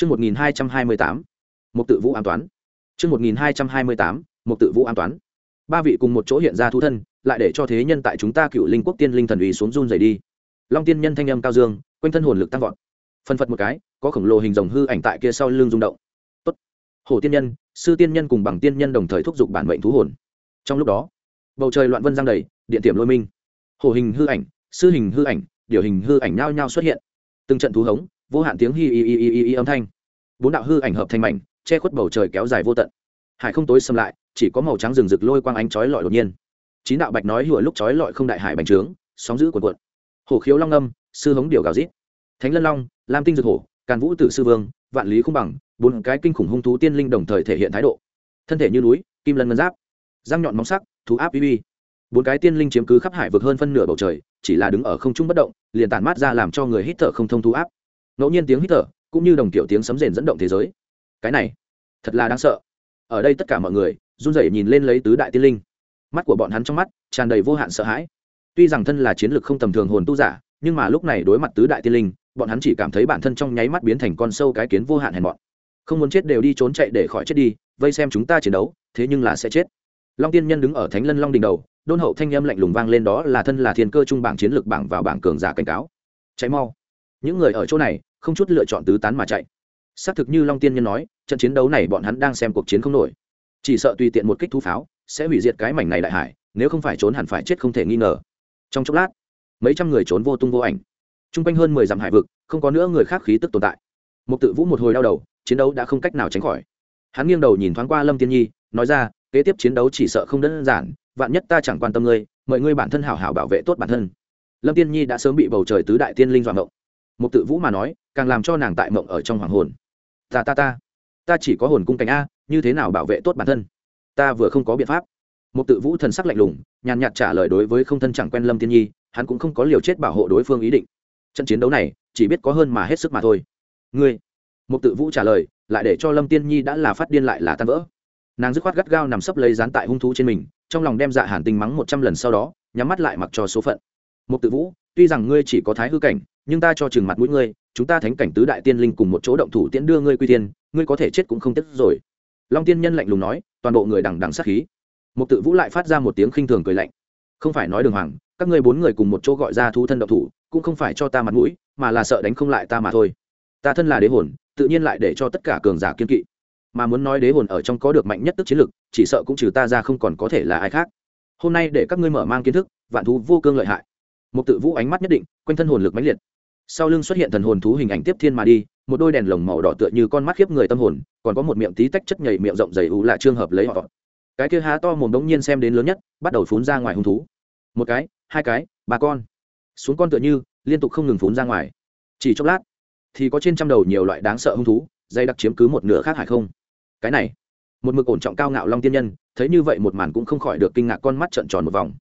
Chương 1228, một tự vũ an toán. Chương 1228, một tự vũ an toán. Ba vị cùng một chỗ hiện ra thú thân, lại để cho thế nhân tại chúng ta cựu linh quốc tiên linh thần uy xuống run rẩy đi. Long tiên nhân thanh âm cao dương, quanh thân hồn lực tăng vọt. Phân phật một cái, có khổng lồ hình rồng hư ảnh tại kia sau lưng rung động. Tốt. Hổ tiên nhân, sư tiên nhân cùng bằng tiên nhân đồng thời thúc giục bản mệnh thú hồn. Trong lúc đó, bầu trời loạn vân giăng đầy, điện tiệm lôi minh. Hổ hình hư ảnh, sư hình hư ảnh, điều hình hư ảnh nhao nhao xuất hiện. Từng trận thú hống, vô hạn tiếng hi hi hi hi, hi âm thanh. Bốn đạo hư ảnh hợp thành mảnh che khuất bầu trời kéo dài vô tận. Hải không tối xâm lại chỉ có màu trắng rừng rực lôi quang ánh chói lọi đột nhiên. Chín đạo bạch nói hùa lúc chói lọi không đại hải bành trướng sóng giữ cuộn cuộn. Hổ khiếu long âm sư hống điều gào rít. Thánh lân long lam tinh rực hổ càn vũ tử sư vương vạn lý không bằng bốn cái kinh khủng hung thú tiên linh đồng thời thể hiện thái độ. Thân thể như núi kim lân ngân giáp. Răng nhọn móng sắc thú áp uy. Bốn cái tiên linh chiếm cứ khắp hải vực hơn phân nửa bầu trời chỉ là đứng ở không trung bất động liền tản mát ra làm cho người hít thở không thông thú áp ngẫu nhiên tiếng hít thở, cũng như đồng kiểu tiếng sấm rền dẫn động thế giới. Cái này, thật là đáng sợ. Ở đây tất cả mọi người, run rẩy nhìn lên lấy tứ đại tiên linh. Mắt của bọn hắn trong mắt tràn đầy vô hạn sợ hãi. Tuy rằng thân là chiến lược không tầm thường hồn tu giả, nhưng mà lúc này đối mặt tứ đại tiên linh, bọn hắn chỉ cảm thấy bản thân trong nháy mắt biến thành con sâu cái kiến vô hạn hèn bọn không muốn chết đều đi trốn chạy để khỏi chết đi, vây xem chúng ta chiến đấu, thế nhưng là sẽ chết. Long tiên nhân đứng ở thánh lân long đỉnh đầu, đôn hậu thanh âm lạnh lùng vang lên đó là thân là thiên cơ trung bảng chiến lược bảng vào bảng cường giả cảnh cáo. Cháy mau những người ở chỗ này không chút lựa chọn tứ tán mà chạy. Xác thực như long tiên nhân nói, trận chiến đấu này bọn hắn đang xem cuộc chiến không nổi. Chỉ sợ tùy tiện một kích thu pháo, sẽ hủy diệt cái mảnh này đại hải, nếu không phải trốn hẳn phải chết không thể nghi ngờ. Trong chốc lát, mấy trăm người trốn vô tung vô ảnh. T r u n g quanh hơn mười dặm hải vực, không có nữa người khác khí tức tồn tại. Một tự vũ một hồi đau đầu, chiến đấu đã không cách nào tránh khỏi. Hắn nghiêng đầu nhìn thoáng qua lâm tiên nhi, nói ra, kế tiếp chiến đấu chỉ sợ không đơn giản, vạn nhất ta chẳng quan tâm ngươi, mời ngươi bản thân hảo hảo bảo vệ tốt bản thân. Lâm tiên nhi đã sớm bị bầu trời tứ đại tiên linh dọa ngộng một tự vũ mà nói, càng làm cho nàng tại mộng ở trong hoàng hồn. Ta ta ta ta chỉ có hồn cung cảnh a, như thế nào bảo vệ tốt bản thân? Ta vừa không có biện pháp. Một tự vũ thần sắc lạnh lùng, nhàn nhạt trả lời đối với không thân chẳng quen lâm tiên nhi, hắn cũng không có liều chết bảo hộ đối phương ý định. Trận chiến đấu này, chỉ biết có hơn mà hết sức mà thôi. Ngươi một tự vũ trả lời, lại để cho lâm tiên nhi đã là phát điên lại là tan vỡ. Nàng dứt khoát gắt gao nằm sấp lấy dán tại hung thú trên mình, trong lòng đem dạ hàn tinh mắng một trăm lần sau đó, nhắm mắt lại mặc cho số phận. Một tự vũ, tuy rằng ngươi chỉ có thái hư cảnh nhưng ta cho chừng mặt mũi ngươi, chúng ta thánh cảnh tứ đại tiên linh cùng một chỗ động thủ tiễn đưa ngươi quy tiên ngươi có thể chết cũng không tiếc rồi. Long tiên nhân lạnh lùng nói, toàn bộ người đằng đằng sát khí. Một tự vũ lại phát ra một tiếng khinh thường cười lạnh. Không phải nói đường hoàng, các ngươi bốn người cùng một chỗ gọi ra thu thân động thủ, cũng không phải cho ta mặt mũi, mà là sợ đánh không lại ta mà thôi. Ta thân là đế hồn, tự nhiên lại để cho tất cả cường giả kiên kỵ. Mà muốn nói đế hồn ở trong có được mạnh nhất tức chiến lực, chỉ sợ cũng trừ ta ra không còn có thể là ai khác. Hôm nay để các ngươi mở mang kiến thức, vạn thú vô cương lợi hại. Một tự vũ ánh mắt nhất định, quanh thân hồn lực mãnh liệt sau lưng xuất hiện thần hồn thú hình ảnh tiếp thiên mà đi, một đôi đèn lồng màu đỏ tựa như con mắt khiếp người tâm hồn, còn có một miệng tí tách chất nhảy miệng rộng dày ú là trường hợp lấy họ. Cái kia há to mồm đống nhiên xem đến lớn nhất, bắt đầu phun ra ngoài hung thú. Một cái, hai cái, ba con. Xuống con tựa như, liên tục không ngừng phun ra ngoài. Chỉ chốc lát, thì có trên trăm đầu nhiều loại đáng sợ hung thú, dây đặc chiếm cứ một nửa khác hải không? Cái này, một mực ổn trọng cao ngạo long tiên nhân, thấy như vậy một màn cũng không khỏi được kinh ngạc con mắt trợn tròn một vòng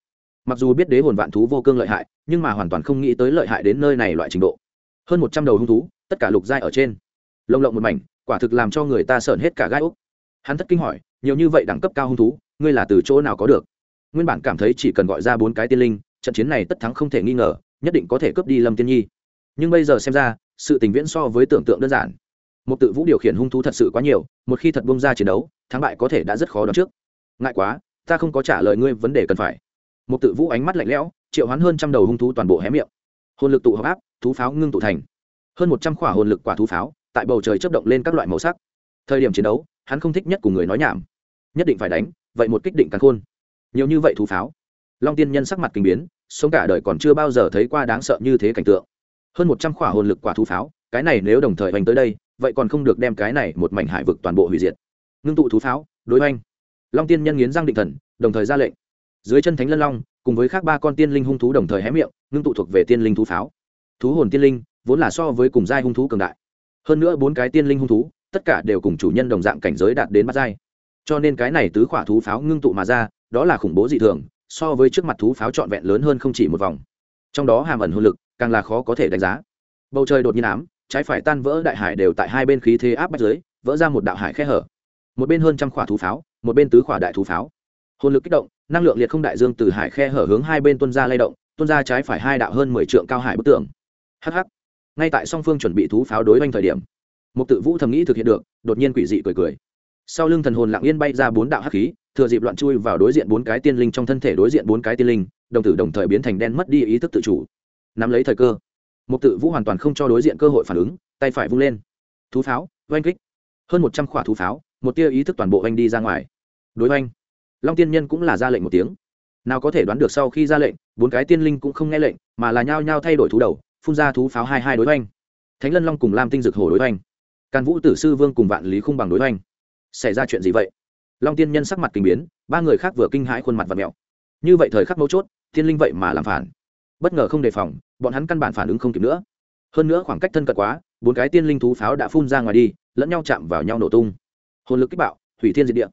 mặc dù biết đế hồn vạn thú vô cương lợi hại, nhưng mà hoàn toàn không nghĩ tới lợi hại đến nơi này loại trình độ. Hơn một trăm đầu hung thú, tất cả lục giai ở trên. Lồng lộng một mảnh, quả thực làm cho người ta sợn hết cả gai úc hắn thất kinh hỏi, nhiều như vậy đẳng cấp cao hung thú, ngươi là từ chỗ nào có được? Nguyên bản cảm thấy chỉ cần gọi ra bốn cái tiên linh, trận chiến này tất thắng không thể nghi ngờ, nhất định có thể cướp đi lâm tiên nhi. Nhưng bây giờ xem ra, sự tình viễn so với tưởng tượng đơn giản. Một tự vũ điều khiển hung thú thật sự quá nhiều, một khi thật bông ra chiến đấu, thắng bại có thể đã rất khó đoán trước. Ngại quá, ta không có trả lời ngươi vấn đề cần phải một tự vũ ánh mắt lạnh lẽo, triệu hoán hơn trăm đầu hung thú toàn bộ hé miệng. Hồn lực tụ hợp áp, thú pháo ngưng tụ thành. Hơn một trăm khỏa hồn lực quả thú pháo, tại bầu trời chấp động lên các loại màu sắc. Thời điểm chiến đấu, hắn không thích nhất cùng người nói nhảm. Nhất định phải đánh, vậy một kích định càng khôn. Nhiều như vậy thú pháo. Long tiên nhân sắc mặt kinh biến, sống cả đời còn chưa bao giờ thấy qua đáng sợ như thế cảnh tượng. Hơn một trăm khỏa hồn lực quả thú pháo, cái này nếu đồng thời hoành tới đây, vậy còn không được đem cái này một mảnh hải vực toàn bộ hủy diệt. Ngưng tụ thú pháo, đối hoành. Long tiên nhân nghiến răng định thần, đồng thời ra lệnh dưới chân thánh lân long, cùng với khác ba con tiên linh hung thú đồng thời hé miệng, ngưng tụ thuộc về tiên linh thú pháo. Thú hồn tiên linh, vốn là so với cùng giai hung thú cường đại. Hơn nữa bốn cái tiên linh hung thú, tất cả đều cùng chủ nhân đồng dạng cảnh giới đạt đến bát giai. Cho nên cái này tứ khỏa thú pháo ngưng tụ mà ra, đó là khủng bố dị thường, so với trước mặt thú pháo trọn vẹn lớn hơn không chỉ một vòng. Trong đó hàm ẩn hồn lực, càng là khó có thể đánh giá. Bầu trời đột nhiên ám, trái phải tan vỡ đại hải đều tại hai bên khí thế áp bách giới vỡ ra một đạo hải khe hở. Một bên hơn trăm khỏa thú pháo, một bên tứ khỏa đại thú pháo. Hồn lực kích động năng lượng liệt không đại dương từ hải khe hở hướng hai bên tuân ra lay động tuân ra trái phải hai đạo hơn mười trượng cao hải bức tường. Hh ngay tại song phương chuẩn bị thú pháo đối oanh thời điểm một tự vũ thầm nghĩ thực hiện được, đột nhiên quỷ dị cười cười. Sau lưng thần hồn lặng yên bay ra bốn đạo hắc khí, thừa dịp loạn chui vào đối diện bốn cái tiên linh trong thân thể đối diện bốn cái tiên linh, đồng tử đồng thời biến thành đen mất đi ý thức tự chủ. Nắm lấy thời cơ một tự vũ hoàn toàn không cho đối diện cơ hội phản ứng, tay phải vung lên. Thú pháo, oanh kích. Hơn một trăm khỏa thú pháo, một tia ý thức toàn bộ oanh đi ra ngoài. Đối oanh long tiên nhân cũng là ra lệnh một tiếng. Nào có thể đoán được sau khi ra lệnh, bốn cái tiên linh cũng không nghe lệnh, mà là nhao nhao thay đổi thú đầu, phun ra thú pháo hai hai đối oanh thánh lân long cùng lam tinh dực hồ đối oanh càn vũ tử sư vương cùng vạn lý khung bằng đối oanh xảy ra chuyện gì vậy? Long tiên nhân sắc mặt kinh biến, ba người khác vừa kinh hãi khuôn mặt và mẹo. Như vậy thời khắc mấu chốt, tiên linh vậy mà làm phản. Bất ngờ không đề phòng, bọn hắn căn bản phản ứng không kịp nữa. Hơn nữa khoảng cách thân cận quá, bốn cái tiên linh thú pháo đã phun ra ngoài đi, lẫn nhau chạm vào nhau nổ tung. Hồn lực kích bạo, hủy thiên diệt địa.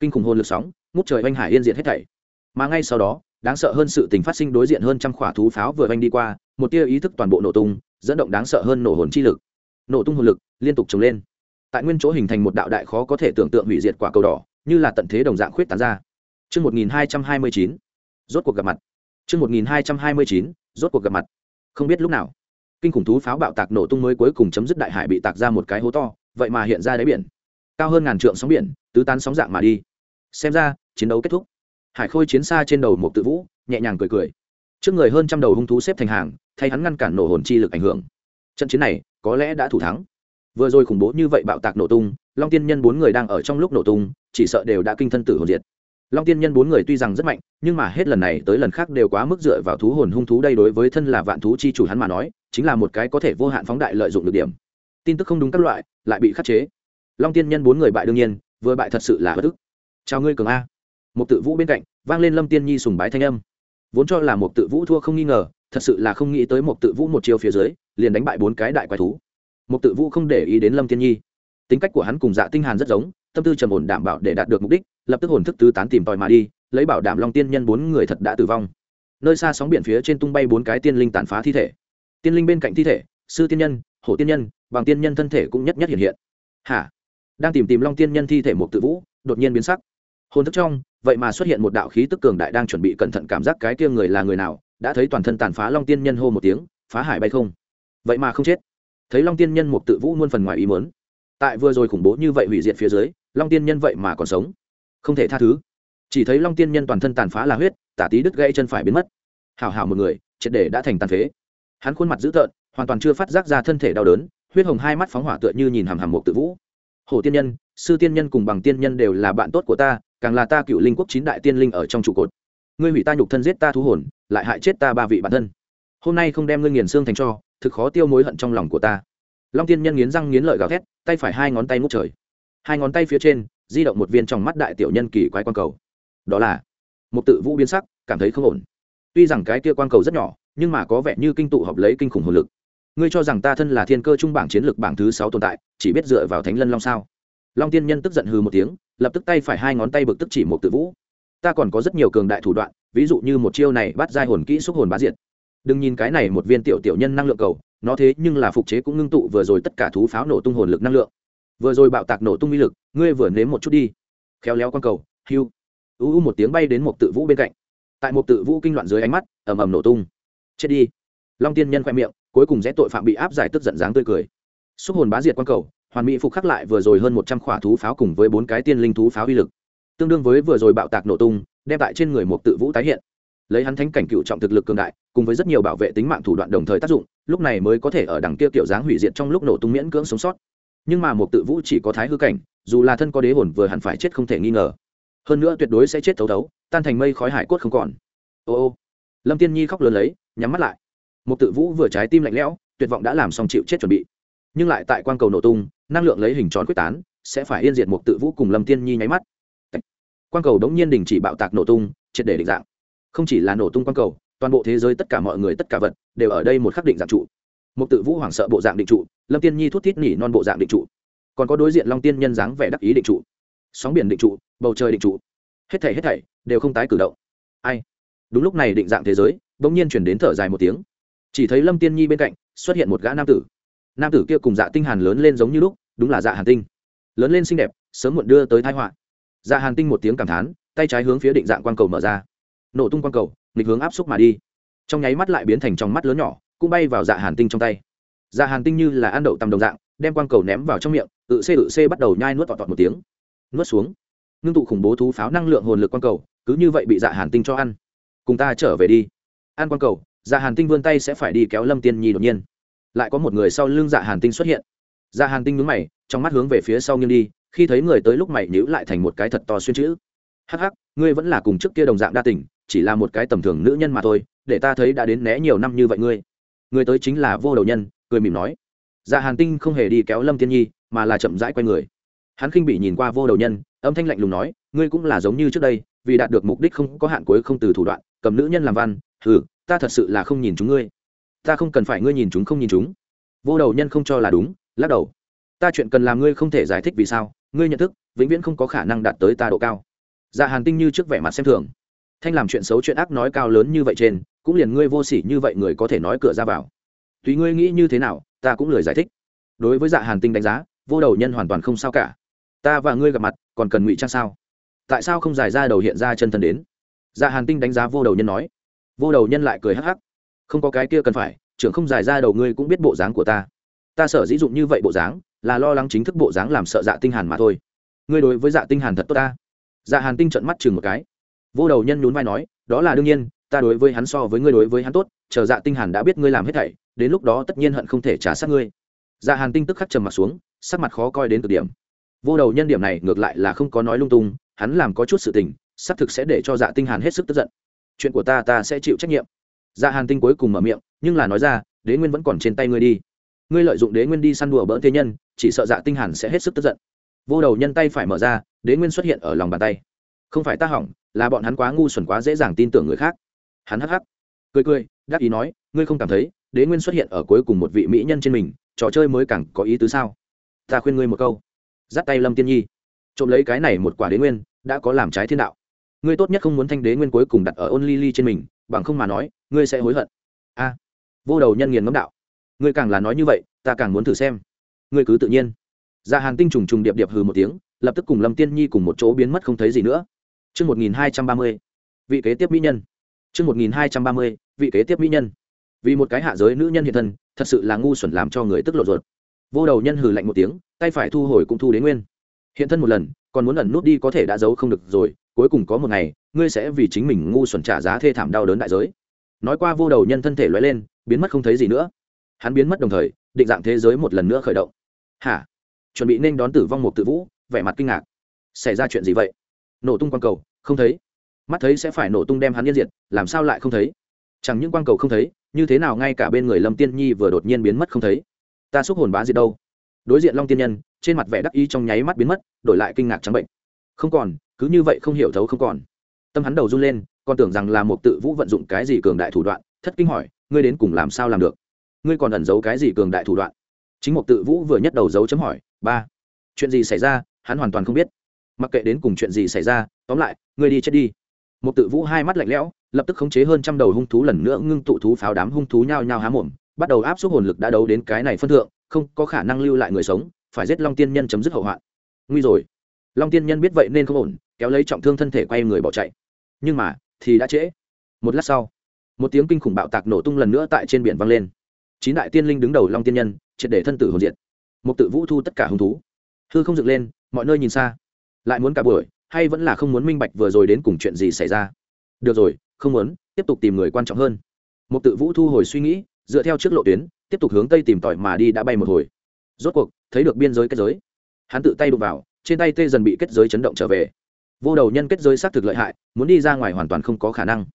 Kinh khủng hồn lực sóng ngút trời oanh hải yên diệt hết thảy mà ngay sau đó đáng sợ hơn sự tình phát sinh đối diện hơn trăm khỏa thú pháo vừa oanh đi qua một tia ý thức toàn bộ nổ tung dẫn động đáng sợ hơn nổ hồn chi lực nổ tung hồn lực liên tục trồng lên tại nguyên chỗ hình thành một đạo đại khó có thể tưởng tượng hủy diệt quả cầu đỏ như là tận thế đồng dạng khuyết tán ra Trước 1229, rốt cuộc gặp mặt. Trước 1229, rốt cuộc gặp mặt. Không biết lúc nào, kinh khủng thú pháo bạo tạc nổ tung mới cuối cùng chấm dứt đại hải bị tạc ra một cái hố to, vậy mà hiện ra đáy biển. Cao hơn ngàn trượng sóng biển, tứ tán sóng dạng mà đi. Xem ra, chiến đấu kết thúc. Hải Khôi chiến xa trên đầu một tự vũ, nhẹ nhàng cười cười. Trước người hơn trăm đầu hung thú xếp thành hàng, thay hắn ngăn cản nổ hồn chi lực ảnh hưởng. Trận chiến này, có lẽ đã thủ thắng. Vừa rồi khủng bố như vậy bạo tạc nổ tung, Long Tiên Nhân bốn người đang ở trong lúc nổ tung, chỉ sợ đều đã kinh thân tử hồn diệt long tiên nhân bốn người tuy rằng rất mạnh nhưng mà hết lần này tới lần khác đều quá mức dựa vào thú hồn hung thú đây đối với thân là vạn thú chi chủ hắn mà nói chính là một cái có thể vô hạn phóng đại lợi dụng được điểm tin tức không đúng các loại lại bị khắc chế long tiên nhân bốn người bại đương nhiên vừa bại thật sự là bất ức chào ngươi cường a một tự vũ bên cạnh, vang lên lâm tiên nhi sùng bái thanh âm. Vốn cho là một tự vũ thua không nghi ngờ, thật sự là không nghĩ tới một tự vũ một chiều phía dưới, liền đánh bại bốn cái đại quái thú. Một tự vũ không để ý đến lâm tiên nhi. Tính cách của hắn cùng dạ tinh hàn rất giống, tâm tư trầm ổn đảm bảo để đạt được mục đích, lập tức hồn thức tứ tán tìm tòi mà đi, lấy bảo đảm long tiên nhân bốn người thật đã tử vong. Nơi xa sóng biển phía trên tung bay bốn cái tiên linh tàn phá thi thể. Tiên linh bên cạnh thi thể, sư tiên nhân, hổ tiên nhân bằng tiên nhân thân thể cũng nhất nhất hiện hiện. Hả? Đang tìm tìm long tiên nhân thi thể một tự vũ, đột nhiên biến sắc. Hồn thức trong vậy mà xuất hiện một đạo khí tức cường đại đang chuẩn bị cẩn thận cảm giác cái kia người là người nào, đã thấy toàn thân tàn phá long tiên nhân hô một tiếng, phá hải bay không. Vậy mà không chết. Thấy long tiên nhân một tự vũ muôn phần ngoài ý muốn. Tại vừa rồi khủng bố như vậy hủy diệt phía dưới, long tiên nhân vậy mà còn sống. Không thể tha thứ. Chỉ thấy long tiên nhân toàn thân tàn phá là huyết, tả tí đứt gãy chân phải biến mất. Hảo hảo một người, triệt để đã thành tàn phế. Hắn khuôn mặt dữ tợn, hoàn toàn chưa phát giác ra thân thể đau đớn, huyết hồng hai mắt phóng hỏa tựa như nhìn hàm hàm một tự vũ. Hồ tiên nhân, sư tiên nhân cùng bằng tiên nhân đều là bạn tốt của ta càng là ta cựu linh quốc chín đại tiên linh ở trong trụ cột. Ngươi hủy ta nhục thân giết ta thú hồn, lại hại chết ta ba vị bản thân. Hôm nay không đem ngươi nghiền xương thành cho, thực khó tiêu mối hận trong lòng của ta. Long tiên nhân nghiến răng nghiến lợi gào thét, tay phải hai ngón tay ngút trời. Hai ngón tay phía trên, di động một viên trong mắt đại tiểu nhân kỳ quái quan cầu. Đó là một tự vũ biến sắc, cảm thấy không ổn. Tuy rằng cái kia quan cầu rất nhỏ, nhưng mà có vẻ như kinh tụ hợp lấy kinh khủng hồn lực. Ngươi cho rằng ta thân là thiên cơ trung bảng chiến lược bảng thứ sáu tồn tại, chỉ biết dựa vào thánh lân long sao? Long tiên nhân tức giận hừ một tiếng lập tức tay phải hai ngón tay bực tức chỉ một tự vũ. Ta còn có rất nhiều cường đại thủ đoạn, ví dụ như một chiêu này bắt giai hồn kỹ xúc hồn bá diệt. Đừng nhìn cái này một viên tiểu tiểu nhân năng lượng cầu, nó thế nhưng là phục chế cũng ngưng tụ vừa rồi tất cả thú pháo nổ tung hồn lực năng lượng. Vừa rồi bạo tạc nổ tung uy lực, ngươi vừa nếm một chút đi. Khéo léo q cầu, hiu. U u một tiếng bay đến một tự vũ bên cạnh. Tại một tự vũ kinh loạn dưới ánh mắt, ầm ầm nổ tung. Chết đi. Long tiên nhân khoe miệng, cuối cùng rẽ tội phạm bị áp giải tức giận dáng tươi cười. Xúc hồn bá diệt q cầu hoàn mỹ phục khắc lại vừa rồi hơn một trăm khỏa thú pháo cùng với bốn cái tiên linh thú pháo uy lực. Tương đương với vừa rồi bạo tạc nổ tung, đem tại trên người một tự vũ tái hiện. Lấy hắn thánh cảnh cựu trọng thực lực cường đại, cùng với rất nhiều bảo vệ tính mạng thủ đoạn đồng thời tác dụng, lúc này mới có thể ở đằng kia kiểu dáng hủy diệt trong lúc nổ tung miễn cưỡng sống sót. Nhưng mà một tự vũ chỉ có thái hư cảnh, dù là thân có đế hồn vừa hẳn phải chết không thể nghi ngờ. Hơn nữa tuyệt đối sẽ chết thấu thấu, tan thành mây khói hải cốt không còn. Ô ô. Lâm tiên nhi khóc lớn lấy, nhắm mắt lại. Một tự vũ vừa trái tim lạnh lẽo, tuyệt vọng đã làm xong chịu chết chuẩn bị. Nhưng lại tại quan cầu nổ tung năng lượng lấy hình tròn quyết tán, sẽ phải yên diệt một tự vũ cùng lâm tiên nhi nháy mắt. Quan cầu đống nhiên đình chỉ bạo tạc nổ tung, triệt để định dạng. Không chỉ là nổ tung quan cầu, toàn bộ thế giới tất cả mọi người, tất cả vật đều ở đây một khắc định dạng trụ. Một tự vũ hoảng sợ bộ dạng định trụ, lâm tiên nhi thút thít nỉ non bộ dạng định trụ. Còn có đối diện long tiên nhân dáng vẻ đắc ý định trụ. Sóng biển định trụ, bầu trời định trụ. Hết thảy hết thảy đều không tái cử động. Ai? Đúng lúc này định dạng thế giới, đống nhiên chuyển đến thở dài một tiếng. Chỉ thấy lâm tiên nhi bên cạnh xuất hiện một gã nam tử nam tử kia cùng dạ tinh hàn lớn lên giống như lúc, đúng là dạ hàn tinh. Lớn lên xinh đẹp, sớm muộn đưa tới thái họa. Dạ hàn tinh một tiếng cảm thán, tay trái hướng phía định dạng quang cầu mở ra. Nổ tung quang cầu, nghịch hướng áp xúc mà đi. Trong nháy mắt lại biến thành trong mắt lớn nhỏ, cũng bay vào dạ hàn tinh trong tay. Dạ hàn tinh như là ăn đậu tầm đồng dạng, đem quang cầu ném vào trong miệng, tự xê tự xê bắt đầu nhai nuốt tọt tọt một tiếng. Nuốt xuống. Ngưng tụ khủng bố thú pháo năng lượng hồn lực quang cầu, cứ như vậy bị dạ hàn tinh cho ăn. Cùng ta trở về đi. Ăn quang cầu dạ hàn tinh vươn tay sẽ phải đi kéo lâm tiên nhi đột nhiên lại có một người sau lưng dạ hàn tinh xuất hiện. Dạ hàn tinh nhướng mày, trong mắt hướng về phía sau nghiêng đi, khi thấy người tới lúc mày nhữ lại thành một cái thật to xuyên chữ. Hắc hắc, ngươi vẫn là cùng trước kia đồng dạng đa tình, chỉ là một cái tầm thường nữ nhân mà thôi, để ta thấy đã đến né nhiều năm như vậy ngươi. Người tới chính là vô đầu nhân, cười mỉm nói. Dạ hàn tinh không hề đi kéo lâm tiên nhi, mà là chậm rãi quay người. Hắn khinh bị nhìn qua vô đầu nhân, âm thanh lạnh lùng nói, ngươi cũng là giống như trước đây, vì đạt được mục đích không có hạn cuối không từ thủ đoạn, cầm nữ nhân làm văn ừ ta thật sự là không nhìn chúng ngươi ta không cần phải ngươi nhìn chúng không nhìn chúng. Vô đầu nhân không cho là đúng, lắc đầu. Ta chuyện cần làm ngươi không thể giải thích vì sao, ngươi nhận thức, vĩnh viễn không có khả năng đạt tới ta độ cao. Dạ hàn tinh như trước vẻ mặt xem thường. Thanh làm chuyện xấu chuyện ác nói cao lớn như vậy trên, cũng liền ngươi vô sỉ như vậy người có thể nói cửa ra vào. Tùy ngươi nghĩ như thế nào, ta cũng lười giải thích. Đối với dạ hàn tinh đánh giá, vô đầu nhân hoàn toàn không sao cả. Ta và ngươi gặp mặt, còn cần ngụy trang sao? Tại sao không giải ra đầu hiện ra chân thân đến? Dạ hàn tinh đánh giá vô đầu nhân nói. Vô đầu nhân lại cười hắc hắc không có cái kia cần phải, trưởng không dài ra đầu ngươi cũng biết bộ dáng của ta. Ta sở dĩ dụng như vậy bộ dáng, là lo lắng chính thức bộ dáng làm sợ dạ tinh hàn mà thôi. Ngươi đối với dạ tinh hàn thật tốt ta. Dạ hàn tinh trợn mắt chừng một cái. Vô đầu nhân nhún vai nói, đó là đương nhiên, ta đối với hắn so với ngươi đối với hắn tốt, chờ dạ tinh hàn đã biết ngươi làm hết thảy, đến lúc đó tất nhiên hận không thể trả sát ngươi. Dạ hàn tinh tức khắc trầm mặt xuống, sắc mặt khó coi đến cực điểm. Vô đầu nhân điểm này ngược lại là không có nói lung tung, hắn làm có chút sự tình, xác thực sẽ để cho dạ tinh hàn hết sức tức giận. Chuyện của ta ta sẽ chịu trách nhiệm dạ hàn tinh cuối cùng mở miệng, nhưng là nói ra, đế nguyên vẫn còn trên tay ngươi đi. Ngươi lợi dụng đế nguyên đi săn đùa bỡ thế nhân, chỉ sợ dạ tinh hàn sẽ hết sức tức giận. Vô đầu nhân tay phải mở ra, đế nguyên xuất hiện ở lòng bàn tay. Không phải ta hỏng, là bọn hắn quá ngu xuẩn quá dễ dàng tin tưởng người khác. Hắn hắc hắc, cười cười đáp ý nói, ngươi không cảm thấy, đế nguyên xuất hiện ở cuối cùng một vị mỹ nhân trên mình, trò chơi mới càng có ý tứ sao? Ta khuyên ngươi một câu. Dắt tay lâm tiên nhi. Trộm lấy cái này một quả đế nguyên, đã có làm trái thiên đạo. Ngươi tốt nhất không muốn thanh đế nguyên cuối cùng đặt ở ôn ly ly trên mình bằng không mà nói ngươi sẽ hối hận a vô đầu nhân nghiền ngấm đạo ngươi càng là nói như vậy ta càng muốn thử xem ngươi cứ tự nhiên ra Hàn Tinh trùng trùng điệp điệp hừ một tiếng, lập tức cùng Lâm Tiên Nhi cùng một chỗ biến mất không thấy gì nữa. Chương 1230. Vị kế tiếp mỹ nhân. Chương 1230. Vị kế tiếp mỹ nhân. Vì một cái hạ giới nữ nhân hiện thân, thật sự là ngu xuẩn làm cho người tức lộ ruột. Vô đầu nhân hừ lạnh một tiếng, tay phải thu hồi cũng thu đến nguyên. Hiện thân một lần, còn muốn ẩn nút đi có thể đã giấu không được rồi, cuối cùng có một ngày, ngươi sẽ vì chính mình ngu xuẩn trả giá thê thảm đau đớn đại giới. Nói qua vô đầu nhân thân thể lóe lên, biến mất không thấy gì nữa. Hắn biến mất đồng thời, định dạng thế giới một lần nữa khởi động. Hả? chuẩn bị nên đón tử vong một tự vũ vẻ mặt kinh ngạc xảy ra chuyện gì vậy nổ tung quang cầu không thấy mắt thấy sẽ phải nổ tung đem hắn yên diệt làm sao lại không thấy chẳng những quang cầu không thấy như thế nào ngay cả bên người lâm tiên nhi vừa đột nhiên biến mất không thấy ta xúc hồn bá diệt đâu đối diện long tiên nhân trên mặt vẻ đắc ý trong nháy mắt biến mất đổi lại kinh ngạc trắng bệnh không còn cứ như vậy không hiểu thấu không còn tâm hắn đầu run lên, còn tưởng rằng là một tự vũ vận dụng cái gì cường đại thủ đoạn, thất kinh hỏi, ngươi đến cùng làm sao làm được? Ngươi còn ẩn giấu cái gì cường đại thủ đoạn? Chính một tự vũ vừa nhất đầu dấu chấm hỏi, ba, chuyện gì xảy ra? Hắn hoàn toàn không biết. Mặc kệ đến cùng chuyện gì xảy ra, tóm lại, ngươi đi chết đi. Một tự vũ hai mắt lạnh lẽo, lập tức khống chế hơn trăm đầu hung thú lần nữa ngưng tụ thú pháo đám hung thú nhao nhao há mồm, bắt đầu áp suất hồn lực đã đấu đến cái này phân thượng, không có khả năng lưu lại người sống, phải giết long tiên nhân chấm dứt hậu hoạn. Nguy rồi. Long tiên nhân biết vậy nên không ổn, kéo lấy trọng thương thân thể quay người bỏ chạy nhưng mà, thì đã trễ. Một lát sau, một tiếng kinh khủng bạo tạc nổ tung lần nữa tại trên biển vang lên. Chín đại tiên linh đứng đầu long tiên nhân, triệt để thân tử hồn diện một tự vũ thu tất cả hứng thú. Hư không dựng lên, mọi nơi nhìn xa. Lại muốn cả buổi, hay vẫn là không muốn minh bạch vừa rồi đến cùng chuyện gì xảy ra? Được rồi, không muốn, tiếp tục tìm người quan trọng hơn. Một tự vũ thu hồi suy nghĩ, dựa theo trước lộ tuyến, tiếp tục hướng tây tìm tỏi mà đi đã bay một hồi. Rốt cuộc, thấy được biên giới kết giới. Hắn tự tay đụng vào, trên tay tê dần bị kết giới chấn động trở về vô đầu nhân kết giới xác thực lợi hại, muốn đi ra ngoài hoàn toàn không có khả năng.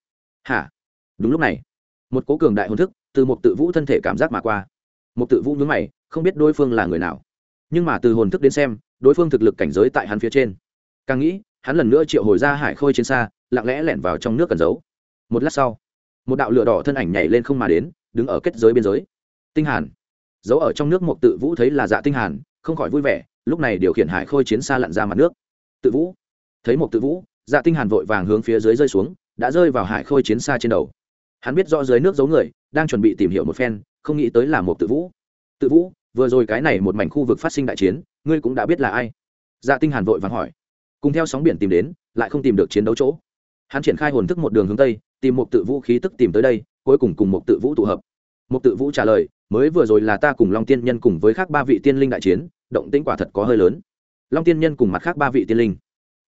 Hả? Đúng lúc này, một cố cường đại hồn thức từ một tự vũ thân thể cảm giác mà qua. Một tự vũ nhướng mày, không biết đối phương là người nào. Nhưng mà từ hồn thức đến xem, đối phương thực lực cảnh giới tại hắn phía trên. Càng nghĩ, hắn lần nữa triệu hồi ra hải khôi trên xa, lặng lẽ lẻn vào trong nước cần giấu. Một lát sau, một đạo lửa đỏ thân ảnh nhảy lên không mà đến, đứng ở kết giới biên giới tinh hàn. Giấu ở trong nước một tự vũ thấy là dạ tinh hàn, không khỏi vui vẻ, lúc này điều khiển hải khôi chiến xa lặn ra mặt nước. Tự vũ thấy một tự vũ dạ tinh hàn vội vàng hướng phía dưới rơi xuống, đã rơi vào hải khôi chiến xa trên đầu. Hắn biết rõ dưới nước giấu người, đang chuẩn bị tìm hiểu một phen, không nghĩ tới là một tự vũ. Tự vũ, vừa rồi cái này một mảnh khu vực phát sinh đại chiến, ngươi cũng đã biết là ai? Dạ tinh hàn vội vàng hỏi. Cùng theo sóng biển tìm đến, lại không tìm được chiến đấu chỗ. Hắn triển khai hồn thức một đường hướng tây, tìm một tự vũ khí tức tìm tới đây, cuối cùng cùng một tự vũ tụ hợp. Một tự vũ trả lời, mới vừa rồi là ta cùng long tiên nhân cùng với khác ba vị tiên linh đại chiến, động tĩnh quả thật có hơi lớn. Long tiên nhân cùng mặt khác ba vị tiên linh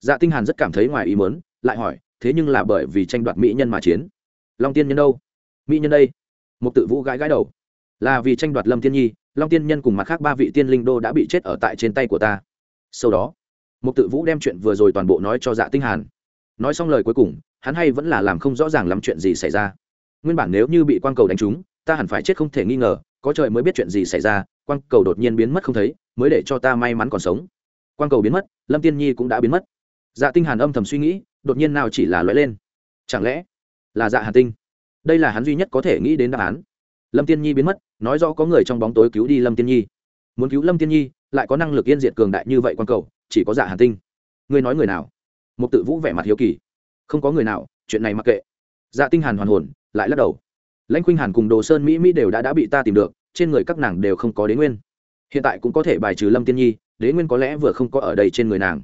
dạ tinh hàn rất cảm thấy ngoài ý muốn, lại hỏi, thế nhưng là bởi vì tranh đoạt mỹ nhân mà chiến? Long tiên nhân đâu? Mỹ nhân đây. Một tự vũ gãi gãi đầu. Là vì tranh đoạt lâm tiên nhi, long tiên nhân cùng mặt khác ba vị tiên linh đô đã bị chết ở tại trên tay của ta. Sau đó một tự vũ đem chuyện vừa rồi toàn bộ nói cho dạ tinh hàn. Nói xong lời cuối cùng, hắn hay vẫn là làm không rõ ràng lắm chuyện gì xảy ra. Nguyên bản nếu như bị quang cầu đánh trúng, ta hẳn phải chết không thể nghi ngờ, có trời mới biết chuyện gì xảy ra, quang cầu đột nhiên biến mất không thấy, mới để cho ta may mắn còn sống. Quang cầu biến mất, lâm tiên nhi cũng đã biến mất dạ tinh hàn âm thầm suy nghĩ, đột nhiên nào chỉ là lóe lên. Chẳng lẽ là dạ hàn tinh? Đây là hắn duy nhất có thể nghĩ đến đáp án. Lâm tiên nhi biến mất, nói rõ có người trong bóng tối cứu đi lâm tiên nhi. Muốn cứu lâm tiên nhi, lại có năng lực yên diệt cường đại như vậy quan cầu, chỉ có dạ hàn tinh. Ngươi nói người nào? Một tự vũ vẻ mặt hiếu kỳ. Không có người nào, chuyện này mặc kệ. Dạ tinh hàn hoàn hồn, lại lắc đầu. Lãnh khuynh hàn cùng đồ sơn mỹ mỹ đều đã đã bị ta tìm được, trên người các nàng đều không có đế nguyên. Hiện tại cũng có thể bài trừ lâm tiên nhi, đế nguyên có lẽ vừa không có ở đây trên người nàng.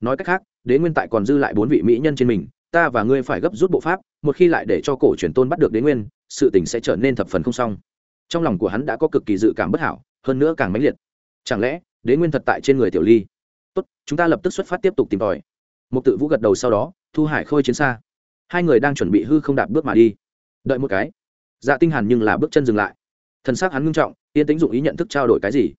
Nói cách khác đế nguyên tại còn dư lại bốn vị mỹ nhân trên mình, ta và ngươi phải gấp rút bộ pháp, một khi lại để cho cổ truyền tôn bắt được đế nguyên, sự tình sẽ trở nên thập phần không xong. Trong lòng của hắn đã có cực kỳ dự cảm bất hảo, hơn nữa càng mãnh liệt. Chẳng lẽ, đế nguyên thật tại trên người tiểu ly? Tốt, chúng ta lập tức xuất phát tiếp tục tìm tòi. Một tự vũ gật đầu sau đó, thu hải khôi chiến xa. Hai người đang chuẩn bị hư không đạp bước mà đi. Đợi một cái. Dạ tinh hàn nhưng là bước chân dừng lại. Thần sắc hắn ngưng trọng, yên tĩnh dụng ý nhận thức trao đổi cái gì.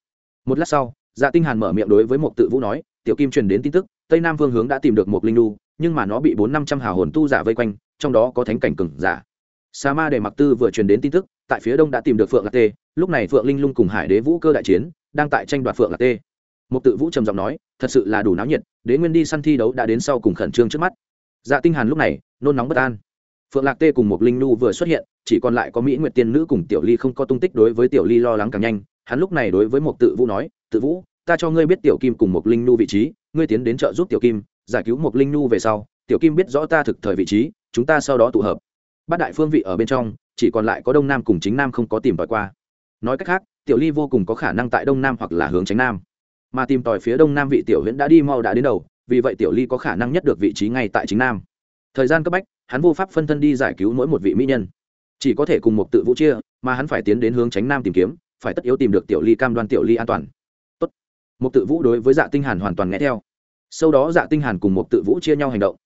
Một lát sau dạ tinh hàn mở miệng đối với một tự vũ nói, tiểu kim truyền đến tin tức tây nam vương hướng đã tìm được một linh nu nhưng mà nó bị bốn năm trăm hào hồn tu giả vây quanh, trong đó có thánh cảnh cừng giả. Sa ma đề mặc tư vừa truyền đến tin tức, tại phía đông đã tìm được phượng lạc tê, lúc này phượng linh lung cùng hải đế vũ cơ đại chiến đang tại tranh đoạt phượng lạc tê. Một tự vũ trầm giọng nói, thật sự là đủ náo nhiệt, đế nguyên đi săn thi đấu đã đến sau cùng khẩn trương trước mắt. Dạ tinh hàn lúc này, nôn nóng bất an. Phượng lạc tê cùng một linh nu vừa xuất hiện, chỉ còn lại có mỹ nguyệt tiên nữ cùng tiểu ly không có tung tích đối với tiểu ly lo lắng càng nhanh. Hắn lúc này đối với một tự vũ nói, tự vũ ta cho ngươi biết tiểu kim cùng một linh nu vị trí, ngươi tiến đến trợ giúp tiểu kim, giải cứu một linh nu về sau, tiểu kim biết rõ ta thực thời vị trí, chúng ta sau đó tụ hợp. Bát đại phương vị ở bên trong, chỉ còn lại có đông nam cùng chính nam không có tìm tòi qua. Nói cách khác, tiểu ly vô cùng có khả năng tại đông nam hoặc là hướng tránh nam. Mà tìm tòi phía đông nam vị tiểu huyễn đã đi mau đã đến đầu, vì vậy tiểu ly có khả năng nhất được vị trí ngay tại chính nam. Thời gian cấp bách, hắn vô pháp phân thân đi giải cứu mỗi một vị mỹ nhân. Chỉ có thể cùng một tự vũ chia, mà hắn phải tiến đến hướng tránh nam tìm kiếm, phải tất yếu tìm được tiểu ly cam đoan tiểu ly an toàn một tự vũ đối với dạ tinh hàn hoàn toàn nghe theo. Sau đó dạ tinh hàn cùng một tự vũ chia nhau hành động.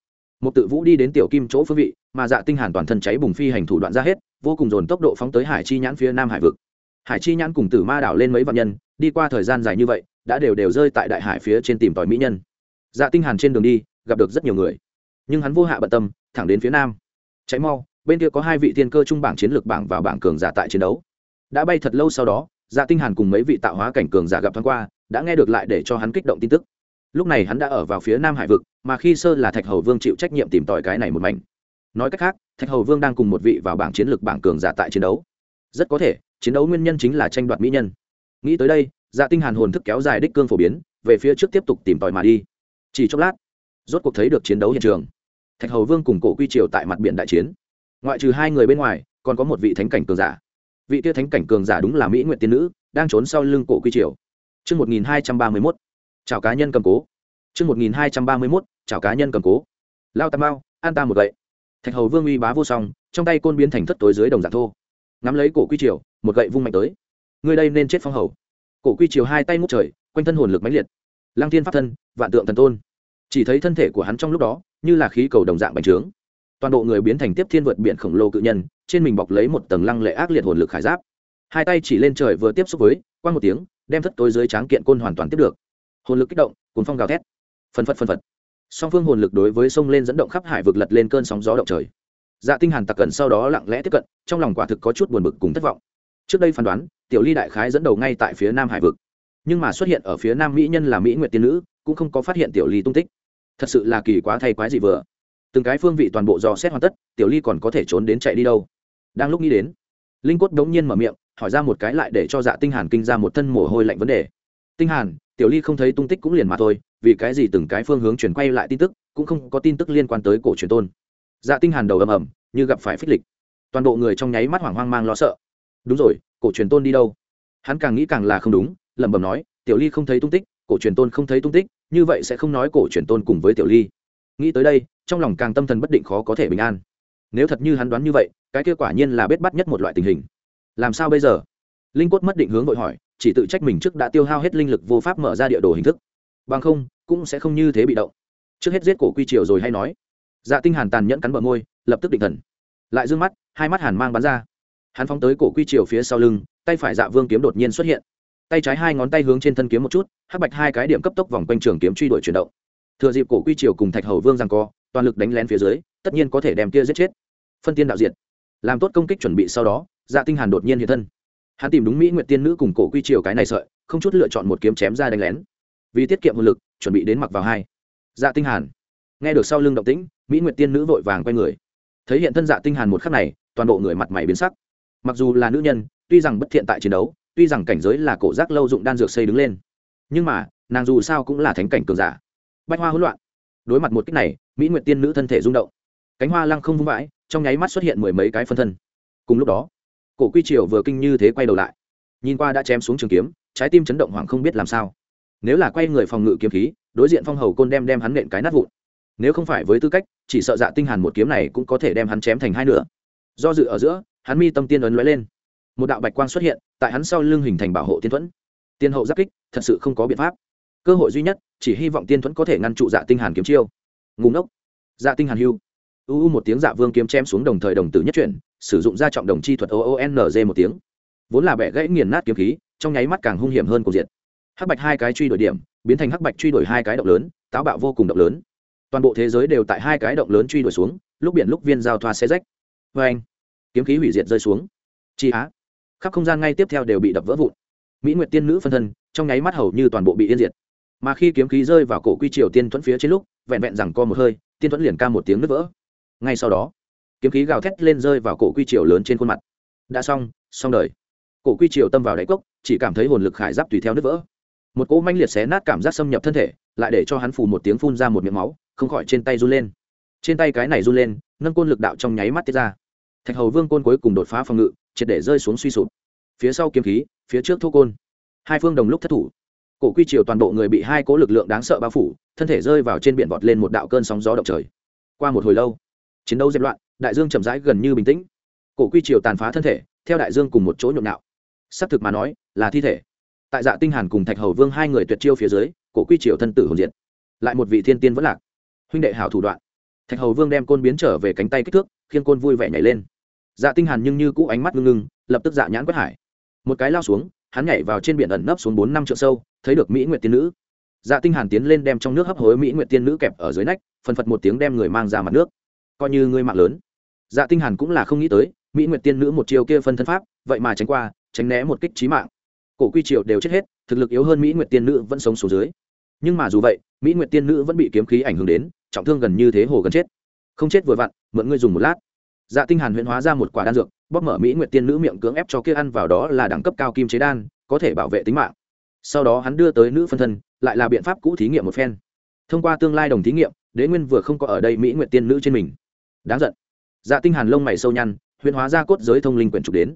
Một tự vũ đi đến tiểu kim chỗ phương vị, mà dạ tinh hàn toàn thân cháy bùng phi hành thủ đoạn ra hết, vô cùng dồn tốc độ phóng tới hải chi nhãn phía nam hải vực. Hải chi nhãn cùng tử ma đảo lên mấy vạn nhân, đi qua thời gian dài như vậy, đã đều đều rơi tại đại hải phía trên tìm tòi mỹ nhân. Dạ tinh hàn trên đường đi, gặp được rất nhiều người. Nhưng hắn vô hạ bận tâm, thẳng đến phía nam. Cháy mau, bên kia có hai vị tiên cơ trung bảng chiến lược bảng vào bảng cường giả tại chiến đấu. Đã bay thật lâu sau đó dạ tinh hàn cùng mấy vị tạo hóa cảnh cường giả gặp thoáng qua đã nghe được lại để cho hắn kích động tin tức. Lúc này hắn đã ở vào phía nam hải vực, mà khi sơ là thạch hầu vương chịu trách nhiệm tìm tòi cái này một mảnh. Nói cách khác, thạch hầu vương đang cùng một vị vào bảng chiến lược bảng cường giả tại chiến đấu. Rất có thể, chiến đấu nguyên nhân chính là tranh đoạt mỹ nhân. Nghĩ tới đây dạ tinh hàn hồn thức kéo dài đích cương phổ biến, về phía trước tiếp tục tìm tòi mà đi. Chỉ chốc lát, rốt cuộc thấy được chiến đấu hiện trường. Thạch hầu vương cùng cổ quy triều tại mặt biển đại chiến. Ngoại trừ hai người bên ngoài, còn có một vị thánh cảnh cường giả. Vị kia thánh cảnh cường giả đúng là mỹ nguyện tiên nữ, đang trốn sau lưng cổ quy triều chương 1231, chào cá nhân cầm cố. chương 1231, chào cá nhân cầm cố. Lao tam bao, an ta một gậy. Thạch hầu vương uy bá vô song, trong tay côn biến thành thất tối dưới đồng dạng thô. Ngắm lấy cổ quy triều, một gậy vung mạnh tới. Người đây nên chết phong hầu. Cổ quy triều hai tay ngút trời, quanh thân hồn lực mãnh liệt. Lăng thiên pháp thân, vạn tượng thần tôn. Chỉ thấy thân thể của hắn trong lúc đó, như là khí cầu đồng dạng bành trướng. Toàn bộ người biến thành tiếp thiên vượt biển khổng lồ cự nhân, trên mình bọc lấy một tầng lăng lệ ác liệt hồn lực khải giáp. Hai tay chỉ lên trời vừa tiếp xúc với, quang một tiếng, đem thất tối dưới tráng kiện côn hoàn toàn tiếp được. Hồn lực kích động cuốn phong gào thét. Phân phật phân phật. Song phương hồn lực đối với sông lên dẫn động khắp hải vực lật lên cơn sóng gió động trời. Dạ tinh hàn tặc cận sau đó lặng lẽ tiếp cận, trong lòng quả thực có chút buồn bực cùng thất vọng. Trước đây phán đoán, tiểu ly đại khái dẫn đầu ngay tại phía nam hải vực. Nhưng mà xuất hiện ở phía nam mỹ nhân là mỹ nguyệt tiên nữ, cũng không có phát hiện tiểu ly tung tích. Thật sự là kỳ quá thay quái gì vừa. Từng cái phương vị toàn bộ dò xét hoàn tất, tiểu ly còn có thể trốn đến chạy đi đâu. Đang lúc nghĩ đến, linh cốt đống nhiên mở miệng hỏi ra một cái lại để cho dạ tinh hàn kinh ra một thân mồ hôi lạnh vấn đề. Tinh hàn, tiểu ly không thấy tung tích cũng liền mà thôi, vì cái gì từng cái phương hướng chuyển quay lại tin tức, cũng không có tin tức liên quan tới cổ truyền tôn. Dạ tinh hàn đầu ầm ầm, như gặp phải phích lịch. Toàn bộ người trong nháy mắt hoảng hoang mang lo sợ. Đúng rồi, cổ truyền tôn đi đâu? Hắn càng nghĩ càng là không đúng, lẩm bẩm nói, tiểu ly không thấy tung tích, cổ truyền tôn không thấy tung tích, như vậy sẽ không nói cổ truyền tôn cùng với tiểu ly. Nghĩ tới đây, trong lòng càng tâm thần bất định khó có thể bình an. Nếu thật như hắn đoán như vậy, cái kia quả nhiên là bết bắt nhất một loại tình hình làm sao bây giờ? Linh cốt mất định hướng vội hỏi, chỉ tự trách mình trước đã tiêu hao hết linh lực vô pháp mở ra địa đồ hình thức. Bằng không, cũng sẽ không như thế bị động. Trước hết giết cổ quy triều rồi hay nói. Dạ tinh hàn tàn nhẫn cắn bờ môi, lập tức định thần. Lại dương mắt, hai mắt hàn mang bắn ra. Hắn phóng tới cổ quy triều phía sau lưng, tay phải dạ vương kiếm đột nhiên xuất hiện. Tay trái hai ngón tay hướng trên thân kiếm một chút, hắc bạch hai cái điểm cấp tốc vòng quanh trường kiếm truy đuổi chuyển động. Thừa dịp cổ quy triều cùng thạch hầu vương giằng co, toàn lực đánh lén phía dưới, tất nhiên có thể đem kia giết chết. Phân tiên đạo diện làm tốt công kích chuẩn bị sau đó dạ tinh hàn đột nhiên hiện thân. Hắn tìm đúng mỹ nguyệt tiên nữ cùng cổ quy triều cái này sợi, không chút lựa chọn một kiếm chém ra đánh lén. Vì tiết kiệm nguồn lực, chuẩn bị đến mặc vào hai. Dạ tinh hàn. Nghe được sau lưng động tĩnh, mỹ nguyệt tiên nữ vội vàng quay người. Thấy hiện thân dạ tinh hàn một khắc này, toàn bộ người mặt mày biến sắc. Mặc dù là nữ nhân, tuy rằng bất thiện tại chiến đấu, tuy rằng cảnh giới là cổ giác lâu dụng đan dược xây đứng lên, nhưng mà, nàng dù sao cũng là thánh cảnh cường giả. Bách hoa hỗn loạn. Đối mặt một kích này, mỹ nguyệt tiên nữ thân thể rung động. Cánh hoa lăng không vung vãi, trong nháy mắt xuất hiện mười mấy cái phân thân. Cùng lúc đó cổ quy triều vừa kinh như thế quay đầu lại. Nhìn qua đã chém xuống trường kiếm, trái tim chấn động hoảng không biết làm sao. Nếu là quay người phòng ngự kiếm khí, đối diện phong hầu côn đem đem hắn nện cái nát vụn. Nếu không phải với tư cách, chỉ sợ dạ tinh hàn một kiếm này cũng có thể đem hắn chém thành hai nửa. Do dự ở giữa, hắn mi tâm tiên ấn lóe lên. Một đạo bạch quang xuất hiện, tại hắn sau lưng hình thành bảo hộ tiên thuẫn. Tiên hậu giáp kích, thật sự không có biện pháp. Cơ hội duy nhất, chỉ hy vọng tiên thuẫn có thể ngăn trụ dạ tinh hàn kiếm chiêu. Ngủ ngốc. Dạ tinh hàn hưu. U u một tiếng dạ vương kiếm chém xuống đồng thời đồng tử nhất chuyển sử dụng ra trọng đồng chi thuật o o n một tiếng. Vốn là bẻ gãy nghiền nát kiếm khí, trong nháy mắt càng hung hiểm hơn cùng diện hắc bạch hai cái truy đuổi điểm, biến thành hắc bạch truy đuổi hai cái động lớn, táo bạo vô cùng động lớn. Toàn bộ thế giới đều tại hai cái động lớn truy đuổi xuống, lúc biển lúc viên giao thoa xe rách. Vê anh, kiếm khí hủy diệt rơi xuống. Chi á. Khắp không gian ngay tiếp theo đều bị đập vỡ vụn. Mỹ nguyệt tiên nữ phân thân, trong nháy mắt hầu như toàn bộ bị yên diệt. Mà khi kiếm khí rơi vào cổ quy triều tiên thuẫn phía trên lúc, vẹn vẹn rằng co một hơi, tiên thuẫn liền ca một tiếng nứt vỡ. Ngay sau đó kiếm khí gào thét lên rơi vào cổ quy triều lớn trên khuôn mặt. Đã xong xong đời. Cổ quy triều tâm vào đáy cốc, chỉ cảm thấy hồn lực khải giáp tùy theo nứt vỡ. Một cỗ manh liệt xé nát cảm giác xâm nhập thân thể, lại để cho hắn phù một tiếng phun ra một miệng máu, không khỏi trên tay run lên. Trên tay cái này run lên, nâng côn lực đạo trong nháy mắt tiết ra. Thạch hầu vương côn cuối cùng đột phá phòng ngự, triệt để rơi xuống suy sụp. Phía sau kiếm khí, phía trước thô côn. Hai phương đồng lúc thất thủ. Cổ quy triều toàn bộ người bị hai cỗ lực lượng đáng sợ bao phủ, thân thể rơi vào trên biển vọt lên một đạo cơn sóng gió động trời. Qua một hồi lâu, chiến đấu dẹp loạn đại dương chậm rãi gần như bình tĩnh. Cổ quy triều tàn phá thân thể, theo đại dương cùng một chỗ nhộn nhạo. Xác thực mà nói, là thi thể. Tại dạ tinh hàn cùng thạch hầu vương hai người tuyệt chiêu phía dưới, cổ quy triều thân tử hồn diệt. Lại một vị thiên tiên vẫn lạc. Huynh đệ hảo thủ đoạn. Thạch hầu vương đem côn biến trở về cánh tay kích thước, khiến côn vui vẻ nhảy lên. Dạ tinh hàn nhưng như cũ ánh mắt ngưng ngưng, lập tức dạ nhãn quét hải. Một cái lao xuống, hắn nhảy vào trên biển ẩn nấp xuống bốn năm trượng sâu, thấy được mỹ nguyệt tiên nữ. Dạ tinh hàn tiến lên đem trong nước hấp hối mỹ nguyệt tiên nữ kẹp ở dưới nách, phần phật một tiếng đem người mang ra mặt nước coi như ngươi mạng lớn. Dạ tinh hàn cũng là không nghĩ tới, mỹ nguyệt tiên nữ một chiều kia phân thân pháp, vậy mà tránh qua, tránh né một kích chí mạng. Cổ quy triều đều chết hết, thực lực yếu hơn mỹ nguyệt tiên nữ vẫn sống xuống dưới. Nhưng mà dù vậy, mỹ nguyệt tiên nữ vẫn bị kiếm khí ảnh hưởng đến, trọng thương gần như thế hồ gần chết. Không chết vừa vặn, mượn ngươi dùng một lát. Dạ tinh hàn huyễn hóa ra một quả đan dược, bóp mở mỹ nguyệt tiên nữ miệng cưỡng ép cho kia ăn vào đó là đẳng cấp cao kim chế đan, có thể bảo vệ tính mạng. Sau đó hắn đưa tới nữ phân thân, lại là biện pháp cũ thí nghiệm một phen. Thông qua tương lai đồng thí nghiệm, đế nguyên vừa không có ở đây mỹ nguyệt tiên nữ trên mình đáng giận. Dạ tinh hàn lông mày sâu nhăn, huyễn hóa ra cốt giới thông linh quyển trục đến.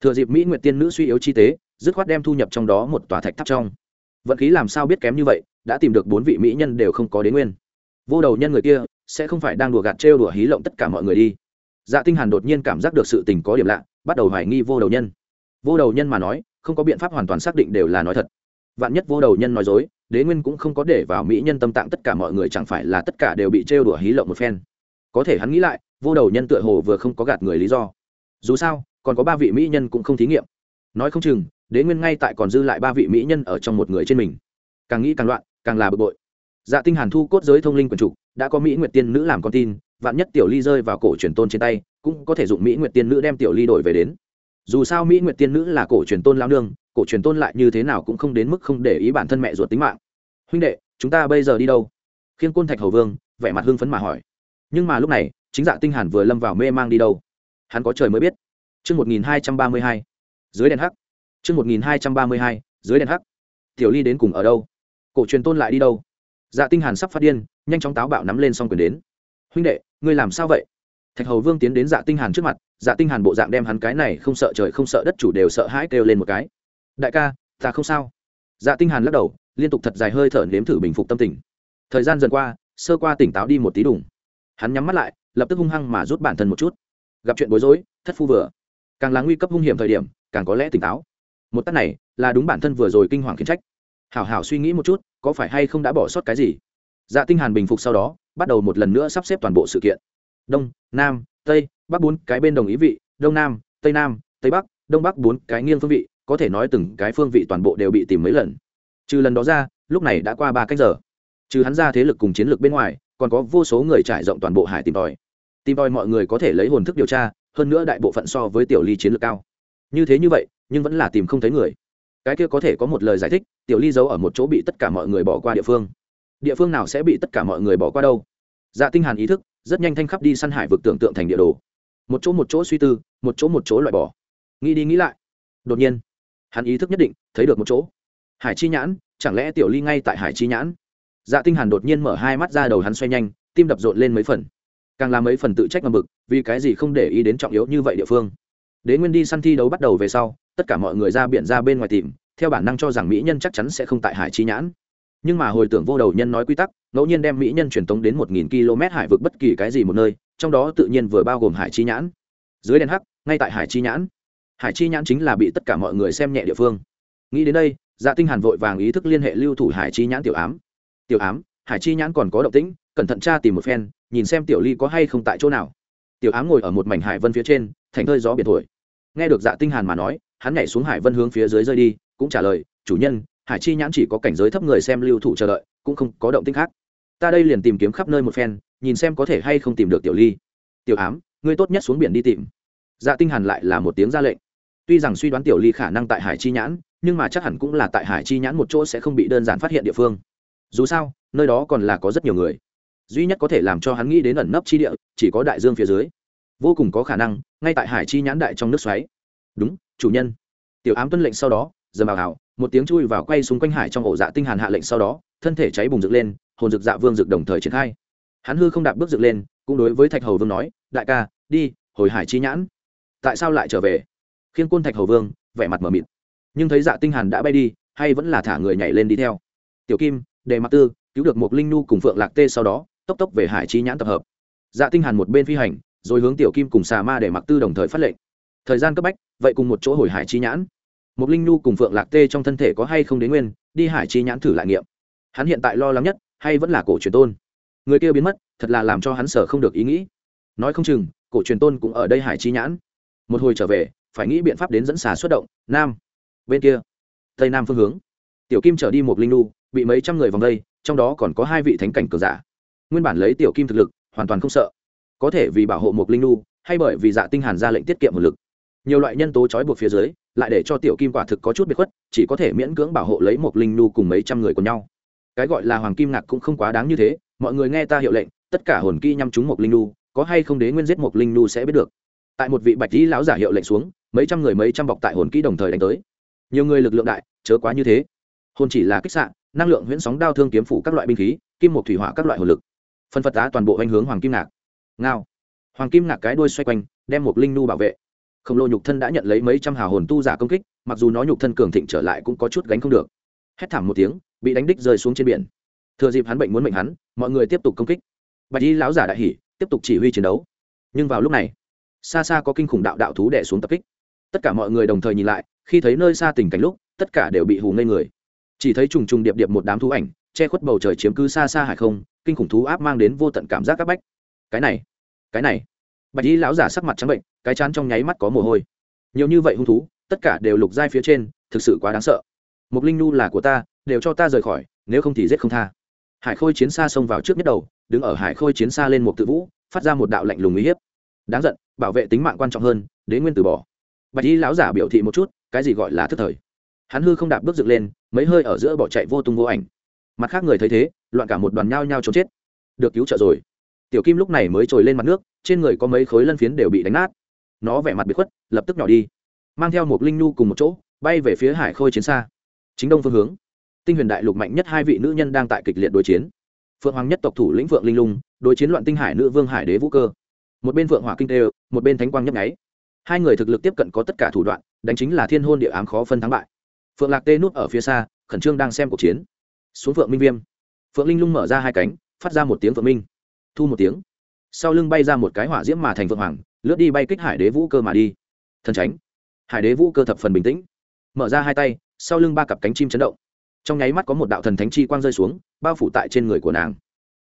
Thừa dịp mỹ nguyệt tiên nữ suy yếu chi tế, dứt khoát đem thu nhập trong đó một tòa thạch tháp trong. Vận khí làm sao biết kém như vậy, đã tìm được bốn vị mỹ nhân đều không có đến nguyên. Vô đầu nhân người kia, sẽ không phải đang đùa gạt trêu đùa hí lộng tất cả mọi người đi. Dạ tinh hàn đột nhiên cảm giác được sự tình có điểm lạ, bắt đầu hoài nghi vô đầu nhân. Vô đầu nhân mà nói, không có biện pháp hoàn toàn xác định đều là nói thật. Vạn nhất vô đầu nhân nói dối, đế nguyên cũng không có để vào mỹ nhân tâm tạng tất cả mọi người chẳng phải là tất cả đều bị trêu đùa hí lộng một phen có thể hắn nghĩ lại, vô đầu nhân tựa hồ vừa không có gạt người lý do. Dù sao, còn có ba vị mỹ nhân cũng không thí nghiệm. Nói không chừng, đế nguyên ngay tại còn dư lại ba vị mỹ nhân ở trong một người trên mình. Càng nghĩ càng loạn, càng là bực bội. Dạ tinh hàn thu cốt giới thông linh quần trục đã có mỹ nguyệt tiên nữ làm con tin, vạn nhất tiểu ly rơi vào cổ truyền tôn trên tay, cũng có thể dụng mỹ nguyệt tiên nữ đem tiểu ly đổi về đến. Dù sao mỹ nguyệt tiên nữ là cổ truyền tôn lao nương, cổ truyền tôn lại như thế nào cũng không đến mức không để ý bản thân mẹ ruột tính mạng. Huynh đệ, chúng ta bây giờ đi đâu? Khiên côn thạch hầu vương, vẻ mặt hưng phấn mà hỏi nhưng mà lúc này, chính dạ tinh hàn vừa lâm vào mê mang đi đâu? Hắn có trời mới biết. Chương 1232 dưới đèn hắc. Chương 1232 dưới đèn hắc. Tiểu ly đến cùng ở đâu? Cổ truyền tôn lại đi đâu? Dạ tinh hàn sắp phát điên, nhanh chóng táo bạo nắm lên xong quyền đến. Huynh đệ, ngươi làm sao vậy? Thạch hầu vương tiến đến dạ tinh hàn trước mặt dạ tinh hàn bộ dạng đem hắn cái này không sợ trời không sợ đất chủ đều sợ hãi kêu lên một cái. Đại ca, ta không sao. Dạ tinh hàn lắc đầu, liên tục thật dài hơi thở nếm thử bình phục tâm tình. Thời gian dần qua, sơ qua tỉnh táo đi một tí đủng hắn nhắm mắt lại, lập tức hung hăng mà rút bản thân một chút. Gặp chuyện bối rối, thất phu vừa. Càng là nguy cấp hung hiểm thời điểm, càng có lẽ tỉnh táo. Một tắt này, là đúng bản thân vừa rồi kinh hoàng khiến trách. Hảo hảo suy nghĩ một chút, có phải hay không đã bỏ sót cái gì? Dạ tinh hàn bình phục sau đó, bắt đầu một lần nữa sắp xếp toàn bộ sự kiện. Đông, nam, tây, bắc bốn cái bên đồng ý vị, đông nam, tây nam, tây bắc, đông bắc bốn cái nghiêng phương vị, có thể nói từng cái phương vị toàn bộ đều bị tìm mấy lần. Trừ lần đó ra, lúc này đã qua ba cách giờ. Trừ hắn ra thế lực cùng chiến lược bên ngoài còn có vô số người trải rộng toàn bộ hải tìm tòi. Tìm tòi mọi người có thể lấy hồn thức điều tra, hơn nữa đại bộ phận so với tiểu ly chiến lược cao. Như thế như vậy, nhưng vẫn là tìm không thấy người. Cái kia có thể có một lời giải thích, tiểu ly giấu ở một chỗ bị tất cả mọi người bỏ qua địa phương. Địa phương nào sẽ bị tất cả mọi người bỏ qua đâu? Dạ tinh hàn ý thức, rất nhanh thanh khắp đi săn hải vực tưởng tượng thành địa đồ. Một chỗ một chỗ suy tư, một chỗ một chỗ loại bỏ. Nghĩ đi nghĩ lại. Đột nhiên, hắn ý thức nhất định, thấy được một chỗ. Hải chi nhãn, chẳng lẽ tiểu ly ngay tại hải chi nhãn? Dạ tinh hàn đột nhiên mở hai mắt ra đầu hắn xoay nhanh, tim đập rộn lên mấy phần. Càng làm mấy phần tự trách mà bực, vì cái gì không để ý đến trọng yếu như vậy địa phương. Đến nguyên đi săn thi đấu bắt đầu về sau, tất cả mọi người ra biển ra bên ngoài tìm, theo bản năng cho rằng mỹ nhân chắc chắn sẽ không tại hải chi nhãn. Nhưng mà hồi tưởng vô đầu nhân nói quy tắc, ngẫu nhiên đem mỹ nhân truyền tống đến một nghìn km hải vực bất kỳ cái gì một nơi, trong đó tự nhiên vừa bao gồm hải chi nhãn. Dưới đèn hắc, ngay tại hải chi nhãn. Hải chi nhãn chính là bị tất cả mọi người xem nhẹ địa phương. Nghĩ đến đây dạ tinh hàn vội vàng ý thức liên hệ lưu thủ hải chi nhãn tiểu ám tiểu ám, hải chi nhãn còn có động tĩnh, cẩn thận tra tìm một phen, nhìn xem tiểu ly có hay không tại chỗ nào. Tiểu ám ngồi ở một mảnh hải vân phía trên, thành hơi gió biển thổi. Nghe được dạ tinh hàn mà nói, hắn nhảy xuống hải vân hướng phía dưới rơi đi, cũng trả lời, chủ nhân, hải chi nhãn chỉ có cảnh giới thấp người xem lưu thủ chờ đợi, cũng không có động tĩnh khác. Ta đây liền tìm kiếm khắp nơi một phen, nhìn xem có thể hay không tìm được tiểu ly. Tiểu ám, ngươi tốt nhất xuống biển đi tìm. Dạ tinh hàn lại là một tiếng ra lệnh. Tuy rằng suy đoán tiểu ly khả năng tại hải chi nhãn, nhưng mà chắc hẳn cũng là tại hải chi nhãn một chỗ sẽ không bị đơn giản phát hiện địa phương dù sao, nơi đó còn là có rất nhiều người. Duy nhất có thể làm cho hắn nghĩ đến ẩn nấp chi địa, chỉ có đại dương phía dưới. Vô cùng có khả năng, ngay tại hải chi nhãn đại trong nước xoáy. Đúng, chủ nhân. Tiểu ám tuân lệnh sau đó giờ bảo hảo một tiếng chui vào quay xung quanh hải trong ổ dạ tinh hàn hạ lệnh sau đó, thân thể cháy bùng dựng lên, hồn dực dạ vương dực đồng thời triển khai. Hắn hư không đạp bước dựng lên, cũng đối với thạch hầu vương nói, đại ca, đi, hồi hải chi nhãn. Tại sao lại trở về? Khiến côn thạch hầu vương, vẻ mặt mờ mịt. Nhưng thấy dạ tinh hàn đã bay đi, hay vẫn là thả người nhảy lên đi theo. Tiểu kim đề mặc tư, cứu được một linh nu cùng phượng lạc tê sau đó, tốc tốc về hải chi nhãn tập hợp. Dạ tinh hàn một bên phi hành, rồi hướng tiểu kim cùng xà ma để mặc tư đồng thời phát lệnh. Thời gian cấp bách, vậy cùng một chỗ hồi hải chi nhãn. Một linh nu cùng phượng lạc tê trong thân thể có hay không đến nguyên, đi hải chi nhãn thử lại nghiệm. Hắn hiện tại lo lắng nhất, hay vẫn là cổ truyền tôn? Người kia biến mất, thật là làm cho hắn sở không được ý nghĩ. Nói không chừng, cổ truyền tôn cũng ở đây hải chi nhãn. Một hồi trở về, phải nghĩ biện pháp đến dẫn xà xuất động, nam. Bên kia, tây nam phương hướng tiểu kim trở đi một linh nu, bị mấy trăm người vòng đây, trong đó còn có hai vị thánh cảnh cường giả. Nguyên bản lấy tiểu kim thực lực, hoàn toàn không sợ. Có thể vì bảo hộ một linh nu, hay bởi vì dạ tinh hàn ra lệnh tiết kiệm một lực. Nhiều loại nhân tố trói buộc phía dưới, lại để cho tiểu kim quả thực có chút biệt khuất, chỉ có thể miễn cưỡng bảo hộ lấy một linh nu cùng mấy trăm người của nhau. Cái gọi là hoàng kim ngạc cũng không quá đáng như thế, mọi người nghe ta hiệu lệnh, tất cả hồn kỹ nhắm trúng một linh nu, có hay không đế nguyên giết một linh nu sẽ biết được. Tại một vị bạch lý lão giả hiệu lệnh xuống, mấy trăm người mấy trăm bọc tại hồn kỹ đồng thời đánh tới. Nhiều người lực lượng đại, chớ quá như thế hồn chỉ là kích sạn năng lượng huyễn sóng đao thương kiếm phủ các loại binh khí, kim một thủy hỏa các loại hồn lực. Phân phật tá toàn bộ anh hướng hoàng kim ngạc. Ngao. Hoàng kim ngạc cái đuôi xoay quanh, đem một linh nu bảo vệ. Khổng lồ nhục thân đã nhận lấy mấy trăm hào hồn tu giả công kích, mặc dù nó nhục thân cường thịnh trở lại cũng có chút gánh không được. Hét thảm một tiếng, bị đánh đích rơi xuống trên biển. Thừa dịp hắn bệnh muốn mệnh hắn, mọi người tiếp tục công kích. Bạch y lão giả đại hỉ, tiếp tục chỉ huy chiến đấu. Nhưng vào lúc này, xa xa có kinh khủng đạo đạo thú đẻ xuống tập kích. Tất cả mọi người đồng thời nhìn lại, khi thấy nơi xa tình cảnh lúc, tất cả đều bị hù ngây người chỉ thấy trùng trùng điệp điệp một đám thú ảnh, che khuất bầu trời chiếm cứ xa xa hải không, kinh khủng thú áp mang đến vô tận cảm giác các bách. Cái này cái này. Bạch y lão giả sắc mặt trắng bệnh, cái chán trong nháy mắt có mồ hôi. Nhiều như vậy hung thú, tất cả đều lục giai phía trên, thực sự quá đáng sợ. Mục linh nu là của ta, đều cho ta rời khỏi, nếu không thì giết không tha. Hải khôi chiến xa xông vào trước nhất đầu, đứng ở hải khôi chiến xa lên một tự vũ, phát ra một đạo lạnh lùng uy hiếp. Đáng giận, bảo vệ tính mạng quan trọng hơn, đế nguyên từ bỏ. Bạch y lão giả biểu thị một chút, cái gì gọi là thức thời? Hắn hư không đạp bước dựng lên, mấy hơi ở giữa bỏ chạy vô tung vô ảnh. Mặt khác người thấy thế, loạn cả một đoàn nhao nhao trốn chết. Được cứu trợ rồi. Tiểu kim lúc này mới trồi lên mặt nước, trên người có mấy khối lân phiến đều bị đánh nát. Nó vẻ mặt bị khuất, lập tức nhỏ đi. Mang theo một linh nhu cùng một chỗ, bay về phía hải khôi chiến xa. Chính đông phương hướng. Tinh huyền đại lục mạnh nhất hai vị nữ nhân đang tại kịch liệt đối chiến. Phượng hoàng nhất tộc thủ lĩnh phượng linh lung, đối chiến loạn tinh hải nữ vương hải đế vũ cơ. Một bên phượng hỏa kinh tê, một bên thánh quang nhấp nháy. Hai người thực lực tiếp cận có tất cả thủ đoạn, đánh chính là thiên hôn địa ám khó phân thắng bại phượng lạc tê nút ở phía xa, khẩn trương đang xem cuộc chiến. Xuống phượng minh viêm. Phượng linh lung mở ra hai cánh, phát ra một tiếng phượng minh. Thu một tiếng. Sau lưng bay ra một cái hỏa diễm mà thành phượng hoàng, lướt đi bay kích hải đế vũ cơ mà đi. Thần tránh hải đế vũ cơ thập phần bình tĩnh. Mở ra hai tay, sau lưng ba cặp cánh chim chấn động. Trong nháy mắt có một đạo thần thánh chi quang rơi xuống, bao phủ tại trên người của nàng.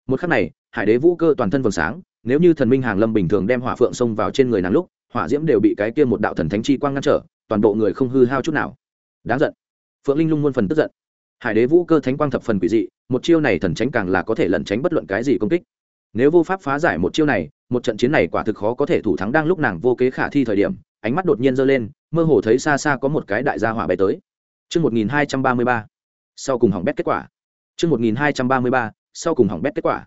Một khắc này, hải đế vũ cơ toàn thân vầng sáng, nếu như thần minh hàng lâm bình thường đem hỏa phượng xông vào trên người nàng lúc, hỏa diễm đều bị cái kia một đạo thần thánh chi quang ngăn trở, toàn bộ người không hư hao chút nào. Đáng giận phượng linh lung muôn phần tức giận hải đế vũ cơ thánh quang thập phần quỷ dị một chiêu này thần tránh càng là có thể lẩn tránh bất luận cái gì công kích nếu vô pháp phá giải một chiêu này một trận chiến này quả thực khó có thể thủ thắng đang lúc nàng vô kế khả thi thời điểm ánh mắt đột nhiên giơ lên mơ hồ thấy xa xa có một cái đại gia hỏa bay tới Trước 1233, sau cùng hỏng bét kết quả. Trước 1233, sau cùng hỏng bét kết quả.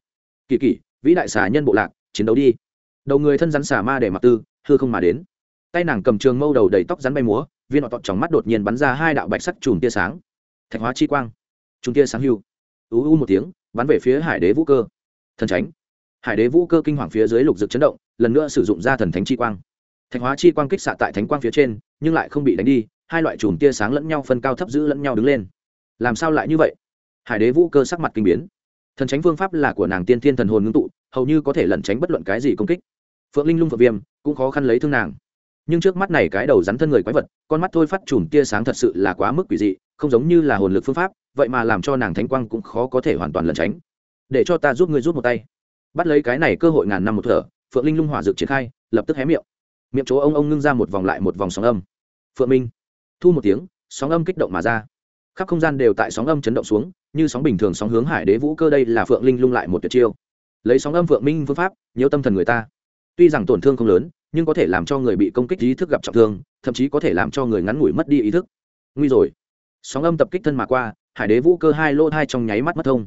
Kỳ kỳ, vĩ đại xà nhân bộ lạc, chiến đấu đi. Đầu người thân rắn xà ma để mặc tư, hư không mà đến. Tay nàng cầm trường mâu đầu đầy tóc rắn bay múa, viên họ tọt trong mắt đột nhiên bắn ra hai đạo bạch sắc chùm tia sáng. Thạch hóa chi quang. Chùm tia sáng hưu. U u một tiếng, bắn về phía Hải Đế Vũ Cơ. Thần tránh. Hải Đế Vũ Cơ kinh hoàng phía dưới lục dực chấn động, lần nữa sử dụng ra thần thánh chi quang. Thạch hóa chi quang kích xạ tại thánh quang phía trên, nhưng lại không bị đánh đi, hai loại chùm tia sáng lẫn nhau phân cao thấp giữ lẫn nhau đứng lên làm sao lại như vậy hải đế vũ cơ sắc mặt kinh biến thần tránh phương pháp là của nàng tiên thiên thần hồn ngưng tụ hầu như có thể lẩn tránh bất luận cái gì công kích phượng linh lung phượng viêm cũng khó khăn lấy thương nàng nhưng trước mắt này cái đầu rắn thân người quái vật, con mắt thôi phát chùm tia sáng thật sự là quá mức quỷ dị, không giống như là hồn lực phương pháp, vậy mà làm cho nàng thánh quang cũng khó có thể hoàn toàn lẩn tránh. Để cho ta giúp ngươi rút một tay. Bắt lấy cái này cơ hội ngàn năm một thở, phượng linh lung hỏa dược triển khai, lập tức hé miệng. Miệng chỗ ông ông ngưng ra một vòng lại một vòng sóng âm. Phượng minh, thu một tiếng, sóng âm kích động mà ra. Khắp không gian đều tại sóng âm chấn động xuống, như sóng bình thường sóng hướng hải đế vũ cơ đây là phượng linh lung lại một tuyệt chiêu. Lấy sóng âm phượng minh phương pháp, nhiễu tâm thần người ta. Tuy rằng tổn thương không lớn nhưng có thể làm cho người bị công kích ý thức gặp trọng thương, thậm chí có thể làm cho người ngắn ngủi mất đi ý thức. Nguy rồi. Sóng âm tập kích thân mà qua, hải đế vũ cơ hai lô thai trong nháy mắt mất thông.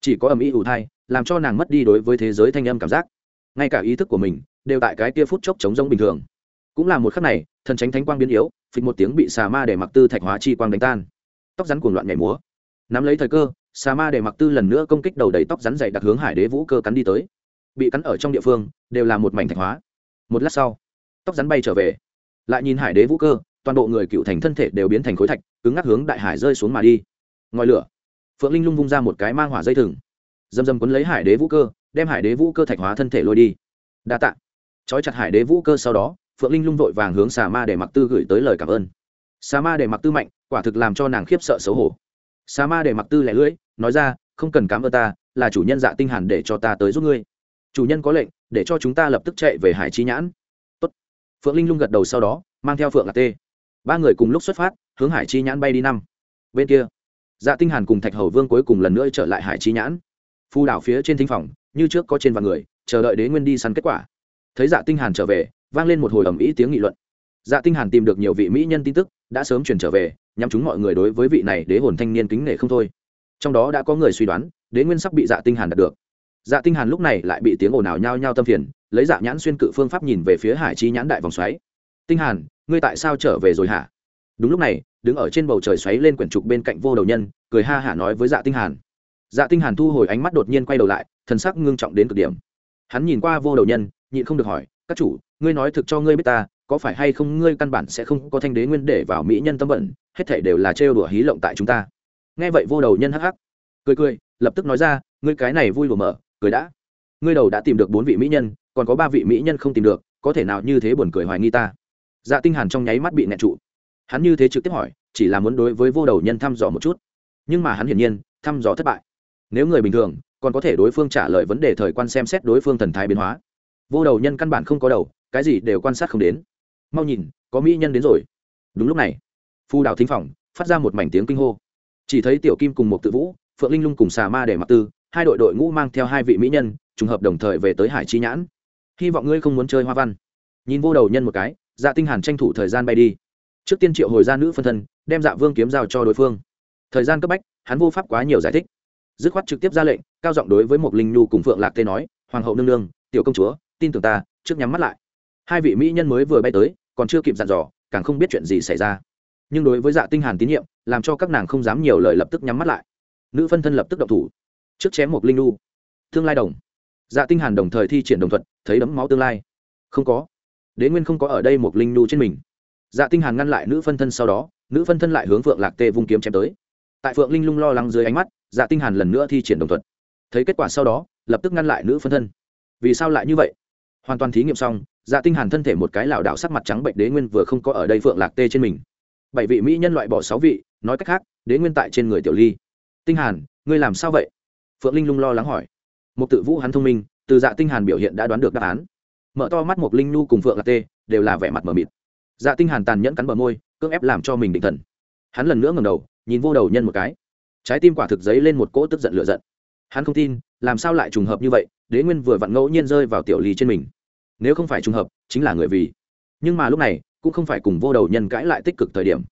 Chỉ có ầm ĩ ủ thai, làm cho nàng mất đi đối với thế giới thanh âm cảm giác. Ngay cả ý thức của mình, đều tại cái tia phút chốc chống rông bình thường. Cũng là một khắc này, thần tránh thánh quang biến yếu, phịch một tiếng bị xà ma để mặc tư thạch hóa chi quang đánh tan. Tóc rắn cuồng loạn nhảy múa. Nắm lấy thời cơ, xà ma để mặc tư lần nữa công kích đầu đầy tóc rắn dày đặc hướng hải đế vũ cơ cắn đi tới. Bị cắn ở trong địa phương, đều là một mảnh thạch hóa một lát sau, tóc rắn bay trở về. Lại nhìn hải đế vũ cơ, toàn bộ người cựu thành thân thể đều biến thành khối thạch, cứng ngắc hướng đại hải rơi xuống mà đi. Ngòi lửa. Phượng linh lung vung ra một cái mang hỏa dây thừng. Dầm dầm quấn lấy hải đế vũ cơ, đem hải đế vũ cơ thạch hóa thân thể lôi đi. Đa tạ. Trói chặt hải đế vũ cơ sau đó, phượng linh lung vội vàng hướng xà ma để mặc tư gửi tới lời cảm ơn. Xà ma để mặc tư mạnh, quả thực làm cho nàng khiếp sợ xấu hổ. Xà ma để mặc tư lẻ lưỡi, nói ra, không cần cám ơn ta, là chủ nhân dạ tinh hàn để cho ta tới giúp ngươi. Chủ nhân có lệnh để cho chúng ta lập tức chạy về hải Chi nhãn. Tốt. phượng linh lung gật đầu sau đó, mang theo phượng lạc tê. Ba người cùng lúc xuất phát, hướng hải chi nhãn bay đi năm. Bên kia dạ tinh hàn cùng thạch hầu vương cuối cùng lần nữa trở lại hải chi nhãn. Phu đảo phía trên thính phòng, như trước có trên vạn người, chờ đợi đế nguyên đi săn kết quả. Thấy dạ tinh hàn trở về, vang lên một hồi ầm ĩ tiếng nghị luận. Dạ tinh hàn tìm được nhiều vị mỹ nhân tin tức, đã sớm chuyển trở về, nhắm chúng mọi người đối với vị này đế hồn thanh niên kính nể không thôi. Trong đó đã có người suy đoán, đế nguyên sắp bị dạ tinh hàn đạt được dạ tinh hàn lúc này lại bị tiếng ồn ào nhao nhao tâm phiền, lấy dạ nhãn xuyên cự phương pháp nhìn về phía hải chi nhãn đại vòng xoáy. Tinh hàn, ngươi tại sao trở về rồi hả? Đúng lúc này, đứng ở trên bầu trời xoáy lên quyển trục bên cạnh vô đầu nhân, cười ha hả nói với dạ tinh hàn. Dạ tinh hàn thu hồi ánh mắt đột nhiên quay đầu lại, thần sắc ngưng trọng đến cực điểm. Hắn nhìn qua vô đầu nhân, nhịn không được hỏi, các chủ, ngươi nói thực cho ngươi biết ta, có phải hay không ngươi căn bản sẽ không có thanh đế nguyên để vào mỹ nhân tâm bẩn, hết thảy đều là trêu đùa hí lộng tại chúng ta? Nghe vậy vô đầu nhân hắc hắc, cười cười, lập tức nói ra, ngươi cái này vui lùa mở cười đã. Ngươi đầu đã tìm được bốn vị mỹ nhân, còn có ba vị mỹ nhân không tìm được, có thể nào như thế buồn cười hoài nghi ta? Dạ tinh hàn trong nháy mắt bị nẹt trụ. Hắn như thế trực tiếp hỏi, chỉ là muốn đối với vô đầu nhân thăm dò một chút. Nhưng mà hắn hiển nhiên, thăm dò thất bại. Nếu người bình thường, còn có thể đối phương trả lời vấn đề thời quan xem xét đối phương thần thái biến hóa. Vô đầu nhân căn bản không có đầu, cái gì đều quan sát không đến. Mau nhìn, có mỹ nhân đến rồi. Đúng lúc này, phu đào thính phòng, phát ra một mảnh tiếng kinh hô. Chỉ thấy tiểu kim cùng một tự vũ, phượng linh lung cùng xà ma để mặc tư hai đội đội ngũ mang theo hai vị mỹ nhân, trùng hợp đồng thời về tới hải chi nhãn. Hy vọng ngươi không muốn chơi hoa văn. Nhìn vô đầu nhân một cái dạ tinh hàn tranh thủ thời gian bay đi. Trước tiên triệu hồi ra nữ phân thân, đem dạ vương kiếm giao cho đối phương. Thời gian cấp bách, hắn vô pháp quá nhiều giải thích. Dứt khoát trực tiếp ra lệnh, cao giọng đối với một linh nhu cùng phượng lạc tê nói, hoàng hậu nương nương, tiểu công chúa, tin tưởng ta, trước nhắm mắt lại. Hai vị mỹ nhân mới vừa bay tới, còn chưa kịp dặn dò, càng không biết chuyện gì xảy ra. Nhưng đối với dạ tinh hàn tín nhiệm, làm cho các nàng không dám nhiều lời lập tức nhắm mắt lại. Nữ phân thân lập tức động thủ trước chém một linh nu tương lai đồng. Dạ tinh hàn đồng thời thi triển đồng thuật, thấy đấm máu tương lai. Không có. Đế nguyên không có ở đây một linh nu trên mình. Dạ tinh hàn ngăn lại nữ phân thân sau đó nữ phân thân lại hướng phượng lạc tê vung kiếm chém tới. Tại phượng linh lung lo lắng dưới ánh mắt dạ tinh hàn lần nữa thi triển đồng thuật, thấy kết quả sau đó lập tức ngăn lại nữ phân thân. Vì sao lại như vậy? Hoàn toàn thí nghiệm xong dạ tinh hàn thân thể một cái lảo đảo sắc mặt trắng bệnh đế nguyên vừa không có ở đây phượng lạc tê trên mình. Bảy vị mỹ nhân loại bỏ sáu vị nói cách khác đế nguyên tại trên người tiểu ly. Tinh hàn ngươi làm sao vậy? Phượng linh lung lo lắng hỏi. Một tự vũ hắn thông minh, từ dạ tinh hàn biểu hiện đã đoán được đáp án. Mở to mắt một linh nu cùng phượng là tê đều là vẻ mặt mờ mịt. Dạ tinh hàn tàn nhẫn cắn bờ môi, cưỡng ép làm cho mình định thần. Hắn lần nữa ngẩng đầu, nhìn vô đầu nhân một cái. Trái tim quả thực giấy lên một cỗ tức giận lửa giận. Hắn không tin, làm sao lại trùng hợp như vậy, đế nguyên vừa vặn ngẫu nhiên rơi vào tiểu ly trên mình. Nếu không phải trùng hợp, chính là người vì. Nhưng mà lúc này, cũng không phải cùng vô đầu nhân cãi lại tích cực thời điểm.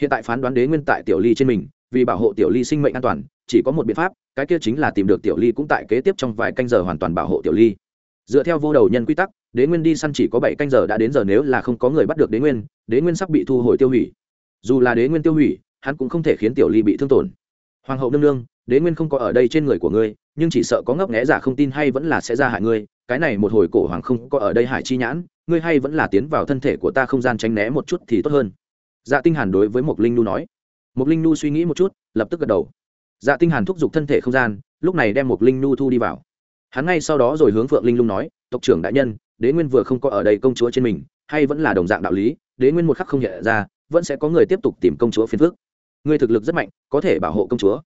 Hiện tại phán đoán đế nguyên tại tiểu ly trên mình vì bảo hộ tiểu ly sinh mệnh an toàn, chỉ có một biện pháp, cái kia chính là tìm được tiểu ly cũng tại kế tiếp trong vài canh giờ hoàn toàn bảo hộ tiểu ly. Dựa theo vô đầu nhân quy tắc, đế nguyên đi săn chỉ có bảy canh giờ đã đến giờ nếu là không có người bắt được đế nguyên đế nguyên sắp bị thu hồi tiêu hủy. Dù là đế nguyên tiêu hủy, hắn cũng không thể khiến tiểu ly bị thương tổn. Hoàng hậu nương nương, đế nguyên không có ở đây trên người của ngươi, nhưng chỉ sợ có ngấp nghẽ giả không tin hay vẫn là sẽ ra hại ngươi, cái này một hồi cổ hoàng không có ở đây hải chi nhãn, ngươi hay vẫn là tiến vào thân thể của ta không gian tránh né một chút thì tốt hơn. Dạ tinh hàn đối với một linh nu nói một linh nu suy nghĩ một chút, lập tức gật đầu. Dạ tinh hàn thúc giục thân thể không gian, lúc này đem một linh nu thu đi vào. Hắn ngay sau đó rồi hướng phượng linh lung nói, tộc trưởng đại nhân, đế nguyên vừa không có ở đây công chúa trên mình, hay vẫn là đồng dạng đạo lý, đế nguyên một khắc không nhận ra, vẫn sẽ có người tiếp tục tìm công chúa phiền phước ngươi thực lực rất mạnh, có thể bảo hộ công chúa.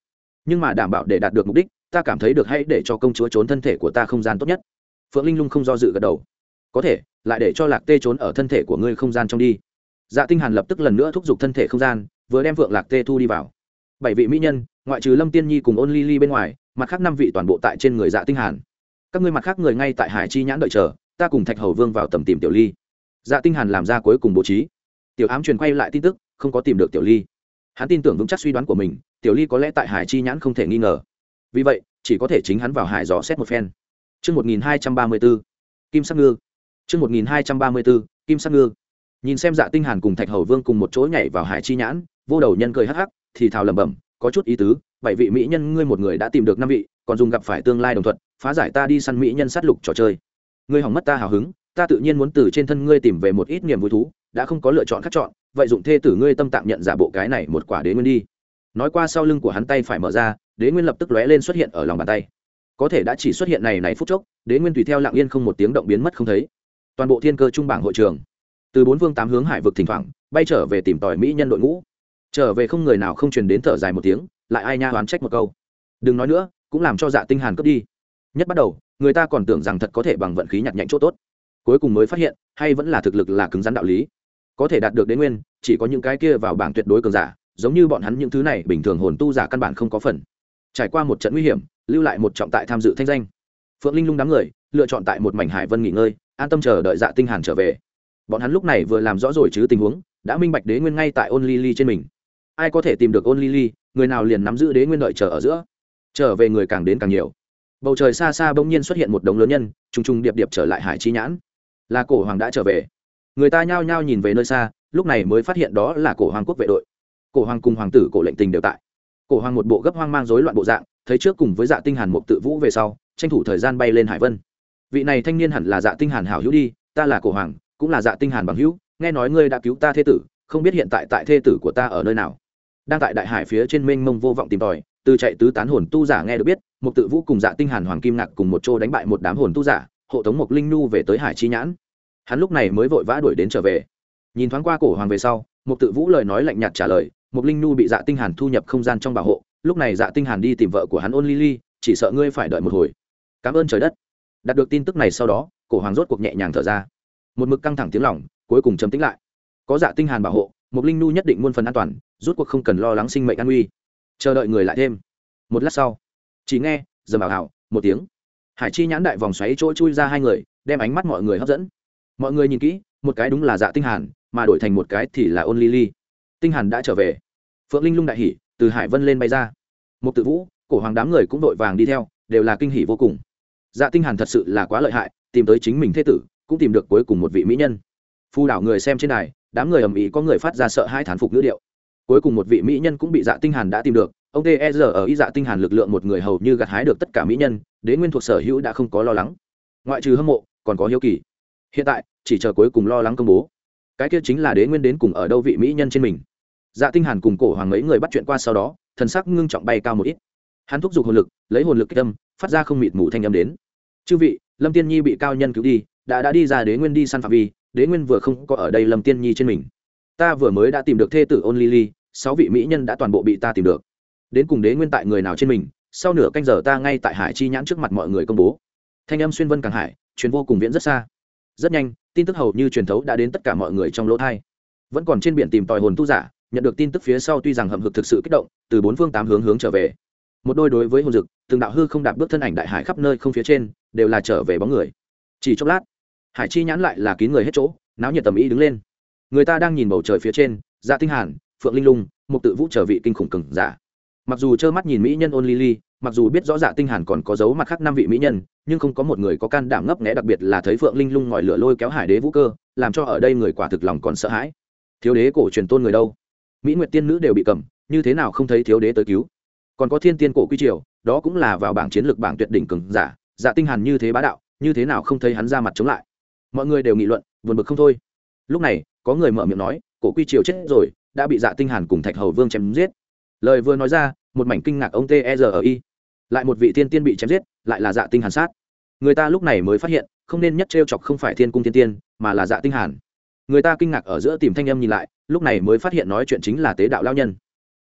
Nhưng mà đảm bảo để đạt được mục đích, ta cảm thấy được hãy để cho công chúa trốn thân thể của ta không gian tốt nhất. Phượng linh lung không do dự gật đầu. Có thể, lại để cho lạc tê trốn ở thân thể của ngươi không gian trong đi dạ tinh hàn lập tức lần nữa thúc giục thân thể không gian vừa đem vượng lạc tê thu đi vào. Bảy vị mỹ nhân ngoại trừ lâm tiên nhi cùng ôn ly ly bên ngoài mặt khác năm vị toàn bộ tại trên người dạ tinh hàn. Các ngươi mặt khác người ngay tại hải chi nhãn đợi chờ ta cùng thạch hầu vương vào tầm tìm tiểu ly. Dạ tinh hàn làm ra cuối cùng bố trí. Tiểu ám truyền quay lại tin tức không có tìm được tiểu ly. Hắn tin tưởng vững chắc suy đoán của mình tiểu ly có lẽ tại hải chi nhãn không thể nghi ngờ. Vì vậy chỉ có thể chính hắn vào hải dò xét một phen. Trước 1234, Kim Sắc Ngư. Trước 1234, Kim Sắc Ngư. Nhìn xem dạ tinh hàn cùng thạch hầu vương cùng một chỗ nhảy vào hải chi nhãn, vô đầu nhân cười hắc hắc, thì thào lẩm bẩm, có chút ý tứ, bảy vị mỹ nhân ngươi một người đã tìm được năm vị, còn dùng gặp phải tương lai đồng thuận, phá giải ta đi săn mỹ nhân sát lục trò chơi. Ngươi hỏng mất ta hào hứng, ta tự nhiên muốn từ trên thân ngươi tìm về một ít niềm vui thú, đã không có lựa chọn khác chọn, vậy dụng thê tử ngươi tâm tạm nhận giả bộ cái này một quả đế nguyên đi. Nói qua sau lưng của hắn tay phải mở ra đế nguyên lập tức lóe lên xuất hiện ở lòng bàn tay. Có thể đã chỉ xuất hiện này này phút chốc đế nguyên tùy theo lặng yên không một tiếng động biến mất không thấy. Toàn bộ thiên cơ trung bảng hội trường từ bốn vương tám hướng hải vực thỉnh thoảng, bay trở về tìm tòi mỹ nhân đội ngũ. Trở về không người nào không truyền đến thở dài một tiếng, lại ai nha oán trách một câu. Đừng nói nữa, cũng làm cho dạ tinh hàn cướp đi. Nhất bắt đầu, người ta còn tưởng rằng thật có thể bằng vận khí nhặt nhạnh chỗ tốt. Cuối cùng mới phát hiện, hay vẫn là thực lực là cứng rắn đạo lý. Có thể đạt được đến nguyên, chỉ có những cái kia vào bảng tuyệt đối cường giả, giống như bọn hắn những thứ này, bình thường hồn tu giả căn bản không có phần. Trải qua một trận nguy hiểm, lưu lại một trọng tại tham dự thanh danh. Phượng linh lung đám người, lựa chọn tại một mảnh hải vân nghỉ ngơi, an tâm chờ đợi dạ tinh hàn trở về bọn hắn lúc này vừa làm rõ rồi chứ tình huống, đã minh bạch đế nguyên ngay tại ôn ly ly trên mình. Ai có thể tìm được ôn ly ly người nào liền nắm giữ đế nguyên đợi chờ ở giữa. Trở về người càng đến càng nhiều. Bầu trời xa xa bỗng nhiên xuất hiện một đống lớn nhân, trùng trùng điệp điệp trở lại hải chi nhãn. Là cổ hoàng đã trở về. Người ta nhao nhao nhìn về nơi xa, lúc này mới phát hiện đó là cổ hoàng quốc vệ đội. Cổ hoàng cùng hoàng tử cổ lệnh tình đều tại. Cổ hoàng một bộ gấp hoang mang rối loạn bộ dạng, thấy trước cùng với dạ tinh hàn một tự vũ về sau, tranh thủ thời gian bay lên hải vân. Vị này thanh niên hẳn là dạ tinh hàn hảo hữu đi, ta là cổ hoàng cũng là dạ tinh hàn bằng hữu, nghe nói ngươi đã cứu ta thế tử, không biết hiện tại tại thế tử của ta ở nơi nào. Đang tại đại hải phía trên mênh mông vô vọng tìm tòi, từ chạy tứ tán hồn tu giả nghe được biết một tự vũ cùng dạ tinh hàn hoàng kim ngạc cùng một chỗ đánh bại một đám hồn tu giả, hộ tống một linh nu về tới hải chi nhãn. Hắn lúc này mới vội vã đuổi đến trở về. Nhìn thoáng qua cổ hoàng về sau một tự vũ lời nói lạnh nhạt trả lời một linh nu bị dạ tinh hàn thu nhập không gian trong bảo hộ, lúc này dạ tinh hàn đi tìm vợ của hắn ôn lily chỉ sợ ngươi phải đợi một hồi. Cảm ơn trời đất. Đạt được tin tức này sau đó, cổ hoàng rốt cuộc nhẹ nhàng thở ra một mực căng thẳng tiếng lòng, cuối cùng chấm tĩnh lại. Có dạ tinh hàn bảo hộ một linh nu nhất định muôn phần an toàn, rút cuộc không cần lo lắng sinh mệnh an nguy. Chờ đợi người lại thêm. Một lát sau, chỉ nghe giờ bảo hảo một tiếng. Hải chi nhãn đại vòng xoáy chỗ chui ra hai người, đem ánh mắt mọi người hấp dẫn. Mọi người nhìn kỹ, một cái đúng là dạ tinh hàn, mà đổi thành một cái thì là ôn ly tinh hàn đã trở về. Phượng linh lung đại hỉ, từ hải vân lên bay ra. Một tự vũ, cổ hoàng đám người cũng đội vàng đi theo, đều là kinh hỉ vô cùng. Dạ tinh hàn thật sự là quá lợi hại, tìm tới chính mình thế tử cũng tìm được cuối cùng một vị mỹ nhân. Phu đảo người xem trên này đám người ầm ĩ có người phát ra sợ hai thán phục ngữ điệu. Cuối cùng một vị mỹ nhân cũng bị dạ tinh hàn đã tìm được, ông T e ở ý dạ tinh hàn lực lượng một người hầu như gặt hái được tất cả mỹ nhân, đế nguyên thuộc sở hữu đã không có lo lắng. Ngoại trừ hâm mộ, còn có hiếu kỳ. Hiện tại, chỉ chờ cuối cùng lo lắng công bố. Cái kia chính là đế nguyên đến cùng ở đâu vị mỹ nhân trên mình. Dạ tinh hàn cùng cổ hoàng mấy người bắt chuyện qua sau đó, thần sắc ngưng trọng bay cao một ít. Hắn thúc giục hồn lực, lấy hồn lực kích âm, phát ra không mịt mù thanh âm đến. Chư vị, lâm tiên nhi bị cao nhân cứu đi đã đã đi ra đế nguyên đi săn phạm vi, đế nguyên vừa không có ở đây lầm tiên nhi trên mình. Ta vừa mới đã tìm được thê tử ôn lily, sáu vị mỹ nhân đã toàn bộ bị ta tìm được. Đến cùng đế nguyên tại người nào trên mình, sau nửa canh giờ ta ngay tại hải chi nhãn trước mặt mọi người công bố. Thanh âm xuyên vân càng hải, truyền vô cùng viễn rất xa. Rất nhanh, tin tức hầu như truyền thấu đã đến tất cả mọi người trong lỗ thai. Vẫn còn trên biển tìm tòi hồn tu giả, nhận được tin tức phía sau tuy rằng hầm hực thực sự kích động, từ bốn phương tám hướng hướng trở về. Một đôi đối với hồn dực, từng đạo hư không đạp bước thân ảnh đại hải khắp nơi không phía trên, đều là trở về bóng người. Chỉ chốc lát hải chi nhãn lại là kín người hết chỗ, náo nhiệt tầm ý đứng lên. Người ta đang nhìn bầu trời phía trên dạ tinh hàn, phượng linh lung một tự vũ trở vị kinh khủng cường giả. Mặc dù trơ mắt nhìn mỹ nhân ôn lily, mặc dù biết rõ dạ tinh hàn còn có dấu mặt khác năm vị mỹ nhân, nhưng không có một người có can đảm ngấp nghé, đặc biệt là thấy phượng linh lung ngòi lửa lôi kéo hải đế vũ cơ, làm cho ở đây người quả thực lòng còn sợ hãi. Thiếu đế cổ truyền tôn người đâu? Mỹ nguyệt tiên nữ đều bị cầm, như thế nào không thấy thiếu đế tới cứu? Còn có thiên tiên cổ quy triều, đó cũng là vào bảng chiến lược bảng tuyệt đỉnh cường giả dạ tinh hàn như thế bá đạo, như thế nào không thấy hắn ra mặt chống lại? Mọi người đều nghị luận, buồn bực không thôi. Lúc này, có người mở miệng nói, cổ quy triều chết rồi, đã bị dạ tinh hàn cùng thạch hầu vương chém giết. Lời vừa nói ra, một mảnh kinh ngạc ông t e r i, lại một vị tiên tiên bị chém giết, lại là dạ tinh hàn sát. Người ta lúc này mới phát hiện, không nên nhất trêu chọc không phải thiên cung tiên tiên, mà là dạ tinh hàn. Người ta kinh ngạc ở giữa tìm thanh âm nhìn lại, lúc này mới phát hiện nói chuyện chính là tế đạo lao nhân.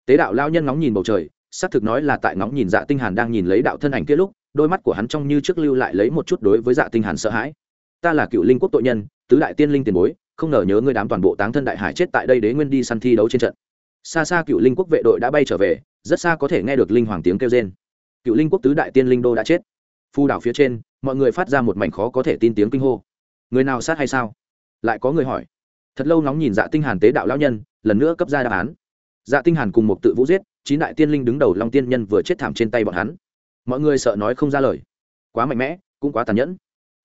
Tế đạo lao nhân ngóng nhìn bầu trời, xác thực nói là tại ngóng nhìn dạ tinh hàn đang nhìn lấy đạo thân ảnh kia lúc, đôi mắt của hắn trong như trước lưu lại lấy một chút đối với dạ tinh hàn sợ hãi ta là cựu linh quốc tội nhân, tứ đại tiên linh tiền bối, không ngờ nhớ ngươi đám toàn bộ táng thân đại hải chết tại đây đế nguyên đi săn thi đấu trên trận. Xa xa cựu linh quốc vệ đội đã bay trở về, rất xa có thể nghe được linh hoàng tiếng kêu rên. Cựu linh quốc tứ đại tiên linh đô đã chết. Phu đảo phía trên, mọi người phát ra một mảnh khó có thể tin tiếng kinh hô. Người nào sát hay sao? Lại có người hỏi. Thật lâu nóng nhìn dạ tinh hàn tế đạo lão nhân, lần nữa cấp ra đáp án. Dạ tinh hàn cùng một tự vũ giết, chín đại tiên linh đứng đầu long tiên nhân vừa chết thảm trên tay bọn hắn. Mọi người sợ nói không ra lời. Quá mạnh mẽ, cũng quá tàn nhẫn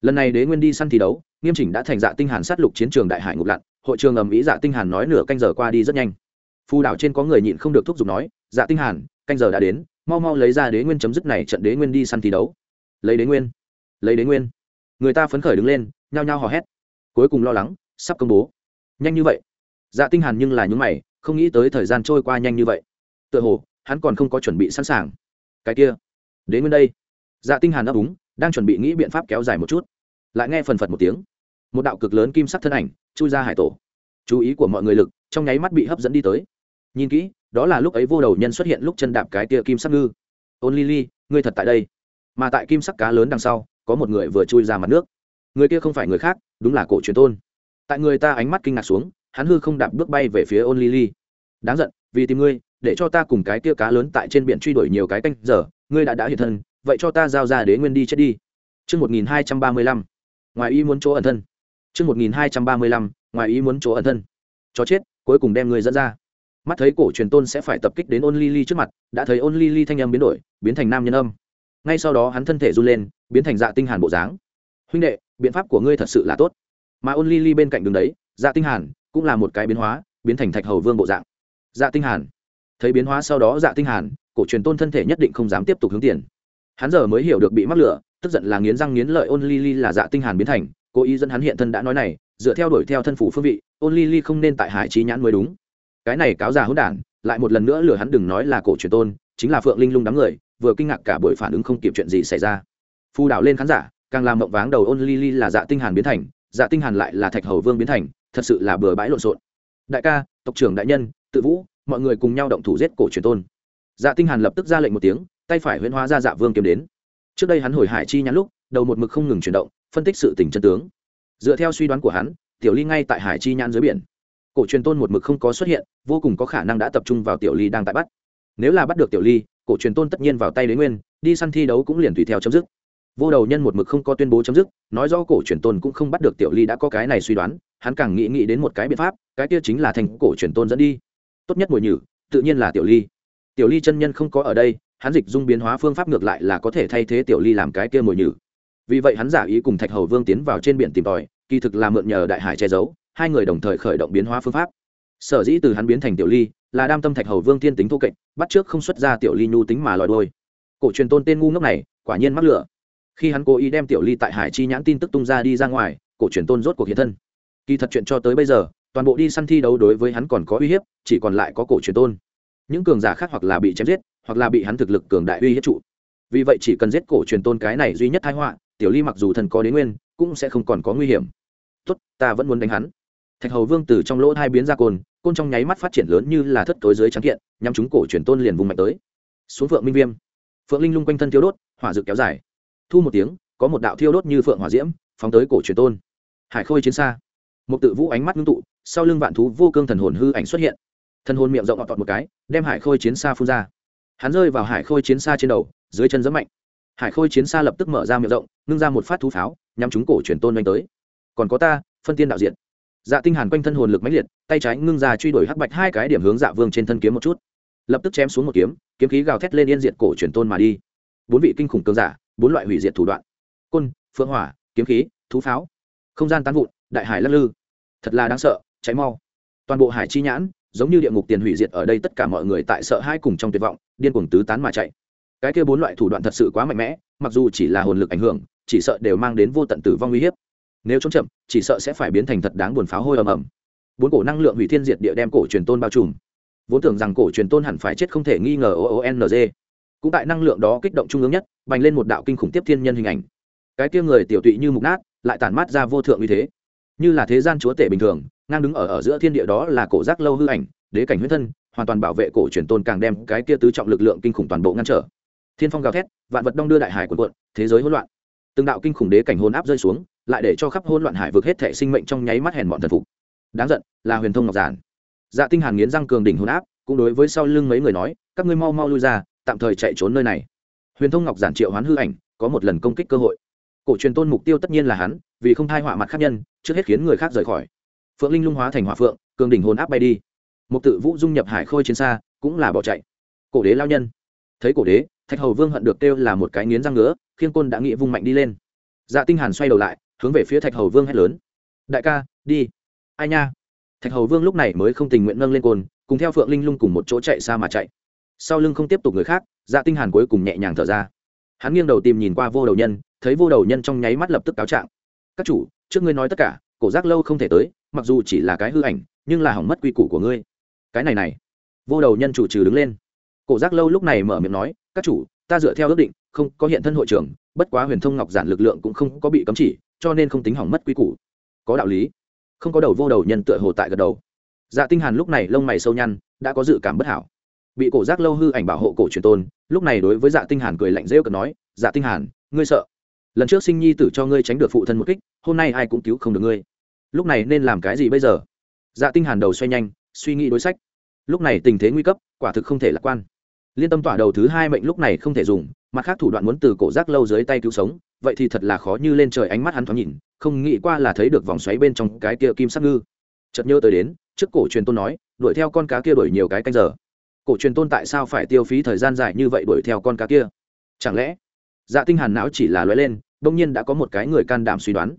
lần này đế nguyên đi săn thi đấu, nghiêm chỉnh đã thành dạ tinh hàn sát lục chiến trường đại hải ngục lặn, hội trường ầm ĩ dạ tinh hàn nói nửa canh giờ qua đi rất nhanh. Phu đảo trên có người nhịn không được thúc giục nói dạ tinh hàn, canh giờ đã đến, mau mau lấy ra đế nguyên chấm dứt này trận đế nguyên đi săn thi đấu. Lấy đế nguyên, lấy đế nguyên. Người ta phấn khởi đứng lên, nhao nhao hò hét. Cuối cùng lo lắng, sắp công bố. Nhanh như vậy. Dạ tinh hàn nhưng là những mày, không nghĩ tới thời gian trôi qua nhanh như vậy. Tựa hồ, hắn còn không có chuẩn bị sẵn sàng. Cái kia, đế nguyên đây. Dạ tinh hàn ấp úng đang chuẩn bị nghĩ biện pháp kéo dài một chút. Lại nghe phần phật một tiếng. Một đạo cực lớn kim sắc thân ảnh chui ra hải tổ. Chú ý của mọi người lực, trong nháy mắt bị hấp dẫn đi tới. Nhìn kỹ, đó là lúc ấy vô đầu nhân xuất hiện lúc chân đạp cái tia kim sắc ngư. Ôn lily, ngươi thật tại đây. Mà tại kim sắc cá lớn đằng sau, có một người vừa chui ra mặt nước. Người kia không phải người khác, đúng là cổ truyền tôn. Tại người ta ánh mắt kinh ngạc xuống, hắn hư không đạp bước bay về phía ôn lily. Đáng giận, vì tìm ngươi, để cho ta cùng cái tia cá lớn tại trên biển truy đuổi nhiều cái canh giờ, ngươi đã đã hiện thân vậy cho ta giao ra đế nguyên đi chết đi Trước 1235, ngoài ý muốn chỗ ẩn thân. Trước 1235, ngoài ý muốn chỗ ẩn thân. Cho chết, cuối cùng đem người dẫn ra. Mắt thấy cổ truyền tôn sẽ phải tập kích đến Ôn Ly trước mặt, đã thấy Ôn Ly thanh âm biến đổi, biến thành nam nhân âm. Ngay sau đó hắn thân thể run lên, biến thành dạ tinh hàn bộ dáng. Huynh đệ, biện pháp của ngươi thật sự là tốt. Mà Ôn Ly bên cạnh đường đấy, dạ tinh hàn cũng là một cái biến hóa, biến thành thạch hầu vương bộ dạng. Dạ tinh hàn. Thấy biến hóa sau đó dạ tinh hàn, cổ truyền tôn thân thể nhất định không dám tiếp tục hướng tiền hắn giờ mới hiểu được bị mắc lửa, tức giận là nghiến răng nghiến lợi ôn ly ly là dạ tinh hàn biến thành, cố ý dẫn hắn hiện thân đã nói này, dựa theo đuổi theo thân phủ phương vị, ôn ly ly không nên tại hải trí nhãn mới đúng. Cái này cáo già hỗn đản, lại một lần nữa lừa hắn đừng nói là cổ truyền tôn, chính là phượng linh lung đám người, vừa kinh ngạc cả buổi phản ứng không kịp chuyện gì xảy ra. Phu đảo lên khán giả, càng làm mộng váng đầu ôn ly ly là dạ tinh hàn biến thành dạ tinh hàn lại là thạch hầu vương biến thành, thật sự là bừa bãi lộn xộn. Đại ca, tộc trưởng đại nhân, tự vũ, mọi người cùng nhau động thủ giết cổ truyền tôn. Dạ tinh hàn lập tức ra lệnh một tiếng tay phải huyễn hóa ra dạ vương kiếm đến. Trước đây hắn hồi hải chi nhắn lúc, đầu một mực không ngừng chuyển động, phân tích sự tình chân tướng. Dựa theo suy đoán của hắn, tiểu ly ngay tại hải chi nhãn dưới biển. Cổ truyền tôn một mực không có xuất hiện, vô cùng có khả năng đã tập trung vào tiểu ly đang tại bắt. Nếu là bắt được tiểu ly, cổ truyền tôn tất nhiên vào tay đế nguyên, đi săn thi đấu cũng liền tùy theo chấm dứt. Vô đầu nhân một mực không có tuyên bố chấm dứt, nói rõ cổ truyền tôn cũng không bắt được tiểu ly đã có cái này suy đoán, hắn càng nghĩ nghĩ đến một cái biện pháp, cái kia chính là thành cổ truyền tôn dẫn đi. Tốt nhất mùi nhử, tự nhiên là tiểu ly. Tiểu ly chân nhân không có ở đây hắn dịch dung biến hóa phương pháp ngược lại là có thể thay thế tiểu ly làm cái kia mồi nhử. Vì vậy hắn giả ý cùng thạch hầu vương tiến vào trên biển tìm tòi, kỳ thực là mượn nhờ đại hải che giấu, hai người đồng thời khởi động biến hóa phương pháp. Sở dĩ từ hắn biến thành tiểu ly, là đam tâm thạch hầu vương thiên tính thô kệch, bắt trước không xuất ra tiểu ly nhu tính mà lòi đôi cổ truyền tôn tên ngu ngốc này, quả nhiên mắc lửa. Khi hắn cố ý đem tiểu ly tại hải chi nhãn tin tức tung ra đi ra ngoài, cổ truyền tôn rốt cuộc hiện thân. Kỳ thật chuyện cho tới bây giờ, toàn bộ đi săn thi đấu đối với hắn còn có uy hiếp, chỉ còn lại có cổ truyền tôn. Những cường giả khác hoặc là bị chém giết hoặc là bị hắn thực lực cường đại uy hiếp trụ. Vì vậy chỉ cần giết cổ truyền tôn cái này duy nhất thái họa, tiểu ly mặc dù thần có đến nguyên, cũng sẽ không còn có nguy hiểm. Tốt, ta vẫn muốn đánh hắn. Thạch hầu vương từ trong lỗ hai biến ra côn côn trong nháy mắt phát triển lớn như là thất tối dưới trắng kiện, nhắm chúng cổ truyền tôn liền vùng mạnh tới. Xuống phượng minh viêm. Phượng linh lung quanh thân thiêu đốt, hỏa dực kéo dài. Thu một tiếng, có một đạo thiêu đốt như phượng hỏa diễm, phóng tới cổ truyền tôn. Hải khôi chiến xa. Một tự vũ ánh mắt ngưng tụ, sau lưng vạn thú vô cương thần hồn hư ảnh xuất hiện. Thần hồn miệng rộng ọt tọt một cái, đem hải khôi chiến xa phun ra hắn rơi vào hải khôi chiến xa trên đầu, dưới chân dẫn mạnh. Hải khôi chiến xa lập tức mở ra miệng rộng, ngưng ra một phát thú pháo, nhắm chúng cổ truyền tôn oanh tới. Còn có ta, phân tiên đạo diện dạ tinh hàn quanh thân hồn lực mãnh liệt, tay trái ngưng ra truy đuổi hắc bạch hai cái điểm hướng dạ vương trên thân kiếm một chút. Lập tức chém xuống một kiếm kiếm khí gào thét lên yên diệt cổ truyền tôn mà đi. Bốn vị kinh khủng cường giả, bốn loại hủy diệt thủ đoạn. Côn, phượng hỏa, kiếm khí, thú pháo. Không gian tán vụn, đại hải lắc lư. Thật là đáng sợ, cháy mau. Toàn bộ hải chi nhãn giống như địa ngục tiền hủy diệt ở đây tất cả mọi người tại sợ hai cùng trong tuyệt vọng, điên cuồng tứ tán mà chạy. Cái kia bốn loại thủ đoạn thật sự quá mạnh mẽ, mặc dù chỉ là hồn lực ảnh hưởng, chỉ sợ đều mang đến vô tận tử vong uy hiếp. Nếu trốn chậm, chỉ sợ sẽ phải biến thành thật đáng buồn pháo hôi ầm ầm. Bốn cổ năng lượng hủy thiên diệt địa đem cổ truyền tôn bao trùm. Vốn tưởng rằng cổ truyền tôn hẳn phải chết không thể nghi ngờ o o n g. Cũng tại năng lượng đó kích động trung ương nhất, bành lên một đạo kinh khủng tiếp thiên nhân hình ảnh. Cái kia người tiểu tụy như mục nát, lại tản mát ra vô thượng uy thế. Như là thế gian chúa tể bình thường ngang đứng ở ở giữa thiên địa đó là cổ giác lâu hư ảnh, đế cảnh huyết thân, hoàn toàn bảo vệ cổ truyền tôn càng đem cái kia tứ trọng lực lượng kinh khủng toàn bộ ngăn trở. Thiên phong gào thét, vạn vật đông đưa đại hải cuộn quận thế giới hỗn loạn. Từng đạo kinh khủng đế cảnh hôn áp rơi xuống, lại để cho khắp hỗn loạn hải vực hết thể sinh mệnh trong nháy mắt hèn bọn thần phục. Đáng giận, là huyền thông ngọc giản. Dạ tinh hàn nghiến răng cường đỉnh hôn áp, cũng đối với sau lưng mấy người nói, các ngươi mau mau lui ra, tạm thời chạy trốn nơi này. Huyền thông ngọc giản triệu hoán hư ảnh, có một lần công kích cơ hội. Cổ truyền tôn mục tiêu tất nhiên là hắn, vì không thai họa mặt khác nhân, trước hết khiến người khác rời khỏi phượng linh lung hóa thành hỏa phượng, cường đỉnh hồn áp bay đi. Một tự vũ dung nhập hải khôi chiến xa, cũng là bỏ chạy. Cổ đế lao nhân. Thấy cổ đế, thạch hầu vương hận được kêu là một cái nghiến răng ngứa khiên côn đã nghĩ vung mạnh đi lên. Dạ tinh hàn xoay đầu lại, hướng về phía thạch hầu vương hét lớn. Đại ca, đi. Ai nha. Thạch hầu vương lúc này mới không tình nguyện nâng lên côn, cùng theo phượng linh lung cùng một chỗ chạy xa mà chạy. Sau lưng không tiếp tục người khác dạ tinh hàn cuối cùng nhẹ nhàng thở ra. Hắn nghiêng đầu tìm nhìn qua vô đầu nhân, thấy vô đầu nhân trong nháy mắt lập tức cáo trạng. Các chủ, trước ngươi nói tất cả cổ giác lâu không thể tới, mặc dù chỉ là cái hư ảnh, nhưng là hỏng mất quy củ của ngươi. Cái này này. Vô đầu nhân chủ trừ đứng lên. Cổ giác lâu lúc này mở miệng nói, các chủ, ta dựa theo ước định, không có hiện thân hội trưởng, bất quá huyền thông ngọc giản lực lượng cũng không có bị cấm chỉ, cho nên không tính hỏng mất quy củ. Có đạo lý. Không có đầu vô đầu nhân tựa hồ tại gật đầu. Dạ tinh hàn lúc này lông mày sâu nhăn, đã có dự cảm bất hảo. Bị cổ giác lâu hư ảnh bảo hộ cổ truyền tôn, lúc này đối với dạ tinh hàn cười lạnh rêu cợt nói dạ tinh hàn, ngươi sợ. Lần trước sinh nhi tử cho ngươi tránh được phụ thân một kích, hôm nay ai cũng cứu không được ngươi lúc này nên làm cái gì bây giờ? Dạ tinh hàn đầu xoay nhanh, suy nghĩ đối sách. Lúc này tình thế nguy cấp, quả thực không thể lạc quan. Liên tâm tỏa đầu thứ hai mệnh lúc này không thể dùng, mặt khác thủ đoạn muốn từ cổ giác lâu dưới tay cứu sống, vậy thì thật là khó như lên trời ánh mắt hắn thoáng nhìn, không nghĩ qua là thấy được vòng xoáy bên trong cái kia kim sắc ngư. Chợt nhớ tới đến, trước cổ truyền tôn nói, đuổi theo con cá kia đuổi nhiều cái canh giờ. Cổ truyền tôn tại sao phải tiêu phí thời gian dài như vậy đuổi theo con cá kia? Chẳng lẽ dạ tinh hàn não chỉ là lóe lên đông nhiên đã có một cái người can đảm suy đoán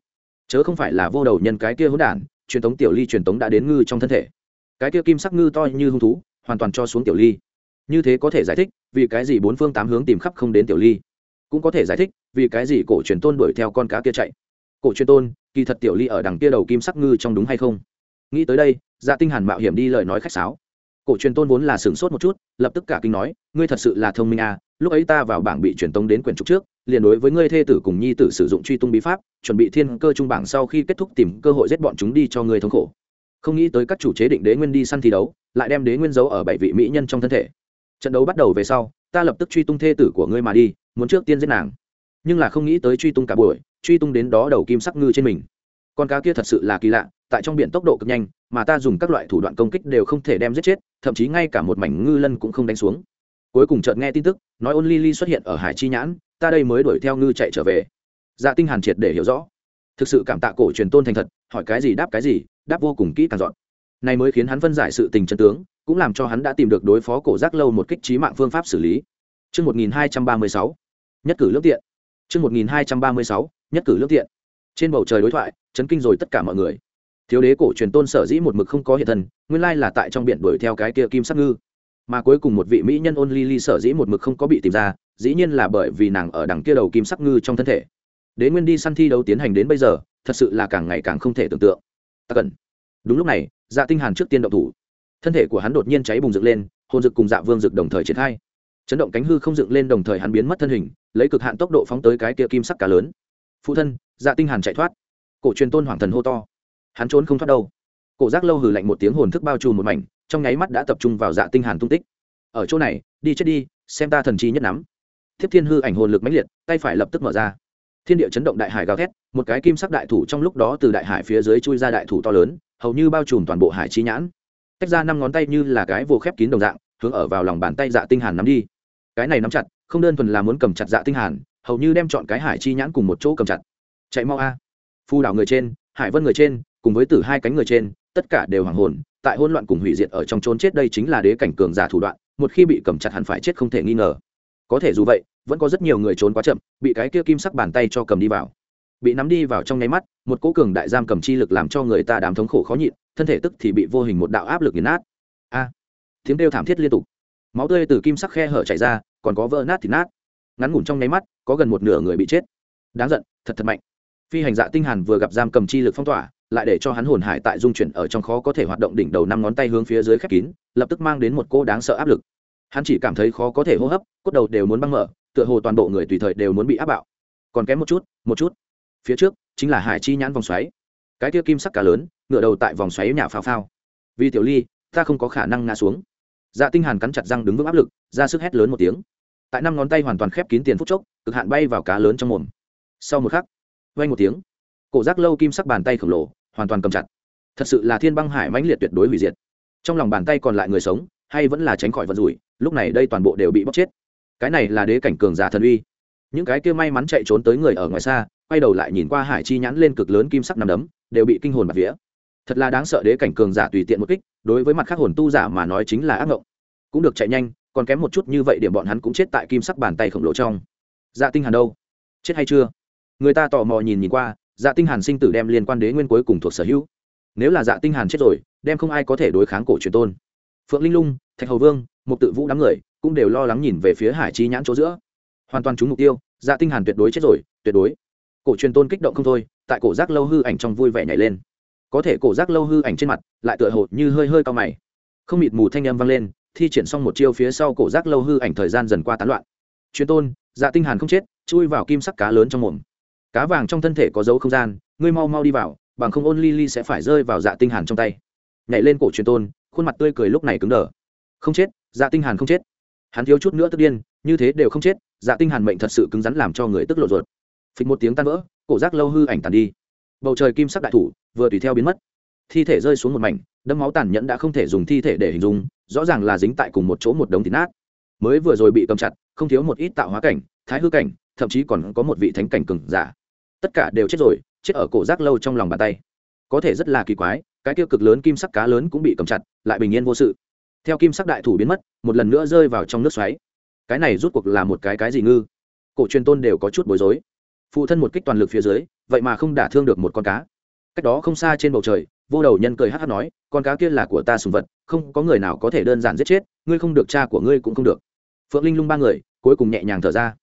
chớ không phải là vô đầu nhân cái kia hỗn đản, truyền tống tiểu ly truyền tống đã đến ngư trong thân thể. Cái kia kim sắc ngư to như hung thú, hoàn toàn cho xuống tiểu ly. Như thế có thể giải thích vì cái gì bốn phương tám hướng tìm khắp không đến tiểu ly. Cũng có thể giải thích vì cái gì cổ truyền tôn đuổi theo con cá kia chạy. Cổ truyền tôn, kỳ thật tiểu ly ở đằng kia đầu kim sắc ngư trong đúng hay không? Nghĩ tới đây dạ tinh hàn mạo hiểm đi lời nói khách sáo. Cổ truyền tôn vốn là sửng sốt một chút, lập tức cả kinh nói, ngươi thật sự là thông minh à lúc ấy ta vào bảng bị truyền tống đến quyển trục trước, liền đối với ngươi thê tử cùng nhi tử sử dụng truy tung bí pháp, chuẩn bị thiên cơ trung bảng sau khi kết thúc tìm cơ hội giết bọn chúng đi cho ngươi thống khổ. Không nghĩ tới các chủ chế định đế nguyên đi săn thi đấu, lại đem đế nguyên giấu ở bảy vị mỹ nhân trong thân thể. Trận đấu bắt đầu về sau, ta lập tức truy tung thê tử của ngươi mà đi, muốn trước tiên giết nàng. Nhưng là không nghĩ tới truy tung cả buổi, truy tung đến đó đầu kim sắc ngư trên mình. Con cá kia thật sự là kỳ lạ, tại trong biển tốc độ cực nhanh, mà ta dùng các loại thủ đoạn công kích đều không thể đem giết chết, thậm chí ngay cả một mảnh ngư lân cũng không đánh xuống cuối cùng chợt nghe tin tức nói ôn ly ly xuất hiện ở hải chi nhãn ta đây mới đuổi theo ngư chạy trở về dạ tinh hàn triệt để hiểu rõ thực sự cảm tạ cổ truyền tôn thành thật hỏi cái gì đáp cái gì đáp vô cùng kỹ càng dọn này mới khiến hắn phân giải sự tình chân tướng cũng làm cho hắn đã tìm được đối phó cổ giác lâu một kích trí mạng phương pháp xử lý Trước 1236, nhất cử lương tiện. Trước 1236, nhất cử lương tiện. Trên bầu trời đối thoại, chấn kinh rồi tất cả mọi người. Thiếu đế cổ truyền tôn sở dĩ một mực không có hiện thân, nguyên lai là tại trong biển đuổi theo cái kia kim sắc ngư. Mà cuối cùng một vị mỹ nhân ôn ly ly sở dĩ một mực không có bị tìm ra, dĩ nhiên là bởi vì nàng ở đằng kia đầu kim sắc ngư trong thân thể. Đế nguyên đi săn thi đấu tiến hành đến bây giờ, thật sự là càng ngày càng không thể tưởng tượng. Ta cần. Đúng lúc này, Dạ Tinh Hàn trước tiên động thủ thân thể của hắn đột nhiên cháy bùng dựng lên hồn dực cùng dạ vương dực đồng thời triển khai chấn động cánh hư không dựng lên đồng thời hắn biến mất thân hình lấy cực hạn tốc độ phóng tới cái kia kim sắc cá lớn phụ thân dạ tinh hàn chạy thoát cổ truyền tôn hoàng thần hô to hắn trốn không thoát đâu cổ giác lâu hừ lạnh một tiếng hồn thức bao trùm một mảnh trong nháy mắt đã tập trung vào dạ tinh hàn tung tích. Ở chỗ này, đi chết đi, xem ta thần chi nhất nắm. Thiếp thiên hư ảnh hồn lực mãnh liệt, tay phải lập tức mở ra. Thiên địa chấn động đại hải gào thét, một cái kim sắc đại thủ trong lúc đó từ đại hải phía dưới chui ra đại thủ to lớn, hầu như bao trùm toàn bộ hải chi nhãn. Tách ra năm ngón tay như là cái vô khép kín đồng dạng, hướng ở vào lòng bàn tay dạ tinh hàn nắm đi. Cái này nắm chặt, không đơn thuần là muốn cầm chặt dạ tinh hàn, hầu như đem chọn cái hải chi nhãn cùng một chỗ cầm chặt. Chạy mau a. Phu đảo người trên, hải vân người trên, cùng với tử hai cánh người trên, tất cả đều hoàng hồn tại hỗn loạn cùng hủy diệt ở trong trốn chết đây chính là đế cảnh cường giả thủ đoạn, một khi bị cầm chặt hẳn phải chết không thể nghi ngờ. Có thể dù vậy, vẫn có rất nhiều người trốn quá chậm, bị cái kia kim sắc bàn tay cho cầm đi vào. Bị nắm đi vào trong nháy mắt, một cố cường đại giam cầm chi lực làm cho người ta đám thống khổ khó nhịn, thân thể tức thì bị vô hình một đạo áp lực nghiền nát. A! Tiếng kêu thảm thiết liên tục. Máu tươi từ kim sắc khe hở chảy ra, còn có vỡ nát thì nát. Ngắn ngủn trong nháy mắt, có gần một nửa người bị chết. Đáng giận, thật thật mạnh. Phi hành dạ tinh hàn vừa gặp giam cầm chi lực phong tỏa lại để cho hắn hồn hải tại dung chuyển ở trong khó có thể hoạt động đỉnh đầu năm ngón tay hướng phía dưới khép kín, lập tức mang đến một cô đáng sợ áp lực. Hắn chỉ cảm thấy khó có thể hô hấp, cốt đầu đều muốn băng mở, tựa hồ toàn bộ người tùy thời đều muốn bị áp bạo. Còn kém một chút một chút. Phía trước, chính là hải chi nhãn vòng xoáy. Cái kia kim sắc cá lớn, ngựa đầu tại vòng xoáy nhà phao phao. Vì tiểu ly, ta không có khả năng ngã xuống. Dạ tinh hàn cắn chặt răng đứng vững áp lực, ra sức hét lớn một tiếng. Tại năm ngón tay hoàn toàn khép kín tiền phút chốc, cực hạn bay vào cá lớn trong mồm. Sau một khắc, vang một tiếng, cổ giác lâu kim sắc bàn tay khổng lồ hoàn toàn cầm chặt. Thật sự là thiên băng hải mãnh liệt tuyệt đối hủy diệt. Trong lòng bàn tay còn lại người sống, hay vẫn là tránh khỏi vật rủi, lúc này đây toàn bộ đều bị bóc chết. Cái này là đế cảnh cường giả thần uy. Những cái kia may mắn chạy trốn tới người ở ngoài xa, quay đầu lại nhìn qua hải chi nhãn lên cực lớn kim sắc nằm đấm, đều bị kinh hồn bạt vía. Thật là đáng sợ đế cảnh cường giả tùy tiện một kích, đối với mặt khác hồn tu giả mà nói chính là ác ngộng. Cũng được chạy nhanh, còn kém một chút như vậy điểm bọn hắn cũng chết tại kim sắc bàn tay khổng lồ trong. Dạ tinh hàn đâu? Chết hay chưa? Người ta tò mò nhìn nhìn qua dạ tinh hàn sinh tử đem liên quan đế nguyên cuối cùng thuộc sở hữu. Nếu là dạ tinh hàn chết rồi, đem không ai có thể đối kháng cổ truyền tôn. Phượng linh lung, thạch hầu vương một tự vũ đám người cũng đều lo lắng nhìn về phía hải chi nhãn chỗ giữa. Hoàn toàn trúng mục tiêu dạ tinh hàn tuyệt đối chết rồi, tuyệt đối. Cổ truyền tôn kích động không thôi, tại cổ giác lâu hư ảnh trong vui vẻ nhảy lên. Có thể cổ giác lâu hư ảnh trên mặt lại tựa hồ như hơi hơi cao mày. Không mịt mù thanh âm vang lên, thi triển xong một chiêu phía sau cổ giác lâu hư ảnh thời gian dần qua tán loạn. Truyền tôn dạ tinh hàn không chết, chui vào kim sắc cá lớn trong mồm cá vàng trong thân thể có dấu không gian, ngươi mau mau đi vào, bằng không ôn ly ly sẽ phải rơi vào dạ tinh hàn trong tay. Nhảy lên cổ truyền tôn, khuôn mặt tươi cười lúc này cứng đờ. Không chết dạ tinh hàn không chết. Hắn thiếu chút nữa tức điên, như thế đều không chết dạ tinh hàn mệnh thật sự cứng rắn làm cho người tức lộ ruột. Phịch một tiếng tan vỡ, cổ giác lâu hư ảnh tàn đi. Bầu trời kim sắc đại thủ, vừa tùy theo biến mất. Thi thể rơi xuống một mảnh đâm máu tàn nhẫn đã không thể dùng thi thể để hình dung, rõ ràng là dính tại cùng một chỗ một đống thịt nát. Mới vừa rồi bị cầm chặt, không thiếu một ít tạo hóa cảnh, thái hư cảnh, thậm chí còn có một vị thánh cảnh cường giả tất cả đều chết rồi, chết ở cổ rác lâu trong lòng bàn tay. Có thể rất là kỳ quái, cái tiêu cực lớn kim sắc cá lớn cũng bị cầm chặt, lại bình yên vô sự. Theo kim sắc đại thủ biến mất, một lần nữa rơi vào trong nước xoáy. Cái này rút cuộc là một cái cái gì ngư? Cổ truyền tôn đều có chút bối rối. Phụ thân một kích toàn lực phía dưới, vậy mà không đả thương được một con cá. Cách đó không xa trên bầu trời, vô đầu nhân cười hát hát nói, con cá kia là của ta sùng vật, không có người nào có thể đơn giản giết chết, ngươi không được cha của ngươi cũng không được. Phượng linh lung ba người, cuối cùng nhẹ nhàng thở ra.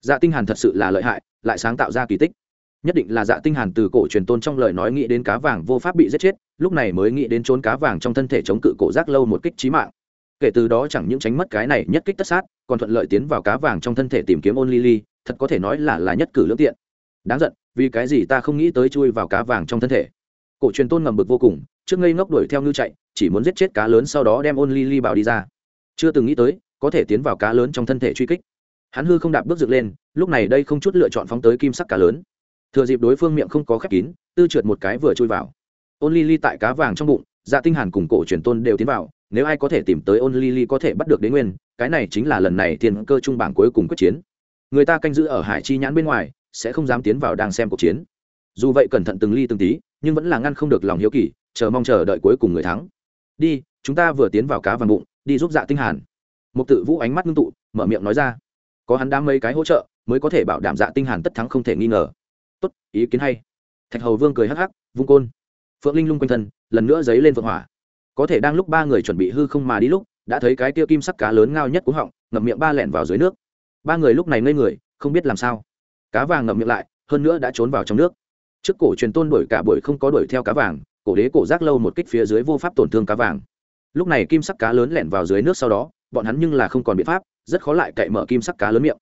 Dạ tinh hàn thật sự là lợi hại, lại sáng tạo ra kỳ tích nhất định là dạ tinh hàn từ cổ truyền tôn trong lời nói nghĩ đến cá vàng vô pháp bị giết chết, lúc này mới nghĩ đến trốn cá vàng trong thân thể chống cự cổ giác lâu một kích chí mạng. Kể từ đó chẳng những tránh mất cái này nhất kích tất sát, còn thuận lợi tiến vào cá vàng trong thân thể tìm kiếm ôn lily, thật có thể nói là là nhất cử lưỡng tiện. Đáng giận, vì cái gì ta không nghĩ tới chui vào cá vàng trong thân thể? Cổ truyền tôn ngầm bực vô cùng, trước ngây ngốc đuổi theo ngư chạy, chỉ muốn giết chết cá lớn sau đó đem ôn Lily bảo đi ra. Chưa từng nghĩ tới, có thể tiến vào cá lớn trong thân thể truy kích. Hắn hư không đạp bước dựng lên, lúc này đây không chút lựa chọn phóng tới kim sắc cá lớn thừa dịp đối phương miệng không có khép kín, tư trượt một cái vừa chui vào. Ôn ly ly tại cá vàng trong bụng dạ tinh hàn cùng cổ truyền tôn đều tiến vào, nếu ai có thể tìm tới ôn ly ly có thể bắt được đến nguyên, cái này chính là lần này tiền cơ trung bảng cuối cùng quyết chiến. Người ta canh giữ ở hải chi nhãn bên ngoài, sẽ không dám tiến vào đang xem cuộc chiến. Dù vậy cẩn thận từng ly từng tí, nhưng vẫn là ngăn không được lòng hiếu kỳ, chờ mong chờ đợi cuối cùng người thắng. Đi, chúng ta vừa tiến vào cá vàng bụng, đi giúp dạ tinh hàn. Một tự vũ ánh mắt ngưng tụ, mở miệng nói ra. Có hắn đám mấy cái hỗ trợ, mới có thể bảo đảm dạ tinh hàn tất thắng không thể nghi ngờ tốt, ý kiến hay. Thạch hầu vương cười hắc hắc, vung côn. Phượng linh lung quanh thân, lần nữa dấy lên vượng hỏa. Có thể đang lúc ba người chuẩn bị hư không mà đi lúc, đã thấy cái tiêu kim sắc cá lớn ngao nhất cú họng, ngậm miệng ba lẹn vào dưới nước. Ba người lúc này ngây người, không biết làm sao. Cá vàng ngậm miệng lại, hơn nữa đã trốn vào trong nước. Trước cổ truyền tôn đuổi cả buổi không có đuổi theo cá vàng, cổ đế cổ giác lâu một kích phía dưới vô pháp tổn thương cá vàng. Lúc này kim sắc cá lớn lẻn vào dưới nước sau đó, bọn hắn nhưng là không còn biện pháp, rất khó lại cậy mở kim sắc cá lớn miệng.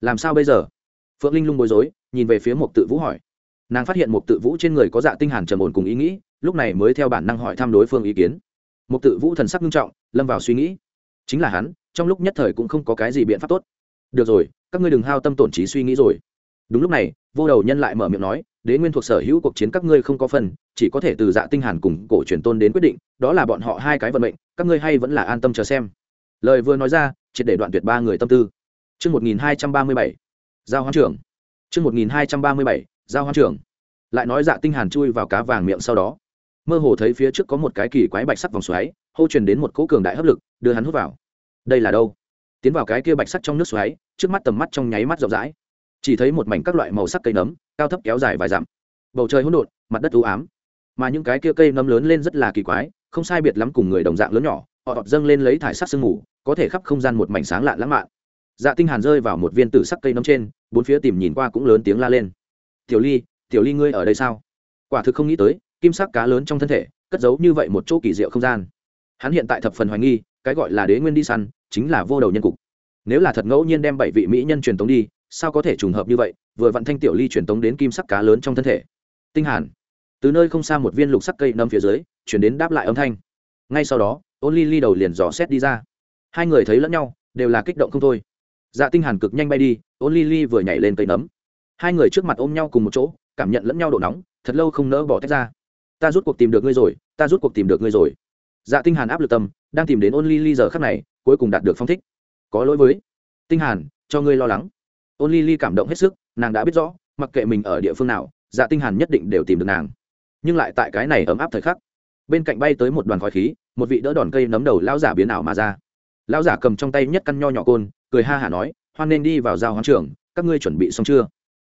Làm sao bây giờ? Phượng linh lung bối rối nhìn về phía một tự vũ hỏi. Nàng phát hiện một tự vũ trên người có dạ tinh hàn trầm ổn cùng ý nghĩ, lúc này mới theo bản năng hỏi thăm đối phương ý kiến. Một tự vũ thần sắc nghiêm trọng, lâm vào suy nghĩ. Chính là hắn, trong lúc nhất thời cũng không có cái gì biện pháp tốt. Được rồi, các ngươi đừng hao tâm tổn trí suy nghĩ rồi. Đúng lúc này, vô đầu nhân lại mở miệng nói, đế nguyên thuộc sở hữu cuộc chiến các ngươi không có phần, chỉ có thể từ dạ tinh hàn cùng cổ truyền tôn đến quyết định, đó là bọn họ hai cái vận mệnh, các ngươi hay vẫn là an tâm chờ xem. Lời vừa nói ra, triệt để đoạn tuyệt ba người tâm tư. Chương 1237 giao hoán trưởng chương 1237 giao hoán trưởng lại nói dạ tinh hàn chui vào cá vàng miệng sau đó. Mơ hồ thấy phía trước có một cái kỳ quái bạch sắc vòng xoáy, hô truyền đến một cỗ cường đại hấp lực, đưa hắn hút vào. Đây là đâu? Tiến vào cái kia bạch sắc trong nước xoáy, trước mắt tầm mắt trong nháy mắt rộng rãi. Chỉ thấy một mảnh các loại màu sắc cây nấm, cao thấp kéo dài vài dặm. Bầu trời hỗn độn, mặt đất u ám. Mà những cái kia cây nấm lớn lên rất là kỳ quái, không sai biệt lắm cùng người đồng dạng lớn nhỏ, họ đột dâng lên lấy thải sắc sương mù, có thể khắp không gian một mảnh sáng lạ lãng mạn. Dạ tinh hàn rơi vào một viên tử sắc cây nấm trên bốn phía tìm nhìn qua cũng lớn tiếng la lên. Tiểu ly tiểu ly ngươi ở đây sao? Quả thực không nghĩ tới, kim sắc cá lớn trong thân thể, cất giấu như vậy một chỗ kỳ diệu không gian. Hắn hiện tại thập phần hoài nghi, cái gọi là đế nguyên đi săn, chính là vô đầu nhân cục. Nếu là thật ngẫu nhiên đem bảy vị mỹ nhân truyền tống đi, sao có thể trùng hợp như vậy, vừa vặn thanh tiểu ly truyền tống đến kim sắc cá lớn trong thân thể. Tinh hàn. Từ nơi không xa một viên lục sắc cây nâm phía dưới, chuyển đến đáp lại âm thanh. Ngay sau đó ôn ly ly đầu liền dò xét đi ra. Hai người thấy lẫn nhau, đều là kích động không thôi dạ tinh hàn cực nhanh bay đi ôn ly ly vừa nhảy lên cây nấm. Hai người trước mặt ôm nhau cùng một chỗ, cảm nhận lẫn nhau độ nóng, thật lâu không nỡ bỏ tách ra. Ta rút cuộc tìm được ngươi rồi, ta rút cuộc tìm được ngươi rồi. Dạ tinh hàn áp lực tâm, đang tìm đến ôn ly ly giờ khắc này, cuối cùng đạt được phong thích. Có lỗi với tinh hàn, cho ngươi lo lắng. Ôn ly ly cảm động hết sức, nàng đã biết rõ, mặc kệ mình ở địa phương nào dạ tinh hàn nhất định đều tìm được nàng. Nhưng lại tại cái này ấm áp thời khắc, bên cạnh bay tới một đoàn khói khí, một vị đỡ đòn cây nấm đầu lão giả biến ảo mà ra lão giả cầm trong tay nhất căn nho nhỏ côn, cười ha hả nói, hoan nên đi vào giao hoán trưởng, các ngươi chuẩn bị xong chưa?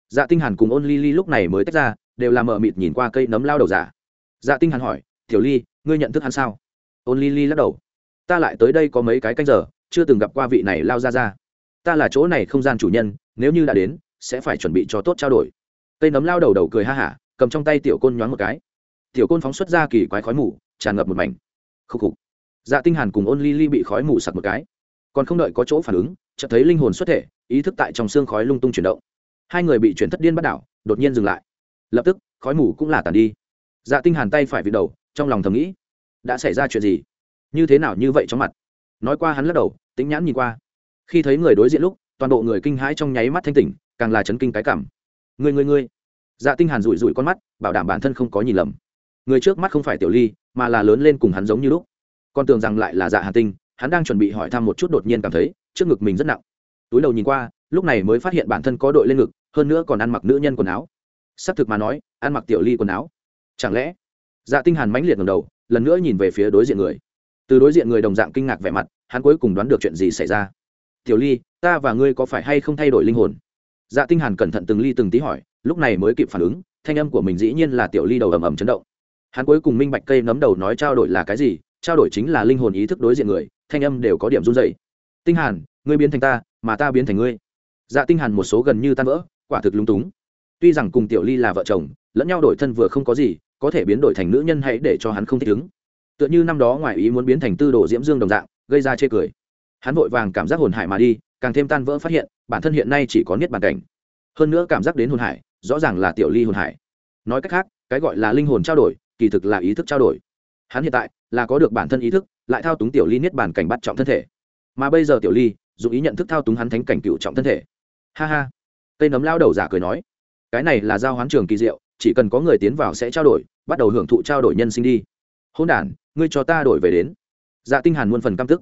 Dạ tinh hàn cùng ôn ly ly lúc này mới tách ra, đều là mờ mịt nhìn qua cây nấm lao đầu giả. Dạ tinh hàn hỏi, tiểu ly, ngươi nhận thức hắn sao? Ôn ly ly lắc đầu, ta lại tới đây có mấy cái canh giờ, chưa từng gặp qua vị này lao ra ra. Ta là chỗ này không gian chủ nhân, nếu như đã đến, sẽ phải chuẩn bị cho tốt trao đổi. Cây nấm lao đầu đầu cười ha hả, cầm trong tay tiểu côn nhoáng một cái. Tiểu côn phóng xuất ra kỳ quái khói mù, tràn ngập một mảnh. Khúc khục dạ tinh hàn cùng ôn ly ly bị khói mù sặc một cái. Còn không đợi có chỗ phản ứng, chợt thấy linh hồn xuất thể, ý thức tại trong xương khói lung tung chuyển động. Hai người bị chuyển thất điên bắt đảo, đột nhiên dừng lại. Lập tức, khói mù cũng là tàn đi. Dạ tinh hàn tay phải vịt đầu, trong lòng thầm nghĩ, đã xảy ra chuyện gì? Như thế nào như vậy trong mặt? Nói qua hắn lắc đầu tính nhãn nhìn qua. Khi thấy người đối diện lúc, toàn bộ người kinh hãi trong nháy mắt thanh tỉnh, càng là chấn kinh cái cảm. Người người người dạ tinh hàn rủi rủi con mắt, bảo đảm bản thân không có nhìn lầm. Người trước mắt không phải tiểu ly, mà là lớn lên cùng hắn giống như lúc con tưởng rằng lại là dạ hà tinh, hắn đang chuẩn bị hỏi thăm một chút đột nhiên cảm thấy, trước ngực mình rất nặng. Túi đầu nhìn qua, lúc này mới phát hiện bản thân có đội lên ngực, hơn nữa còn ăn mặc nữ nhân quần áo. Xác thực mà nói, ăn mặc tiểu ly quần áo. Chẳng lẽ dạ tinh hàn mãnh liệt ngẩng đầu, lần nữa nhìn về phía đối diện người. Từ đối diện người đồng dạng kinh ngạc vẻ mặt, hắn cuối cùng đoán được chuyện gì xảy ra. Tiểu ly, ta và ngươi có phải hay không thay đổi linh hồn? Dạ tinh hàn cẩn thận từng ly từng tí hỏi, lúc này mới kịp phản ứng, thanh âm của mình dĩ nhiên là tiểu ly đầu ầm ầm chấn động. Hắn cuối cùng minh bạch cây nấm đầu nói trao đổi là cái gì trao đổi chính là linh hồn ý thức đối diện người, thanh âm đều có điểm run rẩy. Tinh hàn, ngươi biến thành ta, mà ta biến thành ngươi. Dạ tinh hàn một số gần như tan vỡ, quả thực lung túng. Tuy rằng cùng tiểu ly là vợ chồng, lẫn nhau đổi thân vừa không có gì, có thể biến đổi thành nữ nhân hãy để cho hắn không thích ứng. Tựa như năm đó ngoài ý muốn biến thành tư đồ diễm dương đồng dạng, gây ra chê cười. Hắn vội vàng cảm giác hồn hải mà đi, càng thêm tan vỡ phát hiện, bản thân hiện nay chỉ có niết bàn cảnh. Hơn nữa cảm giác đến hồn hải, rõ ràng là tiểu ly hồn hải. Nói cách khác, cái gọi là linh hồn trao đổi, kỳ thực là ý thức trao đổi. Hắn hiện tại là có được bản thân ý thức, lại thao túng tiểu ly niết bàn cảnh bắt trọng thân thể. Mà bây giờ tiểu ly, dù ý nhận thức thao túng hắn thánh cảnh cựu trọng thân thể. Ha ha. Cây nấm lao đầu giả cười nói, cái này là giao hoán trường kỳ diệu, chỉ cần có người tiến vào sẽ trao đổi, bắt đầu hưởng thụ trao đổi nhân sinh đi. Hôn đ ngươi cho ta đổi về đến. Dạ tinh hàn muôn phần căm tức.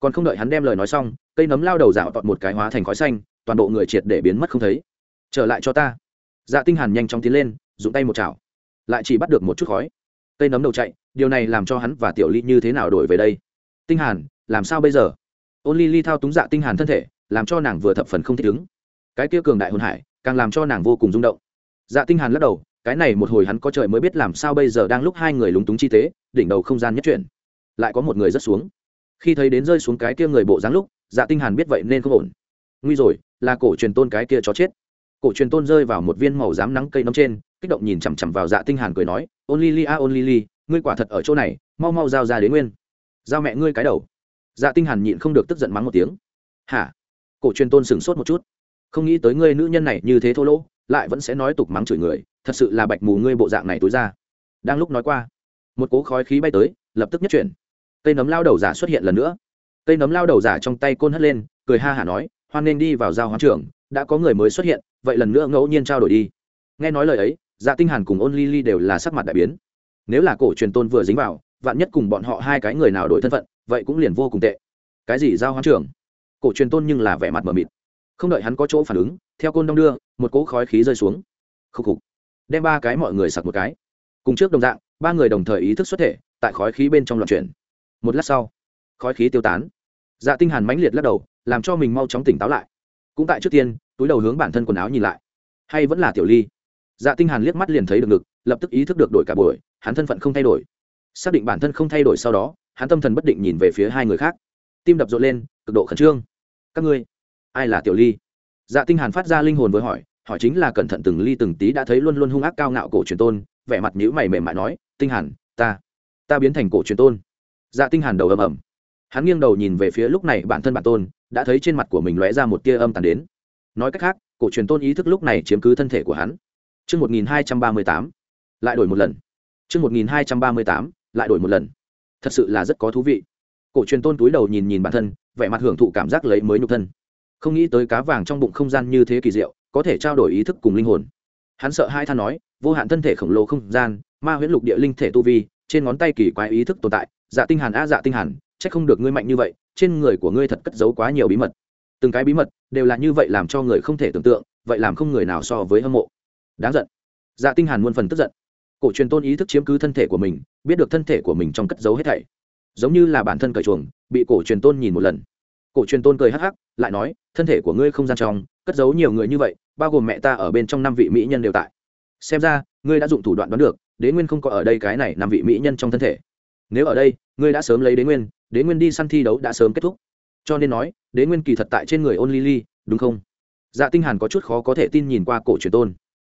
Còn không đợi hắn đem lời nói xong, cây nấm lao đầu giả tọt một cái hóa thành khói xanh, toàn bộ người triệt để biến mất không thấy. Trở lại cho ta. Dạ tinh hàn nhanh chóng tiến lên, dùng tay một chảo. Lại chỉ bắt được một chút khói cây nấm đầu chạy, điều này làm cho hắn và tiểu ly như thế nào đổi về đây? Tinh hàn, làm sao bây giờ? Ôn ly ly thao túng dạ tinh hàn thân thể, làm cho nàng vừa thập phần không thích ứng. Cái kia cường đại hồn hải, càng làm cho nàng vô cùng rung động. Dạ tinh hàn lắc đầu, cái này một hồi hắn có trời mới biết làm sao bây giờ đang lúc hai người lúng túng chi tế, đỉnh đầu không gian nhất chuyển. Lại có một người rất xuống. Khi thấy đến rơi xuống cái kia người bộ dáng lúc dạ tinh hàn biết vậy nên không ổn. Nguy rồi, là cổ truyền tôn cái kia chó chết cổ truyền tôn rơi vào một viên màu dám nắng cây nấm trên, kích động nhìn chằm chằm vào dạ tinh hàn cười nói ôn lily a ôn lily, ngươi quả thật ở chỗ này, mau mau giao ra đến nguyên. Giao mẹ ngươi cái đầu. Dạ tinh hàn nhịn không được tức giận mắng một tiếng. Hả? Cổ truyền tôn sừng sốt một chút. Không nghĩ tới ngươi nữ nhân này như thế thô lỗ, lại vẫn sẽ nói tục mắng chửi người, thật sự là bạch mù ngươi bộ dạng này tối ra. Đang lúc nói qua, một cố khói khí bay tới, lập tức nhất chuyển. Cây nấm lao đầu giả xuất hiện lần nữa. Cây nấm lao đầu giả trong tay côn hất lên, cười ha hả nói, hoan nên đi vào giao hoán trường đã có người mới xuất hiện, vậy lần nữa ngẫu nhiên trao đổi đi. Nghe nói lời ấy dạ tinh hàn cùng ôn ly ly đều là sắc mặt đại biến. Nếu là cổ truyền tôn vừa dính vào, vạn nhất cùng bọn họ hai cái người nào đổi thân phận, vậy cũng liền vô cùng tệ. Cái gì giao hoán trưởng? Cổ truyền tôn nhưng là vẻ mặt mờ mịt. Không đợi hắn có chỗ phản ứng, theo côn đông đưa, một cỗ khói khí rơi xuống. Khúc khục. Đem ba cái mọi người sặc một cái. Cùng trước đồng dạng, ba người đồng thời ý thức xuất thể, tại khói khí bên trong loạn chuyển. Một lát sau, khói khí tiêu tán. Dạ tinh hàn mãnh liệt lắc đầu, làm cho mình mau chóng tỉnh táo lại cũng tại trước tiên, túi đầu hướng bản thân quần áo nhìn lại. Hay vẫn là tiểu ly? Dạ tinh hàn liếc mắt liền thấy được ngực, lập tức ý thức được đổi cả buổi, hắn thân phận không thay đổi. Xác định bản thân không thay đổi sau đó, hắn tâm thần bất định nhìn về phía hai người khác. Tim đập rộn lên, cực độ khẩn trương. Các ngươi, ai là tiểu ly? Dạ tinh hàn phát ra linh hồn với hỏi hỏi chính là cẩn thận từng ly từng tí đã thấy luôn luôn hung ác cao ngạo cổ truyền tôn, vẻ mặt nhíu mày mềm mại nói, tinh hàn, ta ta biến thành cổ truyền tôn. Dạ tinh hàn đầu ầm ầm. Hắn nghiêng đầu nhìn về phía lúc này bản thân bản tôn đã thấy trên mặt của mình lóe ra một tia âm tàn đến nói cách khác cổ truyền tôn ý thức lúc này chiếm cứ thân thể của hắn Trước 1238, lại đổi một lần. Trước 1238, lại đổi một lần. Thật sự là rất có thú vị. Cổ truyền tôn túi đầu nhìn nhìn bản thân, vẻ mặt hưởng thụ cảm giác lấy mới nhục thân. Không nghĩ tới cá vàng trong bụng không gian như thế kỳ diệu, có thể trao đổi ý thức cùng linh hồn. Hắn sợ hai than nói, vô hạn thân thể khổng lồ không gian, ma huyễn lục địa linh thể tu vi, trên ngón tay kỳ quái ý thức tồn tại, dạ tinh hàn a dạ tinh hàn, chắc không được ngươi mạnh như vậy, trên người của ngươi thật cất giấu quá nhiều bí mật. Từng cái bí mật đều là như vậy làm cho người không thể tưởng tượng, vậy làm không người nào so với hâm mộ. Đáng giận. Dạ tinh hàn muôn phần tức giận. Cổ truyền tôn ý thức chiếm cứ thân thể của mình biết được thân thể của mình trong cất giấu hết thảy. Giống như là bản thân cởi chuồng bị cổ truyền tôn nhìn một lần. Cổ truyền tôn cười hắc hắc lại nói thân thể của ngươi không gian trong cất giấu nhiều người như vậy bao gồm mẹ ta ở bên trong năm vị mỹ nhân đều tại. Xem ra ngươi đã dụng thủ đoạn đoán được đế nguyên không có ở đây cái này năm vị mỹ nhân trong thân thể nếu ở đây, ngươi đã sớm lấy đế nguyên đế nguyên đi săn thi đấu đã sớm kết thúc. Cho nên nói, đế nguyên kỳ thật tại trên người ôn ly ly đúng không? Dạ tinh hàn có chút khó có thể tin nhìn qua cổ truyền tôn.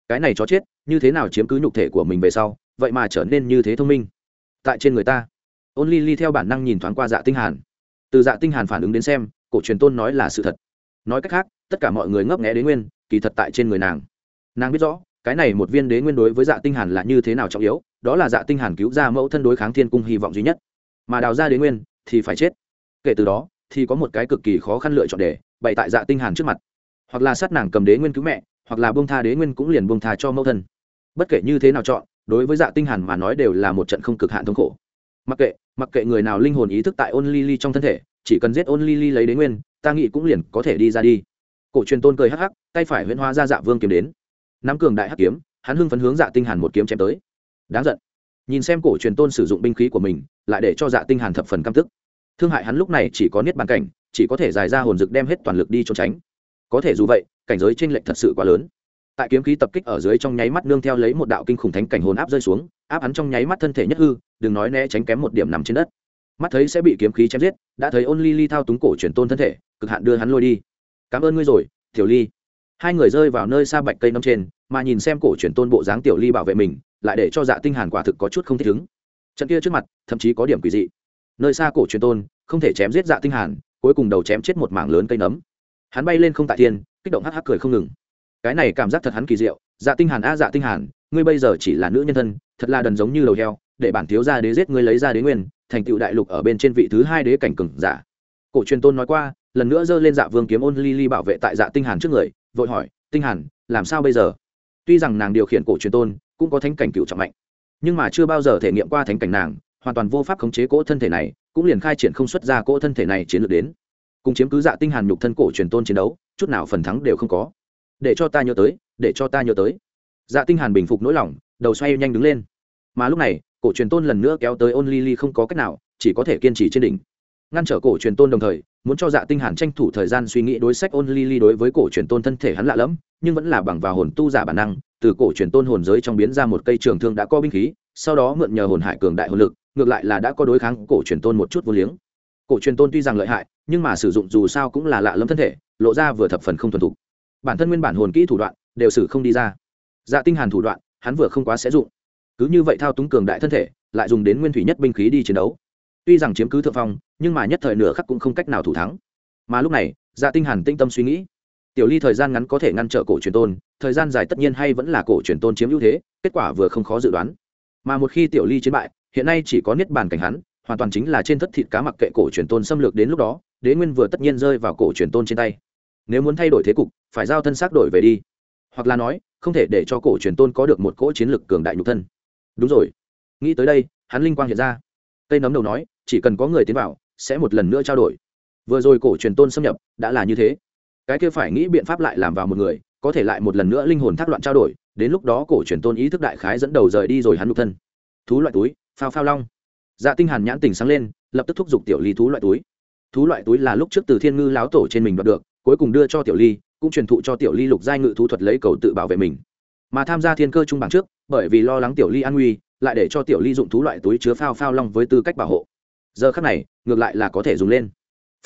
Cái này chó chết, như thế nào chiếm cứ nhục thể của mình về sau, vậy mà trở nên như thế thông minh? Tại trên người ta ôn ly ly theo bản năng nhìn thoáng qua dạ tinh hàn. Từ dạ tinh hàn phản ứng đến xem, cổ truyền tôn nói là sự thật. Nói cách khác, tất cả mọi người ngấp nghé đế nguyên, kỳ thật tại trên người nàng. Nàng biết rõ, cái này một viên đế nguyên đối với dạ tinh hàn là như thế nào trọng yếu đó là dạ tinh hàn cứu ra mẫu thân đối kháng thiên cung hy vọng duy nhất. Mà đào ra đế nguyên, thì phải chết. Kể từ đó, thì có một cái cực kỳ khó khăn lựa chọn để bày tại dạ tinh hàn trước mặt. Hoặc là sát nàng cầm đế nguyên cứu mẹ, hoặc là buông tha đế nguyên cũng liền buông tha cho mẫu thân. Bất kể như thế nào chọn, đối với dạ tinh hàn mà nói đều là một trận không cực hạn thống khổ. Mặc kệ mặc kệ người nào linh hồn ý thức tại ôn ly ly trong thân thể, chỉ cần giết ôn ly ly lấy đế nguyên, ta nghĩ cũng liền có thể đi ra đi. Cổ truyền tôn cười hắc hắc, tay phải huyễn hóa ra dạ vương kiếm đến. Nắm cường đại hắc kiếm, hắn hưng phấn hướng dạ tinh hàn một kiếm chém tới đáng giận. Nhìn xem cổ truyền tôn sử dụng binh khí của mình, lại để cho dạ tinh hàn thập phần căm tức. Thương hại hắn lúc này chỉ có niết bàn cảnh, chỉ có thể giải ra hồn dực đem hết toàn lực đi trốn tránh. Có thể dù vậy, cảnh giới trên lệnh thật sự quá lớn. Tại kiếm khí tập kích ở dưới trong nháy mắt nương theo lấy một đạo kinh khủng thánh cảnh hồn áp rơi xuống, áp hắn trong nháy mắt thân thể nhất hư, đừng nói né tránh kém một điểm nằm trên đất. Mắt thấy sẽ bị kiếm khí chém giết, đã thấy ôn ly ly thao túng cổ truyền tôn thân thể, cực hạn đưa hắn lôi đi. Cảm ơn ngươi rồi, tiểu ly. Hai người rơi vào nơi xa bạch cây nấm trên, mà nhìn xem cổ truyền tôn bộ dáng tiểu ly bảo vệ mình lại để cho dạ tinh hàn quả thực có chút không thích ứng. Trận kia trước mặt, thậm chí có điểm quỷ dị. Nơi xa cổ truyền tôn, không thể chém giết dạ tinh hàn, cuối cùng đầu chém chết một mảng lớn cây nấm. Hắn bay lên không tại thiên, kích động hắc hắc cười không ngừng. Cái này cảm giác thật hắn kỳ diệu dạ tinh hàn a dạ tinh hàn, ngươi bây giờ chỉ là nữ nhân thân, thật là đần giống như đầu heo, để bản thiếu gia đế giết ngươi lấy ra đế nguyên, thành tựu đại lục ở bên trên vị thứ hai đế cảnh cường giả. Cổ truyền tôn nói qua, lần nữa giơ lên dạ vương kiếm ôn ly ly bảo vệ tại dạ tinh hàn trước người, vội hỏi, tinh hàn, làm sao bây giờ? Tuy rằng nàng điều khiển cổ truyền tôn cũng có thánh cảnh cựu trọng mạnh. Nhưng mà chưa bao giờ thể nghiệm qua thánh cảnh nàng, hoàn toàn vô pháp khống chế cỗ thân thể này, cũng liền khai triển không xuất ra cỗ thân thể này chiến lược đến. Cùng chiếm cứ dạ tinh hàn nhục thân cổ truyền tôn chiến đấu, chút nào phần thắng đều không có. Để cho ta nhớ tới, để cho ta nhớ tới. Dạ tinh hàn bình phục nỗi lòng, đầu xoay nhanh đứng lên. Mà lúc này, cổ truyền tôn lần nữa kéo tới ôn ly ly không có cách nào, chỉ có thể kiên trì trên đỉnh. Ngăn trở cổ truyền tôn đồng thời muốn cho dạ tinh hàn tranh thủ thời gian suy nghĩ đối sách ôn ly ly đối với cổ truyền tôn thân thể hắn lạ lẫm, nhưng vẫn là bằng vào hồn tu giả bản năng, từ cổ truyền tôn hồn giới trong biến ra một cây trường thương đã có binh khí, sau đó mượn nhờ hồn hải cường đại hồn lực, ngược lại là đã có đối kháng cổ truyền tôn một chút vô liếng. Cổ truyền tôn tuy rằng lợi hại, nhưng mà sử dụng dù sao cũng là lạ lẫm thân thể, lộ ra vừa thập phần không thuần thục. Bản thân nguyên bản hồn kỹ thủ đoạn, đều xử không đi ra. Dạ tinh hàn thủ đoạn, hắn vừa không quá sẽ dụng. Cứ như vậy thao túng cường đại thân thể, lại dùng đến nguyên thủy nhất binh khí đi chiến đấu tuy rằng chiếm cứ thượng phong, nhưng mà nhất thời nửa khắc cũng không cách nào thủ thắng. Mà lúc này dạ tinh hàn tinh tâm suy nghĩ. Tiểu ly thời gian ngắn có thể ngăn trở cổ truyền tôn, thời gian dài tất nhiên hay vẫn là cổ truyền tôn chiếm ưu thế, kết quả vừa không khó dự đoán. Mà một khi tiểu ly chiến bại, hiện nay chỉ có niết bàn cảnh hắn, hoàn toàn chính là trên thất thịt cá mặc kệ cổ truyền tôn xâm lược đến lúc đó, đế nguyên vừa tất nhiên rơi vào cổ truyền tôn trên tay. Nếu muốn thay đổi thế cục, phải giao thân xác đổi về đi. Hoặc là nói, không thể để cho cổ truyền tôn có được một cỗ chiến lực cường đại nhục thân. Đúng rồi. Nghĩ tới đây, hắn linh quang hiện ra. Cây nấm đầu nói chỉ cần có người tiến vào, sẽ một lần nữa trao đổi. Vừa rồi cổ truyền tôn xâm nhập, đã là như thế. Cái kia phải nghĩ biện pháp lại làm vào một người, có thể lại một lần nữa linh hồn thác loạn trao đổi, đến lúc đó cổ truyền tôn ý thức đại khái dẫn đầu rời đi rồi hắn nhục thân. Thú loại túi, phao phao long. Dạ tinh hàn nhãn tình sáng lên, lập tức thúc giục tiểu ly thú loại túi. Thú loại túi là lúc trước từ thiên ngư láo tổ trên mình đoạt được, cuối cùng đưa cho tiểu ly, cũng truyền thụ cho tiểu ly lục giai ngự thú thuật lấy cầu tự bảo vệ mình. Mà tham gia thiên cơ trung bảng trước, bởi vì lo lắng tiểu ly an nguy, lại để cho tiểu ly dụng thú loại túi chứa phao phao long với tư cách bảo hộ giờ khắc này, ngược lại là có thể dùng lên.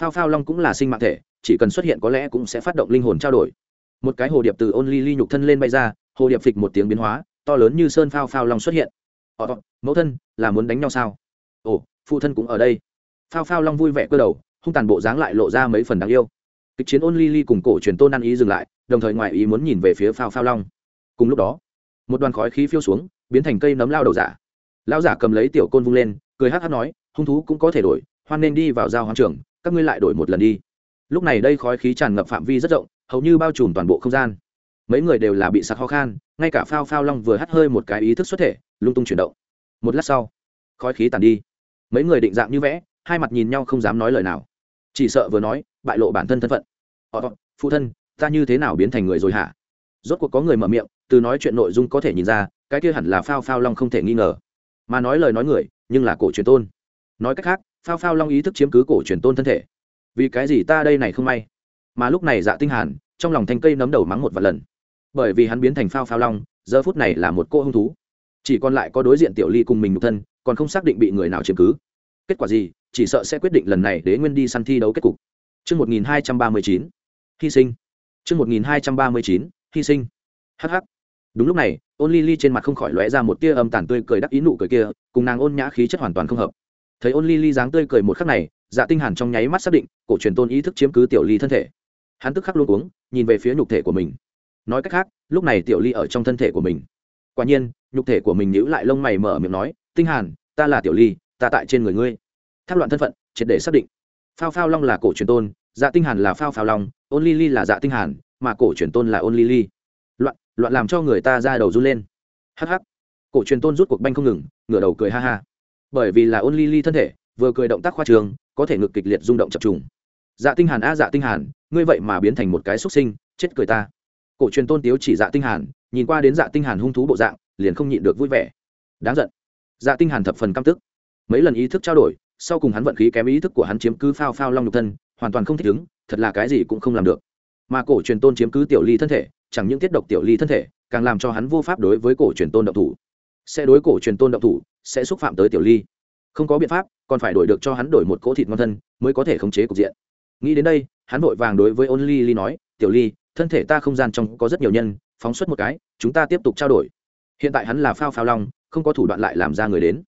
Phao phao long cũng là sinh mạng thể, chỉ cần xuất hiện có lẽ cũng sẽ phát động linh hồn trao đổi. Một cái hồ điệp từ ôn ly ly nhục thân lên bay ra, hồ điệp phịch một tiếng biến hóa, to lớn như sơn phao phao long xuất hiện. Ồ mẫu thân, là muốn đánh nhau sao? Ồ, phụ thân cũng ở đây. Phao phao long vui vẻ cơ đầu, hung tàn bộ dáng lại lộ ra mấy phần đáng yêu. Kịch chiến ôn ly ly cùng cổ truyền tôn ăn ý dừng lại, đồng thời ngoại ý muốn nhìn về phía phao phao long. Cùng lúc đó, một đoàn khói khí phiêu xuống, biến thành cây nấm lao đầu giả. Lao giả cầm lấy tiểu côn vung lên, cười hắc hắc nói hung thú cũng có thể đổi, hoan nên đi vào giao hoang trường, các ngươi lại đổi một lần đi. Lúc này đây khói khí tràn ngập phạm vi rất rộng, hầu như bao trùm toàn bộ không gian. Mấy người đều là bị sặc ho khan, ngay cả phao phao long vừa hắt hơi một cái ý thức xuất thể, lung tung chuyển động. Một lát sau, khói khí tàn đi. Mấy người định dạng như vẽ, hai mặt nhìn nhau không dám nói lời nào. Chỉ sợ vừa nói, bại lộ bản thân thân phận. Họ, phụ thân, ta như thế nào biến thành người rồi hả? Rốt cuộc có người mở miệng, từ nói chuyện nội dung có thể nhìn ra, cái kia hẳn là phao phao long không thể nghi ngờ. Mà nói lời nói người, nhưng là cổ truyền tôn nói cách khác, phao phao long ý thức chiếm cứ cổ truyền tôn thân thể. Vì cái gì ta đây này không may? Mà lúc này dạ tinh hàn, trong lòng thanh cây nấm đầu mắng một vài lần. Bởi vì hắn biến thành phao phao long, giờ phút này là một cô hung thú. Chỉ còn lại có đối diện tiểu ly cùng mình một thân, còn không xác định bị người nào chiếm cứ. Kết quả gì? Chỉ sợ sẽ quyết định lần này đế nguyên đi săn thi đấu kết cục. Chương một nghìn hai trăm ba mươi chín. Hy sinh. Chương một nghìn hai trăm ba mươi chín. Hy sinh. Hh đúng lúc này, ôn ly ly trên mặt không khỏi lóe ra một tia âm tàn tươi cười đắc ý nụ cười kia, cùng nàng ôn nhã khí chất hoàn toàn không hợp thấy ôn ly ly dáng tươi cười một khắc này dạ tinh hàn trong nháy mắt xác định, cổ truyền tôn ý thức chiếm cứ tiểu ly thân thể. Hắn tức khắc luôn uống nhìn về phía nhục thể của mình. Nói cách khác, lúc này tiểu ly ở trong thân thể của mình. Quả nhiên, nhục thể của mình nhíu lại lông mày mở miệng nói, tinh hàn, ta là tiểu ly, ta tại trên người ngươi. Thác loạn thân phận, triệt để xác định. Phao phao long là cổ truyền tôn dạ tinh hàn là phao phao long, ôn ly ly là dạ tinh hàn, mà cổ truyền tôn là ôn ly ly. Loạn loạn làm cho người ta ra đầu run lên. Hắc hắc. Cổ truyền tôn rút cuộc banh không ngừng, ngửa đầu cười ha ha bởi vì là ôn ly ly thân thể, vừa cười động tác khoa trường, có thể ngực kịch liệt rung động chập trùng. Dạ tinh hàn, a dạ tinh hàn, ngươi vậy mà biến thành một cái xuất sinh, chết cười ta. Cổ truyền tôn tiếu chỉ dạ tinh hàn, nhìn qua đến dạ tinh hàn hung thú bộ dạng, liền không nhịn được vui vẻ. Đáng giận. Dạ tinh hàn thập phần căm tức. Mấy lần ý thức trao đổi, sau cùng hắn vận khí kém ý thức của hắn chiếm cứ phao phao long nhục thân, hoàn toàn không thích ứng, thật là cái gì cũng không làm được. Mà cổ truyền tôn chiếm cứ tiểu ly thân thể, chẳng những tiết độc tiểu ly thân thể, càng làm cho hắn vô pháp đối với cổ truyền tôn động thủ. Sẽ đối cổ truyền tôn động thủ sẽ xúc phạm tới tiểu ly. Không có biện pháp, còn phải đổi được cho hắn đổi một cỗ thịt ngon thân, mới có thể khống chế cục diện. Nghĩ đến đây, hắn vội vàng đối với ôn ly ly nói, tiểu ly, thân thể ta không gian trong có rất nhiều nhân, phóng xuất một cái, chúng ta tiếp tục trao đổi. Hiện tại hắn là phao phao long, không có thủ đoạn lại làm ra người đến.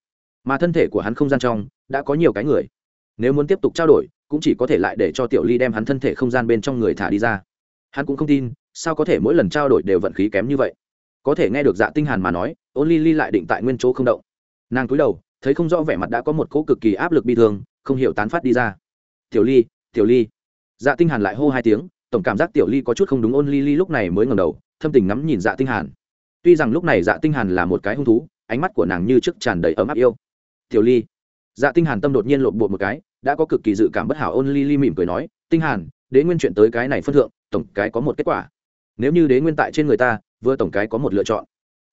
Mà thân thể của hắn không gian trong, đã có nhiều cái người. Nếu muốn tiếp tục trao đổi, cũng chỉ có thể lại để cho tiểu ly đem hắn thân thể không gian bên trong người thả đi ra. Hắn cũng không tin, sao có thể mỗi lần trao đổi đều vận khí kém như vậy? Có thể nghe được dạ tinh hàn mà nói, ôn ly ly lại định tại nguyên chỗ không động nàng cúi đầu, thấy không rõ vẻ mặt đã có một cỗ cực kỳ áp lực bi thương, không hiểu tán phát đi ra. Tiểu ly tiểu ly. Dạ tinh hàn lại hô hai tiếng, tổng cảm giác tiểu ly có chút không đúng, ôn ly ly lúc này mới ngẩng đầu, thâm tình ngắm nhìn dạ tinh hàn. Tuy rằng lúc này dạ tinh hàn là một cái hung thú, ánh mắt của nàng như trước tràn đầy ấm áp yêu. Tiểu ly. Dạ tinh hàn tâm đột nhiên lộn bột một cái, đã có cực kỳ dự cảm bất hảo, ôn ly ly mỉm cười nói, tinh hàn, đế nguyên chuyện tới cái này phân thượng, tổng cái có một kết quả. Nếu như đế nguyên tại trên người ta, vừa tổng cái có một lựa chọn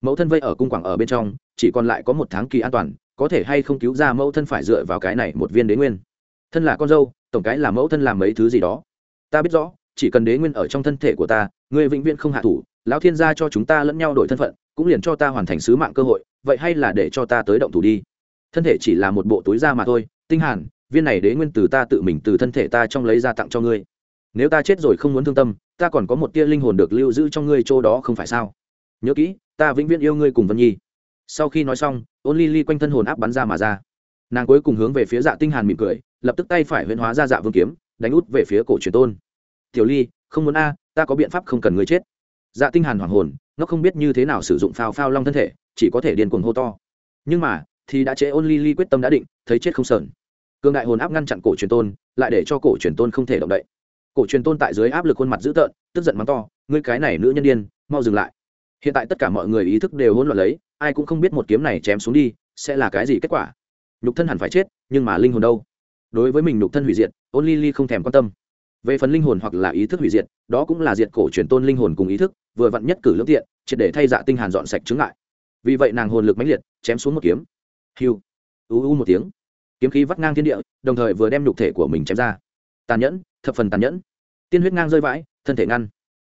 mẫu thân vây ở cung quảng ở bên trong, chỉ còn lại có một tháng kỳ an toàn, có thể hay không cứu ra mẫu thân phải dựa vào cái này một viên đế nguyên. Thân là con dâu, tổng cái là mẫu thân làm mấy thứ gì đó. Ta biết rõ, chỉ cần đế nguyên ở trong thân thể của ta người vĩnh viễn không hạ thủ, lão thiên gia cho chúng ta lẫn nhau đổi thân phận, cũng liền cho ta hoàn thành sứ mạng cơ hội, vậy hay là để cho ta tới động thủ đi. Thân thể chỉ là một bộ túi da mà thôi, tinh hàn, viên này đế nguyên từ ta tự mình từ thân thể ta trong lấy ra tặng cho ngươi. Nếu ta chết rồi không muốn thương tâm, ta còn có một tia linh hồn được lưu giữ trong ngươi chỗ đó không phải sao? Nhớ kỹ, ta vĩnh viễn yêu ngươi cùng vân nhi. Sau khi nói xong, ôn ly ly quanh thân hồn áp bắn ra mà ra. Nàng cuối cùng hướng về phía dạ tinh hàn mỉm cười, lập tức tay phải huyễn hóa ra dạ vương kiếm, đánh út về phía cổ truyền tôn. Tiểu ly, không muốn a, ta có biện pháp không cần ngươi chết. Dạ tinh hàn hoảng hồn nó không biết như thế nào sử dụng phao phao long thân thể, chỉ có thể điên cuồng hô to. Nhưng mà, thì đã chế ôn ly ly quyết tâm đã định, thấy chết không sờn. Cương đại hồn áp ngăn chặn cổ truyền tôn, lại để cho cổ truyền tôn không thể động đậy. Cổ truyền tôn tại dưới áp lực khuôn mặt dữ tợn, tức giận mắng to, ngươi cái này nữ nhân điên, mau dừng lại hiện tại tất cả mọi người ý thức đều hỗn loạn lấy, ai cũng không biết một kiếm này chém xuống đi sẽ là cái gì kết quả. Nhục thân hẳn phải chết, nhưng mà linh hồn đâu? Đối với mình nhục thân hủy diệt, ôn ly ly không thèm quan tâm. Về phần linh hồn hoặc là ý thức hủy diệt, đó cũng là diệt cổ truyền tôn linh hồn cùng ý thức, vừa vặn nhất cử lương tiện, triệt để thay dạ tinh hàn dọn sạch chứng ngại. Vì vậy nàng hồn lực mãnh liệt, chém xuống một kiếm. Hiu. U u một tiếng. Kiếm khí vắt ngang thiên địa, đồng thời vừa đem nhục thể của mình chém ra. Tàn nhẫn, thập phần tàn nhẫn. Tiên huyết ngang rơi vãi, thân thể ngăn.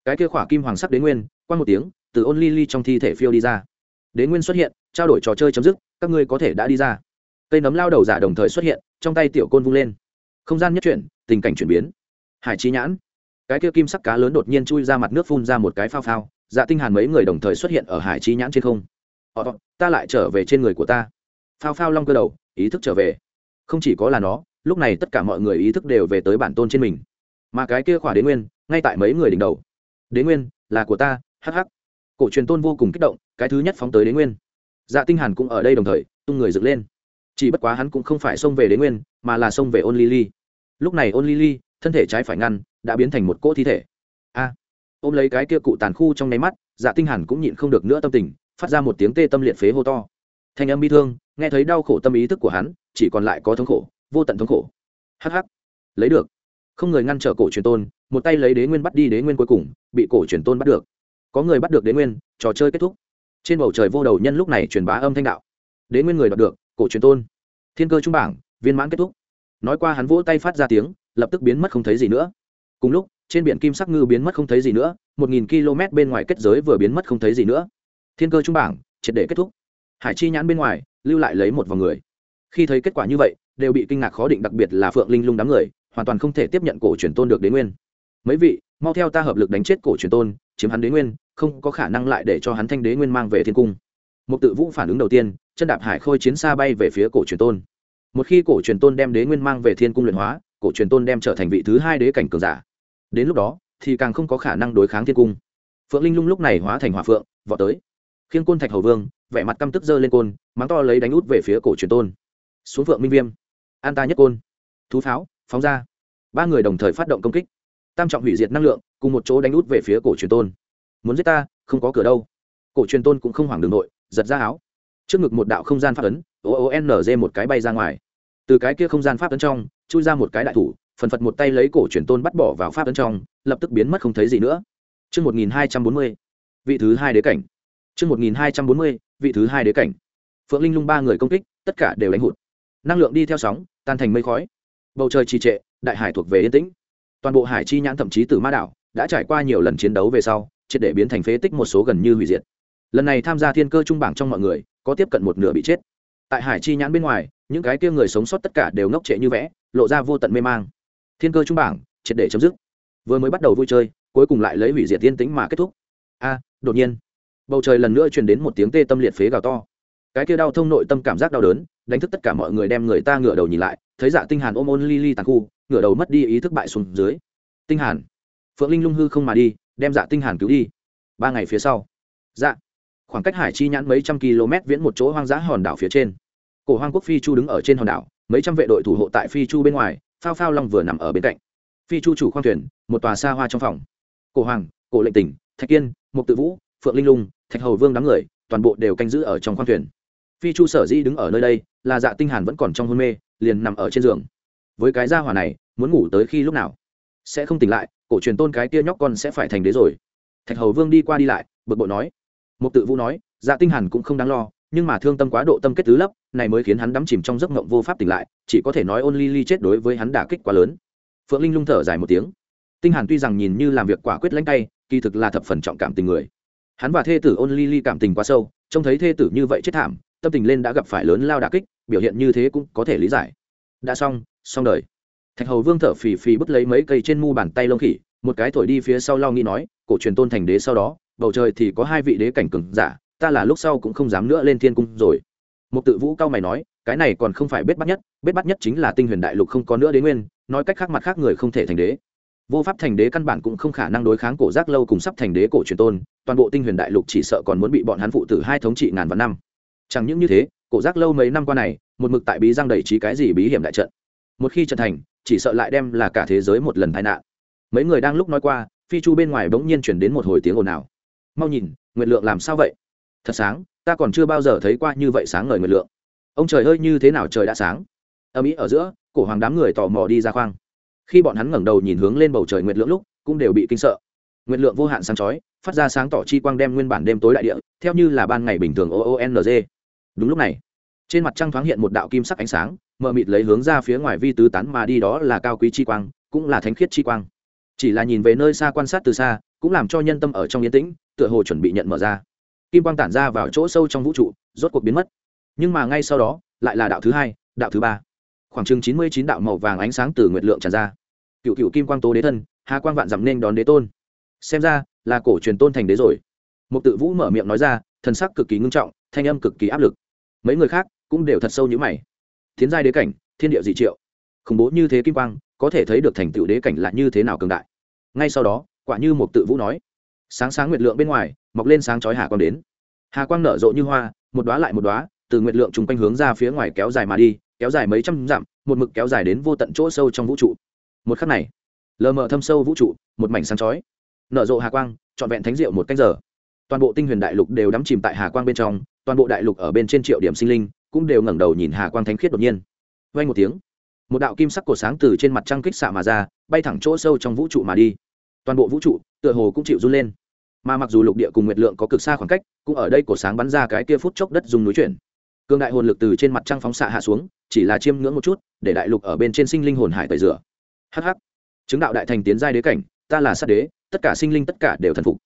Cái kia khỏa kim hoàng sắc đến nguyên qua một tiếng từ ôn ly ly trong thi thể phiêu đi ra. Đế nguyên xuất hiện, trao đổi trò chơi chấm dứt, các ngươi có thể đã đi ra. Cây nấm lao đầu giả đồng thời xuất hiện, trong tay tiểu côn vung lên. Không gian nhất chuyển, tình cảnh chuyển biến. Hải trí nhãn. Cái kia kim sắc cá lớn đột nhiên chui ra mặt nước phun ra một cái phao phao dạ tinh hàn mấy người đồng thời xuất hiện ở hải trí nhãn trên không. Họ ta lại trở về trên người của ta. Phao phao long cơ đầu, ý thức trở về. Không chỉ có là nó, lúc này tất cả mọi người ý thức đều về tới bản tôn trên mình. Mà cái kia khỏa đế nguyên, ngay tại mấy người đỉnh đầu. Đế nguyên, là của ta hh cổ truyền tôn vô cùng kích động, cái thứ nhất phóng tới đế nguyên. Dạ tinh hàn cũng ở đây đồng thời, tung người dựng lên. Chỉ bất quá hắn cũng không phải xông về đế nguyên, mà là xông về ôn lily lúc này ôn lily thân thể trái phải ngăn, đã biến thành một cỗ thi thể. A! Ôm lấy cái kia cụ tàn khu trong nháy mắt dạ tinh hàn cũng nhịn không được nữa tâm tình, phát ra một tiếng tê tâm liệt phế hô to. Thanh âm bi thương, nghe thấy đau khổ tâm ý thức của hắn, chỉ còn lại có thống khổ, vô tận thống khổ. Hh lấy được. Không người ngăn trở cổ truyền tôn, một tay lấy đế nguyên bắt đi đế nguyên cuối cùng, bị cổ truyền tôn bắt được có người bắt được đế nguyên, trò chơi kết thúc. Trên bầu trời vô đầu nhân lúc này truyền bá âm thanh đạo. Đế nguyên người đoạt được, cổ truyền tôn. Thiên cơ trung bảng, viên mãn kết thúc. Nói qua hắn vỗ tay phát ra tiếng, lập tức biến mất không thấy gì nữa. Cùng lúc, trên biển kim sắc ngư biến mất không thấy gì nữa, một nghìn km bên ngoài kết giới vừa biến mất không thấy gì nữa. Thiên cơ trung bảng, triệt để kết thúc. Hải chi nhãn bên ngoài, lưu lại lấy một vòng người. Khi thấy kết quả như vậy, đều bị kinh ngạc khó định đặc biệt là phượng linh lung đám người, hoàn toàn không thể tiếp nhận cổ truyền tôn được đế nguyên. Mấy vị, mau theo ta hợp lực đánh chết cổ truyền tôn, chiếm hắn đế nguyên không có khả năng lại để cho hắn thanh đế nguyên mang về thiên cung. Một tự vũ phản ứng đầu tiên, chân đạp hải khôi chiến xa bay về phía cổ truyền tôn. Một khi cổ truyền tôn đem đế nguyên mang về thiên cung luyện hóa, cổ truyền tôn đem trở thành vị thứ hai đế cảnh cường giả. Đến lúc đó, thì càng không có khả năng đối kháng thiên cung. Phượng linh lung lúc này hóa thành hỏa phượng, vọt tới. Khiến côn thạch hầu vương, vẻ mặt căm tức giơ lên côn, mắng to lấy đánh út về phía cổ truyền tôn. Xuống phượng minh viêm. An ta nhất côn. Thú pháo, phóng ra. Ba người đồng thời phát động công kích. Tam trọng hủy diệt năng lượng, cùng một chỗ đánh út về phía cổ truyền tôn muốn giết ta không có cửa đâu cổ truyền tôn cũng không hoảng đường nội giật ra áo trước ngực một đạo không gian pháp ấn o o n g một cái bay ra ngoài từ cái kia không gian pháp ấn trong chui ra một cái đại thủ phần phật một tay lấy cổ truyền tôn bắt bỏ vào pháp ấn trong lập tức biến mất không thấy gì nữa Trước 1240, vị thứ hai đế cảnh. Trước 1240, vị thứ hai đế cảnh. Phượng Linh Lung ba người công kích, tất cả đều đánh hụt. Năng lượng đi theo sóng, tan thành mây khói. Bầu trời trì trệ, đại hải thuộc về yên tĩnh. Toàn bộ hải chi nhãn thậm chí từ ma đảo, đã trải qua nhiều lần chiến đấu về sau, triệt để biến thành phế tích một số gần như hủy diệt. Lần này tham gia thiên cơ trung bảng trong mọi người, có tiếp cận một nửa bị chết. Tại hải chi nhãn bên ngoài, những cái kia người sống sót tất cả đều ngốc trệ như vẽ, lộ ra vô tận mê mang. Thiên cơ trung bảng, triệt để chấm dứt. Vừa mới bắt đầu vui chơi, cuối cùng lại lấy hủy diệt tiên tĩnh mà kết thúc. A, đột nhiên, bầu trời lần nữa truyền đến một tiếng tê tâm liệt phế gào to cái kia đau thông nội tâm cảm giác đau đớn đánh thức tất cả mọi người đem người ta ngửa đầu nhìn lại thấy dạ tinh hàn ôm ôn ly tàn khu ngửa đầu mất đi ý thức bại xuống dưới tinh hàn phượng linh lung hư không mà đi đem dạ tinh hàn cứu đi. Ba ngày phía sau. Dạ. Khoảng cách hải chi nhãn mấy trăm km viễn một chỗ hoang dã hòn đảo phía trên. Cổ hoang quốc phi chu đứng ở trên hòn đảo, mấy trăm vệ đội thủ hộ tại phi chu bên ngoài, phao phao long vừa nằm ở bên cạnh. Phi chu chủ khoang thuyền, một tòa xa hoa trong phòng. Cổ hoàng, cổ lệnh tỉnh, thạch kiên, mục tự vũ, phượng linh lung, thạch hầu vương đám người, toàn bộ đều canh giữ ở trong khoang thuyền. Phi chu sở di đứng ở nơi đây, là dạ tinh hàn vẫn còn trong hôn mê, liền nằm ở trên giường. Với cái gia hỏa này, muốn ngủ tới khi lúc nào? Sẽ không tỉnh lại, cổ truyền tôn cái kia nhóc con sẽ phải thành đế rồi. Thạch hầu vương đi qua đi lại, bực bội nói. Một tự vũ nói dạ tinh hàn cũng không đáng lo, nhưng mà thương tâm quá độ tâm kết tứ lấp, này mới khiến hắn đắm chìm trong giấc mộng vô pháp tỉnh lại, chỉ có thể nói ôn ly ly chết đối với hắn đả kích quá lớn. Phượng linh lung thở dài một tiếng. Tinh hàn tuy rằng nhìn như làm việc quả quyết lãnh tay, kỳ thực là thập phần trọng cảm tình người. Hắn và thê tử ôn ly ly cảm tình quá sâu, trông thấy thê tử như vậy chết thảm, tâm tình lên đã gặp phải lớn lao đả kích, biểu hiện như thế cũng có thể lý giải. Đã xong xong đời thạch hầu vương thở phì phì bứt lấy mấy cây trên mu bàn tay lông khỉ, một cái thổi đi phía sau lo nghĩ nói, cổ truyền tôn thành đế sau đó, bầu trời thì có hai vị đế cảnh cừng giả, ta là lúc sau cũng không dám nữa lên thiên cung rồi. Một tự vũ cao mày nói, cái này còn không phải bết bắt nhất, bết bắt nhất chính là tinh huyền đại lục không có nữa đế nguyên, nói cách khác mặt khác người không thể thành đế. Vô pháp thành đế căn bản cũng không khả năng đối kháng cổ giác lâu cùng sắp thành đế cổ truyền tôn, toàn bộ tinh huyền đại lục chỉ sợ còn muốn bị bọn hắn phụ tử hai thống trị ngàn vạn năm. Chẳng những như thế, cổ giác lâu mấy năm qua này, một mực tại bí giang đầy trí cái gì bí hiểm đại trận. Một khi trận thành chỉ sợ lại đem là cả thế giới một lần tai nạn. Mấy người đang lúc nói qua, phi chu bên ngoài bỗng nhiên chuyển đến một hồi tiếng ồn ào. Mau nhìn, nguyệt lượng làm sao vậy? Thật sáng, ta còn chưa bao giờ thấy qua như vậy sáng ngời nguyệt lượng. Ông trời ơi, như thế nào trời đã sáng? Âm ý ở giữa, cổ hoàng đám người tò mò đi ra khoang. Khi bọn hắn ngẩng đầu nhìn hướng lên bầu trời nguyệt lượng lúc, cũng đều bị kinh sợ. Nguyệt lượng vô hạn sáng chói, phát ra sáng tỏ chi quang đem nguyên bản đêm tối đại địa, theo như là ban ngày bình thường oong đúng lúc này trên mặt trăng thoáng hiện một đạo kim sắc ánh sáng, mờ mịt lấy hướng ra phía ngoài vi tứ tán mà đi đó là cao quý chi quang, cũng là thánh khiết chi quang. Chỉ là nhìn về nơi xa quan sát từ xa, cũng làm cho nhân tâm ở trong yên tĩnh, tựa hồ chuẩn bị nhận mở ra. Kim quang tản ra vào chỗ sâu trong vũ trụ, rốt cuộc biến mất. Nhưng mà ngay sau đó, lại là đạo thứ hai, đạo thứ ba. Khoảng chừng chín mươi chín đạo màu vàng ánh sáng từ nguyệt lượng tràn ra. Cựu cựu kim quang tố đế thân, hà quang vạn dặm nên đón đế tôn. Xem ra, là cổ truyền tôn thành đế rồi. Một tự vũ mở miệng nói ra, thần sắc cực kỳ ngưng trọng, thanh âm cực kỳ áp lực. Mấy người khác cũng đều thật sâu như mày. Tiến giai đế cảnh, thiên địa dị triệu. Khủng bố như thế kim quang, có thể thấy được thành tựu đế cảnh là như thế nào cường đại. Ngay sau đó, quả như một tự vũ nói, sáng sáng nguyệt lượng bên ngoài, mọc lên sáng chói hà quang đến. Hà quang nở rộ như hoa, một đoá lại một đoá từ nguyệt lượng trùng quanh hướng ra phía ngoài kéo dài mà đi, kéo dài mấy trăm dặm, một mực kéo dài đến vô tận chỗ sâu trong vũ trụ. Một khắc này, lờ mờ thâm sâu vũ trụ, một mảnh sáng chói. Nở rộ hà quang, trọn vẹn thánh diệu một canh giờ. Toàn bộ tinh huyền đại lục đều đắm chìm tại hà quang bên trong, toàn bộ đại lục ở bên trên triệu điểm sinh linh cũng đều ngẩng đầu nhìn hà quang thánh khiết đột nhiên. Vay một tiếng, một đạo kim sắc cổ sáng từ trên mặt trăng kích xạ mà ra, bay thẳng chỗ sâu trong vũ trụ mà đi. Toàn bộ vũ trụ tựa hồ cũng chịu run lên. Mà mặc dù lục địa cùng nguyệt lượng có cực xa khoảng cách, cũng ở đây cổ sáng bắn ra cái kia phút chốc đất dùng núi chuyển. Cương đại hồn lực từ trên mặt trăng phóng xạ hạ xuống, chỉ là chiêm ngưỡng một chút, để đại lục ở bên trên sinh linh hồn hải tẩy rửa. Hh chứng đạo đại thành tiến giai đế cảnh, ta là sát đế, tất cả sinh linh tất cả đều thần phục.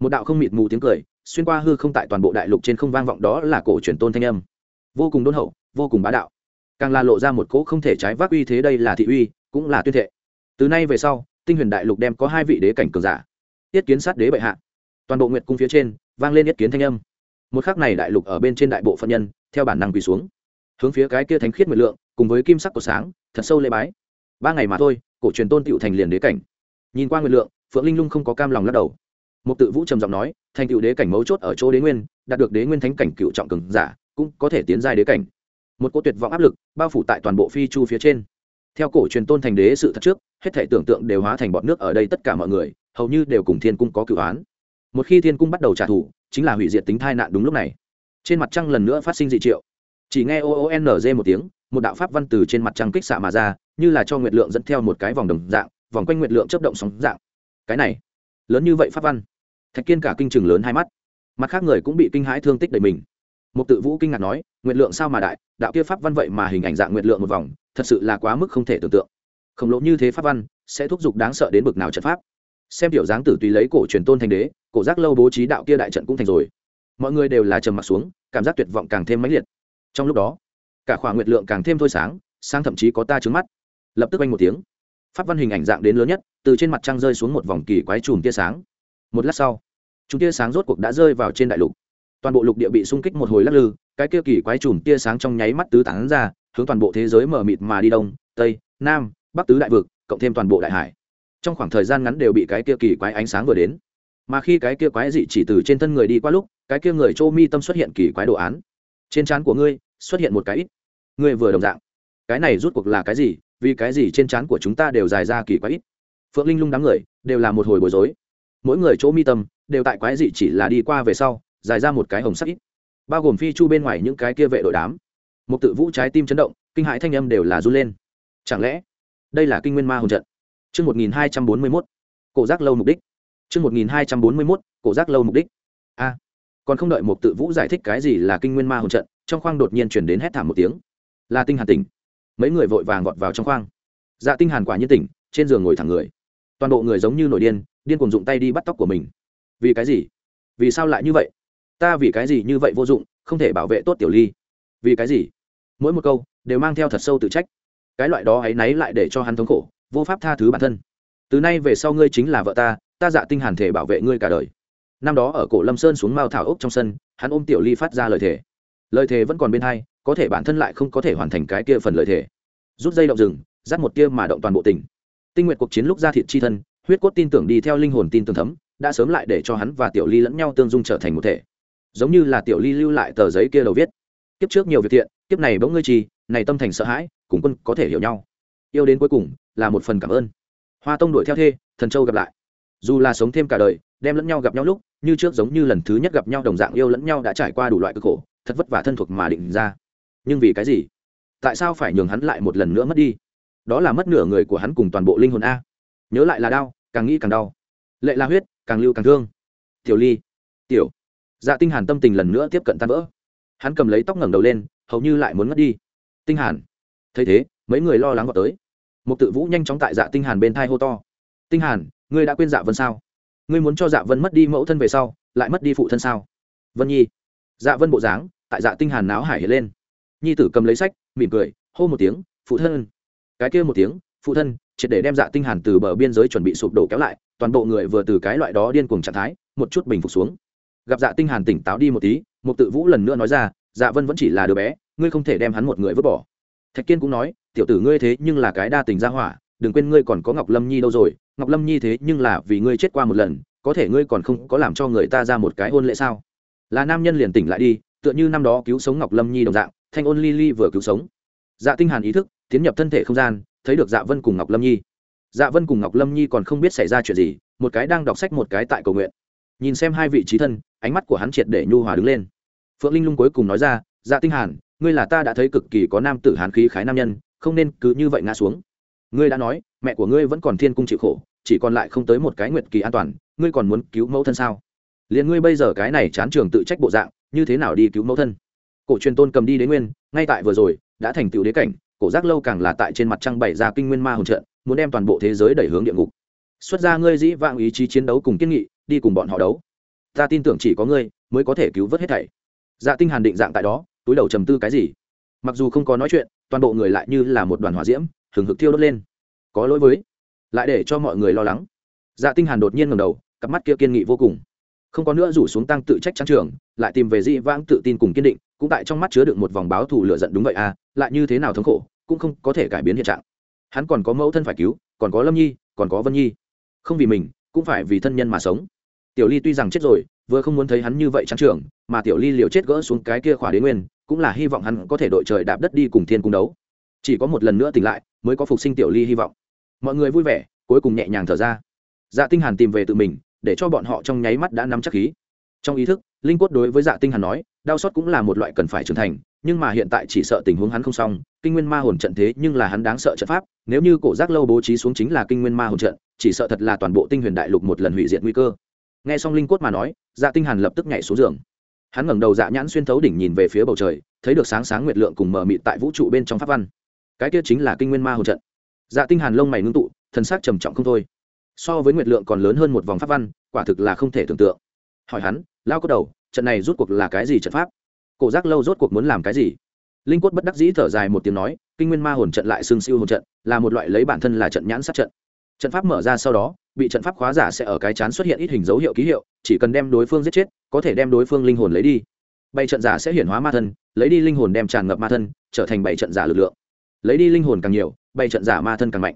Một đạo không mịt mù tiếng cười, xuyên qua hư không tại toàn bộ đại lục trên không vang vọng đó là cổ truyền tôn thanh âm vô cùng đôn hậu, vô cùng bá đạo. Càng là lộ ra một cỗ không thể trái vác uy thế đây là thị uy, cũng là tuyên thệ. Từ nay về sau, tinh huyền đại lục đem có hai vị đế cảnh cường giả, yết kiến sát đế bệ hạ. Toàn bộ nguyệt cung phía trên, vang lên yết kiến thanh âm. Một khắc này đại lục ở bên trên đại bộ phận nhân, theo bản năng quỳ xuống. Hướng phía cái kia thánh khiết nguyệt lượng, cùng với kim sắc của sáng, thật sâu lễ bái. Ba ngày mà thôi, cổ truyền tôn tựu thành liền đế cảnh. Nhìn qua nguyệt lượng, phượng linh lung không có cam lòng lắc đầu. Một tự vũ trầm giọng nói, thành cựu đế cảnh mấu chốt ở chỗ đế nguyên, đạt được đế nguyên thánh cảnh cựu trọng cường giả cũng có thể tiến giai đế cảnh. Một cô tuyệt vọng áp lực bao phủ tại toàn bộ phi chu phía trên. Theo cổ truyền tôn thành đế sự thật trước, hết thể tưởng tượng đều hóa thành bọn nước ở đây tất cả mọi người, hầu như đều cùng thiên cung có cửu án. Một khi thiên cung bắt đầu trả thù, chính là hủy diệt tính thai nạn đúng lúc này. Trên mặt trăng lần nữa phát sinh dị triệu. Chỉ nghe o n g một tiếng, một đạo pháp văn từ trên mặt trăng kích xạ mà ra, như là cho nguyệt lượng dẫn theo một cái vòng đồng dạng, vòng quanh nguyệt lượng chấp động sóng dạng. Cái này, lớn như vậy pháp văn. Thạch kiên cả kinh chừng lớn hai mắt. Mặt khác người cũng bị kinh hãi thương tích đầy mình một tự vũ kinh ngạc nói, nguyệt lượng sao mà đại? Đạo kia pháp văn vậy mà hình ảnh dạng nguyệt lượng một vòng, thật sự là quá mức không thể tưởng tượng. Khổng lồ như thế pháp văn, sẽ thúc giục đáng sợ đến bực nào trận pháp? Xem tiểu dáng tử tùy lấy cổ truyền tôn thành đế, cổ giác lâu bố trí đạo kia đại trận cũng thành rồi. Mọi người đều là trầm mặc xuống, cảm giác tuyệt vọng càng thêm mãnh liệt. Trong lúc đó, cả khoảng nguyệt lượng càng thêm thôi sáng sáng thậm chí có ta trứng mắt. Lập tức vang một tiếng. Pháp văn hình ảnh dạng đến lớn nhất, từ trên mặt trăng rơi xuống một vòng kỳ quái chùm tia sáng. Một lát sau chúng tia sáng rốt cuộc đã rơi vào trên đại lục toàn bộ lục địa bị xung kích một hồi lắc lư, cái kia kỳ quái chùm tia sáng trong nháy mắt tứ tán ra, hướng toàn bộ thế giới mở mịt mà đi đông, tây, nam, bắc tứ đại vực, cộng thêm toàn bộ đại hải. Trong khoảng thời gian ngắn đều bị cái kia kỳ quái ánh sáng vừa đến. Mà khi cái kia quái dị chỉ từ trên thân người đi qua lúc, cái kia người chỗ mi tâm xuất hiện kỳ quái đồ án. Trên trán của ngươi, xuất hiện một cái ít. Ngươi vừa đồng dạng. Cái này rút cuộc là cái gì? Vì cái gì trên trán của chúng ta đều dài ra kỳ quái ít? Phượng linh lung đám người, đều là một hồi bối rối. Mỗi người chỗ mi tâm, đều tại quái dị chỉ là đi qua về sau dài ra một cái hồng sắc ít. Bao gồm phi chu bên ngoài những cái kia vệ đội đám. Một tự vũ trái tim chấn động, kinh hãi thanh âm đều là run lên. Chẳng lẽ đây là kinh nguyên ma hồn trận? Chương một nghìn hai trăm bốn mươi mốt, cổ giác lâu mục đích. Chương một nghìn hai trăm bốn mươi mốt, cổ giác lâu mục đích. A, còn không đợi một tự vũ giải thích cái gì là kinh nguyên ma hồn trận, trong khoang đột nhiên chuyển đến hét thảm một tiếng. Là tinh hàn tỉnh. Mấy người vội vàng gọt vào trong khoang. Dạ tinh hàn quả nhiên tỉnh, trên giường ngồi thẳng người. Toàn bộ người giống như nổi điên điên cùng dụng tay đi bắt tóc của mình. Vì cái gì? Vì sao lại như vậy? Ta vì cái gì như vậy vô dụng, không thể bảo vệ tốt tiểu ly. Vì cái gì? Mỗi một câu đều mang theo thật sâu tự trách. Cái loại đó hãy náy lại để cho hắn thống khổ, vô pháp tha thứ bản thân. Từ nay về sau ngươi chính là vợ ta ta dạ tinh hàn thể bảo vệ ngươi cả đời. Năm đó ở cổ lâm sơn xuống mao thảo ốc trong sân, hắn ôm tiểu ly phát ra lời thề. Lời thề vẫn còn bên hai, có thể bản thân lại không có thể hoàn thành cái kia phần lời thề. Rút dây động rừng dắt một kia mà động toàn bộ tỉnh. Tinh nguyện cuộc chiến lúc ra thịt chi thân, huyết cốt tin tưởng đi theo linh hồn tin tưởng thấm, đã sớm lại để cho hắn và tiểu ly lẫn nhau tương dung trở thành một thể giống như là tiểu ly lưu lại tờ giấy kia đầu viết. Kiếp trước nhiều việc thiện, kiếp này bỗng ngươi trì, này tâm thành sợ hãi, cùng quân có thể hiểu nhau. Yêu đến cuối cùng, là một phần cảm ơn. Hoa tông đuổi theo thê, thần châu gặp lại. Dù là sống thêm cả đời, đem lẫn nhau gặp nhau lúc, như trước giống như lần thứ nhất gặp nhau đồng dạng yêu lẫn nhau đã trải qua đủ loại cơ khổ, thật vất vả thân thuộc mà định ra. Nhưng vì cái gì? Tại sao phải nhường hắn lại một lần nữa mất đi? Đó là mất nửa người của hắn cùng toàn bộ linh hồn a. Nhớ lại là đau, càng nghĩ càng đau. Lệ là huyết, càng lưu càng thương. Tiểu ly, tiểu dạ tinh hàn tâm tình lần nữa tiếp cận tan vỡ. Hắn cầm lấy tóc ngẩng đầu lên, hầu như lại muốn ngất đi. Tinh hàn. Thấy thế, mấy người lo lắng vào tới. Một tự vũ nhanh chóng tại dạ tinh hàn bên thai hô to. Tinh hàn, ngươi đã quên dạ vân sao? Ngươi muốn cho dạ vân mất đi mẫu thân về sau, lại mất đi phụ thân sao? Vân nhi. Dạ vân bộ dáng tại dạ tinh hàn náo hải hiện lên. Nhi tử cầm lấy sách, mỉm cười, hô một tiếng, phụ thân. Cái kia một tiếng, phụ thân, triệt để đem dạ tinh hàn từ bờ biên giới chuẩn bị sụp đổ kéo lại, toàn bộ người vừa từ cái loại đó điên cuồng trạng thái, một chút bình phục xuống gặp dạ tinh hàn tỉnh táo đi một tí một tự vũ lần nữa nói ra dạ vân vẫn chỉ là đứa bé, ngươi không thể đem hắn một người vứt bỏ. Thạch kiên cũng nói, tiểu tử ngươi thế nhưng là cái đa tình gia hỏa, đừng quên ngươi còn có ngọc lâm nhi đâu rồi, ngọc lâm nhi thế nhưng là vì ngươi chết qua một lần, có thể ngươi còn không có làm cho người ta ra một cái hôn lễ sao? Là nam nhân liền tỉnh lại đi, tựa như năm đó cứu sống ngọc lâm nhi đồng dạng, thanh ôn ly ly vừa cứu sống. Dạ tinh hàn ý thức, tiến nhập thân thể không gian, thấy được dạ vân cùng ngọc lâm nhi. Dạ vân cùng ngọc lâm nhi còn không biết xảy ra chuyện gì, một cái đang đọc sách một cái tại cầu nguyện nhìn xem hai vị trí thân, ánh mắt của hắn triệt để nhu hòa đứng lên. Phượng linh lung cuối cùng nói ra dạ tinh hàn, ngươi là ta đã thấy cực kỳ có nam tử hán khí khái nam nhân, không nên cứ như vậy ngã xuống. Ngươi đã nói, mẹ của ngươi vẫn còn thiên cung chịu khổ, chỉ còn lại không tới một cái nguyệt kỳ an toàn, ngươi còn muốn cứu mẫu thân sao? Liền ngươi bây giờ cái này chán trường tự trách bộ dạng, như thế nào đi cứu mẫu thân? Cổ truyền tôn cầm đi đến nguyên, ngay tại vừa rồi, đã thành tựu đế cảnh, cổ giác lâu càng là tại trên mặt trăng bảy ra kinh nguyên ma hồn trận, muốn đem toàn bộ thế giới đẩy hướng địa ngục xuất ra ngươi dĩ vãng ý chí chiến đấu cùng kiên nghị, đi cùng bọn họ đấu. Ta tin tưởng chỉ có ngươi mới có thể cứu vớt hết thảy. Dạ tinh hàn định dạng tại đó, túi đầu trầm tư cái gì? Mặc dù không có nói chuyện, toàn bộ người lại như là một đoàn hỏa diễm, hừng hực thiêu đốt lên. Có lỗi với, lại để cho mọi người lo lắng. Dạ tinh hàn đột nhiên ngẩng đầu, cặp mắt kia kiên nghị vô cùng. Không có nữa rủ xuống tăng tự trách trắng trường, lại tìm về dị vãng tự tin cùng kiên định, cũng tại trong mắt chứa đựng một vòng báo thù lửa giận đúng vậy à lại như thế nào thống khổ, cũng không có thể cải biến hiện trạng. Hắn còn có mẫu thân phải cứu, còn có lâm nhi, còn có vân nhi không vì mình, cũng phải vì thân nhân mà sống. Tiểu ly tuy rằng chết rồi, vừa không muốn thấy hắn như vậy trắng trường, mà tiểu ly liều chết gỡ xuống cái kia khỏa đế nguyên, cũng là hy vọng hắn có thể đội trời đạp đất đi cùng thiên cung đấu. Chỉ có một lần nữa tỉnh lại, mới có phục sinh tiểu ly hy vọng. Mọi người vui vẻ, cuối cùng nhẹ nhàng thở ra. Dạ tinh hàn tìm về tự mình, để cho bọn họ trong nháy mắt đã nắm chắc khí. Trong ý thức, linh quất đối với dạ tinh hàn nói, đau xót cũng là một loại cần phải trưởng thành, nhưng mà hiện tại chỉ sợ tình huống hắn không xong kinh nguyên ma hồn trận thế nhưng là hắn đáng sợ trận pháp, nếu như cổ giác lâu bố trí xuống chính là kinh nguyên ma hồn trận, chỉ sợ thật là toàn bộ tinh huyền đại lục một lần hủy diệt nguy cơ. Nghe xong linh quất mà nói dạ tinh hàn lập tức nhảy xuống giường. Hắn ngẩng đầu dạ nhãn xuyên thấu đỉnh nhìn về phía bầu trời, thấy được sáng sáng nguyệt lượng cùng mờ mịt tại vũ trụ bên trong pháp văn. Cái kia chính là kinh nguyên ma hồn trận. Dạ tinh hàn lông mày ngưng tụ, thần sắc trầm trọng không thôi. So với nguyệt lượng còn lớn hơn một vòng pháp văn, quả thực là không thể tưởng tượng. Hỏi hắn lao có đầu, trận này rút cuộc là cái gì trận pháp? Cổ giác lâu rốt cuộc muốn làm cái gì? Linh quất bất đắc dĩ thở dài một tiếng nói, kinh nguyên ma hồn trận lại xương siêu hồn trận, là một loại lấy bản thân là trận nhãn sát trận. Trận pháp mở ra sau đó, bị trận pháp khóa giả sẽ ở cái chán xuất hiện ít hình dấu hiệu ký hiệu, chỉ cần đem đối phương giết chết, có thể đem đối phương linh hồn lấy đi. Bảy trận giả sẽ hiển hóa ma thân, lấy đi linh hồn đem tràn ngập ma thân, trở thành bảy trận giả lực lượng. Lấy đi linh hồn càng nhiều, bảy trận giả ma thân càng mạnh.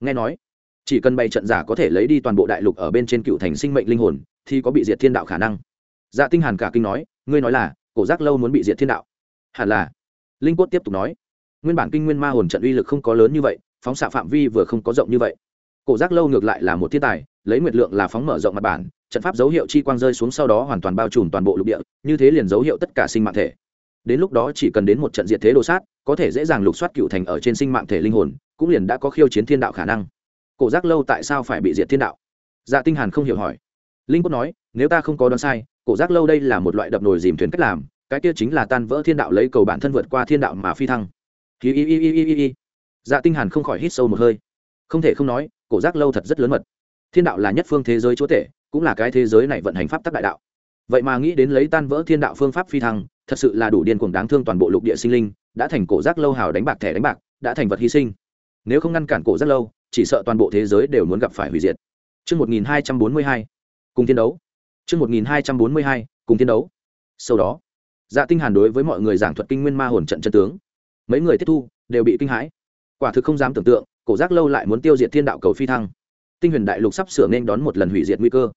Nghe nói, chỉ cần bảy trận giả có thể lấy đi toàn bộ đại lục ở bên trên cựu thành sinh mệnh linh hồn, thì có bị diệt thiên đạo khả năng. Dạ tinh hàn cả kinh nói, ngươi nói là, cổ giác lâu muốn bị diệt thiên đạo. Hẳn là linh cốt tiếp tục nói, nguyên bản kinh nguyên ma hồn trận uy lực không có lớn như vậy, phóng xạ phạm vi vừa không có rộng như vậy. Cổ giác lâu ngược lại là một thiên tài, lấy nguyệt lượng là phóng mở rộng mặt bản, trận pháp dấu hiệu chi quang rơi xuống sau đó hoàn toàn bao trùm toàn bộ lục địa, như thế liền dấu hiệu tất cả sinh mạng thể. Đến lúc đó chỉ cần đến một trận diệt thế đồ sát, có thể dễ dàng lục soát cựu thành ở trên sinh mạng thể linh hồn, cũng liền đã có khiêu chiến thiên đạo khả năng. Cổ giác lâu tại sao phải bị diệt thiên đạo? Dạ tinh hàn không hiểu hỏi. Linh cốt nói, nếu ta không có đoán sai, cổ giác lâu đây là một loại đập nồi dìm thuyền cách làm cái kia chính là tan vỡ thiên đạo lấy cầu bản thân vượt qua thiên đạo mà phi thăng. Hi hi hi hi hi hi dạ tinh hàn không khỏi hít sâu một hơi. Không thể không nói cổ giác lâu thật rất lớn mật. Thiên đạo là nhất phương thế giới chúa tể cũng là cái thế giới này vận hành pháp tắc đại đạo. Vậy mà nghĩ đến lấy tan vỡ thiên đạo phương pháp phi thăng thật sự là đủ điên cuồng đáng thương toàn bộ lục địa sinh linh đã thành cổ giác lâu hào đánh bạc thẻ đánh bạc đã thành vật hy sinh. Nếu không ngăn cản cổ giác lâu chỉ sợ toàn bộ thế giới đều muốn gặp phải hủy diệt. Trước 1242, cùng thiên đấu. Trước 1242, cùng thiên đấu. Sau đó, Dạ Tinh Hàn đối với mọi người giảng thuật kinh nguyên ma hồn trận chân tướng. Mấy người tiếp thu đều bị kinh hãi. Quả thực không dám tưởng tượng, cổ giác lâu lại muốn tiêu diệt thiên đạo cầu phi thăng. tinh huyền đại lục sắp sửa nên đón một lần hủy diệt nguy cơ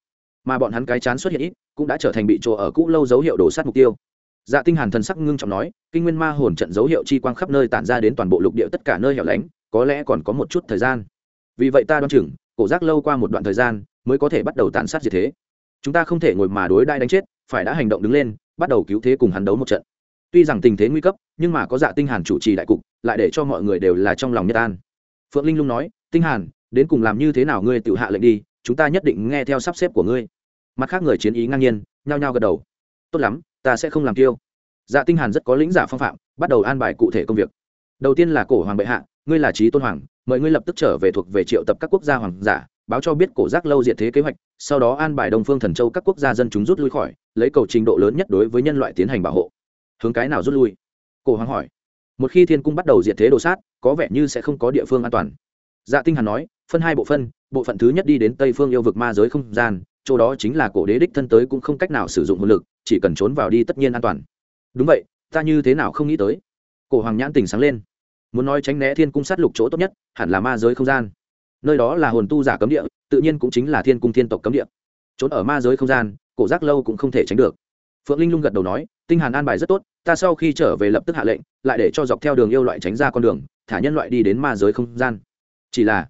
mà bọn hắn cái chán xuất hiện ít cũng đã trở thành bị chỗ ở cũ lâu dấu hiệu đổ sát mục tiêu dạ tinh hàn thần sắc ngưng trọng nói kinh nguyên ma hồn trận dấu hiệu chi quang khắp nơi tản ra đến toàn bộ lục địa tất cả nơi hẻo lánh có lẽ còn có một chút thời gian vì vậy ta đoán chừng cổ giác lâu qua một đoạn thời gian mới có thể bắt đầu tàn sát diệt thế chúng ta không thể ngồi mà đối đai đánh chết phải đã hành động đứng lên bắt đầu cứu thế cùng hắn đấu một trận. Tuy rằng tình thế nguy cấp, nhưng mà có dạ tinh hàn chủ trì đại cục, lại để cho mọi người đều là trong lòng nhất an. Phượng linh lung nói, tinh hàn, đến cùng làm như thế nào ngươi tự hạ lệnh đi, chúng ta nhất định nghe theo sắp xếp của ngươi. Mặt khác người chiến ý ngang nhiên, nhao nhao gật đầu. Tốt lắm, ta sẽ không làm kiêu. Dạ tinh hàn rất có lĩnh giả phong phạm, bắt đầu an bài cụ thể công việc. Đầu tiên là cổ hoàng bệ hạ, ngươi là trí tôn hoàng, mời ngươi lập tức trở về thuộc về triệu tập các quốc gia hoàng giả báo cho biết cổ giác lâu diệt thế kế hoạch, sau đó an bài đông phương thần châu các quốc gia dân chúng rút lui khỏi, lấy cầu trình độ lớn nhất đối với nhân loại tiến hành bảo hộ. Hướng cái nào rút lui? Cổ hoàng hỏi. Một khi thiên cung bắt đầu diệt thế đồ sát, có vẻ như sẽ không có địa phương an toàn. Dạ tinh hàn nói, phân hai bộ phân, bộ phận thứ nhất đi đến tây phương yêu vực ma giới không gian, chỗ đó chính là cổ đế đích thân tới cũng không cách nào sử dụng hồn lực, chỉ cần trốn vào đi tất nhiên an toàn. Đúng vậy, ta như thế nào không nghĩ tới? Cổ hoàng nhãn tình sáng lên. Muốn nói tránh né thiên cung sát lục chỗ tốt nhất, hẳn là ma giới không gian nơi đó là hồn tu giả cấm địa, tự nhiên cũng chính là thiên cung thiên tộc cấm địa. Trốn ở ma giới không gian, cổ giác lâu cũng không thể tránh được. Phượng linh lung gật đầu nói, tinh hàn an bài rất tốt, ta sau khi trở về lập tức hạ lệnh, lại để cho dọc theo đường yêu loại tránh ra con đường, thả nhân loại đi đến ma giới không gian. Chỉ là,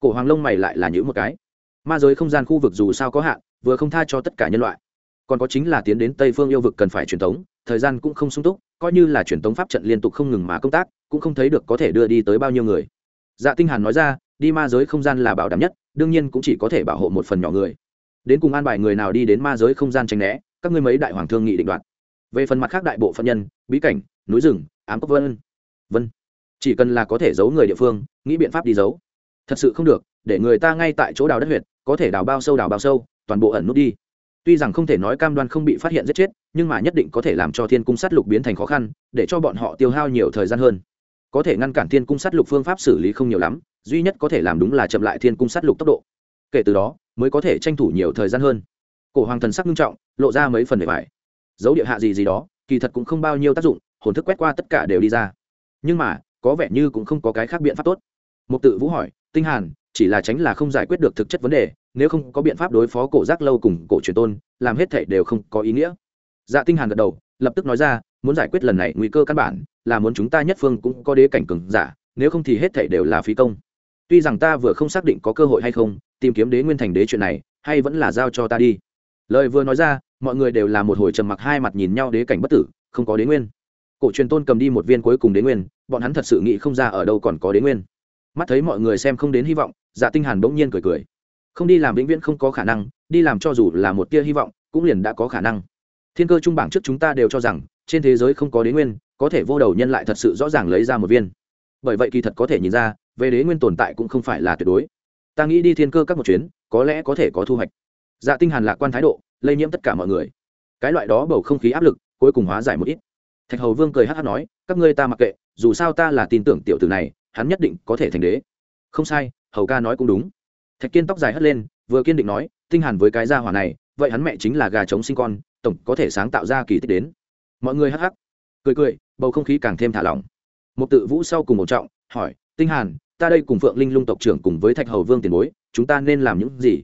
cổ hoàng lông mày lại là những một cái. Ma giới không gian khu vực dù sao có hạn, vừa không tha cho tất cả nhân loại. Còn có chính là tiến đến tây phương yêu vực cần phải truyền tống, thời gian cũng không sung túc, coi như là truyền tống pháp trận liên tục không ngừng mà công tác, cũng không thấy được có thể đưa đi tới bao nhiêu người. Dạ tinh hàn nói ra đi ma giới không gian là bảo đảm nhất, đương nhiên cũng chỉ có thể bảo hộ một phần nhỏ người. Đến cùng an bài người nào đi đến ma giới không gian tránh né, các ngươi mấy đại hoàng thương nghị định đoạt. Về phần mặt khác đại bộ phận nhân, bí cảnh, núi rừng, ám cốc vân. Vân. Chỉ cần là có thể giấu người địa phương, nghĩ biện pháp đi giấu. Thật sự không được, để người ta ngay tại chỗ đào đất huyệt, có thể đào bao sâu đào bao sâu, toàn bộ ẩn nút đi. Tuy rằng không thể nói cam đoan không bị phát hiện giết chết, nhưng mà nhất định có thể làm cho thiên cung sát lục biến thành khó khăn, để cho bọn họ tiêu hao nhiều thời gian hơn có thể ngăn cản thiên cung sát lục phương pháp xử lý không nhiều lắm, duy nhất có thể làm đúng là chậm lại thiên cung sát lục tốc độ. Kể từ đó, mới có thể tranh thủ nhiều thời gian hơn. Cổ hoàng thần sắc nghiêm trọng, lộ ra mấy phần để phải dấu địa hạ gì gì đó, kỳ thật cũng không bao nhiêu tác dụng, hồn thức quét qua tất cả đều đi ra. Nhưng mà, có vẻ như cũng không có cái khác biện pháp tốt. Mục tự vũ hỏi, tinh hàn, chỉ là tránh là không giải quyết được thực chất vấn đề, nếu không có biện pháp đối phó cổ giác lâu cùng cổ truyền tôn, làm hết thảy đều không có ý nghĩa. Dạ tinh hàn gật đầu, lập tức nói ra, muốn giải quyết lần này nguy cơ căn bản là muốn chúng ta nhất phương cũng có đế cảnh cường giả, nếu không thì hết thảy đều là phí công. Tuy rằng ta vừa không xác định có cơ hội hay không, tìm kiếm đế nguyên thành đế chuyện này, hay vẫn là giao cho ta đi. Lời vừa nói ra, mọi người đều là một hồi trầm mặc hai mặt nhìn nhau đế cảnh bất tử, không có đế nguyên. Cổ truyền tôn cầm đi một viên cuối cùng đế nguyên, bọn hắn thật sự nghĩ không ra ở đâu còn có đế nguyên. Mắt thấy mọi người xem không đến hy vọng dạ tinh hàn bỗng nhiên cười cười. Không đi làm vĩnh viễn không có khả năng, đi làm cho dù là một tia hy vọng, cũng liền đã có khả năng. Thiên cơ trung bảng trước chúng ta đều cho rằng, trên thế giới không có đế nguyên có thể vô đầu nhân lại thật sự rõ ràng lấy ra một viên. Bởi vậy kỳ thật có thể nhìn ra, về đế nguyên tồn tại cũng không phải là tuyệt đối. Ta nghĩ đi thiên cơ các một chuyến, có lẽ có thể có thu hoạch. Dạ tinh hàn lạc quan thái độ, lây nhiễm tất cả mọi người. Cái loại đó bầu không khí áp lực, cuối cùng hóa giải một ít. Thạch hầu vương cười hát hát nói, các ngươi ta mặc kệ, dù sao ta là tin tưởng tiểu tử này, hắn nhất định có thể thành đế. Không sai, hầu ca nói cũng đúng. Thạch kiên tóc dài hất lên, vừa kiên định nói, tinh hàn với cái gia hỏa này, vậy hắn mẹ chính là gà trống sinh con, tổng có thể sáng tạo ra kỳ tích đến. Mọi người hắc hắc. Cười cười bầu không khí càng thêm thả lỏng. Một tự vũ sau cùng một trọng, hỏi, tinh hàn, ta đây cùng phượng linh lung tộc trưởng cùng với thạch hầu vương tiền bối, chúng ta nên làm những gì?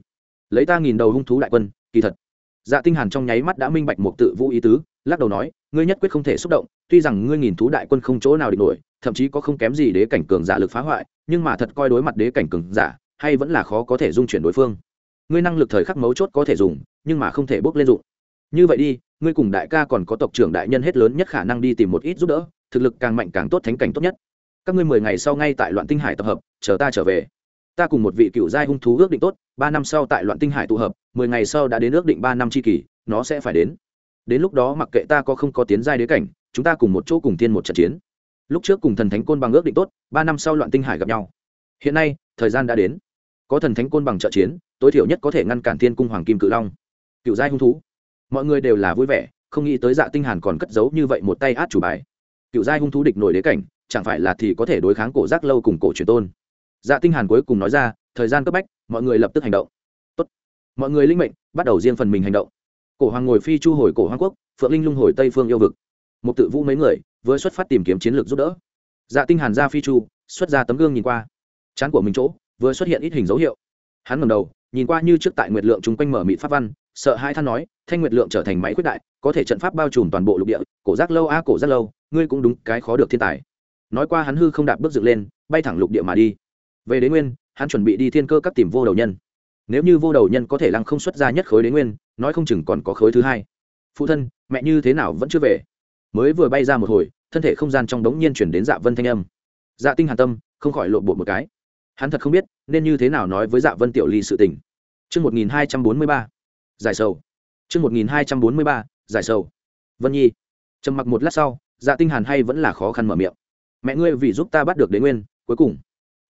Lấy ta nghìn đầu hung thú đại quân, kỳ thật. Dạ tinh hàn trong nháy mắt đã minh bạch một tự vũ ý tứ, lắc đầu nói, ngươi nhất quyết không thể xúc động, tuy rằng ngươi nghìn thú đại quân không chỗ nào địch nổi, thậm chí có không kém gì đế cảnh cường giả lực phá hoại, nhưng mà thật coi đối mặt đế cảnh cường giả, hay vẫn là khó có thể dung chuyển đối phương. Ngươi năng lực thời khắc mấu chốt có thể dùng, nhưng mà không thể bước lên dụng. Như vậy đi ngươi cùng đại ca còn có tộc trưởng đại nhân hết lớn nhất khả năng đi tìm một ít giúp đỡ, thực lực càng mạnh càng tốt, thánh cảnh tốt nhất. Các ngươi mười ngày sau ngay tại loạn tinh hải tập hợp, chờ ta trở về. Ta cùng một vị cựu giai hung thú ước định tốt, ba năm sau tại loạn tinh hải tụ hợp, mười ngày sau đã đến ước định ba năm c h i kỷ, nó sẽ phải đến. Đến lúc đó mặc kệ ta có không có tiến giai đế cảnh, chúng ta cùng một chỗ cùng tiên một trận chiến. Lúc trước cùng thần thánh côn bằng ước định tốt, ba năm sau loạn tinh hải gặp nhau. Hiện nay, thời gian đã đến. Có thần thánh côn bằng trợ chiến, tối thiểu nhất có thể ngăn cản thiên cung hoàng kim cự long. Cựu giai hung thú mọi người đều là vui vẻ, không nghĩ tới dạ tinh hàn còn cất giấu như vậy một tay át chủ bài. Cựu giai hung thú địch nổi đế cảnh, chẳng phải là thì có thể đối kháng cổ giác lâu cùng cổ truyền tôn. Dạ tinh hàn cuối cùng nói ra, thời gian cấp bách, mọi người lập tức hành động. Tốt. Mọi người linh mệnh, bắt đầu riêng phần mình hành động. Cổ hoàng ngồi phi chu hồi cổ hoàng quốc, phượng linh lung hồi tây phương yêu vực. Một tự vũ mấy người, vừa xuất phát tìm kiếm chiến lược giúp đỡ. Dạ tinh hàn ra phi chu, xuất ra tấm gương nhìn qua. Chán của mình chỗ, vừa xuất hiện ít hình dấu hiệu. Hắn ngẩng đầu, nhìn qua như trước tại nguyệt lượng chung quanh mở mịt pháp văn sợ hai than nói thanh nguyệt lượng trở thành máy quyết đại có thể trận pháp bao trùm toàn bộ lục địa cổ giác lâu a à, cổ giác lâu ngươi cũng đúng cái khó được thiên tài. Nói qua hắn hư không đạp bước dựng lên bay thẳng lục địa mà đi. Về đến nguyên hắn chuẩn bị đi thiên cơ các tìm vô đầu nhân. Nếu như vô đầu nhân có thể lăng không xuất ra nhất khối đến nguyên nói không chừng còn có khối thứ hai. Phụ thân mẹ như thế nào vẫn chưa về? Mới vừa bay ra một hồi thân thể không gian trong đống nhiên chuyển đến dạ vân thanh âm. Dạ tinh hàn tâm không khỏi lộn bộ một cái. Hắn thật không biết nên như thế nào nói với dạ vân tiểu ly sự tình. Trước 1243, giải sầu. Chương một nghìn hai trăm bốn mươi ba, giải sầu. Vân nhi. Trầm mặc một lát sau dạ tinh hàn hay vẫn là khó khăn mở miệng. Mẹ ngươi vì giúp ta bắt được đế nguyên, cuối cùng.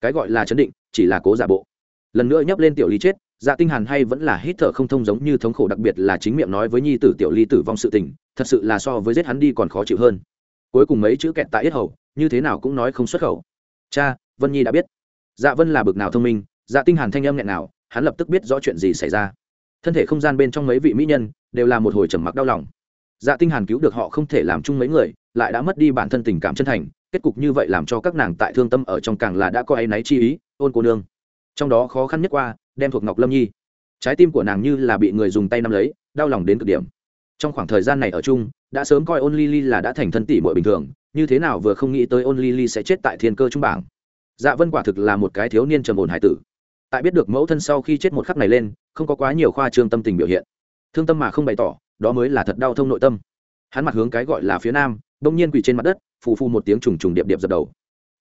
Cái gọi là chấn định, chỉ là cố giả bộ. Lần nữa nhấp lên tiểu ly chết dạ tinh hàn hay vẫn là hít thở không thông giống như thống khổ đặc biệt là chính miệng nói với nhi tử tiểu ly tử vong sự tình, thật sự là so với giết hắn đi còn khó chịu hơn. Cuối cùng mấy chữ kẹt tại yết hầu, như thế nào cũng nói không xuất khẩu. Cha, vân nhi đã biết. Dạ vân là bực nào thông minh dạ tinh hàn thanh âm nghẹn nào, hắn lập tức biết rõ chuyện gì xảy ra thân thể không gian bên trong mấy vị mỹ nhân đều là một hồi trầm mặc đau lòng. Dạ tinh hàn cứu được họ không thể làm chung mấy người, lại đã mất đi bản thân tình cảm chân thành, kết cục như vậy làm cho các nàng tại thương tâm ở trong càng là đã có ấy náy chi ý, ôn cô nương. Trong đó khó khăn nhất qua, đem thuộc ngọc lâm nhi. Trái tim của nàng như là bị người dùng tay nắm lấy, đau lòng đến cực điểm. Trong khoảng thời gian này ở chung, đã sớm coi ôn lily là đã thành thân tỷ muội bình thường, như thế nào vừa không nghĩ tới ôn lily sẽ chết tại thiên cơ trung bảng. Dạ vân quả thực là một cái thiếu niên trầm ổn hải tử tại biết được mẫu thân sau khi chết một khắc này lên, không có quá nhiều khoa trương tâm tình biểu hiện. Thương tâm mà không bày tỏ, đó mới là thật đau thông nội tâm. Hắn mặt hướng cái gọi là phía nam, đông nhiên quỳ trên mặt đất, phù phù một tiếng trùng trùng điệp điệp dập đầu.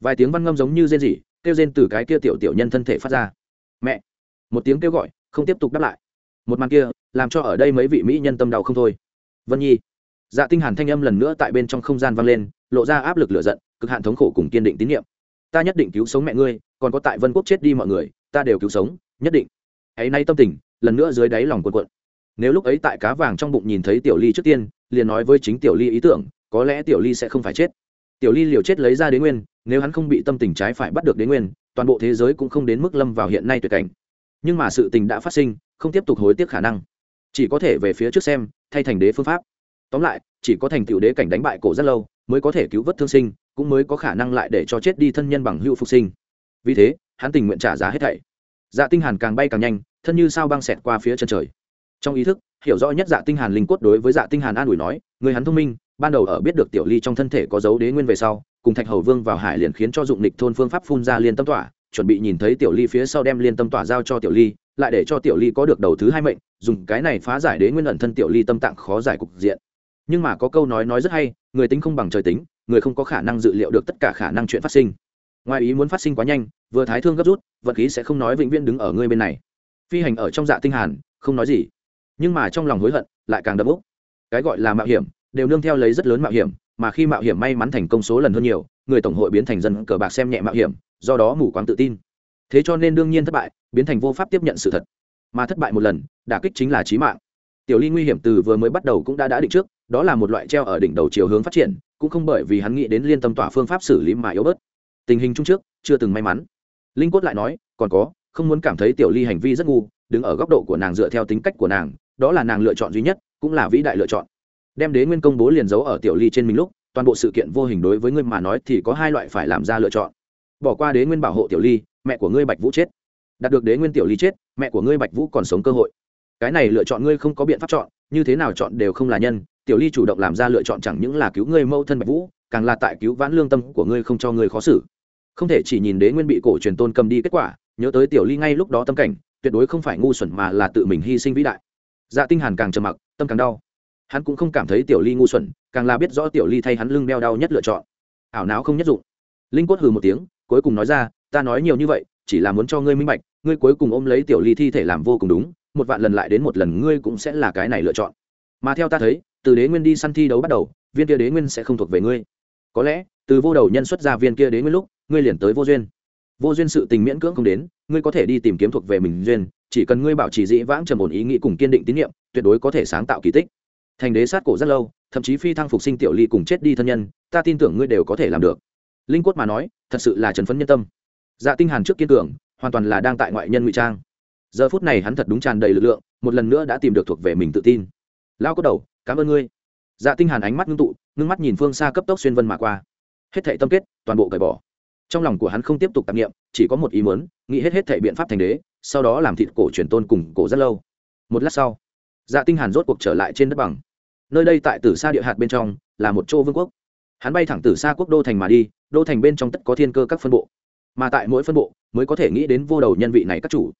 Vài tiếng văn ngâm giống như rên rỉ, kêu rên từ cái kia tiểu tiểu nhân thân thể phát ra. Mẹ! Một tiếng kêu gọi, không tiếp tục đáp lại. Một màn kia, làm cho ở đây mấy vị mỹ nhân tâm đau không thôi. Vân nhi. Dạ tinh hàn thanh âm lần nữa tại bên trong không gian vang lên, lộ ra áp lực lửa giận, cực hạn thống khổ cùng kiên định tín nhiệm. Ta nhất định cứu sống mẹ ngươi, còn có tại vân quốc chết đi mọi người ta đều cứu sống, nhất định. Ấy nay tâm tình, lần nữa dưới đáy lòng cuộn cuộn. Nếu lúc ấy tại cá vàng trong bụng nhìn thấy tiểu ly trước tiên, liền nói với chính tiểu ly ý tưởng, có lẽ tiểu ly sẽ không phải chết. Tiểu ly liều chết lấy ra đế nguyên, nếu hắn không bị tâm tình trái phải bắt được đế nguyên, toàn bộ thế giới cũng không đến mức lâm vào hiện nay tuyệt cảnh. Nhưng mà sự tình đã phát sinh, không tiếp tục hối tiếc khả năng. Chỉ có thể về phía trước xem, thay thành đế phương pháp. Tóm lại, chỉ có thành tựu đế cảnh đánh bại cổ rất lâu, mới có thể cứu vớt thương sinh, cũng mới có khả năng lại để cho chết đi thân nhân bằng hữu phục sinh. Vì thế hắn tình nguyện trả giá hết thảy. Dạ tinh hàn càng bay càng nhanh, thân như sao băng xẹt qua phía chân trời. Trong ý thức, hiểu rõ nhất dạ tinh hàn linh cốt đối với dạ tinh hàn an ủi nói, người hắn thông minh, ban đầu ở biết được tiểu ly trong thân thể có dấu đế nguyên về sau, cùng thạch hầu vương vào hải liền khiến cho dụng địch thôn phương pháp phun ra liên tâm tỏa, chuẩn bị nhìn thấy tiểu ly phía sau đem liên tâm tỏa giao cho tiểu ly, lại để cho tiểu ly có được đầu thứ hai mệnh, dùng cái này phá giải đế nguyên ẩn thân tiểu ly tâm tạng khó giải cục diện. Nhưng mà có câu nói nói rất hay, người tính không bằng trời tính, người không có khả năng dự liệu được tất cả khả năng chuyện phát sinh ngoài ý muốn phát sinh quá nhanh, vừa thái thương gấp rút vật khí sẽ không nói vĩnh viễn đứng ở ngươi bên này. Phi hành ở trong dạ tinh hàn, không nói gì. Nhưng mà trong lòng hối hận, lại càng đậm úc. Cái gọi là mạo hiểm, đều nương theo lấy rất lớn mạo hiểm, mà khi mạo hiểm may mắn thành công số lần hơn nhiều, người tổng hội biến thành dân cờ bạc xem nhẹ mạo hiểm, do đó mù quáng tự tin. Thế cho nên đương nhiên thất bại, biến thành vô pháp tiếp nhận sự thật. Mà thất bại một lần, đả kích chính là chí mạng. Tiểu ly nguy hiểm từ vừa mới bắt đầu cũng đã đã định trước, đó là một loại treo ở đỉnh đầu chiều hướng phát triển, cũng không bởi vì hắn nghĩ đến liên tâm tỏa phương pháp xử lý mà yếu bớt tình hình chung trước, chưa từng may mắn. Linh Cốt lại nói, còn có, không muốn cảm thấy tiểu ly hành vi rất ngu, đứng ở góc độ của nàng dựa theo tính cách của nàng, đó là nàng lựa chọn duy nhất, cũng là vĩ đại lựa chọn. Đem đế nguyên công bố liền giấu ở tiểu ly trên mình lúc, toàn bộ sự kiện vô hình đối với ngươi mà nói thì có hai loại phải làm ra lựa chọn. Bỏ qua đế nguyên bảo hộ tiểu ly, mẹ của ngươi bạch vũ chết. Đạt được đế nguyên tiểu ly chết, mẹ của ngươi bạch vũ còn sống cơ hội. Cái này lựa chọn ngươi không có biện pháp chọn, như thế nào chọn đều không là nhân, tiểu ly chủ động làm ra lựa chọn chẳng những là cứu ngươi mâu thân bạch vũ càng là tại cứu vãn lương tâm của ngươi không cho ngươi khó xử. Không thể chỉ nhìn đế nguyên bị cổ truyền tôn cầm đi kết quả, nhớ tới tiểu ly ngay lúc đó tâm cảnh, tuyệt đối không phải ngu xuẩn mà là tự mình hy sinh vĩ đại. Dạ tinh hàn càng trầm mặc, tâm càng đau. Hắn cũng không cảm thấy tiểu ly ngu xuẩn, càng là biết rõ tiểu ly thay hắn lưng đeo đau nhất lựa chọn. Ảo não không nhất dụng. Linh quất hừ một tiếng, cuối cùng nói ra, ta nói nhiều như vậy, chỉ là muốn cho ngươi minh bạch, ngươi cuối cùng ôm lấy tiểu ly thi thể làm vô cùng đúng, một vạn lần lại đến một lần ngươi cũng sẽ là cái này lựa chọn. Mà theo ta thấy, từ đế nguyên đi săn thi đấu bắt đầu, viên kia đế nguyên sẽ không thuộc về ngươi có lẽ, từ vô đầu nhân xuất gia viên kia đến nguyên lúc, ngươi liền tới vô duyên. Vô duyên sự tình miễn cưỡng không đến, ngươi có thể đi tìm kiếm thuộc về mình duyên, chỉ cần ngươi bảo trì dĩ vãng trầm ổn ý nghĩ cùng kiên định tín nhiệm, tuyệt đối có thể sáng tạo kỳ tích. Thành đế sát cổ rất lâu, thậm chí phi thăng phục sinh tiểu ly cùng chết đi thân nhân, ta tin tưởng ngươi đều có thể làm được. Linh quất mà nói, thật sự là trần phấn nhân tâm. Dạ tinh hàn trước kiên cường, hoàn toàn là đang tại ngoại nhân ngụy trang. Giờ phút này hắn thật đúng tràn đầy lực lượng, một lần nữa đã tìm được thuộc về mình tự tin. Lao có đầu, cảm ơn ngươi dạ tinh hàn ánh mắt ngưng tụ, ngưng mắt nhìn phương xa cấp tốc xuyên vân mà qua. Hết thảy tâm kết, toàn bộ cởi bỏ. Trong lòng của hắn không tiếp tục tạp niệm, chỉ có một ý muốn, nghĩ hết hết thảy biện pháp thành đế, sau đó làm thịt cổ truyền tôn cùng cổ rất lâu. Một lát sau dạ tinh hàn rốt cuộc trở lại trên đất bằng. Nơi đây tại tử sa địa hạt bên trong, là một châu vương quốc. Hắn bay thẳng Tử Sa quốc đô thành mà đi, đô thành bên trong tất có thiên cơ các phân bộ. Mà tại mỗi phân bộ, mới có thể nghĩ đến vô đầu nhân vị này các chủ.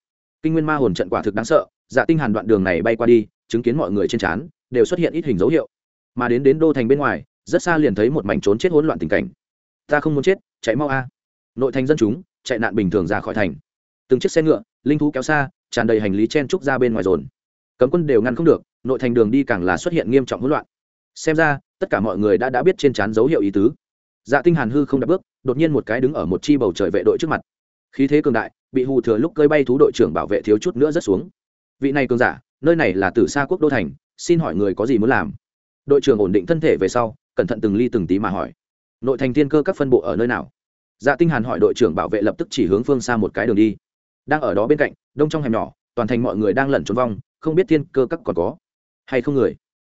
Kinh nguyên ma hồn trận quả thực đáng sợ dạ tinh hàn đoạn đường này bay qua đi, chứng kiến mọi người trên chán đều xuất hiện ít hình dấu hiệu mà đến đến đô thành bên ngoài, rất xa liền thấy một mảnh trốn chết hỗn loạn tình cảnh. Ta không muốn chết, chạy mau a. Nội thành dân chúng, chạy nạn bình thường ra khỏi thành. Từng chiếc xe ngựa, linh thú kéo xa, tràn đầy hành lý chen trúc ra bên ngoài rồn cấm quân đều ngăn không được, nội thành đường đi càng là xuất hiện nghiêm trọng hỗn loạn. Xem ra, tất cả mọi người đã đã biết trên trán dấu hiệu ý tứ. Dạ tinh hàn hư không đặt bước, đột nhiên một cái đứng ở một chi bầu trời vệ đội trước mặt. Khí thế cường đại, bị hù thừa lúc cơi bay thú đội trưởng bảo vệ thiếu chút nữa rất xuống. Vị này cường giả, nơi này là tử sa quốc đô thành, xin hỏi người có gì muốn làm? Đội trưởng ổn định thân thể về sau, cẩn thận từng ly từng tí mà hỏi, nội thành thiên cơ các phân bộ ở nơi nào? Dạ tinh hàn hỏi đội trưởng bảo vệ lập tức chỉ hướng phương xa một cái đường đi. Đang ở đó bên cạnh, đông trong hẻm nhỏ, toàn thành mọi người đang lẩn trốn vong, không biết thiên cơ các còn có hay không người.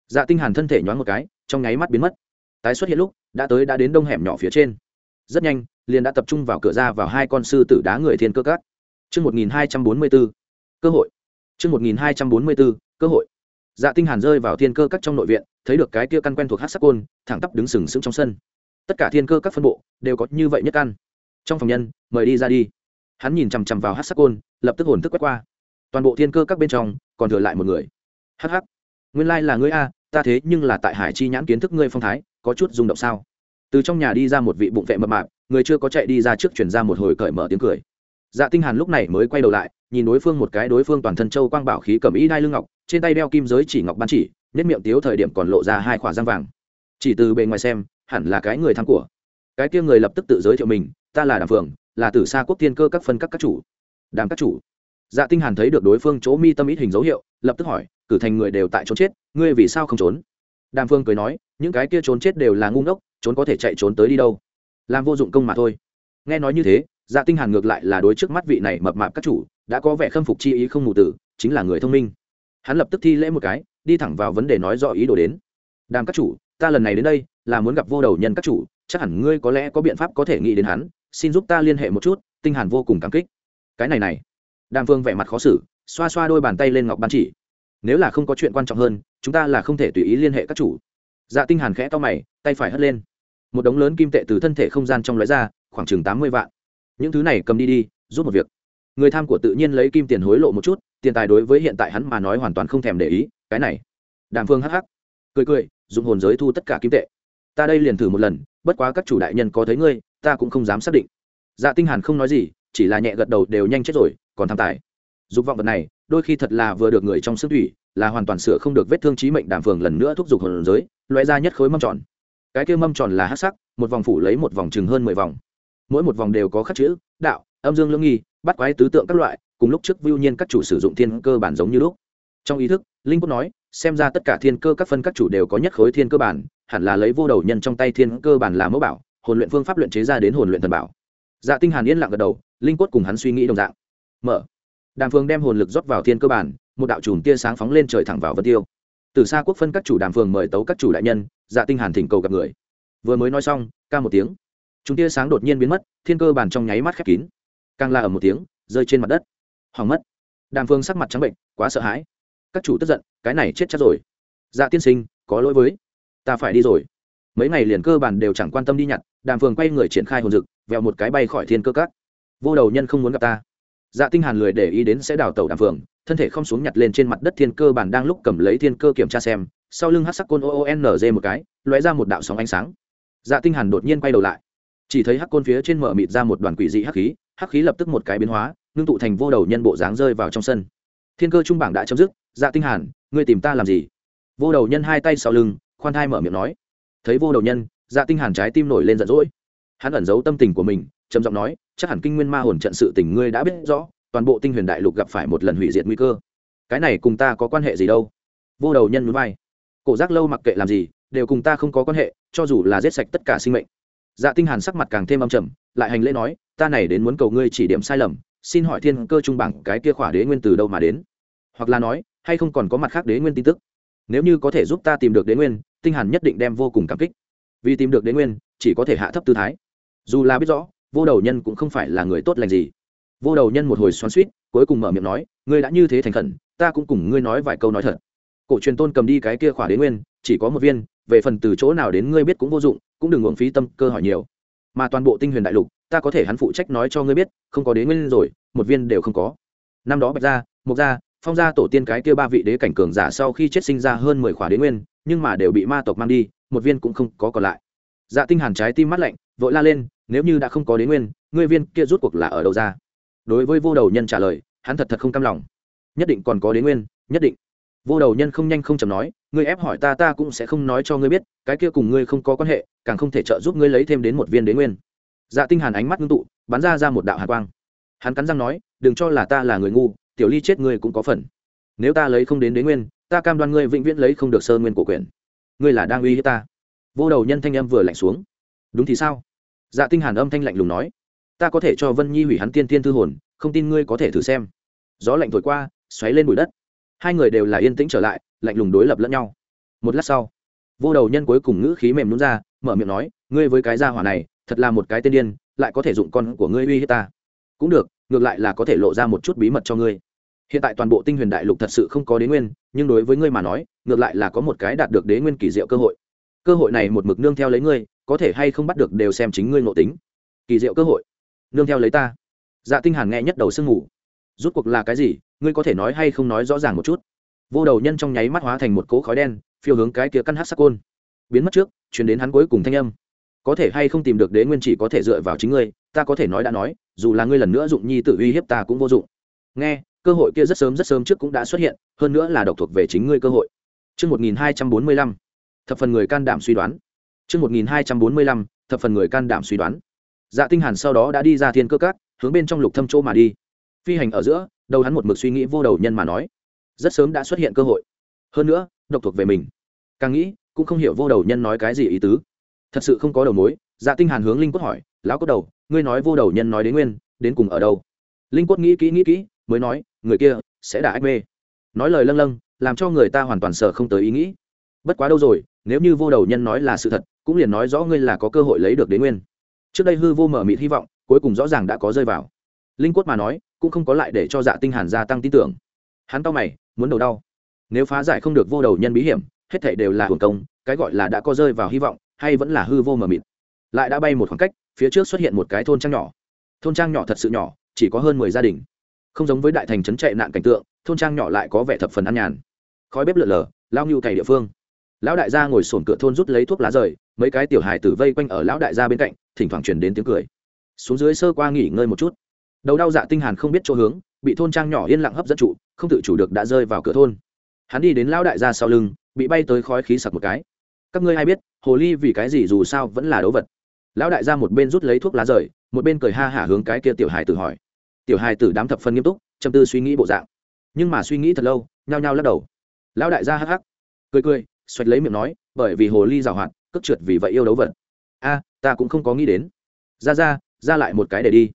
Dạ tinh hàn thân thể nhoáng một cái, trong nháy mắt biến mất. Tái xuất hiện lúc, đã tới đã đến đông hẻm nhỏ phía trên. Rất nhanh, liền đã tập trung vào cửa ra vào hai con sư tử đá người thiên cơ các. Chương 1244 cơ hội. Chương 1244 cơ hội dạ tinh hàn rơi vào thiên cơ các trong nội viện, thấy được cái kia căn quen thuộc hắc sắc côn, thẳng tắp đứng sừng sững trong sân. Tất cả thiên cơ các phân bộ đều có như vậy nhất căn. Trong phòng nhân, mời đi ra đi. Hắn nhìn chằm chằm vào hắc sắc côn, lập tức hồn thức quét qua. Toàn bộ thiên cơ các bên trong, còn thừa lại một người. Hắc hắc, nguyên lai là ngươi a, ta thế nhưng là tại hải chi nhãn kiến thức ngươi phong thái, có chút rung động sao? Từ trong nhà đi ra một vị bụng vệ mập mạp, người chưa có chạy đi ra trước chuyển ra một hồi cởi mở tiếng cười dạ tinh hàn lúc này mới quay đầu lại, nhìn đối phương một cái đối phương toàn thân châu quang bảo khí cầm ý đai lưng ngọc, trên tay đeo kim giới chỉ ngọc ban chỉ nét miệng tiếu thời điểm còn lộ ra hai khỏa răng vàng. Chỉ từ bề ngoài xem, hẳn là cái người tham của. Cái kia người lập tức tự giới thiệu mình, ta là đàm phượng, là tử sa quốc thiên cơ các phân các các chủ. Đàm các chủ? Dạ tinh hàn thấy được đối phương chỗ mi tâm ít hình dấu hiệu, lập tức hỏi, cử thành người đều tại trốn chết, ngươi vì sao không trốn? Đàm phương cười nói, những cái kia trốn chết đều là ngu ngốc, trốn có thể chạy trốn tới đi đâu? Làm vô dụng công mà thôi. Nghe nói như thế dạ tinh hàn ngược lại là đối trước mắt vị này mập mạp các chủ, đã có vẻ khâm phục chi ý không mù tử, chính là người thông minh. Hắn lập tức thi lễ một cái, đi thẳng vào vấn đề nói rõ ý đồ đến. Đàm các chủ, ta lần này đến đây, là muốn gặp vô đầu nhân các chủ, chắc hẳn ngươi có lẽ có biện pháp có thể nghĩ đến hắn, xin giúp ta liên hệ một chút, tinh hàn vô cùng cảm kích. Cái này này. Đàm phương vẻ mặt khó xử, xoa xoa đôi bàn tay lên ngọc ban chỉ. Nếu là không có chuyện quan trọng hơn, chúng ta là không thể tùy ý liên hệ các chủ. Dạ tinh hàn khẽ to mày, tay phải hất lên. Một đống lớn kim tệ từ thân thể không gian trong lóe ra, khoảng chừng tám mươi vạn những thứ này cầm đi đi, giúp một việc. Người tham của tự nhiên lấy kim tiền hối lộ một chút, tiền tài đối với hiện tại hắn mà nói hoàn toàn không thèm để ý, cái này. Đàm phương hắc hắc. Cười cười, dùng hồn giới thu tất cả kim tệ. Ta đây liền thử một lần, bất quá các chủ đại nhân có thấy ngươi, ta cũng không dám xác định. Dạ tinh hàn không nói gì, chỉ là nhẹ gật đầu đều nhanh chết rồi, còn tham tài. Dục vọng vật này, đôi khi thật là vừa được người trong sức thủy, là hoàn toàn sửa không được vết thương trí mệnh đàm phường lần nữa thúc giục hồn giới loại ra nhất khối mâm tròn. Cái kia mâm tròn là hắc sắc, một vòng phủ lấy một vòng chừng hơn mười vòng mỗi một vòng đều có khắc chữ, đạo, âm dương lưỡng nghi, bắt quái tứ tượng các loại, cùng lúc trước vưu nhiên các chủ sử dụng thiên cơ bản giống như lúc. Trong ý thức, linh quốc nói, xem ra tất cả thiên cơ các phân các chủ đều có nhất khối thiên cơ bản, hẳn là lấy vô đầu nhân trong tay thiên cơ bản làm mẫu bảo, hồn luyện phương pháp luyện chế ra đến hồn luyện thần bảo. Dạ tinh hàn yên lặng gật đầu, linh quốc cùng hắn suy nghĩ đồng dạng. Mở. Đàm phương đem hồn lực rót vào thiên cơ bản, một đạo chùm tia sáng phóng lên trời thẳng vào vân tiêu. Từ xa quốc phân các chủ đàm phường mời tấu các chủ đại nhân dạ tinh hàn thỉnh cầu gặp người. Vừa mới nói xong, ca một tiếng chúng tia sáng đột nhiên biến mất thiên cơ bản trong nháy mắt khép kín. Càng la ở một tiếng rơi trên mặt đất. Hỏng mất. Đàm phương sắc mặt trắng bệnh quá sợ hãi. Các chủ tức giận cái này chết chắc rồi. Dạ tiên sinh có lỗi với. Ta phải đi rồi. Mấy ngày liền cơ bản đều chẳng quan tâm đi nhặt đàm phương quay người triển khai hồn rực vèo một cái bay khỏi thiên cơ cát, vô đầu nhân không muốn gặp ta. Dạ tinh hàn lười để ý đến sẽ đào tẩu đàm phương, thân thể không xuống nhặt lên trên mặt đất thiên cơ bản đang lúc cầm lấy thiên cơ kiểm tra xem sau lưng hắc sắc côn oonz một cái lóe ra một đạo sóng ánh sáng. Dạ tinh hàn đột nhiên quay đầu lại chỉ thấy hắc côn phía trên mở mịt ra một đoàn quỷ dị hắc khí hắc khí lập tức một cái biến hóa, ngưng tụ thành vô đầu nhân bộ dáng rơi vào trong sân. Thiên cơ trung bảng đã chấm dứt dạ tinh hàn, ngươi tìm ta làm gì? Vô đầu nhân hai tay sau lưng, khoan thai mở miệng nói. Thấy vô đầu nhân dạ tinh hàn trái tim nổi lên giận dỗi. Hắn ẩn giấu tâm tình của mình, trầm giọng nói, chắc hẳn kinh nguyên ma hồn trận sự tình ngươi đã biết rõ, toàn bộ tinh huyền đại lục gặp phải một lần hủy diệt nguy cơ. Cái này cùng ta có quan hệ gì đâu? Vô đầu nhân núi vai. Cổ giác lâu mặc kệ làm gì, đều cùng ta không có quan hệ, cho dù là giết sạch tất cả sinh mệnh dạ tinh hàn sắc mặt càng thêm âm trầm, lại hành lễ nói, ta này đến muốn cầu ngươi chỉ điểm sai lầm, xin hỏi thiên cơ trung bảng cái kia khỏa đế nguyên từ đâu mà đến? Hoặc là nói, hay không còn có mặt khác đế nguyên tin tức? Nếu như có thể giúp ta tìm được đế nguyên, tinh hàn nhất định đem vô cùng cảm kích. Vì tìm được đế nguyên, chỉ có thể hạ thấp tư thái. Dù là biết rõ, vô đầu nhân cũng không phải là người tốt lành gì. Vô đầu nhân một hồi xoắn xuýt, cuối cùng mở miệng nói, ngươi đã như thế thành khẩn, ta cũng cùng ngươi nói vài câu nói thật. Cổ truyền tôn cầm đi cái kia khỏa đế nguyên, chỉ có một viên về phần từ chỗ nào đến ngươi biết cũng vô dụng, cũng đừng uổng phí tâm cơ hỏi nhiều. Mà toàn bộ tinh huyền đại lục, ta có thể hắn phụ trách nói cho ngươi biết, không có đế nguyên rồi, một viên đều không có. Năm đó bạch gia mục gia, phong gia tổ tiên cái kia ba vị đế cảnh cường giả sau khi chết sinh ra hơn mười khỏa đế nguyên, nhưng mà đều bị ma tộc mang đi, một viên cũng không có còn lại. Dạ tinh hàn trái tim mắt lạnh, vội la lên, nếu như đã không có đế nguyên, ngươi viên kia rút cuộc là ở đâu ra? Đối với vô đầu nhân trả lời, hắn thật thật không cam lòng. Nhất định còn có đế nguyên, nhất định. Vô đầu nhân không nhanh không chậm nói ngươi ép hỏi ta ta cũng sẽ không nói cho ngươi biết, cái kia cùng ngươi không có quan hệ, càng không thể trợ giúp ngươi lấy thêm đến một viên đế nguyên. Dạ tinh hàn ánh mắt ngưng tụ, bắn ra ra một đạo hàn quang. Hắn cắn răng nói, đừng cho là ta là người ngu, tiểu ly chết ngươi cũng có phần. Nếu ta lấy không đến đế nguyên, ta cam đoan ngươi vĩnh viễn lấy không được sơ nguyên của quyền. Ngươi là đang uy hiếp ta. Vô đầu nhân thanh âm vừa lạnh xuống. Đúng thì sao? Dạ tinh hàn âm thanh lạnh lùng nói. Ta có thể cho vân nhi hủy hắn tiên tiên thư hồn, không tin ngươi có thể thử xem. Gió lạnh thổi qua, xoáy lên bụi đất. Hai người đều là yên tĩnh trở lại lạnh lùng đối lập lẫn nhau. Một lát sau, vô đầu nhân cuối cùng ngữ khí mềm nhún ra, mở miệng nói, ngươi với cái gia hỏa này, thật là một cái tên điên, lại có thể dụng con của ngươi uy hiếp ta. Cũng được, ngược lại là có thể lộ ra một chút bí mật cho ngươi. Hiện tại toàn bộ tinh huyền đại lục thật sự không có đế nguyên, nhưng đối với ngươi mà nói, ngược lại là có một cái đạt được đế nguyên kỳ diệu cơ hội. Cơ hội này một mực nương theo lấy ngươi, có thể hay không bắt được đều xem chính ngươi ngộ tính. Kỳ diệu cơ hội. Nương theo lấy ta. Dạ tinh hàn nghe nhất đầu sương ngủ rút cuộc là cái gì? Ngươi có thể nói hay không nói rõ ràng một chút? Vô đầu nhân trong nháy mắt hóa thành một cỗ khói đen phiêu hướng cái kia căn hát sắc côn biến mất trước chuyển đến hắn cuối cùng thanh âm có thể hay không tìm được đế nguyên chỉ có thể dựa vào chính ngươi ta có thể nói đã nói dù là ngươi lần nữa dụng nhi tự uy hiếp ta cũng vô dụng nghe cơ hội kia rất sớm rất sớm trước cũng đã xuất hiện hơn nữa là độc thuộc về chính ngươi cơ hội Trước 1245, thập phần người can đảm suy đoán. Trước 1245, thập phần người can đảm suy đoán. Dạ Tinh Hàn sau đó đã đi ra thiên cơ cát, hướng bên trong lục thâm chỗ mà đi. Phi hành ở giữa, đầu hắn một mực suy nghĩ vô đầu nhân mà nói, rất sớm đã xuất hiện cơ hội. Hơn nữa, độc thuộc về mình. Càng nghĩ, cũng không hiểu vô đầu nhân nói cái gì ý tứ. Thật sự không có đầu mối, Dạ Tinh Hàn hướng Linh Cốt hỏi, lão cốt đầu, ngươi nói vô đầu nhân nói đến nguyên, đến cùng ở đâu? Linh Cốt nghĩ kỹ nghĩ kỹ, mới nói, người kia sẽ đả ách mê. Nói lời lâng lâng, làm cho người ta hoàn toàn sợ không tới ý nghĩ. Bất quá đâu rồi, nếu như vô đầu nhân nói là sự thật, cũng liền nói rõ ngươi là có cơ hội lấy được đến nguyên trước đây hư vô mở mịt hy vọng cuối cùng rõ ràng đã có rơi vào linh quất mà nói cũng không có lại để cho dạ tinh hàn gia tăng tin tưởng hắn to mày muốn đầu đau. Nếu phá giải không được vô đầu nhân bí hiểm, hết thảy đều là hưởng công, cái gọi là đã có rơi vào hy vọng, hay vẫn là hư vô mà mịt. Lại đã bay một khoảng cách, phía trước xuất hiện một cái thôn trang nhỏ. Thôn trang nhỏ thật sự nhỏ, chỉ có hơn mười gia đình. Không giống với đại thành trấn chạy nạn cảnh tượng, thôn trang nhỏ lại có vẻ thập phần an nhàn. Khói bếp lượn lờ lao ngưu cày địa phương. Lão đại gia ngồi sồn cửa thôn rút lấy thuốc lá rời, mấy cái tiểu hài tử vây quanh ở lão đại gia bên cạnh, thỉnh thoảng truyền đến tiếng cười. Xuống dưới sơ qua nghỉ ngơi một chút. Đầu đau dạ tinh hàn không biết chỗ hướng bị thôn trang nhỏ yên lặng hấp dẫn trụ, không tự chủ được đã rơi vào cửa thôn. Hắn đi đến lão đại gia sau lưng, bị bay tới khói khí sặc một cái. Các ngươi ai biết, hồ ly vì cái gì dù sao vẫn là đấu vật. Lão đại gia một bên rút lấy thuốc lá rời, một bên cười ha hả hướng cái kia tiểu hài tử hỏi. Tiểu hài tử đám thập phân nghiêm túc châm tư suy nghĩ bộ dạng. Nhưng mà suy nghĩ thật lâu, nhao nhao lắc đầu. Lão đại gia hắc hắc, cười cười, xoạch lấy miệng nói, bởi vì hồ ly giảo hoạt cất trượt vì vậy yêu đấu vật. A, ta cũng không có nghĩ đến. Ra ra ra lại một cái để đi.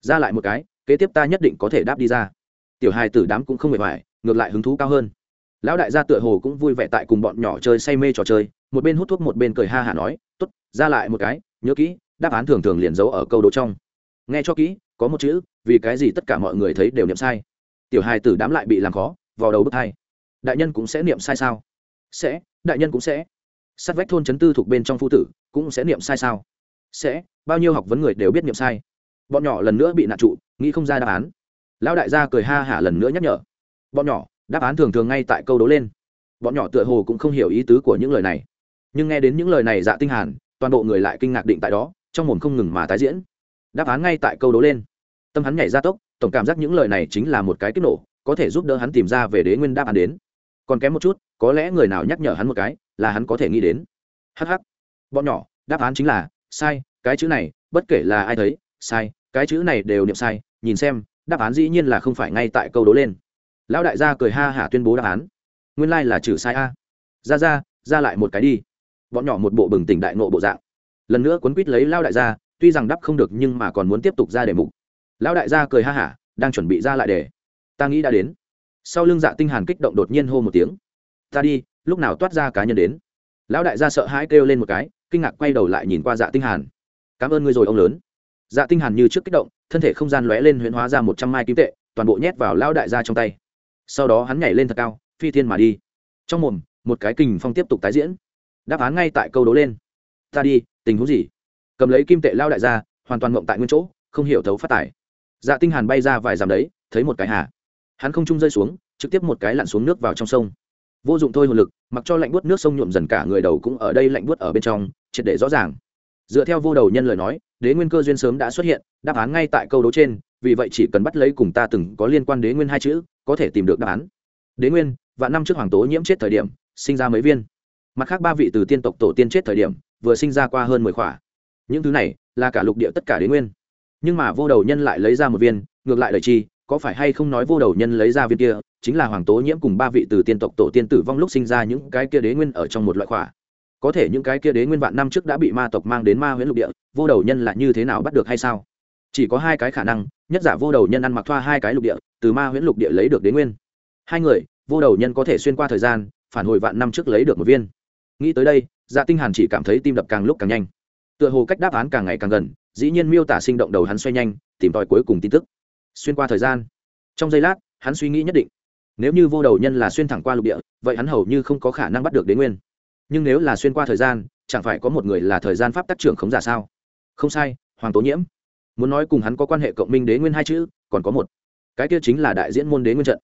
Ra lại một cái kế tiếp ta nhất định có thể đáp đi ra. Tiểu hài tử đám cũng không mệt mỏi, ngược lại hứng thú cao hơn. Lão đại gia tựa hồ cũng vui vẻ tại cùng bọn nhỏ chơi say mê trò chơi, một bên hút thuốc một bên cười ha hả nói t ố t ra lại một cái, nhớ kỹ, đáp án thường thường liền giấu ở câu đố trong. Nghe cho kỹ, có một chữ, vì cái gì tất cả mọi người thấy đều niệm sai. Tiểu hài tử đám lại bị làm khó vào đầu bức thai đại nhân cũng sẽ niệm sai sao? Sẽ, đại nhân cũng sẽ. Sát vách thôn chấn tư thuộc bên trong phu tử, cũng sẽ niệm sai sao? Sẽ, bao nhiêu học vấn người đều biết niệm sai. Bọn nhỏ lần nữa bị nạn trụ nghĩ không ra đáp án. Lão đại gia cười ha hả lần nữa nhắc nhở. Bọn nhỏ, đáp án thường thường ngay tại câu đố lên. Bọn nhỏ tựa hồ cũng không hiểu ý tứ của những lời này. Nhưng nghe đến những lời này dạ tinh hàn, toàn bộ người lại kinh ngạc định tại đó, trong mồm không ngừng mà tái diễn. Đáp án ngay tại câu đố lên. Tâm hắn nhảy ra tốc, tổng cảm giác những lời này chính là một cái kích nổ, có thể giúp đỡ hắn tìm ra về đế nguyên đáp án đến. Còn kém một chút, có lẽ người nào nhắc nhở hắn một cái, là hắn có thể nghĩ đến. Hh bọn nhỏ, đáp án chính là, sai, cái chữ này, bất kể là ai thấy, sai cái chữ này đều niệm sai, nhìn xem, đáp án dĩ nhiên là không phải ngay tại câu đố lên. Lão đại gia cười ha hả tuyên bố đáp án. Nguyên lai、like、là chữ sai a. Ra ra ra lại một cái đi. Bọn nhỏ một bộ bừng tỉnh đại nộ bộ dạng. Lần nữa quấn quýt lấy lao đại gia, tuy rằng đắp không được nhưng mà còn muốn tiếp tục ra đề mục. Lão đại gia cười ha hả, đang chuẩn bị ra lại đề. Ta nghĩ đã đến. Sau lưng dạ tinh hàn kích động đột nhiên hô một tiếng. Ta đi, lúc nào toát ra cá nhân đến. Lão đại gia sợ hãi kêu lên một cái, kinh ngạc quay đầu lại nhìn qua dạ tinh hàn. Cảm ơn ngươi rồi ông lớn dạ tinh hàn như trước kích động, thân thể không gian lóe lên huyễn hóa ra một trăm mai kim tệ, toàn bộ nhét vào Lão đại gia trong tay. Sau đó hắn nhảy lên thật cao, phi thiên mà đi. Trong mồm, một cái kình phong tiếp tục tái diễn. Đáp án ngay tại câu đố lên. Ta đi, tình huống gì? Cầm lấy kim tệ lao đại gia, hoàn toàn ngộng tại nguyên chỗ, không hiểu thấu phát tải dạ tinh hàn bay ra vài dặm đấy, thấy một cái hà. Hắn không trung rơi xuống, trực tiếp một cái lặn xuống nước vào trong sông. Vô dụng thôi hồn lực, mặc cho lạnh buốt nước sông nhuộm dần cả người đầu cũng ở đây lạnh buốt ở bên trong, triệt để rõ ràng. Dựa theo vô đầu nhân lời nói đế nguyên cơ duyên sớm đã xuất hiện, đáp án ngay tại câu đố trên, vì vậy chỉ cần bắt lấy cùng ta từng có liên quan đế nguyên hai chữ, có thể tìm được đáp án. Đế nguyên và năm trước hoàng tố nhiễm chết thời điểm, sinh ra mấy viên. Mặt khác ba vị từ tiên tộc tổ tiên chết thời điểm, vừa sinh ra qua hơn mười khỏa. Những thứ này là cả lục địa tất cả đế nguyên. Nhưng mà vô đầu nhân lại lấy ra một viên, ngược lại lời chi, có phải hay không nói vô đầu nhân lấy ra viên kia, chính là hoàng tố nhiễm cùng ba vị từ tiên tộc tổ tiên tử vong lúc sinh ra những cái kia đế nguyên ở trong một loại khỏa có thể những cái kia đế nguyên vạn năm trước đã bị ma tộc mang đến ma huyễn lục địa, vô đầu nhân là như thế nào bắt được hay sao? Chỉ có hai cái khả năng, nhất giả vô đầu nhân ăn mặc thoa hai cái lục địa, từ ma huyễn lục địa lấy được đế nguyên. Hai người, vô đầu nhân có thể xuyên qua thời gian, phản hồi vạn năm trước lấy được một viên. Nghĩ tới đây dạ tinh hàn chỉ cảm thấy tim đập càng lúc càng nhanh. Tựa hồ cách đáp án càng ngày càng gần, dĩ nhiên miêu tả sinh động đầu hắn xoay nhanh, tìm tòi cuối cùng tin tức. Xuyên qua thời gian. Trong giây lát, hắn suy nghĩ nhất định. Nếu như vô đầu nhân là xuyên thẳng qua lục địa, vậy hắn hầu như không có khả năng bắt được đế nguyên nhưng nếu là xuyên qua thời gian, chẳng phải có một người là thời gian pháp tác trưởng khống giả sao? Không sai, hoàng tố nhiễm. Muốn nói cùng hắn có quan hệ cộng minh đế nguyên hai chữ, còn có một. Cái kia chính là đại diễn môn đế nguyên trận.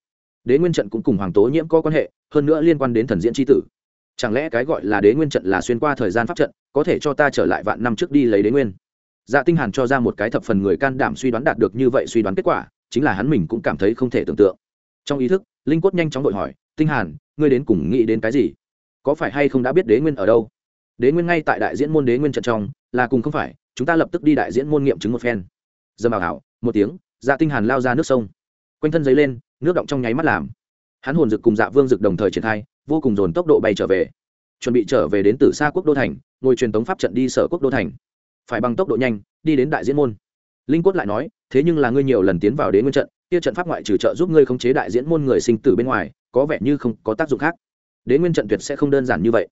Đế nguyên trận cũng cùng hoàng tố nhiễm có quan hệ, hơn nữa liên quan đến thần diễn tri tử. Chẳng lẽ cái gọi là đế nguyên trận là xuyên qua thời gian pháp trận, có thể cho ta trở lại vạn năm trước đi lấy đế nguyên? Dạ tinh hàn cho ra một cái thập phần người can đảm suy đoán đạt được như vậy suy đoán kết quả, chính là hắn mình cũng cảm thấy không thể tưởng tượng. Trong ý thức, linh quất nhanh chóng đội hỏi, tinh hàn, ngươi đến cùng nghĩ đến cái gì? Có phải hay không đã biết đế nguyên ở đâu? Đế nguyên ngay tại đại diễn môn đế nguyên trận trong, là cùng không phải, chúng ta lập tức đi đại diễn môn nghiệm chứng một phen. Giờ bảo hảo một tiếng dạ tinh hàn lao ra nước sông. Quanh thân giấy lên, nước động trong nháy mắt làm. Hắn hồn dực cùng dạ vương dực đồng thời triển khai, vô cùng dồn tốc độ bay trở về. Chuẩn bị trở về đến từ xa quốc đô thành, ngồi truyền tống pháp trận đi sở quốc đô thành. Phải bằng tốc độ nhanh, đi đến đại diễn môn. Linh quất lại nói, thế nhưng là ngươi nhiều lần tiến vào đến nguyên trận, kia trận pháp ngoại trừ trợ giúp ngươi khống chế đại diễn môn người sinh tử bên ngoài, có vẻ như không có tác dụng khác. Đế nguyên trận tuyệt sẽ không đơn giản như vậy.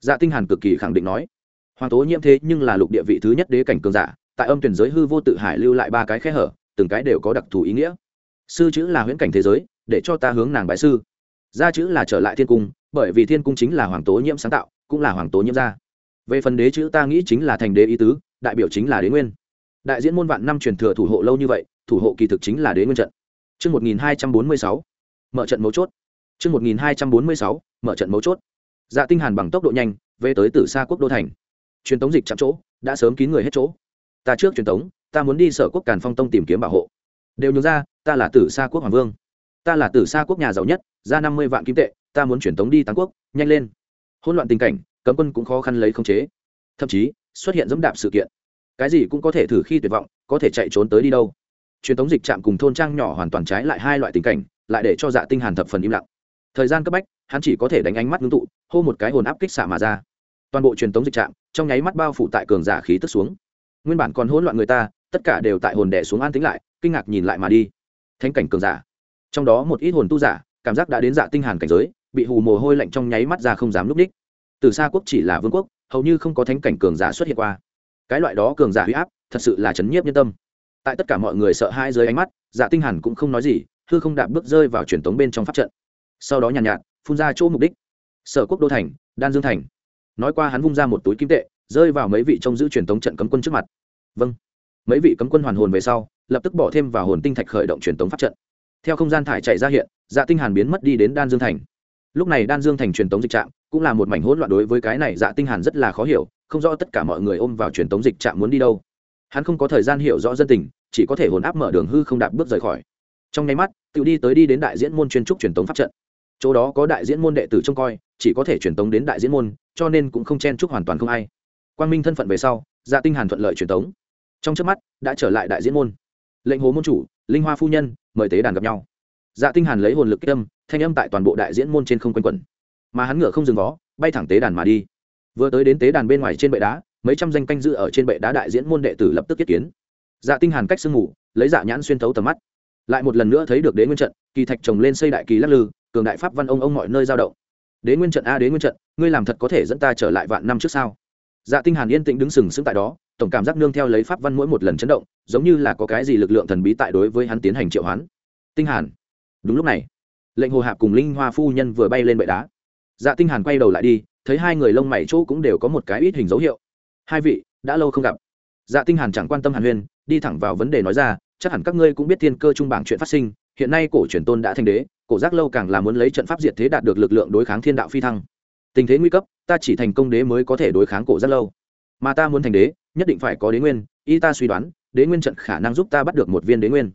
Dạ tinh hàn cực kỳ khẳng định nói. Hoàng tố nhiễm thế nhưng là lục địa vị thứ nhất đế cảnh cường giả tại âm tuyển giới hư vô tự hải lưu lại ba cái khe hở từng cái đều có đặc thù ý nghĩa. Sư chữ là huyễn cảnh thế giới để cho ta hướng nàng bái sư. Gia chữ là trở lại thiên cung bởi vì thiên cung chính là hoàng tố nhiễm sáng tạo cũng là hoàng tố nhiễm gia. Về phần đế chữ ta nghĩ chính là thành đế ý tứ đại biểu chính là đế nguyên. Đại diễn môn vạn năm truyền thừa thủ hộ lâu như vậy thủ hộ kỳ thực chính là đế nguyên trận. Trước 1246, mở trận mấu chốt. Trước 1246, mở trận mấu chốt. Dạ tinh hàn bằng tốc độ nhanh, về tới Tử Sa quốc đô thành. Truyền tống dịch chạm chỗ, đã sớm kín người hết chỗ. Ta trước truyền tống, ta muốn đi Sở quốc Càn Phong Tông tìm kiếm bảo hộ. Đều nhường ra, ta là Tử Sa quốc hoàng vương. Ta là Tử Sa quốc nhà giàu nhất, ra 50 vạn kim tệ, ta muốn truyền tống đi Táng quốc, nhanh lên. Hỗn loạn tình cảnh, cấm quân cũng khó khăn lấy không chế. Thậm chí, xuất hiện dẫm đạp sự kiện. Cái gì cũng có thể thử khi tuyệt vọng, có thể chạy trốn tới đi đâu. Truyền tống dịch chạm cùng thôn trang nhỏ hoàn toàn trái lại hai loại tình cảnh, lại để cho Dạ Tinh Hàn thập phần im lặng thời gian cấp bách, hắn chỉ có thể đánh ánh mắt ngưng tụ, hô một cái hồn áp kích xạ mà ra. Toàn bộ truyền thống dịch trạm trong nháy mắt bao phủ tại cường giả khí tức xuống. Nguyên bản còn hỗn loạn người ta, tất cả đều tại hồn đẻ xuống an tính lại, kinh ngạc nhìn lại mà đi. Thánh cảnh cường giả. Trong đó một ít hồn tu giả, cảm giác đã đến dạ tinh hàn cảnh giới, bị hù mồ hôi lạnh trong nháy mắt ra không dám lúc đích. Từ xa quốc chỉ là vương quốc, hầu như không có thánh cảnh cường giả xuất hiện qua. Cái loại đó cường giả huy áp, thật sự là chấn nhiếp nhân tâm. Tại tất cả mọi người sợ hai dưới ánh mắt dạ tinh hàn cũng không nói gì, hư không đạp bước rơi vào truyền thống bên trong pháp trận sau đó nhàn nhạt, nhạt phun ra chỗ mục đích. Sở quốc đô thành đan dương thành. Nói qua hắn vung ra một túi kim tệ rơi vào mấy vị trông giữ truyền thống trận cấm quân trước mặt. Vâng. Mấy vị cấm quân hoàn hồn về sau lập tức bỏ thêm vào hồn tinh thạch khởi động truyền thống pháp trận. Theo không gian thải chạy ra hiện dạ tinh hàn biến mất đi đến đan dương thành. Lúc này đan dương thành truyền thống dịch trạm cũng là một mảnh hỗn loạn đối với cái này dạ tinh hàn rất là khó hiểu không rõ tất cả mọi người ôm vào truyền thống dịch trạm muốn đi đâu. Hắn không có thời gian hiểu rõ dân tình chỉ có thể hồn áp mở đường hư không đạp bước rời khỏi. Trong nháy mắt tự đi tới đi đến đại diễn môn chuyên trúc truyền thống pháp trận chỗ đó có đại diễn môn đệ tử trông coi, chỉ có thể truyền tống đến đại diễn môn, cho nên cũng không chen chúc hoàn toàn không ai. Quang minh thân phận về sau dạ tinh hàn thuận lợi truyền tống. Trong trước mắt, đã trở lại đại diễn môn. Lệnh hồ môn chủ, linh hoa phu nhân, mời tế đàn gặp nhau. Dạ tinh hàn lấy hồn lực kích âm, thanh âm tại toàn bộ đại diễn môn trên không quanh quẩn. Mà hắn ngựa không dừng vó, bay thẳng tế đàn mà đi. Vừa tới đến tế đàn bên ngoài trên bệ đá, mấy trăm danh canh dự ở trên bệ đá đại diễn môn đệ tử lập tức kết kiến. Dạ tinh hàn cách sương ngủ lấy dạ nhãn xuyên thấu tầm mắt. Lại một lần nữa thấy được đế nguyên trận, kỳ thạch trồng lên xây đại kỳ lắc lư cường đại pháp văn ông ông mọi nơi giao động. Đế nguyên trận a, đế nguyên trận, ngươi làm thật có thể dẫn ta trở lại vạn năm trước sao? Dạ tinh hàn yên tĩnh đứng sừng sững tại đó, tổng cảm giác nương theo lấy pháp văn mỗi một lần chấn động, giống như là có cái gì lực lượng thần bí tại đối với hắn tiến hành triệu hoán. Tinh hàn, đúng lúc này, lệnh hồ hạp cùng linh hoa phu nhân vừa bay lên bệ đá. Dạ tinh hàn quay đầu lại đi, thấy hai người lông mày chỗ cũng đều có một cái ít hình dấu hiệu. Hai vị, đã lâu không gặp. Dạ tinh hàn chẳng quan tâm hàn huyên, đi thẳng vào vấn đề nói ra, chắc hẳn các ngươi cũng biết thiên cơ trung bảng chuyện phát sinh, hiện nay cổ truyền tôn đã thành đế cổ giác lâu càng là muốn lấy trận pháp diệt thế đạt được lực lượng đối kháng thiên đạo phi thăng. Tình thế nguy cấp, ta chỉ thành công đế mới có thể đối kháng cổ giác lâu. Mà ta muốn thành đế, nhất định phải có đế nguyên, y ta suy đoán, đế nguyên trận khả năng giúp ta bắt được một viên đế nguyên.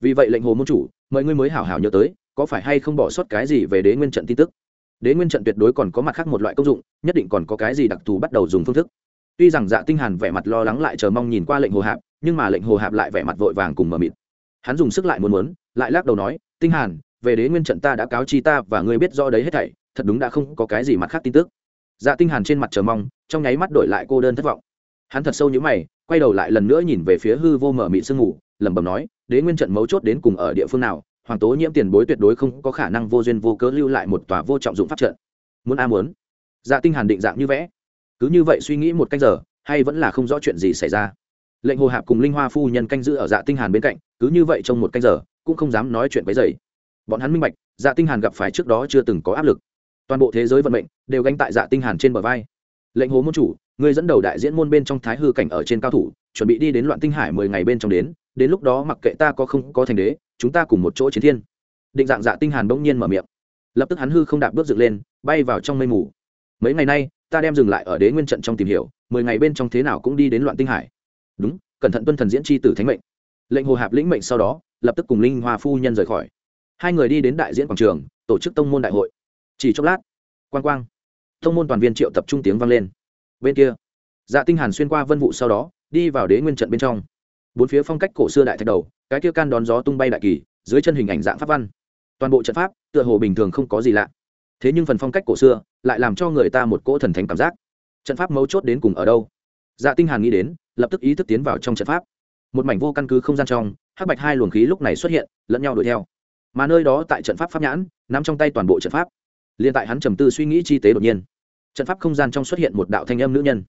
Vì vậy lệnh hồ môn chủ, mời ngươi mới hảo hảo nhớ tới, có phải hay không bỏ sót cái gì về đế nguyên trận tin tức? Đế nguyên trận tuyệt đối còn có mặt khác một loại công dụng, nhất định còn có cái gì đặc thù bắt đầu dùng phương thức. Tuy rằng dạ tinh hàn vẻ mặt lo lắng lại chờ mong nhìn qua lệnh hồ hạp, nhưng mà lệnh hồ hạp lại vẻ mặt vội vàng cùng mờ mịt. Hắn dùng sức lại muốn muốn, lại lắc đầu nói, tinh hàn về đế nguyên trận ta đã cáo chi ta và ngươi biết rõ đấy hết thảy, thật đúng đã không có cái gì mặt khác tin tức. Dạ tinh hàn trên mặt chờ mong, trong nháy mắt đổi lại cô đơn thất vọng. Hắn thật sâu như mày, quay đầu lại lần nữa nhìn về phía hư vô mở mịt sương ngủ lẩm bẩm nói, đế nguyên trận mấu chốt đến cùng ở địa phương nào? Hoàng tố nhiễm tiền bối tuyệt đối không có khả năng vô duyên vô cớ lưu lại một tòa vô trọng dụng pháp trận. Muốn a muốn? Dạ tinh hàn định dạng như vẽ. Cứ như vậy suy nghĩ một canh giờ, hay vẫn là không rõ chuyện gì xảy ra. Lệnh hồ hạp cùng linh hoa phu nhân canh giữ ở dạ tinh hàn bên cạnh, cứ như vậy trong một canh giờ, cũng không dám nói chuyện với dậy bọn hắn minh bạch dạ tinh hàn gặp phải trước đó chưa từng có áp lực. Toàn bộ thế giới vận mệnh đều gánh tại dạ tinh hàn trên bờ vai. Lệnh hồ môn chủ người dẫn đầu đại diễn môn bên trong thái hư cảnh ở trên cao thủ, chuẩn bị đi đến loạn tinh hải mười ngày bên trong đến đến lúc đó mặc kệ ta có không có thành đế, chúng ta cùng một chỗ chiến thiên. Định dạng dạ tinh hàn bỗng nhiên mở miệng. Lập tức hắn hư không đạp bước dựng lên, bay vào trong mây mù. Mấy ngày nay, ta đem dừng lại ở đế nguyên trận trong tìm hiểu, mười ngày bên trong thế nào cũng đi đến loạn tinh hải. Đúng, cẩn thận tuân thần diễn chi tử thánh mệnh. Lệnh hồ hạp lĩnh mệnh sau đó, lập tức cùng linh hoa phu nhân rời khỏi hai người đi đến đại diễn quảng trường, tổ chức tông môn đại hội. Chỉ chốc lát, quang quang, tông môn toàn viên triệu tập trung tiếng vang lên. Bên kia dạ tinh hàn xuyên qua vân vụ sau đó, đi vào đế nguyên trận bên trong. Bốn phía phong cách cổ xưa đại thạch đầu, cái kia can đón gió tung bay đại kỳ, dưới chân hình ảnh dạng pháp văn. Toàn bộ trận pháp, tựa hồ bình thường không có gì lạ. Thế nhưng phần phong cách cổ xưa lại làm cho người ta một cỗ thần thánh cảm giác. Trận pháp mấu chốt đến cùng ở đâu? Dạ tinh hàn nghĩ đến, lập tức ý thức tiến vào trong trận pháp. Một mảnh vô căn cứ không gian trong, hắc bạch hai luồng khí lúc này xuất hiện, lẫn nhau đuổi theo mà nơi đó tại trận pháp pháp nhãn, nắm trong tay toàn bộ trận pháp. Liền tại hắn trầm tư suy nghĩ chi tế đột nhiên, trận pháp không gian trong xuất hiện một đạo thanh âm nữ nhân.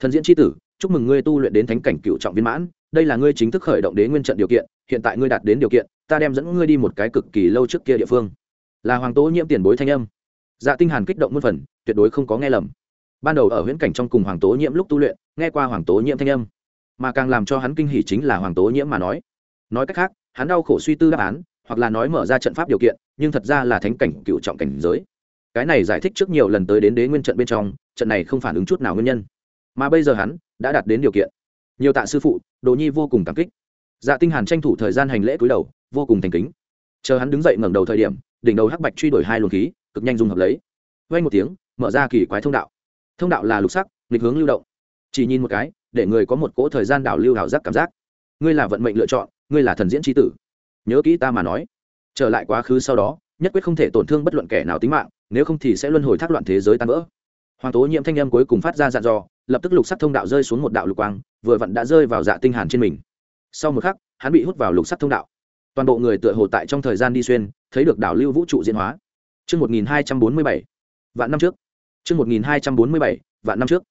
Thần diễn chi tử, chúc mừng ngươi tu luyện đến thánh cảnh cựu trọng viên mãn, đây là ngươi chính thức khởi động đế nguyên trận điều kiện, hiện tại ngươi đạt đến điều kiện, ta đem dẫn ngươi đi một cái cực kỳ lâu trước kia địa phương. Là hoàng tố nhiễm tiền bối thanh âm. Dạ tinh hàn kích động muôn phần, tuyệt đối không có nghe lầm. Ban đầu ở huyễn cảnh trong cùng hoàng tố nhiễm lúc tu luyện, nghe qua hoàng tố nhiễm thanh âm, mà càng làm cho hắn kinh hỉ chính là hoàng tố nhiễm mà nói. Nói cách khác, hắn đau khổ suy tư đáp án hoặc là nói mở ra trận pháp điều kiện, nhưng thật ra là thánh cảnh cựu trọng cảnh giới. Cái này giải thích trước nhiều lần tới đến đế nguyên trận bên trong, trận này không phản ứng chút nào nguyên nhân. Mà bây giờ hắn đã đạt đến điều kiện. Nhiều tạ sư phụ, đồ nhi vô cùng cảm kích. Dạ tinh hàn tranh thủ thời gian hành lễ cúi đầu, vô cùng thành kính. Chờ hắn đứng dậy ngẩng đầu thời điểm, đỉnh đầu hắc bạch truy đuổi hai luồng khí, cực nhanh dùng hợp lấy. Vang một tiếng, mở ra kỳ quái thông đạo. Thông đạo là lục sắc, nghịch hướng lưu động. Chỉ nhìn một cái, để người có một cỗ thời gian đảo lưu hảo giác cảm giác. Ngươi là vận mệnh lựa chọn, ngươi là thần diễn tri tử nhớ kỹ ta mà nói trở lại quá khứ sau đó nhất quyết không thể tổn thương bất luận kẻ nào tính mạng nếu không thì sẽ luân hồi thác loạn thế giới tan vỡ hoàng tố nhiễm thanh âm cuối cùng phát ra dặn dò lập tức lục sắc thông đạo rơi xuống một đạo lục quang vừa vặn đã rơi vào dạ tinh hàn trên mình sau một khắc hắn bị hút vào lục sắc thông đạo toàn bộ người tựa hồ tại trong thời gian đi xuyên thấy được đảo lưu vũ trụ diễn hóa Trước 1247, vạn năm trước. Trước 1247, vạn năm trước.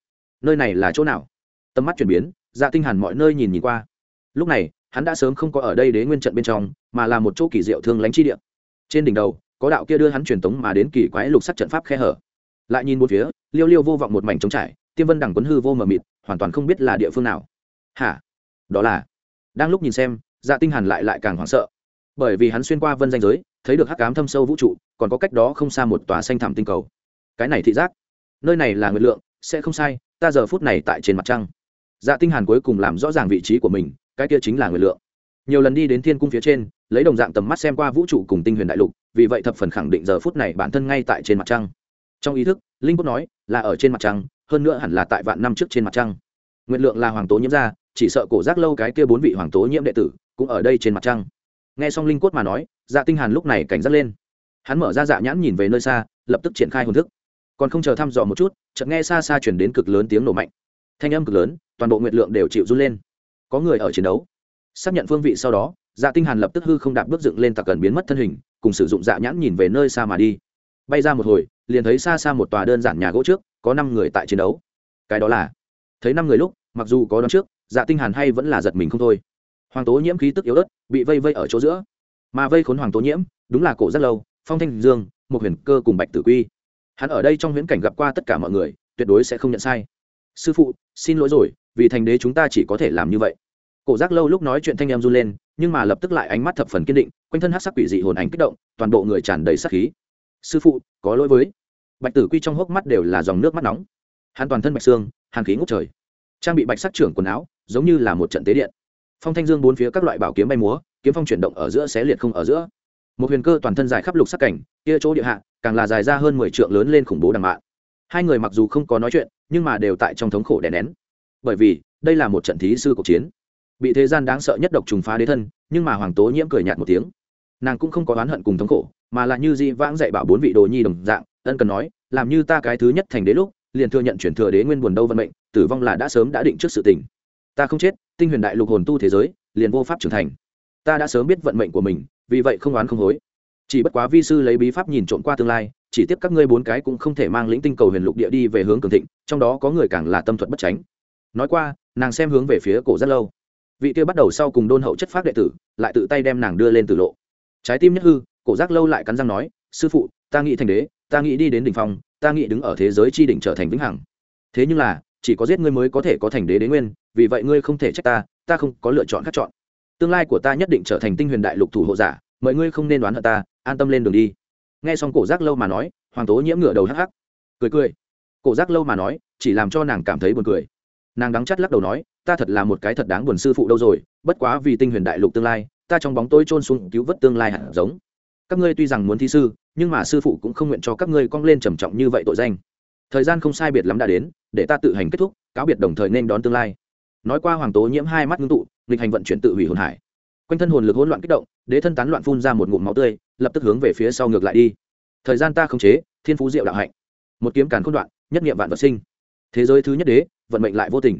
Nơi này là chỗ nào? Tầm mắt chuyển biến, Dạ Tinh Hàn mọi nơi nhìn nhìn qua. Lúc này, hắn đã sớm không có ở đây đế nguyên trận bên trong, mà là một chỗ kỳ diệu thương lánh chi địa. Trên đỉnh đầu, có đạo kia đưa hắn truyền tống mà đến kỳ quái lục sắc trận pháp khe hở. Lại nhìn bốn phía, liêu liêu vô vọng một mảnh trống trải, Tiêm Vân đẳng quấn hư vô mờ mịt, hoàn toàn không biết là địa phương nào. Hả? Đó là? Đang lúc nhìn xem, Dạ Tinh Hàn lại lại càng hoảng sợ. Bởi vì hắn xuyên qua vân danh giới, thấy được hắc ám thâm sâu vũ trụ, còn có cách đó không xa một tòa xanh thẳm tinh cầu. Cái này thị giác, nơi này là nguyệt lượng, sẽ không sai, ta giờ phút này tại trên mặt trăng. Dạ Tinh Hàn cuối cùng làm rõ ràng vị trí của mình, cái kia chính là người lượng. Nhiều lần đi đến thiên cung phía trên, lấy đồng dạng tầm mắt xem qua vũ trụ cùng tinh huyền đại lục, vì vậy thập phần khẳng định giờ phút này bản thân ngay tại trên mặt trăng. Trong ý thức, linh quốc nói, là ở trên mặt trăng, hơn nữa hẳn là tại vạn năm trước trên mặt trăng. nguyện lượng là hoàng tố nhiễm ra, chỉ sợ cổ giác lâu cái kia bốn vị hoàng tố nhiễm đệ tử cũng ở đây trên mặt trăng nghe xong linh cốt mà nói dạ tinh hàn lúc này cảnh giác lên hắn mở ra dạ nhãn nhìn về nơi xa lập tức triển khai hồn thức còn không chờ thăm dò một chút chợt nghe xa xa truyền đến cực lớn tiếng nổ mạnh thanh âm cực lớn, toàn bộ nguyện lượng đều chịu run lên. Có người ở chiến đấu. Xác nhận phương vị sau đó dạ tinh hàn lập tức hư không đạp bước dựng lên tặc cần biến mất thân hình, cùng sử dụng dạ nhãn nhìn về nơi xa mà đi. Bay ra một hồi, liền thấy xa xa một tòa đơn giản nhà gỗ trước, có năm người tại chiến đấu. Cái đó là, thấy năm người lúc, mặc dù có đón trước dạ tinh hàn hay vẫn là giật mình không thôi. Hoàng tố nhiễm khí tức yếu ớt, bị vây vây ở chỗ giữa. Mà vây khốn hoàng tố nhiễm, đúng là cổ rất lâu, phong thanh dương, một huyền cơ cùng bạch tử quy. Hắn ở đây trong huyễn cảnh gặp qua tất cả mọi người, tuyệt đối sẽ không nhận sai sư phụ, xin lỗi rồi, vì thành đế chúng ta chỉ có thể làm như vậy. Cổ giác lâu lúc nói chuyện thanh em run lên, nhưng mà lập tức lại ánh mắt thập phần kiên định, quanh thân hát sắc quỷ dị hồn ảnh kích động, toàn bộ người tràn đầy sắc khí. Sư phụ, có lỗi với. Bạch tử quy trong hốc mắt đều là dòng nước mắt nóng. Hắn toàn thân bạch xương, hàn khí ngốc trời. Trang bị bạch sắc trưởng quần áo, giống như là một trận tế điện. Phong thanh dương bốn phía các loại bảo kiếm bay múa, kiếm phong chuyển động ở giữa xé liệt không ở giữa. Một huyền cơ toàn thân dài khắp lục sắc cảnh, kia chỗ địa hạ, càng là dài ra hơn mười trượng lớn lên khủng bố đằng mạ hai người mặc dù không có nói chuyện nhưng mà đều tại trong thống khổ đè nén. Bởi vì, đây là một trận thí sư cuộc chiến. Bị thế gian đáng sợ nhất độc trùng phá đế thân, nhưng mà hoàng tố nhiễm cười nhạt một tiếng. Nàng cũng không có oán hận cùng thống khổ, mà là như di vãng dạy bảo bốn vị đồ nhi đồng dạng, ân cần nói, làm như ta cái thứ nhất thành đế lúc, liền thừa nhận chuyển thừa đế nguyên buồn đâu vận mệnh, tử vong là đã sớm đã định trước sự tình. Ta không chết, tinh huyền đại lục hồn tu thế giới, liền vô pháp trưởng thành. Ta đã sớm biết vận mệnh của mình, vì vậy không oán không hối. Chỉ bất quá vi sư lấy bí pháp nhìn trộm qua tương lai chỉ tiếp các ngươi bốn cái cũng không thể mang lĩnh tinh cầu huyền lục địa đi về hướng cường thịnh, trong đó có người càng là tâm thuật bất tránh nói qua, nàng xem hướng về phía cổ rất lâu. Vị kia bắt đầu sau cùng đôn hậu chất phát đệ tử, lại tự tay đem nàng đưa lên từ lộ. Trái tim nhất hư, cổ giác lâu lại cắn răng nói, sư phụ, ta nghĩ thành đế, ta nghĩ đi đến đỉnh phong, ta nghĩ đứng ở thế giới chi đỉnh trở thành vĩnh hằng. Thế nhưng là, chỉ có giết ngươi mới có thể có thành đế đế nguyên, vì vậy ngươi không thể trách ta ta không có lựa chọn khác chọn. Tương lai của ta nhất định trở thành tinh huyền đại lục thủ hộ giả, mọi ngươi không nên đoán hận ta, an tâm lên đường đi nghe xong cổ giác lâu mà nói, hoàng tố nhiễm ngửa đầu hắc hắc, cười cười. Cổ giác lâu mà nói, chỉ làm cho nàng cảm thấy buồn cười. Nàng đắng chắt lắc đầu nói, ta thật là một cái thật đáng buồn sư phụ đâu rồi, bất quá vì tinh huyền đại lục tương lai, ta trong bóng tôi trôn xuống cứu vớt tương lai hẳn giống. Các ngươi tuy rằng muốn thi sư, nhưng mà sư phụ cũng không nguyện cho các ngươi cong lên trầm trọng như vậy tội danh. Thời gian không sai biệt lắm đã đến, để ta tự hành kết thúc, cáo biệt đồng thời nên đón tương lai. Nói qua hoàng tố nhiễm hai mắt ngưng tụ, nghịch hành vận chuyển tự hủy hồn hải. Quanh thân hồn lực hỗn loạn kích động đế thân tán loạn phun ra một ngụm máu tươi, lập tức hướng về phía sau ngược lại đi. Thời gian ta không chế, thiên phú diệu đạo hạnh. Một kiếm càn khôn đoạn, nhất nghiệm vạn vật sinh. Thế giới thứ nhất đế, vận mệnh lại vô tình.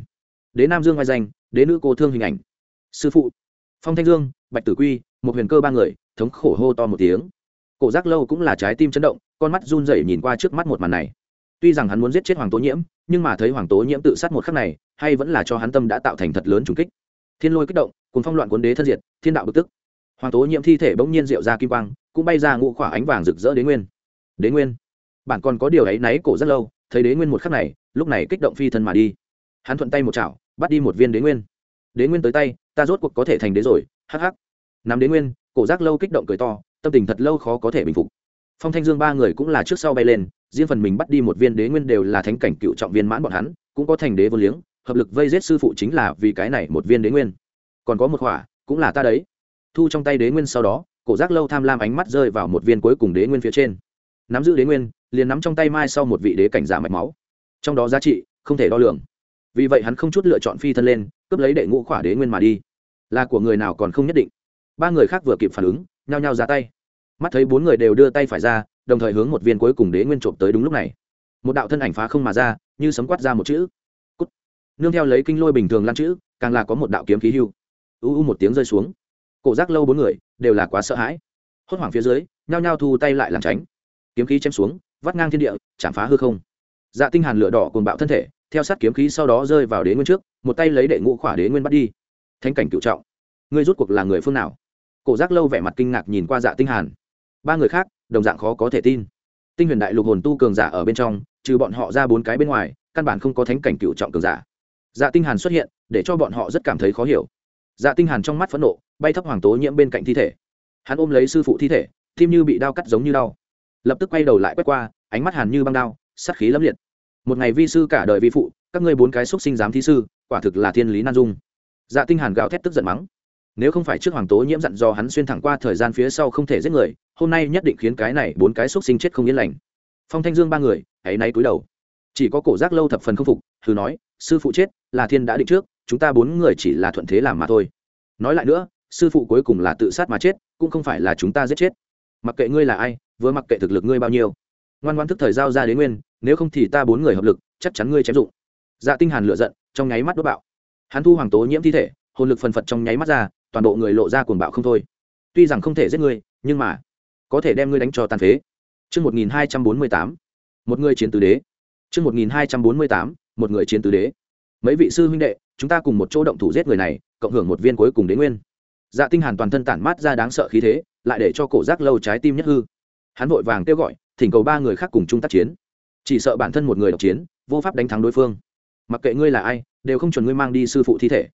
Đế nam dương ngoài danh, đế nữ cô thương hình ảnh. Sư phụ, phong thanh dương, bạch tử quy một huyền cơ ba người, thống khổ hô to một tiếng. Cổ giác lâu cũng là trái tim chấn động, con mắt run rẩy nhìn qua trước mắt một màn này. Tuy rằng hắn muốn giết chết hoàng tố nhiễm, nhưng mà thấy hoàng tố nhiễm tự sát một khắc này, hay vẫn là cho hắn tâm đã tạo thành thật lớn trùng kích. Thiên lôi kích động cùng phong loạn cuốn đế thân diệt, thiên đạo bực tức hoàng tố nhiễm thi thể bỗng nhiên rượu ra kim quang, cũng bay ra ngũ khỏa ánh vàng rực rỡ đế nguyên. Đế nguyên? Bạn còn có điều ấy náy cổ rất lâu, thấy đế nguyên một khắc này, lúc này kích động phi thân mà đi. Hắn thuận tay một chảo, bắt đi một viên đế nguyên. Đế nguyên tới tay, ta rốt cuộc có thể thành đế rồi, hắc hắc. Nắm đế nguyên, cổ giác lâu kích động cười to, tâm tình thật lâu khó có thể bình phục. Phong thanh dương ba người cũng là trước sau bay lên, riêng phần mình bắt đi một viên đế nguyên đều là thánh cảnh cựu trọng viên mãn bọn hắn, cũng có thành đế vô liếng, hợp lực vây giết sư phụ chính là vì cái này một viên đế nguyên. Còn có một khỏa, cũng là ta đấy thu trong tay đế nguyên sau đó, cổ giác lâu tham lam ánh mắt rơi vào một viên cuối cùng đế nguyên phía trên. Nắm giữ đế nguyên, liền nắm trong tay mai sau một vị đế cảnh giả mạch máu. Trong đó giá trị không thể đo lường. Vì vậy hắn không chút lựa chọn phi thân lên, cướp lấy đệ ngũ khỏa đế nguyên mà đi. Là của người nào còn không nhất định. Ba người khác vừa kịp phản ứng, nhao nhao ra tay. Mắt thấy bốn người đều đưa tay phải ra, đồng thời hướng một viên cuối cùng đế nguyên trộm tới đúng lúc này. Một đạo thân ảnh phá không mà ra, như sấm quát ra một chữ. Cút. Nương theo lấy kinh lôi bình thường lan chữ, càng là có một đạo kiếm khí hưu. U u một tiếng rơi xuống cổ giác lâu bốn người đều là quá sợ hãi. Hốt hoảng phía dưới, nhao nhao thu tay lại làm tránh. Kiếm khí chém xuống, vắt ngang thiên địa, chạm phá hư không. Dạ tinh hàn lửa đỏ cùng bạo thân thể, theo sát kiếm khí sau đó rơi vào đế nguyên trước, một tay lấy đệ ngũ khỏa đế nguyên bắt đi. Thánh cảnh cựu trọng. Ngươi rút cuộc là người phương nào? Cổ giác lâu vẻ mặt kinh ngạc nhìn qua dạ tinh hàn. Ba người khác, đồng dạng khó có thể tin. Tinh huyền đại lục hồn tu cường giả ở bên trong, trừ bọn họ ra bốn cái bên ngoài, căn bản không có thánh cảnh cựu trọng cường giả. Dạ tinh hàn xuất hiện, để cho bọn họ rất cảm thấy khó hiểu dạ tinh hàn trong mắt phẫn nộ, bay thấp hoàng tố nhiễm bên cạnh thi thể. Hắn ôm lấy sư phụ thi thể, tim như bị đau cắt giống như đau. Lập tức quay đầu lại quét qua, ánh mắt hàn như băng đao, sát khí lẫm liệt. Một ngày vi sư cả đời vi phụ, các ngươi bốn cái xuất sinh giám thi sư, quả thực là thiên lý nan dung. Dạ tinh hàn gào thét tức giận mắng. Nếu không phải trước hoàng tố nhiễm dặn do hắn xuyên thẳng qua thời gian phía sau không thể giết người, hôm nay nhất định khiến cái này bốn cái xuất sinh chết không yên lành. Phong thanh dương ba người, hãy nay cúi đầu. Chỉ có cổ giác lâu thập phần không phục thử nói, sư phụ chết, là thiên đã định trước chúng ta bốn người chỉ là thuận thế làm mà thôi. Nói lại nữa sư phụ cuối cùng là tự sát mà chết cũng không phải là chúng ta giết chết. Mặc kệ ngươi là ai vừa mặc kệ thực lực ngươi bao nhiêu. Ngoan ngoan thức thời giao ra đến nguyên nếu không thì ta bốn người hợp lực chắc chắn ngươi chém dụng. Dạ tinh hàn lửa giận trong nháy mắt đốt bạo. Hắn thu hoàng tố nhiễm thi thể hồn lực phần phật trong nháy mắt ra toàn bộ người lộ ra cuồng bạo không thôi. Tuy rằng không thể giết ngươi nhưng mà có thể đem ngươi đánh cho tàn phế. Chương 1248, một người chiến tứ đế. Chương 1248, một người chiến tứ đế. Mấy vị sư huynh đệ, chúng ta cùng một chỗ động thủ giết người này, cộng hưởng một viên cuối cùng đến nguyên. Dạ Tinh Hàn toàn thân tản mát ra đáng sợ khí thế, lại để cho cổ giác lâu trái tim nhất hư. Hắn vội vàng kêu gọi thỉnh cầu ba người khác cùng chung tác chiến. Chỉ sợ bản thân một người độc chiến vô pháp đánh thắng đối phương. Mặc kệ ngươi là ai đều không chuẩn ngươi mang đi sư phụ thi thể.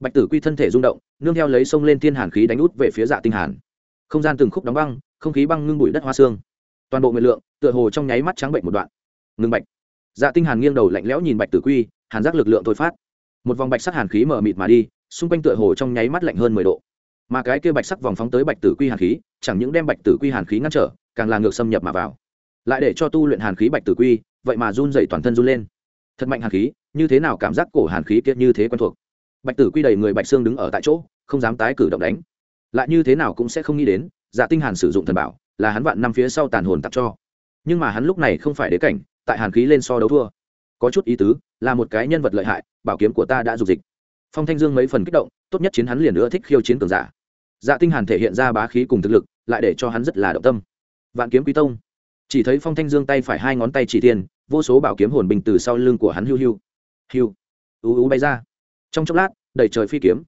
Bạch tử quy thân thể rung động nương theo lấy sông lên thiên hàn khí đánh út về phía dạ tinh hàn. Không gian từng khúc đóng băng không khí băng ngưng bụi đất hoa xương toàn bộ nguyện lượng tựa hồ trong nháy mắt trắng bệnh một đoạn. Ngưng bạch. Dạ tinh hàn nghiêng đầu lạnh lẽo nhìn bạch tử quy hàn giác lực lượng thôi phát một vòng bạch sắc hàn khí mở mịt mà đi, xung quanh tựa hồ trong nháy mắt lạnh hơn mười độ. Mà cái kia bạch sắc vòng phóng tới bạch tử quy hàn khí, chẳng những đem bạch tử quy hàn khí ngăn trở, càng là ngược xâm nhập mà vào. Lại để cho tu luyện hàn khí bạch tử quy, vậy mà run dậy toàn thân run lên. Thật mạnh hàn khí, như thế nào cảm giác cổ hàn khí kia như thế quen thuộc? Bạch tử quy đầy người bạch xương đứng ở tại chỗ, không dám tái cử động đánh. Lại như thế nào cũng sẽ không nghĩ đến giả tinh hàn sử dụng thần bảo, là hắn vạn năm phía sau tàn hồn tặng cho. Nhưng mà hắn lúc này không phải đế cảnh, tại hàn khí lên so đấu thua. Có chút ý tứ là một cái nhân vật lợi hại, bảo kiếm của ta đã dục dịch. Phong thanh dương mấy phần kích động, tốt nhất chiến hắn liền nữa thích khiêu chiến cường giả. Dạ tinh hàn thể hiện ra bá khí cùng thực lực, lại để cho hắn rất là động tâm. Vạn kiếm quý tông. Chỉ thấy phong thanh dương tay phải hai ngón tay chỉ tiền vô số bảo kiếm hồn bình từ sau lưng của hắn hưu hưu hưu ú ú bay ra. Trong chốc lát đẩy trời phi kiếm.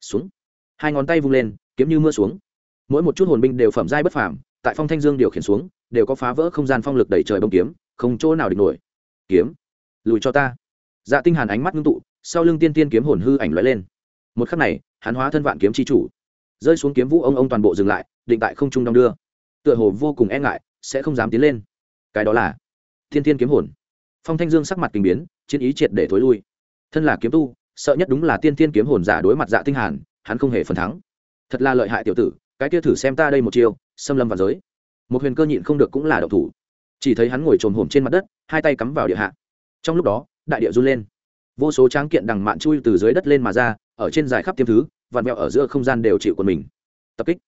Xuống. Hai ngón tay vung lên, kiếm như mưa xuống. Mỗi một chút hồn binh đều phẩm giai bất phàm, tại phong thanh dương điều khiển xuống, đều có phá vỡ không gian phong lực đẩy trời bông kiếm, không chỗ nào địch nổi. Kiếm. Lùi cho ta dạ tinh hàn ánh mắt ngưng tụ, sau lưng tiên tiên kiếm hồn hư ảnh lóe lên. Một khắc này, hắn hóa thân vạn kiếm chi chủ. Rơi xuống kiếm vũ ông ông toàn bộ dừng lại, định tại không trung đong đưa. Tựa hồ vô cùng e ngại, sẽ không dám tiến lên. Cái đó là thiên thiên kiếm hồn. Phong thanh dương sắc mặt kinh biến, chiến ý triệt để thối lui. Thân là kiếm tu, sợ nhất đúng là tiên thiên kiếm hồn giả đối mặt dạ tinh hàn, hắn không hề phần thắng. Thật là lợi hại tiểu tử, cái kia thử xem ta đây một chiêu, xâm lâm vào giới. Một huyền cơ nhịn không được cũng là độc thủ. Chỉ thấy hắn ngồi trồm hổm trên mặt đất, hai tay cắm vào địa hạ. Trong lúc đó đại địa run lên. Vô số tráng kiện đằng mạn chui từ dưới đất lên mà ra, ở trên dài khắp tiêm thứ vạt mẹo ở giữa không gian đều chịu quần mình. Tập kích.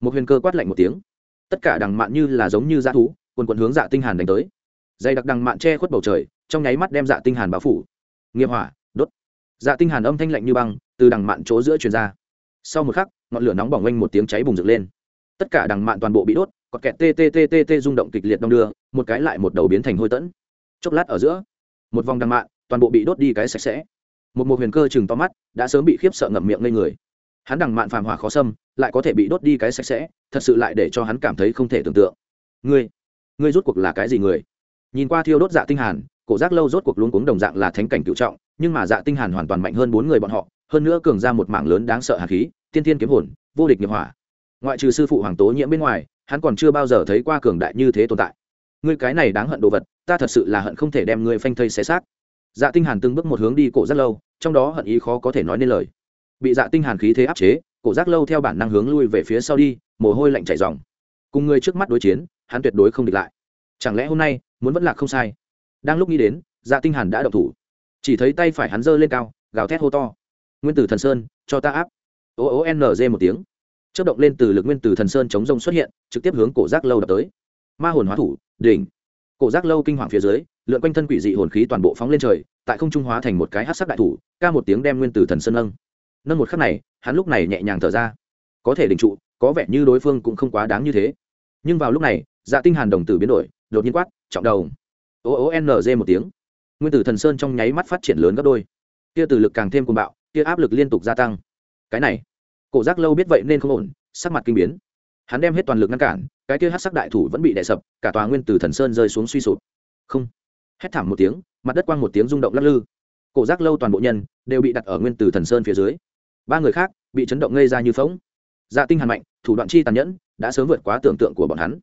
Một huyền cơ quát lạnh một tiếng. Tất cả đằng mạn như là giống như dã thú, quần quần hướng dạ tinh hàn đánh tới. Dày đặc đằng mạn che khuất bầu trời, trong nháy mắt đem dạ tinh hàn bao phủ. Nghiệp hỏa, đốt. Dạ tinh hàn âm thanh lạnh như băng, từ đằng mạn chỗ giữa truyền ra. Sau một khắc, ngọn lửa nóng bỏng quanh một tiếng cháy bùng rực lên. Tất cả đằng mạn toàn bộ bị đốt còn kẹt tê tê tê tê tê rung động kịch liệt đông đưa, một cái lại một đầu biến thành hôi tẫn. Chốc lát ở giữa một vòng đằng mạn, toàn bộ bị đốt đi cái sạch sẽ. Một một huyền cơ chừng to mắt, đã sớm bị khiếp sợ ngậm miệng ngây người. Hắn đằng mạn phàm hỏa khó xâm, lại có thể bị đốt đi cái sạch sẽ, thật sự lại để cho hắn cảm thấy không thể tưởng tượng. Ngươi ngươi rút cuộc là cái gì người? Nhìn qua thiêu đốt dạ tinh hàn, cổ giác lâu rốt cuộc luống cuống đồng dạng là thánh cảnh cựu trọng, nhưng mà dạ tinh hàn hoàn toàn mạnh hơn bốn người bọn họ, hơn nữa cường ra một mảng lớn đáng sợ hàn khí, tiên thiên kiếm hồn, vô địch nghiệp hỏa. Ngoại trừ sư phụ hoàng tố nhiễm bên ngoài, hắn còn chưa bao giờ thấy qua cường đại như thế tồn tại ngươi cái này đáng hận đồ vật, ta thật sự là hận không thể đem ngươi phanh thây xé xác. Dạ tinh hàn từng bước một hướng đi cổ giác lâu, trong đó hận ý khó có thể nói nên lời. Bị dạ tinh hàn khí thế áp chế, cổ giác lâu theo bản năng hướng lui về phía sau đi, mồ hôi lạnh chảy ròng. Cùng người trước mắt đối chiến, hắn tuyệt đối không địch lại. Chẳng lẽ hôm nay, muốn vẫn lạc không sai? Đang lúc nghĩ đến dạ tinh hàn đã động thủ. Chỉ thấy tay phải hắn giơ lên cao, gào thét hô to. Nguyên tử thần sơn, cho ta áp. O o n g một tiếng. Chớp động lên từ lực nguyên tử thần sơn chống rông xuất hiện, trực tiếp hướng cổ giác lâu đập tới ma hồn hóa thủ, đỉnh. Cổ giác lâu kinh hoàng phía dưới, lượn quanh thân quỷ dị hồn khí toàn bộ phóng lên trời, tại không trung hóa thành một cái hắc sắc đại thủ, ca một tiếng đem nguyên tử thần sơn nâng. Nâng một khắc này, hắn lúc này nhẹ nhàng thở ra. Có thể đình trụ, có vẻ như đối phương cũng không quá đáng như thế. Nhưng vào lúc này dạ tinh hàn đồng tử biến đổi, đột nhiên quát, trọng đầu o o n g một tiếng. Nguyên tử thần sơn trong nháy mắt phát triển lớn gấp đôi. Kia từ lực càng thêm cuồng bạo, kia áp lực liên tục gia tăng. Cái này, cổ giác lâu biết vậy nên không ổn, sắc mặt kinh biến. Hắn đem hết toàn lực ngăn cản cái kia hát sắc đại thủ vẫn bị đè sập, cả tòa nguyên tử thần sơn rơi xuống suy sụp. Không. Hét thảm một tiếng, mặt đất quang một tiếng rung động lắc lư. Cổ giác lâu toàn bộ nhân đều bị đặt ở nguyên tử thần sơn phía dưới. Ba người khác bị chấn động ngây ra như phóng dạ tinh hàn mạnh, thủ đoạn chi tàn nhẫn, đã sớm vượt quá tưởng tượng của bọn hắn.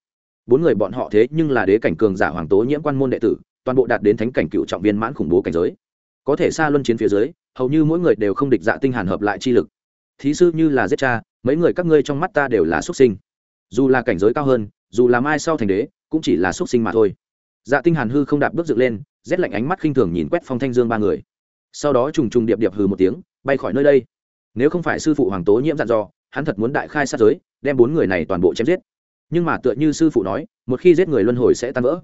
Bốn người bọn họ thế nhưng là đế cảnh cường giả hoàng tố nhiễm quan môn đệ tử, toàn bộ đạt đến thánh cảnh cựu trọng viên mãn khủng bố cảnh giới. Có thể xa luân chiến phía dưới, hầu như mỗi người đều không địch dạ tinh hàn hợp lại chi lực. Thí sư như là giết cha, mấy người các ngươi trong mắt ta đều là xuất sinh dù là cảnh giới cao hơn, dù làm ai sau thành đế, cũng chỉ là xuất sinh mà thôi. Dạ tinh hàn hư không đạp bước dựng lên, rét lạnh ánh mắt khinh thường nhìn quét phong thanh dương ba người. Sau đó trùng trùng điệp điệp hừ một tiếng, bay khỏi nơi đây. Nếu không phải sư phụ hoàng tố nhiễm dặn dò, hắn thật muốn đại khai sát giới, đem bốn người này toàn bộ chém giết. Nhưng mà tựa như sư phụ nói, một khi giết người luân hồi sẽ tan vỡ.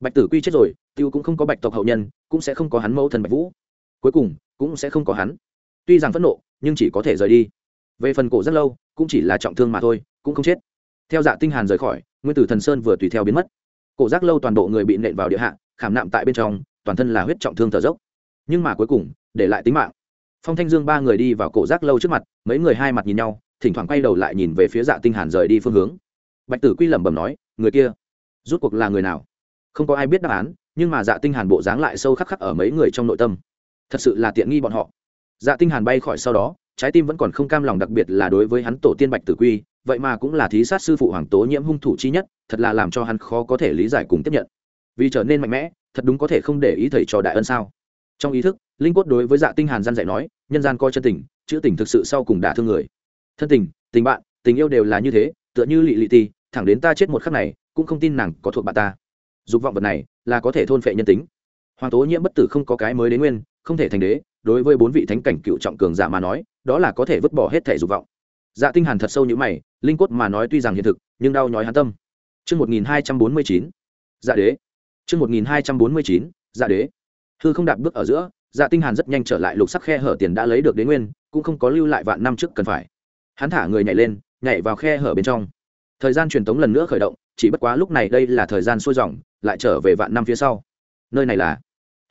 Bạch tử quy chết rồi, tiêu cũng không có bạch tộc hậu nhân, cũng sẽ không có hắn mẫu thần bạch vũ. Cuối cùng, cũng sẽ không có hắn. Tuy rằng phẫn nộ, nhưng chỉ có thể rời đi. Về phần cổ rất lâu, cũng chỉ là trọng thương mà thôi, cũng không chết theo dạ tinh hàn rời khỏi, nguyên tử thần sơn vừa tùy theo biến mất. Cổ giác lâu toàn bộ người bị nện vào địa hạ, khảm nạm tại bên trong, toàn thân là huyết trọng thương thở dốc. Nhưng mà cuối cùng, để lại tính mạng. Phong thanh dương ba người đi vào cổ giác lâu trước mặt, mấy người hai mặt nhìn nhau, thỉnh thoảng quay đầu lại nhìn về phía dạ tinh hàn rời đi phương hướng. Bạch tử quy lẩm bẩm nói, người kia, rút cuộc là người nào? Không có ai biết đáp án, nhưng mà dạ tinh hàn bộ dáng lại sâu khắc khắc ở mấy người trong nội tâm. Thật sự là tiện nghi bọn họ. Dạ tinh hàn bay khỏi sau đó, trái tim vẫn còn không cam lòng đặc biệt là đối với hắn tổ tiên bạch tử quy vậy mà cũng là thí sát sư phụ hoàng tố nhiễm hung thủ chi nhất, thật là làm cho hắn khó có thể lý giải cùng tiếp nhận. Vì trở nên mạnh mẽ, thật đúng có thể không để ý thầy trò đại ân sao? Trong ý thức, linh quất đối với dạ tinh hàn gian dạy nói, nhân gian coi chân tình, chữ tình thực sự sau cùng đả thương người. Thân tình tình bạn, tình yêu đều là như thế, tựa như lị lị ti thẳng đến ta chết một khắc này, cũng không tin nàng có thuộc bạn ta. Dục vọng vật này là có thể thôn phệ nhân tính. Hoàng tố nhiễm bất tử không có cái mới đến nguyên, không thể thành đế, đối với bốn vị thánh cảnh cựu trọng cường giả mà nói, đó là có thể vứt bỏ hết thể dục vọng dạ tinh hàn thật sâu như mày, linh quất mà nói tuy rằng hiện thực, nhưng đau nhói hắn tâm. Chương 1249 dạ đế. Chương 1249 dạ đế. Hư không đạp bước ở giữa dạ tinh hàn rất nhanh trở lại lục sắc khe hở tiền đã lấy được đến nguyên, cũng không có lưu lại vạn năm trước cần phải. Hắn thả người nhảy lên, nhảy vào khe hở bên trong. Thời gian truyền tống lần nữa khởi động, chỉ bất quá lúc này đây là thời gian xuôi dòng, lại trở về vạn năm phía sau. Nơi này là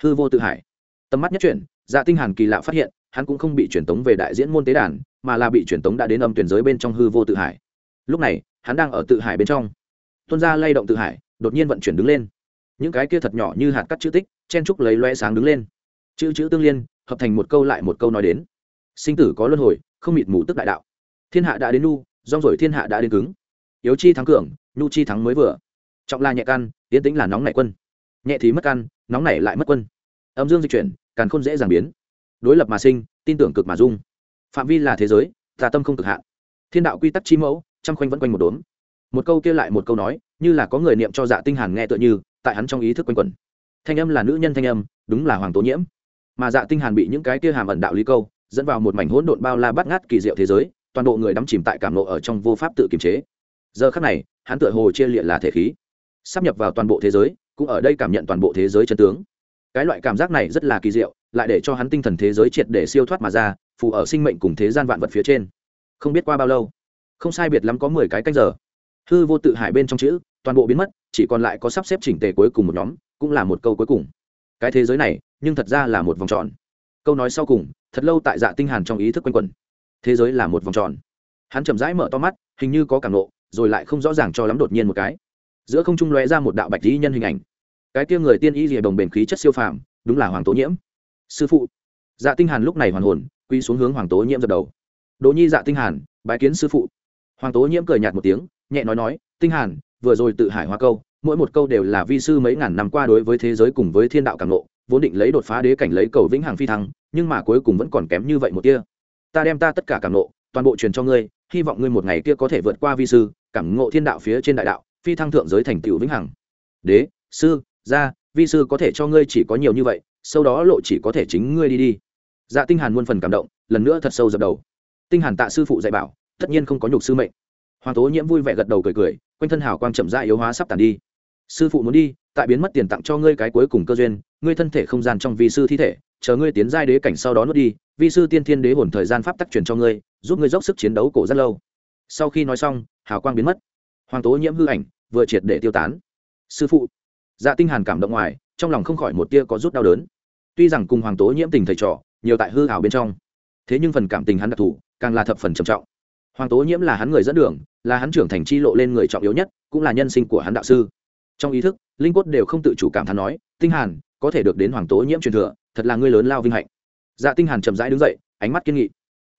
hư vô tự hải. Tầm mắt nhất chuyển dạ tinh hàn kỳ lạ phát hiện, hắn cũng không bị truyền tống về đại diễn môn tế đàn mà là bị truyền tống đã đến âm tuyển giới bên trong hư vô tự hải. Lúc này, hắn đang ở tự hải bên trong. Tuân ra lay động tự hải, đột nhiên vận chuyển đứng lên. Những cái kia thật nhỏ như hạt cắt chữ tích, chen trúc lấy loe sáng đứng lên. Chữ chữ tương liên, hợp thành một câu lại một câu nói đến. Sinh tử có luân hồi, không mịt mù tức đại đạo. Thiên hạ đã đến nu, rong rồi thiên hạ đã đến cứng. Yếu chi thắng cường, nhu chi thắng mới vừa. Trọng là nhẹ căn tiến tĩnh là nóng nảy quân. Nhẹ thì mất căn nóng nảy lại mất quân. Âm dương dịch chuyển càng không dễ dàng biến. Đối lập mà sinh, tin tưởng cực mà dung phạm vi là thế giới, tà tâm không cực hạn. Thiên đạo quy tắc chi mẫu, trăm khoanh vẫn quanh một đốm. Một câu kia lại một câu nói, như là có người niệm cho dạ tinh hàn nghe tựa như, tại hắn trong ý thức quanh quẩn. Thanh âm là nữ nhân thanh âm, đúng là hoàng tố nhiễm. Mà dạ tinh hàn bị những cái kia hàm ẩn đạo lý câu, dẫn vào một mảnh hỗn độn bao la bắt ngát kỳ diệu thế giới, toàn bộ người đắm chìm tại cảm nộ ở trong vô pháp tự kiềm chế. Giờ khắc này, hắn tựa hồ chia liệt là thể khí, sắp nhập vào toàn bộ thế giới, cũng ở đây cảm nhận toàn bộ thế giới chân tướng. Cái loại cảm giác này rất là kỳ diệu, lại để cho hắn tinh thần thế giới triệt để siêu thoát mà ra phù ở sinh mệnh cùng thế gian vạn vật phía trên. Không biết qua bao lâu. Không sai biệt lắm có mười cái canh giờ. Hư vô tự hải bên trong chữ, toàn bộ biến mất, chỉ còn lại có sắp xếp chỉnh tề cuối cùng một nhóm, cũng là một câu cuối cùng. Cái thế giới này, nhưng thật ra là một vòng tròn. Câu nói sau cùng, thật lâu tại dạ tinh hàn trong ý thức quanh quẩn. Thế giới là một vòng tròn. Hắn chậm rãi mở to mắt, hình như có cảm nộ, rồi lại không rõ ràng cho lắm đột nhiên một cái. Giữa không trung lóe ra một đạo bạch lý nhân hình ảnh. Cái kia người tiên y rìa đồng bền khí chất siêu phàm, đúng là hoàng tố nhiễm. Sư phụ. Dạ tinh hàn lúc này hoàn hồn quy xuống hướng hoàng tố nhiễm dập đầu. Đỗ nhi dạ tinh hàn, bái kiến sư phụ. Hoàng tố nhiễm cười nhạt một tiếng, nhẹ nói nói, tinh hàn, vừa rồi tự hải hoa câu, mỗi một câu đều là vi sư mấy ngàn năm qua đối với thế giới cùng với thiên đạo càng lộ vốn định lấy đột phá đế cảnh lấy cầu vĩnh hằng phi thăng, nhưng mà cuối cùng vẫn còn kém như vậy một tia. Ta đem ta tất cả càng lộ toàn bộ truyền cho ngươi, hy vọng ngươi một ngày kia có thể vượt qua vi sư, cảm ngộ thiên đạo phía trên đại đạo, phi thăng thượng giới thành tựu vĩnh hằng. Đế, sư, gia, vi sư có thể cho ngươi chỉ có nhiều như vậy, sau đó lộ chỉ có thể chính ngươi đi đi dạ tinh hàn muôn phần cảm động, lần nữa thật sâu dập đầu. Tinh hàn tạ sư phụ dạy bảo, tất nhiên không có nhục sư mệnh. Hoàng tố nhiễm vui vẻ gật đầu cười cười, quanh thân hào quang chậm rãi yếu hóa sắp tàn đi. Sư phụ muốn đi, tại biến mất tiền tặng cho ngươi cái cuối cùng cơ duyên, ngươi thân thể không gian trong vi sư thi thể, chờ ngươi tiến giai đế cảnh sau đó nuốt đi, vi sư tiên thiên đế hồn thời gian pháp tắc truyền cho ngươi, giúp ngươi dốc sức chiến đấu cổ rất lâu. Sau khi nói xong, hào quang biến mất. Hoàng tố nhiễm hư ảnh, vừa triệt để tiêu tán. Sư phụ. Dạ tinh hàn cảm động ngoài, trong lòng không khỏi một tia có rút đau đớn. Tuy rằng cùng hoàng tố nhiễm tình thầy trò nhiều tại hư ảo bên trong. Thế nhưng phần cảm tình hắn đặc thù, càng là thập phần trầm trọng. Hoàng tố nhiễm là hắn người dẫn đường, là hắn trưởng thành chi lộ lên người trọng yếu nhất, cũng là nhân sinh của hắn đạo sư. Trong ý thức, linh cốt đều không tự chủ cảm thán nói, tinh hàn, có thể được đến hoàng tố nhiễm truyền thừa, thật là ngươi lớn lao vinh hạnh. Dạ tinh hàn chậm rãi đứng dậy, ánh mắt kiên nghị.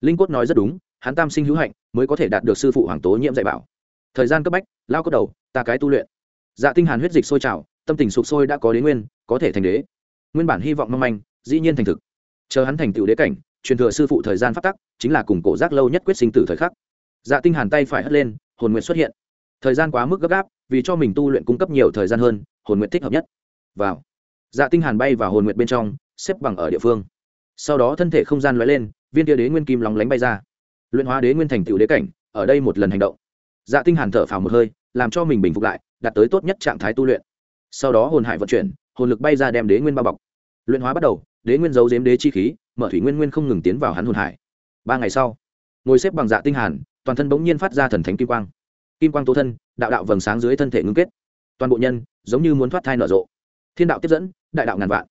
Linh cốt nói rất đúng, hắn tam sinh hữu hạnh, mới có thể đạt được sư phụ hoàng tố nhiễm dạy bảo. Thời gian cấp bách, lao cốt đầu, ta cái tu luyện. Dạ tinh hàn huyết dịch sôi trào, tâm tình sụp sôi đã có đến nguyên, có thể thành đế. Nguyên bản hy vọng mong manh, dĩ nhiên thành thực chờ hắn thành tựu đế cảnh, truyền thừa sư phụ thời gian phát tắc, chính là cùng cổ giác lâu nhất quyết sinh tử thời khắc. Dạ tinh hàn tay phải hất lên, hồn nguyện xuất hiện. Thời gian quá mức gấp gáp, vì cho mình tu luyện cung cấp nhiều thời gian hơn, hồn nguyện thích hợp nhất. Vào. Dạ tinh hàn bay vào hồn nguyện bên trong, xếp bằng ở địa phương. Sau đó thân thể không gian lóe lên, viên kia đế nguyên kim lóng lánh bay ra. Luyện hóa đế nguyên thành tựu đế cảnh, ở đây một lần hành động. Dạ tinh hàn thở phào một hơi, làm cho mình bình phục lại, đạt tới tốt nhất trạng thái tu luyện. Sau đó hồn hải vận chuyển, hồn lực bay ra đem đế nguyên bao bọc. Luyện hóa bắt đầu đế nguyên giấu giếm đế chi khí, mở thủy nguyên nguyên không ngừng tiến vào hắn hồn hải. Ba ngày sau, ngồi xếp bằng dạ tinh hàn, toàn thân bỗng nhiên phát ra thần thánh kim quang. Kim quang tố thân, đạo đạo vầng sáng dưới thân thể ngưng kết. Toàn bộ nhân, giống như muốn thoát thai nở rộ. Thiên đạo tiếp dẫn, đại đạo ngàn vạn.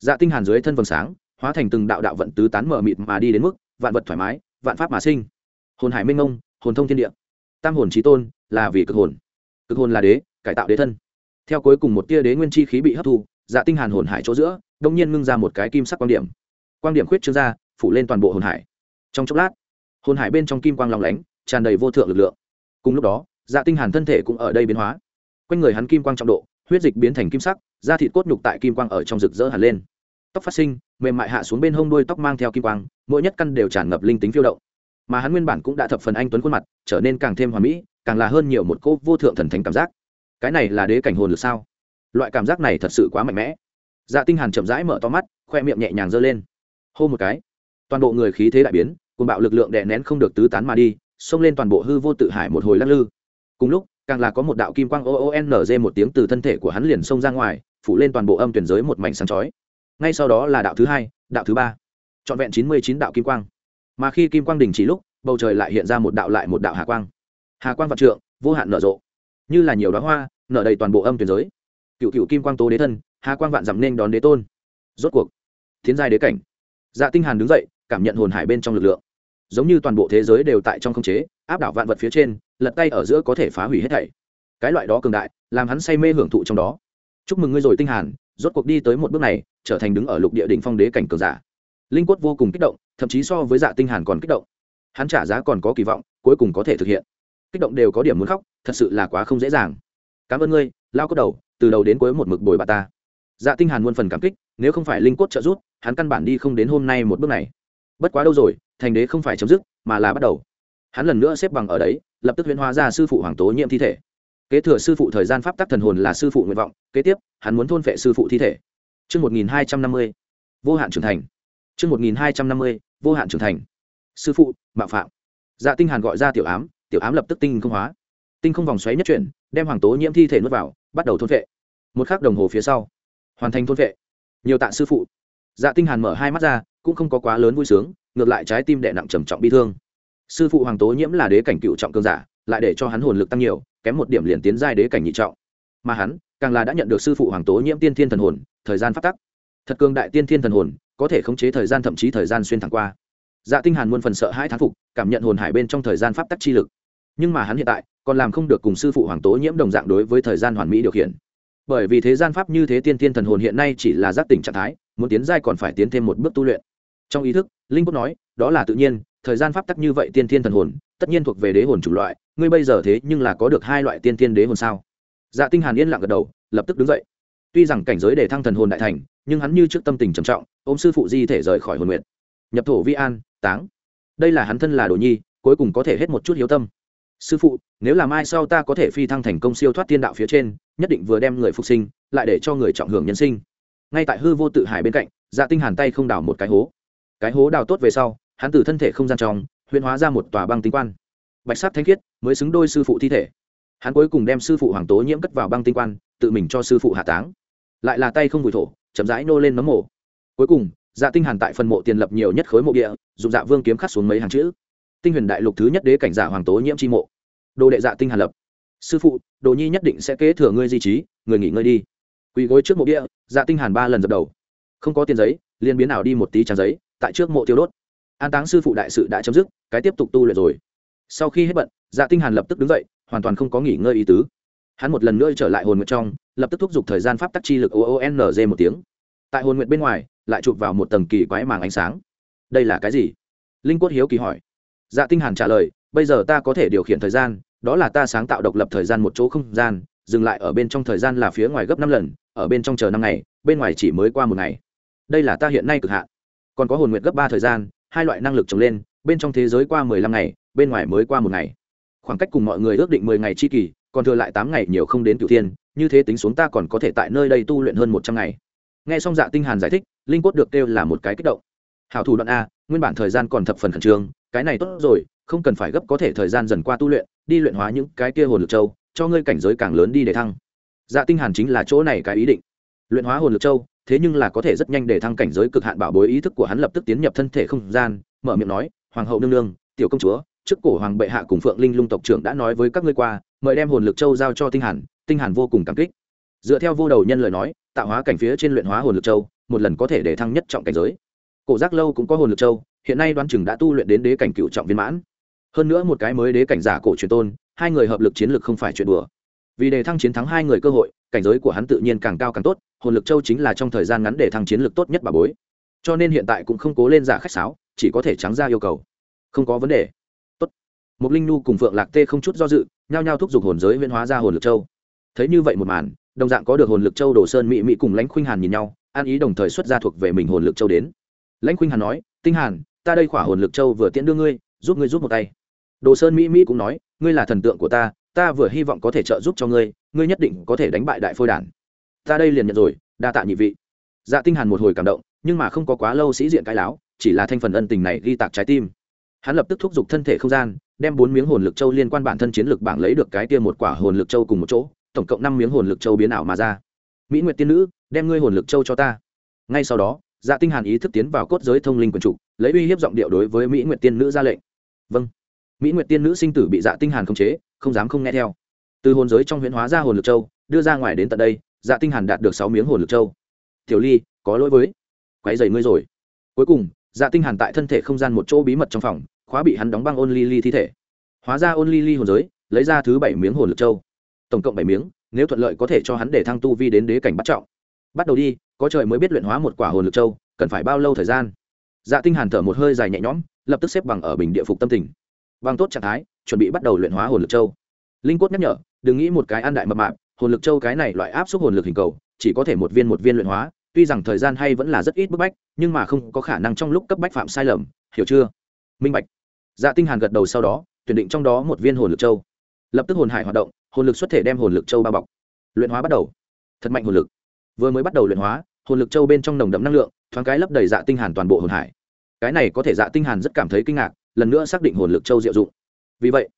Dạ tinh hàn dưới thân vầng sáng, hóa thành từng đạo đạo vận tứ tán mở mịt mà đi đến mức, vạn vật thoải mái, vạn pháp mà sinh. Hồn hải minh ngông hồn thông thiên địa. Tam hồn chí tôn, là vì cực hồn. Cực hồn là đế, cải tạo đế thân. Theo cuối cùng một tia đế nguyên chi khí bị hấp thu dạ tinh hàn hồn hải chỗ giữa, đông nhiên ngưng ra một cái kim sắc quang điểm. Quang điểm khuyết trương ra, phủ lên toàn bộ hồn hải. Trong chốc lát, hồn hải bên trong kim quang long lánh, tràn đầy vô thượng lực lượng. Cùng lúc đó dạ tinh hàn thân thể cũng ở đây biến hóa. Quanh người hắn kim quang trọng độ, huyết dịch biến thành kim sắc, da thịt cốt nhục tại kim quang ở trong rực rỡ hẳn lên. Tóc phát sinh, mềm mại hạ xuống bên hông đuôi tóc mang theo kim quang, mỗi nhất căn đều tràn ngập linh tính phiêu động. Mà hắn nguyên bản cũng đã thập phần anh tuấn khuôn mặt, trở nên càng thêm hoàn mỹ, càng là hơn nhiều một cô vô thượng thần thánh cảm giác. Cái này là đế cảnh hồn lực sao? Loại cảm giác này thật sự quá mạnh mẽ. Dạ tinh hàn chậm rãi mở to mắt, khoe miệng nhẹ nhàng giơ lên. Hô một cái, toàn bộ người khí thế đại biến, cuồng bạo lực lượng đè nén không được tứ tán mà đi, xông lên toàn bộ hư vô tự hải một hồi lắc lư. Cùng lúc, càng là có một đạo kim quang o o n g một tiếng từ thân thể của hắn liền xông ra ngoài, phủ lên toàn bộ âm tuyển giới một mảnh sáng chói. Ngay sau đó là đạo thứ hai, đạo thứ ba. Trọn vẹn chín mươi chín đạo kim quang. Mà khi kim quang đình chỉ lúc, bầu trời lại hiện ra một đạo lại một đạo hà quang. Hà quang vạn trượng, vô hạn nở rộ. Như là nhiều đóa hoa, nở đầy toàn bộ âm tuyển giới cựu cựu kim quang tố đế thân, hà quang vạn dặm nên đón đế tôn. Rốt cuộc thiên giai đế cảnh. Dạ tinh hàn đứng dậy, cảm nhận hồn hải bên trong lực lượng. Giống như toàn bộ thế giới đều tại trong không chế, áp đảo vạn vật phía trên, lật tay ở giữa có thể phá hủy hết thảy. Cái loại đó cường đại, làm hắn say mê hưởng thụ trong đó. Chúc mừng ngươi rồi tinh hàn, rốt cuộc đi tới một bước này, trở thành đứng ở lục địa đỉnh phong đế cảnh cường giả. Linh quất vô cùng kích động, thậm chí so với dạ tinh hàn còn kích động. Hắn trả giá còn có kỳ vọng, cuối cùng có thể thực hiện. Kích động đều có điểm muốn khóc, thật sự là quá không dễ dàng. Cảm ơn ngươi, lao cốt đầu từ đầu đến cuối một mực bồi bà ta dạ tinh hàn muôn phần cảm kích nếu không phải linh cốt trợ giúp hắn căn bản đi không đến hôm nay một bước này bất quá đâu rồi thành đế không phải chấm dứt mà là bắt đầu hắn lần nữa xếp bằng ở đấy lập tức huyễn hóa ra sư phụ hoàng tố nhiễm thi thể kế thừa sư phụ thời gian pháp tắc thần hồn là sư phụ nguyện vọng kế tiếp hắn muốn thôn phệ sư phụ thi thể Trước 1250, vô hạn trưởng thành. Trước 1250, vô hạn trưởng thành. Sư phụ, mạo phạm. Dạ Tinh Hàn gọi ra tiểu ám, tiểu ám lập tức tinh không hóa. Tinh không vòng xoáy nhất chuyển, đem hoàng tố nhiễm thi thể nuốt vào, bắt đầu thôn vệ Một khắc đồng hồ phía sau, hoàn thành thôn vệ Nhiều tạ sư phụ. Dạ Tinh Hàn mở hai mắt ra, cũng không có quá lớn vui sướng, ngược lại trái tim đè nặng trầm trọng bi thương. Sư phụ hoàng tố nhiễm là đế cảnh cựu trọng cường giả, lại để cho hắn hồn lực tăng nhiều, kém một điểm liền tiến giai đế cảnh nhị trọng. Mà hắn, càng là đã nhận được sư phụ hoàng tố nhiễm tiên thiên thần hồn, thời gian phát tắc thật cường đại tiên thiên thần hồn có thể khống chế thời gian thậm chí thời gian xuyên thẳng qua dạ tinh hàn muôn phần sợ hãi thán phục cảm nhận hồn hải bên trong thời gian pháp tắc chi lực nhưng mà hắn hiện tại còn làm không được cùng sư phụ hoàng tố nhiễm đồng dạng đối với thời gian hoàn mỹ điều khiển. Bởi vì thế gian pháp như thế tiên thiên thần hồn hiện nay chỉ là giác tỉnh trạng thái, muốn tiến giai còn phải tiến thêm một bước tu luyện. Trong ý thức, linh quốc nói, đó là tự nhiên, thời gian pháp tắc như vậy tiên thiên thần hồn, tất nhiên thuộc về đế hồn chủng loại, ngươi bây giờ thế nhưng là có được hai loại tiên thiên đế hồn sao? Dạ tinh hàn yên lặng gật đầu, lập tức đứng dậy. Tuy rằng cảnh giới để thăng thần hồn đại thành, nhưng hắn như trước tâm tình trầm trọng, ôm sư phụ di thể rời khỏi hồn nguyện nhập thổ vi an, táng. Đây là hắn thân là đồ nhi, cuối cùng có thể hết một chút hiếu tâm sư phụ, nếu làm ai sau ta có thể phi thăng thành công siêu thoát tiên đạo phía trên, nhất định vừa đem người phục sinh, lại để cho người trọng hưởng nhân sinh. Ngay tại hư vô tự hải bên cạnh dạ tinh hàn tay không đào một cái hố. Cái hố đào tốt về sau, hắn từ thân thể không gian trong, huyễn hóa ra một tòa băng tinh quan. Bạch sắc thanh khiết mới xứng đôi sư phụ thi thể. Hắn cuối cùng đem sư phụ hoàng tố nhiễm cất vào băng tinh quan, tự mình cho sư phụ hạ táng. Lại là tay không vùi thổ, chậm rãi nô lên nấm mổ cuối cùng dạ tinh hàn tại phần mộ tiền lập nhiều nhất khối mộ địa, dùng dạ vương kiếm khắc xuống mấy hàng chữ tinh huyền đại lục thứ nhất đế cảnh giả hoàng tố nhiễm chi mộ. Đồ đệ dạ tinh hàn lập. Sư phụ, đồ nhi nhất định sẽ kế thừa ngươi di trí, người nghỉ ngơi đi. Quỳ gối trước mộ địa dạ tinh hàn ba lần dập đầu. Không có tiền giấy liên biến nào đi một tí trang giấy, tại trước mộ tiêu đốt. An táng sư phụ đại sự đã chấm dứt, cái tiếp tục tu luyện rồi. Sau khi hết bận dạ tinh hàn lập tức đứng dậy, hoàn toàn không có nghỉ ngơi ý tứ. Hắn một lần nữa trở lại hồn nguyện trong, lập tức thúc giục thời gian pháp tắc chi lực oonz một tiếng. Tại hồn nguyện bên ngoài, lại chụp vào một tầng kỳ quái màng ánh sáng. Đây là cái gì? Linh quất hiếu kỳ hỏi dạ tinh hàn trả lời, bây giờ ta có thể điều khiển thời gian, đó là ta sáng tạo độc lập thời gian một chỗ không gian, dừng lại ở bên trong thời gian là phía ngoài gấp năm lần, ở bên trong chờ năm ngày, bên ngoài chỉ mới qua một ngày. Đây là ta hiện nay cực hạn. Còn có hồn nguyệt gấp ba thời gian, hai loại năng lực trồng lên, bên trong thế giới qua mười lăm ngày, bên ngoài mới qua một ngày. Khoảng cách cùng mọi người ước định mười ngày chi kỳ, còn thừa lại tám ngày nhiều không đến cửu thiên, như thế tính xuống ta còn có thể tại nơi đây tu luyện hơn một trăm ngày. Nghe xong dạ tinh hàn giải thích, linh quất được kêu là một cái kích động. Hảo thủ đoạn a, nguyên bản thời gian còn thập phần khẩn trương cái này tốt rồi, không cần phải gấp có thể thời gian dần qua tu luyện, đi luyện hóa những cái kia hồn lực châu, cho ngươi cảnh giới càng lớn đi để thăng. Dạ tinh hàn chính là chỗ này cái ý định. Luyện hóa hồn lực châu, thế nhưng là có thể rất nhanh để thăng cảnh giới cực hạn bảo bối ý thức của hắn lập tức tiến nhập thân thể không gian, mở miệng nói, hoàng hậu nương nương, tiểu công chúa, trước cổ hoàng bệ hạ cùng phượng linh lung tộc trưởng đã nói với các ngươi qua, mời đem hồn lực châu giao cho tinh hàn tinh hàn vô cùng cảm kích. Dựa theo vô đầu nhân lời nói, tạo hóa cảnh phía trên luyện hóa hồn lực châu, một lần có thể để thăng nhất trọng cảnh giới. Cổ giác lâu cũng có hồn lực châu hiện nay đoán chừng đã tu luyện đến đế cảnh cựu trọng viên mãn. Hơn nữa một cái mới đế cảnh giả cổ truyền tôn, hai người hợp lực chiến lực không phải chuyện đùa. Vì đề thăng chiến thắng hai người cơ hội, cảnh giới của hắn tự nhiên càng cao càng tốt, hồn lực châu chính là trong thời gian ngắn để thăng chiến lực tốt nhất bà bối. Cho nên hiện tại cũng không cố lên giả khách sáo, chỉ có thể trắng ra yêu cầu. Không có vấn đề. Tốt. Một linh nu cùng phượng lạc tê không chút do dự, nhao nhao thúc giục hồn giới huyễn hóa ra hồn lực châu. Thấy như vậy một màn, đồng dạng có được hồn lực châu đồ sơn mỹ mỹ cùng lãnh khuynh hàn nhìn nhau, an ý đồng thời xuất ra thuộc về mình hồn lực châu đến. Lãnh khuynh hàn nói, tinh hàn ta đây khỏa hồn lực châu vừa tiễn đưa ngươi, giúp ngươi giúp một tay. Đồ sơn mỹ mỹ cũng nói, ngươi là thần tượng của ta ta vừa hy vọng có thể trợ giúp cho ngươi ngươi nhất định có thể đánh bại đại phôi đản ta đây liền nhận rồi, đa tạ nhị vị. Dạ tinh hàn một hồi cảm động, nhưng mà không có quá lâu sĩ diện cái láo, chỉ là thanh phần ân tình này ghi tạc trái tim. Hắn lập tức thúc giục thân thể không gian, đem bốn miếng hồn lực châu liên quan bản thân chiến lực bảng lấy được cái kia một quả hồn lực châu cùng một chỗ, tổng cộng năm miếng hồn lực châu biến ảo mà ra. Mỹ nguyệt tiên nữ, đem ngươi hồn lực châu cho ta. Ngay sau đó dạ tinh hàn ý thức tiến vào cốt giới thông linh quần chủ, lấy uy hiếp giọng điệu đối với mỹ nguyệt tiên nữ ra lệnh. Vâng. Mỹ nguyệt tiên nữ sinh tử bị dạ tinh hàn khống chế, không dám không nghe theo. Từ hồn giới trong huyễn hóa ra hồn lực châu, đưa ra ngoài đến tận đây dạ tinh hàn đạt được sáu miếng hồn lực châu. Tiểu ly, có lỗi với quấy rầy ngươi rồi. Cuối cùng dạ tinh hàn tại thân thể không gian một chỗ bí mật trong phòng, khóa bị hắn đóng băng ôn ly ly thi thể. Hóa ra ôn ly ly hồn giới, lấy ra thứ bảy miếng hồn lực châu. Tổng cộng bảy miếng, nếu thuận lợi có thể cho hắn để thăng tu vi đến đế cảnh bắt trọng bắt đầu đi, có trời mới biết luyện hóa một quả hồn lực châu, cần phải bao lâu thời gian? Dạ tinh hàn thở một hơi dài nhẹ nhõm, lập tức xếp bằng ở bình địa phục tâm tình. Bằng tốt trạng thái, chuẩn bị bắt đầu luyện hóa hồn lực châu. Linh cốt nhắc nhở, đừng nghĩ một cái ăn đại mập mạp, hồn lực châu cái này loại áp suất hồn lực hình cầu, chỉ có thể một viên một viên luyện hóa, tuy rằng thời gian hay vẫn là rất ít bức bách, nhưng mà không có khả năng trong lúc cấp bách phạm sai lầm, hiểu chưa? Minh bạch. Dạ tinh hàn gật đầu sau đó, tuyển định trong đó một viên hồn lực châu. Lập tức hồn hải hoạt động, hồn lực xuất thể đem hồn lực châu bao bọc. Luyện hóa bắt đầu. Thật mạnh hồn lực vừa mới bắt đầu luyện hóa, hồn lực châu bên trong nồng đậm năng lượng, thoáng cái lấp đầy dạ tinh hàn toàn bộ hồn hải. Cái này có thể dạ tinh hàn rất cảm thấy kinh ngạc, lần nữa xác định hồn lực châu diệu dụng. Vì vậy,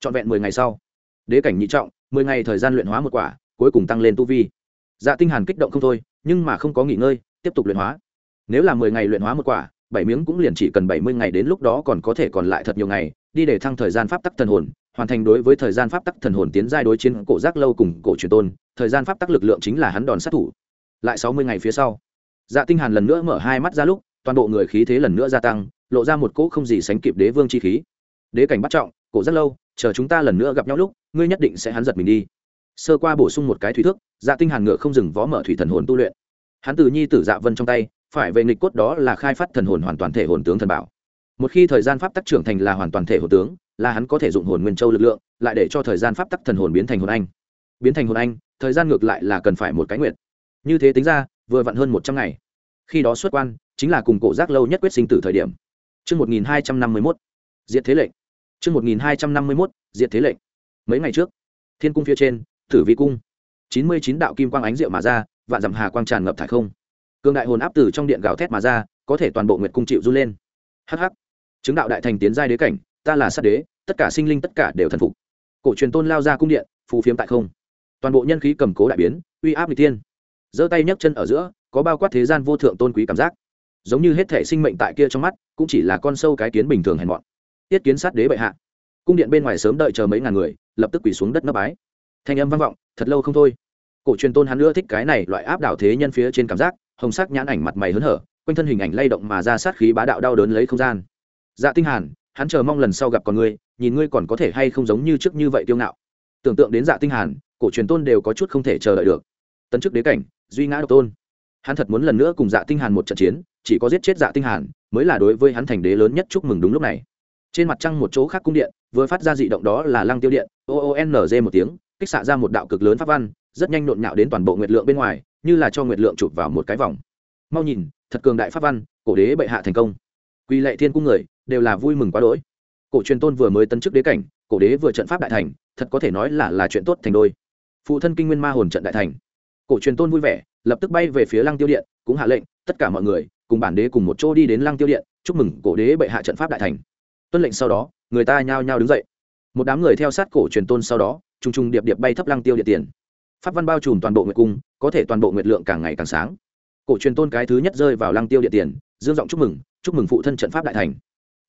trọn vẹn mười ngày sau, đế cảnh nhị trọng, mười ngày thời gian luyện hóa một quả, cuối cùng tăng lên tu vi. Dạ tinh hàn kích động không thôi, nhưng mà không có nghỉ ngơi, tiếp tục luyện hóa. Nếu là mười ngày luyện hóa một quả, bảy miếng cũng liền chỉ cần bảy mươi ngày đến lúc đó còn có thể còn lại thật nhiều ngày, đi để thăng thời gian pháp tắc thần hồn, hoàn thành đối với thời gian pháp tắc thần hồn tiến giai đối chiến cổ giác lâu cùng cổ truyền tôn, thời gian pháp tắc lực lượng chính là hắn đòn sát thủ lại sáu mươi ngày phía sau. Dạ tinh hàn lần nữa mở hai mắt ra lúc, toàn bộ người khí thế lần nữa gia tăng, lộ ra một cỗ không gì sánh kịp đế vương chi khí. Đế cảnh bắt trọng, cổ rất lâu, chờ chúng ta lần nữa gặp nhau lúc, ngươi nhất định sẽ hắn giật mình đi. Sơ qua bổ sung một cái thủy thức dạ tinh hàn ngựa không dừng võ mở thủy thần hồn tu luyện. Hắn từ nhi tử dạ vân trong tay, phải về nghịch cốt đó là khai phát thần hồn hoàn toàn thể hồn tướng thần bảo. Một khi thời gian pháp tắc trưởng thành là hoàn toàn thể hồn tướng, là hắn có thể dụng hồn nguyên châu lực lượng, lại để cho thời gian pháp tắc thần hồn biến thành hồn anh. Biến thành hồn anh, thời gian ngược lại là cần phải một cái nguyện như thế tính ra vừa vặn hơn một trăm ngày khi đó xuất quan chính là cùng cổ giác lâu nhất quyết sinh tử thời điểm Trước 1251, diệt thế lệnh. Trước 1251, diệt thế lệnh. Mấy ngày trước, thiên cung phía trên, thử vi cung. chín mươi chín đạo kim quang ánh rượu mà ra, vạn dặm hà quang tràn ngập thải không. Cương đại hồn áp từ trong điện gào thét mà ra, có thể toàn bộ nguyệt cung chịu run lên. Hắc hắc. Chứng đạo đại thành tiến giai đế cảnh, ta là sát đế, tất cả sinh linh tất cả đều thần phục. Cổ truyền tôn lao ra cung điện, phù phiếm tại không. Toàn bộ nhân khí cầm cố đại biến, uy áp nghịch tiên giơ tay nhấc chân ở giữa, có bao quát thế gian vô thượng tôn quý cảm giác. Giống như hết thể sinh mệnh tại kia trong mắt, cũng chỉ là con sâu cái kiến bình thường hèn mọn. Tiết kiến sát đế bệ hạ. Cung điện bên ngoài sớm đợi chờ mấy ngàn người, lập tức quỳ xuống đất nấp bái. Thanh âm vang vọng, thật lâu không thôi. Cổ truyền tôn hắn nữa thích cái này loại áp đảo thế nhân phía trên cảm giác, hồng sắc nhãn ảnh mặt mày hớn hở, quanh thân hình ảnh lay động mà ra sát khí bá đạo đau đớn lấy không gian. Dạ tinh hàn, hắn chờ mong lần sau gặp con ngươi, nhìn ngươi còn có thể hay không giống như trước như vậy tiêu ngạo. Tưởng tượng đến dạ tinh hàn, cổ truyền tôn đều có chút không thể chờ đợi được. Tấn chức đế cảnh duy ngã độc tôn. Hắn thật muốn lần nữa cùng dạ tinh hàn một trận chiến, chỉ có giết chết dạ tinh hàn mới là đối với hắn thành đế lớn nhất chúc mừng đúng lúc này. Trên mặt trăng một chỗ khác cung điện, vừa phát ra dị động đó là lăng tiêu điện, o o n g một tiếng, kích xạ ra một đạo cực lớn pháp văn, rất nhanh nộn nhạo đến toàn bộ nguyệt lượng bên ngoài, như là cho nguyệt lượng chụp vào một cái vòng. Mau nhìn, thật cường đại pháp văn, cổ đế bệ hạ thành công. Quy lệ thiên cung người, đều là vui mừng quá đỗi. Cổ truyền tôn vừa mới tấn chức đế cảnh, cổ đế vừa trận pháp đại thành, thật có thể nói là là chuyện tốt thành đôi. Phụ thân kinh nguyên ma hồn trận đại thành cổ truyền tôn vui vẻ, lập tức bay về phía lăng tiêu điện, cũng hạ lệnh, tất cả mọi người, cùng bản đế cùng một chỗ đi đến lăng tiêu điện, chúc mừng cổ đế bệ hạ trận pháp đại thành. Tuân lệnh sau đó, người ta nhao nhao đứng dậy. Một đám người theo sát cổ truyền tôn sau đó t r u n g t r u n g điệp điệp bay thấp lăng tiêu điện tiền. Pháp văn bao trùm toàn bộ nguyệt cung, có thể toàn bộ nguyệt lượng càng ngày càng sáng. Cổ truyền tôn cái thứ nhất rơi vào lăng tiêu điện tiền, dương giọng chúc mừng chúc mừng phụ thân trận pháp đại thành.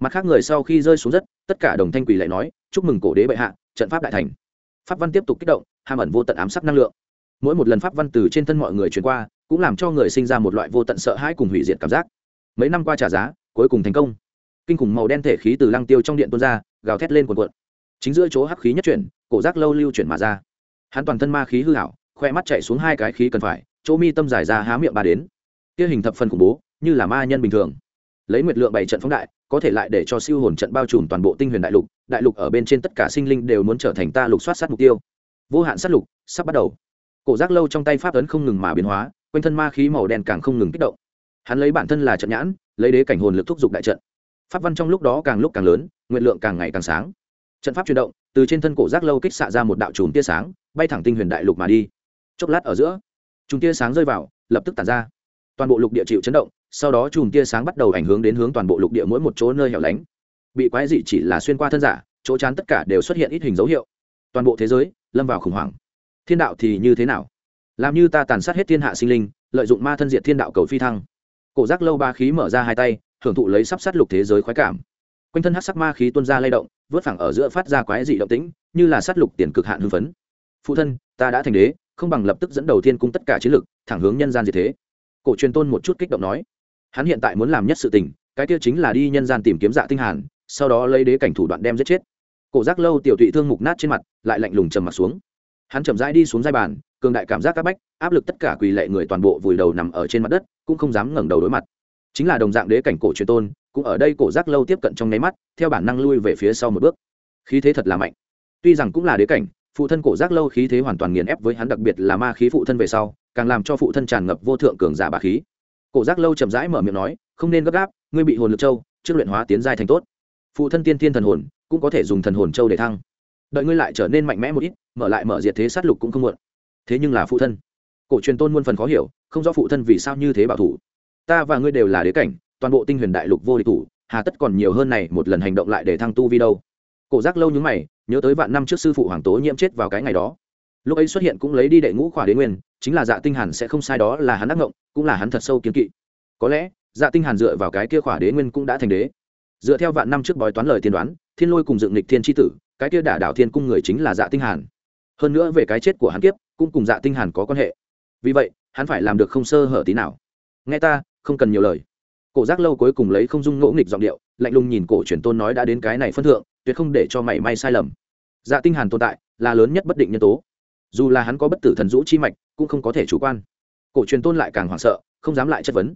Mặt khác người sau khi rơi xuống đất, tất cả đồng thanh quỳ lại nói, chúc mừng cổ đế bệ hạ, trận pháp đại thành. Pháp văn tiếp tục kích động, hàm ẩn vô tận ám sắc năng lượng mỗi một lần pháp văn từ trên thân mọi người truyền qua, cũng làm cho người sinh ra một loại vô tận sợ hãi cùng hủy diệt cảm giác. Mấy năm qua trả giá, cuối cùng thành công. Kinh khủng màu đen thể khí từ lăng tiêu trong điện tuôn ra, gào thét lên cuộn cuộn. Chính giữa chỗ hắc khí nhất chuyển, cổ giác lâu lưu chuyển mà ra. Hắn toàn thân ma khí hư hảo, khoe mắt chạy xuống hai cái khí cần phải, chỗ mi tâm giải ra há miệng ba đến. Kia hình thập phần khủng bố, như là ma nhân bình thường. Lấy nguyệt lượng bảy trận phóng đại, có thể lại để cho siêu hồn trận bao trùm toàn bộ tinh huyền đại lục đại lục ở bên trên tất cả sinh linh đều muốn trở thành ta lục soát sát mục tiêu. Vô hạn sát lục, sắp bắt đầu cổ giác lâu trong tay pháp ấn không ngừng mà biến hóa, quanh thân ma khí màu đen càng không ngừng kích động. Hắn lấy bản thân là trận nhãn, lấy đế cảnh hồn lực thúc giục đại trận. Pháp văn trong lúc đó càng lúc càng lớn, nguyện lượng càng ngày càng sáng. Trận pháp chuyển động, từ trên thân cổ giác lâu kích xạ ra một đạo chùm tia sáng, bay thẳng tinh huyền đại lục mà đi. Chốc lát ở giữa, chùm tia sáng rơi vào, lập tức tàn ra. Toàn bộ lục địa chịu chấn động, sau đó chùm tia sáng bắt đầu ảnh hưởng đến hướng toàn bộ lục địa mỗi một chỗ nơi hẻo lánh. Bị quái dị chỉ là xuyên qua thân giả, chỗ chán tất cả đều xuất hiện ít hình dấu hiệu. Toàn bộ thế giới lâm vào khủng hoảng thiên đạo thì như thế nào? Làm như ta tàn sát hết thiên hạ sinh linh, lợi dụng ma thân diệt thiên đạo cầu phi thăng. Cổ giác lâu ba khí mở ra hai tay, hưởng thụ lấy sắp sát lục thế giới khoái cảm. Quanh thân hát sắc ma khí tuôn ra lay động, vớt phẳng ở giữa phát ra quái dị động tĩnh, như là sát lục tiền cực hạn hưng phấn. Phụ thân, ta đã thành đế, không bằng lập tức dẫn đầu thiên cung tất cả chiến lực, thẳng hướng nhân gian diệt thế. Cổ truyền tôn một chút kích động nói. Hắn hiện tại muốn làm nhất sự tình, cái tiêu chính là đi nhân gian tìm kiếm dạ tinh hàn, sau đó lấy đế cảnh thủ đoạn đem giết chết. Cổ giác lâu tiểu thụy thương mục nát trên mặt, lại lạnh lùng trầm mặt xuống hắn chậm rãi đi xuống giai bàn, cường đại cảm giác áp bách, áp lực tất cả quỳ lệ người toàn bộ vùi đầu nằm ở trên mặt đất, cũng không dám ngẩng đầu đối mặt. Chính là đồng dạng đế cảnh cổ truyền tôn, cũng ở đây cổ giác lâu tiếp cận trong nháy mắt, theo bản năng lui về phía sau một bước. Khí thế thật là mạnh. Tuy rằng cũng là đế cảnh, phụ thân cổ giác lâu khí thế hoàn toàn nghiền ép với hắn, đặc biệt là ma khí phụ thân về sau, càng làm cho phụ thân tràn ngập vô thượng cường giả bà khí. Cổ giác lâu chậm rãi mở miệng nói, không nên gấp gáp, ngươi bị hồn lực châu, trước luyện hóa tiến giai thành tốt. Phụ thân tiên thiên thần hồn, cũng có thể dùng thần hồn châu để thăng. Đợi ngươi lại trở nên mạnh mẽ một ít mở lại mở diệt thế sát lục cũng không muộn. Thế nhưng là phụ thân. Cổ truyền tôn muôn phần khó hiểu, không rõ phụ thân vì sao như thế bảo thủ. Ta và ngươi đều là đế cảnh, toàn bộ tinh huyền đại lục vô địch thủ, hà tất còn nhiều hơn này một lần hành động lại để thăng tu vi đâu. Cổ giác lâu nhúng mày, nhớ tới vạn năm trước sư phụ hoàng tố nhiễm chết vào cái ngày đó. Lúc ấy xuất hiện cũng lấy đi đệ ngũ khỏa đế nguyên, chính là dạ tinh hàn sẽ không sai đó là hắn đắc ngộng, cũng là hắn thật sâu kiến kỵ. Có lẽ dạ tinh hàn dựa vào cái kia khỏa đế nguyên cũng đã thành đế. Dựa theo vạn năm trước bói toán lời tiên đoán, thiên lôi cùng dựng lịch thiên tri tử, cái kia đả đảo thiên cung người chính là dạ tinh hàn hơn nữa về cái chết của hắn kiếp, cũng cùng dạ tinh hàn có quan hệ. Vì vậy, hắn phải làm được không sơ hở tí nào. Nghe ta, không cần nhiều lời. Cổ giác lâu cuối cùng lấy không dung ngỗ nghịch giọng điệu, lạnh lùng nhìn cổ truyền tôn nói đã đến cái này phân thượng, tuyệt không để cho mảy may sai lầm. Dạ tinh hàn tồn tại, là lớn nhất bất định nhân tố. Dù là hắn có bất tử thần dũ chi mạch, cũng không có thể chủ quan. Cổ truyền tôn lại càng hoảng sợ, không dám lại chất vấn.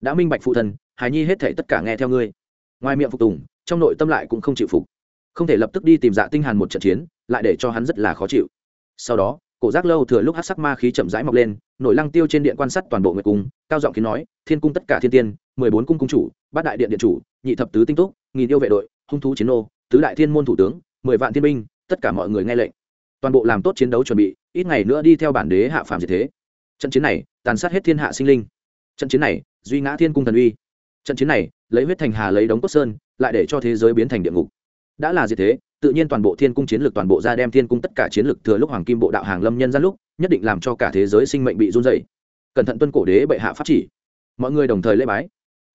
Đã minh bạch phụ thần, hài nhi hết thể tất cả nghe theo ngươi. Ngoài miệng phục tùng, trong nội tâm lại cũng không chịu phục. Không thể lập tức đi tìm dạ tinh hàn một trận chiến, lại để cho hắn rất là khó chịu sau đó, cổ giác lâu thừa lúc hát sắc ma khí chậm rãi mọc lên, nổi lăng tiêu trên điện quan sát toàn bộ nguyệt cung, cao giọng khiến nói, thiên cung tất cả thiên tiên, mười bốn cung cung chủ, bát đại điện điện chủ, nhị thập tứ tinh túc, nghìn yêu vệ đội, hung thú chiến ô tứ đại thiên môn thủ tướng, mười vạn thiên binh, tất cả mọi người nghe lệnh. Toàn bộ làm tốt chiến đấu chuẩn bị, ít ngày nữa đi theo bản đế hạ phàm diệt thế. Trận chiến này, tàn sát hết thiên hạ sinh linh. Trận chiến này, duy ngã thiên cung thần uy. Trận chiến này, lấy huyết thành hà lấy đống cốt sơn, lại để cho thế giới biến thành địa ngục. Đã là diệt thế tự nhiên toàn bộ thiên cung chiến lược toàn bộ ra đem thiên cung tất cả chiến lược thừa lúc hoàng kim bộ đạo hàng lâm nhân gian lúc nhất định làm cho cả thế giới sinh mệnh bị run dày cẩn thận tuân cổ đế bệ hạ pháp chỉ mọi người đồng thời lễ bái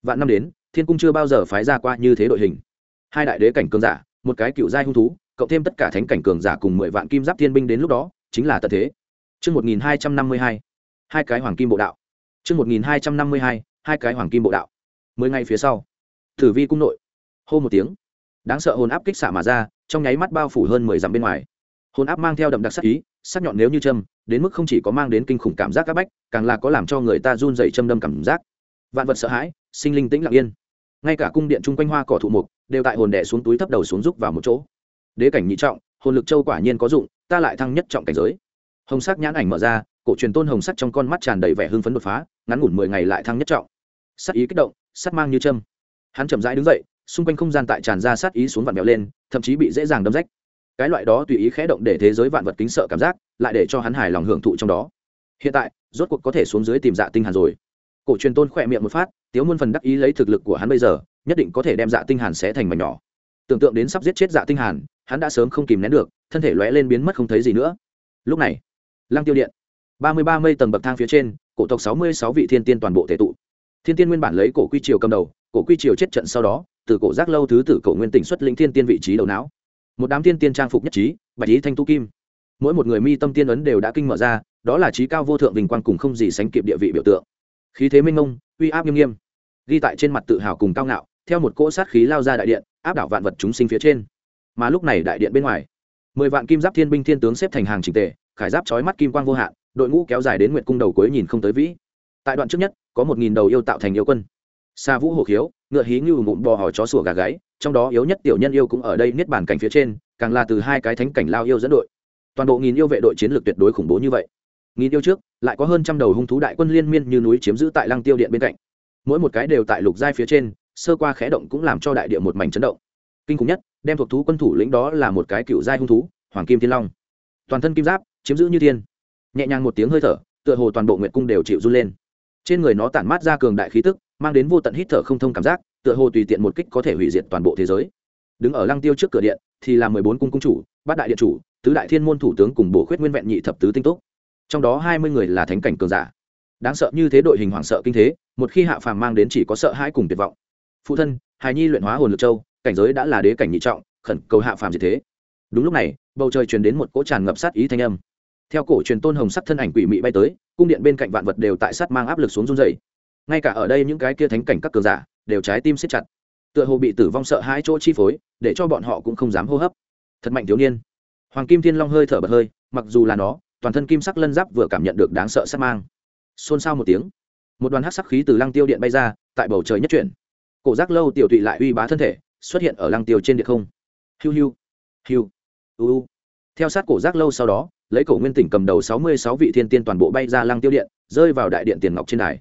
vạn năm đến thiên cung chưa bao giờ phái ra qua như thế đội hình hai đại đế cảnh cường giả một cái cựu giai hung thú cộng thêm tất cả thánh cảnh cường giả cùng mười vạn kim giáp thiên binh đến lúc đó chính là tận thế Trước 1252, hai cái hoàng kim bộ đạo. Trước 1252, hai cái hoàng kim bộ đạo. Mười ngày phía sau, thử vi cung nội. Hô một tiếng, đáng sợ hồn áp kích xạ mà ra, trong nháy mắt bao phủ hơn mười dặm bên ngoài. Hồn áp mang theo đậm đặc sắc ý, sắc nhọn nếu như châm, đến mức không chỉ có mang đến kinh khủng cảm giác các bách, càng là có làm cho người ta run rẩy châm đâm cảm giác. Vạn vật sợ hãi, sinh linh tĩnh lặng yên. Ngay cả cung điện trung quanh hoa cỏ thụ mục, đều tại hồn đè xuống túi thấp đầu xuống rúc vào một chỗ đế cảnh nhị trọng hồn lực châu quả nhiên có dụng ta lại thăng nhất trọng cảnh giới hồng sắc nhãn ảnh mở ra cổ truyền tôn hồng sắc trong con mắt tràn đầy vẻ hưng phấn đột phá ngắn ngủn mười ngày lại thăng nhất trọng sắc ý kích động sắc mang như châm hắn chậm rãi đứng dậy xung quanh không gian tại tràn ra sát ý xuống vặn mèo lên, thậm chí bị dễ dàng đâm rách. Cái loại đó tùy ý khẽ động để thế giới vạn vật kính sợ cảm giác, lại để cho hắn hài lòng hưởng thụ trong đó. Hiện tại, rốt cuộc có thể xuống dưới tìm dạ tinh hàn rồi. Cổ truyền tôn khỏe miệng một phát, tiếu muôn phần đắc ý lấy thực lực của hắn bây giờ, nhất định có thể đem dạ tinh hàn xé thành mảnh nhỏ. Tưởng tượng đến sắp giết chết dạ tinh hàn, hắn đã sớm không kìm nén được, thân thể lóe lên biến mất không thấy gì nữa. Lúc này, lăng tiêu điện, ba mươi ba mây tầng bậc thang phía trên, cổ tộc sáu mươi sáu vị thiên tiên toàn bộ thể tụ. Thiên tiên nguyên bản lấy cổ quy triều cầm đầu, cổ quy triều chết trận sau đó từ cổ giác lâu thứ tử cổ nguyên tỉnh xuất lĩnh thiên tiên vị trí đầu não. Một đám thiên tiên trang phục nhất trí, bạch lý thanh tu kim. Mỗi một người mi tâm tiên ấn đều đã kinh mở ra, đó là trí cao vô thượng vinh quang cùng không gì sánh kịp địa vị biểu tượng. Khí thế minh ngông uy áp nghiêm nghiêm. Ghi tại trên mặt tự hào cùng cao ngạo, theo một cỗ sát khí lao ra đại điện, áp đảo vạn vật chúng sinh phía trên. Mà lúc này đại điện bên ngoài, mười vạn kim giáp thiên binh thiên tướng xếp thành hàng trình tề, khải giáp trói mắt kim quang vô hạn, đội ngũ kéo dài đến nguyệt cung đầu cuối nhìn không tới vĩ. Tại đoạn trước nhất, có một nghìn đầu yêu tạo thành yêu quân. Xa vũ hồ khiếu ngựa hí như mụn bò hò chó sủa gà gáy, trong đó yếu nhất tiểu nhân yêu cũng ở đây niết bàn cảnh phía trên, càng là từ hai cái thánh cảnh lao yêu dẫn đội. Toàn bộ nghìn yêu vệ đội chiến lược tuyệt đối khủng bố như vậy. Nghìn yêu trước, lại có hơn trăm đầu hung thú đại quân liên miên như núi chiếm giữ tại lăng tiêu điện bên cạnh. Mỗi một cái đều tại lục giai phía trên, sơ qua khẽ động cũng làm cho đại địa một mảnh chấn động. Kinh khủng nhất, đem thuộc thú quân thủ lĩnh đó là một cái cựu giai hung thú, hoàng kim thiên long. Toàn thân kim giáp, chiếm giữ như thiên. Nhẹ nhàng một tiếng hơi thở, tựa hồ toàn bộ nguyệt cung đều chịu run lên. Trên người nó tản mát ra cường đại khí tức mang đến vô tận hít thở không thông cảm giác, tựa hồ tùy tiện một kích có thể hủy diệt toàn bộ thế giới. Đứng ở lăng tiêu trước cửa điện, thì là mười bốn cung cung chủ, bát đại điện chủ, tứ đại thiên môn thủ tướng cùng bổ khuyết nguyên vẹn nhị thập tứ tinh túc. Trong đó hai mươi người là thánh cảnh cường giả. Đáng sợ như thế đội hình hoảng sợ kinh thế, một khi hạ phàm mang đến chỉ có sợ hãi cùng tuyệt vọng. Phụ thân, hài nhi luyện hóa hồn lực châu, cảnh giới đã là đế cảnh nhị trọng, khẩn cầu hạ phàm gì thế. Đúng lúc này, bầu trời truyền đến một cỗ tràn ngập sát ý thanh âm. Theo cổ truyền tôn hồng sắc thân ảnh quỷ mị bay tới, cung điện bên cạnh vạn vật đều tại sát mang áp lực xuống run dày ngay cả ở đây những cái kia thánh cảnh các cường giả đều trái tim siết chặt. Tựa hồ bị tử vong sợ hãi chỗ chi phối, để cho bọn họ cũng không dám hô hấp. Thật mạnh thiếu niên. Hoàng kim thiên long hơi thở bật hơi, mặc dù là nó, toàn thân kim sắc lân giáp vừa cảm nhận được đáng sợ sát mang. Xôn xao một tiếng, một đoàn hát sắc khí từ lăng tiêu điện bay ra, tại bầu trời nhất chuyển. Cổ giác lâu tiểu tụy lại uy bá thân thể, xuất hiện ở lăng tiêu trên địa không. Hiu hiu hiu uu theo sát cổ giác lâu sau đó, lấy cổ nguyên tỉnh cầm đầu sáu mươi sáu vị thiên tiên toàn bộ bay ra lăng tiêu điện, rơi vào đại điện tiền ngọc trên đài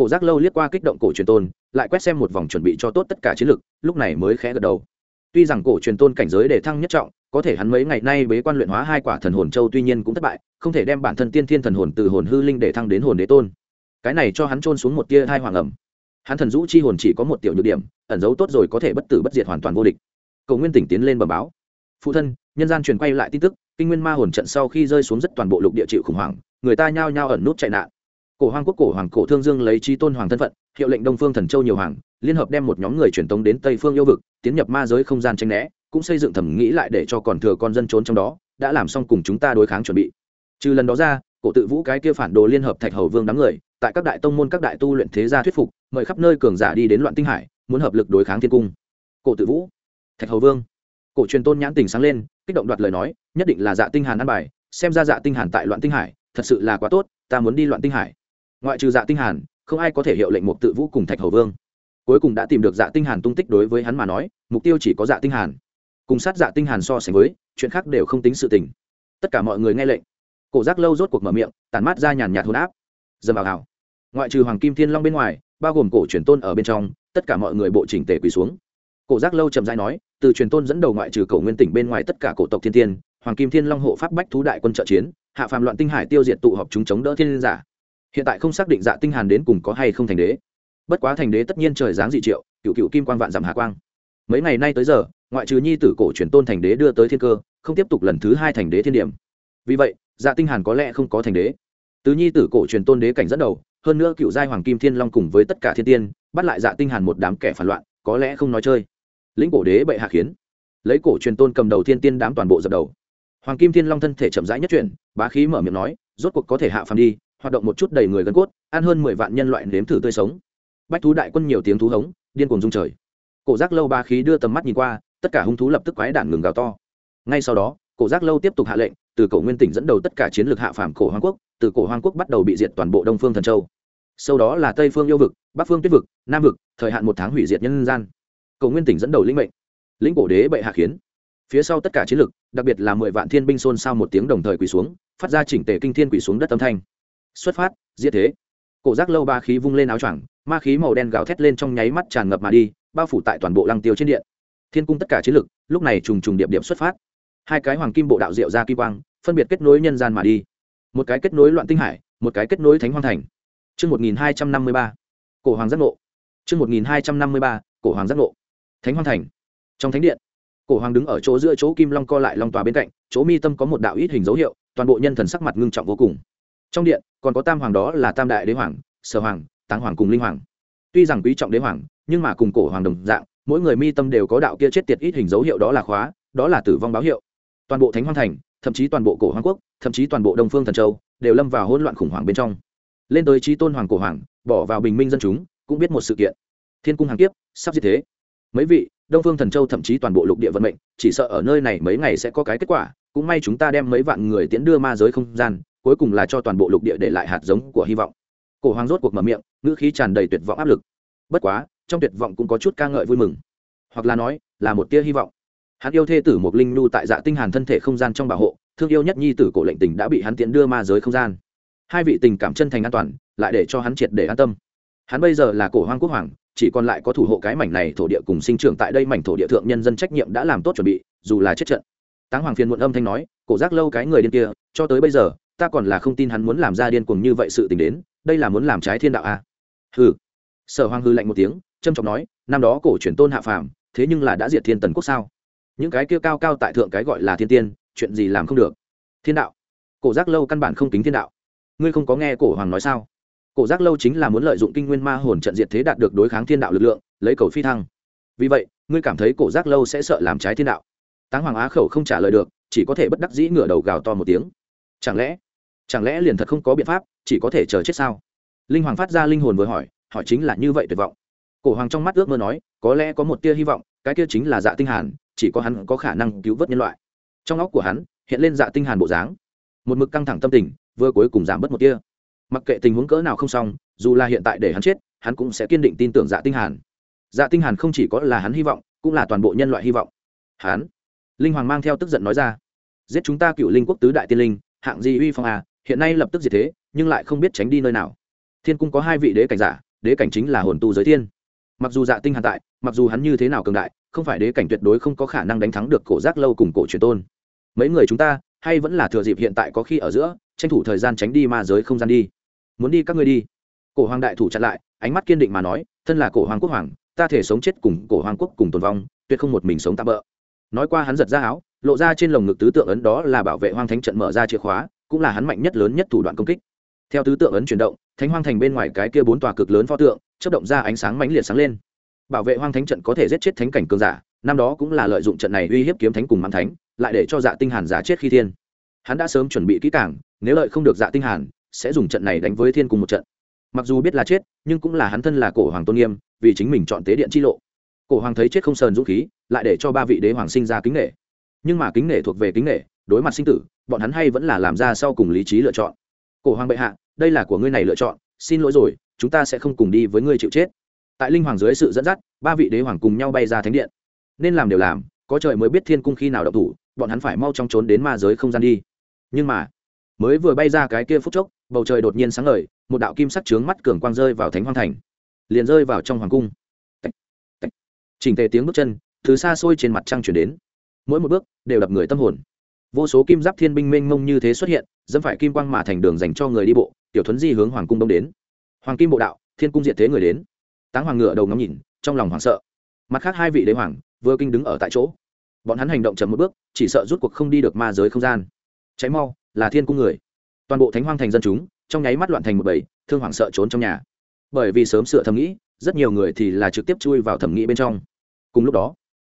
cổ giác lâu liếc qua kích động cổ truyền tôn, lại quét xem một vòng chuẩn bị cho tốt tất cả chiến lược lúc này mới khẽ gật đầu. Tuy rằng cổ truyền tôn cảnh giới để thăng nhất trọng, có thể hắn mấy ngày nay bế quan luyện hóa hai quả thần hồn châu tuy nhiên cũng thất bại, không thể đem bản thân tiên thiên thần hồn từ hồn hư linh để thăng đến hồn đế tôn. Cái này cho hắn trôn xuống một tia hai hoàng ẩm. Hắn thần dũ chi hồn chỉ có một tiểu nhược điểm, ẩn giấu tốt rồi có thể bất tử bất diệt hoàn toàn vô địch. Cầu nguyên tỉnh tiến lên bờ báo. Phụ thân, nhân gian truyền quay lại tin tức, kinh nguyên ma hồn trận sau khi rơi xuống rất toàn bộ lục địa chịu khủng hoảng, người ta nhao nhao ẩn nút chạy nạn cổ hoàng quốc cổ hoàng cổ thương dương lấy chi tôn hoàng thân phận, hiệu lệnh đông phương thần châu nhiều hoàng, liên hợp đem một nhóm người truyền tống đến tây phương yêu vực, tiến nhập ma giới không gian tranh né, cũng xây dựng thẩm nghĩ lại để cho còn thừa con dân trốn trong đó, đã làm xong cùng chúng ta đối kháng chuẩn bị. Trừ lần đó ra, cổ tự vũ cái kia phản đồ liên hợp thạch hầu vương đám người, tại các đại tông môn các đại tu luyện thế gia thuyết phục, mời khắp nơi cường giả đi đến loạn tinh hải, muốn hợp lực đối kháng thiên cung. Cổ tự vũ, thạch hầu vương. Cổ truyền tôn nhãn tình sáng lên, kích động đoạt lời nói, nhất định là dạ tinh hàn ăn bài, xem ra dạ tinh hàn tại loạn tinh hải, thật sự là quá tốt, ta muốn đi loạn tinh hải ngoại trừ dạ tinh hàn, không ai có thể hiệu lệnh một tự vũ cùng thạch hầu vương. Cuối cùng đã tìm được dạ tinh hàn tung tích đối với hắn mà nói, mục tiêu chỉ có dạ tinh hàn. Cùng sát dạ tinh hàn so sánh với, chuyện khác đều không tính sự tình. Tất cả mọi người nghe lệnh. Cổ giác lâu rốt cuộc mở miệng tàn mát ra nhàn nhạt hồn áp. Dầm vào hào. Ngoại trừ hoàng kim thiên long bên ngoài, bao gồm cổ truyền tôn ở bên trong, tất cả mọi người bộ chỉnh tề quỳ xuống. Cổ giác lâu chậm rãi nói, từ truyền tôn dẫn đầu ngoại trừ cổ nguyên tỉnh bên ngoài tất cả cổ tộc thiên tiên, hoàng kim thiên long hộ pháp bách thú đại quân trợ chiến, hạ phàm loạn tinh hải tiêu diệt tụ họp chúng chống đỡ thiên giả hiện tại không xác định dạ tinh hàn đến cùng có hay không thành đế. Bất quá thành đế tất nhiên trời dáng dị triệu, cựu cựu kim quang vạn giảm hạ quang. Mấy ngày nay tới giờ, ngoại trừ nhi tử cổ truyền tôn thành đế đưa tới thiên cơ, không tiếp tục lần thứ hai thành đế thiên điểm. Vì vậy dạ tinh hàn có lẽ không có thành đế. Từ nhi tử cổ truyền tôn đế cảnh dẫn đầu, hơn nữa cựu giai hoàng kim thiên long cùng với tất cả thiên tiên, bắt lại dạ tinh hàn một đám kẻ phản loạn, có lẽ không nói chơi. Lĩnh cổ đế bệ hạ khiến. Lấy cổ truyền tôn cầm đầu thiên tiên đám toàn bộ dập đầu. Hoàng kim thiên long thân thể chậm rãi nhất chuyển, bá khí mở miệng nói, rốt cuộc có thể hạ phàm đi hoạt động một chút đầy người gân cốt, ăn hơn mười vạn nhân loại nếm thử tươi sống. Bách thú đại quân nhiều tiếng thú hống, điên cuồng rung trời. Cổ giác lâu ba khí đưa tầm mắt nhìn qua, tất cả hung thú lập tức quái đản ngừng gào to. Ngay sau đó, cổ giác lâu tiếp tục hạ lệnh, từ cổ nguyên tỉnh dẫn đầu tất cả chiến lược hạ phàm cổ hoàng quốc, từ cổ hoàng quốc bắt đầu bị diệt toàn bộ đông phương thần châu. Sau đó là tây phương yêu vực, bắc phương tuyết vực, nam vực, thời hạn một tháng hủy diệt nhân gian. Cổ nguyên tỉnh dẫn đầu lĩnh mệnh. Lĩnh cổ đế bệ hạ khiến. Phía sau tất cả chiến lược, đặc biệt là mười vạn thiên binh xôn xao một tiếng đồng thời quỳ xuống, phát ra chỉnh tề kinh thiên quỳ xuống đất âm thanh xuất phát diệt thế. Cổ giác lâu ba khí vung lên áo choàng, ma khí màu đen gào thét lên trong nháy mắt tràn ngập mà đi, bao phủ tại toàn bộ lăng tiêu trên điện. Thiên cung tất cả chiến lực, lúc này trùng trùng điệp điệp xuất phát. Hai cái hoàng kim bộ đạo diệu ra kim quang, phân biệt kết nối nhân gian mà đi. Một cái kết nối loạn tinh hải, một cái kết nối thánh hoang thành. Chương một nghìn hai trăm năm mươi ba, cổ hoàng giác ngộ. Chương một nghìn hai trăm năm mươi ba, cổ hoàng giác ngộ. Thánh hoang thành. Trong thánh điện, cổ hoàng đứng ở chỗ giữa chỗ kim long co lại long tòa bên cạnh, chỗ mi tâm có một đạo ít hình dấu hiệu, toàn bộ nhân thần sắc mặt ngưng trọng vô cùng trong điện, còn có tam hoàng đó là tam đại đế hoàng, sở hoàng, táng hoàng cùng linh hoàng. Tuy rằng quý trọng đế hoàng, nhưng mà cùng cổ hoàng đồng dạng, mỗi người mi tâm đều có đạo kia chết tiệt ít hình dấu hiệu đó là khóa, đó là tử vong báo hiệu. Toàn bộ thánh hoàng thành, thậm chí toàn bộ cổ hoàng quốc, thậm chí toàn bộ đông phương thần châu, đều lâm vào hỗn loạn khủng hoảng bên trong. Lên tới trí tôn hoàng cổ hoàng, bỏ vào bình minh dân chúng, cũng biết một sự kiện. Thiên cung hàng tiếp sắp như thế. Mấy vị, đông phương thần châu thậm chí toàn bộ lục địa vận mệnh, chỉ sợ ở nơi này mấy ngày sẽ có cái kết quả, cũng may chúng ta đem mấy vạn người tiễn đưa ma giới không gian cuối cùng là cho toàn bộ lục địa để lại hạt giống của hy vọng. Cổ hoàng rốt cuộc mở miệng, ngữ khí tràn đầy tuyệt vọng áp lực. Bất quá, trong tuyệt vọng cũng có chút ca ngợi vui mừng. Hoặc là nói, là một tia hy vọng. Hắn yêu thê tử một linh nu tại dạ tinh hàn thân thể không gian trong bảo hộ, thương yêu nhất nhi tử cổ lệnh tình đã bị hắn tiện đưa ma giới không gian. Hai vị tình cảm chân thành an toàn, lại để cho hắn triệt để an tâm. Hắn bây giờ là cổ hoang quốc hoàng, chỉ còn lại có thủ hộ cái mảnh này thổ địa cùng sinh trưởng tại đây mảnh thổ địa thượng nhân dân trách nhiệm đã làm tốt chuẩn bị, dù là chết trận. Táng hoàng phiền muộn âm thanh nói, cổ giác lâu cái người điên kia, cho tới bây giờ ta còn là không tin hắn muốn làm ra điên cuồng như vậy sự tình đến, đây là muốn làm trái thiên đạo à. hừ. Sở hoàng hư lạnh một tiếng trâm trọng nói, năm đó cổ truyền tôn hạ phàm, thế nhưng là đã diệt thiên tần quốc sao? Những cái kia cao cao tại thượng cái gọi là thiên tiên, chuyện gì làm không được? Thiên đạo. Cổ giác lâu căn bản không tính thiên đạo. Ngươi không có nghe cổ hoàng nói sao? Cổ giác lâu chính là muốn lợi dụng kinh nguyên ma hồn trận diệt thế đạt được đối kháng thiên đạo lực lượng, lấy cầu phi thăng. Vì vậy, ngươi cảm thấy cổ giác lâu sẽ sợ làm trái thiên đạo? Táng hoàng á khẩu không trả lời được, chỉ có thể bất đắc dĩ ngửa đầu gào to một tiếng. Chẳng lẽ chẳng lẽ liền thật không có biện pháp, chỉ có thể chờ chết sao? Linh hoàng phát ra linh hồn vừa hỏi hỏi chính là như vậy tuyệt vọng. Cổ hoàng trong mắt ước mơ nói, có lẽ có một tia hy vọng, cái kia chính là dạ tinh hàn, chỉ có hắn có khả năng cứu vớt nhân loại. Trong óc của hắn, hiện lên dạ tinh hàn bộ dáng. Một mực căng thẳng tâm tình, vừa cuối cùng giảm bớt một tia. Mặc kệ tình huống cỡ nào không xong, dù là hiện tại để hắn chết, hắn cũng sẽ kiên định tin tưởng dạ tinh hàn. Dạ tinh hàn không chỉ có là hắn hy vọng, cũng là toàn bộ nhân loại hy vọng. Hắn. Linh hoàng mang theo tức giận nói ra, giết chúng ta cựu linh quốc tứ đại tiên linh, hạng gì uy phong à hiện nay lập tức diệt thế, nhưng lại không biết tránh đi nơi nào. Thiên cung có hai vị đế cảnh giả, đế cảnh chính là hồn tu giới thiên. Mặc dù dạ tinh hàn tại, mặc dù hắn như thế nào cường đại, không phải đế cảnh tuyệt đối không có khả năng đánh thắng được cổ giác lâu cùng cổ truyền tôn. Mấy người chúng ta, hay vẫn là thừa dịp hiện tại có khi ở giữa, tranh thủ thời gian tránh đi ma giới không gian đi. Muốn đi các ngươi đi. Cổ hoàng đại thủ chặn lại, ánh mắt kiên định mà nói, thân là cổ hoàng quốc hoàng, ta thể sống chết cùng cổ hoàng quốc cùng tồn vong, tuyệt không một mình sống tạm bỡ nói qua hắn giật ra áo, lộ ra trên lồng ngực tứ tượng ấn đó là bảo vệ hoang thánh trận mở ra chìa khóa cũng là hắn mạnh nhất lớn nhất thủ đoạn công kích theo tứ tượng ấn chuyển động, thánh hoang thành bên ngoài cái kia bốn tòa cực lớn pho tượng chất động ra ánh sáng mãnh liệt sáng lên bảo vệ hoang thánh trận có thể giết chết thánh cảnh cường giả, năm đó cũng là lợi dụng trận này uy hiếp kiếm thánh cùng mãn thánh, lại để cho dạ tinh hàn giả chết khi thiên hắn đã sớm chuẩn bị kỹ càng, nếu lợi không được dạ tinh hàn, sẽ dùng trận này đánh với thiên cùng một trận mặc dù biết là chết, nhưng cũng là hắn thân là cổ hoàng tôn nghiêm, vì chính mình chọn tế điện chi lộ cổ hoàng thấy chết không sờn dũng khí, lại để cho ba vị đế hoàng sinh ra kính nể. nhưng mà kính nể thuộc về kính nể đối mặt sinh tử bọn hắn hay vẫn là làm ra sau cùng lý trí lựa chọn. Cổ hoàng bệ hạ đây là của ngươi này lựa chọn xin lỗi rồi chúng ta sẽ không cùng đi với ngươi chịu chết. Tại linh hoàng dưới sự dẫn dắt ba vị đế hoàng cùng nhau bay ra thánh điện. Nên làm đều làm có trời mới biết thiên cung khi nào đậu thủ bọn hắn phải mau chóng trốn đến ma giới không gian đi. Nhưng mà mới vừa bay ra cái kia phút chốc bầu trời đột nhiên sáng ngời một đạo kim sắc trướng mắt cường quang rơi vào thánh hoang thành liền rơi vào trong hoàng cung. Tạch, tạch. chỉnh tề tiếng bước chân thứ xa xôi trên mặt trăng chuyển đến. Mỗi một bước đều đập người tâm hồn vô số kim giáp thiên binh mênh mông như thế xuất hiện, dẫm phải kim quang mà thành đường dành cho người đi bộ, tiểu thuấn di hướng hoàng cung đông đến. Hoàng kim bộ đạo, thiên cung diện thế người đến. Táng hoàng ngựa đầu ngắm nhìn, trong lòng hoảng sợ. Mặt khác hai vị đế hoàng, vừa kinh đứng ở tại chỗ. Bọn hắn hành động chậm một bước, chỉ sợ rút cuộc không đi được ma giới không gian. Cháy mau, là thiên cung người. Toàn bộ thánh hoang thành dân chúng, trong nháy mắt loạn thành một bầy, thương hoảng sợ trốn trong nhà. Bởi vì sớm sửa thẩm nghĩ, rất nhiều người thì là trực tiếp chui vào thẩm nghĩ bên trong. Cùng lúc đó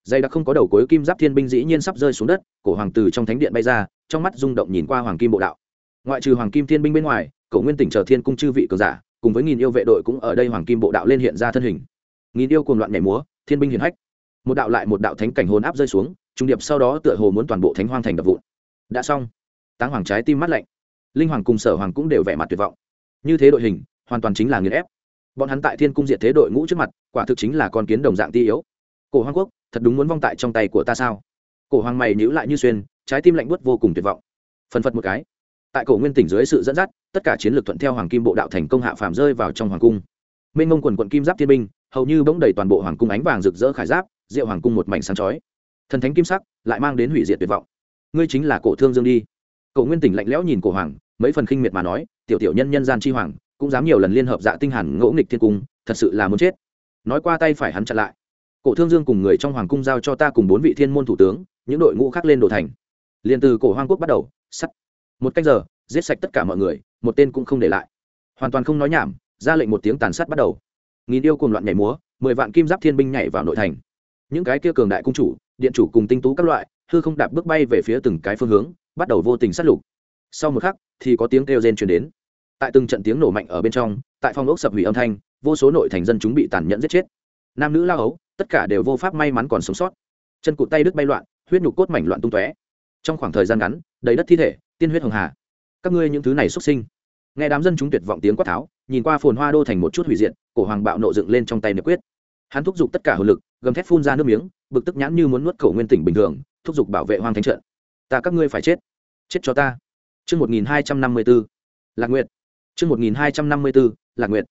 dây đặc không có đầu cuối kim giáp thiên binh dĩ nhiên sắp rơi xuống đất, cổ hoàng từ trong thánh điện bay ra, trong mắt rung động nhìn qua hoàng kim bộ đạo. Ngoại trừ hoàng kim thiên binh bên ngoài, cổ nguyên tỉnh chờ thiên cung chư vị cường giả, cùng với nghìn yêu vệ đội cũng ở đây hoàng kim bộ đạo lên hiện ra thân hình. Nghìn yêu cùng loạn nhảy múa, thiên binh hiển hách. Một đạo lại một đạo thánh cảnh hồn áp rơi xuống, trung điệp sau đó tựa hồ muốn toàn bộ thánh hoang thành đập vụn. Đã xong. Táng hoàng trái tim mắt lạnh. Linh hoàng cùng sở hoàng cũng đều vẻ mặt tuyệt vọng. Như thế đội hình, hoàn toàn chính là nghiền ép. Bọn hắn tại thiên cung diệt thế đội ngũ trước mặt, quả thực chính là con kiến đồng dạng ti yếu. Cổ hoàng quốc thật đúng muốn vong tại trong tay của ta sao? Cổ hoàng mày nhíu lại như xuyên, trái tim lạnh buốt vô cùng tuyệt vọng. Phần phật một cái. Tại cổ nguyên tỉnh dưới sự dẫn dắt, tất cả chiến lược thuận theo hoàng kim bộ đạo thành công hạ phàm rơi vào trong hoàng cung. Mênh mông quần quận kim giáp thiên binh, hầu như bỗng đầy toàn bộ hoàng cung ánh vàng rực rỡ khải giáp diệu hoàng cung một mảnh sáng chói. Thần thánh kim sắc lại mang đến hủy diệt tuyệt vọng. Ngươi chính là cổ thương dương đi. Cổ nguyên tỉnh lạnh lẽo nhìn cổ hoàng, mấy phần khinh miệt mà nói, tiểu tiểu nhân nhân gian chi hoàng, cũng dám nhiều lần liên hợp dạ tinh hàn ngỗ nghịch thiên cung, thật sự là muốn chết. Nói qua tay phải hắn chặn lại cổ thương dương cùng người trong hoàng cung giao cho ta cùng bốn vị thiên môn thủ tướng, những đội ngũ khác lên đồ thành. Liền từ cổ hoang quốc bắt đầu, sắt. Một cách giờ, giết sạch tất cả mọi người, một tên cũng không để lại. Hoàn toàn không nói nhảm, ra lệnh một tiếng tàn sát bắt đầu. Nghìn yêu cùng loạn nhảy múa, mười vạn kim giáp thiên binh nhảy vào nội thành. Những cái kia cường đại cung chủ, điện chủ cùng tinh tú các loại, hư không đạp bước bay về phía từng cái phương hướng, bắt đầu vô tình sát lục. Sau một khắc, thì có tiếng kêu rên truyền đến. Tại từng trận tiếng nổ mạnh ở bên trong, tại phòng ốc sập hủy âm thanh, vô số nội thành dân chúng bị tàn nhẫn giết chết. Nam nữ lao ấu tất cả đều vô pháp may mắn còn sống sót. Chân cụt tay đứt bay loạn, huyết nhục cốt mảnh loạn tung tóe. Trong khoảng thời gian ngắn, đầy đất thi thể, tiên huyết hồng hà. Các ngươi những thứ này xuất sinh. Nghe đám dân chúng tuyệt vọng tiếng quát tháo, nhìn qua phồn hoa đô thành một chút hủy diệt, cổ hoàng bạo nộ dựng lên trong tay niệm quyết. Hắn thúc giục tất cả hồn lực, gầm thét phun ra nước miếng, bực tức nhãn như muốn nuốt cổ nguyên tỉnh bình thường, thúc giục bảo vệ hoang thánh trận. Ta các ngươi phải chết. Chết cho ta. Chương một nghìn hai trăm năm mươi bốn lạc nguyệt. Chương một nghìn hai trăm năm mươi bốn lạc nguyệt.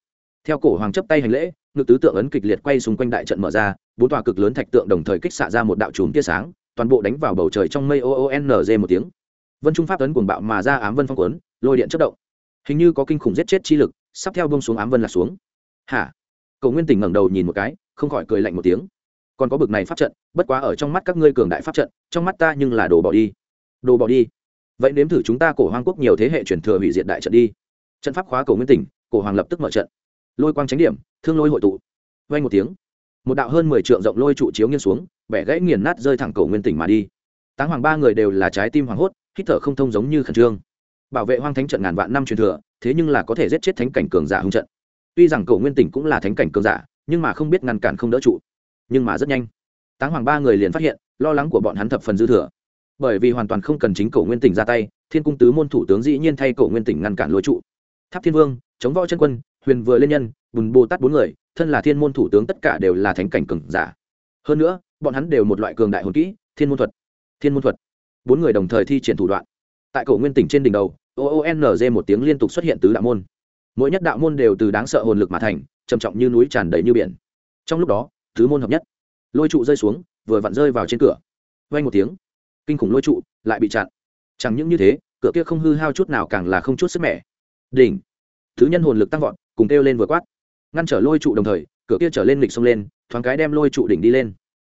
Theo cổ hoàng chấp tay hành lễ ngự tứ tượng ấn kịch liệt quay xung quanh đại trận mở ra, bốn tòa cực lớn thạch tượng đồng thời kích xạ ra một đạo chùm tia sáng, toàn bộ đánh vào bầu trời trong mây o o n g một tiếng. Vân trung pháp ấn cuồng bạo mà ra ám vân phong quấn lôi điện chất động. Hình như có kinh khủng giết chết chi lực, sắp theo bông xuống ám vân là xuống. Hả? Cầu nguyên tỉnh ngẩng đầu nhìn một cái, không khỏi cười lạnh một tiếng. Còn có bực này pháp trận, bất quá ở trong mắt các ngươi cường đại pháp trận, trong mắt ta nhưng là đồ bỏ đi. Đồ bỏ đi? Vậy nếm thử chúng ta cổ hoang quốc nhiều thế hệ truyền thừa hủy diệt đại trận đi. Trận pháp khóa cầu nguyên tỉnh, cổ hoàng lập tức mở trận lôi quang tránh điểm, thương lôi hội tụ. Vay một tiếng, một đạo hơn mười trượng rộng lôi trụ chiếu nghiêng xuống, bẻ gãy nghiền nát rơi thẳng cầu nguyên tỉnh mà đi. Táng hoàng ba người đều là trái tim hoàng hốt, hít thở không thông giống như khẩn trương. Bảo vệ hoang thánh trận ngàn vạn năm truyền thừa, thế nhưng là có thể giết chết thánh cảnh cường giả hung trận. Tuy rằng cầu nguyên tỉnh cũng là thánh cảnh cường giả, nhưng mà không biết ngăn cản không đỡ trụ. Nhưng mà rất nhanh, táng hoàng ba người liền phát hiện, lo lắng của bọn hắn thập phần dư thừa. Bởi vì hoàn toàn không cần chính cầu nguyên tỉnh ra tay, thiên cung tứ môn thủ tướng dĩ nhiên thay cầu nguyên tỉnh ngăn cản lôi trụ. Tháp thiên vương, chống võ chân quân huyền vừa lên nhân, bùn bồ tát bốn người, thân là thiên môn thủ tướng tất cả đều là thánh cảnh cường giả. Hơn nữa, bọn hắn đều một loại cường đại hồn kỹ, thiên môn thuật. Thiên môn thuật. Bốn người đồng thời thi triển thủ đoạn. Tại cổ nguyên tỉnh trên đỉnh đầu oonz một tiếng liên tục xuất hiện tứ đạo môn. Mỗi nhất đạo môn đều từ đáng sợ hồn lực mà thành, trầm trọng như núi tràn đầy như biển. Trong lúc đó, tứ môn hợp nhất. Lôi trụ rơi xuống, vừa vặn rơi vào trên cửa. Vay một tiếng, kinh khủng lôi trụ lại bị chặn. Chẳng những như thế, cửa kia không hư hao chút nào càng là không chút sức mẻ. Đỉnh. Thứ nhân hồn lực tăng vọt cùng kêu lên vừa quát. Ngăn trở lôi trụ đồng thời, cửa kia trở lên lịch xông lên, thoáng cái đem lôi trụ đỉnh đi lên.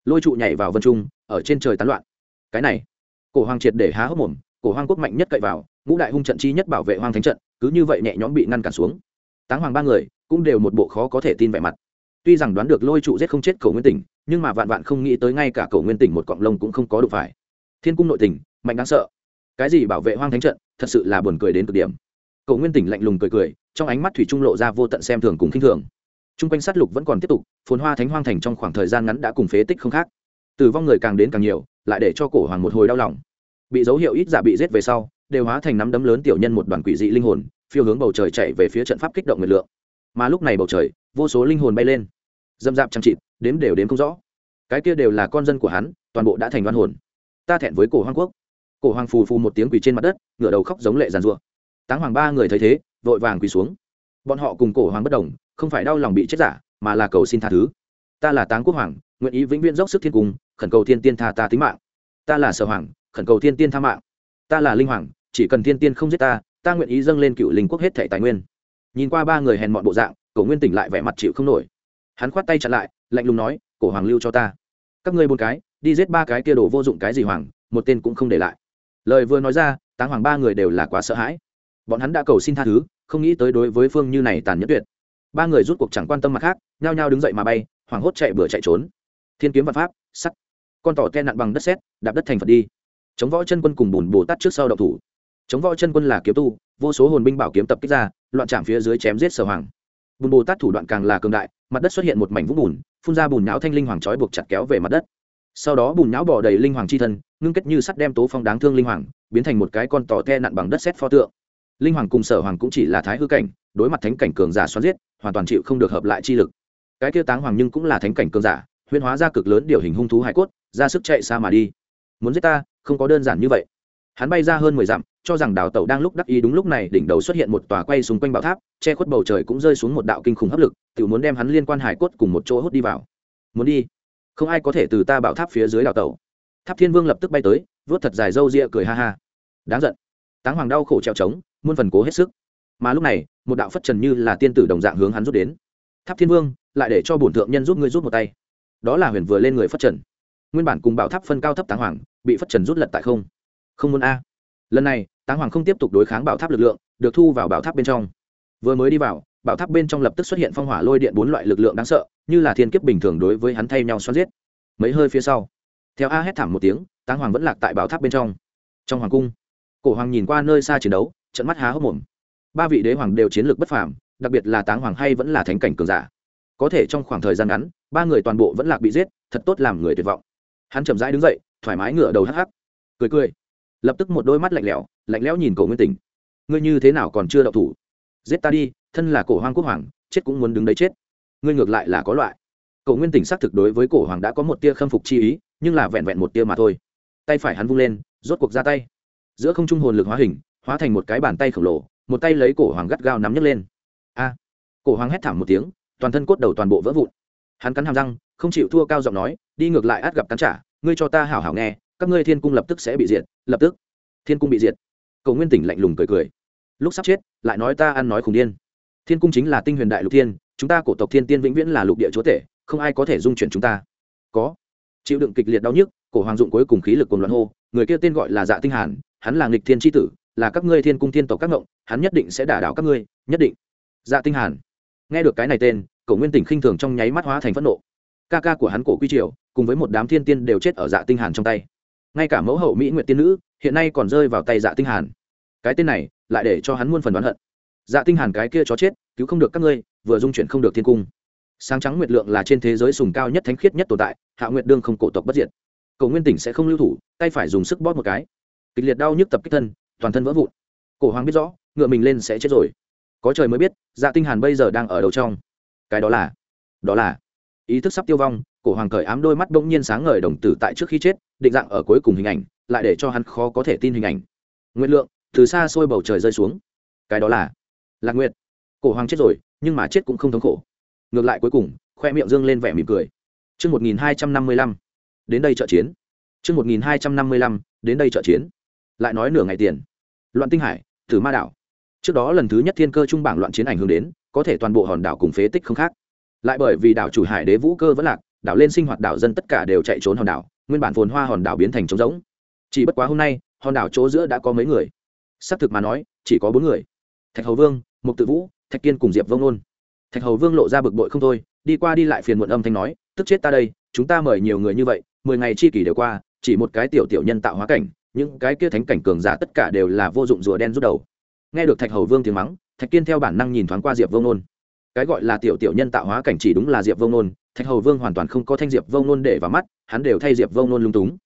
Lôi trụ nhảy vào vân trung, ở trên trời tán loạn. Cái này, cổ hoàng triệt để há hốc mồm, cổ hoàng quốc mạnh nhất cậy vào, ngũ đại hung trận chi nhất bảo vệ hoàng thánh trận, cứ như vậy nhẹ nhõm bị ngăn cản xuống. Táng hoàng ba người cũng đều một bộ khó có thể tin vẻ mặt. Tuy rằng đoán được lôi trụ giết không chết cổ nguyên tỉnh, nhưng mà vạn vạn không nghĩ tới ngay cả cổ nguyên tỉnh một cọng lông cũng không có đủ phải. Thiên cung nội tỉnh, mạnh đáng sợ. Cái gì bảo vệ hoang thánh trận, thật sự là buồn cười đến cực điểm cổ nguyên tỉnh lạnh lùng cười cười, trong ánh mắt thủy trung lộ ra vô tận xem thường cùng khinh thường. Trung quanh sát lục vẫn còn tiếp tục, phồn hoa thánh hoang thành trong khoảng thời gian ngắn đã cùng phế tích không khác. Tử vong người càng đến càng nhiều, lại để cho cổ hoàng một hồi đau lòng. Bị dấu hiệu ít giả bị giết về sau, đều hóa thành nắm đấm lớn tiểu nhân một đoàn quỷ dị linh hồn, phiêu hướng bầu trời chạy về phía trận pháp kích động nguyệt lượng. Mà lúc này bầu trời, vô số linh hồn bay lên. Dâm dạp chăm chịt, đếm đều đếm không rõ. Cái kia đều là con dân của hắn, toàn bộ đã thành đoan hồn. Ta thẹn với cổ hoàng quốc. Cổ hoàng phù phù một tiếng quỳ trên mặt đất, ngửa đầu khóc giống lệ giàn ruộng táng hoàng ba người thấy thế, vội vàng quỳ xuống. Bọn họ cùng cổ hoàng bất đồng, không phải đau lòng bị chết giả, mà là cầu xin tha thứ. Ta là táng quốc hoàng, nguyện ý vĩnh viễn dốc sức thiên cung, khẩn cầu thiên tiên tha ta tính mạng. Ta là sở hoàng, khẩn cầu thiên tiên tha mạng. Ta là linh hoàng, chỉ cần thiên tiên không giết ta ta nguyện ý dâng lên cựu linh quốc hết thệ tài nguyên. Nhìn qua ba người hèn mọn bộ dạng, cổ nguyên tỉnh lại vẻ mặt chịu không nổi. Hắn khoát tay chặn lại, lạnh lùng nói, cổ hoàng lưu cho ta. Các ngươi bốn cái, đi giết ba cái kia đồ vô dụng cái gì hoàng, một tên cũng không để lại. Lời vừa nói ra, táng hoàng ba người đều là quá sợ hãi bọn hắn đã cầu xin tha thứ, không nghĩ tới đối với phương như này tàn nhẫn tuyệt. Ba người rút cuộc chẳng quan tâm mặt khác, nhao nhao đứng dậy mà bay, hoảng hốt chạy bừa chạy trốn. Thiên kiếm văn pháp, sắt. Con tỏ ten nặn bằng đất sét, đạp đất thành phật đi. Chống võ chân quân cùng bùn bồ tát trước sau đậu thủ. Chống võ chân quân là kiếm tu, vô số hồn binh bảo kiếm tập kích ra, loạn chạm phía dưới chém giết sở hoàng. Bùn bồ tát thủ đoạn càng là cường đại, mặt đất xuất hiện một mảnh vũng bùn, phun ra bùn nhão thanh linh hoàng trói buộc chặt kéo về mặt đất. Sau đó bùn nhão bỏ đầy linh hoàng c h i thân, ngưng kết như sắt đem tố phong đáng thương linh hoàng, biến thành một cái con tỏ the nặn bằng đất xét pho tượng linh hoàng cùng sở hoàng cũng chỉ là thái hư cảnh, đối mặt thánh cảnh cường giả xoắn giết, hoàn toàn chịu không được hợp lại chi lực. Cái tiêu táng hoàng nhưng cũng là thánh cảnh cường giả huyên hóa ra cực lớn điều hình hung thú hải cốt, ra sức chạy xa mà đi. Muốn giết ta, không có đơn giản như vậy. Hắn bay ra hơn mười dặm, cho rằng đào tẩu đang lúc đắc ý đúng lúc này đỉnh đầu xuất hiện một tòa quay xung quanh bảo tháp, che khuất bầu trời cũng rơi xuống một đạo kinh khủng hấp lực, tự muốn đem hắn liên quan hải cốt cùng một chỗ hút đi vào. Muốn đi? Không ai có thể từ ta bảo tháp phía dưới đào tẩu. Tháp thiên vương lập tức bay tới vớt thật dài râu ria cười ha ha. Đáng giận. Táng hoàng đau khổ treo trống muôn phần cố hết sức. Mà lúc này, một đạo phất trần như là tiên tử đồng dạng hướng hắn rút đến. Tháp thiên vương, lại để cho bổn thượng nhân giúp ngươi rút một tay. Đó là huyền vừa lên người phất trần. Nguyên bản cùng bảo tháp phân cao thấp táng hoàng, bị phất trần rút lật tại không. Không muốn a. Lần này, táng hoàng không tiếp tục đối kháng bảo tháp lực lượng, được thu vào bảo tháp bên trong. Vừa mới đi vào, bảo tháp bên trong lập tức xuất hiện phong hỏa lôi điện bốn loại lực lượng đáng sợ, như là thiên kiếp bình thường đối với hắn thay nhau xoắn giết. Mấy hơi phía sau, theo a hét thảm một tiếng, táng hoàng vẫn lạc tại bảo tháp bên trong. Trong hoàng cung, cổ hoàng nhìn qua nơi xa chiến đấu trận mắt há hốc mồm. Ba vị đế hoàng đều chiến lược bất phàm, đặc biệt là táng hoàng hay vẫn là thánh cảnh cường giả. Có thể trong khoảng thời gian ngắn, ba người toàn bộ vẫn lạc bị giết, thật tốt làm người tuyệt vọng. Hắn chậm rãi đứng dậy, thoải mái ngửa đầu hắc hắc. Cười cười. Lập tức một đôi mắt lạnh lẽo lạnh lẽo nhìn cổ nguyên tình ngươi như thế nào còn chưa đậu thủ? Giết ta đi, thân là cổ hoang quốc hoàng, chết cũng muốn đứng đấy chết. Ngươi ngược lại là có loại. Cổ nguyên tình xác thực đối với cổ hoàng đã có một tia khâm phục chi ý, nhưng là vẹn vẹn một tia mà thôi. Tay phải hắn vung lên, rốt cuộc ra tay. Giữa không trung hồn lực hóa hình hóa thành một cái bàn tay khổng lồ, một tay lấy cổ hoàng gắt gao nắm nhấc lên. A! Cổ hoàng hét thảm một tiếng, toàn thân cốt đầu toàn bộ vỡ vụn. Hắn cắn hàm răng, không chịu thua cao giọng nói, đi ngược lại át gặp cắn trả, ngươi cho ta hảo hảo nghe, các ngươi thiên cung lập tức sẽ bị diệt, lập tức. Thiên cung bị diệt. Cầu nguyên tỉnh lạnh lùng cười cười. Lúc sắp chết, lại nói ta ăn nói khủng điên. Thiên cung chính là tinh huyền đại lục thiên, chúng ta cổ tộc thiên tiên vĩnh viễn là lục địa chúa tể, không ai có thể dung chuyển chúng ta. Có. Chịu đựng kịch liệt đau nhức, cổ hoàng dụng cuối cùng khí lực cùng loạn hô, người kia tên gọi là dạ tinh hàn, hắn là nghịch thiên tri tử là các ngươi thiên cung thiên tộc các ngộng, hắn nhất định sẽ đả đảo các ngươi, nhất định. Dạ tinh hàn, nghe được cái này tên, cổ nguyên tỉnh khinh thường trong nháy mắt hóa thành phẫn nộ. Ca ca của hắn cổ quy triều, cùng với một đám thiên tiên đều chết ở dạ tinh hàn trong tay. Ngay cả mẫu hậu mỹ nguyệt tiên nữ, hiện nay còn rơi vào tay dạ tinh hàn. Cái tên này, lại để cho hắn muôn phần đoán hận. Dạ tinh hàn cái kia chó chết, cứu không được các ngươi, vừa dung chuyển không được thiên cung. Sáng trắng nguyệt lượng là trên thế giới sùng cao nhất thánh khiết nhất tồn tại, hạ nguyệt đương không cổ tộc bất diệt. Cổ nguyên tỉnh sẽ không lưu thủ, tay phải dùng sức bóp một cái. Kịch liệt đau nhức tập kích thân toàn thân vỡ vụn. Cổ hoàng biết rõ ngựa mình lên sẽ chết rồi. Có trời mới biết dạ tinh hàn bây giờ đang ở đâu trong. Cái đó là đó là. Ý thức sắp tiêu vong cổ hoàng cởi ám đôi mắt bỗng nhiên sáng ngời đồng tử tại trước khi chết định dạng ở cuối cùng hình ảnh lại để cho hắn khó có thể tin hình ảnh. Nguyệt lượng từ xa xôi bầu trời rơi xuống. Cái đó là lạc nguyệt. Cổ hoàng chết rồi nhưng mà chết cũng không thống khổ. Ngược lại cuối cùng khoe miệng dương lên vẻ mỉm cười. Trước 1255, đến đây trợ chiến. Trước 1255, đến đây trợ chiến. Lại nói nửa ngày tiền. Loạn tinh hải, Tử Ma đảo. Trước đó lần thứ nhất thiên cơ trung bảng loạn chiến ảnh hưởng đến, có thể toàn bộ hòn đảo cùng phế tích không khác. Lại bởi vì đảo chủ hải đế vũ cơ vẫn lạc, đảo lên sinh hoạt đảo dân tất cả đều chạy trốn hòn đảo, nguyên bản phồn hoa hòn đảo biến thành trống rỗng. Chỉ bất quá hôm nay, hòn đảo chỗ giữa đã có mấy người. Sắp thực mà nói, chỉ có bốn người. Thạch Hầu Vương, Mục Tự Vũ, Thạch Kiên cùng Diệp Vông Nôn. Thạch Hầu Vương lộ ra bực bội không thôi, đi qua đi lại phiền muộn âm thanh nói, tức chết ta đây, chúng ta mời nhiều người như vậy, mười ngày chi kỷ đều qua, chỉ một cái tiểu tiểu nhân tạo hóa cảnh, những cái kia thánh cảnh cường giả tất cả đều là vô dụng rùa đen rút đầu. Nghe được Thạch Hầu Vương tiếng mắng, Thạch Kiên theo bản năng nhìn thoáng qua Diệp Vông Nôn. Cái gọi là tiểu tiểu nhân tạo hóa cảnh chỉ đúng là Diệp Vông Nôn, Thạch Hầu Vương hoàn toàn không có thanh Diệp Vông Nôn để vào mắt, hắn đều thay Diệp Vông Nôn lung túng.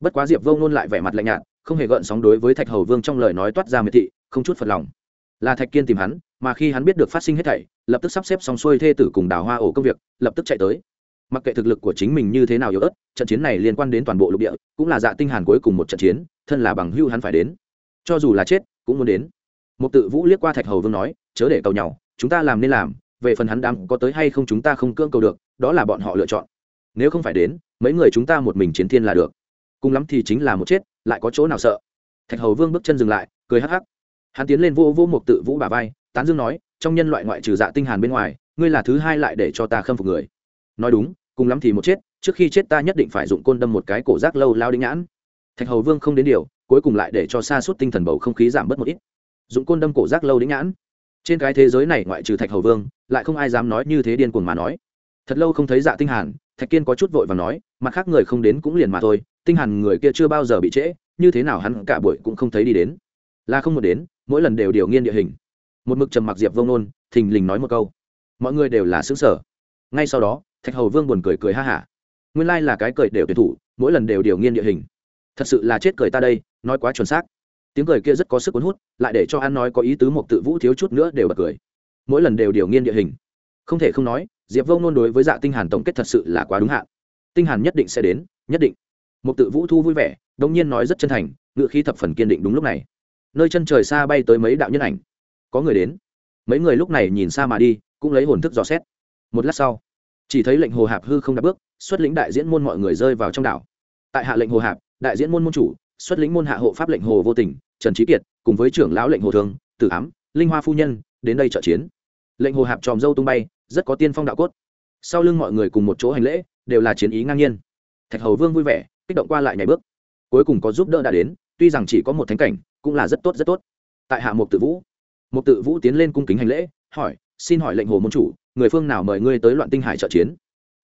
Bất quá Diệp Vông Nôn lại vẻ mặt lạnh nhạt, không hề gợn sóng đối với Thạch Hầu Vương trong lời nói toát ra miệt thị, không chút phật lòng. Là Thạch Kiên tìm hắn, mà khi hắn biết được phát sinh hết thảy, lập tức sắp xếp xong xuôi thê tử cùng đào hoa ổ công việc, lập tức chạy tới mặc kệ thực lực của chính mình như thế nào yếu ớt, trận chiến này liên quan đến toàn bộ lục địa, cũng là dạ tinh hàn cuối cùng một trận chiến, thân là bằng hưu hắn phải đến. Cho dù là chết, cũng muốn đến. Một tự vũ liếc qua thạch hầu vương nói, chớ để cầu nhau, chúng ta làm nên làm, về phần hắn đang có tới hay không chúng ta không cưỡng cầu được, đó là bọn họ lựa chọn. Nếu không phải đến, mấy người chúng ta một mình chiến thiên là được. Cùng lắm thì chính là một chết, lại có chỗ nào sợ? Thạch hầu vương bước chân dừng lại, cười hắc hắc. Hắn tiến lên vô vô một tự vũ bà vai, tán dương nói, trong nhân loại ngoại trừ dạ tinh hàn bên ngoài, ngươi là thứ hai lại để cho ta khâm phục người. Nói đúng cùng lắm thì một chết, trước khi chết ta nhất định phải dụng côn đâm một cái cổ rác lâu lao đinh nhãn. Thạch hầu vương không đến điều, cuối cùng lại để cho xa suốt tinh thần bầu không khí giảm bớt một ít. Dụng côn đâm cổ rác lâu đinh nhãn. Trên cái thế giới này ngoại trừ thạch hầu vương, lại không ai dám nói như thế điên cuồng mà nói. Thật lâu không thấy dạ tinh hàn, thạch kiên có chút vội và nói, mặt khác người không đến cũng liền mà thôi, tinh hàn người kia chưa bao giờ bị trễ, như thế nào hắn cả buổi cũng không thấy đi đến. Là không một đến, mỗi lần đều điều nghiên địa hình. Một mực trầm mặc diệp vông nôn, thình lình nói một câu. Mọi người đều là xứng sở ngay sau đó thạch hầu vương buồn cười cười ha hả. Nguyên lai là cái cười đều tuyển thủ, mỗi lần đều điều nghiên địa hình. Thật sự là chết cười ta đây, nói quá chuẩn xác. Tiếng cười kia rất có sức cuốn hút, lại để cho an nói có ý tứ một tự vũ thiếu chút nữa đều bật cười. Mỗi lần đều điều nghiên địa hình. Không thể không nói, diệp vông nôn đối với dạ tinh hàn tổng kết thật sự là quá đúng hạn. Tinh hàn nhất định sẽ đến, nhất định. Một tự vũ thu vui vẻ đông nhiên nói rất chân thành, ngựa khí thập phần kiên định đúng lúc này. Nơi chân trời xa bay tới mấy đạo nhân ảnh. Có người đến. Mấy người lúc này nhìn xa mà đi, cũng lấy hồn thức dò xét. Một lát sau chỉ thấy lệnh hồ hạp hư không đáp bước, xuất lĩnh đại diễn môn mọi người rơi vào trong đảo. Tại hạ lệnh hồ hạp, đại diễn môn môn chủ, xuất lĩnh môn hạ hộ pháp lệnh hồ vô tình, trần trí kiệt, cùng với trưởng lão lệnh hồ thường, tử ám, linh hoa phu nhân, đến đây trợ chiến. Lệnh hồ hạp tròm dâu tung bay, rất có tiên phong đạo cốt. Sau lưng mọi người cùng một chỗ hành lễ, đều là chiến ý ngang nhiên. Thạch hầu vương vui vẻ, kích động qua lại nhảy bước. Cuối cùng có giúp đỡ đã đến, tuy rằng chỉ có một thánh cảnh, cũng là rất tốt rất tốt. Tại hạ mục tự vũ, mục tự vũ tiến lên cung kính hành lễ, hỏi, xin hỏi lệnh hồ môn chủ người phương nào mời ngươi tới loạn tinh hải trợ chiến?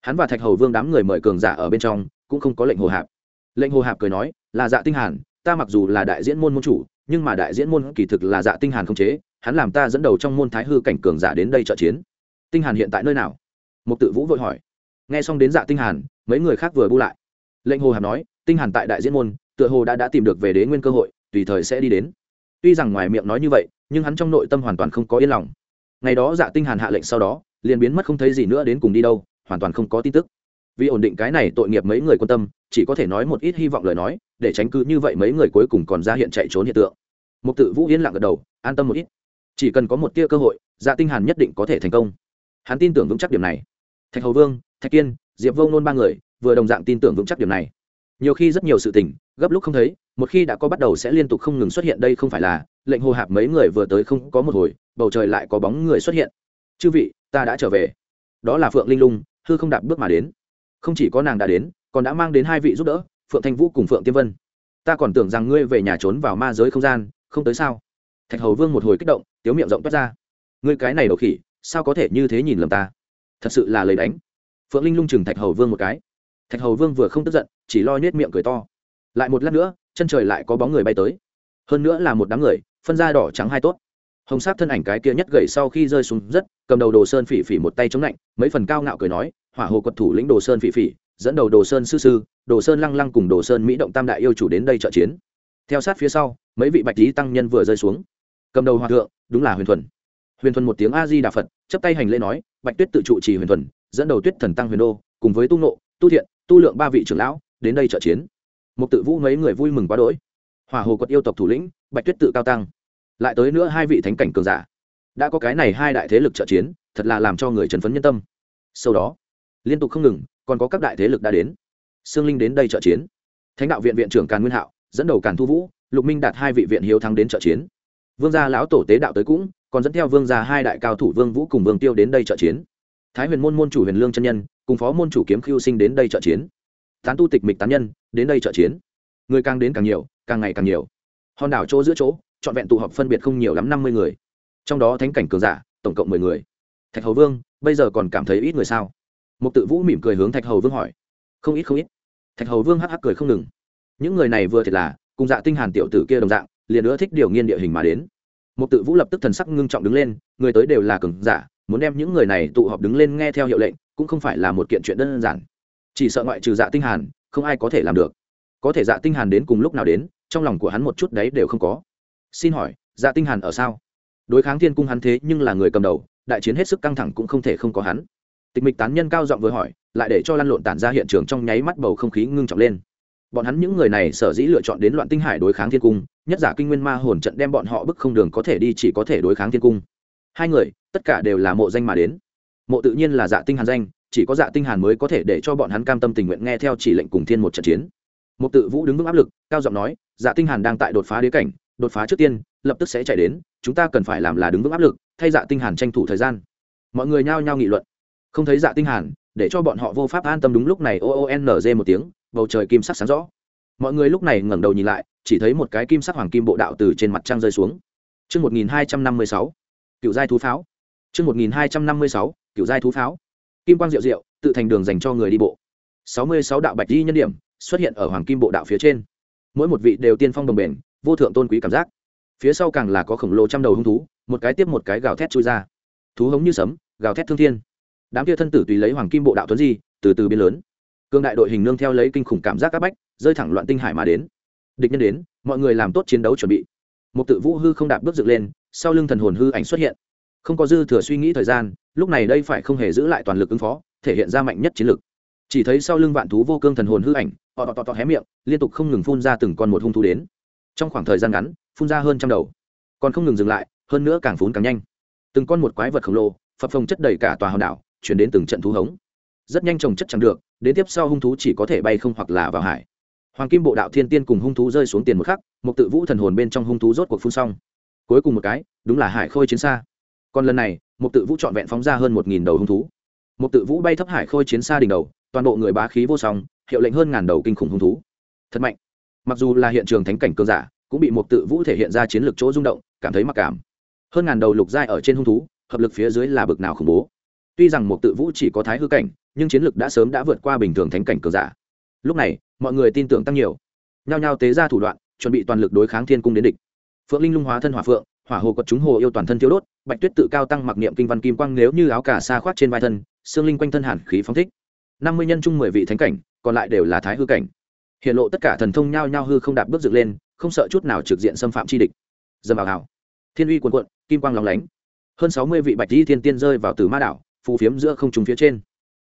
Hắn và thạch hầu vương đám người mời cường giả ở bên trong, cũng không có lệnh hồ hạp. Lệnh hồ hạp cười nói, là dạ tinh hàn, ta mặc dù là đại diễn môn môn chủ, nhưng mà đại diễn môn kỳ thực là dạ tinh hàn không chế, hắn làm ta dẫn đầu trong môn thái hư cảnh cường giả đến đây trợ chiến. Tinh hàn hiện tại nơi nào? Mục tự vũ vội hỏi. Nghe xong đến dạ tinh hàn, mấy người khác vừa bu lại. Lệnh hồ hạp nói, tinh hàn tại đại diễn môn, tựa hồ đã đã tìm được về đế nguyên cơ hội, tùy thời sẽ đi đến. Tuy rằng ngoài miệng nói như vậy, nhưng hắn trong nội tâm hoàn toàn không có yên lòng. Ngày đó dạ tinh hàn hạ lệnh sau đó liền biến mất không thấy gì nữa đến cùng đi đâu, hoàn toàn không có tin tức. Vì ổn định cái này tội nghiệp mấy người quan tâm, chỉ có thể nói một ít hy vọng lời nói, để tránh cứ như vậy mấy người cuối cùng còn ra hiện chạy trốn hiện tượng. Mục tự vũ yên lặng gật đầu, an tâm một ít. Chỉ cần có một tia cơ hội dạ tinh hàn nhất định có thể thành công. Hắn tin tưởng vững chắc điểm này. Thạch hầu vương, thạch kiên, diệp vô nôn ba người, vừa đồng dạng tin tưởng vững chắc điểm này. Nhiều khi rất nhiều sự tình, gấp lúc không thấy, một khi đã có bắt đầu sẽ liên tục không ngừng xuất hiện đây không phải là lệnh hồ hạp mấy người vừa tới không có một hồi, bầu trời lại có bóng người xuất hiện. Chư vị ta đã trở về. Đó là phượng linh lung, hư không đạp bước mà đến. Không chỉ có nàng đã đến, còn đã mang đến hai vị giúp đỡ, phượng thanh vũ cùng phượng tiêm vân. Ta còn tưởng rằng ngươi về nhà trốn vào ma giới không gian, không tới sao? Thạch hầu vương một hồi kích động, tiếu miệng rộng toát ra. Ngươi cái này đầu khỉ, sao có thể như thế nhìn lầm ta? Thật sự là lời đánh. Phượng linh lung chừng thạch hầu vương một cái. Thạch hầu vương vừa không tức giận, chỉ lo nhét miệng cười to. Lại một lát nữa, chân trời lại có bóng người bay tới. Hơn nữa là một đám người, phân ra đỏ trắng hai tốt hồng sắc thân ảnh cái kia nhất gậy sau khi rơi xuống rất, cầm đầu đồ sơn phỉ phỉ một tay chống lạnh, mấy phần cao ngạo cười nói, hỏa hồ quật thủ lĩnh đồ sơn phỉ phỉ, dẫn đầu đồ sơn sư sư, đồ sơn lăng lăng cùng đồ sơn mỹ động tam đại yêu chủ đến đây trợ chiến. Theo sát phía sau, mấy vị bạch lý tăng nhân vừa rơi xuống. Cầm đầu hòa thượng, đúng là huyền thuần. Huyền thuần một tiếng a di đà phật chấp tay hành lễ nói, bạch tuyết tự trụ trì huyền thuần, dẫn đầu tuyết thần tăng huyền đô, cùng với tu nộ tu thiện, tu lượng ba vị trưởng lão, đến đây trợ chiến. Một tự vũ mấy người vui mừng quá đỗi. Hòa hồ quật yêu tộc thủ lĩnh, bạch tuyết tự cao tăng lại tới nữa hai vị thánh cảnh cường giả. Đã có cái này hai đại thế lực trợ chiến, thật là làm cho người trần phấn nhân tâm. Sau đó, liên tục không ngừng, còn có các đại thế lực đã đến. Sương linh đến đây trợ chiến. Thánh đạo viện viện trưởng càn nguyên hạo, dẫn đầu càn thu vũ, lục minh đạt hai vị viện hiếu thắng đến trợ chiến. Vương gia lão tổ tế đạo tới cũng, còn dẫn theo vương gia hai đại cao thủ vương vũ cùng vương tiêu đến đây trợ chiến. Thái huyền môn môn chủ huyền lương chân nhân, cùng phó môn chủ kiếm khiêu sinh đến đây trợ chiến. Tán tu tịch mịch tán nhân, đến đây trợ chiến. Người càng đến càng nhiều, càng ngày càng nhiều. Hòn đảo chỗ giữa chỗ trọn vẹn tụ họp phân biệt không nhiều lắm năm mươi người. Trong đó thánh cảnh cường giả, tổng cộng mười người. Thạch hầu vương, bây giờ còn cảm thấy ít người sao? Một tự vũ mỉm cười hướng thạch hầu vương hỏi. Không ít không ít. Thạch hầu vương hắc hắc cười không ngừng. Những người này vừa thiệt là, cùng dạ tinh hàn tiểu tử kia đồng dạng, liền nữa thích điều nghiên địa hình mà đến. Một tự vũ lập tức thần sắc ngưng trọng đứng lên, người tới đều là cường giả, muốn đem những người này tụ họp đứng lên nghe theo hiệu lệnh, cũng không phải là một kiện chuyện đơn giản. Chỉ sợ ngoại trừ dạ tinh hàn, không ai có thể làm được. Có thể dạ tinh hàn đến cùng lúc nào đến, trong lòng của hắn một chút đấy đều không có xin hỏi dạ tinh hàn ở sao? Đối kháng thiên cung hắn thế nhưng là người cầm đầu, đại chiến hết sức căng thẳng cũng không thể không có hắn. Tịch mịch tán nhân cao giọng vừa hỏi, lại để cho lăn lộn tản ra hiện trường trong nháy mắt bầu không khí ngưng trọng lên. Bọn hắn những người này sở dĩ lựa chọn đến loạn tinh hải đối kháng thiên cung, nhất giả kinh nguyên ma hồn trận đem bọn họ bức không đường có thể đi chỉ có thể đối kháng thiên cung. Hai người, tất cả đều là mộ danh mà đến. Mộ tự nhiên là dạ tinh hàn danh, chỉ có dạ tinh hàn mới có thể để cho bọn hắn cam tâm tình nguyện nghe theo chỉ lệnh cùng thiên một trận chiến. Một tự vũ đứng vững áp lực, cao giọng nói dạ tinh hàn đang tại đột phá đế cảnh đột phá trước tiên lập tức sẽ chạy đến chúng ta cần phải làm là đứng vững áp lực thay dạ tinh hàn tranh thủ thời gian mọi người nhao nhao nghị luận không thấy dạ tinh hàn để cho bọn họ vô pháp an tâm đúng lúc này o o n g một tiếng bầu trời kim sắc sáng rõ mọi người lúc này ngẩng đầu nhìn lại chỉ thấy một cái kim sắc hoàng kim bộ đạo từ trên mặt trăng rơi xuống Trước 1256, cựu giai thú pháo. Trước 1256, cựu giai thú pháo. Kim quang diệu diệu, tự thành đường dành cho người đi bộ. 66 đạo bạch di nhân điểm xuất hiện ở hoàng kim bộ đạo phía trên. Mỗi một vị đều tiên phong đồng bền, vô thượng tôn quý cảm giác. Phía sau càng là có khổng lồ trăm đầu hung thú, một cái tiếp một cái gào thét chui ra. Thú hống như sấm, gào thét thương thiên. Đám kia thân tử tùy lấy hoàng kim bộ đạo tuấn di, từ từ biến lớn. Cương đại đội hình nương theo lấy kinh khủng cảm giác áp bách, rơi thẳng loạn tinh hải mà đến. Địch nhân đến, mọi người làm tốt chiến đấu chuẩn bị. Một tự vũ hư không đạp bước dựng lên, sau lưng thần hồn hư ảnh xuất hiện không có dư thừa suy nghĩ thời gian lúc này đây phải không hề giữ lại toàn lực ứng phó thể hiện ra mạnh nhất chiến lực chỉ thấy sau lưng vạn thú vô cương thần hồn hư ảnh họ tọt tọt hé miệng liên tục không ngừng phun ra từng con một hung thú đến trong khoảng thời gian ngắn, phun ra hơn trăm đầu. Còn không ngừng dừng lại, hơn nữa càng phun càng nhanh. Từng con một quái vật khổng lồ, phập phồng chất đầy cả tòa hòn đảo, chuyển đến từng trận thú hống. Rất nhanh trồng chất chẳng được, đến tiếp sau hung thú chỉ có thể bay không hoặc là vào hải. Hoàng kim bộ đạo thiên tiên cùng hung thú rơi xuống tiền một khắc một tự vũ thần hồn bên trong hung thú rốt cuộc phun xong. Cuối cùng một cái, đúng là hải khôi chiến xa. Còn lần này một tự vũ trọn vẹn phóng ra hơn một nghìn đầu hung thú. Một tự vũ bay thấp hải khôi chiến xa đỉnh đầu, toàn bộ người bá khí vô song, hiệu lệnh hơn ngàn đầu kinh khủng hung thú. Thật mạnh mặc dù là hiện trường thánh cảnh cơ giả, cũng bị một tự vũ thể hiện ra chiến lược chỗ rung động, cảm thấy mặc cảm. Hơn ngàn đầu lục giai ở trên hung thú, hợp lực phía dưới là bực nào khủng bố. Tuy rằng một tự vũ chỉ có thái hư cảnh, nhưng chiến lược đã sớm đã vượt qua bình thường thánh cảnh cơ giả. Lúc này, mọi người tin tưởng tăng nhiều. Nhao nhao tế ra thủ đoạn, chuẩn bị toàn lực đối kháng thiên cung đến địch. Phượng linh lung hóa thân hỏa phượng, hỏa hồ quật chúng hồ yêu toàn thân thiếu đốt, bạch tuyết tự cao tăng mặc niệm kinh văn kim quang nếu như áo cả xa khoác trên vai thân, xương linh quanh thân hàn khí phóng thích. Năm mươi nhân chung mười vị thánh cảnh, còn lại đều là thái hư cảnh hiện lộ tất cả thần thông nhao nhao hư không đạp bước dựng lên, không sợ chút nào trực diện xâm phạm chi địch. Dầm vào hào thiên uy quần quận kim quang lóng lánh. Hơn sáu mươi vị bạch di thiên tiên rơi vào từ ma đảo, phù phiếm giữa không trùng phía trên.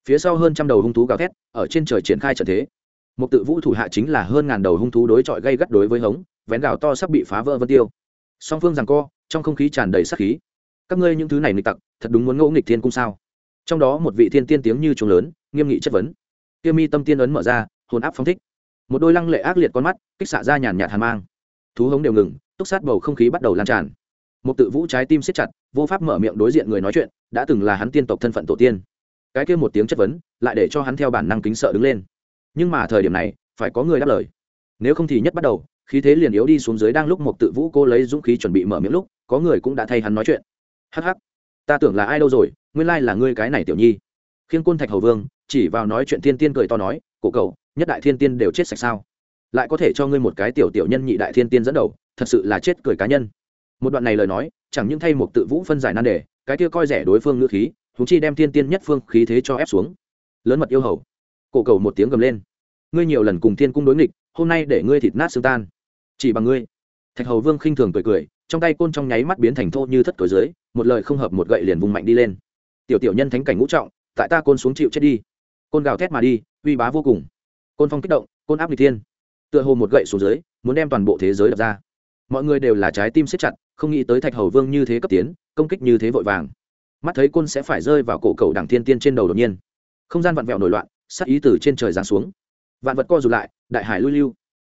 Phía sau hơn trăm đầu hung thú gào thét, ở trên trời triển khai trận thế. Một tự vũ thủ hạ chính là hơn ngàn đầu hung thú đối chọi gây gắt đối với hống, vén gào to sắp bị phá vỡ vân tiêu. Song phương rằng co, trong không khí tràn đầy sát khí. Các ngươi những thứ này nghịch tặc, thật đúng muốn ngẫu nghịch thiên cung sao? Trong đó một vị thiên tiên tiếng như trùng lớn, nghiêm nghị chất vấn. Tiêu mi tâm tiên ấn mở ra, hồn áp phong thích một đôi lăng lệ ác liệt con mắt kích xạ ra nhàn nhạt hàn mang thú hống đều ngừng túc sát bầu không khí bắt đầu lan tràn một tự vũ trái tim siết chặt vô pháp mở miệng đối diện người nói chuyện đã từng là hắn tiên tộc thân phận tổ tiên cái kia một tiếng chất vấn lại để cho hắn theo bản năng kính sợ đứng lên nhưng mà thời điểm này phải có người đáp lời nếu không thì nhất bắt đầu khí thế liền yếu đi xuống dưới đang lúc một tự vũ cô lấy dũng khí chuẩn bị mở miệng lúc có người cũng đã thay hắn nói chuyện hắc hắc ta tưởng là ai đâu rồi nguyên lai là ngươi cái này tiểu nhi khiêng côn thạch hầu vương chỉ vào nói chuyện thiên tiên cười to nói cổ cầu nhất đại thiên tiên đều chết sạch sao? Lại có thể cho ngươi một cái tiểu tiểu nhân nhị đại thiên tiên dẫn đầu, thật sự là chết cười cá nhân. Một đoạn này lời nói, chẳng những thay một tự vũ phân giải nan đề, cái kia coi rẻ đối phương ngữ khí thú chi đem thiên tiên nhất phương khí thế cho ép xuống. Lớn mật yêu hầu. Cổ cầu một tiếng gầm lên. Ngươi nhiều lần cùng thiên cung đối nghịch, hôm nay để ngươi thịt nát xương tan. Chỉ bằng ngươi. Thạch hầu vương khinh thường cười cười, trong tay côn trong nháy mắt biến thành thô như thất cối dưới, một lời không hợp một gậy liền vùng mạnh đi lên. Tiểu tiểu nhân thánh cảnh ngũ trọng, tại ta côn xuống chịu chết đi. Côn gào thét mà đi, uy bá vô cùng côn phong kích động, côn áp n thiên. Tựa hồ một gậy xuống dưới, muốn đem toàn bộ thế giới đập ra. Mọi người đều là trái tim siết chặt, không nghĩ tới thạch hầu vương như thế cấp tiến, công kích như thế vội vàng. Mắt thấy côn sẽ phải rơi vào cổ cầu đảng thiên tiên trên đầu đột nhiên. Không gian vặn vẹo nổi loạn sắc ý từ trên trời giáng xuống. Vạn vật co rụt lại, đại hải lưu lưu.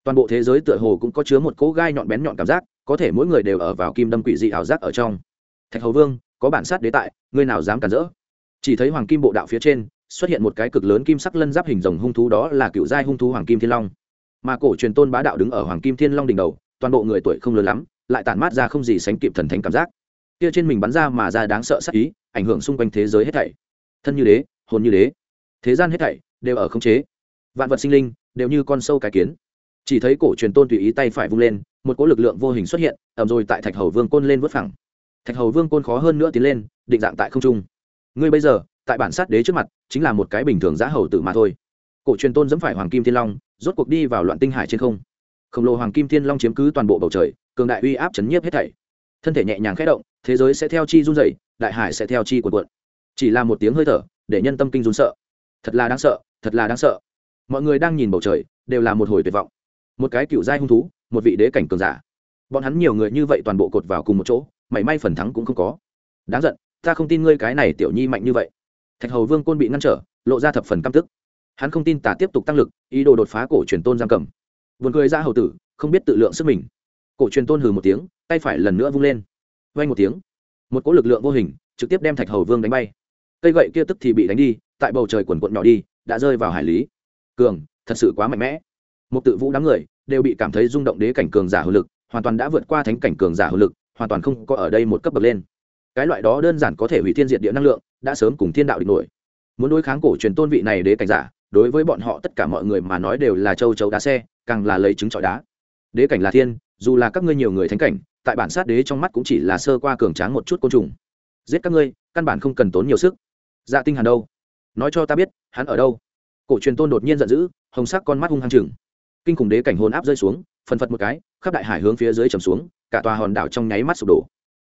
Toàn bộ thế giới tựa hồ cũng có chứa một cỗ gai nhọn bén nhọn cảm giác, có thể mỗi người đều ở vào kim đâm quỷ dị ảo giác ở trong. Thạch hầu vương, có bản sát đế tại, ngươi nào dám cản rỡ? Chỉ thấy hoàng kim bộ đạo phía trên xuất hiện một cái cực lớn kim sắc lân giáp hình rồng hung thú đó là cựu giai hung thú hoàng kim thiên long. Mà cổ truyền tôn bá đạo đứng ở hoàng kim thiên long đỉnh đầu, toàn bộ người tuổi không lớn lắm, lại tản mát ra không gì sánh kịp thần thánh cảm giác. Kia trên mình bắn ra mà ra đáng sợ sắc ý, ảnh hưởng xung quanh thế giới hết thảy. Thân như đế, hồn như đế. Thế gian hết thảy đều ở khống chế. Vạn vật sinh linh đều như con sâu cái kiến. Chỉ thấy cổ truyền tôn tùy ý tay phải vung lên, một cỗ lực lượng vô hình xuất hiện ẩm rồi tại thạch hầu vương côn lên vớt phẳng. Thạch hầu vương côn khó hơn nữa tiến lên, định dạng tại không trung. Ngươi bây giờ tại bản sát đế trước mặt, chính là một cái bình thường giá hầu tử mà thôi. Cổ truyền tôn dẫm phải hoàng kim thiên long, rốt cuộc đi vào loạn tinh hải trên không. Khổng lồ hoàng kim thiên long chiếm cứ toàn bộ bầu trời, cường đại uy áp chấn nhiếp hết thảy. Thân thể nhẹ nhàng khẽ động, thế giới sẽ theo chi run dày đại hải sẽ theo chi cuộn cuộn. Chỉ là một tiếng hơi thở, để nhân tâm kinh run sợ. Thật là đáng sợ, thật là đáng sợ. Mọi người đang nhìn bầu trời, đều là một hồi tuyệt vọng. Một cái cựu giai hung thú, một vị đế cảnh cường giả. Bọn hắn nhiều người như vậy toàn bộ cột vào cùng một chỗ, mảy may phần thắng cũng không có. Đáng giận, ta không tin ngươi cái này tiểu nhi mạnh như vậy thạch hầu vương côn bị ngăn trở, lộ ra thập phần căm tức. Hắn không tin tả tiếp tục tăng lực, ý đồ đột phá cổ truyền tôn giam cầm. Vườn cười ra hầu tử, không biết tự lượng sức mình. Cổ truyền tôn hừ một tiếng, tay phải lần nữa vung lên. Vay một tiếng, một cỗ lực lượng vô hình, trực tiếp đem thạch hầu vương đánh bay. Cây gậy kia tức thì bị đánh đi, tại bầu trời quần quận nhỏ đi, đã rơi vào hải lý. Cường, thật sự quá mạnh mẽ. Một tự vũ đám người, đều bị cảm thấy rung động đế cảnh cường giả hữu lực, hoàn toàn đã vượt qua thánh cảnh cường giả hữu lực, hoàn toàn không có ở đây một cấp bậc lên cái loại đó đơn giản có thể hủy thiên diệt địa năng lượng, đã sớm cùng thiên đạo địch nổi. Muốn đối kháng cổ truyền tôn vị này đế cảnh giả, đối với bọn họ tất cả mọi người mà nói đều là châu chấu đá xe, càng là lấy trứng trọi đá. Đế cảnh là thiên, dù là các ngươi nhiều người thánh cảnh, tại bản sát đế trong mắt cũng chỉ là sơ qua cường tráng một chút côn trùng. Giết các ngươi, căn bản không cần tốn nhiều sức. Dạ tinh hàn đâu? Nói cho ta biết, hắn ở đâu? Cổ truyền tôn đột nhiên giận dữ, hồng sắc con mắt hung hăng chừng. Kinh khủng đế cảnh hồn áp rơi xuống, phần phật một cái, khắp đại hải hướng phía dưới trầm xuống, cả tòa hòn đảo trong nháy mắt sụp đổ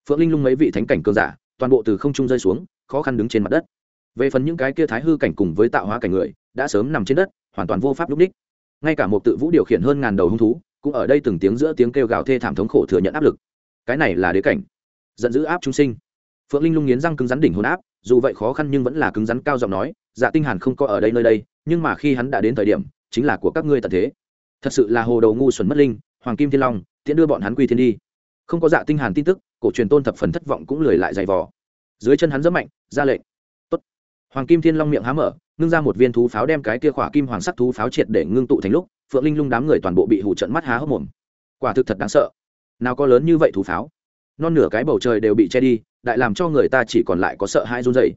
phượng linh lung mấy vị thánh cảnh cường giả, toàn bộ từ không trung rơi xuống, khó khăn đứng trên mặt đất. Về phần những cái kia thái hư cảnh cùng với tạo hóa cảnh người, đã sớm nằm trên đất, hoàn toàn vô pháp lúc đích. Ngay cả một tự vũ điều khiển hơn ngàn đầu hung thú, cũng ở đây từng tiếng giữa tiếng kêu gào thê thảm thống khổ thừa nhận áp lực. Cái này là đế cảnh. Giận dữ áp chúng sinh. Phượng linh lung nghiến răng cứng rắn đỉnh hồn áp, dù vậy khó khăn nhưng vẫn là cứng rắn cao giọng nói dạ tinh hàn không có ở đây nơi đây, nhưng mà khi hắn đã đến thời điểm, chính là của các ngươi tận thế. Thật sự là hồ đầu ngu xuẩn mất linh, hoàng kim thiên long, tiễn đưa bọn hắn quy thiên đi. Không có dạ tinh hàn tin tức cổ truyền tôn thập phần thất vọng cũng lười lại dày vò. Dưới chân hắn rất mạnh ra lệnh. Tốt. Hoàng kim thiên long miệng há mở ngưng ra một viên thú pháo đem cái kia khỏa kim hoàng sắc thú pháo triệt để ngưng tụ thành lúc phượng linh lung đám người toàn bộ bị hủ trận mắt há hốc mồm. Quả thực thật đáng sợ. Nào có lớn như vậy thú pháo? Non nửa cái bầu trời đều bị che đi đại làm cho người ta chỉ còn lại có sợ hai run dày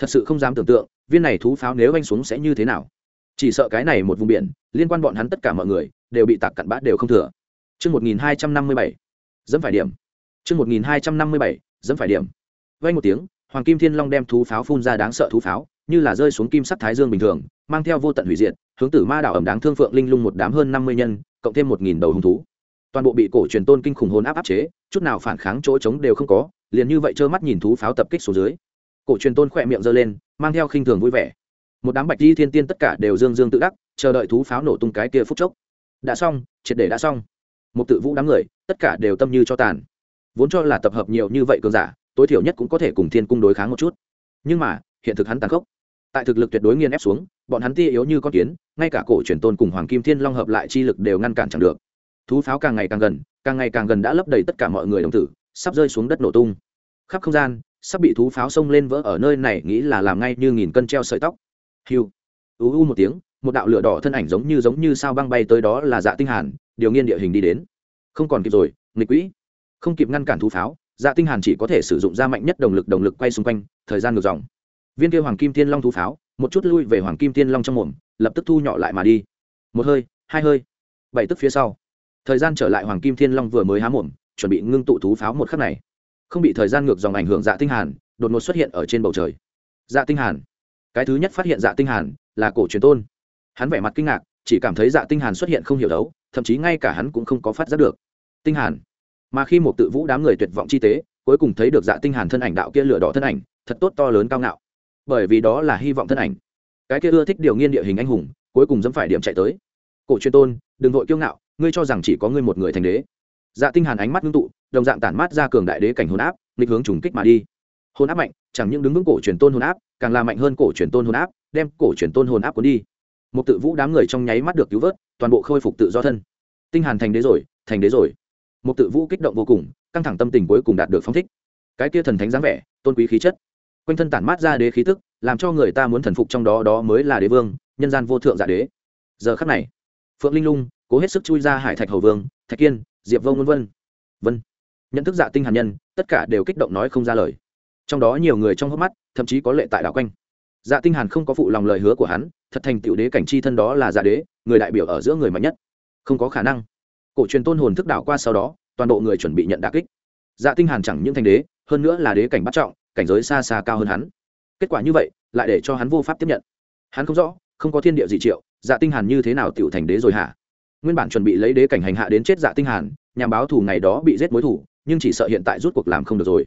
thật sự không dám tưởng tượng viên này thú pháo nếu anh xuống sẽ như thế nào. Chỉ sợ cái này một vùng biển liên quan bọn hắn tất cả mọi người đều bị tạc cặn bã đều không thừa. Trước 1257, dẫm phải điểm. Trước 1257, dẫm phải điểm. Vang một tiếng, Hoàng Kim Thiên Long đem thú pháo phun ra đáng sợ thú pháo, như là rơi xuống kim sắc thái dương bình thường, mang theo vô tận hủy diệt, hướng tử ma đảo ẩm đáng thương phượng linh lung một đám hơn năm mươi nhân, cộng thêm một nghìn đầu hung thú. toàn bộ bị cổ truyền tôn kinh khủng hồn áp áp chế chút nào phản kháng chỗ chống đều không có liền như vậy trơ mắt nhìn thú pháo tập kích xuống dưới. Cổ truyền tôn khẽ miệng giơ lên mang theo khinh thường vui vẻ. Một đám bạch di thiên tiên tất cả đều dương dương tự đắc chờ đợi thú pháo nổ tung cái kia phút chốc. Đã xong triệt để đã xong. Một tự vũ đám người tất cả đều tâm như cho tàn vốn cho là tập hợp nhiều như vậy cường giả, tối thiểu nhất cũng có thể cùng thiên cung đối kháng một chút. Nhưng mà, hiện thực hắn tàn khốc. Tại thực lực tuyệt đối nghiên ép xuống, bọn hắn ti yếu như con kiến, ngay cả cổ truyền tôn cùng hoàng kim thiên long hợp lại chi lực đều ngăn cản chẳng được. Thú pháo càng ngày càng gần, càng ngày càng gần đã lấp đầy tất cả mọi người đồng tử, sắp rơi xuống đất nổ tung. Khắp không gian, sắp bị thú pháo xông lên vỡ ở nơi này, nghĩ là làm ngay như nghìn cân treo sợi tóc. Hiu u u một tiếng, một đạo lửa đỏ thân ảnh giống như giống như sao băng bay tới đó là dạ tinh hàn, điều nghiên địa hình đi đến. Không còn kịp rồi, nghịch quỹ không kịp ngăn cản thú pháo dạ tinh hàn chỉ có thể sử dụng ra mạnh nhất đồng lực đồng lực quay xung quanh, thời gian ngược dòng. Viên kia hoàng kim tiên long thú pháo, một chút lui về hoàng kim tiên long trong mồm, lập tức thu nhỏ lại mà đi. Một hơi, hai hơi, bảy tức phía sau. Thời gian trở lại hoàng kim thiên long vừa mới há mồm, chuẩn bị ngưng tụ thú pháo một khắc này. Không bị thời gian ngược dòng ảnh hưởng dạ tinh hàn, đột ngột xuất hiện ở trên bầu trời. Dạ tinh hàn. Cái thứ nhất phát hiện dạ tinh hàn là cổ truyền tôn. Hắn vẻ mặt kinh ngạc, chỉ cảm thấy dạ tinh hàn xuất hiện không hiểu đấu, thậm chí ngay cả hắn cũng không có phát giác được. Tinh hàn mà khi một tự vũ đám người tuyệt vọng chi tế, cuối cùng thấy được dạ tinh hàn thân ảnh đạo kia lửa đỏ thân ảnh, thật tốt to lớn cao ngạo. Bởi vì đó là hy vọng thân ảnh. Cái kia ưa thích điều nghiên địa hình anh hùng, cuối cùng dẫm phải điểm chạy tới. Cổ truyền tôn, đừng vội kiêu ngạo, ngươi cho rằng chỉ có ngươi một người thành đế. Dạ tinh hàn ánh mắt ngưng tụ, đồng dạng tản mát ra cường đại đế cảnh hồn áp, nghịch hướng trùng kích mà đi. Hồn áp mạnh, chẳng những đứng vững cổ truyền tôn hồn áp, càng là mạnh hơn cổ truyền tôn hồn áp, đem cổ truyền tôn hồn áp cuốn đi. Một tự vũ đám người trong nháy mắt được cứu vớt, toàn bộ khôi phục tự do thân. Tinh hàn thành đế rồi, thành đế rồi một tự vũ kích động vô cùng, căng thẳng tâm tình cuối cùng đạt được phong thích. Cái kia thần thánh dáng vẻ, tôn quý khí chất. Quanh thân tản mát ra đế khí tức, làm cho người ta muốn thần phục trong đó đó mới là đế vương, nhân gian vô thượng giả đế. Giờ khắc này, phượng linh lung cố hết sức chui ra hải thạch hầu vương, thạch kiên, diệp vông vân vân. Vân. Nhận thức dạ tinh hàn nhân, tất cả đều kích động nói không ra lời. Trong đó nhiều người trong hốc mắt, thậm chí có lệ tại đảo quanh. Dạ tinh hàn không có phụ lòng lời hứa của hắn, thật thành tiểu đế cảnh chi thân đó là dạ đế, người đại biểu ở giữa người mạnh nhất. Không có khả năng cổ truyền tôn hồn thức đảo qua sau đó, toàn bộ người chuẩn bị nhận đả kích. Dạ tinh hàn chẳng những thành đế, hơn nữa là đế cảnh bắt trọng, cảnh giới xa xa cao hơn hắn. Kết quả như vậy, lại để cho hắn vô pháp tiếp nhận. Hắn không rõ, không có thiên địa gì triệu dạ tinh hàn như thế nào tiểu thành đế rồi hả? Nguyên bản chuẩn bị lấy đế cảnh hành hạ đến chết dạ tinh hàn, nhằm báo thù ngày đó bị giết mối thù, nhưng chỉ sợ hiện tại rút cuộc làm không được rồi.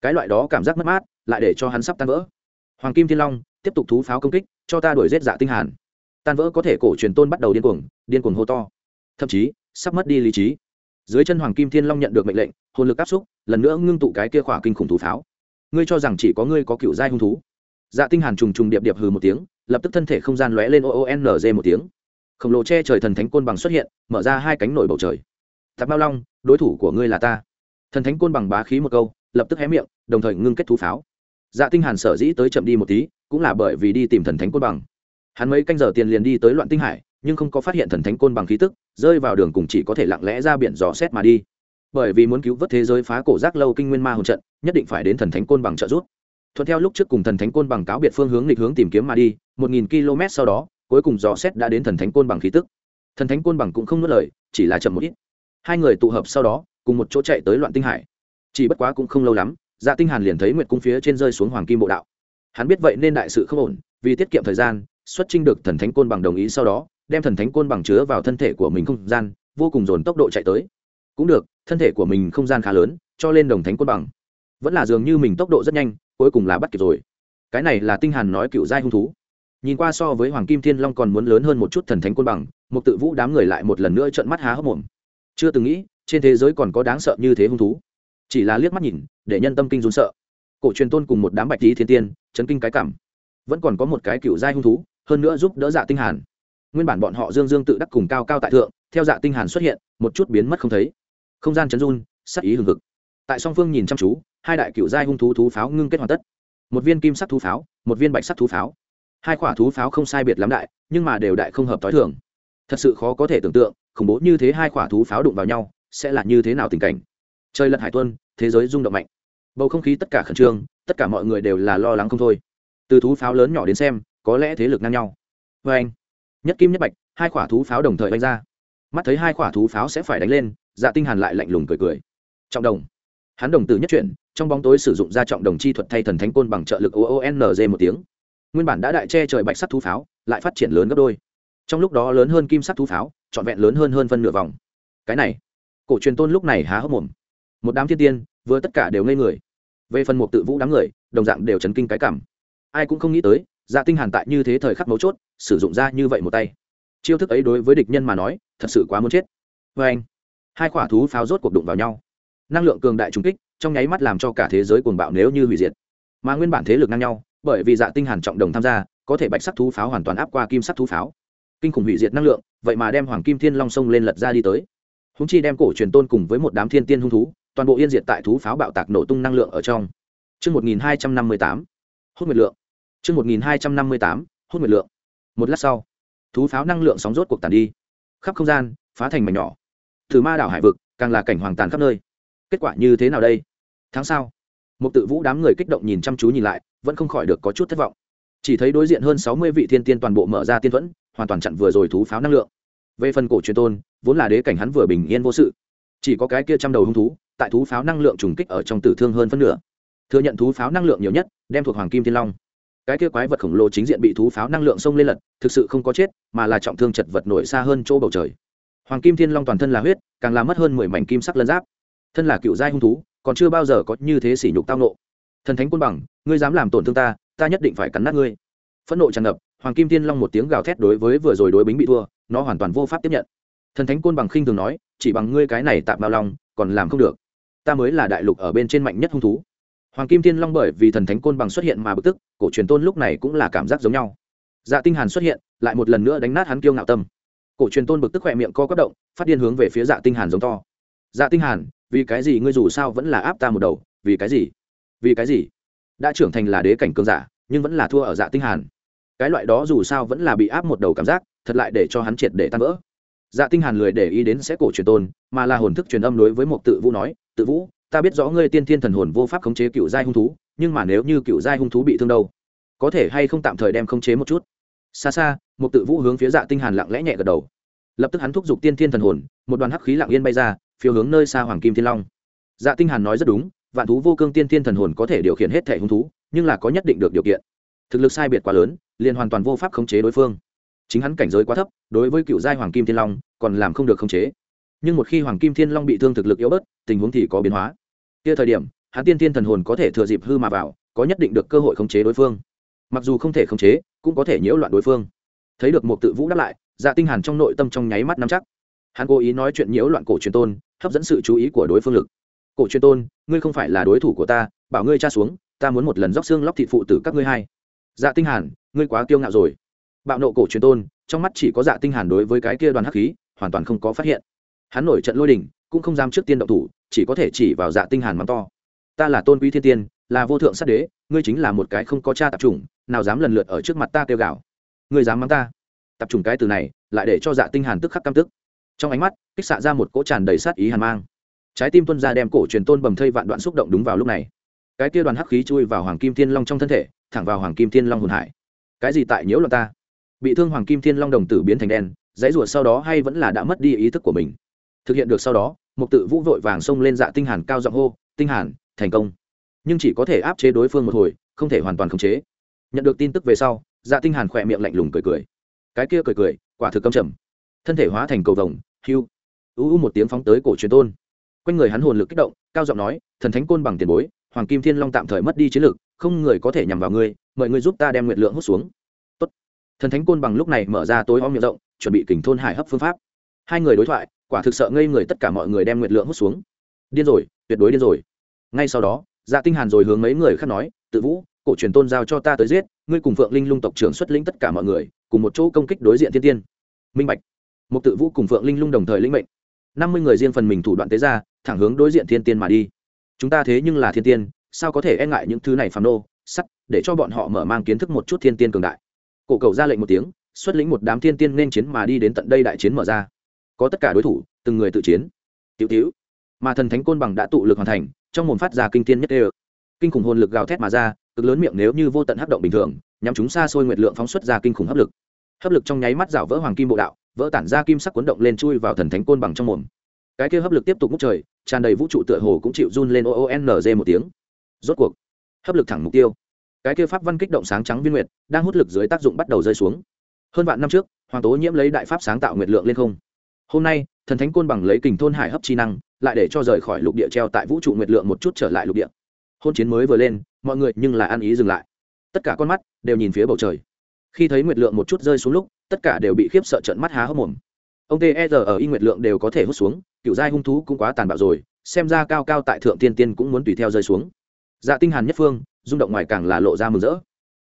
Cái loại đó cảm giác mất mát, lại để cho hắn sắp tan vỡ. Hoàng kim thiên long, tiếp tục thú pháo công kích, cho ta đuổi giết dạ tinh hàn. Tan vỡ có thể cổ truyền tôn bắt đầu điên cuồng điên cuồng hô to thậm chí sắp mất đi lý trí. Dưới chân hoàng kim thiên long nhận được mệnh lệnh, hồn lực áp xúc, lần nữa ngưng tụ cái kia khỏa kinh khủng thú pháo. Ngươi cho rằng chỉ có ngươi có cựu giai hung thú? Dạ tinh hàn trùng trùng điệp điệp hừ một tiếng, lập tức thân thể không gian lóe lên o o n g một tiếng. Khổng lồ che trời thần thánh côn bằng xuất hiện, mở ra hai cánh nổi bầu trời. Tạp bao long, đối thủ của ngươi là ta. Thần thánh côn bằng bá khí một câu, lập tức hé miệng, đồng thời ngưng kết thú pháo. Dạ tinh hàn sở dĩ tới chậm đi một tí, cũng là bởi vì đi tìm thần thánh côn bằng. Hắn mấy canh giờ tiền liền đi tới loạn tinh hải nhưng không có phát hiện thần thánh côn bằng khí tức, rơi vào đường cùng chỉ có thể lặng lẽ ra biển dò xét mà đi. Bởi vì muốn cứu vớt thế giới phá cổ giác lâu kinh nguyên ma hồn trận, nhất định phải đến thần thánh côn bằng trợ giúp. Thuận theo lúc trước cùng thần thánh côn bằng cáo biệt phương hướng lịch hướng tìm kiếm mà đi, một nghìn km sau đó, cuối cùng dò xét đã đến thần thánh côn bằng khí tức. Thần thánh côn bằng cũng không nuốt lời, chỉ là chậm một ít. Hai người tụ hợp sau đó, cùng một chỗ chạy tới loạn tinh hải. Chỉ bất quá cũng không lâu lắm dạ tinh hàn liền thấy nguyệt cung phía trên rơi xuống hoàng kim bộ đạo. Hắn biết vậy nên đại sự không ổn, vì tiết kiệm thời gian, xuất trình được thần thánh côn bằng đồng ý sau đó đem thần thánh côn bằng chứa vào thân thể của mình không gian, vô cùng dồn tốc độ chạy tới. Cũng được, thân thể của mình không gian khá lớn, cho lên đồng thánh côn bằng. Vẫn là dường như mình tốc độ rất nhanh, cuối cùng là bắt kịp rồi. Cái này là tinh hàn nói cựu giai hung thú. Nhìn qua so với hoàng kim thiên long còn muốn lớn hơn một chút thần thánh côn bằng một tự vũ đám người lại một lần nữa trợn mắt há hốc mồm. Chưa từng nghĩ, trên thế giới còn có đáng sợ như thế hung thú. Chỉ là liếc mắt nhìn, để nhân tâm kinh run sợ. Cổ truyền tôn cùng một đám bạch lý thiên tiên, chấn kinh cái cảm. Vẫn còn có một cái cựu giai hung thú, hơn nữa giúp đỡ dạ tinh hàn nguyên bản bọn họ dương dương tự đắc cùng cao cao tại thượng, theo dạ tinh hàn xuất hiện, một chút biến mất không thấy. Không gian chấn run sắc ý hừng hực. Tại song phương nhìn chăm chú, hai đại cựu giai hung thú thú pháo ngưng kết hoàn tất. Một viên kim sắc thú pháo, một viên bạch sắc thú pháo. Hai quả thú pháo không sai biệt lắm đại, nhưng mà đều đại không hợp t h i thường. Thật sự khó có thể tưởng tượng, khủng bố như thế hai quả thú pháo đụng vào nhau, sẽ là như thế nào tình cảnh. Trời lật hải tuân, thế giới rung động mạnh. Bầu không khí tất cả khẩn trương, tất cả mọi người đều là lo lắng không thôi. Từ thú pháo lớn nhỏ đến xem, có lẽ thế lực ngang nhau. Vê anh nhất kim nhất bạch, hai quả thú pháo đồng thời đánh ra. Mắt thấy hai quả thú pháo sẽ phải đánh lên dạ tinh hàn lại lạnh lùng cười cười. Trọng đồng. Hắn đồng tử nhất chuyển, trong bóng tối sử dụng ra trọng đồng chi thuật thay thần thánh côn bằng trợ lực oonz một tiếng. Nguyên bản đã đại che trời bạch sắt thú pháo, lại phát triển lớn gấp đôi. Trong lúc đó lớn hơn kim sắt thú pháo, trọn vẹn lớn hơn hơn phân nửa vòng. Cái này, cổ truyền tôn lúc này há hốc mồm. Một đám thiên tiên, vừa tất cả đều ngây người. Về phần một tự vũ đám người, đồng dạng đều chấn kinh cái cảm. Ai cũng không nghĩ tới dạ tinh hàn tại như thế thời khắc mấu chốt sử dụng ra như vậy một tay. Chiêu thức ấy đối với địch nhân mà nói thật sự quá muốn chết. Với anh hai quả thú pháo rốt cuộc đụng vào nhau. Năng lượng cường đại trùng kích trong nháy mắt làm cho cả thế giới cuồng bạo nếu như hủy diệt. Mà nguyên bản thế lực ngang nhau bởi vì dạ tinh hàn trọng đồng tham gia có thể bạch sắc thú pháo hoàn toàn áp qua kim sắc thú pháo. Kinh khủng hủy diệt năng lượng vậy mà đem hoàng kim thiên long sông lên lật ra đi tới. Húng chi đem cổ truyền tôn cùng với một đám thiên tiên hung thú toàn bộ yên diệt tại thú pháo bạo tạc nổ tung năng lượng ở trong. Chương 1258, hút nguyệt lượng. Chương 1258, hút nguyệt lượng. Một lát sau, thú pháo năng lượng sóng rốt cuộc tàn đi. Khắp không gian, phá thành mảnh nhỏ. Thử ma đảo hải vực, càng là cảnh hoàng tàn khắp nơi. Kết quả như thế nào đây? Tháng sau, một tự vũ đám người kích động nhìn chăm chú nhìn lại, vẫn không khỏi được có chút thất vọng. Chỉ thấy đối diện hơn sáu mươi vị thiên tiên toàn bộ mở ra tiên thuẫn, hoàn toàn chặn vừa rồi thú pháo năng lượng. Về phần cổ truyền tôn, vốn là đế cảnh hắn vừa bình yên vô sự, chỉ có cái kia trăm đầu hung thú, tại thú pháo năng lượng trùng kích ở trong tử thương hơn phân nửa thừa nhận thú pháo năng lượng nhiều nhất đem thuộc hoàng kim thiên long cái kia quái vật khổng lồ chính diện bị thú pháo năng lượng xông lên lật, thực sự không có chết, mà là trọng thương chật vật nổi xa hơn chỗ bầu trời. Hoàng kim thiên long toàn thân là huyết, càng làm mất hơn mười mảnh kim sắc lân giáp. Thân là cựu giai hung thú, còn chưa bao giờ có như thế sỉ nhục tao nộ thần thánh quân bằng, ngươi dám làm tổn thương ta ta nhất định phải cắn nát ngươi. Phẫn nộ tràn ngập, hoàng kim thiên long một tiếng gào thét đối với vừa rồi đối bính bị thua, nó hoàn toàn vô pháp tiếp nhận. Thần thánh côn bằng khinh thường nói, chỉ bằng ngươi cái này tạm bao lòng, còn làm không được. Ta mới là đại lục ở bên trên mạnh nhất hung thú hoàng kim thiên long bởi vì thần thánh côn bằng xuất hiện mà bực tức, cổ truyền tôn lúc này cũng là cảm giác giống nhau. Dạ tinh hàn xuất hiện, lại một lần nữa đánh nát hắn kiêu ngạo tâm. Cổ truyền tôn bực tức khỏe miệng co quắp động, phát điên hướng về phía dạ tinh hàn giống to. Dạ tinh hàn, vì cái gì ngươi dù sao vẫn là áp ta một đầu, vì cái gì? Vì cái gì? Đã trưởng thành là đế cảnh cường giả, nhưng vẫn là thua ở dạ tinh hàn. Cái loại đó dù sao vẫn là bị áp một đầu cảm giác, thật lại để cho hắn triệt để tan vỡ. Dạ tinh hàn lười để ý đến sẽ cổ truyền tôn, mà là hồn thức truyền âm đối với một tự vũ nói, tự vũ ta biết rõ ngươi tiên thiên thần hồn vô pháp khống chế cựu giai hung thú, nhưng mà nếu như cựu giai hung thú bị thương đâu, có thể hay không tạm thời đem khống chế một chút? Xa xa một tự vũ hướng phía dạ tinh hàn lặng lẽ nhẹ gật đầu. Lập tức hắn thúc giục tiên thiên thần hồn, một đoàn hắc khí lặng yên bay ra, phiêu hướng nơi xa hoàng kim thiên long. Dạ tinh hàn nói rất đúng, vạn thú vô cương tiên thiên thần hồn có thể điều khiển hết thể hung thú, nhưng là có nhất định được điều kiện. Thực lực sai biệt quá lớn, liền hoàn toàn vô pháp khống chế đối phương. Chính hắn cảnh giới quá thấp, đối với cựu giai hoàng kim thiên long, còn làm không được khống chế. Nhưng một khi hoàng kim thiên long bị thương thực lực yếu bớt, tình huống thì có biến hóa kia thời điểm, hắn tiên thiên thần hồn có thể thừa dịp hư mà vào, có nhất định được cơ hội khống chế đối phương. Mặc dù không thể khống chế, cũng có thể nhiễu loạn đối phương. Thấy được một tự vũ đáp lại dạ tinh hàn trong nội tâm trong nháy mắt nắm chắc. Hắn cố ý nói chuyện nhiễu loạn cổ truyền tôn, hấp dẫn sự chú ý của đối phương lực. Cổ truyền tôn, ngươi không phải là đối thủ của ta, bảo ngươi tra xuống, ta muốn một lần róc xương lóc thịt phụ tử các ngươi hai. Dạ tinh hàn, ngươi quá kiêu ngạo rồi. Bạo nộ cổ truyền tôn, trong mắt chỉ có dạ tinh hàn đối với cái kia đoàn hắc khí, hoàn toàn không có phát hiện. Hắn nổi trận lôi đình cũng không dám trước tiên động thủ, chỉ có thể chỉ vào dạ tinh hàn mắng to. Ta là tôn quý thiên tiên, là vô thượng sát đế, ngươi chính là một cái không có cha tập chủng, nào dám lần lượt ở trước mặt ta kêu gào. Ngươi dám mắng ta? Tập chủng cái từ này, lại để cho dạ tinh hàn tức khắc căm tức. Trong ánh mắt, kích xạ ra một cỗ tràn đầy sát ý hàn mang. Trái tim tuân ra đem cổ truyền tôn bầm thây vạn đoạn xúc động đúng vào lúc này. Cái kia đoàn hắc khí chui vào hoàng kim thiên long trong thân thể, thẳng vào hoàng kim thiên long hồn hải. Cái gì tại nhiễu loạn ta? Bị thương hoàng kim thiên long đồng tử biến thành đen, dãy rủa sau đó hay vẫn là đã mất đi ý thức của mình. Thực hiện được sau đó mục tự vũ vội vàng xông lên dạ tinh hàn cao giọng hô, tinh hàn, thành công. Nhưng chỉ có thể áp chế đối phương một hồi, không thể hoàn toàn khống chế. Nhận được tin tức về sau dạ tinh hàn khỏe miệng lạnh lùng cười cười. Cái kia cười cười, quả thực căm trầm thân thể hóa thành cầu vồng hưu u u một tiếng phóng tới cổ truyền tôn. Quanh người hắn hồn lực kích động, cao giọng nói, thần thánh côn bằng tiền bối, hoàng kim thiên long tạm thời mất đi chiến lực, không người có thể nhằm vào ngươi, mời ngươi giúp ta đem nguyệt lượng hút xuống. Tốt. thần thánh côn bằng lúc này mở ra tối om miệng rộng, chuẩn bị kình thôn hải hấp phương pháp. Hai người đối thoại quả thực sợ ngây người tất cả mọi người đem nguyệt lượng hút xuống. Điên rồi, tuyệt đối điên rồi. Ngay sau đó dạ tinh hàn rồi hướng mấy người khác nói, tự vũ, cổ truyền tôn giao cho ta tới giết, ngươi cùng phượng linh lung tộc trưởng xuất lĩnh tất cả mọi người, cùng một chỗ công kích đối diện thiên tiên. Minh bạch. Một tự vũ cùng phượng linh lung đồng thời lĩnh mệnh. Năm mươi người riêng phần mình thủ đoạn tế ra, thẳng hướng đối diện thiên tiên mà đi. Chúng ta thế nhưng là thiên tiên, sao có thể e ngại những thứ này phàm nô? Sắt, để cho bọn họ mở mang kiến thức một chút thiên tiên cường đại. Cổ cầu ra lệnh một tiếng, xuất lĩnh một đám thiên tiên nên chiến mà đi đến tận đây đại chiến mở ra có tất cả đối thủ, từng người tự chiến. Tiểu tiểu, mà thần thánh côn bằng đã tụ lực hoàn thành, trong mồm phát ra kinh thiên nhất đê kinh khủng hồn lực gào thét mà ra, cực lớn miệng nếu như vô tận hấp động bình thường nhằm chúng xa xôi nguyệt lượng phóng xuất ra kinh khủng hấp lực. Hấp lực trong nháy mắt rảo vỡ hoàng kim bộ đạo, vỡ tản ra kim sắc cuốn động lên chui vào thần thánh côn bằng trong mồm. Cái kia hấp lực tiếp tục ngút trời, tràn đầy vũ trụ tựa hồ cũng chịu run lên o n g một tiếng. Rốt cuộc, hấp lực thẳng mục tiêu. Cái kia pháp văn kích động sáng trắng viên nguyệt, đang hút lực dưới tác dụng bắt đầu rơi xuống. Hơn vạn năm trước, hoàng tố nhiễm lấy đại pháp sáng tạo nguyệt lượng lên không hôm nay, thần thánh côn bằng lấy kình thôn hải hấp chi năng, lại để cho rời khỏi lục địa treo tại vũ trụ nguyệt lượng một chút trở lại lục địa. Hôn chiến mới vừa lên, mọi người nhưng là ăn ý dừng lại. Tất cả con mắt đều nhìn phía bầu trời. Khi thấy nguyệt lượng một chút rơi xuống lúc, tất cả đều bị khiếp sợ trận mắt há hốc mồm. Ông ter ở y nguyệt lượng đều có thể hút xuống cựu giai hung thú cũng quá tàn bạo rồi, xem ra cao cao tại thượng tiên tiên cũng muốn tùy theo rơi xuống. Dạ tinh hàn nhất phương, rung động ngoài càng là lộ ra mừng rỡ.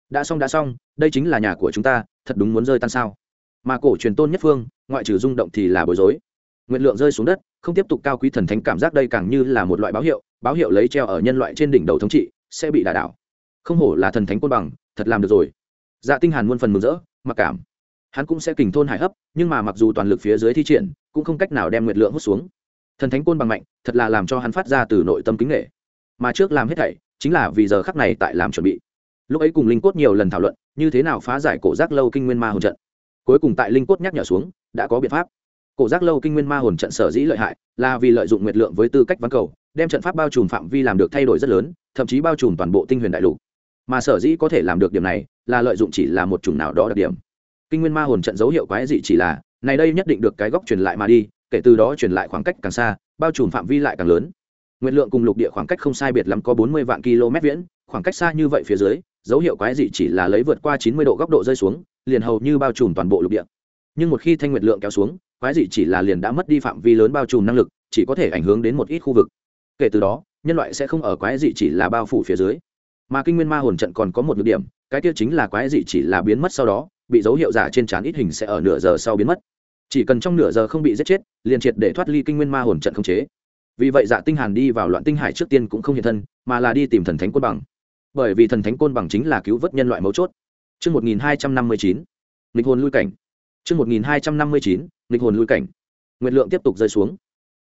Đã xong đã xong, đây chính là nhà của chúng ta, thật đúng muốn rơi tan sao? Mà cổ truyền tôn nhất phương, ngoại trừ rung động thì là bối rối. Nguyện lượng rơi xuống đất, không tiếp tục cao quý thần thánh cảm giác đây càng như là một loại báo hiệu báo hiệu lấy treo ở nhân loại trên đỉnh đầu thống trị, sẽ bị đả đảo. Không hổ là thần thánh côn bằng, thật làm được rồi. Dạ tinh hàn muôn phần mừng rỡ, mặc cảm. Hắn cũng sẽ kình thôn hải hấp, nhưng mà mặc dù toàn lực phía dưới thi triển, cũng không cách nào đem nguyệt lượng hút xuống. Thần thánh côn bằng mạnh, thật là làm cho hắn phát ra từ nội tâm kính nghệ mà trước làm hết thảy, chính là vì giờ khắc này tại làm chuẩn bị. Lúc ấy cùng linh cốt nhiều lần thảo luận, như thế nào phá giải cổ giác lâu kinh nguyên ma hồn trận cuối cùng tại linh cốt nhắc nhở xuống, đã có biện pháp. Cổ giác lâu kinh nguyên ma hồn trận sở dĩ lợi hại, là vì lợi dụng nguyệt lượng với tư cách văn cầu, đem trận pháp bao trùm phạm vi làm được thay đổi rất lớn, thậm chí bao trùm toàn bộ tinh huyền đại lục. Mà sở dĩ có thể làm được điểm này, là lợi dụng chỉ là một chủng nào đó đặc điểm. Kinh nguyên ma hồn trận dấu hiệu quái dị chỉ là, này đây nhất định được cái góc truyền lại mà đi, kể từ đó truyền lại khoảng cách càng xa, bao trùm phạm vi lại càng lớn. Nguyện lượng cùng lục địa khoảng cách không sai biệt lắm có bốn mươi vạn km viễn, khoảng cách xa như vậy phía dưới dấu hiệu quái dị chỉ là lấy vượt qua chín mươi độ góc độ rơi xuống, liền hầu như bao trùm toàn bộ lục địa. Nhưng một khi thanh nguyệt lượng kéo xuống, quái dị chỉ là liền đã mất đi phạm vi lớn bao trùm năng lực, chỉ có thể ảnh hưởng đến một ít khu vực. Kể từ đó, nhân loại sẽ không ở quái dị chỉ là bao phủ phía dưới. Mà kinh nguyên ma hồn trận còn có một nhược điểm, cái kia chính là quái dị chỉ là biến mất sau đó, bị dấu hiệu giả trên trán ít hình sẽ ở nửa giờ sau biến mất. Chỉ cần trong nửa giờ không bị giết chết, liền triệt để thoát ly kinh nguyên ma hồn trận không chế. Vì vậy dạ tinh hàn đi vào loạn tinh hải trước tiên cũng không hiện thân, mà là đi tìm thần thánh quân bằng bởi vì thần thánh côn bằng chính là cứu vớt nhân loại mấu chốt Trước 1259, nghịch hồn lui cảnh. Trước 1259, nghịch hồn lui cảnh. Nguyệt lượng tiếp tục rơi xuống.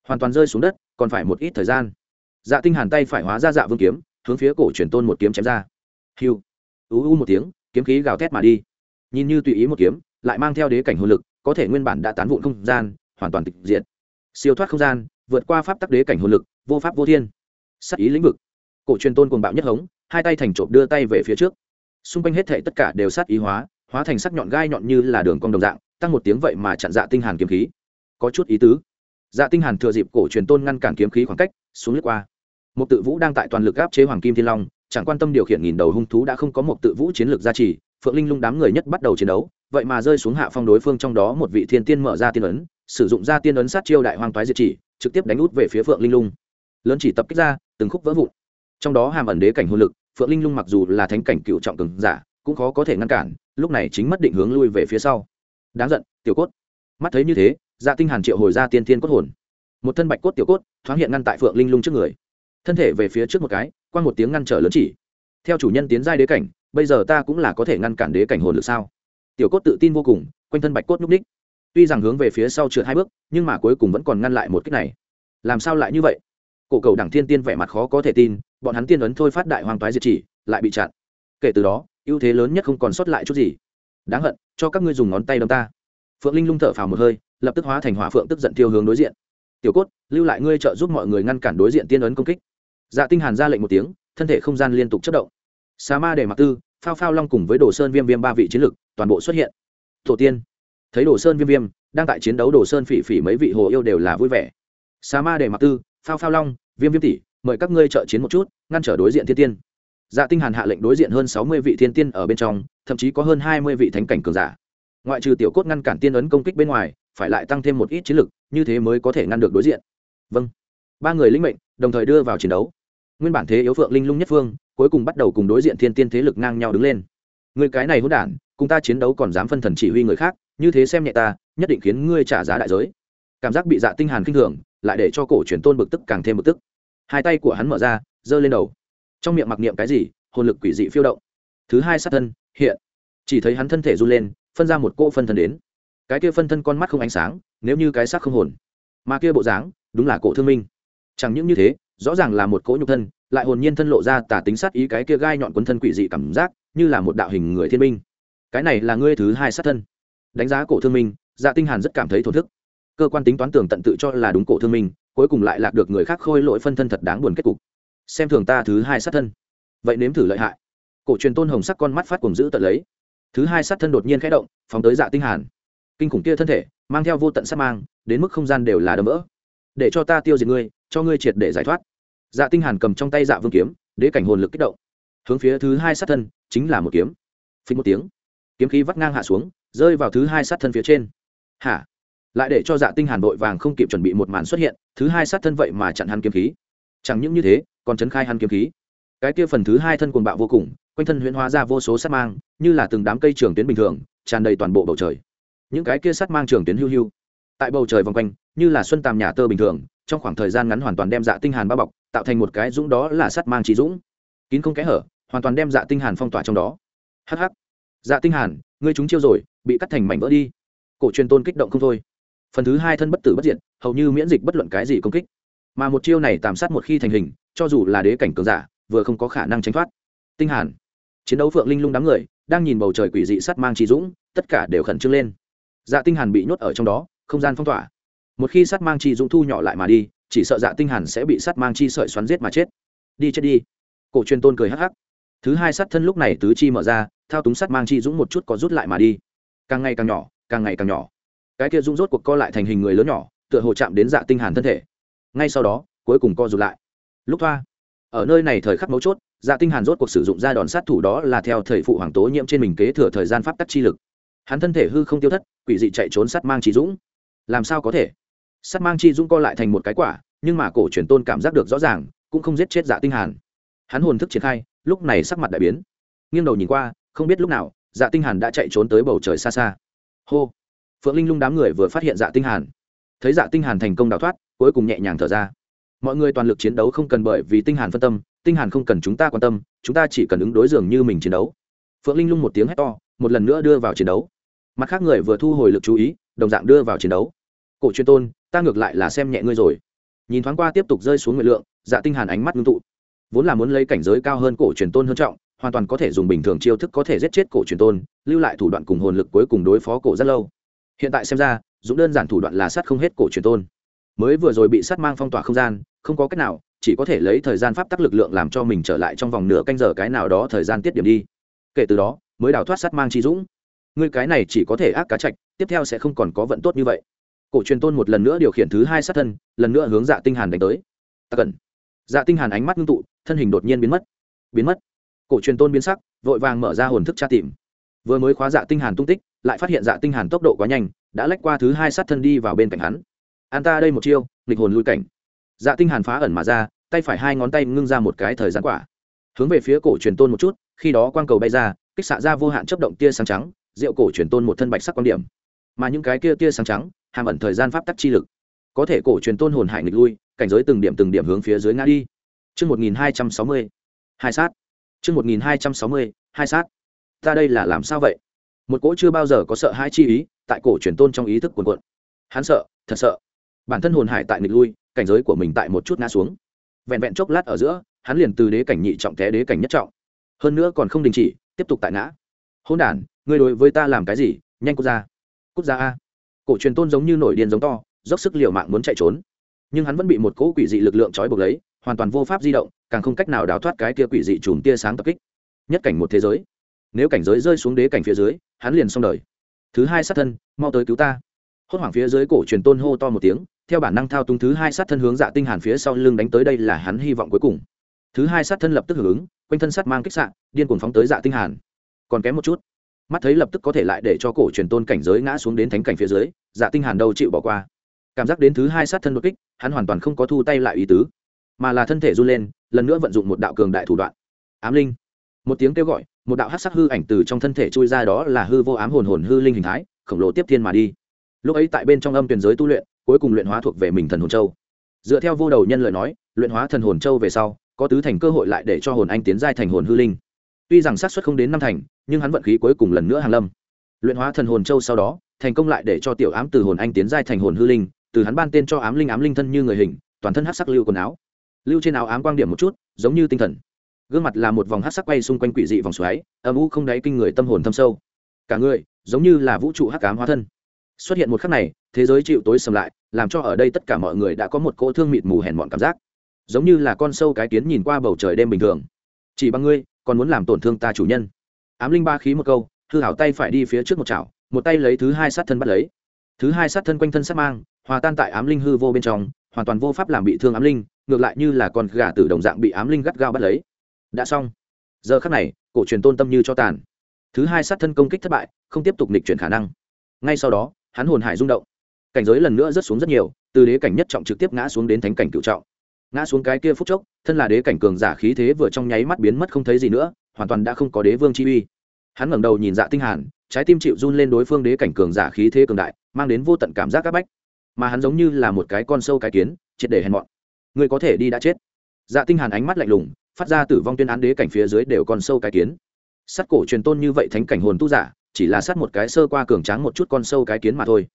Hoàn toàn rơi xuống đất, còn phải một ít thời gian. Dạ Tinh Hàn tay phải hóa ra dạ vương kiếm, hướng phía cổ truyền tôn một kiếm chém ra. Hưu. ú u một tiếng, kiếm khí gào thét mà đi. Nhìn như tùy ý một kiếm, lại mang theo đế cảnh hồn lực, có thể nguyên bản đã tán vụn không gian, hoàn toàn tịch diệt. Siêu thoát không gian, vượt qua pháp tắc đế cảnh hồn lực, vô pháp vô thiên. Sát ý lĩnh vực. Cổ truyền tôn cuồng bạo nhất hống, hai tay thành trộm đưa tay về phía trước. Xung quanh hết thảy tất cả đều sát ý hóa hóa thành sắc nhọn gai nhọn như là đường cong đồng dạng, tăng một tiếng vậy mà chặn dạ tinh hàn kiếm khí. Có chút ý tứ. Dạ tinh hàn thừa dịp cổ truyền tôn ngăn cản kiếm khí khoảng cách, xuống lướt qua. Một tự vũ đang tại toàn lực áp chế hoàng kim thiên long, chẳng quan tâm điều khiển nghìn đầu hung thú đã không có một tự vũ chiến lược gia trì, phượng linh lung đám người nhất bắt đầu chiến đấu, vậy mà rơi xuống hạ phong đối phương trong đó một vị thiên tiên mở ra tiên ấn, sử dụng ra tiên ấn sát chiêu đại hoàng toái diệt chỉ, trực tiếp đánh út về phía phượng linh lung. Lớn chỉ tập kích ra, từng khúc vỡ vụn trong đó hàm ẩn đế cảnh hồn lực, phượng linh lung mặc dù là thánh cảnh cựu trọng cường giả, cũng khó có thể ngăn cản, lúc này chính mất định hướng lui về phía sau. Đáng giận, tiểu cốt. Mắt thấy như thế dạ tinh hàn triệu hồi ra tiên thiên cốt hồn. Một thân bạch cốt tiểu cốt, thoáng hiện ngăn tại phượng linh lung trước người. Thân thể về phía trước một cái qua một tiếng ngăn trở lớn chỉ. Theo chủ nhân tiến giai đế cảnh, bây giờ ta cũng là có thể ngăn cản đế cảnh hồn lực sao? Tiểu cốt tự tin vô cùng, quanh thân bạch cốt nhúc ních. Tuy rằng hướng về phía sau trượt hai bước, nhưng mà cuối cùng vẫn còn ngăn lại một kích này. Làm sao lại như vậy? Cổ cầu đẳng thiên tiên vẻ mặt khó có thể tin, bọn hắn tiên ấn thôi phát đại hoàng toái diệt chỉ, lại bị chặn. Kể từ đó, ưu thế lớn nhất không còn sót lại chút gì. Đáng hận, cho các ngươi dùng ngón tay đâm ta. Phượng linh lung thở phào một hơi, lập tức hóa thành hỏa phượng tức giận tiêu hướng đối diện. Tiểu cốt, lưu lại ngươi trợ giúp mọi người ngăn cản đối diện tiên ấn công kích. Dạ tinh hàn ra lệnh một tiếng, thân thể không gian liên tục chất động. Xà ma để mặc tư, phao phao long cùng với đồ sơn viêm viêm ba vị chiến lực, toàn bộ xuất hiện. Tổ tiên. Thấy đồ sơn viêm viêm đang tại chiến đấu, đồ sơn phỉ phỉ mấy vị hồ yêu đều là vui vẻ. Xà ma để mặc tư phao phao long, viêm viêm tỷ mời các ngươi trợ chiến một chút, ngăn trở đối diện thiên tiên. Dạ tinh hàn hạ lệnh đối diện hơn sáu mươi vị thiên tiên ở bên trong, thậm chí có hơn hai mươi vị thánh cảnh cường giả. Ngoại trừ tiểu cốt ngăn cản tiên ấn công kích bên ngoài, phải lại tăng thêm một ít chiến lực, như thế mới có thể ngăn được đối diện. Vâng. Ba người linh mệnh, đồng thời đưa vào chiến đấu. Nguyên bản thế yếu phượng linh lung nhất phương, cuối cùng bắt đầu cùng đối diện thiên tiên thế lực ngang nhau đứng lên. Người cái này hỗn đản, cùng ta chiến đấu còn dám phân thần chỉ huy người khác, như thế xem nhẹ ta, nhất định khiến ngươi trả giá đại giới. Cảm giác bị dạ tinh hàn kinh thường lại để cho cổ truyền tôn bực tức càng thêm bực tức. Hai tay của hắn mở ra, giơ lên đầu. Trong miệng mặc niệm cái gì, hồn lực quỷ dị phiêu động. Thứ hai sát thân, hiện. Chỉ thấy hắn thân thể run lên, phân ra một cỗ phân thân đến. Cái kia phân thân con mắt không ánh sáng, nếu như cái xác không hồn. Mà kia bộ dáng, đúng là cổ thương minh. Chẳng những như thế, rõ ràng là một cỗ nhục thân, lại hồn nhiên thân lộ ra tả tính sát ý cái kia gai nhọn quấn thân quỷ dị cảm giác, như là một đạo hình người thiên minh. Cái này là ngươi thứ hai sát thân. Đánh giá cổ thương minh dạ tinh hàn rất cảm thấy thổn thức cơ quan tính toán tưởng tận tự cho là đúng cổ thương minh, cuối cùng lại lạc được người khác khôi lỗi phân thân thật đáng buồn kết cục. Xem thường ta thứ hai sát thân. Vậy nếm thử lợi hại. Cổ truyền tôn hồng sắc con mắt phát cùng giữ tận lấy. Thứ hai sát thân đột nhiên khẽ động, phóng tới dạ tinh hàn. Kinh khủng kia thân thể, mang theo vô tận sát mang, đến mức không gian đều là đấm vỡ. Để cho ta tiêu diệt ngươi, cho ngươi triệt để giải thoát. Dạ tinh hàn cầm trong tay dạ vương kiếm, đế cảnh hồn lực kích động. Hướng phía thứ hai sát thân, chính là một kiếm. Phin một tiếng, kiếm khí vắt ngang hạ xuống, rơi vào thứ hai sát thân phía trên. Hả? Lại để cho dạ tinh hàn vội vàng không kịp chuẩn bị một màn xuất hiện, thứ hai sát thân vậy mà chặn hắn kiếm khí. Chẳng những như thế, còn chấn khai hắn kiếm khí. Cái kia phần thứ hai thân cuồng bạo vô cùng, quanh thân huyễn hóa ra vô số sát mang, như là từng đám cây trường tuyến bình thường, tràn đầy toàn bộ bầu trời. Những cái kia sát mang trường tuyến hưu hưu, tại bầu trời vòng quanh, như là xuân tàm nhà tơ bình thường, trong khoảng thời gian ngắn hoàn toàn đem dạ tinh hàn bao bọc, tạo thành một cái dũng đó là sát mang trí dũng. Kín không kẽ hở, hoàn toàn đem dạ tinh hàn phong tỏa trong đó. Hắc hắc. Dạ tinh hàn, ngươi chúng chiêu rồi, bị cắt thành mảnh vỡ đi. Cổ truyền tôn kích động không thôi phần thứ hai thân bất tử bất diệt, hầu như miễn dịch bất luận cái gì công kích. Mà một chiêu này tạm sát một khi thành hình, cho dù là đế cảnh cường giả, vừa không có khả năng tránh thoát. Tinh hàn. Chiến đấu phượng linh lung đám người, đang nhìn bầu trời quỷ dị sát mang trí dũng, tất cả đều khẩn trương lên. Dạ tinh hàn bị nhốt ở trong đó, không gian phong tỏa. Một khi sát mang chi dũng thu nhỏ lại mà đi, chỉ sợ dạ tinh hàn sẽ bị sát mang chi sợi xoắn giết mà chết. Đi chết đi. Cổ truyền tôn cười hắc hắc. Thứ hai sát thân lúc này tứ chi mở ra, thao túng sát mang chi dũng một chút có rút lại mà đi. Càng ngày càng nhỏ, càng ngày càng nhỏ cái kia dung rốt cuộc co lại thành hình người lớn nhỏ, tựa hồ chạm đến dạ tinh hàn thân thể. Ngay sau đó, cuối cùng co rụt lại. Lúc thoa, ở nơi này thời khắc mấu chốt dạ tinh hàn rốt cuộc sử dụng ra đòn sát thủ đó là theo thời phụ hoàng tố nhiễm trên mình kế thừa thời gian pháp tắc chi lực. Hắn thân thể hư không tiêu thất, quỷ dị chạy trốn sát mang chi dũng. Làm sao có thể? Sát mang chi dũng co lại thành một cái quả, nhưng mà cổ truyền tôn cảm giác được rõ ràng, cũng không giết chết dạ tinh hàn. Hắn hồn thức triển khai, lúc này sắc mặt đại biến. Nghiêng đầu nhìn qua, không biết lúc nào dạ tinh hàn đã chạy trốn tới bầu trời xa xa. Hô! Phượng linh lung đám người vừa phát hiện dạ tinh hàn. Thấy dạ tinh hàn thành công đào thoát, cuối cùng nhẹ nhàng thở ra. Mọi người toàn lực chiến đấu không cần bởi vì tinh hàn phân tâm, tinh hàn không cần chúng ta quan tâm, chúng ta chỉ cần ứng đối dường như mình chiến đấu. Phượng linh lung một tiếng hét to, một lần nữa đưa vào chiến đấu. Mặt khác người vừa thu hồi lực chú ý, đồng dạng đưa vào chiến đấu. Cổ chuyên tôn, ta ngược lại là xem nhẹ ngươi rồi. Nhìn thoáng qua tiếp tục rơi xuống nguyện lượng dạ tinh hàn ánh mắt ngưng tụ. Vốn là muốn lấy cảnh giới cao hơn cổ truyền tôn hơn trọng, hoàn toàn có thể dùng bình thường chiêu thức có thể giết chết cổ truyền tôn, lưu lại thủ đoạn cùng hồn lực cuối cùng đối phó cổ rất lâu hiện tại xem ra dũng đơn giản thủ đoạn là sát không hết cổ truyền tôn. Mới vừa rồi bị sát mang phong tỏa không gian, không có cách nào, chỉ có thể lấy thời gian pháp tắc lực lượng làm cho mình trở lại trong vòng nửa canh giờ cái nào đó thời gian tiết điểm đi. Kể từ đó, mới đào thoát sát mang chi dũng. Ngươi cái này chỉ có thể ác cá chạch, tiếp theo sẽ không còn có vận tốt như vậy. Cổ truyền tôn một lần nữa điều khiển thứ hai sát thân, lần nữa hướng dạ tinh hàn đánh tới. Ta cần. Dạ tinh hàn ánh mắt ngưng tụ, thân hình đột nhiên biến mất. Biến mất. Cổ truyền tôn biến sắc, vội vàng mở ra hồn thức tra tìm. Vừa mới khóa dạ tinh hàn tung tích lại phát hiện dạ tinh hàn tốc độ quá nhanh, đã lách qua thứ hai sát thân đi vào bên cạnh hắn. An ta đây một chiêu, nghịch hồn lui cảnh. Dạ tinh hàn phá ẩn mà ra, tay phải hai ngón tay ngưng ra một cái thời gian quả. Hướng về phía cổ truyền tôn một chút, khi đó quang cầu bay ra, kích xạ ra vô hạn chớp động tia sáng trắng rượu cổ truyền tôn một thân bạch sắc quan điểm. Mà những cái kia tia sáng trắng, hàm ẩn thời gian pháp tắc chi lực. Có thể cổ truyền tôn hồn hải nghịch lui, cảnh giới từng điểm từng điểm hướng phía dưới ngã đi. Chương một nghìn hai trăm sáu mươi, hai sát. Chương một nghìn hai trăm sáu mươi, hai sát. Ta đây là làm sao vậy? Một cỗ chưa bao giờ có sợ hai chi ý tại cổ truyền tôn trong ý thức cuồn cuộn. Hắn sợ, thật sợ. Bản thân hồn hải tại nghịch lui, cảnh giới của mình tại một chút ngã xuống. Vẹn vẹn chốc lát ở giữa, hắn liền từ đế cảnh nhị trọng té đế cảnh nhất trọng. Hơn nữa còn không đình chỉ, tiếp tục tại ngã. Hôn đản, ngươi đối với ta làm cái gì? Nhanh cút ra. Cút ra a. Cổ truyền tôn giống như nổi điên giống to, dốc sức liều mạng muốn chạy trốn. Nhưng hắn vẫn bị một cỗ quỷ dị lực lượng trói buộc lấy, hoàn toàn vô pháp di động, càng không cách nào đào thoát cái tia quỷ dị chùm tia sáng tập kích. Nhất cảnh một thế giới nếu cảnh giới rơi xuống đế cảnh phía dưới, hắn liền xong đời. Thứ hai sát thân, mau tới cứu ta. Hốt hoảng phía dưới cổ truyền tôn hô to một tiếng, theo bản năng thao túng thứ hai sát thân hướng dạ tinh hàn phía sau lưng đánh tới đây là hắn hy vọng cuối cùng. Thứ hai sát thân lập tức hưởng ứng, quanh thân sát mang kích sạn điên cuồng phóng tới dạ tinh hàn. Còn kém một chút, mắt thấy lập tức có thể lại để cho cổ truyền tôn cảnh giới ngã xuống đến thánh cảnh phía dưới dạ tinh hàn đâu chịu bỏ qua. Cảm giác đến thứ hai sát thân đột kích, hắn hoàn toàn không có thu tay lại ý tứ, mà là thân thể run lên, lần nữa vận dụng một đạo cường đại thủ đoạn. Ám linh. Một tiếng kêu gọi một đạo hắc sắc hư ảnh từ trong thân thể chui ra đó là hư vô ám hồn hồn hư linh hình thái, khổng lồ tiếp thiên mà đi. Lúc ấy tại bên trong âm tuyển giới tu luyện, cuối cùng luyện hóa thuộc về mình thần hồn châu. Dựa theo vô đầu nhân lời nói, luyện hóa thần hồn châu về sau, có tứ thành cơ hội lại để cho hồn anh tiến giai thành hồn hư linh. Tuy rằng xác suất không đến năm thành, nhưng hắn vận khí cuối cùng lần nữa hàng lâm. Luyện hóa thần hồn châu sau đó, thành công lại để cho tiểu ám từ hồn anh tiến giai thành hồn hư linh, từ hắn ban tên cho ám linh ám linh thân như người hình, toàn thân hát sắc lưu quần áo. Lưu trên áo ám quang điểm một chút, giống như tinh thần gương mặt là một vòng hát sắc quay xung quanh quỷ dị vòng xoáy, âm u không đáy kinh người tâm hồn thâm sâu. Cả người, giống như là vũ trụ hắc ám hóa thân. Xuất hiện một khắc này, thế giới chịu tối sầm lại, làm cho ở đây tất cả mọi người đã có một cỗ thương mịt mù hèn mọn cảm giác. Giống như là con sâu cái kiến nhìn qua bầu trời đêm bình thường. Chỉ bằng ngươi, còn muốn làm tổn thương ta chủ nhân. Ám linh ba khí một câu, hư hảo tay phải đi phía trước một chảo, một tay lấy thứ hai sát thân bắt lấy. Thứ hai sát thân quanh thân sát mang, hòa tan tại ám linh hư vô bên trong, hoàn toàn vô pháp làm bị thương ám linh, ngược lại như là con gà tử đồng dạng bị ám linh gắt gao bắt lấy đã xong. Giờ khắc này, cổ truyền tôn tâm như cho tàn. Thứ hai sát thân công kích thất bại, không tiếp tục nịch chuyển khả năng. Ngay sau đó, hắn hồn hải rung động. Cảnh giới lần nữa rớt xuống rất nhiều, từ đế cảnh nhất trọng trực tiếp ngã xuống đến thánh cảnh cựu trọng. Ngã xuống cái kia phút chốc, thân là đế cảnh cường giả khí thế vừa trong nháy mắt biến mất không thấy gì nữa, hoàn toàn đã không có đế vương chi uy. Hắn ngẩng đầu nhìn dạ tinh hàn, trái tim chịu run lên đối phương đế cảnh cường giả khí thế cường đại, mang đến vô tận cảm giác các bách. Mà hắn giống như là một cái con sâu cái kiến, triệt để hèn mọn. Người có thể đi đã chết. Dạ tinh hàn ánh mắt lạnh lùng phát ra tử vong tuyên án đế cảnh phía dưới đều còn sâu cái kiến. Sát cổ truyền tôn như vậy thánh cảnh hồn tu giả, chỉ là sát một cái sơ qua cường tráng một chút con sâu cái kiến mà thôi.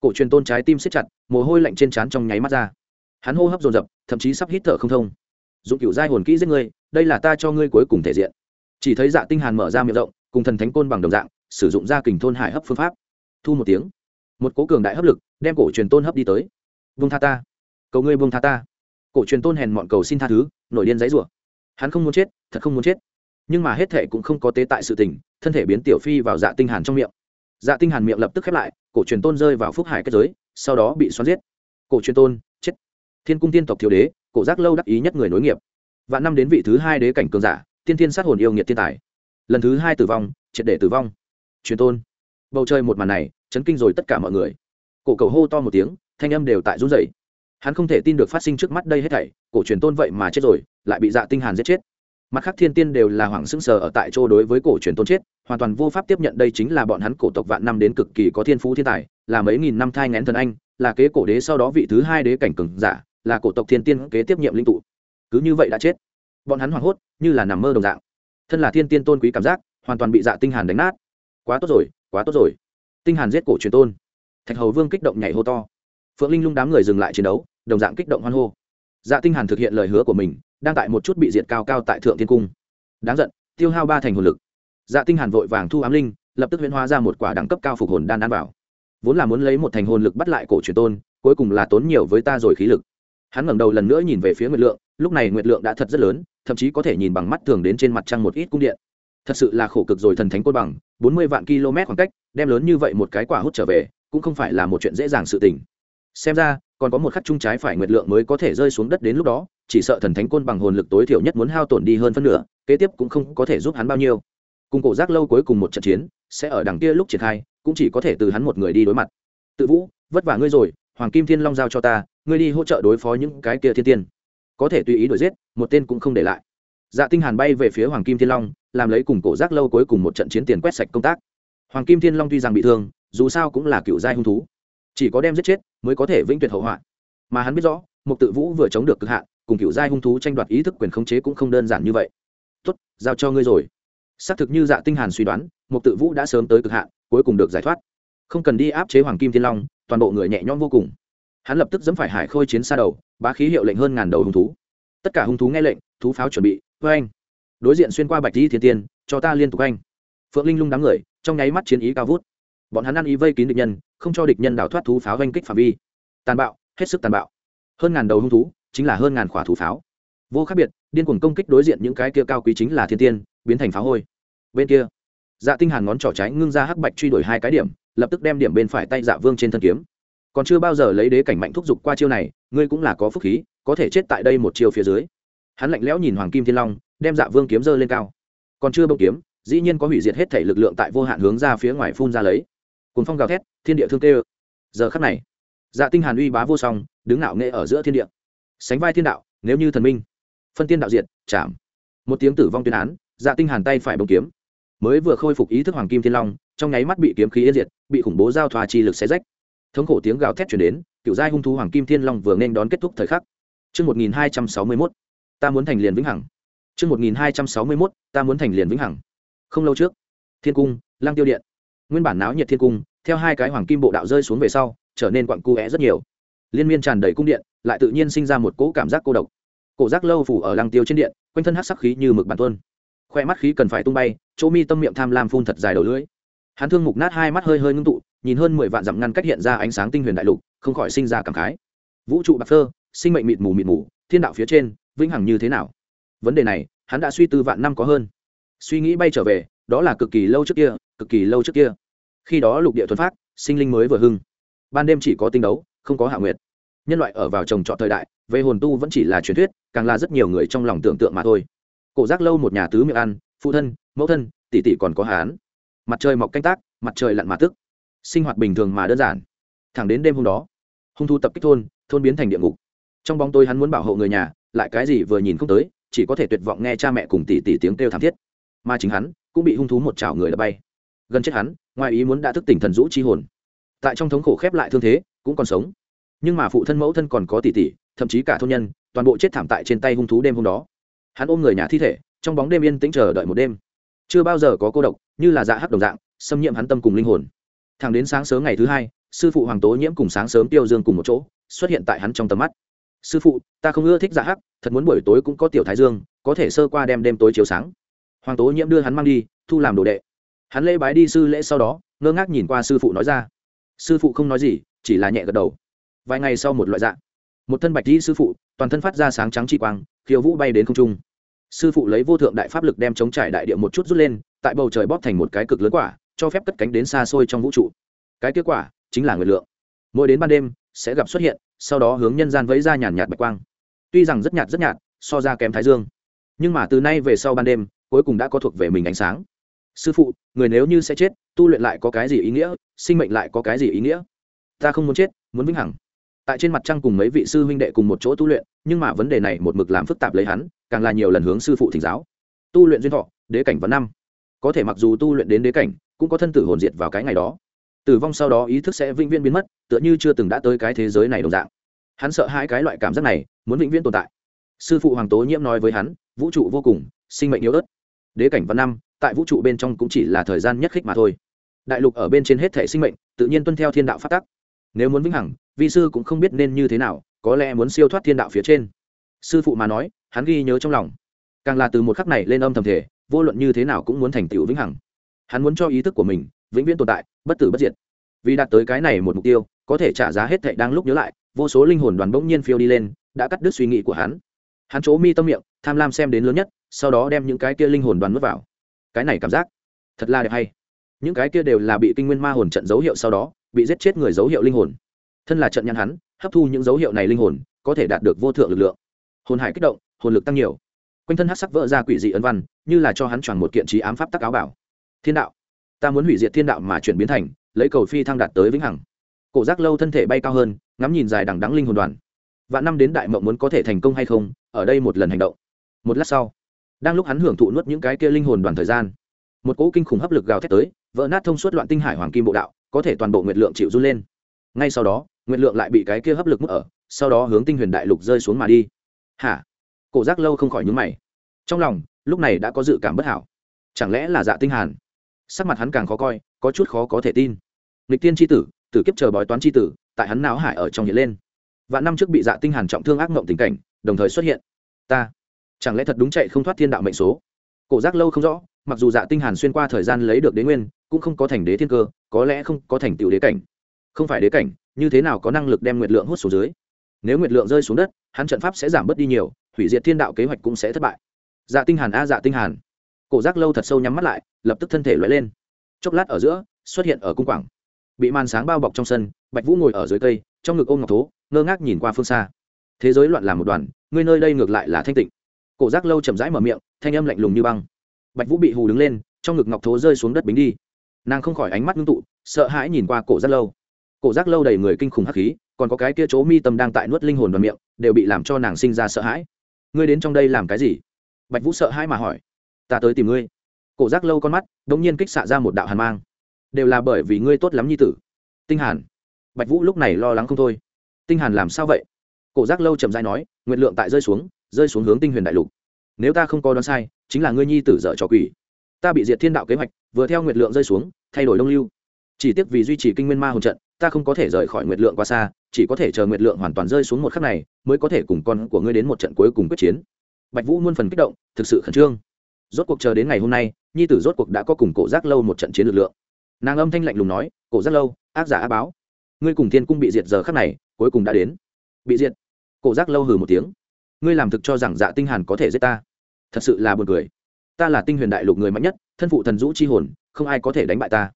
Cổ truyền tôn trái tim siết chặt, mồ hôi lạnh trên trán trong nháy mắt ra. Hắn hô hấp dồn dập, thậm chí sắp hít thở không thông. Dụng cựu giai hồn kỹ giết ngươi đây là ta cho ngươi cuối cùng thể diện. Chỉ thấy dạ tinh hàn mở ra miệng rộng, cùng thần thánh côn bằng đồng dạng, sử dụng ra kình thôn hải hấp phương pháp. Thu một tiếng. Một cố cường đại hấp lực, đem cổ truyền tôn hấp đi tới. Vung tha ta. Cầu ngươi vung tha ta. Cổ truyền tôn hèn mọn cầu xin tha thứ, nổi điên giấy rủa hắn không muốn chết, thật không muốn chết. Nhưng mà hết thể cũng không có tế tại sự tình, thân thể biến tiểu phi vào dạ tinh hàn trong miệng. Dạ tinh hàn miệng lập tức khép lại, cổ truyền tôn rơi vào phúc hải kết giới, sau đó bị xoắn giết. Cổ truyền tôn, chết. Thiên cung tiên tộc thiếu đế, cổ giác lâu đắc ý nhất người nối nghiệp. Và năm đến vị thứ hai đế cảnh cường giả, tiên thiên sát hồn yêu nghiệt thiên tài. Lần thứ hai tử vong, triệt để tử vong. Truyền tôn. Bầu trời một màn này, chấn kinh rồi tất cả mọi người. Cổ cầu hô to một tiếng, thanh âm đều tại run rẩy hắn không thể tin được phát sinh trước mắt đây hết thảy, cổ truyền tôn vậy mà chết rồi, lại bị dạ tinh hàn giết chết. Mặt khác thiên tiên đều là hoảng sững sờ ở tại chỗ đối với cổ truyền tôn chết, hoàn toàn vô pháp tiếp nhận đây chính là bọn hắn cổ tộc vạn năm đến cực kỳ có thiên phú thiên tài, là mấy nghìn năm thai ngén thần anh, là kế cổ đế sau đó vị thứ hai đế cảnh cường giả, là cổ tộc thiên tiên kế tiếp nhiệm linh tụ. Cứ như vậy đã chết. Bọn hắn hoảng hốt, như là nằm mơ đồng dạng. Thân là thiên tiên tôn quý cảm giác, hoàn toàn bị dạ tinh hàn đánh nát. Quá tốt rồi, quá tốt rồi. Tinh hàn giết cổ truyền tôn. Thạch hầu vương kích động nhảy hô to. Phượng linh lung đám người dừng lại chiến đấu đồng dạng kích động hoan hô. Dạ tinh hàn thực hiện lời hứa của mình, đang tại một chút bị diệt cao cao tại thượng thiên cung. Đáng giận, tiêu hao ba thành hồn lực. Dạ tinh hàn vội vàng thu ám linh, lập tức huyễn hóa ra một quả đẳng cấp cao phục hồn đan ăn vào. Vốn là muốn lấy một thành hồn lực bắt lại cổ truyền tôn, cuối cùng là tốn nhiều với ta rồi khí lực. Hắn ngẩng đầu lần nữa nhìn về phía nguyệt lượng, lúc này nguyệt lượng đã thật rất lớn, thậm chí có thể nhìn bằng mắt thường đến trên mặt trăng một ít cung điện. Thật sự là khổ cực rồi thần thánh côn bằng, bốn mươi vạn km khoảng cách, đem lớn như vậy một cái quả hút trở về, cũng không phải là một chuyện dễ dàng sự tình. Xem ra còn có một khắc chung trái phải nguyệt lượng mới có thể rơi xuống đất đến lúc đó, chỉ sợ thần thánh côn bằng hồn lực tối thiểu nhất muốn hao tổn đi hơn phân nửa, kế tiếp cũng không có thể giúp hắn bao nhiêu. Cùng cổ giác lâu cuối cùng một trận chiến, sẽ ở đằng kia lúc triển khai, cũng chỉ có thể từ hắn một người đi đối mặt. Tự vũ, vất vả ngươi rồi, hoàng kim thiên long giao cho ta, ngươi đi hỗ trợ đối phó những cái kia thiên tiên. Có thể tùy ý đuổi giết, một tên cũng không để lại. Dạ tinh hàn bay về phía hoàng kim thiên long, làm lấy cùng cổ giác lâu cuối cùng một trận chiến tiền quét sạch công tác. Hoàng kim thiên long tuy rằng bị thương, dù sao cũng là cựu giai hung thú. Chỉ có đem giết chết mới có thể vĩnh tuyệt hậu họa. Mà hắn biết rõ một tự vũ vừa chống được cực hạn, cùng cựu giai hung thú tranh đoạt ý thức quyền khống chế cũng không đơn giản như vậy. Tốt, giao cho ngươi rồi. Xác thực như dạ tinh hàn suy đoán một tự vũ đã sớm tới cực hạn, cuối cùng được giải thoát. Không cần đi áp chế hoàng kim thiên long, toàn bộ người nhẹ nhõm vô cùng. Hắn lập tức dẫm phải hải khôi chiến xa đầu, bá khí hiệu lệnh hơn ngàn đầu hung thú. Tất cả hung thú nghe lệnh, thú pháo chuẩn bị với anh đối diện xuyên qua bạch di thiên tiên, cho ta liên tục anh phượng linh lung đám người, trong nháy mắt chiến ý cao vút bọn hắn ăn ý vây kín địch nhân, không cho địch nhân đào thoát thú pháo oanh kích phạm vi. Tàn bạo, hết sức tàn bạo. Hơn ngàn đầu hung thú, chính là hơn ngàn khỏa thú pháo. Vô khác biệt, điên cuồng công kích đối diện những cái kia cao quý chính là thiên tiên, biến thành pháo hôi. Bên kia dạ tinh hàn ngón trỏ trái ngưng ra hắc bạch truy đuổi hai cái điểm, lập tức đem điểm bên phải tay dạ vương trên thân kiếm. Còn chưa bao giờ lấy đế cảnh mạnh thúc giục qua chiêu này, ngươi cũng là có phúc khí, có thể chết tại đây một chiêu phía dưới. Hắn lạnh lẽo nhìn hoàng kim thiên long, đem dạ vương kiếm giơ lên cao. Còn chưa bông kiếm, dĩ nhiên có hủy diệt hết thể lực lượng tại vô hạn hướng ra phía ngoài phun ra lấy cùng phong gào thét thiên địa thương tê giờ khắc này dạ tinh hàn uy bá vô song đứng ngạo nghệ ở giữa thiên địa sánh vai thiên đạo nếu như thần minh phân tiên đạo diệt chạm một tiếng tử vong tuyên án dạ tinh hàn tay phải bông kiếm mới vừa khôi phục ý thức hoàng kim thiên long trong nháy mắt bị kiếm khí yên diệt bị khủng bố giao thoa chi lực xé rách thống khổ tiếng gào thét truyền đến cựu giai hung thú hoàng kim thiên long vừa nên đón kết thúc thời khắc Trước 1261, ta muốn thành liền vĩnh hằng. Trước 1261, ta muốn thành liền vĩnh hằng. Không lâu trước, Thiên cung, Lang Tiêu điện. Nguyên bản náo nhiệt thiên cung, theo hai cái hoàng kim bộ đạo rơi xuống về sau, trở nên quặn cu rất nhiều. Liên miên tràn đầy cung điện, lại tự nhiên sinh ra một cỗ cảm giác cô độc. Cổ giác lâu phủ ở lăng Tiêu trên điện, quanh thân hắc sắc khí như mực bản tuân Khoe mắt khí cần phải tung bay, chỗ mi tâm miệng tham lam phun thật dài đầu lưỡi. Hắn thương mục nát hai mắt hơi hơi ngưng tụ, nhìn hơn mười vạn dặm ngăn cách hiện ra ánh sáng tinh huyền đại lục, không khỏi sinh ra cảm khái. Vũ trụ bạc thơ sinh mệnh mịt mù mịt mù, thiên đạo phía trên, vĩnh hằng như thế nào? Vấn đề này, hắn đã suy tư vạn năm có hơn. Suy nghĩ bay trở về, đó là cực kỳ lâu trước kia, cực kỳ lâu trước kia khi đó lục địa thuần phát, sinh linh mới vừa hưng. Ban đêm chỉ có tinh đấu, không có hạ nguyệt. Nhân loại ở vào trồng trọt thời đại, về hồn tu vẫn chỉ là truyền thuyết, càng là rất nhiều người trong lòng tưởng tượng mà thôi. Cổ giác lâu một nhà tứ miệng ăn, phụ thân, mẫu thân, tỷ tỷ còn có hán. Mặt trời mọc canh tác, mặt trời lặn mà tức. Sinh hoạt bình thường mà đơn giản. Thẳng đến đêm hôm đó, hung thu tập kích thôn thôn biến thành địa ngục. Trong bóng tôi hắn muốn bảo hộ người nhà, lại cái gì vừa nhìn không tới, chỉ có thể tuyệt vọng nghe cha mẹ cùng tỷ tỷ tiếng kêu thảm thiết. Mà chính hắn cũng bị hung thú một chảo người đã bay gần chết hắn, ngoài ý muốn đã thức tỉnh thần rũ chi hồn. Tại trong thống khổ khép lại thương thế, cũng còn sống. Nhưng mà phụ thân mẫu thân còn có tỷ tỷ, thậm chí cả thôn nhân, toàn bộ chết thảm tại trên tay hung thú đêm hôm đó. Hắn ôm người nhà thi thể, trong bóng đêm yên tĩnh chờ đợi một đêm. Chưa bao giờ có cô độc, như là dạ hắc đồng dạng, xâm nhiễm hắn tâm cùng linh hồn. Thẳng đến sáng sớm ngày thứ hai, sư phụ hoàng tố nhiễm cùng sáng sớm tiêu dương cùng một chỗ, xuất hiện tại hắn trong tầm mắt. Sư phụ, ta không ưa thích dạ hắc, thật muốn buổi tối cũng có tiểu thái dương, có thể sơ qua đem đêm tối chiếu sáng. Hoàng tố nhiễm đưa hắn mang đi, thu làm đồ đệ hắn lễ bái đi sư lễ sau đó, ngơ ngác nhìn qua sư phụ nói ra. Sư phụ không nói gì, chỉ là nhẹ gật đầu. Vài ngày sau một loại dạng. Một thân bạch di sư phụ, toàn thân phát ra sáng trắng chi quang, khiêu vũ bay đến không trung. Sư phụ lấy vô thượng đại pháp lực đem chống trải đại địa một chút rút lên, tại bầu trời bóp thành một cái cực lớn quả, cho phép cất cánh đến xa xôi trong vũ trụ. Cái kết quả chính là nguyệt lượng. Mỗi đến ban đêm, sẽ gặp xuất hiện, sau đó hướng nhân gian vẫy ra nhàn nhạt bạch quang. Tuy rằng rất nhạt rất nhạt, so ra kém thái dương. Nhưng mà từ nay về sau ban đêm, cuối cùng đã có thuộc về mình ánh sáng sư phụ, người nếu như sẽ chết, tu luyện lại có cái gì ý nghĩa, sinh mệnh lại có cái gì ý nghĩa? Ta không muốn chết, muốn vĩnh hằng. Tại trên mặt trăng cùng mấy vị sư huynh đệ cùng một chỗ tu luyện, nhưng mà vấn đề này một mực làm phức tạp lấy hắn, càng là nhiều lần hướng sư phụ thỉnh giáo. Tu luyện duyên thọ, đế cảnh và năm. Có thể mặc dù tu luyện đến đế cảnh, cũng có thân tử hồn diệt vào cái ngày đó. Tử vong sau đó ý thức sẽ vĩnh viễn biến mất, tựa như chưa từng đã tới cái thế giới này đồng dạng. Hắn sợ hai cái loại cảm giác này, muốn vĩnh viễn tồn tại. Sư phụ hoàng tố nhiễm nói với hắn, vũ trụ vô cùng, sinh mệnh yếu ớt. Đế cảnh văn năm tại vũ trụ bên trong cũng chỉ là thời gian nhất khích mà thôi. Đại lục ở bên trên hết thể sinh mệnh, tự nhiên tuân theo thiên đạo phát tắc. Nếu muốn vĩnh hằng, vi sư cũng không biết nên như thế nào, có lẽ muốn siêu thoát thiên đạo phía trên. Sư phụ mà nói, hắn ghi nhớ trong lòng. Càng là từ một khắc này lên âm thầm thể, vô luận như thế nào cũng muốn thành tựu vĩnh hằng. Hắn muốn cho ý thức của mình, vĩnh viễn tồn tại, bất tử bất diệt. Vì đạt tới cái này một mục tiêu, có thể trả giá hết thệ đang lúc nhớ lại, vô số linh hồn đoàn bỗng nhiên phiêu đi lên, đã cắt đứt suy nghĩ của hắn. Hắn chỗ mi tâm miệng, tham lam xem đến lớn nhất, sau đó đem những cái kia linh hồn đoàn mất vào cái này cảm giác thật là đẹp hay. Những cái kia đều là bị kinh nguyên ma hồn trận dấu hiệu sau đó, bị giết chết người dấu hiệu linh hồn. Thân là trận nhãn hắn, hấp thu những dấu hiệu này linh hồn, có thể đạt được vô thượng lực lượng. Hồn hải kích động, hồn lực tăng nhiều. Quanh thân hát sắc vỡ ra quỷ dị ấn văn, như là cho hắn tròn một kiện trí ám pháp tắc áo bảo. Thiên đạo. Ta muốn hủy diệt thiên đạo mà chuyển biến thành, lấy cầu phi thăng đạt tới vĩnh hằng. Cổ giác lâu thân thể bay cao hơn, ngắm nhìn dài đằng đắng linh hồn đoàn. Vạn năm đến đại mộng muốn có thể thành công hay không, ở đây một lần hành động. Một lát sau đang lúc hắn hưởng thụ nuốt những cái kia linh hồn đoàn thời gian. Một cỗ kinh khủng hấp lực gào thét tới, vỡ nát thông suốt loạn tinh hải hoàng kim bộ đạo, có thể toàn bộ nguyệt lượng chịu run lên. Ngay sau đó, nguyệt lượng lại bị cái kia hấp lực mất ở, sau đó hướng tinh huyền đại lục rơi xuống mà đi. Hả? Cổ giác lâu không khỏi nhúng mày. Trong lòng, lúc này đã có dự cảm bất hảo. Chẳng lẽ là dạ tinh hàn? Sắc mặt hắn càng khó coi, có chút khó có thể tin. Lịch tiên tri tử tử kiếp chờ bói toán tri tử, tại hắn não hải ở trong hiện lên. Và năm trước bị dạ tinh hàn trọng thương ác mộng tình cảnh, đồng thời xuất hiện. Ta chẳng lẽ thật đúng chạy không thoát thiên đạo mệnh số? Cổ giác lâu không rõ, mặc dù dạ tinh hàn xuyên qua thời gian lấy được đế nguyên, cũng không có thành đế thiên cơ, có lẽ không có thành tựu đế cảnh. Không phải đế cảnh, như thế nào có năng lực đem nguyệt lượng hút xuống dưới? Nếu nguyệt lượng rơi xuống đất, hắn trận pháp sẽ giảm bớt đi nhiều, hủy diệt thiên đạo kế hoạch cũng sẽ thất bại. Dạ tinh hàn a dạ tinh hàn. Cổ giác lâu thật sâu nhắm mắt lại, lập tức thân thể lóe lên. Chốc lát ở giữa, xuất hiện ở cung quảng. Bị màn sáng bao bọc trong sân, bạch vũ ngồi ở dưới cây, trong ngực ôm ngọc thố, ngơ ngác nhìn qua phương xa. Thế giới loạn làm một đoàn, ngươi nơi đây ngược lại là thanh tịnh cổ giác lâu chậm rãi mở miệng, thanh âm lạnh lùng như băng. Bạch vũ bị hù đứng lên, trong ngực ngọc thố rơi xuống đất bính đi. Nàng không khỏi ánh mắt ngưng tụ, sợ hãi nhìn qua cổ giác lâu. Cổ giác lâu đầy người kinh khủng hắc khí, còn có cái kia chỗ mi tâm đang tại nuốt linh hồn và miệng, đều bị làm cho nàng sinh ra sợ hãi. Ngươi đến trong đây làm cái gì? Bạch vũ sợ hãi mà hỏi. Ta tới tìm ngươi. Cổ giác lâu con mắt đ ỗ n g nhiên kích xạ ra một đạo hàn mang. Đều là bởi vì ngươi tốt lắm như tử. Tinh hàn. Bạch vũ lúc này lo lắng không thôi. Tinh hàn làm sao vậy? Cổ giác lâu chậm dãi nói nguyện lượng tại rơi xuống rơi xuống hướng tinh huyền đại lục. Nếu ta không có đoán sai, chính là ngươi nhi tử dở trò quỷ. Ta bị diệt thiên đạo kế hoạch, vừa theo nguyệt lượng rơi xuống, thay đổi đông lưu. Chỉ tiếc vì duy trì kinh nguyên ma hồn trận, ta không có thể rời khỏi nguyệt lượng quá xa, chỉ có thể chờ nguyệt lượng hoàn toàn rơi xuống một khắc này, mới có thể cùng con của ngươi đến một trận cuối cùng quyết chiến. Bạch vũ muôn phần kích động, thực sự khẩn trương. Rốt cuộc chờ đến ngày hôm nay, nhi tử rốt cuộc đã có cùng cổ giác lâu một trận chiến lực lượng. Nàng âm thanh lạnh lùng nói, cổ giác lâu, ác giả á báo. Ngươi cùng thiên cung bị diệt giờ khắc này, cuối cùng đã đến. Bị diệt. Cổ giác lâu hừ một tiếng ngươi làm thực cho rằng dạ tinh hàn có thể giết ta. Thật sự là buồn cười. Ta là tinh huyền đại lục người mạnh nhất, thân phụ thần dũ chi hồn, không ai có thể đánh bại ta.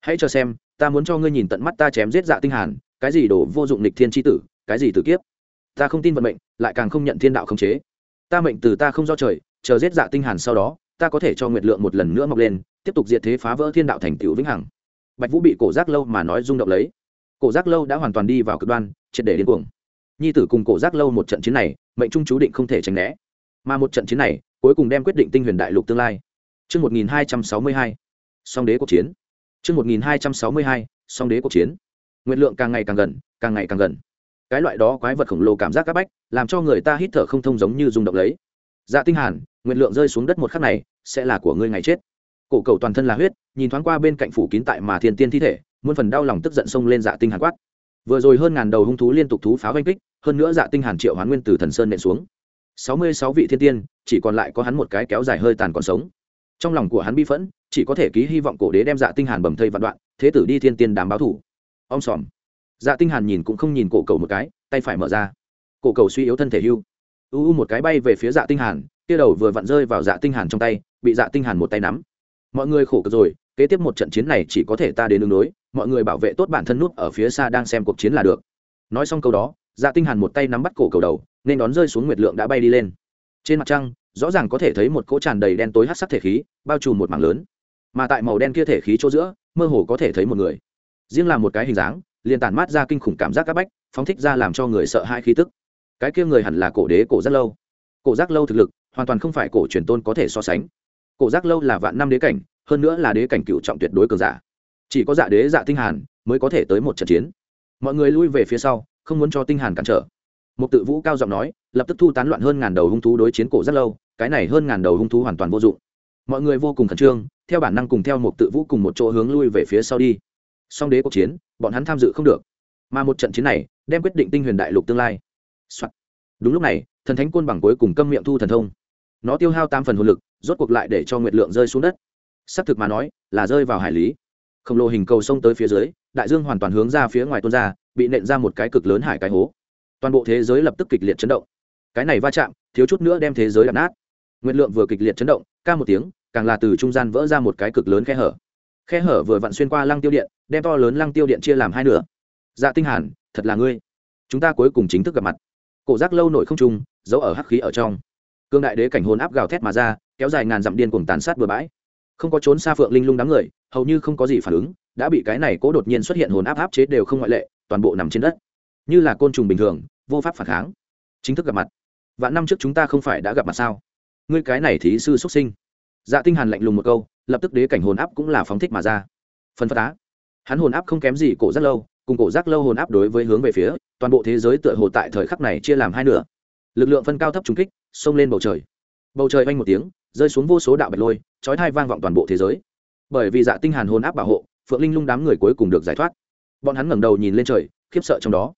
Hãy cho xem, ta muốn cho ngươi nhìn tận mắt ta chém giết dạ tinh hàn, cái gì đồ vô dụng nịch thiên chi tử, cái gì tử kiếp. Ta không tin vận mệnh, lại càng không nhận thiên đạo khống chế. Ta mệnh từ ta không do trời, chờ giết dạ tinh hàn sau đó, ta có thể cho nguyệt lượng một lần nữa mọc lên, tiếp tục diệt thế phá vỡ thiên đạo thành tựu vĩnh hằng. Bạch vũ bị cổ giác lâu mà nói rung động lấy. Cổ giác lâu đã hoàn toàn đi vào cực đoan, triệt để điên cuồng nhi tử cùng cổ giác lâu một trận chiến này mệnh trung chú định không thể tránh né mà một trận chiến này cuối cùng đem quyết định tinh huyền đại lục tương lai Trước 1262, song đế cuộc chiến. Trước 1262, song đế cuộc chiến. Nguyệt lượng càng ngày càng gần, càng ngày càng gần. Cái loại đó quái vật khổng lồ cảm giác các bách, làm cho người ta hít thở không thông giống như rung động lấy. Dạ Tinh Hàn, Nguyệt lượng rơi xuống đất một khắc này, sẽ là của ngươi ngày chết. Cổ cầu toàn thân là huyết, nhìn thoáng qua bên cạnh phủ kín tại mà thiên tiên thi thể, muôn phần đau lòng tức giận xông lên Dạ Tinh Hàn quát. Vừa rồi hơn ngàn đầu hung thú liên tục thú phá vây kích, hơn nữa Dạ Tinh Hàn triệu hoán nguyên từ thần sơn nện xuống. sáu mươi sáu vị thiên tiên, chỉ còn lại có hắn một cái kéo dài hơi tàn còn sống. Trong lòng của hắn bi phẫn chỉ có thể ký hy vọng cổ đế đem dạ tinh hàn bầm thây vạn đoạn thế tử đi thiên tiên đàm báo thủ. Ông sòm. Dạ tinh hàn nhìn cũng không nhìn cổ cầu một cái tay phải mở ra. Cổ cầu suy yếu thân thể hưu. U u một cái bay về phía dạ tinh hàn kia đầu vừa vặn rơi vào dạ tinh hàn trong tay bị dạ tinh hàn một tay nắm. Mọi người khổ cực rồi kế tiếp một trận chiến này chỉ có thể ta đến đường đối mọi người bảo vệ tốt bản thân nút ở phía xa đang xem cuộc chiến là được. Nói xong câu đó dạ tinh hàn một tay nắm bắt cổ cầu đầu, nên đón rơi xuống nguyệt lượng đã bay đi lên. Trên mặt trăng, rõ ràng có thể thấy một cỗ tràn đầy đen tối hắc sắc thể khí, bao trùm một mảng lớn. Mà tại màu đen kia thể khí chỗ giữa, mơ hồ có thể thấy một người. Riêng là một cái hình dáng, liền tản mát ra kinh khủng cảm giác các bách, phóng thích ra làm cho người sợ hai khí tức. Cái kia người hẳn là cổ đế cổ giác lâu. Cổ giác lâu thực lực, hoàn toàn không phải cổ truyền tôn có thể so sánh. Cổ giác lâu là vạn năm đế cảnh, hơn nữa là đế cảnh cựu trọng tuyệt đối cường giả chỉ có dạ đế dạ tinh hàn mới có thể tới một trận chiến. Mọi người lui về phía sau, không muốn cho tinh hàn cản trở. Một tự vũ cao giọng nói, lập tức thu tán loạn hơn ngàn đầu hung thú đối chiến cổ rất lâu, cái này hơn ngàn đầu hung thú hoàn toàn vô dụng. Mọi người vô cùng khẩn trương, theo bản năng cùng theo một tự vũ cùng một chỗ hướng lui về phía sau đi. Song đế cuộc chiến, bọn hắn tham dự không được. Mà một trận chiến này, đem quyết định tinh huyền đại lục tương lai、Soạn. đúng lúc này, thần thánh côn bằng cuối cùng câm miệng thu thần thông. Nó tiêu hao tam phần hồn lực, rốt cuộc lại để cho nguyệt lượng rơi xuống đất. Xác thực mà nói, là rơi vào hải lý khổng lồ hình cầu sông tới phía dưới, đại dương hoàn toàn hướng ra phía ngoài tuôn ra, bị nện ra một cái cực lớn hải cái hố. Toàn bộ thế giới lập tức kịch liệt chấn động. Cái này va chạm, thiếu chút nữa đem thế giới đập nát. Nguyện lượng vừa kịch liệt chấn động, ca một tiếng, càng là từ trung gian vỡ ra một cái cực lớn khe hở. Khe hở vừa vặn xuyên qua lăng tiêu điện, đem to lớn lăng tiêu điện chia làm hai nửa. Dạ tinh hàn, thật là ngươi. Chúng ta cuối cùng chính thức gặp mặt. Cổ giác lâu nổi không trung giấu ở hắc khí ở trong. Cương đại đế cảnh hồn áp gào thét mà ra, kéo dài ngàn dặm điên cuồng tàn sát bừa bãi không có trốn xa phượng linh lung đám người, hầu như không có gì phản ứng, đã bị cái này cố đột nhiên xuất hiện hồn áp áp chế đều không ngoại lệ, toàn bộ nằm trên đất. Như là côn trùng bình thường, vô pháp phản kháng. Chính thức gặp mặt. Vạn năm trước chúng ta không phải đã gặp mặt sao? Ngươi cái này thí sư xuất sinh. Dạ tinh hàn lạnh lùng một câu, lập tức đế cảnh hồn áp cũng là phóng thích mà ra. Phần phật á. Hắn hồn áp không kém gì cổ rất lâu, cùng cổ giác lâu hồn áp đối với hướng về phía, toàn bộ thế giới tựa hồ tại thời khắc này chia làm hai nửa. Lực lượng phân cao thấp trùng kích, xông lên bầu trời. Bầu trời vang một tiếng rơi xuống vô số đạo bạch lôi, chói tai vang vọng toàn bộ thế giới. Bởi vì dạ tinh hàn hồn áp bảo hộ, phượng linh lung đám người cuối cùng được giải thoát. Bọn hắn ngẩng đầu nhìn lên trời, khiếp sợ trong đó.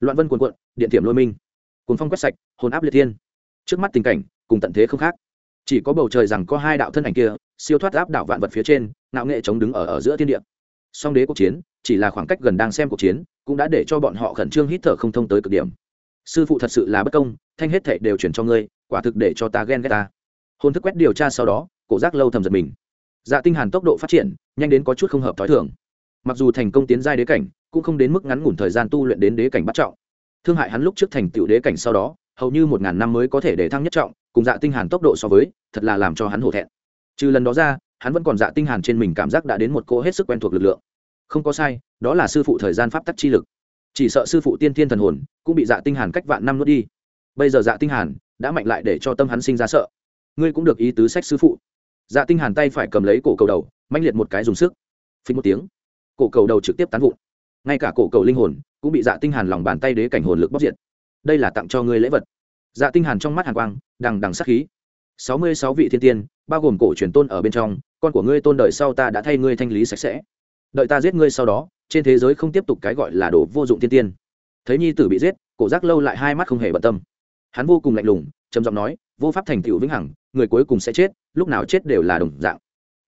Loạn vân cuồn cuộn, điện tiệm lôi minh. Cuốn phong quét sạch, hồn áp liệt thiên. Trước mắt tình cảnh, cùng tận thế không khác. Chỉ có bầu trời rằng có hai đạo thân ảnh kia, siêu thoát áp đảo vạn vật phía trên, ngạo nghệ chống đứng ở ở giữa thiên địa. Song đế cuộc chiến, chỉ là khoảng cách gần đang xem cuộc chiến, cũng đã để cho bọn họ khẩn trương hít thở không thông tới cực điểm. Sư phụ thật sự là bất công, thanh hết thảy đều chuyển cho ngươi, quả thực để cho ta ghen ghét ta hôn thức quét điều tra sau đó, cổ giác lâu thầm giật mình. Dạ tinh hàn tốc độ phát triển, nhanh đến có chút không hợp thói thường. Mặc dù thành công tiến giai đế cảnh, cũng không đến mức ngắn ngủn thời gian tu luyện đến đế cảnh bắt trọng. Thương hại hắn lúc trước thành tựu đế cảnh sau đó, hầu như một ngàn năm mới có thể để thăng nhất trọng, cùng dạ tinh hàn tốc độ so với, thật là làm cho hắn hổ thẹn. Trừ lần đó ra, hắn vẫn còn dạ tinh hàn trên mình cảm giác đã đến một cô hết sức quen thuộc lực lượng. Không có sai, đó là sư phụ thời gian pháp tắc chi lực. Chỉ sợ sư phụ tiên thiên thần hồn cũng bị dạ tinh hàn cách vạn năm nuốt đi. Bây giờ dạ tinh hàn đã mạnh lại để cho tâm hắn sinh ra sợ ngươi cũng được ý tứ sách sư phụ. Dạ tinh hàn tay phải cầm lấy cổ cầu đầu manh liệt một cái dùng sức. Phình một tiếng, cổ cầu đầu trực tiếp tán vụn. Ngay cả cổ cầu linh hồn cũng bị dạ tinh hàn lòng bàn tay đế cảnh hồn lực bóc diệt. Đây là tặng cho ngươi lễ vật. Dạ tinh hàn trong mắt hàn quang, đằng đằng sát khí. Sáu mươi sáu vị thiên tiên, bao gồm cổ truyền tôn ở bên trong, con của ngươi tôn đời sau ta đã thay ngươi thanh lý sạch sẽ. Đợi ta giết ngươi sau đó, trên thế giới không tiếp tục cái gọi là đồ vô dụng thiên tiên. Thấy nhi tử bị giết, cổ giác lâu lại hai mắt không hề bận tâm. Hắn vô cùng lạnh lùng, trầm giọng nói, vô pháp thành tựu vĩnh hằng người cuối cùng sẽ chết, lúc nào chết đều là đồng dạng.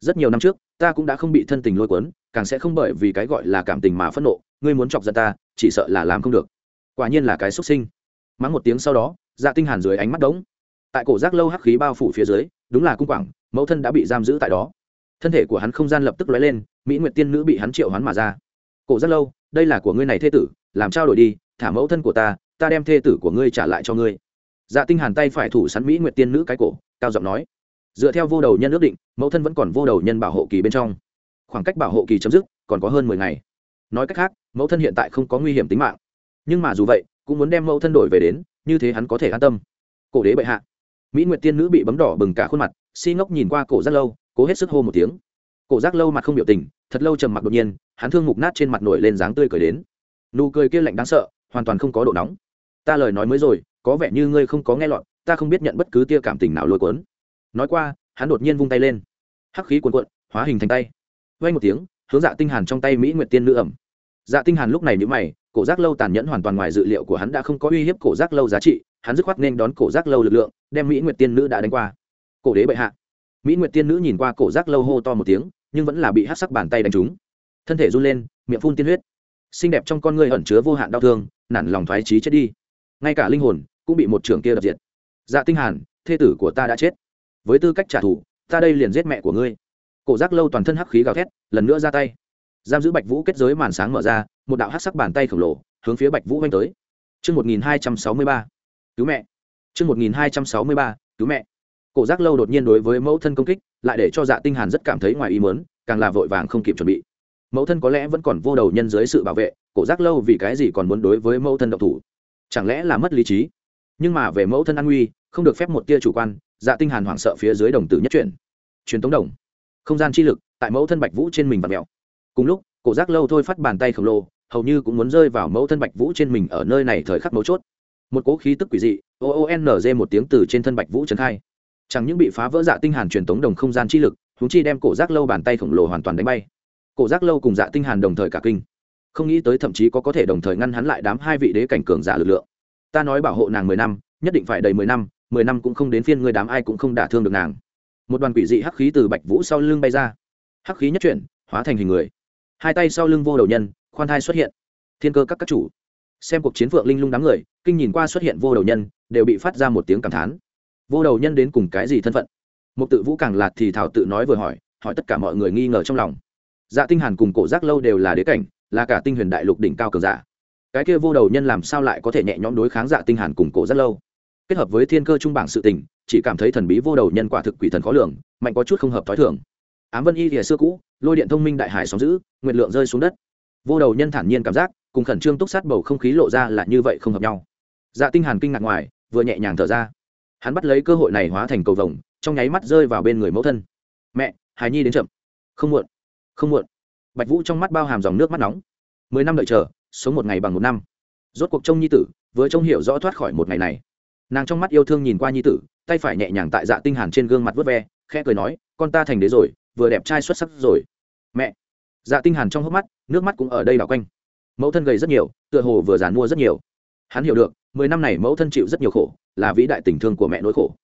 Rất nhiều năm trước, ta cũng đã không bị thân tình lôi cuốn, càng sẽ không bởi vì cái gọi là cảm tình mà phẫn nộ, ngươi muốn chọc giận ta, chỉ sợ là làm không được. Quả nhiên là cái xuất sinh. Mắng một tiếng sau đó dạ tinh hàn dưới ánh mắt đống. Tại cổ giác lâu hắc khí bao phủ phía dưới, đúng là cung quảng, mẫu thân đã bị giam giữ tại đó. Thân thể của hắn không gian lập tức lóe lên, mỹ nguyệt tiên nữ bị hắn triệu hoán mà ra. Cổ rất lâu, đây là của ngươi này thê tử, làm trao đổi đi, thả mẫu thân của ta ta đem thê tử của ngươi trả lại cho ngươi dạ tinh hàn tay phải thủ sắn mỹ nguyệt tiên nữ cái cổ, cao giọng nói. Dựa theo vô đầu nhân ước định, mẫu thân vẫn còn vô đầu nhân bảo hộ kỳ bên trong. Khoảng cách bảo hộ kỳ chấm dứt, còn có hơn mười ngày. Nói cách khác, mẫu thân hiện tại không có nguy hiểm tính mạng. Nhưng mà dù vậy, cũng muốn đem mẫu thân đổi về đến, như thế hắn có thể an tâm. Cổ đế bệ hạ. Mỹ nguyệt tiên nữ bị bấm đỏ bừng cả khuôn mặt, si ngốc nhìn qua cổ giác lâu, cố hết sức hô một tiếng. Cổ giác lâu mặt không biểu tình, thật lâu trầm mặc đột nhiên, hắn thương mục nát trên mặt nổi lên dáng tươi cười đến. Nụ cười kia lạnh đáng sợ, hoàn toàn không có độ nóng. Ta lời nói mới rồi có vẻ như ngươi không có nghe lọt, ta không biết nhận bất cứ tia cảm tình nào lôi cuốn. Nói qua, hắn đột nhiên vung tay lên. Hắc khí cuồn cuộn, hóa hình thành tay. Vay một tiếng, hướng dạ tinh hàn trong tay mỹ nguyệt tiên nữ ẩm. Dạ tinh hàn lúc này nhíu mày, cổ giác lâu tàn nhẫn hoàn toàn ngoài dự liệu của hắn đã không có uy hiếp cổ giác lâu giá trị, hắn dứt khoát nên đón cổ giác lâu lực lượng, đem mỹ nguyệt tiên nữ đã đánh qua. Cổ đế bệ hạ. Mỹ nguyệt tiên nữ nhìn qua cổ giác lâu hô to một tiếng, nhưng vẫn là bị hắc sắc bàn tay đánh trúng. Thân thể run lên, miệng phun tiên huyết. Xinh đẹp trong con ngươi ẩn chứa vô hạn đau thương, nản lòng thoái trí chết đi. Ngay cả linh hồn cũng bị một trưởng kia đập diệt dạ tinh hàn thê tử của ta đã chết với tư cách trả thù ta đây liền giết mẹ của ngươi cổ giác lâu toàn thân hắc khí gào thét lần nữa ra tay giam giữ bạch vũ kết giới màn sáng mở ra một đạo hắc sắc bàn tay khổng lồ hướng phía bạch vũ vanh tới Trước 1263, cứu mẹ. Trước 1263, cứu mẹ. Cổ giác lâu đột nhiên đối với mẫu thân công kích, lại để cho dạ tinh hàn rất cảm thấy ngoài ý muốn, càng là vội vàng không kịp chuẩn bị. Mẫu thân có lẽ vẫn còn vô đầu nhân dưới sự bảo vệ, cổ giác lâu vì cái gì còn muốn đối với mẫu thân động thủ? Chẳng lẽ là mất lý trí? Nhưng mà về mẫu thân an nguy, không được phép một tia chủ quan, dạ tinh hàn hoảng sợ phía dưới đồng tử nhất chuyển. Truyền tống đồng, không gian chi lực tại mẫu thân bạch vũ trên mình vặn mèo. Cùng lúc, cổ giác lâu thôi phát bàn tay khổng lồ, hầu như cũng muốn rơi vào mẫu thân bạch vũ trên mình ở nơi này thời khắc mấu chốt. Một cỗ khí tức quỷ dị o o n g một tiếng từ trên thân bạch vũ trấn khai. Chẳng những bị phá vỡ dạ tinh hàn truyền tống đồng không gian chi lực chúng chi đem cổ giác lâu bàn tay khổng lồ hoàn toàn đánh bay. Cổ giác lâu cùng dạ tinh hàn đồng thời cả kinh. Không nghĩ tới thậm chí có có thể đồng thời ngăn hắn lại đám hai vị đế cảnh cường giả lực lượng ta nói bảo hộ nàng mười năm, nhất định phải đầy mười năm mười năm cũng không đến phiên ngươi đám ai cũng không đả thương được nàng. Một đoàn quỷ dị hắc khí từ bạch vũ sau lưng bay ra. Hắc khí nhất chuyển, hóa thành hình người. Hai tay sau lưng vô đầu nhân, khoan thai xuất hiện. Thiên cơ các các chủ. Xem cuộc chiến phượng linh lung đám người, kinh nhìn qua xuất hiện vô đầu nhân, đều bị phát ra một tiếng cảm thán. Vô đầu nhân đến cùng cái gì thân phận? Một tự vũ càng lạt thì thảo tự nói vừa hỏi hỏi tất cả mọi người nghi ngờ trong lòng. Dạ tinh hàn cùng cổ giác lâu đều là đế cảnh, là cả tinh huyền đại lục đỉnh cao cường giả cái kia vô đầu nhân làm sao lại có thể nhẹ nhõm đối kháng dạ tinh hàn cùng cổ rất lâu? Kết hợp với thiên cơ trung bảng sự tình, chỉ cảm thấy thần bí vô đầu nhân quả thực quỷ thần khó lường, mạnh có chút không hợp thói thường. Ám vân y thìa xưa cũ, lôi điện thông minh đại hải sóng giữ nguyện lượng rơi xuống đất. Vô đầu nhân thản nhiên cảm giác, cùng khẩn trương túc sát bầu không khí lộ ra là như vậy không hợp nhau. Dạ tinh hàn kinh ngạc ngoài, vừa nhẹ nhàng thở ra. Hắn bắt lấy cơ hội này hóa thành cầu vồng, trong nháy mắt rơi vào bên người mẫu thân. Mẹ, hài nhi đến chậm. Không muộn không muộn. Bạch vũ trong mắt bao hàm dòng nước mắt nóng. Mười năm đợi chờ sống một ngày bằng một năm. Rốt cuộc trông nhi tử, vừa trông hiểu rõ thoát khỏi một ngày này. Nàng trong mắt yêu thương nhìn qua nhi tử, tay phải nhẹ nhàng tại dạ tinh hàn trên gương mặt vớt ve, khẽ cười nói, con ta thành đế rồi, vừa đẹp trai xuất sắc rồi. Mẹ. Dạ tinh hàn trong hốc mắt, nước mắt cũng ở đây đảo quanh. Mẫu thân gầy rất nhiều, tựa hồ vừa giàn mua rất nhiều. Hắn hiểu được, mười năm này mẫu thân chịu rất nhiều khổ, là vĩ đại tình thương của mẹ nỗi khổ.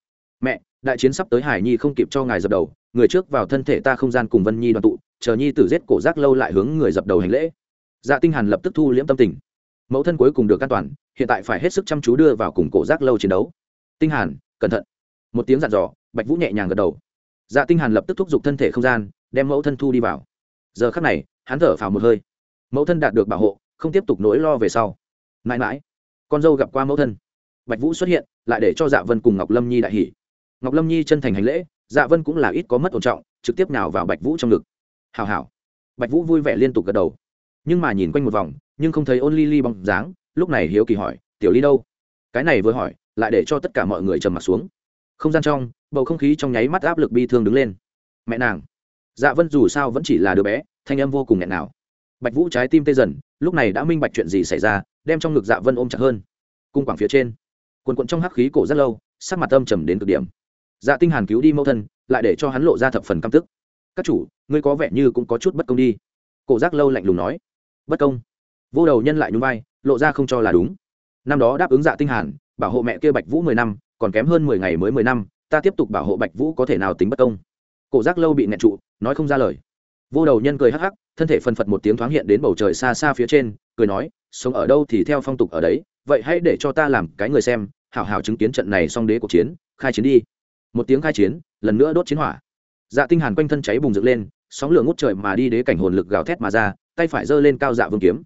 Mẹ, đại chiến sắp tới hải nhi không kịp cho ngài dập đầu, người trước vào thân thể ta không gian cùng vân nhi đoàn tụ, chờ nhi tử giết cổ giác lâu lại hướng người dập đầu hành lễ dạ tinh hàn lập tức thu liễm tâm tình. Mẫu thân cuối cùng được an toàn, hiện tại phải hết sức chăm chú đưa vào cùng cổ giác lâu chiến đấu. Tinh hàn, cẩn thận. Một tiếng dặn dò, bạch vũ nhẹ nhàng gật đầu. Dạ tinh hàn lập tức thúc giục thân thể không gian, đem mẫu thân thu đi vào. Giờ khắc này, hắn thở phào một hơi. Mẫu thân đạt được bảo hộ, không tiếp tục nỗi lo về sau. Mãi mãi, con dâu gặp qua mẫu thân. Bạch vũ xuất hiện, lại để cho dạ vân cùng ngọc lâm nhi đại hỉ. ngọc lâm nhi chân thành hành lễ dạ vân cũng là ít có mất ổn trọng, trực tiếp nào vào bạch vũ trong ngực. Hào hào bạch vũ vui vẻ liên tục gật đầu nhưng mà nhìn quanh một vòng, nhưng không thấy ôn ly ly bóng dáng, lúc này hiếu kỳ hỏi, tiểu ly đâu? Cái này vừa hỏi, lại để cho tất cả mọi người trầm mặt xuống. Không gian trong, bầu không khí trong nháy mắt áp lực bi thương đứng lên. Mẹ nàng. Dạ vân dù sao vẫn chỉ là đứa bé, thanh âm vô cùng nghẹn nào. Bạch vũ trái tim tê dần, lúc này đã minh bạch chuyện gì xảy ra, đem trong ngực dạ vân ôm chặt hơn. Cung quảng phía trên, quần quận trong hắc khí cổ rất lâu, sắc mặt âm trầm đến cực điểm. Dạ tinh hàn cứu đi mẫu thân, lại để cho hắn lộ ra thập phần căm tức. Các chủ, ngươi có vẻ như cũng có chút bất công đi. Cổ giác lâu lạnh lùng nói bất công. Vô đầu nhân lại nhún vai, lộ ra không cho là đúng. Năm đó đáp ứng dạ tinh hàn, bảo hộ mẹ kia bạch vũ mười năm, còn kém hơn mười ngày mới mười năm, ta tiếp tục bảo hộ bạch vũ có thể nào tính bất công. Cổ giác lâu bị nẹt trụ, nói không ra lời. Vô đầu nhân cười hắc hắc, thân thể phân phật một tiếng thoáng hiện đến bầu trời xa xa phía trên, cười nói, sống ở đâu thì theo phong tục ở đấy, vậy hãy để cho ta làm cái người xem, hảo hảo chứng kiến trận này song đế cuộc chiến, khai chiến đi. Một tiếng khai chiến, lần nữa đốt chiến hỏa. Dạ tinh hàn quanh thân cháy bùng dựng lên, sóng lửa ngút trời mà đi đế cảnh hồn lực gào thét mà ra tay phải giơ lên cao dạ vương kiếm.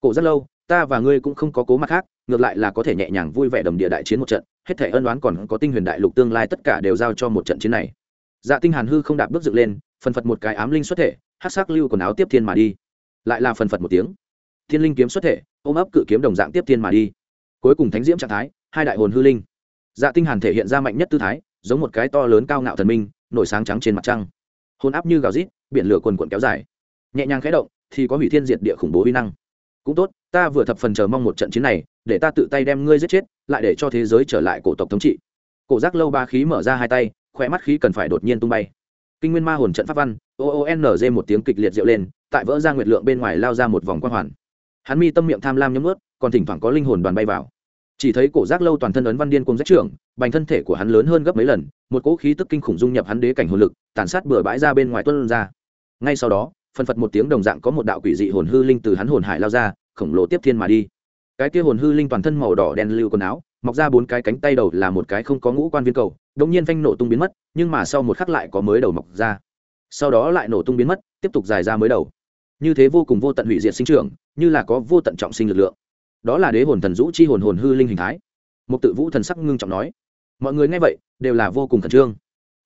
Cổ rất lâu, ta và ngươi cũng không có cố mặt khác, ngược lại là có thể nhẹ nhàng vui vẻ đầm địa đại chiến một trận, hết thể ân đoán còn có tinh huyền đại lục tương lai tất cả đều giao cho một trận chiến này. Dạ tinh hàn hư không đạp bước dựng lên, phần phật một cái ám linh xuất thể, hắc sắc lưu quần áo tiếp thiên mà đi. Lại là phần phật một tiếng. Thiên linh kiếm xuất thể, ôm ấp cự kiếm đồng dạng tiếp thiên mà đi. Cuối cùng thánh diễm trạng thái, hai đại hồn hư linh. Dạ tinh hàn thể hiện ra mạnh nhất tư thái, giống một cái to lớn cao ngạo thần minh, nổi sáng trắng trên mặt trăng. Hồn áp như gào rít, biển lửa cuồn cuộn kéo dài. Nhẹ nhàng khẽ động thì có hủy thiên diệt địa khủng bố uy năng. Cũng tốt, ta vừa thập phần chờ mong một trận chiến này, để ta tự tay đem ngươi giết chết, lại để cho thế giới trở lại cổ tộc thống trị. Cổ giác lâu ba khí mở ra hai tay khoe mắt khí cần phải đột nhiên tung bay. Kinh nguyên ma hồn trận pháp văn, o o n g một tiếng kịch liệt rượu lên, tại vỡ ra nguyệt lượng bên ngoài lao ra một vòng quang hoàn. Hắn mi tâm miệng tham lam nhấm ướt còn thỉnh thoảng có linh hồn đoàn bay vào. Chỉ thấy cổ giác lâu toàn thân ấn văn điên cùng rách trưởng, bành thân thể của hắn lớn hơn gấp mấy lần, một cỗ khí tức kinh khủng dung nhập hắn đế cảnh hồn lực, tàn sát bừa bãi ra bên ngoài tuân ra. Ngay sau đó Phần phật một tiếng đồng dạng có một đạo quỷ dị hồn hư linh từ hắn hồn hải lao ra, khổng lồ tiếp thiên mà đi. Cái kia hồn hư linh toàn thân màu đỏ đen lưu quần áo, mọc ra bốn cái cánh tay đầu là một cái không có ngũ quan viên cầu đống nhiên phanh nổ tung biến mất, nhưng mà sau một khắc lại có mới đầu mọc ra. Sau đó lại nổ tung biến mất, tiếp tục dài ra mới đầu. Như thế vô cùng vô tận hủy diệt sinh trưởng, như là có vô tận trọng sinh lực lượng. Đó là đế hồn thần dũ chi hồn hồn hư linh hình thái. Một tự vũ thần sắc ngưng trọng nói, mọi người nghe vậy, đều là vô cùng khẩn trương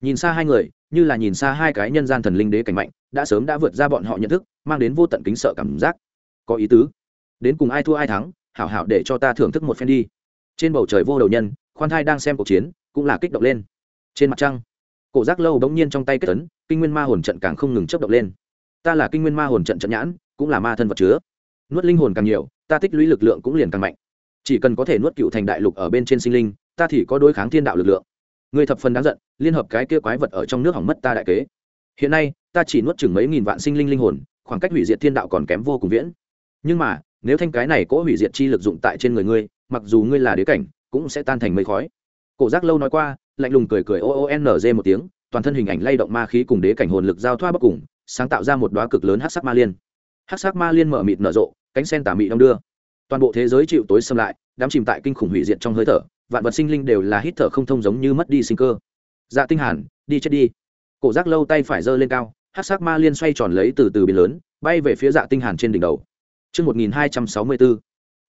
nhìn xa hai người, như là nhìn xa hai cái nhân gian thần linh đế cảnh mạnh, đã sớm đã vượt ra bọn họ nhận thức, mang đến vô tận kính sợ cảm giác. Có ý tứ. Đến cùng ai thua ai thắng, hảo hảo để cho ta thưởng thức một phen đi. Trên bầu trời vô đầu nhân, khoan thai đang xem cuộc chiến, cũng là kích động lên. Trên mặt trăng, cổ giác lâu bỗng nhiên trong tay kết tấn kinh nguyên ma hồn trận càng không ngừng chấp động lên. Ta là kinh nguyên ma hồn trận trận nhãn, cũng là ma thân vật chứa. Nuốt linh hồn càng nhiều, ta tích lũy lực lượng cũng liền càng mạnh. Chỉ cần có thể nuốt cựu thành đại lục ở bên trên sinh linh, ta thì có đối kháng thiên đạo lực lượng người thập phần đáng giận, liên hợp cái kia quái vật ở trong nước hỏng mất ta đại kế. Hiện nay, ta chỉ nuốt chừng mấy nghìn vạn sinh linh linh hồn, khoảng cách hủy diệt thiên đạo còn kém vô cùng viễn. Nhưng mà, nếu thanh cái này cỗ hủy diệt chi lực dụng tại trên người ngươi, mặc dù ngươi là đế cảnh, cũng sẽ tan thành mây khói. Cổ giác lâu nói qua, lạnh lùng cười cười o o n g một tiếng, toàn thân hình ảnh lay động ma khí cùng đế cảnh hồn lực giao thoa bất cùng, sáng tạo ra một đoá cực lớn hát sắc ma liên. Hát sắc ma liên mở mịt nở rộ, cánh sen tà mị đong đưa. Toàn bộ thế giới chịu tối xâm lại, đám chìm tại kinh khủng hủy diệt trong hơi thở vạn vật sinh linh đều là hít thở không thông giống như mất đi sinh cơ dạ tinh hàn đi chết đi cổ giác lâu tay phải giơ lên cao Hắc sắc ma liên xoay tròn lấy từ từ biến lớn bay về phía dạ tinh hàn trên đỉnh đầu chương 1264,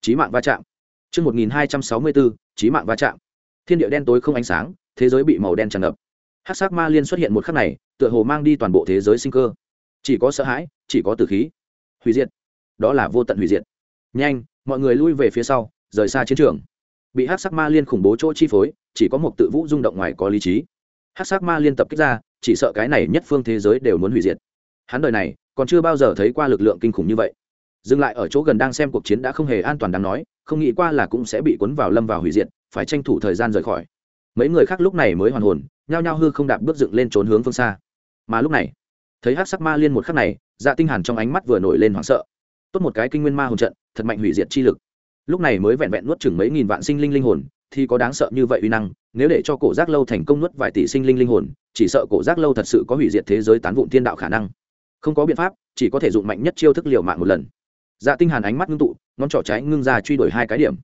chí mạng va chạm. chương 1264, chí mạng va chạm. Thiên địa đen tối không ánh sáng, thế giới bị màu đen tràn ngập. Hắc sắc ma liên xuất hiện một khắc này, tựa hồ mang đi toàn bộ thế giới sinh cơ. Chỉ có sợ hãi, chỉ có tử khí. Hủy diệt. Đó là vô tận hủy diệt. Nhanh, mọi người lui về phía sau, rời xa chiến trường. Bị Hắc sắc ma liên khủng bố chỗ chi phối, chỉ có một tự vũ rung động ngoài có lý trí. Hắc sắc ma liên tập kích ra, chỉ sợ cái này nhất phương thế giới đều muốn hủy diệt. Hắn đời này, còn chưa bao giờ thấy qua lực lượng kinh khủng như vậy. Dừng lại ở chỗ gần đang xem cuộc chiến đã không hề an toàn đáng nói không nghĩ qua là cũng sẽ bị cuốn vào lâm vào hủy diệt phải tranh thủ thời gian rời khỏi. Mấy người khác lúc này mới hoàn hồn nhao nhao hư không đạp bước dựng lên trốn hướng phương xa. Mà lúc này thấy hát sắc ma liên một khắc này dạ tinh hàn trong ánh mắt vừa nổi lên hoảng sợ. Tốt một cái kinh nguyên ma hồn trận thật mạnh hủy diệt chi lực lúc này mới vẹn vẹn nuốt chừng mấy nghìn vạn sinh linh linh hồn, thì có đáng sợ như vậy uy năng, nếu để cho cổ giác lâu thành công nuốt vài tỷ sinh linh linh hồn, chỉ sợ cổ giác lâu thật sự có hủy diệt thế giới tán vụn thiên đạo khả năng. Không có biện pháp, chỉ có thể dụng mạnh nhất chiêu thức liều mạng một lần. Dạ tinh hàn ánh mắt ngưng tụ, ngón trỏ trái ngưng ra truy đuổi hai cái điểm.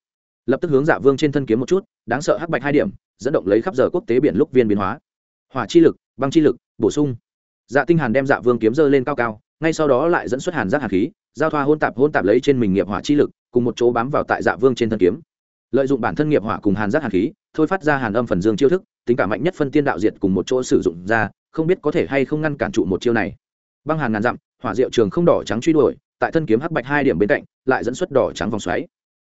Lập tức hướng dạ vương trên thân kiếm một chút, đáng sợ hắc bạch hai điểm, dẫn động lấy khắp giờ quốc tế biển lúc viên biến hóa. Hỏa chi lực, băng chi lực, bổ sung. Dạ tinh hàn đem dạ vương kiếm dơ lên cao cao, ngay sau đó lại dẫn xuất hàn giác hàn khí, giao thoa hôn tạp hôn tạp lấy trên mình nghiệp hỏa chi lực cùng một chỗ bám vào tại dạ vương trên thân kiếm. Lợi dụng bản thân nghiệp hỏa cùng hàn giác hàn khí, thôi phát ra hàn âm phần dương chiêu thức, tính cả mạnh nhất phân tiên đạo diệt cùng một chỗ sử dụng ra, không biết có thể hay không ngăn cản trụ một chiêu này. Băng hàn ngàn dặm, hỏa diệu trường không đỏ trắng truy đuổi, tại thân kiếm hắc bạch hai điểm bên cạnh, lại dẫn xuất đỏ trắng vòng xoáy.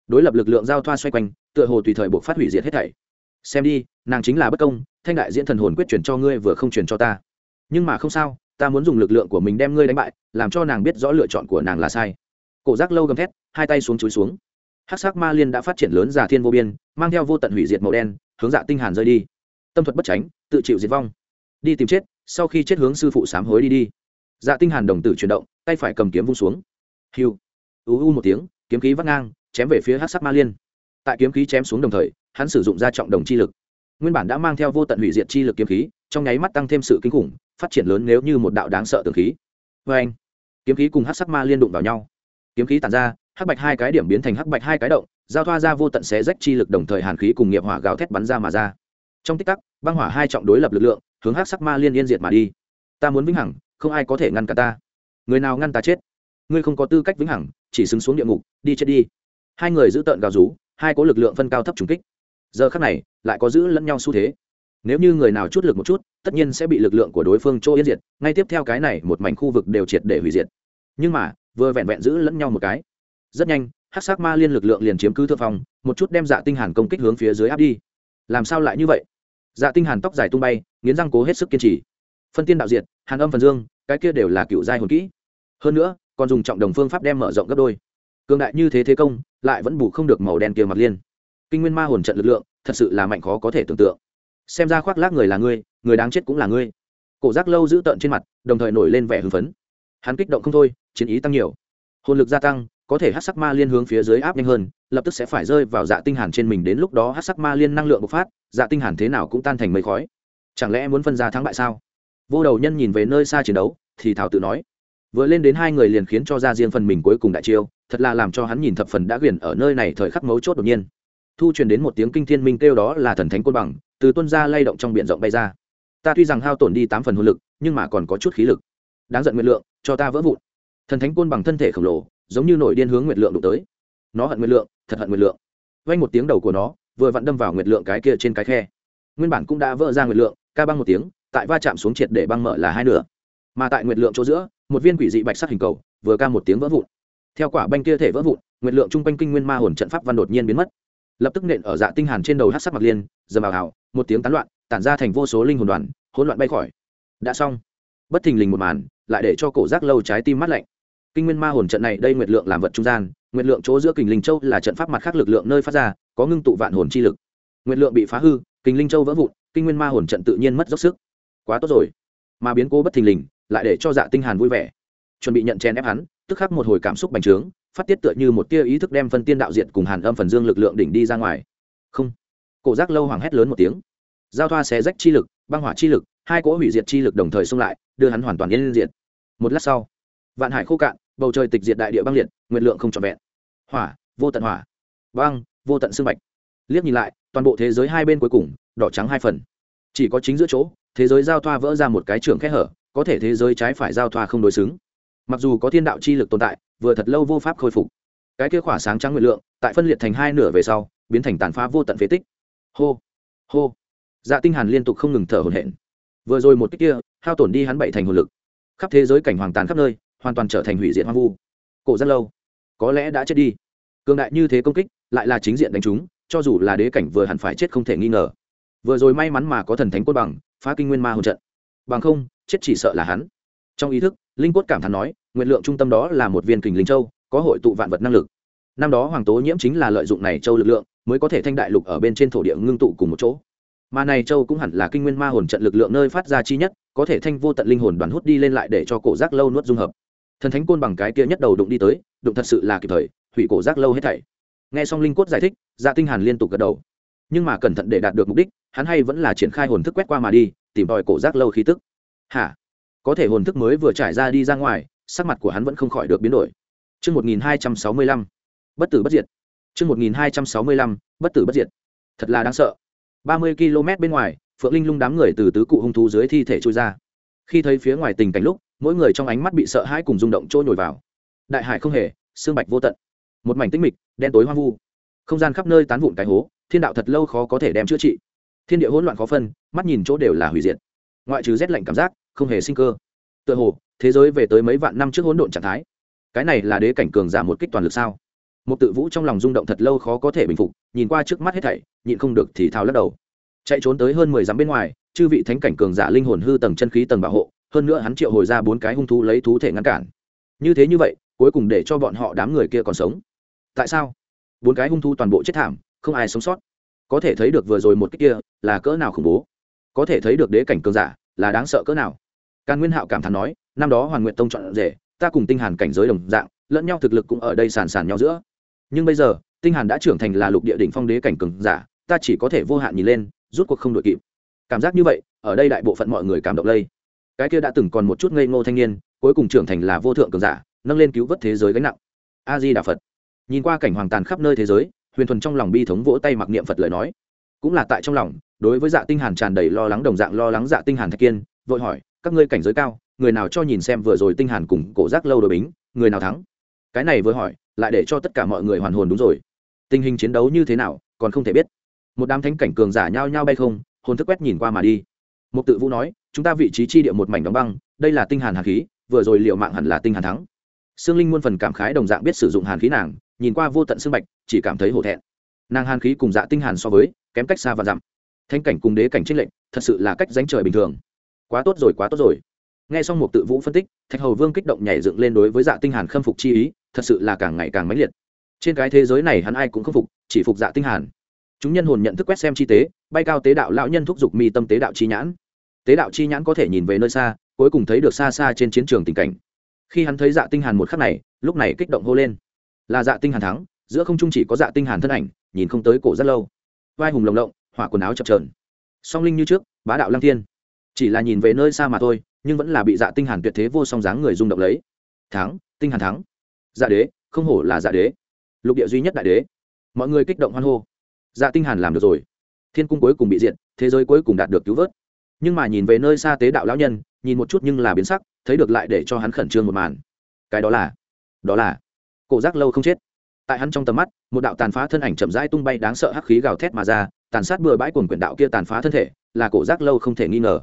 Đối lập lực lượng giao thoa xoay quanh, tựa hồ tùy thời buộc phát hủy diệt hết thảy. Xem đi, nàng chính là bất công, thanh đại diễn thần hồn quyết chuyển cho ngươi vừa không chuyển cho ta. Nhưng mà không sao, ta muốn dùng lực lượng của mình đem ngươi đánh bại, làm cho nàng biết rõ lựa chọn của nàng là sai cổ giác lâu gầm thét, hai tay xuống chúi xuống. Hắc sắc ma liên đã phát triển lớn giả thiên vô biên, mang theo vô tận hủy diệt màu đen, hướng dạ tinh hàn rơi đi. Tâm thuật bất tránh, tự chịu diệt vong. Đi tìm chết, sau khi chết hướng sư phụ sám hối đi đi. Dạ tinh hàn đồng tử chuyển động, tay phải cầm kiếm vung xuống. Hiu. U u một tiếng, kiếm khí vắt ngang, chém về phía Hắc sắc ma liên. Tại kiếm khí chém xuống đồng thời, hắn sử dụng ra trọng đồng chi lực. Nguyên bản đã mang theo vô tận hủy diệt chi lực kiếm khí, trong nháy mắt tăng thêm sự kinh khủng, phát triển lớn nếu như một đạo đáng sợ tường khí. Vê anh kiếm khí cùng hát sắc ma liên đụng vào nhau kiếm khí tàn ra, hắc bạch hai cái điểm biến thành hắc bạch hai cái động, giao thoa ra vô tận xé rách chi lực đồng thời hàn khí cùng nghiệp hỏa gào thét bắn ra mà ra. Trong tích tắc, băng hỏa hai trọng đối lập lực lượng, hướng hắc sắc ma liên yên diệt mà đi. Ta muốn vĩnh hằng, không ai có thể ngăn cả ta. Người nào ngăn ta chết? Ngươi không có tư cách vĩnh hằng, chỉ xứng xuống địa ngục, đi chết đi. Hai người giữ tợn gào rú, hai có lực lượng phân cao thấp trùng kích. Giờ khắc này, lại có giữ lẫn nhau xu thế. Nếu như người nào chút lực một chút, tất nhiên sẽ bị lực lượng của đối phương chỗ yên diệt, ngay tiếp theo cái này một mảnh khu vực đều triệt để hủy diệt. Nhưng mà vừa vẹn vẹn giữ lẫn nhau một cái. Rất nhanh hát sắc ma liên lực lượng liền chiếm cứ thượng phong, một chút đem dạ tinh hàn công kích hướng phía dưới áp đi. Làm sao lại như vậy? Dạ tinh hàn tóc dài tung bay, nghiến răng cố hết sức kiên trì. Phân tiên đạo diệt, hàn âm phần dương, cái kia đều là cựu giai hồn kỹ. Hơn nữa, còn dùng trọng đồng phương pháp đem mở rộng gấp đôi. Cường đại như thế thế công, lại vẫn bù không được màu đen kia mặt liên. Kinh nguyên ma hồn trận lực lượng, thật sự là mạnh khó có thể tưởng tượng. Xem ra khoác lác người là ngươi, người đáng chết cũng là ngươi. Cổ giác lâu giữ tợn trên mặt, đồng thời nổi lên vẻ hưng phấn. Hắn kích động không thôi chiến ý tăng nhiều. Hồn lực gia tăng, có thể hát sắc ma liên hướng phía dưới áp nhanh hơn, lập tức sẽ phải rơi vào dạ tinh hàn trên mình đến lúc đó hát sắc ma liên năng lượng bộc phát dạ tinh hàn thế nào cũng tan thành mây khói. Chẳng lẽ muốn phân ra thắng bại sao? Vô đầu nhân nhìn về nơi xa chiến đấu, thì thảo tự nói. Vừa lên đến hai người liền khiến cho ra riêng phần mình cuối cùng đại chiêu, thật là làm cho hắn nhìn thập phần đã quyển ở nơi này thời khắc mấu chốt đột nhiên. Thu truyền đến một tiếng kinh thiên minh kêu đó là thần thánh côn bằng, từ tuân ra lay động trong biển rộng bay ra. Ta tuy rằng hao tổn đi tám phần hồn lực, nhưng mà còn có chút khí lực. Đáng giận nguyện lượng, cho ta vỡ vụn thần thánh côn bằng thân thể khổng lồ, giống như nổi điên hướng nguyệt lượng đụng tới. Nó hận nguyệt lượng, thật hận nguyệt lượng. Vanh một tiếng đầu của nó, vừa vặn đâm vào nguyệt lượng cái kia trên cái khe. Nguyên bản cũng đã vỡ ra nguyệt lượng, ca băng một tiếng, tại va chạm xuống triệt để băng mở là hai nửa. Mà tại nguyệt lượng chỗ giữa, một viên quỷ dị bạch sắc hình cầu, vừa ca một tiếng vỡ vụn. Theo quả banh kia thể vỡ vụn, nguyệt lượng trung quanh kinh nguyên ma hồn trận pháp văn đột nhiên biến mất. Lập tức nện ở dạ tinh hàn trên đầu hắc sắc mặc liên, dầm vào hào một tiếng tán loạn, tản ra thành vô số linh hồn đoàn, hỗn loạn bay khỏi. Đã xong. Bất thình lình một màn, lại để cho cổ giác lâu trái tim mát lạnh kinh nguyên ma hồn trận này đây nguyệt lượng làm vật trung gian, nguyệt lượng chỗ giữa kình linh châu là trận pháp mặt khác lực lượng nơi phát ra, có ngưng tụ vạn hồn chi lực. Nguyệt lượng bị phá hư, kình linh châu vỡ vụn, kinh nguyên ma hồn trận tự nhiên mất dốc sức. Quá tốt rồi. Mà biến cố bất thình lình, lại để cho dạ tinh hàn vui vẻ. Chuẩn bị nhận chèn ép hắn, tức khắc một hồi cảm xúc bành trướng, phát tiết tựa như một tia ý thức đem phân tiên đạo diện cùng hàn âm phần dương lực lượng đỉnh đi ra ngoài. Không. Cổ giác lâu hoàng hét lớn một tiếng. Giao thoa xé rách chi lực, băng hỏa chi lực, hai cỗ hủy diệt chi lực đồng thời xung lại, đưa hắn hoàn toàn yên diệt. Một lát sau vạn hải khô cạn, bầu trời tịch diệt đại địa băng liệt nguyện lượng không trọn vẹn. Hỏa, vô tận hỏa. Băng, vô tận xương bạch liếc nhìn lại, toàn bộ thế giới hai bên cuối cùng, đỏ trắng hai phần. Chỉ có chính giữa chỗ, thế giới giao thoa vỡ ra một cái trường kẽ hở, có thể thế giới trái phải giao thoa không đối xứng. Mặc dù có thiên đạo chi lực tồn tại, vừa thật lâu vô pháp khôi phục. Cái kia khỏa sáng trắng nguyện lượng, tại phân liệt thành hai nửa về sau, biến thành tàn phá vô tận phế tích. Hô hô. Dạ tinh hàn liên tục không ngừng thở hổn hển. Vừa rồi một cái kia, hao tổn đi hắn bảy thành hồn lực. Khắp thế giới cảnh hoàng tàn khắp nơi hoàn toàn trở thành hủy diệt hoang vu. Cổ rất lâu, có lẽ đã chết đi. Cường đại như thế công kích, lại là chính diện đánh chúng, cho dù là đế cảnh vừa hẳn phải chết không thể nghi ngờ. Vừa rồi may mắn mà có thần thánh cốt bằng, phá kinh nguyên ma hồn trận. Bằng không, chết chỉ sợ là hắn. Trong ý thức, linh cốt cảm thán nói, nguyện lượng trung tâm đó là một viên kình linh châu, có hội tụ vạn vật năng lực. Năm đó hoàng tố nhiễm chính là lợi dụng này châu lực lượng, mới có thể thanh đại lục ở bên trên thổ địa ngưng tụ cùng một chỗ. Mà này châu cũng hẳn là kinh nguyên ma hồn trận lực lượng nơi phát ra chi nhất, có thể thanh vô tận linh hồn đoàn hút đi lên lại để cho cổ giác lâu nuốt dung hợp thần thánh côn bằng cái kia nhất đầu đụng đi tới đụng thật sự là kịp thời hủy cổ giác lâu hết thảy nghe xong linh cốt giải thích dạ tinh hàn liên tục gật đầu nhưng mà cẩn thận để đạt được mục đích hắn hay vẫn là triển khai hồn thức quét qua mà đi tìm tòi cổ giác lâu khí tức hả có thể hồn thức mới vừa trải ra đi ra ngoài sắc mặt của hắn vẫn không khỏi được biến đổi Trước 1265, bất tử bất diệt. Trước 1265, bất tử bất diệt. Thật là đáng sợ. 30 km bên ngoài, Phượng Linh lung đám người từ tứ cụ hung thú dưới thi thể trôi ra. Khi thấy phía ngoài tình cảnh lúc, mỗi người trong ánh mắt bị sợ hãi cùng rung động trôi nổi vào. Đại hải không hề, xương bạch vô tận. Một mảnh tĩnh mịch, đen tối hoang vu. Không gian khắp nơi tán vụn cái hố, thiên đạo thật lâu khó có thể đem chữa trị. Thiên địa hỗn loạn khó phân, mắt nhìn chỗ đều là hủy diệt. Ngoại trừ rét lạnh cảm giác, không hề sinh cơ. Tựa hồ, thế giới về tới mấy vạn năm trước hỗn độn trạng thái. Cái này là đế cảnh cường giả một kích toàn lực sao? một tự vũ trong lòng rung động thật lâu khó có thể bình phục nhìn qua trước mắt hết thảy nhịn không được thì thao lắc đầu chạy trốn tới hơn mười dặm bên ngoài chư vị thánh cảnh cường giả linh hồn hư tầng chân khí tầng bảo hộ hơn nữa hắn triệu hồi ra bốn cái hung thú lấy thú thể ngăn cản. Như thế như vậy, cuối cùng để cho bọn họ đám người kia còn sống. Tại sao? Bốn cái hung thú toàn bộ chết thảm, không ai sống sót. Có thể thấy được vừa rồi một cái kia là cỡ nào khủng bố. Có thể thấy được đế cảnh cường giả là đáng sợ cỡ nào. Càn nguyên hạo cảm thán nói, năm đó hoàn nguyện tông chọn rể, ta cùng tinh hàn cảnh giới đồng dạng, lẫn nhau thực lực cũng ở đây sàn sàn nhau giữa. Nhưng bây giờ, tinh hàn đã trưởng thành là lục địa đỉnh phong đế cảnh cường giả, ta chỉ có thể vô hạn nhìn lên rút cuộc không đội kịp. Cảm giác như vậy, ở đây đại bộ phận mọi người cảm động lây cái kia đã từng còn một chút ngây ngô thanh niên, cuối cùng trưởng thành là vô thượng cường giả, nâng lên cứu vớt thế giới gánh nặng. A di đà phật. Nhìn qua cảnh hoàng tàn khắp nơi thế giới, huyền thuần trong lòng bi thống vỗ tay mặc niệm phật lời nói. Cũng là tại trong lòng, đối với dạ tinh hàn tràn đầy lo lắng đồng dạng lo lắng dạ tinh hàn thạch kiên, vội hỏi, các ngươi cảnh giới cao, người nào cho nhìn xem vừa rồi tinh hàn cùng cổ giác lâu đội bính, người nào thắng? Cái này vừa hỏi, lại để cho tất cả mọi người hoàn hồn đúng rồi. Tình hình chiến đấu như thế nào, còn không thể biết. Một đám thánh cảnh cường giả nhao nhao bay không, hồn thức quét nhìn qua mà đi. Mục tự vũ nói chúng ta vị trí chi địa một mảnh đóng băng đây là tinh hàn hàn khí vừa rồi liệu mạng hẳn là tinh hàn thắng Sương Linh muôn phần cảm khái đồng dạng biết sử dụng hàn khí nàng, nhìn qua vô tận xương bạch, chỉ cảm thấy hổ thẹn. Nàng hàn khí cùng Dạ Tinh Hàn so với, kém cách xa và dặm. Thánh cảnh cùng đế cảnh chênh lệnh, thật sự là cách dánh trời bình thường. Quá tốt rồi, quá tốt rồi. Nghe xong Mục tự vũ phân tích, Thạch Hầu Vương kích động nhảy dựng lên đối với Dạ Tinh Hàn khâm phục chi ý, thật sự là càng ngày càng mãnh liệt. Trên cái thế giới này hắn ai cũng không phục, chỉ phục Dạ Tinh Hàn. Chúng nhân hồn nhận thức quét xem chi tế, bay cao tế đạo lão nhân thúc giục mi tâm tế đạo chi nhãn. Tế đạo chi nhãn có thể nhìn về nơi xa, cuối cùng thấy được xa xa trên chiến trường tình cảnh. Khi hắn thấy dạ tinh hàn một khắc này lúc này kích động hô lên. Là dạ tinh hàn thắng giữa không trung chỉ có dạ tinh hàn thân ảnh nhìn không tới cổ rất lâu. Vai hùng lồng lộng hỏa quần áo chập chờn. Song linh như trước bá đạo lăng thiên. Chỉ là nhìn về nơi xa mà thôi nhưng vẫn là bị dạ tinh hàn tuyệt thế vô song dáng người rung động lấy. Thắng tinh hàn thắng. Dạ đế không hổ là dạ đế. Lục địa duy nhất đại đế. Mọi người kích động hoan hô dạ tinh hàn làm được rồi. Thiên cung cuối cùng bị diệt, thế giới cuối cùng đạt được cứu vớt. Nhưng mà nhìn về nơi xa tế đạo lão nhân, nhìn một chút nhưng là biến sắc, thấy được lại để cho hắn khẩn trương một màn. Cái đó là đó là, cổ giác lâu không chết. Tại hắn trong tầm mắt, một đạo tàn phá thân ảnh chậm rãi tung bay đáng sợ hắc khí gào thét mà ra, tàn sát bừa bãi cuồng quyển đạo kia tàn phá thân thể, là cổ giác lâu không thể nghi ngờ.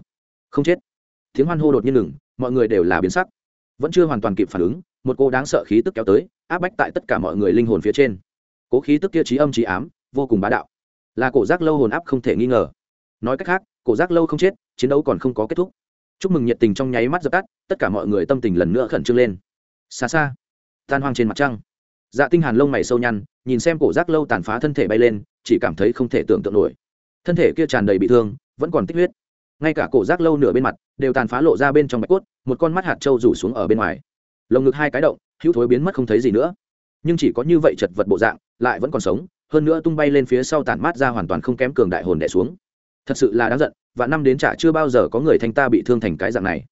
Không chết. Tiếng hoan hô đột nhiên ngừng, mọi người đều là biến sắc. Vẫn chưa hoàn toàn kịp phản ứng, một cô đáng sợ khí tức kéo tới, áp bách tại tất cả mọi người linh hồn phía trên. Cố khí tức kia trí âm trí ám vô cùng bá đạo. Là cổ giác lâu hồn áp không thể nghi ngờ. Nói cách khác, cổ giác lâu không chết, chiến đấu còn không có kết thúc. Chúc mừng nhiệt tình trong nháy mắt dập tắt, tất cả mọi người tâm tình lần nữa khẩn trương lên. Xa xa, tan hoang trên mặt trăng. Dạ tinh hàn lông mày sâu nhăn, nhìn xem cổ giác lâu tàn phá thân thể bay lên, chỉ cảm thấy không thể tưởng tượng nổi. Thân thể kia tràn đầy bị thương, vẫn còn tích huyết. Ngay cả cổ giác lâu nửa bên mặt, đều tàn phá lộ ra bên trong bạch cốt, một con mắt hạt trâu rủ xuống ở bên ngoài. Lồng ngực hai cái động, hữu thối biến mất không thấy gì nữa. Nhưng chỉ có như vậy chật vật bộ dạng, lại vẫn còn sống hơn nữa tung bay lên phía sau tản mát ra hoàn toàn không kém cường đại hồn đẻ xuống. Thật sự là đáng giận, và năm đến trả chưa bao giờ có người thanh ta bị thương thành cái dạng này.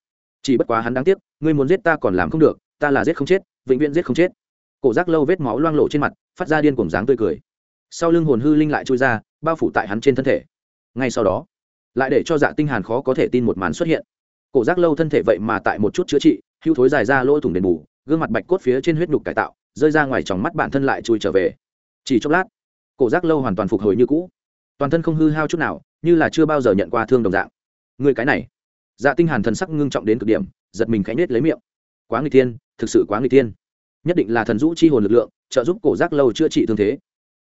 Chỉ bất quá hắn đáng tiếc, ngươi muốn giết ta còn làm không được, ta là giết không chết, vĩnh viễn giết không chết. Cổ giác lâu vết máu loang lộ trên mặt, phát ra điên cùng dáng tươi cười. Sau lưng hồn hư linh lại trôi ra, bao phủ tại hắn trên thân thể. Ngay sau đó, lại để cho dạ tinh hàn khó có thể tin một màn xuất hiện. Cổ giác lâu thân thể vậy mà tại một chút chữa trị, hưu thối dài ra lỗ thủng đền bù, gương mặt bạch cốt phía trên huyết nhục cải tạo, rơi ra ngoài trong mắt bản thân lại chui trở về. Chỉ chốc lát cổ giác lâu hoàn toàn phục hồi như cũ. Toàn thân không hư hao chút nào, như là chưa bao giờ nhận qua thương đồng dạng. Người cái này. Dạ tinh hàn thần sắc ngưng trọng đến cực điểm, giật mình khẽ nết lấy miệng. Quá nguy thiên, thực sự quá nguy thiên. Nhất định là thần dũ chi hồn lực lượng, trợ giúp cổ giác lâu chữa trị thương thế.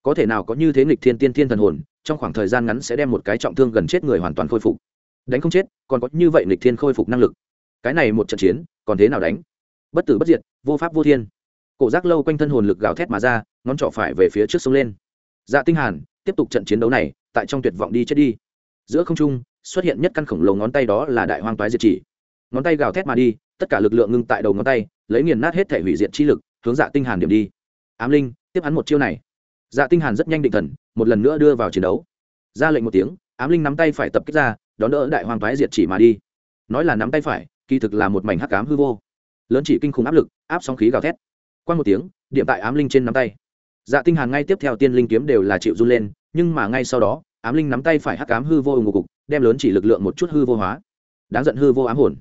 Có thể nào có như thế nghịch thiên tiên thiên thần hồn, trong khoảng thời gian ngắn sẽ đem một cái trọng thương gần chết người hoàn toàn khôi phục. Đánh không chết, còn có như vậy nghịch thiên khôi phục năng lực. Cái này một trận chiến, còn thế nào đánh? Bất tử bất diệt, vô pháp vô thiên. Cổ giác lâu quanh thân hồn lực gào thét mà ra, ngón trỏ phải về phía trước sông lên dạ tinh hàn, tiếp tục trận chiến đấu này, tại trong tuyệt vọng đi chết đi. Giữa không trung, xuất hiện nhất căn khổng lồ ngón tay đó là đại hoang toái diệt chỉ. Ngón tay gào thét mà đi, tất cả lực lượng ngưng tại đầu ngón tay, lấy nghiền nát hết thể hủy diệt chi lực, hướng dạ tinh hàn điểm đi. Ám linh, tiếp hắn một chiêu này. Dạ tinh hàn rất nhanh định thần, một lần nữa đưa vào chiến đấu. Ra lệnh một tiếng, ám linh nắm tay phải tập kích ra, đón đỡ đại hoang toái diệt chỉ mà đi. Nói là nắm tay phải, kỳ thực là một mảnh hắc ám hư vô. Lớn chỉ kinh khủng áp lực, áp sóng khí gào thét. Qua một tiếng, điểm tại ám linh trên nắm tay dạ tinh hàn ngay tiếp theo tiên linh kiếm đều là chịu run lên, nhưng mà ngay sau đó, ám linh nắm tay phải hắc ám hư vô ngục cục, đem lớn chỉ lực lượng một chút hư vô hóa. Đáng giận hư vô ám hồn.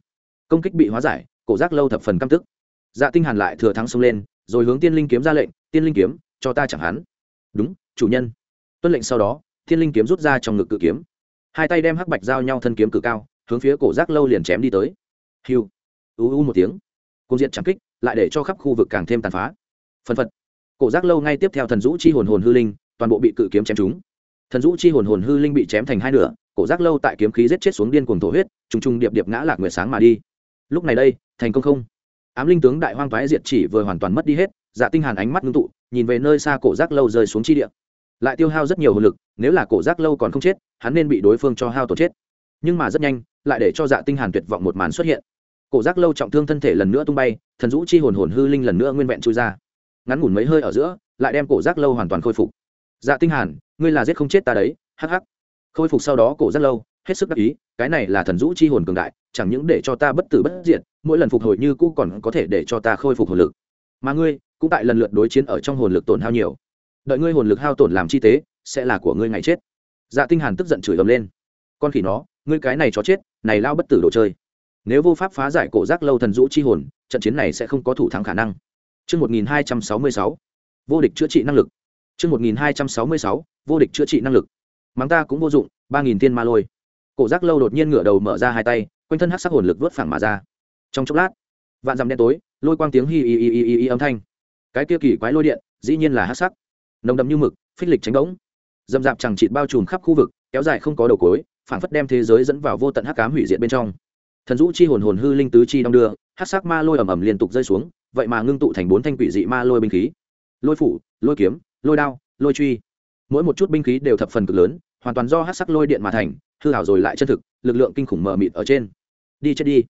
Công kích bị hóa giải, cổ giác lâu thập phần căm tức. Dạ tinh hàn lại thừa thắng xông lên, rồi hướng tiên linh kiếm ra lệnh, tiên linh kiếm, cho ta chẳng hắn. Đúng, chủ nhân. Tuân lệnh sau đó, tiên linh kiếm rút ra trong ngực cự kiếm. Hai tay đem hắc bạch giao nhau thân kiếm cự cao, hướng phía cổ giác lâu liền chém đi tới. Hiu. U u một tiếng. Cùng diện chẳng kích, lại để cho khắp khu vực càng thêm tàn phá. Phân phật cổ giác lâu ngay tiếp theo thần dũ chi hồn hồn hư linh, toàn bộ bị cự kiếm chém trúng. Thần dũ chi hồn hồn hư linh bị chém thành hai nửa, cổ giác lâu tại kiếm khí giết chết xuống điên cuồng thổ huyết, trùng trùng điệp điệp ngã lạc nguyệt sáng mà đi. Lúc này đây, thành công không? Ám linh tướng đại hoang phái diệt chỉ vừa hoàn toàn mất đi hết dạ tinh hàn ánh mắt ngưng tụ, nhìn về nơi xa cổ giác lâu rơi xuống chi địa. Lại tiêu hao rất nhiều hồn lực, nếu là cổ giác lâu còn không chết, hắn nên bị đối phương cho hao tổn chết. Nhưng mà rất nhanh, lại để cho dạ tinh hàn tuyệt vọng một màn xuất hiện. Cổ giác lâu trọng thương thân thể lần nữa tung bay, thần dũ chi hồn hồn hư linh lần nữa nguyên vẹn chui ra ngắn ngủn mấy hơi ở giữa, lại đem cổ giác lâu hoàn toàn khôi phục. Dạ tinh hàn, ngươi là giết không chết ta đấy, hắc hắc. Khôi phục sau đó cổ giác lâu, hết sức đắc ý, cái này là thần dũ chi hồn cường đại, chẳng những để cho ta bất tử bất diệt, mỗi lần phục hồi như cũ còn có thể để cho ta khôi phục hồn lực. Mà ngươi, cũng tại lần lượt đối chiến ở trong hồn lực tổn hao nhiều. Đợi ngươi hồn lực hao tổn làm chi tế, sẽ là của ngươi ngày chết. Dạ tinh hàn tức giận chửi ầm lên. Con khỉ nó, ngươi cái này chó chết, này lao bất tử đồ chơi. Nếu vô pháp phá giải cổ giác lâu thần dũ chi hồn, trận chiến này sẽ không có thủ thắng khả năng. Chương 1266, vô địch chữa trị năng lực. Chương 1266, vô địch chữa trị năng lực. Mắng ta cũng vô dụng, 3000 tiên ma lôi. Cổ giác lâu đột nhiên ngửa đầu mở ra hai tay, quanh thân hắc sắc hồn lực vút phẳng mà ra. Trong chốc lát, vạn dặm đen tối, lôi quang tiếng hi hi hi hi, hi âm thanh. Cái kia kỳ quái lôi điện, dĩ nhiên là hắc sắc. Nồng đậm như mực, phích lịch tránh đống. Dâm dạp chẳng chịt bao trùm khắp khu vực, kéo dài không có đầu cuối, phản phất đem thế giới dẫn vào vô tận hắc ám hủy diệt bên trong thần dũ chi hồn hồn hư linh tứ chi đong đưa hắc sắc ma lôi ầm ầm liên tục rơi xuống vậy mà ngưng tụ thành bốn thanh quỷ dị ma lôi binh khí. Lôi phủ, lôi kiếm, lôi đao, lôi truy. Mỗi một chút binh khí đều thập phần cực lớn, hoàn toàn do hát sắc lôi điện mà thành, hư hảo rồi lại chân thực, lực lượng kinh khủng mờ mịt ở trên. Đi chết đi.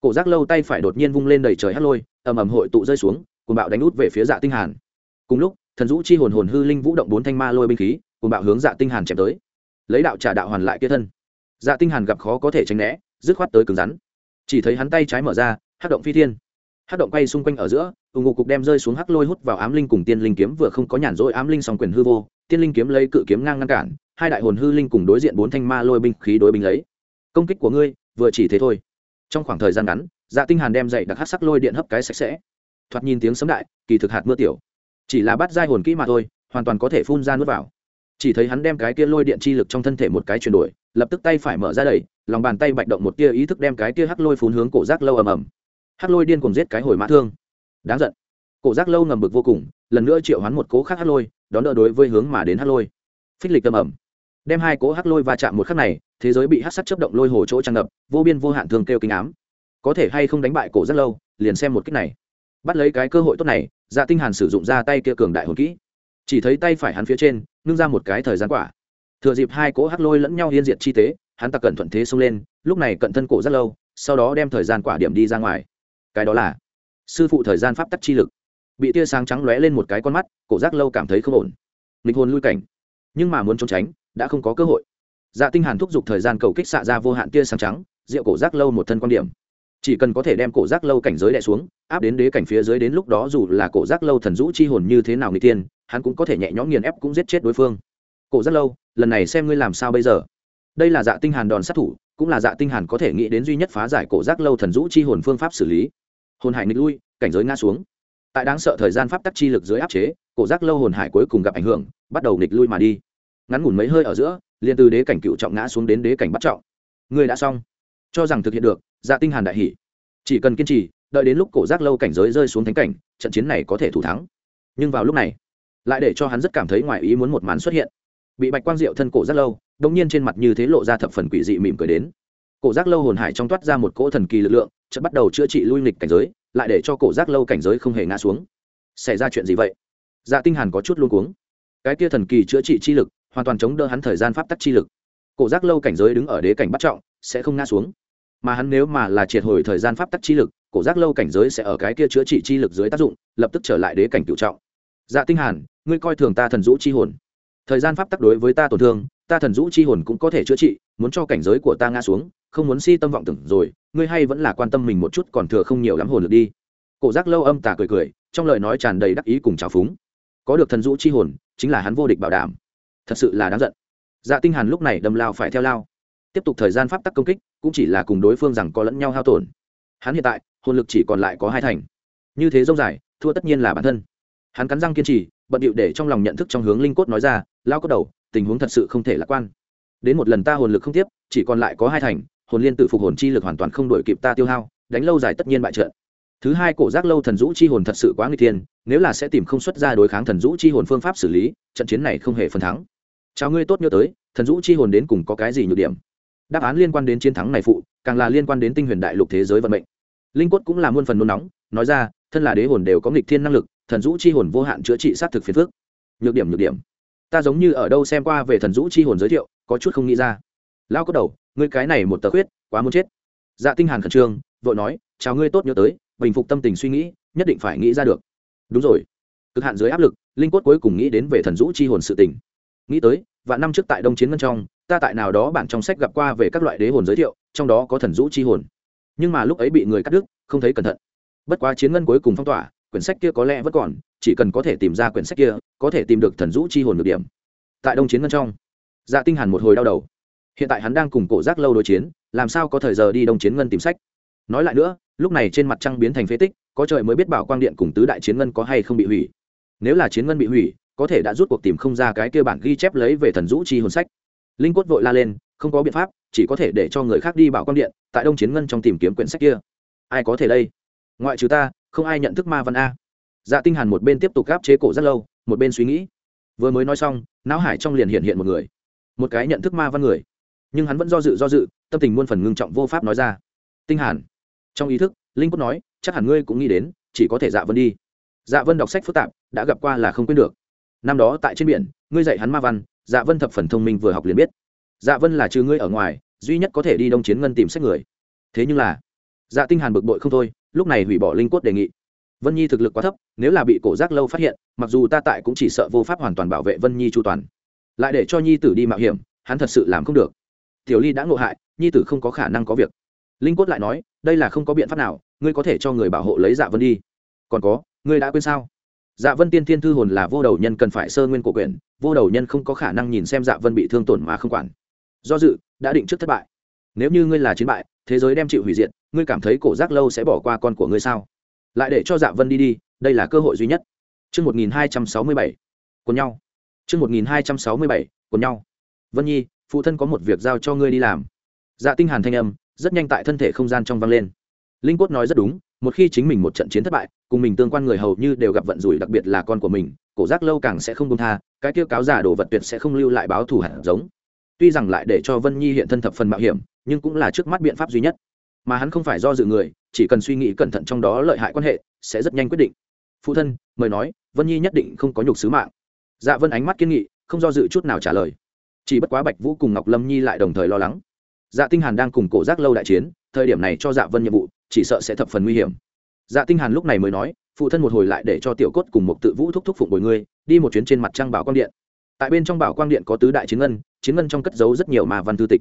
Cổ giác lâu tay phải đột nhiên vung lên đầy trời hát lôi, ầm ầm hội tụ rơi xuống cùng bạo đánh út về phía dạ tinh hàn. Cùng lúc, thần dũ chi hồn hồn hư linh vũ động bốn thanh ma lôi binh khí cùng bạo hướng dạ tinh hàn chém tới. Lấy đạo trả đạo hoàn lại kia thân. Dạ tinh hàn gặp khó có thể tránh né, dứt khoát tới cứng rắn. Chỉ thấy hắn tay trái mở ra hát động phi thiên. Hát động quay xung quanh ở giữa ủng ngụ cục đem rơi xuống hắc lôi hút vào ám linh cùng tiên linh kiếm vừa không có nhản rỗi ám linh song quyền hư vô, tiên linh kiếm lấy cự kiếm ngang ngăn cản, hai đại hồn hư linh cùng đối diện bốn thanh ma lôi binh khí đối binh lấy. Công kích của ngươi, vừa chỉ thế thôi. Trong khoảng thời gian ngắn dạ tinh hàn đem dậy đặc hắc sắc lôi điện hấp cái sạch sẽ. Thoạt nhìn tiếng sấm đại, kỳ thực hạt mưa tiểu. Chỉ là bắt giai hồn kỹ mà thôi, hoàn toàn có thể phun ra nuốt vào. Chỉ thấy hắn đem cái kia lôi điện chi lực trong thân thể một cái chuyển đổi, lập tức tay phải mở ra đẩy, lòng bàn tay bạch động một tia ý thức đem cái tia hắc lôi phun hướng cổ giác lâu ầm ầm hắc lôi điên cùng giết cái hồi mã thương. Đáng giận. Cổ giác lâu ngầm bực vô cùng, lần nữa triệu hoán một cố khác hắc lôi, đón đỡ đối với hướng mà đến hắc lôi. Phích lịch ầm ầm. Đem hai cố hắc lôi va chạm một khắc này, thế giới bị hắc sắt chấp động lôi hồ chỗ tràn ngập, vô biên vô hạn thường kêu kinh ám. Có thể hay không đánh bại cổ giác lâu, liền xem một cách này. Bắt lấy cái cơ hội tốt này dạ tinh hàn sử dụng ra tay kia cường đại hồn kỹ. Chỉ thấy tay phải hắn phía trên nương ra một cái thời gian quả. Thừa dịp hai cỗ hắc lôi lẫn nhau hiên diệt chi tế hắn ta cẩn thuận thế xông lên, lúc này cận thân cổ rất lâu, sau đó đem thời gian quả điểm đi ra ngoài cái đó là sư phụ thời gian pháp tắc chi lực. Bị tia sáng trắng lóe lên một cái con mắt, cổ giác lâu cảm thấy không ổn. Linh hồn lui cảnh. Nhưng mà muốn trốn tránh, đã không có cơ hội. Dạ tinh hàn thúc giục thời gian cầu kích xạ ra vô hạn tia sáng trắng diệu cổ giác lâu một thân quan điểm. Chỉ cần có thể đem cổ giác lâu cảnh giới đè xuống, áp đến đế cảnh phía dưới đến lúc đó dù là cổ giác lâu thần dũ chi hồn như thế nào người tiên, hắn cũng có thể nhẹ nhõm nghiền ép cũng giết chết đối phương. Cổ giác lâu, lần này xem ngươi làm sao bây giờ? Đây là dạ tinh hàn đòn sát thủ, cũng là dạ tinh hàn có thể nghĩ đến duy nhất phá giải cổ giác lâu thần dũ chi hồn phương pháp xử lý hồn hải nghịch lui, cảnh giới ngã xuống. Tại đáng sợ thời gian pháp tắc chi lực dưới áp chế, cổ giác lâu hồn hải cuối cùng gặp ảnh hưởng, bắt đầu nghịch lui mà đi. Ngắn ngủn mấy hơi ở giữa, liền từ đế cảnh cựu trọng ngã xuống đến đế cảnh bắt trọng. Người đã xong. Cho rằng thực hiện được dạ tinh hàn đại hỉ chỉ cần kiên trì, đợi đến lúc cổ giác lâu cảnh giới rơi xuống thánh cảnh, trận chiến này có thể thủ thắng. Nhưng vào lúc này, lại để cho hắn rất cảm thấy ngoài ý muốn một màn xuất hiện. Bị bạch quang diệu thân cổ giác lâu đống nhiên trên mặt như thế lộ ra thập phần quỷ dị mỉm cười đến cổ giác lâu hồn hải trong toát ra một cỗ thần kỳ lực lượng, chợt bắt đầu chữa trị lui nghịch cảnh giới, lại để cho cổ giác lâu cảnh giới không hề ngã xuống. Xảy ra chuyện gì vậy? Dạ tinh hàn có chút luống cuống. Cái kia thần kỳ chữa trị chi lực, hoàn toàn chống đỡ hắn thời gian pháp tắc chi lực. Cổ giác lâu cảnh giới đứng ở đế cảnh bắt trọng, sẽ không ngã xuống. Mà hắn nếu mà là triệt hồi thời gian pháp tắc chi lực, cổ giác lâu cảnh giới sẽ ở cái kia chữa trị chi lực dưới tác dụng, lập tức trở lại đế cảnh cửu trọng. Dạ tinh hàn, ngươi coi thường ta thần dũ chi hồn. Thời gian pháp tắc đối với ta tổn thương, ta thần dũ chi hồn cũng có thể chữa trị, muốn cho cảnh giới của ta ngã xuống không muốn si tâm vọng tưởng rồi, ngươi hay vẫn là quan tâm mình một chút còn thừa không nhiều lắm hồn lực đi. Cổ giác lâu âm tà cười cười, trong lời nói tràn đầy đắc ý cùng trào phúng. Có được thần dũ chi hồn, chính là hắn vô địch bảo đảm. Thật sự là đáng giận. Dạ tinh hàn lúc này đâm lao phải theo lao. Tiếp tục thời gian pháp tắc công kích, cũng chỉ là cùng đối phương rằng có lẫn nhau hao tổn. Hắn hiện tại, hồn lực chỉ còn lại có hai thành. Như thế dông dài, thua tất nhiên là bản thân. Hắn cắn răng kiên trì, bận điệu để trong lòng nhận thức trong hướng linh cốt nói ra, lao cốt đầu, tình huống thật sự không thể lạc quan. Đến một lần ta hồn lực không tiếp, chỉ còn lại có hai thành hồn liên tự phục hồn chi lực hoàn toàn không đổi kịp ta tiêu hao, đánh lâu dài tất nhiên bại trận. Thứ hai, cổ giác lâu thần dũ chi hồn thật sự quá nguy thiên, nếu là sẽ tìm không xuất ra đối kháng thần dũ chi hồn phương pháp xử lý, trận chiến này không hề phần thắng. Chào ngươi tốt nhớ tới, thần dũ chi hồn đến cùng có cái gì nhược điểm? Đáp án liên quan đến chiến thắng này phụ, càng là liên quan đến tinh huyền đại lục thế giới vận mệnh. Linh cốt cũng là muôn phần nôn nóng, nói ra, thân là đế hồn đều có nghịch thiên năng lực, thần dũ chi hồn vô hạn chữa trị sát thực phiền phước nhược điểm nhược điểm. Ta giống như ở đâu xem qua về thần dũ chi hồn giới thiệu, có chút không nghĩ ra. Lao có đầu ngươi cái này một tờ khuyết, quá muốn chết. Dạ tinh hàn khẩn trương, vội nói, chào ngươi tốt nhớ tới, bình phục tâm tình suy nghĩ, nhất định phải nghĩ ra được. Đúng rồi. Cực hạn dưới áp lực, linh cốt cuối cùng nghĩ đến về thần dũ chi hồn sự tình. Nghĩ tới và năm trước tại đông chiến ngân trong, ta tại nào đó bản trong sách gặp qua về các loại đế hồn giới thiệu, trong đó có thần dũ chi hồn. Nhưng mà lúc ấy bị người cắt đứt, không thấy cẩn thận. Bất quá chiến ngân cuối cùng phong tỏa, quyển sách kia có lẽ vẫn còn, chỉ cần có thể tìm ra quyển sách kia, có thể tìm được thần dũ chi hồn được điểm. Tại đông chiến ngân trong dạ tinh hàn một hồi đau đầu hiện tại hắn đang cùng cổ giác lâu đối chiến, làm sao có thời giờ đi đông chiến ngân tìm sách? Nói lại nữa, lúc này trên mặt trăng biến thành phế tích, có trời mới biết bảo quang điện cùng tứ đại chiến ngân có hay không bị hủy. Nếu là chiến ngân bị hủy, có thể đã rút cuộc tìm không ra cái kia bản ghi chép lấy về thần dũ chi hồn sách. Linh quất vội la lên, không có biện pháp, chỉ có thể để cho người khác đi bảo quang điện, tại đông chiến ngân trong tìm kiếm quyển sách kia. Ai có thể đây? Ngoại trừ ta, không ai nhận thức ma văn a. Dạ tinh hàn một bên tiếp tục gáp chế cổ rất lâu, một bên suy nghĩ. Vừa mới nói xong, não hải trong liền hiện hiện một người. Một cái nhận thức ma văn người nhưng hắn vẫn do dự do dự, tâm tình muôn phần ngưng trọng vô pháp nói ra. Tinh hàn. Trong ý thức, linh cốt nói, chắc hẳn ngươi cũng nghĩ đến, chỉ có thể dạ vân đi. Dạ vân đọc sách phức tạp, đã gặp qua là không quên được. Năm đó tại trên biển, ngươi dạy hắn ma văn dạ vân thập phần thông minh vừa học liền biết. Dạ vân là trừ ngươi ở ngoài, duy nhất có thể đi đông chiến ngân tìm sách người. Thế nhưng là dạ tinh hàn bực bội không thôi, lúc này hủy bỏ linh cốt đề nghị. Vân nhi thực lực quá thấp, nếu là bị cổ giác lâu phát hiện, mặc dù ta tại cũng chỉ sợ vô pháp hoàn toàn bảo vệ vân nhi chu toàn. Lại để cho nhi tử đi mạo hiểm, hắn thật sự làm không được tiểu ly đã ngộ hại nhi tử không có khả năng có việc. Linh cốt lại nói đây là không có biện pháp nào ngươi có thể cho người bảo hộ lấy dạ vân đi. Còn có ngươi đã quên sao? Dạ vân tiên thiên thư hồn là vô đầu nhân cần phải sơ nguyên cổ quyền vô đầu nhân không có khả năng nhìn xem dạ vân bị thương tổn mà không quản. Do dự đã định trước thất bại. Nếu như ngươi là chiến bại thế giới đem chịu hủy diệt ngươi cảm thấy cổ giác lâu sẽ bỏ qua con của ngươi sao? Lại để cho dạ vân đi đi đây là cơ hội duy nhất. Trước 1267, quần nhau. Trước 1267, quần nhau. Vân Nhi, phụ thân có một việc giao cho ngươi đi làm. Dạ tinh hàn thanh âm, rất nhanh tại thân thể không gian trong vang lên. Linh Cốt nói rất đúng, một khi chính mình một trận chiến thất bại, cùng mình tương quan người hầu như đều gặp vận rủi đặc biệt là con của mình, cổ giác lâu càng sẽ không công tha, cái kia cáo giả đồ vật tuyệt sẽ không lưu lại báo thù hạt giống. Tuy rằng lại để cho Vân Nhi hiện thân thập phần mạo hiểm, nhưng cũng là trước mắt biện pháp duy nhất. Mà hắn không phải do dự người, chỉ cần suy nghĩ cẩn thận trong đó lợi hại quan hệ, sẽ rất nhanh quyết định. Phụ thân, mời nói, Vân Nhi nhất định không có nhục sứ mạng. Dạ Vân ánh mắt kiên nghị, không do dự chút nào trả lời. Chỉ bất quá Bạch Vũ cùng Ngọc Lâm Nhi lại đồng thời lo lắng. Dạ Tinh Hàn đang cùng cổ giác lâu đại chiến, thời điểm này cho Dạ Vân nhiệm vụ, chỉ sợ sẽ thập phần nguy hiểm. Dạ Tinh Hàn lúc này mới nói, phụ thân một hồi lại để cho tiểu cốt cùng một tự vũ thúc thúc phụng bồi ngươi, đi một chuyến trên mặt trăng bảo quang điện. Tại bên trong bảo quang điện có tứ đại chiến ngân, chiến ngân trong cất giấu rất nhiều ma văn thư tịch.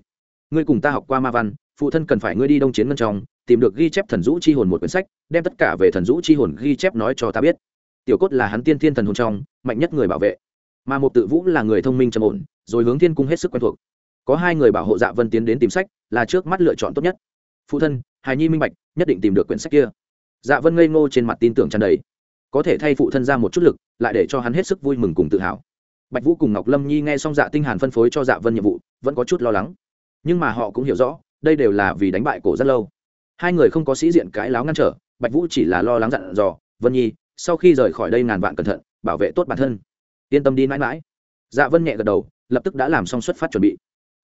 Ngươi cùng ta học qua ma văn, phụ thân cần phải ngươi đi đông chiến ngân trong, tìm được ghi chép thần dũ chi hồn một quyển sách, đem tất cả về thần dũ chi hồn ghi chép nói cho ta biết. Tiểu cốt là hắn tiên thiên thần hồn trong, mạnh nhất người bảo vệ. Mà một tự vũ là người thông minh trầm ổn, rồi hướng thiên cung hết sức quen thuộc. Có hai người bảo hộ Dạ Vân tiến đến tìm sách, là trước mắt lựa chọn tốt nhất. Phụ thân, Hải Nhi minh bạch, nhất định tìm được quyển sách kia. Dạ vân ngây ngô trên mặt tin tưởng tràn đầy. Có thể thay phụ thân ra một chút lực lại để cho hắn hết sức vui mừng cùng tự hào. Bạch vũ cùng ngọc lâm nhi nghe xong dạ tinh hàn phân phối cho dạ vân nhiệm vụ vẫn có chút lo lắng. Nhưng mà họ cũng hiểu rõ đây đều là vì đánh bại cổ rất lâu. Hai người không có sĩ diện cãi láo ngăn trở bạch vũ chỉ là lo lắng dặn dò vân nhi sau khi rời khỏi đây ngàn vạn cẩn thận bảo vệ tốt bản thân. Yên tâm đi mãi mãi. Dạ vân nhẹ gật đầu lập tức đã làm xong xuất phát chuẩn bị.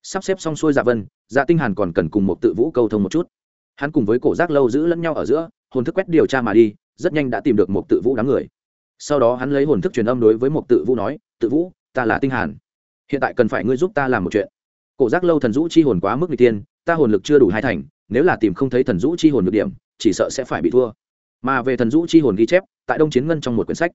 Sắp xếp xong xuôi dạ vân dạ tinh hàn còn cần cùng một tự vũ câu thông một chút. Hắn cùng với cổ giác lâu giữ lẫn nhau ở giữa, hồn thức quét điều tra mà đi, rất nhanh đã tìm được một tự vũ đám người. Sau đó hắn lấy hồn thức truyền âm đối với một tự vũ nói, tự vũ, ta là tinh hàn. Hiện tại cần phải ngươi giúp ta làm một chuyện. Cổ giác lâu thần dũ chi hồn quá mức n tiên ta hồn lực chưa đủ hai thành, nếu là tìm không thấy thần dũ chi hồn được điểm, chỉ sợ sẽ phải bị thua. Mà về thần dũ chi hồn ghi chép, tại đông chiến ngân trong một quyển sách.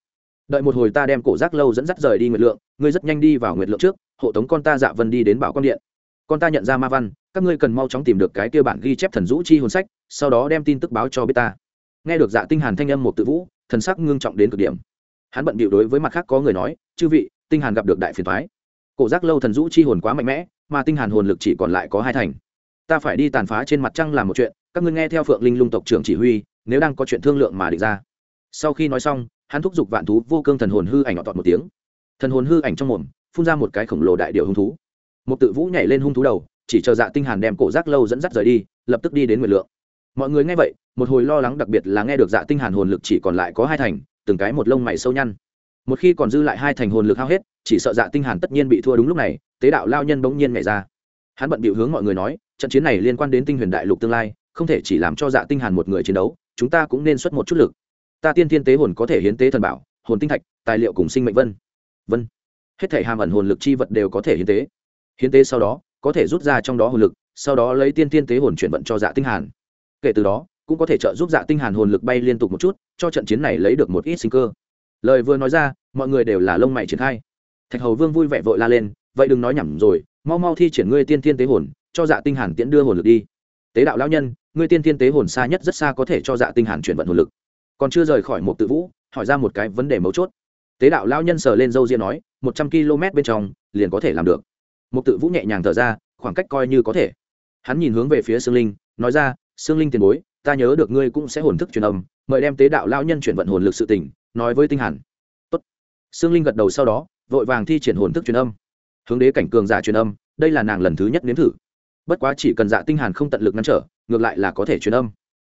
Đợi một hồi ta đem cổ giác lâu dẫn dắt rời đi nguyệt lượng, ngươi rất nhanh đi vào nguyệt lượng trước hộ tống con ta dạ vân đi đến bảo quan điện. Con ta nhận ra ma văn, các ngươi cần mau chóng tìm được cái kia bản ghi chép thần dũ chi hồn sách, sau đó đem tin tức báo cho biết ta. Nghe được dạ tinh hàn thanh âm một tự vũ, thần sắc ngưng trọng đến cực điểm. Hắn bận bịu đối với mặt khác có người nói, chư vị, tinh hàn gặp được đại phiền toái. Cổ giác lâu thần dũ chi hồn quá mạnh mẽ, mà tinh hàn hồn lực chỉ còn lại có hai thành. Ta phải đi tàn phá trên mặt trăng làm một chuyện, các ngươi nghe theo phượng linh lung tộc trưởng chỉ huy, nếu đang có chuyện thương lượng mà định ra. Sau khi nói xong, hắn thúc giục vạn thú vô cương thần hồn hư ảnh ọt một tiếng. Thần hồn hư ảnh trong mồm phun ra một cái khổng lồ đại điệu hung thú. Một tự vũ nhảy lên hung thú đầu, chỉ chờ dạ tinh hàn đem cổ giác lâu dẫn dắt rời đi, lập tức đi đến nguyệt lượng. Mọi người nghe vậy, một hồi lo lắng đặc biệt là nghe được dạ tinh hàn hồn lực chỉ còn lại có hai thành, từng cái một lông mày sâu nhăn. Một khi còn dư lại hai thành hồn lực hao hết, chỉ sợ dạ tinh hàn tất nhiên bị thua đúng lúc này, tế đạo lao nhân bỗng nhiên nhảy ra. Hắn bận bịu hướng mọi người nói, trận chiến này liên quan đến tinh huyền đại lục tương lai, không thể chỉ làm cho dạ tinh hàn một người chiến đấu, chúng ta cũng nên xuất một chút lực. Ta tiên thiên tế hồn có thể hiến tế thần bảo, hồn tinh thạch, tài liệu cùng sinh mệnh vân. Vân hết thể hàm ẩn hồn lực chi vật đều có thể hiến tế. Hiến tế sau đó, có thể rút ra trong đó hồn lực, sau đó lấy tiên tiên tế hồn chuyển vận cho dạ tinh hàn. Kể từ đó, cũng có thể trợ giúp dạ tinh hàn hồn lực bay liên tục một chút, cho trận chiến này lấy được một ít sinh cơ. Lời vừa nói ra, mọi người đều là lông mày triển khai. Thạch hầu vương vui vẻ vội la lên, vậy đừng nói nhảm rồi, mau mau thi triển ngươi tiên tiên tế hồn, cho dạ tinh hàn tiễn đưa hồn lực đi. Tế đạo lão nhân, ngươi tiên tiên tế hồn xa nhất rất xa có thể cho dạ tinh hàn chuyển vận hồn lực. Còn chưa rời khỏi một tự vũ, hỏi ra một cái vấn đề mấu chốt. Tế đạo lão nhân sờ lên dâu ria nói một trăm km bên trong, liền có thể làm được. Một tự vũ nhẹ nhàng thở ra, khoảng cách coi như có thể. Hắn nhìn hướng về phía sương linh, nói ra, sương linh tiền bối, ta nhớ được ngươi cũng sẽ hồn thức truyền âm, mời đem tế đạo lao nhân chuyển vận hồn lực sự tỉnh nói với tinh hẳn. tốt. Sương linh gật đầu sau đó, vội vàng thi triển hồn thức truyền âm. Hướng đế cảnh cường giả truyền âm, đây là nàng lần thứ nhất nếm thử. Bất quá chỉ cần dạ tinh hàn không tận lực ngăn trở, ngược lại là có thể truyền âm.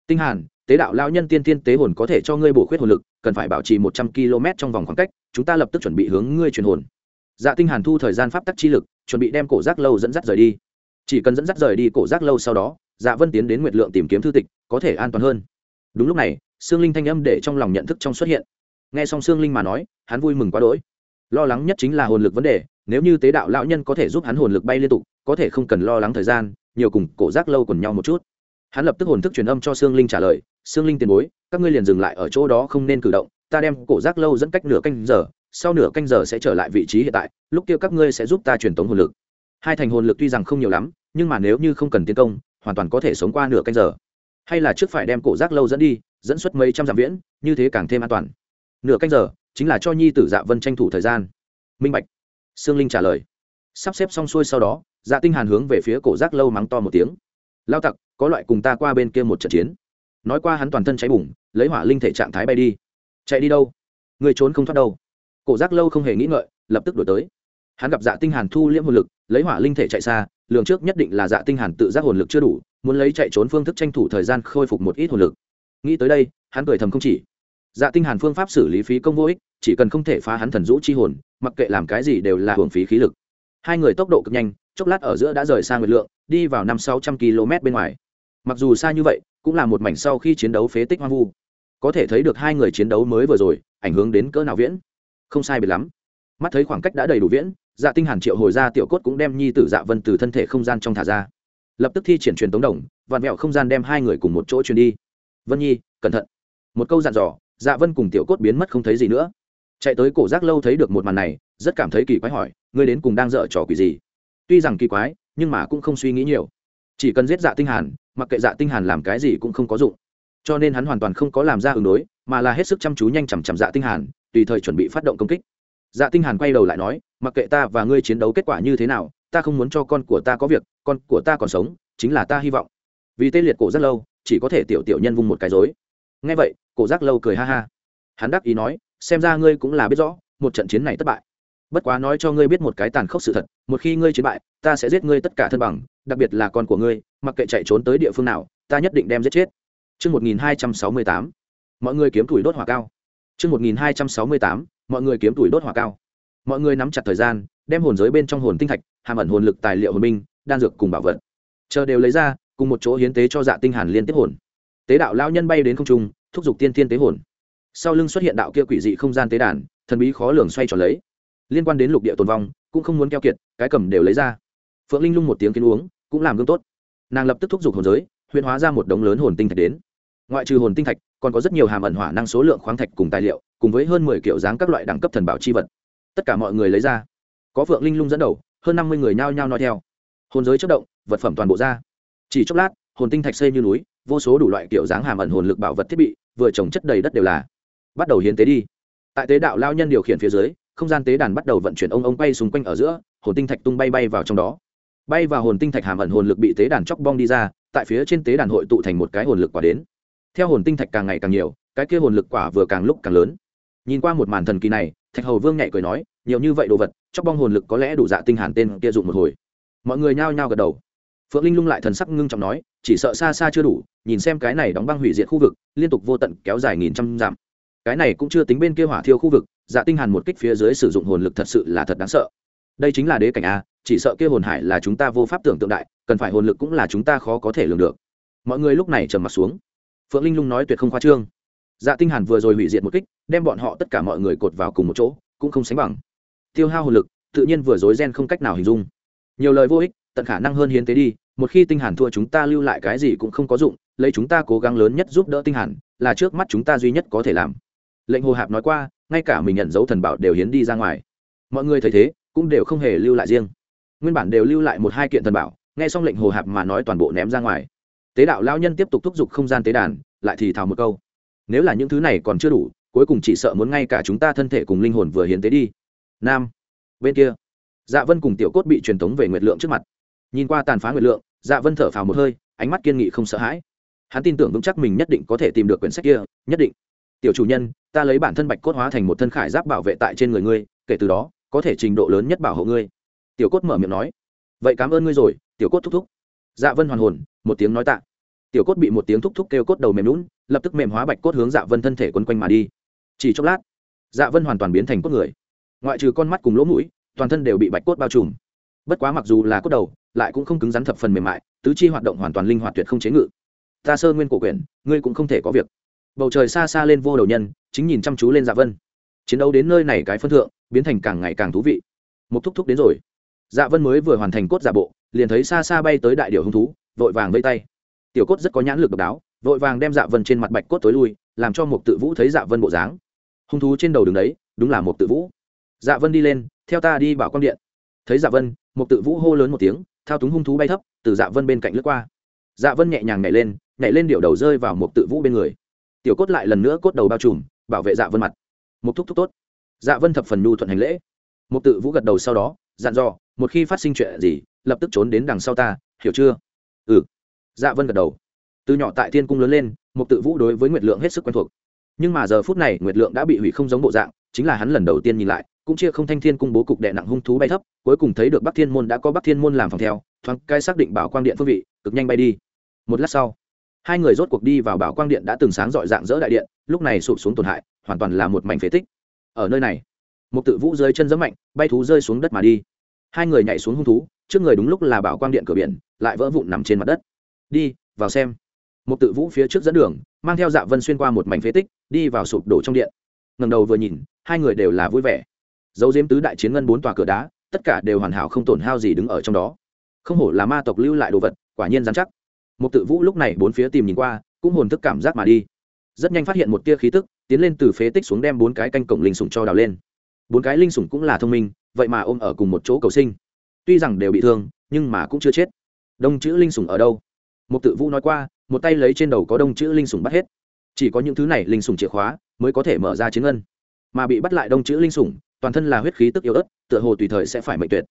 Tinh hàn tế đạo lao nhân tiên tiên tế hồn có thể cho ngươi bổ khuyết hồn lực, cần phải bảo trì một trăm km trong vòng khoảng cách, chúng ta lập tức chuẩn bị hướng ngươi truyền hồn. Dạ tinh hàn thu thời gian pháp tắc chi lực, chuẩn bị đem cổ giác lâu dẫn dắt rời đi. Chỉ cần dẫn dắt rời đi cổ giác lâu sau đó dạ vân tiến đến nguyệt lượng tìm kiếm thư tịch, có thể an toàn hơn. Đúng lúc này, sương linh thanh âm để trong lòng nhận thức trong xuất hiện. Nghe xong sương linh mà nói, hắn vui mừng quá đỗi. Lo lắng nhất chính là hồn lực vấn đề, nếu như tế đạo lão nhân có thể giúp hắn hồn lực bay liên tục, có thể không cần lo lắng thời gian, nhiều cùng cổ giác lâu còn nhau một chút hắn lập tức hồn thức truyền âm cho sương linh trả lời, sương linh tiền bối, các ngươi liền dừng lại ở chỗ đó không nên cử động, ta đem cổ giác lâu dẫn cách nửa canh giờ, sau nửa canh giờ sẽ trở lại vị trí hiện tại, lúc kia các ngươi sẽ giúp ta truyền tống hồn lực. Hai thành hồn lực tuy rằng không nhiều lắm, nhưng mà nếu như không cần tiến công, hoàn toàn có thể sống qua nửa canh giờ. Hay là trước phải đem cổ giác lâu dẫn đi, dẫn xuất mấy trăm dặm viễn, như thế càng thêm an toàn. Nửa canh giờ, chính là cho nhi tử dạ vân tranh thủ thời gian. Minh bạch. Sương linh trả lời. Sắp xếp xong xuôi sau đó dạ tinh hàn hướng về phía cổ giác lâu mắng to một tiếng. Lao tặc có loại cùng ta qua bên kia một trận chiến. Nói qua hắn toàn thân cháy bùng, lấy hỏa linh thể trạng thái bay đi. Chạy đi đâu? Người trốn không thoát đâu. Cổ giác lâu không hề nghĩ ngợi, lập tức đổi tới. Hắn gặp dạ tinh hàn thu liễm hồn lực, lấy hỏa linh thể chạy xa lượng trước nhất định là dạ tinh hàn tự giác hồn lực chưa đủ, muốn lấy chạy trốn phương thức tranh thủ thời gian khôi phục một ít hồn lực. Nghĩ tới đây, hắn cười thầm không chỉ. Dạ tinh hàn phương pháp xử lý phí công vô ích, chỉ cần không thể phá hắn thần dũ chi hồn, mặc kệ làm cái gì đều là hưởng phí khí lực. Hai người tốc độ cực nhanh, chốc lát ở giữa đã rời xa nguyệt lượng, đi vào năm sáu trăm km bên ngoài mặc dù xa như vậy, cũng là một mảnh sau khi chiến đấu phế tích hoang vu. Có thể thấy được hai người chiến đấu mới vừa rồi, ảnh hưởng đến cỡ nào viễn. Không sai biệt lắm. Mắt thấy khoảng cách đã đầy đủ viễn dạ tinh hàn triệu hồi ra tiểu cốt cũng đem nhi tử dạ vân từ thân thể không gian trong thả ra. Lập tức thi triển truyền tống đồng, vạn vẹo không gian đem hai người cùng một chỗ truyền đi. Vân nhi, cẩn thận. Một câu dặn dò dạ vân cùng tiểu cốt biến mất không thấy gì nữa. Chạy tới cổ giác lâu thấy được một màn này, rất cảm thấy kỳ quái hỏi, ngươi đến cùng đang dở trò quỷ gì? Tuy rằng kỳ quái, nhưng mà cũng không suy nghĩ nhiều chỉ cần giết dạ tinh hàn, mặc kệ dạ tinh hàn làm cái gì cũng không có dụng. Cho nên hắn hoàn toàn không có làm ra ứng đối, mà là hết sức chăm chú nhanh chằm chằm dạ tinh hàn, tùy thời chuẩn bị phát động công kích. Dạ tinh hàn quay đầu lại nói, mặc kệ ta và ngươi chiến đấu kết quả như thế nào, ta không muốn cho con của ta có việc, con của ta còn sống, chính là ta hy vọng. Vì tê liệt cổ rất lâu, chỉ có thể tiểu tiểu nhân vung một cái dối nghe vậy, cổ giác lâu cười ha ha. Hắn đắc ý nói, xem ra ngươi cũng là biết rõ, một trận chiến này thất bại. Bất quá nói cho ngươi biết một cái tàn khốc sự thật, một khi ngươi chiến bại, ta sẽ giết ngươi tất cả thân bằng đặc biệt là con của ngươi mặc kệ chạy trốn tới địa phương nào ta nhất định đem giết chết Trước 1268, mọi người kiếm tuổi đốt hỏa cao. Trước 1268, mọi người kiếm tuổi đốt hỏa cao. Mọi người nắm chặt thời gian, đem hồn giới bên trong hồn tinh thạch, hàm ẩn hồn lực tài liệu hồn binh, đan dược cùng bảo vật. Chờ đều lấy ra, cùng một chỗ hiến tế cho Dạ Tinh Hàn liên tiếp hồn. Tế đạo lão nhân bay đến không trung, thúc giục tiên tiên tế hồn. Sau lưng xuất hiện đạo kia quỷ dị không gian tế đàn, thần bí khó lường xoay tròn lấy. Liên quan đến lục địa tồn vong, cũng không muốn keo kiệt, cái cầm đều lấy ra. Phượng Linh lung một tiếng kiến uống, cũng làm gương tốt. Nàng lập tức thúc giục hồn giới, huyễn hóa ra một đống lớn hồn tinh thạch đến. Ngoại trừ hồn tinh thạch còn có rất nhiều hàm ẩn hỏa năng số lượng khoáng thạch cùng tài liệu cùng với hơn mười kiểu dáng các loại đẳng cấp thần bảo chi vật. Tất cả mọi người lấy ra. Có phượng linh lung dẫn đầu hơn năm mươi người nhao nhao nói theo. Hồn giới chất động vật phẩm toàn bộ ra. Chỉ chốc lát hồn tinh thạch xây như núi vô số đủ loại kiểu dáng hàm ẩn hồn lực bảo vật thiết bị vừa trồng chất đầy đất đều là. Bắt đầu hiến tế đi. Tại tế đạo lao nhân điều khiển phía dưới không gian tế đàn bắt đầu vận chuyển ông ông quay xung quanh ở giữa hồn tinh thạch tung bay bay vào trong đó bay vào hồn tinh thạch hàm ẩn hồn lực bị tế đàn chóc bong đi ra, tại phía trên tế đàn hội tụ thành một cái hồn lực quả đến. Theo hồn tinh thạch càng ngày càng nhiều, cái kia hồn lực quả vừa càng lúc càng lớn. Nhìn qua một màn thần kỳ này, thạch hầu vương nhạy cười nói, nhiều như vậy đồ vật, chóc bong hồn lực có lẽ đủ dạ tinh hàn tên kia dụng một hồi. Mọi người nhao nhao gật đầu. Phượng linh lung lại thần sắc ngưng trọng nói, chỉ sợ xa xa chưa đủ, nhìn xem cái này đóng băng hủy diệt khu vực, liên tục vô tận kéo dài nghìn trăm dặm. Cái này cũng chưa tính bên kia hỏa thiêu khu vực dạ tinh hàn một kích phía dưới sử dụng hồn lực thật sự là thật đáng sợ đây chính là đế cảnh a, chỉ sợ kia hồn hải là chúng ta vô pháp tưởng tượng đại, cần phải hồn lực cũng là chúng ta khó có thể lường được. Mọi người lúc này trầm mặt xuống. Phượng linh lung nói tuyệt không khoa trương. Dạ tinh hàn vừa rồi hủy diệt một kích, đem bọn họ tất cả mọi người cột vào cùng một chỗ, cũng không sánh bằng. Tiêu hao hồn lực, tự nhiên vừa rối gen không cách nào hình dung. Nhiều lời vô ích, tận khả năng hơn hiến tế đi, một khi tinh hàn thua chúng ta lưu lại cái gì cũng không có dụng, lấy chúng ta cố gắng lớn nhất giúp đỡ tinh hàn, là trước mắt chúng ta duy nhất có thể làm. Lệnh hồ hạp nói qua, ngay cả mình nhận dấu thần bảo đều hiến đi ra ngoài. Mọi người thấy thế cũng đều không hề lưu lại riêng. Nguyên bản đều lưu lại một hai kiện thần bảo, nghe xong lệnh hồ hạp mà nói toàn bộ ném ra ngoài. Tế đạo lao nhân tiếp tục thúc giục không gian tế đàn, lại thì thào một câu. Nếu là những thứ này còn chưa đủ, cuối cùng chỉ sợ muốn ngay cả chúng ta thân thể cùng linh hồn vừa hiến tế đi. Nam, bên kia. Dạ vân cùng tiểu cốt bị truyền tống về nguyệt lượng trước mặt. Nhìn qua tàn phá nguyệt lượng dạ vân thở phào một hơi, ánh mắt kiên nghị không sợ hãi. Hắn tin tưởng vững chắc mình nhất định có thể tìm được quyển sách kia, nhất định. Tiểu chủ nhân, ta lấy bản thân bạch cốt hóa thành một thân khải giáp bảo vệ tại trên người ngươi, kể từ đó có thể trình độ lớn nhất bảo hộ ngươi. Tiểu cốt mở miệng nói. Vậy cảm ơn ngươi rồi, tiểu cốt thúc thúc. Dạ vân hoàn hồn, một tiếng nói tạ. Tiểu cốt bị một tiếng thúc thúc kêu cốt đầu mềm lún lập tức mềm hóa bạch cốt hướng dạ vân thân thể quấn quanh mà đi. Chỉ chốc lát dạ vân hoàn toàn biến thành cốt người. Ngoại trừ con mắt cùng lỗ mũi, toàn thân đều bị bạch cốt bao trùm. Bất quá mặc dù là cốt đầu, lại cũng không cứng rắn thập phần mềm mại, tứ chi hoạt động hoàn toàn linh hoạt tuyệt không chế ngự. Ta sơ nguyên cổ quyền ngươi cũng không thể có việc. Bầu trời xa xa lên vô đầu nhân, chính nhìn chăm chú lên dạ vân. Chiến đấu đến nơi này cái phân thượng biến thành càng ngày càng thú vị. Một thúc thúc đến rồi. Dạ vân mới vừa hoàn thành cốt giả bộ, liền thấy xa xa bay tới đại điệu hung thú, vội vàng vây tay. Tiểu cốt rất có nhãn lực độc đáo, vội vàng đem dạ vân trên mặt bạch cốt tối lui, làm cho một tự vũ thấy dạ vân bộ dáng. Hung thú trên đầu đường đấy, đúng là một tự vũ. Dạ vân đi lên, theo ta đi bảo quang điện. Thấy dạ vân một tự vũ hô lớn một tiếng, thao túng hung thú bay thấp, từ dạ vân bên cạnh lướt qua. Dạ vân nhẹ nhàng nhảy lên nhảy lên điệu đầu rơi vào một tự vũ bên người. Tiểu cốt lại lần nữa cốt đầu bao trùm, bảo vệ dạ vân mặt. Một thúc thúc tốt dạ vân thập phần nhu thuận hành lễ. Một tự vũ gật đầu sau đó, dặn dò, một khi phát sinh chuyện gì, lập tức trốn đến đằng sau ta, hiểu chưa? Ừ. Dạ vân gật đầu. Từ nhỏ tại thiên cung lớn lên một tự vũ đối với nguyệt lượng hết sức quen thuộc. Nhưng mà giờ phút này, nguyệt lượng đã bị hủy không giống bộ dạng, chính là hắn lần đầu tiên nhìn lại, cũng chia không thanh thiên cung bố cục đệ nặng hung thú bay thấp, cuối cùng thấy được bắc thiên môn đã có bắc thiên môn làm phòng theo, thoáng cai xác định bảo quang điện phương vị, cực nhanh bay đi. Một lát sau, hai người rốt cuộc đi vào bảo quang điện đã từng sáng dọi dạng dỡ đại điện, lúc này sụp xuống tổn hại, hoàn toàn là một mảnh phế tích ở nơi này. Một tự vũ dưới chân giấm mạnh, bay thú rơi xuống đất mà đi. Hai người nhảy xuống hung thú, trước người đúng lúc là bảo quang điện cửa biển, lại vỡ vụn nằm trên mặt đất. Đi, vào xem. Một tự vũ phía trước dẫn đường, mang theo dạ vân xuyên qua một mảnh phế tích, đi vào sụp đổ trong điện. Ngầm đầu vừa nhìn, hai người đều là vui vẻ. Dấu diếm tứ đại chiến ngân bốn tòa cửa đá, tất cả đều hoàn hảo không tổn hao gì đứng ở trong đó. Không hổ là ma tộc lưu lại đồ vật, quả nhiên dán chắc. Một tự vũ lúc này bốn phía tìm nhìn qua, cũng hồn thức cảm giác mà đi. Rất nhanh phát hiện một tia khí tức tiến lên từ phế tích xuống đem bốn cái canh cổng linh sủng cho đào lên. Bốn cái linh sủng cũng là thông minh, vậy mà ôm ở cùng một chỗ cầu sinh. Tuy rằng đều bị thương, nhưng mà cũng chưa chết. Đông chữ linh sủng ở đâu? Một tự vũ nói qua, một tay lấy trên đầu có đông chữ linh sủng bắt hết. Chỉ có những thứ này linh sủng chìa khóa mới có thể mở ra chiến ngân. Mà bị bắt lại đông chữ linh sủng, toàn thân là huyết khí tức yếu ớt, tựa hồ tùy thời sẽ phải mệnh tuyệt.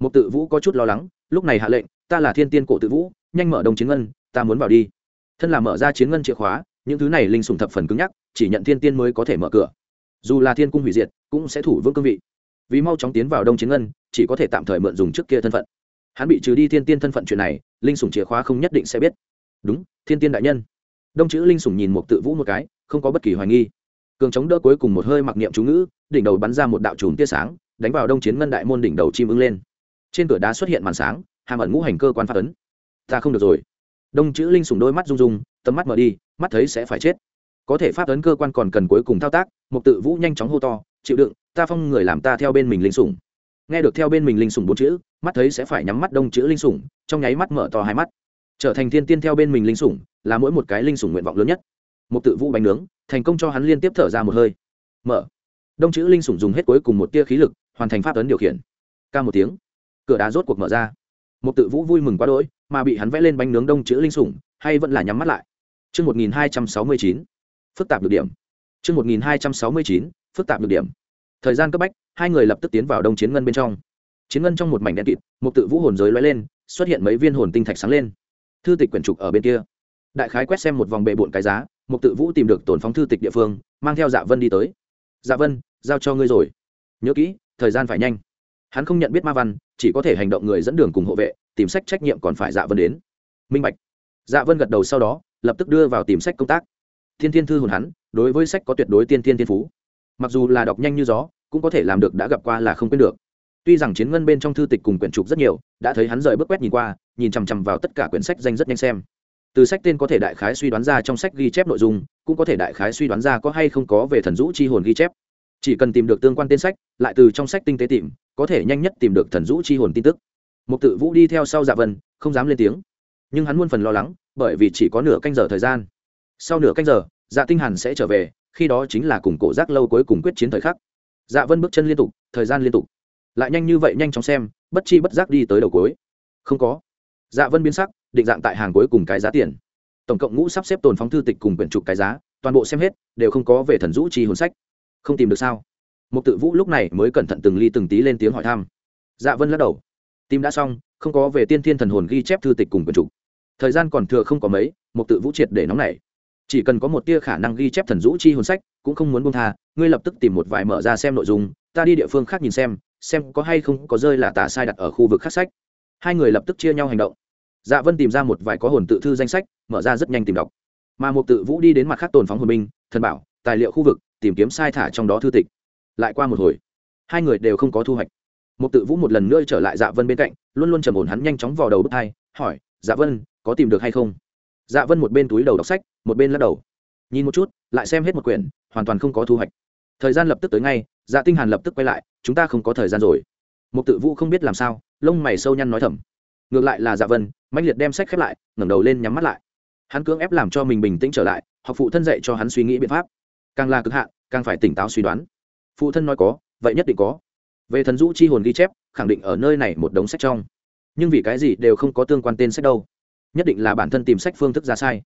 Một tự vũ có chút lo lắng, lúc này hạ lệnh, ta là thiên tiên cổ tự vũ, nhanh mở đông chiến ngân, ta muốn vào đi. Thân là mở ra chiến ngân chìa khóa, những thứ này linh sủng thập phần cứng nhắc chỉ nhận thiên tiên mới có thể mở cửa. Dù là thiên cung hủy diệt, cũng sẽ thủ vững cương vị. Vì mau chóng tiến vào đông chiến ngân, chỉ có thể tạm thời mượn dùng trước kia thân phận. Hắn bị trừ đi thiên tiên thân phận chuyện này, linh sủng chìa khóa không nhất định sẽ biết. Đúng, thiên tiên đại nhân. Đông chữ linh sủng nhìn một tự vũ một cái, không có bất kỳ hoài nghi. Cường chống đỡ cuối cùng một hơi mặc niệm chú ngữ, đỉnh đầu bắn ra một đạo chùm tia sáng, đánh vào đông chiến ngân đại môn đỉnh đầu chim ứng lên. Trên cửa đá xuất hiện màn sáng, hàm ẩn ngũ hành cơ quan phát ấn. Ta không được rồi. Đông chữ linh sủng đôi mắt rung rung, tầm mắt mở đi, mắt thấy sẽ phải chết có thể phát ấn cơ quan còn cần cuối cùng thao tác, mục tự vũ nhanh chóng hô to, chịu đựng, ta phong người làm ta theo bên mình linh sủng. Nghe được theo bên mình linh sủng bốn chữ, mắt thấy sẽ phải nhắm mắt đông chữ linh sủng, trong nháy mắt mở to hai mắt. Trở thành thiên tiên theo bên mình linh sủng, là mỗi một cái linh sủng nguyện vọng lớn nhất. Mục tự vũ bánh nướng, thành công cho hắn liên tiếp thở ra một hơi. Mở. Đông chữ linh sủng dùng hết cuối cùng một tia khí lực, hoàn thành pháp ấn điều khiển. Ca một tiếng. Cửa đá rốt cuộc mở ra. Mục tự vũ vui mừng quá đỗi, mà bị hắn vẽ lên bánh nướng đông chữ linh sủng, hay vẫn là nhắm mắt lại. Chương 1269. Phức tạp được điểm. Chương 1269. Phức tạp được điểm. Thời gian cấp bách, hai người lập tức tiến vào đông chiến ngân bên trong. Chiến ngân trong một mảnh đen kịt, một tự vũ hồn giới lóe lên, xuất hiện mấy viên hồn tinh thạch sáng lên. Thư tịch quyển trục ở bên kia. Đại khái quét xem một vòng bệ bộn cái giá, một tự vũ tìm được tổn phóng thư tịch địa phương, mang theo Dạ Vân đi tới. Dạ Vân, giao cho ngươi rồi. Nhớ kỹ, thời gian phải nhanh. Hắn không nhận biết ma văn, chỉ có thể hành động người dẫn đường cùng hộ vệ, tìm sách trách nhiệm còn phải Dạ Vân đến. Minh Bạch. Dạ Vân gật đầu sau đó, lập tức đưa vào tìm sách công tác thiên thiên thư hồn hắn, đối với sách có tuyệt đối tiên thiên thiên phú. Mặc dù là đọc nhanh như gió, cũng có thể làm được đã gặp qua là không quên được. Tuy rằng chiến ngân bên trong thư tịch cùng quyển trục rất nhiều, đã thấy hắn rời bước quét nhìn qua, nhìn chằm chằm vào tất cả quyển sách danh rất nhanh xem. Từ sách tên có thể đại khái suy đoán ra trong sách ghi chép nội dung, cũng có thể đại khái suy đoán ra có hay không có về thần dũ chi hồn ghi chép. Chỉ cần tìm được tương quan tên sách, lại từ trong sách tinh tế tìm, có thể nhanh nhất tìm được thần dũ chi hồn tin tức. Một tự vũ đi theo sau dạ vân, không dám lên tiếng. Nhưng hắn muôn phần lo lắng, bởi vì chỉ có nửa canh giờ thời gian sau nửa canh giờ dạ tinh hàn sẽ trở về, khi đó chính là cùng cổ giác lâu cuối cùng quyết chiến thời khắc. Dạ vân bước chân liên tục, thời gian liên tục. Lại nhanh như vậy nhanh chóng xem, bất chi bất giác đi tới đầu cuối. Không có. Dạ vân biến sắc, định dạng tại hàng cuối cùng cái giá tiền. Tổng cộng ngũ sắp xếp tồn phóng thư tịch cùng quyển trục cái giá, toàn bộ xem hết, đều không có về thần dũ chi hồn sách. Không tìm được sao? Một tự vũ lúc này mới cẩn thận từng ly từng tí lên tiếng hỏi thăm. Dạ vân lắc đầu. Tìm đã xong, không có về tiên thiên thần hồn ghi chép thư tịch cùng quyển trục. Thời gian còn thừa không có mấy một tự vũ triệt để nóng nảy chỉ cần có một tia khả năng ghi chép thần dũ chi hồn sách, cũng không muốn buông tha, ngươi lập tức tìm một vài mở ra xem nội dung, ta đi địa phương khác nhìn xem xem có hay không có rơi là tả sai đặt ở khu vực khác sách. Hai người lập tức chia nhau hành động. Dạ vân tìm ra một vài có hồn tự thư danh sách, mở ra rất nhanh tìm đọc. Mà một tự vũ đi đến mặt khác tồn phóng hồn binh, thần bảo, tài liệu khu vực, tìm kiếm sai thả trong đó thư tịch. Lại qua một hồi, hai người đều không có thu hoạch. Một tự vũ một lần nữa trở lại dạ vân bên cạnh, luôn luôn trầm ổn hắn nhanh chóng vào đầu bước hai hỏi dạ vân, có tìm được hay không? Dạ vân một bên túi đầu đọc sách, một bên lắc đầu. Nhìn một chút, lại xem hết một quyển, hoàn toàn không có thu hoạch. Thời gian lập tức tới ngay dạ tinh hàn lập tức quay lại, chúng ta không có thời gian rồi. Một tự vũ không biết làm sao, lông mày sâu nhăn nói thầm. Ngược lại là dạ vân, mãnh liệt đem sách khép lại, ngẩng đầu lên nhắm mắt lại. Hắn cưỡng ép làm cho mình bình tĩnh trở lại, học phụ thân dạy cho hắn suy nghĩ biện pháp. Càng là cực hạn, càng phải tỉnh táo suy đoán. Phụ thân nói có, vậy nhất định có. Về thần dũ chi hồn ghi chép, khẳng định ở nơi này một đống sách trong. Nhưng vì cái gì đều không có tương quan tên sách đâu nhất định là bản thân tìm sách phương thức ra sai.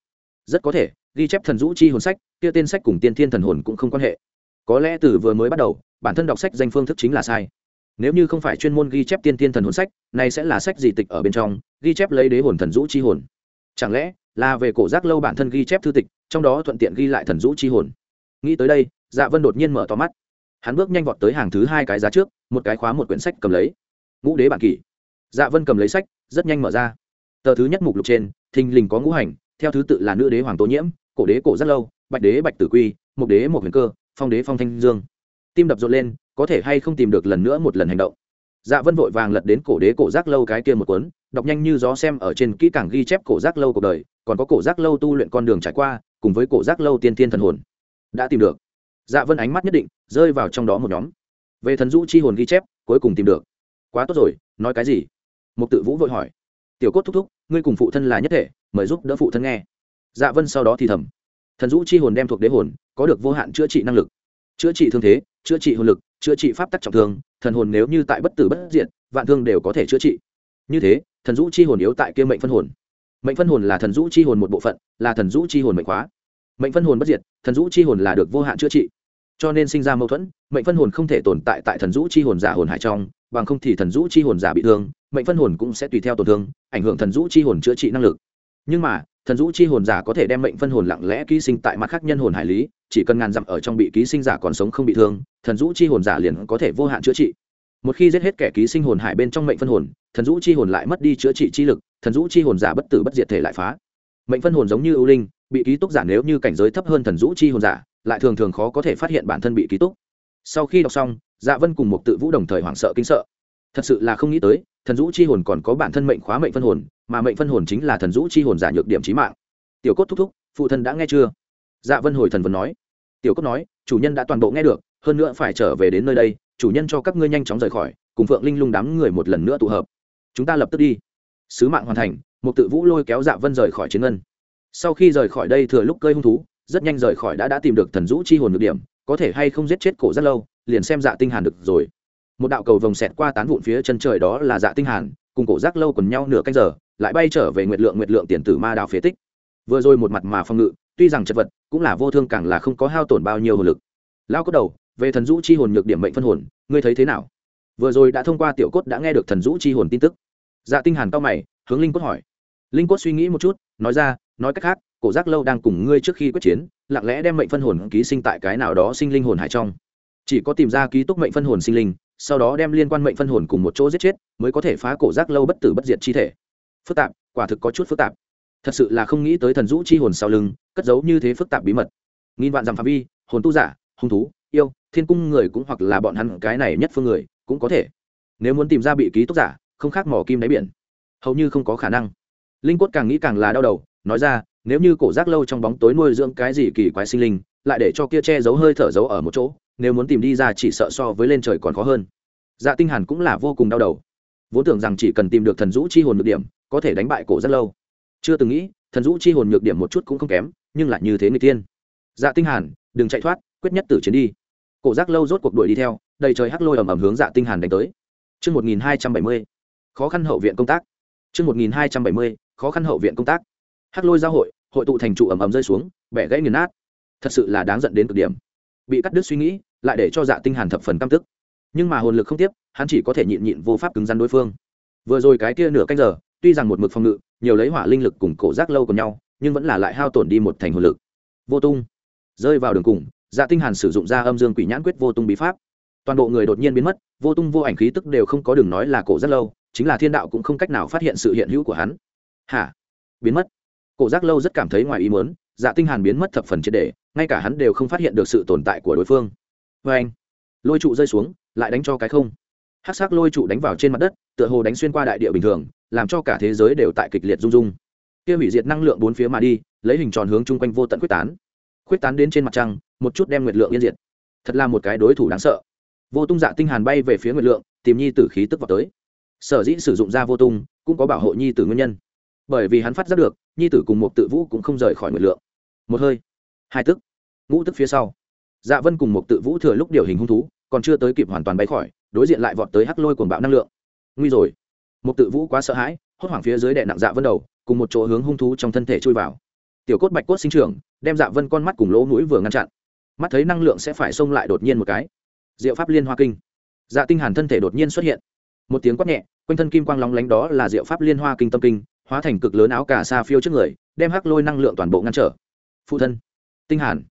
Rất có thể, ghi chép thần dũ chi hồn sách, kia tên sách cùng tiên thiên thần hồn cũng không quan hệ. Có lẽ từ vừa mới bắt đầu, bản thân đọc sách danh phương thức chính là sai. Nếu như không phải chuyên môn ghi chép tiên thiên thần hồn sách, này sẽ là sách gì tịch ở bên trong, ghi chép lấy đế hồn thần dũ chi hồn? Chẳng lẽ là về cổ giác lâu bản thân ghi chép thư tịch, trong đó thuận tiện ghi lại thần dũ chi hồn? Nghĩ tới đây dạ vân đột nhiên mở to mắt. Hắn bước nhanh vọt tới hàng thứ hai cái giá trước, một cái khóa một quyển sách cầm lấy. Ngũ đế bản kỷ. Dạ vân cầm lấy sách, rất nhanh mở ra tờ thứ nhất mục lục trên, thình lình có ngũ hành, theo thứ tự là nữ đế hoàng tố nhiễm, cổ đế cổ rất lâu, bạch đế bạch tử quy, mục đế một huyền cơ, phong đế phong thanh dương. Tim đập rộn lên, có thể hay không tìm được lần nữa một lần hành động. Dạ vân vội vàng lật đến cổ đế cổ giác lâu cái kia một cuốn, đọc nhanh như gió xem ở trên kỹ càng ghi chép cổ giác lâu cuộc đời, còn có cổ giác lâu tu luyện con đường trải qua, cùng với cổ giác lâu tiên thiên thần hồn. Đã tìm được. Dạ vân ánh mắt nhất định, rơi vào trong đó một nhóm. Về thần dũ chi hồn ghi chép, cuối cùng tìm được. Quá tốt rồi, nói cái gì? Mục tự vũ vội hỏi. Tiểu cốt thúc thúc ngươi cùng phụ thân là nhất thể, mời giúp đỡ phụ thân nghe. Dạ vân sau đó thì thầm. Thần dũ chi hồn đem thuộc đế hồn, có được vô hạn chữa trị năng lực. Chữa trị thương thế, chữa trị hồn lực, chữa trị pháp tắc trọng thương, thần hồn nếu như tại bất tử bất diện vạn thương đều có thể chữa trị. Như thế, thần dũ chi hồn yếu tại kia mệnh phân hồn. Mệnh phân hồn là thần dũ chi hồn một bộ phận, là thần dũ chi hồn mệnh khóa. Mệnh phân hồn bất diệt, thần dũ chi hồn là được vô hạn chữa trị. Cho nên sinh ra mâu thuẫn, mệnh phân hồn không thể tồn tại tại thần dũ chi hồn giả hồn hải trong bằng không thì thần dũ chi hồn giả bị thương, mệnh phân hồn cũng sẽ tùy theo tổn thương, ảnh hưởng thần dũ chi hồn chữa trị năng lực. Nhưng mà, thần dũ chi hồn giả có thể đem mệnh phân hồn lặng lẽ ký sinh tại mặt khác nhân hồn hải lý, chỉ cần ngàn dặm ở trong bị ký sinh giả còn sống không bị thương, thần dũ chi hồn giả liền có thể vô hạn chữa trị. Một khi giết hết kẻ ký sinh hồn hải bên trong mệnh phân hồn, thần dũ chi hồn lại mất đi chữa trị chi lực, thần dũ chi hồn giả bất tử bất diệt thể lại phá. Mệnh phân hồn giống như ưu linh, bị ký túc giả nếu như cảnh giới thấp hơn thần dũ chi hồn giả, lại thường thường khó có thể phát hiện bản thân bị ký túc. Sau khi đọc xong dạ vân cùng một tự vũ đồng thời hoảng sợ kinh sợ. Thật sự là không nghĩ tới, thần dũ chi hồn còn có bản thân mệnh khóa mệnh phân hồn, mà mệnh phân hồn chính là thần dũ chi hồn giả nhược điểm trí mạng. Tiểu cốt thúc thúc, phụ thân đã nghe chưa? Dạ vân hồi thần vân nói. Tiểu cốt nói, chủ nhân đã toàn bộ nghe được, hơn nữa phải trở về đến nơi đây, chủ nhân cho các ngươi nhanh chóng rời khỏi, cùng phượng linh lung đám người một lần nữa tụ hợp. Chúng ta lập tức đi. Sứ mạng hoàn thành một tự vũ lôi kéo dạ vân rời khỏi chiến ngân. Sau khi rời khỏi đây thừa lúc cơi hung thú, rất nhanh rời khỏi đã đã tìm được thần dũ chi hồn được điểm, có thể hay không giết chết cổ rất lâu liền xem dạ tinh hàn được rồi. Một đạo cầu vòng xẹt qua tán vụn phía chân trời đó là dạ tinh hàn, cùng cổ giác lâu còn nhau nửa canh giờ, lại bay trở về nguyệt lượng nguyệt lượng tiền tử ma đào phế tích. Vừa rồi một mặt mà phong ngự, tuy rằng chật vật, cũng là vô thương càng là không có hao tổn bao nhiêu hồn lực. Lao cốt đầu, về thần dũ chi hồn nhược điểm mệnh phân hồn, ngươi thấy thế nào? Vừa rồi đã thông qua tiểu cốt đã nghe được thần dũ chi hồn tin tức. Dạ tinh hàn cao mày, hướng linh cốt hỏi. Linh cốt suy nghĩ một chút, nói ra, nói cách khác, cổ giác lâu đang cùng ngươi trước khi quyết chiến, lặng lẽ đem mệnh phân hồn ký sinh tại cái nào đó sinh linh hồn hải trong chỉ có tìm ra ký túc mệnh phân hồn sinh linh, sau đó đem liên quan mệnh phân hồn cùng một chỗ giết chết, mới có thể phá cổ giác lâu bất tử bất diệt chi thể. Phức tạp, quả thực có chút phức tạp. Thật sự là không nghĩ tới thần dũ chi hồn sau lưng, cất giấu như thế phức tạp bí mật. Nghìn vạn dặm phạm vi, hồn tu giả, hung thú, yêu, thiên cung người cũng hoặc là bọn hắn cái này nhất phương người, cũng có thể. Nếu muốn tìm ra bị ký túc giả, không khác mỏ kim đáy biển. Hầu như không có khả năng. Linh quất càng nghĩ càng là đau đầu, nói ra, nếu như cổ giác lâu trong bóng tối nuôi dưỡng cái gì kỳ quái sinh linh, lại để cho kia che giấu hơi thở giấu ở một chỗ nếu muốn tìm đi ra chỉ sợ so với lên trời còn khó hơn dạ tinh hàn cũng là vô cùng đau đầu vốn tưởng rằng chỉ cần tìm được thần dũ chi hồn nhược điểm có thể đánh bại cổ rất lâu chưa từng nghĩ thần dũ chi hồn nhược điểm một chút cũng không kém nhưng lại như thế người tiên dạ tinh hàn đừng chạy thoát quyết nhất tử chiến đi cổ giác lâu rốt cuộc đuổi đi theo đầy trời hắc lôi ầm ầm hướng dạ tinh hàn đánh tới Trước 1270, khó khăn hậu viện công tác. Trước 1270, khó khăn hậu viện công tác. Hắc lôi giao hội, hội tụ thành trụ ầm ầm rơi xuống, bẻ gãy nghiền nát. Thật sự là đáng giận đến cực điểm. Bị cắt đứt suy nghĩ, lại để cho dạ tinh hàn thập phần căm tức. Nhưng mà hồn lực không tiếp, hắn chỉ có thể nhịn nhịn vô pháp cứng rắn đối phương. Vừa rồi cái kia nửa canh giờ, tuy rằng một mực phòng ngự, nhiều lấy hỏa linh lực cùng cổ giác lâu cùng nhau nhưng vẫn là lại hao tổn đi một thành hồn lực. Vô tung. Rơi vào đường cùng dạ tinh hàn sử dụng ra âm dương quỷ nhãn quyết vô tung bí pháp. Toàn bộ người đột nhiên biến mất vô tung vô ảnh khí tức đều không có đường nói là cổ giác lâu chính là thiên đạo cũng không cách nào phát hiện sự hiện hữu của hắn. Hả? Biến mất. Cổ giác lâu rất cảm thấy ngoài ý muốn dạ tinh hàn biến mất thập phần triệt để ngay cả hắn đều không phát hiện được sự tồn tại của đối phương vê anh, lôi trụ rơi xuống, lại đánh cho cái không. Hắc sắc lôi trụ đánh vào trên mặt đất, tựa hồ đánh xuyên qua đại địa bình thường, làm cho cả thế giới đều tại kịch liệt rung rung. Kia hủy diệt năng lượng bốn phía mà đi, lấy hình tròn hướng chung quanh vô tận quyết tán. Quyết tán đến trên mặt trăng, một chút đem nguyệt lượng yên diệt. Thật là một cái đối thủ đáng sợ. Vô tung dạ tinh hàn bay về phía nguyệt lượng, tìm nhi tử khí tức vào tới. Sở dĩ sử dụng ra vô tung, cũng có bảo hộ nhi tử nguyên nhân. Bởi vì hắn phát giác được, nhi tử cùng một tự vũ cũng không rời khỏi nguyệt lượng. Một hơi. Hai tức. Ngũ tức phía sau dạ vân cùng một tự vũ thừa lúc điều hình hung thú, còn chưa tới kịp hoàn toàn bay khỏi, đối diện lại vọt tới hắc lôi cuồng bạo năng lượng. Nguy rồi. Một tự vũ quá sợ hãi, hốt hoảng phía dưới đè nặng dạ vân đầu, cùng một chỗ hướng hung thú trong thân thể chui vào. Tiểu cốt bạch cốt sinh trưởng, đem dạ vân con mắt cùng lỗ mũi vừa ngăn chặn. Mắt thấy năng lượng sẽ phải xông lại đột nhiên một cái. Diệu pháp liên hoa kinh. Dạ tinh hàn thân thể đột nhiên xuất hiện. Một tiếng quát nhẹ, quanh thân kim quang lóng lánh đó là diệu pháp liên hoa kinh tâm kinh, hóa thành cực lớn áo cà sa phiêu trước người, đem hắc lôi năng lượng toàn bộ ngăn trở. Phụ thân. Tinh hàn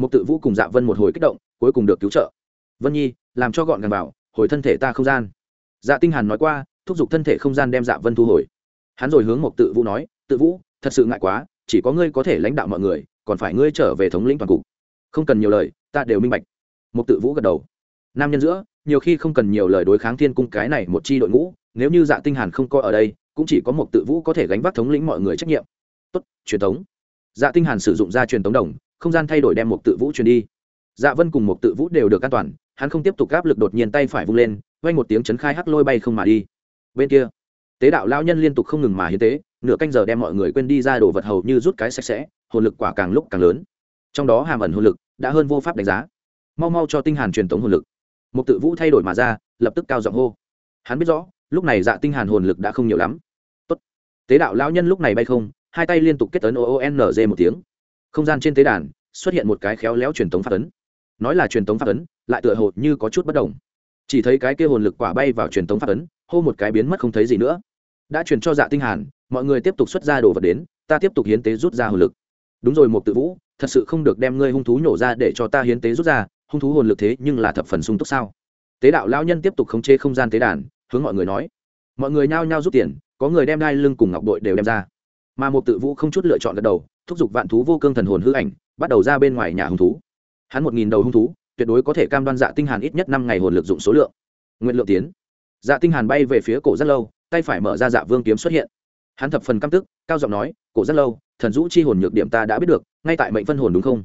một tự vũ cùng dạ vân một hồi kích động, cuối cùng được cứu trợ. Vân nhi, làm cho gọn gàng vào. hồi thân thể ta không gian. Dạ tinh hàn nói qua, thúc giục thân thể không gian đem dạ vân thu hồi. Hắn rồi hướng một tự vũ nói, tự vũ, thật sự ngại quá, chỉ có ngươi có thể lãnh đạo mọi người, còn phải ngươi trở về thống lĩnh toàn cục. Không cần nhiều lời, ta đều minh bạch. Một tự vũ gật đầu. Nam nhân giữa, nhiều khi không cần nhiều lời đối kháng thiên cung cái này một chi đội ngũ, nếu như dạ tinh hàn không coi ở đây, cũng chỉ có một tự vũ có thể gánh vác thống lĩnh mọi người trách nhiệm. Tốt, truyền thống. Dạ tinh hàn sử dụng ra truyền thống đồng không gian thay đổi đem một tự vũ truyền đi. Dạ vân cùng một tự vũ đều được an toàn, hắn không tiếp tục áp lực đột nhiên tay phải vung lên, vang một tiếng chấn khai hắc lôi bay không mà đi. Bên kia, tế đạo lao nhân liên tục không ngừng mà hiến tế, nửa canh giờ đem mọi người quên đi ra đồ vật hầu như rút cái sạch sẽ, hồn lực quả càng lúc càng lớn. Trong đó hàm ẩn hồn lực đã hơn vô pháp đánh giá. Mau mau cho tinh hàn truyền tống hồn lực. Một tự vũ thay đổi mà ra, lập tức cao giọng hô. Hắn biết rõ, lúc này dạ tinh hàn hồn lực đã không nhiều lắm. Tốt. Tế đạo lão nhân lúc này bay không, hai tay liên tục kết tấn o o n g một tiếng không gian trên tế đàn xuất hiện một cái khéo léo truyền tống pháp ấn. Nói là truyền tống pháp ấn, lại tựa hồ như có chút bất đồng. Chỉ thấy cái kia hồn lực quả bay vào truyền tống pháp ấn, hô một cái biến mất không thấy gì nữa. Đã truyền cho dạ tinh hàn, mọi người tiếp tục xuất ra đồ vật đến, ta tiếp tục hiến tế rút ra hồn lực. Đúng rồi một tự vũ, thật sự không được đem ngươi hung thú nhổ ra để cho ta hiến tế rút ra, hung thú hồn lực thế nhưng là thập phần sung túc sao? Tế đạo lão nhân tiếp tục khống chế không gian tế đàn, hướng mọi người nói. Mọi người nhao nhao rút tiền, có người đem đai lưng cùng ngọc bội đều đem ra mà một tự vũ không chút lựa chọn gật đầu, thúc giục vạn thú vô cương thần hồn hư ảnh, bắt đầu ra bên ngoài nhà hung thú. Hắn một nghìn đầu hung thú, tuyệt đối có thể cam đoan dạ tinh hàn ít nhất năm ngày hồn lực dụng số lượng. Nguyện lượng tiến. Dạ tinh hàn bay về phía cổ rất lâu, tay phải mở ra dạ vương kiếm xuất hiện. Hắn thập phần căm tức, cao giọng nói, cổ rất lâu, thần dũ chi hồn nhược điểm ta đã biết được, ngay tại mệnh phân hồn đúng không?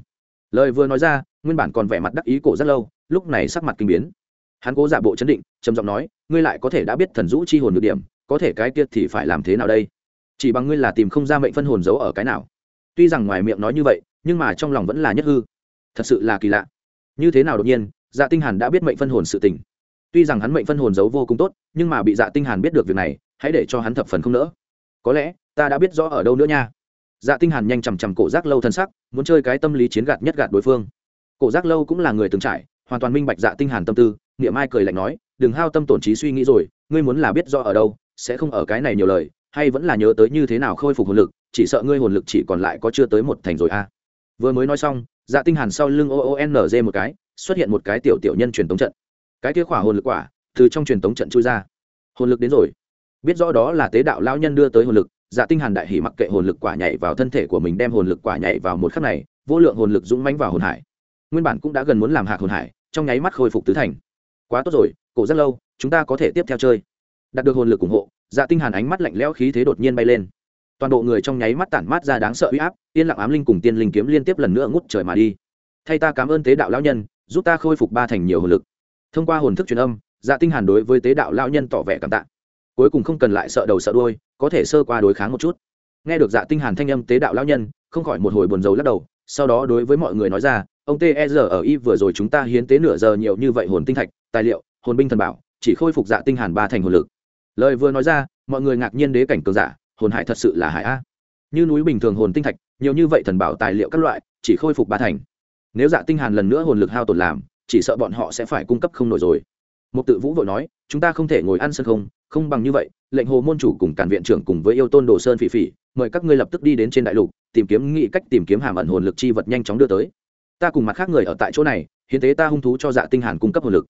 Lời vừa nói ra, nguyên bản còn vẻ mặt đắc ý cổ rất lâu, lúc này sắc mặt kinh biến. Hắn cố giả bộ chấn định, trầm giọng nói, ngươi lại có thể đã biết thần dũ chi hồn nhược điểm, có thể cái kia thì phải làm thế nào đây? Chỉ bằng ngươi là tìm không ra mệnh phân hồn giấu ở cái nào. Tuy rằng ngoài miệng nói như vậy, nhưng mà trong lòng vẫn là nhất hư. Thật sự là kỳ lạ. Như thế nào đột nhiên dạ tinh hàn đã biết mệnh phân hồn sự tình. Tuy rằng hắn mệnh phân hồn giấu vô cùng tốt, nhưng mà bị dạ tinh hàn biết được việc này, hãy để cho hắn thập phần không nỡ. Có lẽ, ta đã biết rõ ở đâu nữa nha. Dạ tinh hàn nhanh chằm chằm cổ giác lâu thân sắc, muốn chơi cái tâm lý chiến gạt nhất gạt đối phương. Cổ giác lâu cũng là người từng trải, hoàn toàn minh bạch dạ tinh hàn tâm tư, niệm mai cười lạnh nói, đừng hao tâm tổn trí suy nghĩ rồi, ngươi muốn là biết rõ ở đâu, sẽ không ở cái này nhiều lời hay vẫn là nhớ tới như thế nào khôi phục hồn lực, chỉ sợ ngươi hồn lực chỉ còn lại có chưa tới một thành rồi a. Vừa mới nói xong dạ tinh hàn sau lưng o o n g một cái, xuất hiện một cái tiểu tiểu nhân truyền tống trận. Cái kia khỏa hồn lực quả, từ trong truyền tống trận chui ra. Hồn lực đến rồi. Biết rõ đó là tế đạo lão nhân đưa tới hồn lực dạ tinh hàn đại hỉ mặc kệ hồn lực quả nhảy vào thân thể của mình đem hồn lực quả nhảy vào một khắc này, vô lượng hồn lực dũng mãnh vào hồn hải. Nguyên bản cũng đã gần muốn làm hạc hồn hải, trong nháy mắt khôi phục tứ thành. Quá tốt rồi, cổ rất lâu, chúng ta có thể tiếp theo chơi. Đạt được hồn lực ủng hộ dạ tinh hàn ánh mắt lạnh lẽo khí thế đột nhiên bay lên. Toàn bộ người trong nháy mắt tản mát ra đáng sợ uy áp, yên lặng ám linh cùng tiên linh kiếm liên tiếp lần nữa ngút trời mà đi. Thay ta cảm ơn tế đạo lão nhân, giúp ta khôi phục ba thành nhiều hồn lực. Thông qua hồn thức truyền âm dạ tinh hàn đối với tế đạo lão nhân tỏ vẻ cảm tạ. Cuối cùng không cần lại sợ đầu sợ đuôi, có thể sơ qua đối kháng một chút. Nghe được dạ tinh hàn thanh âm tế đạo lão nhân, không khỏi một hồi buồn rầu lắc đầu, sau đó đối với mọi người nói ra, ông ter ở y vừa rồi chúng ta hiến tế nửa giờ nhiều như vậy hồn tinh thạch, tài liệu, hồn binh thần bảo, chỉ khôi phục dạ tinh hàn ba thành hồn lực lời vừa nói ra, mọi người ngạc nhiên đế cảnh cường giả, hồn hải thật sự là hải a. Như núi bình thường hồn tinh thạch, nhiều như vậy thần bảo tài liệu các loại, chỉ khôi phục ba thành. Nếu dạ tinh hàn lần nữa hồn lực hao tổn làm, chỉ sợ bọn họ sẽ phải cung cấp không nổi rồi. Một tự vũ vội nói, chúng ta không thể ngồi ăn sân không không bằng như vậy, lệnh hồ môn chủ cùng cản viện trưởng cùng với yêu tôn đồ sơn phỉ phỉ, mời các ngươi lập tức đi đến trên đại lục, tìm kiếm nghị cách tìm kiếm hàm ẩn hồn lực chi vật nhanh chóng đưa tới. Ta cùng mặt khác người ở tại chỗ này, hiến tế ta hung thú cho dạ tinh hàn cung cấp hồn lực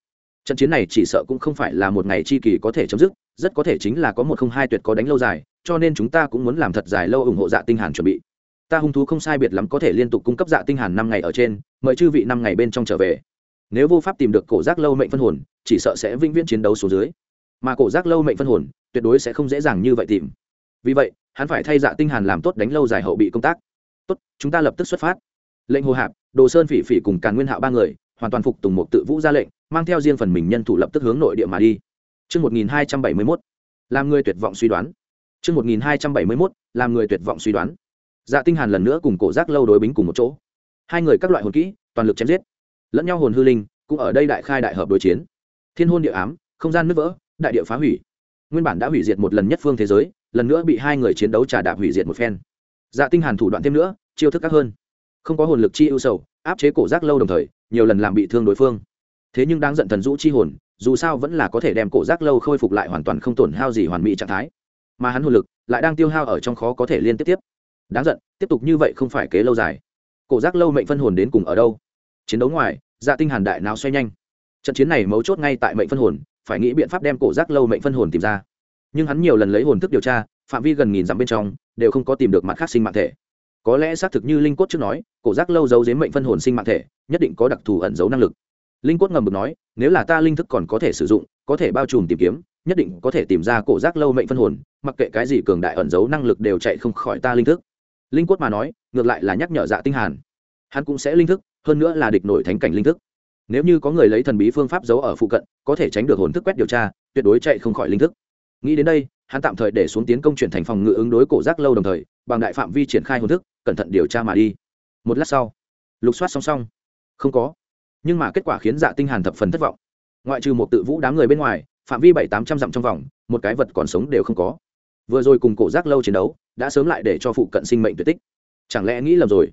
trận chiến này chỉ sợ cũng không phải là một ngày chi kỳ có thể chấm dứt, rất có thể chính là có một không hai tuyệt có đánh lâu dài, cho nên chúng ta cũng muốn làm thật dài lâu ủng hộ dạ tinh hàn chuẩn bị. Ta hung thú không sai biệt lắm có thể liên tục cung cấp dạ tinh hàn năm ngày ở trên, mời chư vị năm ngày bên trong trở về. Nếu vô pháp tìm được cổ giác lâu mệnh phân hồn, chỉ sợ sẽ vĩnh viễn chiến đấu xuống dưới. Mà cổ giác lâu mệnh phân hồn, tuyệt đối sẽ không dễ dàng như vậy tìm. Vì vậy, hắn phải thay dạ tinh hàn làm tốt đánh lâu dài hậu bị công tác. Tốt, chúng ta lập tức xuất phát. Lệnh hồ hạp, đồ sơn phỉ phỉ cùng càn nguyên hạo ba người hoàn toàn phục tùng một tự vũ ra lệnh mang theo riêng phần mình nhân thủ lập tức hướng nội địa mà đi Trước 1271, làm người tuyệt vọng suy đoán. Trước 1271, làm người tuyệt vọng suy đoán. Dạ Tinh Hàn lần nữa cùng cổ giác lâu đối bính cùng một chỗ. Hai người các loại hồn kỹ, toàn lực chém giết. Lẫn nhau hồn hư linh, cũng ở đây đại khai đại hợp đối chiến. Thiên hôn địa ám, không gian nứt vỡ, đại địa phá hủy. Nguyên bản đã hủy diệt một lần nhất phương thế giới, lần nữa bị hai người chiến đấu trà đạp hủy diệt một phen. Dạ Tinh Hàn thủ đoạn thêm nữa, chiêu thức các hơn. Không có hồn lực chi ưu sầu, áp chế cổ giác lâu đồng thời, nhiều lần làm bị thương đối phương. Thế nhưng đang giận thần dũ chi hồn, dù sao vẫn là có thể đem cổ giác lâu khôi phục lại hoàn toàn không tổn hao gì hoàn mỹ trạng thái. Mà hắn hồn lực lại đang tiêu hao ở trong khó có thể liên tiếp tiếp. Đáng giận, tiếp tục như vậy không phải kế lâu dài. Cổ giác lâu mệnh phân hồn đến cùng ở đâu? Chiến đấu ngoài dạ tinh hàn đại nào xoay nhanh. Trận chiến này mấu chốt ngay tại mệnh phân hồn, phải nghĩ biện pháp đem cổ giác lâu mệnh phân hồn tìm ra. Nhưng hắn nhiều lần lấy hồn thức điều tra, phạm vi gần nghìn dặm bên trong, đều không có tìm được mặt khác sinh mạng thể có lẽ xác thực như linh cốt trước nói, cổ giác lâu giấu giếm mệnh phân hồn sinh mạng thể, nhất định có đặc thù ẩn giấu năng lực. Linh cốt ngầm bực nói, nếu là ta linh thức còn có thể sử dụng, có thể bao trùm tìm kiếm, nhất định có thể tìm ra cổ giác lâu mệnh phân hồn, mặc kệ cái gì cường đại ẩn giấu năng lực đều chạy không khỏi ta linh thức. Linh cốt mà nói, ngược lại là nhắc nhở dạ tinh hàn. Hắn cũng sẽ linh thức, hơn nữa là địch nổi thánh cảnh linh thức. Nếu như có người lấy thần bí phương pháp giấu ở phụ cận, có thể tránh được hồn thức quét điều tra, tuyệt đối chạy không khỏi linh thức nghĩ đến đây, hắn tạm thời để xuống tiến công chuyển thành phòng ngự ứng đối cổ giác lâu đồng thời, bằng đại phạm vi triển khai hồn thức, cẩn thận điều tra mà đi. Một lát sau, lục soát song song. Không có. Nhưng mà kết quả khiến dạ tinh hàn thập phần thất vọng. Ngoại trừ một tự vũ đám người bên ngoài, phạm vi bảy tám trăm dặm trong vòng, một cái vật còn sống đều không có. Vừa rồi cùng cổ giác lâu chiến đấu, đã sớm lại để cho phụ cận sinh mệnh tuyệt tích. Chẳng lẽ nghĩ lầm rồi?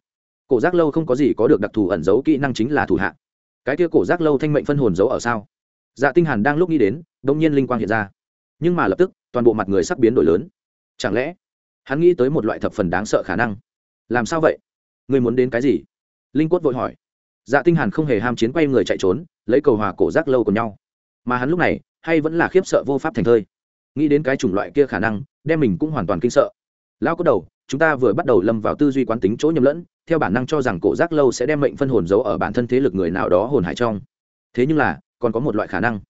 Cổ giác lâu không có gì có được đặc thù ẩn giấu kỹ năng chính là thủ hạ. Cái kia cổ giác lâu thanh mệnh phân hồn giấu ở sao? Dạ tinh hàn đang lúc nghĩ đến đông nhiên linh quang hiện ra nhưng mà lập tức, toàn bộ mặt người sắc biến đổi lớn. Chẳng lẽ, hắn nghĩ tới một loại thập phần đáng sợ khả năng? Làm sao vậy? Ngươi muốn đến cái gì? Linh quất vội hỏi. Dạ tinh hàn không hề ham chiến quay người chạy trốn, lấy cầu hòa cổ giác lâu của nhau. Mà hắn lúc này, hay vẫn là khiếp sợ vô pháp thành thơi. Nghĩ đến cái chủng loại kia khả năng, đem mình cũng hoàn toàn kinh sợ. Lão có đầu, chúng ta vừa bắt đầu lâm vào tư duy quán tính chỗ nhầm lẫn, theo bản năng cho rằng cổ giác lâu sẽ đem mệnh phân hồn giấu ở bản thân thế lực người nào đó hồn hải trong. Thế nhưng là, còn có một loại khả năng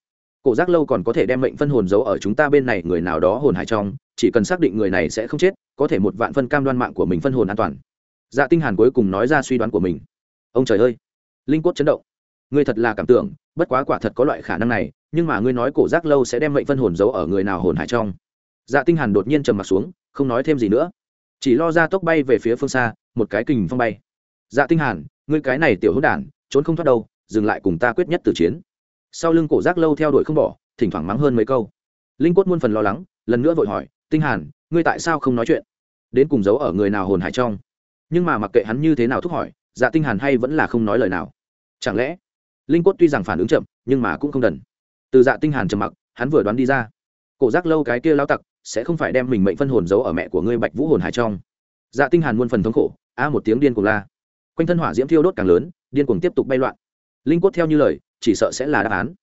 cổ giác lâu còn có thể đem mệnh phân hồn giấu ở chúng ta bên này, người nào đó hồn hải trong, chỉ cần xác định người này sẽ không chết, có thể một vạn phân cam đoan mạng của mình phân hồn an toàn. Dạ tinh hàn cuối cùng nói ra suy đoán của mình. Ông trời ơi! Linh cốt chấn động. Ngươi thật là cảm tưởng, bất quá quả thật có loại khả năng này, nhưng mà ngươi nói cổ giác lâu sẽ đem mệnh phân hồn giấu ở người nào hồn hải trong? Dạ tinh hàn đột nhiên trầm mặt xuống, không nói thêm gì nữa. Chỉ lo ra tốc bay về phía phương xa, một cái kình phong bay. Dạ tinh hàn, ngươi cái này tiểu hữu đản, trốn không thoát đâu, dừng lại cùng ta quyết nhất tử chiến sau lưng cổ giác lâu theo đuổi không bỏ, thỉnh thoảng mắng hơn mấy câu. Linh cốt muôn phần lo lắng, lần nữa vội hỏi, tinh hàn, ngươi tại sao không nói chuyện? Đến cùng giấu ở người nào hồn hải trong? Nhưng mà mặc kệ hắn như thế nào thúc hỏi dạ tinh hàn hay vẫn là không nói lời nào. Chẳng lẽ, linh cốt tuy rằng phản ứng chậm, nhưng mà cũng không đần. Từ dạ tinh hàn trầm mặc, hắn vừa đoán đi ra, cổ giác lâu cái kia lao tặc sẽ không phải đem mình mệnh phân hồn giấu ở mẹ của ngươi bạch vũ hồn hải trong. Dạ tinh hàn muôn phần thống khổ, a một tiếng điên cuồng la. Quanh thân hỏa diễm thiêu đốt càng lớn, điên cuồng tiếp tục bay loạn. Linh cốt theo như lời chỉ sợ sẽ là đáp án.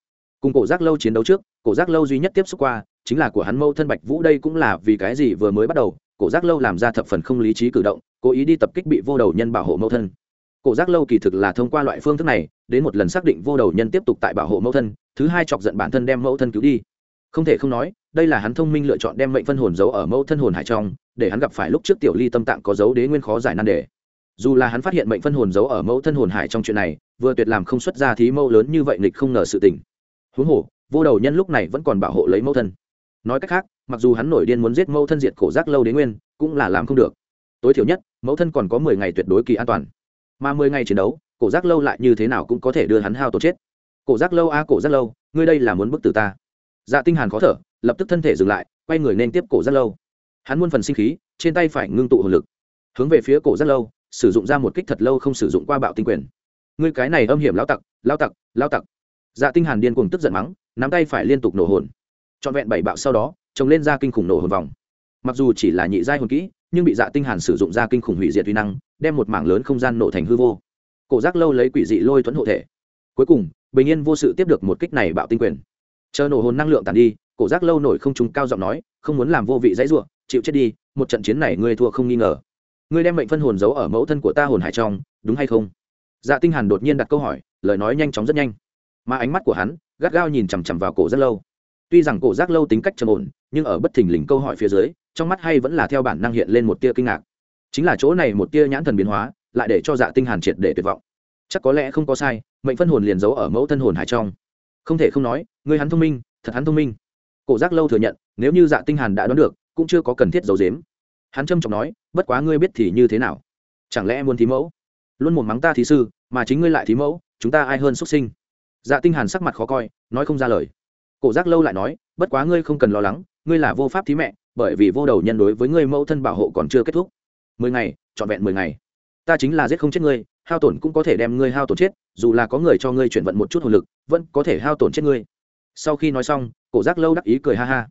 Cùng cổ giác lâu chiến đấu trước, cổ giác lâu duy nhất tiếp xúc qua, chính là của hắn mâu thân bạch vũ, đây cũng là vì cái gì vừa mới bắt đầu, cổ giác lâu làm ra thập phần không lý trí cử động, cố ý đi tập kích bị vô đầu nhân bảo hộ mâu thân. Cổ giác lâu kỳ thực là thông qua loại phương thức này, đến một lần xác định vô đầu nhân tiếp tục tại bảo hộ mẫu thân, thứ hai chọc giận bản thân đem mẫu thân cứu đi. Không thể không nói, đây là hắn thông minh lựa chọn đem mệnh phân hồn giấu ở mẫu thân hồn hải trong, để hắn gặp phải lúc trước tiểu ly tâm tạng có dấu đế nguyên khó giải nan đề dù là hắn phát hiện mệnh phân hồn giấu ở mẫu thân hồn hải trong chuyện này, vừa tuyệt làm không xuất ra thí mẫu lớn như vậy nghịch không ngờ sự tình. Huống hồ, vô đầu nhân lúc này vẫn còn bảo hộ lấy mẫu thân. Nói cách khác, mặc dù hắn nổi điên muốn giết mẫu thân diệt cổ giác lâu đến nguyên, cũng là làm không được. Tối thiểu nhất, mẫu thân còn có mười ngày tuyệt đối kỳ an toàn. Mà mười ngày chiến đấu, cổ giác lâu lại như thế nào cũng có thể đưa hắn hao tổn chết. Cổ giác lâu a, cổ giác lâu, ngươi đây là muốn bức tử ta. Dạ tinh hàn khó thở, lập tức thân thể dừng lại, quay người nên tiếp cổ giác lâu. Hắn muôn phần sinh khí, trên tay phải ngưng tụ hồn lực. Hướng về phía cổ giác lâu sử dụng ra một kích thật lâu không sử dụng qua bạo tinh quyền. Ngươi cái này âm hiểm lao tặc lao tặc lao tặc. Dạ tinh hàn điên cuồng tức giận mắng, nắm tay phải liên tục nổ hồn. Trọn vẹn bảy bạo sau đó trồng lên ra kinh khủng nổ hồn vòng. Mặc dù chỉ là nhị giai hồn kỹ, nhưng bị dạ tinh hàn sử dụng ra kinh khủng hủy diệt uy năng, đem một mảng lớn không gian nổ thành hư vô. Cổ giác lâu lấy quỷ dị lôi thuẫn hộ thể. Cuối cùng, bình yên vô sự tiếp được một kích này bạo tinh quyền. Chờ nổ hồn năng lượng tàn đi, cổ giác lâu nổi không trùng cao giọng nói, không muốn làm vô vị dãy rủa, chịu chết đi, một trận chiến này ngươi thua không nghi ngờ ngươi đem mệnh phân hồn giấu ở mẫu thân của ta hồn hải trong, đúng hay không? Dạ tinh hàn đột nhiên đặt câu hỏi, lời nói nhanh chóng rất nhanh. Mà ánh mắt của hắn, gắt gao nhìn chằm chằm vào cổ giác lâu. Tuy rằng cổ giác lâu tính cách trầm ổn, nhưng ở bất thình lình câu hỏi phía dưới, trong mắt hay vẫn là theo bản năng hiện lên một tia kinh ngạc. Chính là chỗ này một tia nhãn thần biến hóa, lại để cho dạ tinh hàn triệt để tuyệt vọng. Chắc có lẽ không có sai, mệnh phân hồn liền giấu ở mẫu thân hồn hải trong. Không thể không nói người hắn thông minh, thật hắn thông minh. Cổ giác lâu thừa nhận, nếu như dạ tinh hàn đã đoán được, cũng chưa có cần thiết giấu giếm hắn trâm trọng nói, bất quá ngươi biết thì như thế nào? Chẳng lẽ muốn thí mẫu? Luôn một mắng ta thí sư, mà chính ngươi lại thí mẫu, chúng ta ai hơn xuất sinh? Dạ tinh hàn sắc mặt khó coi, nói không ra lời. Cổ giác lâu lại nói, bất quá ngươi không cần lo lắng, ngươi là vô pháp thí mẹ, bởi vì vô đầu nhân đối với ngươi mẫu thân bảo hộ còn chưa kết thúc. Mười ngày, trọn vẹn mười ngày. Ta chính là giết không chết ngươi, hao tổn cũng có thể đem ngươi hao tổn chết, dù là có người cho ngươi chuyển vận một chút hồn lực, vẫn có thể hao tổn chết ngươi. Sau khi nói xong, cổ giác lâu đắc ý cười ha ha.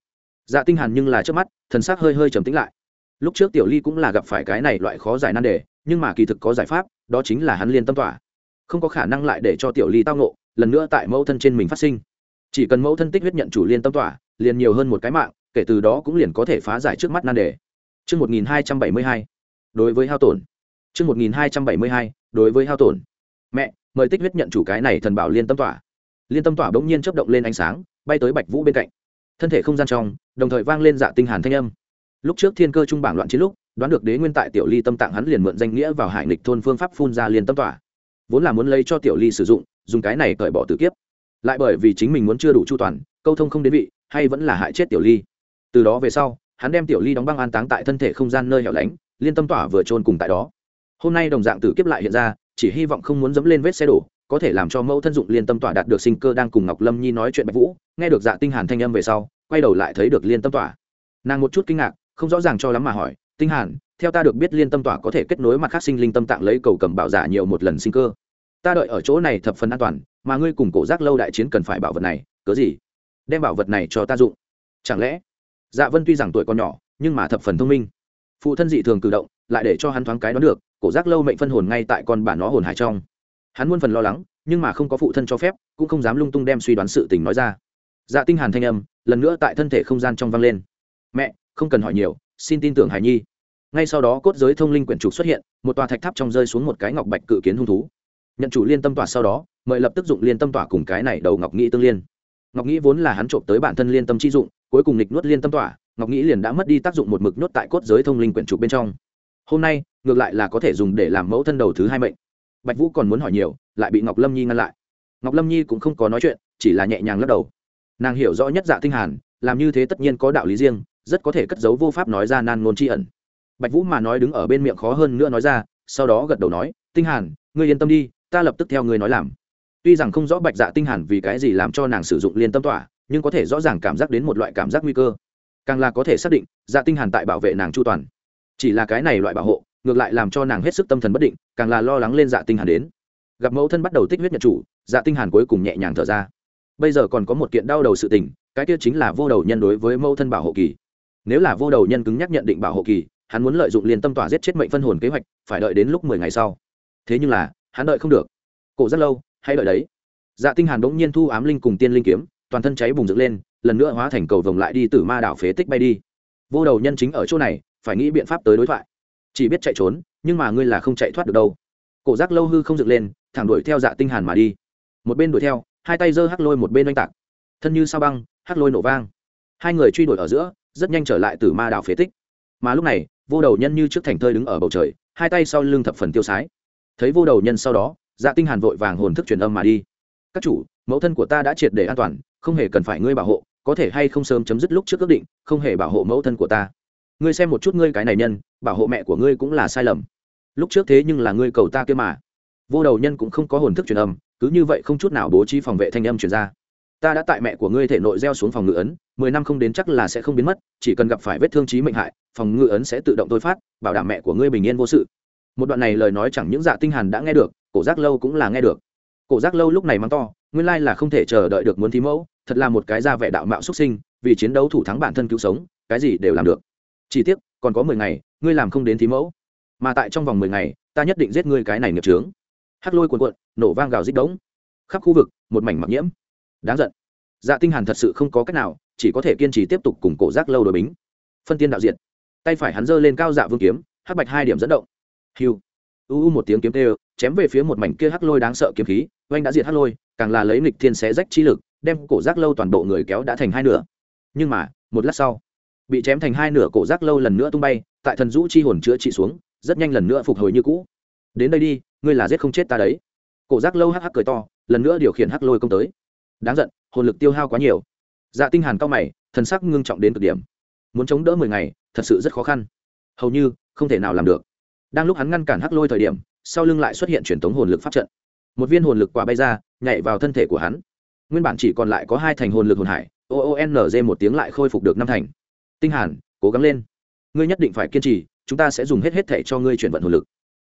Dạ tinh hàn nhưng là trước mắt, thần sắc hơi hơi trầm tĩnh lại lúc trước tiểu ly cũng là gặp phải cái này loại khó giải nan đề nhưng mà kỳ thực có giải pháp đó chính là hắn liên tâm tỏa không có khả năng lại để cho tiểu ly tao ngộ lần nữa tại mẫu thân trên mình phát sinh chỉ cần mẫu thân tích huyết nhận chủ liên tâm tỏa liền nhiều hơn một cái mạng kể từ đó cũng liền có thể phá giải trước mắt nan đề Trước 1272, đối với hao tổn. Trước 1272, đối với hao tổn. Mẹ, mời tích huyết nhận chủ cái này thần bảo liên tâm tỏa. Liên tâm tỏa bỗng nhiên chớp động lên ánh sáng, bay tới Bạch Vũ bên cạnh. Thân thể không gian trong, đồng thời vang lên dạ tinh hàn thanh âm. Lúc trước thiên cơ trung bảng loạn chiến lúc, đoán được đế nguyên tại tiểu ly tâm tạng hắn liền mượn danh nghĩa vào hải nghịch thôn phương pháp phun ra liên tâm tỏa. Vốn là muốn lấy cho tiểu ly sử dụng, dùng cái này cởi bỏ tử kiếp. Lại bởi vì chính mình muốn chưa đủ chu toàn, câu thông không đến vị, hay vẫn là hại chết tiểu ly. Từ đó về sau, hắn đem tiểu ly đóng băng an táng tại thân thể không gian nơi hẻo lánh, liên tâm tỏa vừa trôn cùng tại đó hôm nay đồng dạng tử kiếp lại hiện ra chỉ hy vọng không muốn dẫm lên vết xe đổ có thể làm cho mẫu thân dụng liên tâm tỏa đạt được sinh cơ đang cùng ngọc lâm nhi nói chuyện bạch vũ nghe được dạ tinh hàn thanh âm về sau quay đầu lại thấy được liên tâm tỏa nàng một chút kinh ngạc không rõ ràng cho lắm mà hỏi, tinh hàn, theo ta được biết liên tâm tỏa có thể kết nối mặt khác sinh linh tâm tạng lấy cầu cầm bảo giả nhiều một lần sinh cơ. Ta đợi ở chỗ này thập phần an toàn, mà ngươi cùng cổ giác lâu đại chiến cần phải bảo vật này, cớ gì? Đem bảo vật này cho ta dụng. Chẳng lẽ? Dạ vân tuy rằng tuổi còn nhỏ, nhưng mà thập phần thông minh. Phụ thân dị thường cử động, lại để cho hắn thoáng cái đoán được, cổ giác lâu mệnh phân hồn ngay tại con bản nó hồn hải trong. Hắn muôn phần lo lắng, nhưng mà không có phụ thân cho phép, cũng không dám lung tung đem suy đoán sự tình nói ra. Dạ tinh hàn thanh âm, lần nữa tại thân thể không gian trong vang lên. Mẹ không cần hỏi nhiều, xin tin tưởng hải nhi. Ngay sau đó cốt giới thông linh quyển trục xuất hiện, một tòa thạch tháp trong rơi xuống một cái ngọc bạch cự kiến hung thú. Nhận chủ liên tâm tỏa sau đó, mời lập tức dụng liên tâm tỏa cùng cái này đầu ngọc nghĩ tương liên. Ngọc nghĩ vốn là hắn trộm tới bản thân liên tâm chi dụng, cuối cùng nịch nuốt liên tâm tỏa, ngọc nghĩ liền đã mất đi tác dụng một mực nuốt tại cốt giới thông linh quyển trục bên trong. Hôm nay, ngược lại là có thể dùng để làm mẫu thân đầu thứ hai mệnh. Bạch vũ còn muốn hỏi nhiều, lại bị ngọc lâm nhi ngăn lại. Ngọc lâm nhi cũng không có nói chuyện, chỉ là nhẹ nhàng lắc đầu. Nàng hiểu rõ nhất dạ tinh hàn, làm như thế tất nhiên có đạo lý riêng rất có thể cất giấu vô pháp nói ra nan ngôn tri ẩn. Bạch vũ mà nói đứng ở bên miệng khó hơn nữa nói ra, sau đó gật đầu nói, tinh hàn, ngươi yên tâm đi, ta lập tức theo ngươi nói làm. Tuy rằng không rõ bạch dạ tinh hàn vì cái gì làm cho nàng sử dụng liên tâm tỏa, nhưng có thể rõ ràng cảm giác đến một loại cảm giác nguy cơ. Càng là có thể xác định dạ tinh hàn tại bảo vệ nàng chu toàn. Chỉ là cái này loại bảo hộ, ngược lại làm cho nàng hết sức tâm thần bất định, càng là lo lắng lên dạ tinh hàn đến. Gặp mẫu thân bắt đầu tích huyết nhận chủ dạ tinh hàn cuối cùng nhẹ nhàng thở ra. Bây giờ còn có một kiện đau đầu sự tình, cái kia chính là vô đầu nhân đối với mẫu thân bảo hộ kỳ nếu là vô đầu nhân cứng nhắc nhận định bảo hộ kỳ, hắn muốn lợi dụng liên tâm tỏa giết chết mệnh phân hồn kế hoạch, phải đợi đến lúc mười ngày sau. Thế nhưng là, hắn đợi không được. Cổ rất lâu hay đợi đấy. Dạ tinh hàn đống nhiên thu ám linh cùng tiên linh kiếm, toàn thân cháy bùng dựng lên, lần nữa hóa thành cầu vồng lại đi từ ma đảo phế tích bay đi. Vô đầu nhân chính ở chỗ này, phải nghĩ biện pháp tới đối thoại. Chỉ biết chạy trốn, nhưng mà ngươi là không chạy thoát được đâu. Cổ giác lâu hư không dựng lên, thẳng đuổi theo dạ tinh hàn mà đi. Một bên đuổi theo, hai tay giơ hắc lôi một bên oanh tạc. Thân như sao băng, hắc lôi nổ vang. Hai người truy đuổi ở giữa rất nhanh trở lại từ ma đảo phế tích. Mà lúc này, vô đầu nhân như trước thành thơi đứng ở bầu trời, hai tay sau lưng thập phần tiêu sái. Thấy vô đầu nhân sau đó dạ tinh hàn vội vàng hồn thức truyền âm mà đi. Các chủ, mẫu thân của ta đã triệt để an toàn, không hề cần phải ngươi bảo hộ, có thể hay không sớm chấm dứt lúc trước ước định, không hề bảo hộ mẫu thân của ta. Ngươi xem một chút ngươi cái này nhân, bảo hộ mẹ của ngươi cũng là sai lầm. Lúc trước thế nhưng là ngươi cầu ta kia mà. Vô đầu nhân cũng không có hồn thức truyền âm, cứ như vậy không chút nào bố trí phòng vệ thanh âm truyền ra ta đã tại mẹ của ngươi thể nội gieo xuống phòng ngự ấn, mười năm không đến chắc là sẽ không biến mất, chỉ cần gặp phải vết thương trí mệnh hại, phòng ngự ấn sẽ tự động thôi phát, bảo đảm mẹ của ngươi bình yên vô sự. Một đoạn này lời nói chẳng những dạ tinh hàn đã nghe được, cổ giác lâu cũng là nghe được. Cổ giác lâu lúc này mắng to, nguyên lai là không thể chờ đợi được muốn thí mẫu, thật là một cái ra vẻ đạo mạo xuất sinh, vì chiến đấu thủ thắng bản thân cứu sống, cái gì đều làm được. Chỉ tiếc, còn có mười ngày, ngươi làm không đến thí mẫu. Mà tại trong vòng mười ngày, ta nhất định giết ngươi cái này nghiệp trướng hắc lôi cuồn cuộn, nổ vang gào rít đống. Khắp khu vực, một mảnh mặc nhiễm đáng giận. Dạ tinh hàn thật sự không có cách nào, chỉ có thể kiên trì tiếp tục cùng cổ giác lâu đối bính. Phân tiên đạo diện tay phải hắn giơ lên cao dạ vương kiếm, hắc bạch hai điểm dẫn động. Hiu u u một tiếng kiếm tê chém về phía một mảnh kia hắc lôi đáng sợ kiếm khí, oanh đã diệt hắc lôi, càng là lấy nghịch thiên xé rách chi lực, đem cổ giác lâu toàn bộ người kéo đã thành hai nửa. Nhưng mà, một lát sau, bị chém thành hai nửa cổ giác lâu lần nữa tung bay, tại thần rũ chi hồn chữa trị xuống, rất nhanh lần nữa phục hồi như cũ. Đến đây đi, ngươi là giết không chết ta đấy. Cổ giác lâu hắc hắc cười to, lần nữa điều khiển hắc lôi công tới đáng giận, hồn lực tiêu hao quá nhiều. Dạ tinh hàn cao mày, thần sắc ngưng trọng đến cực điểm. Muốn chống đỡ mười ngày, thật sự rất khó khăn. Hầu như, không thể nào làm được. Đang lúc hắn ngăn cản hắc lôi thời điểm, sau lưng lại xuất hiện truyền thống hồn lực pháp trận. Một viên hồn lực quả bay ra, nhảy vào thân thể của hắn. Nguyên bản chỉ còn lại có hai thành hồn lực hồn hải, o o n g một tiếng lại khôi phục được năm thành. Tinh hàn, cố gắng lên. Ngươi nhất định phải kiên trì, chúng ta sẽ dùng hết hết thể cho ngươi chuyển vận hồn lực.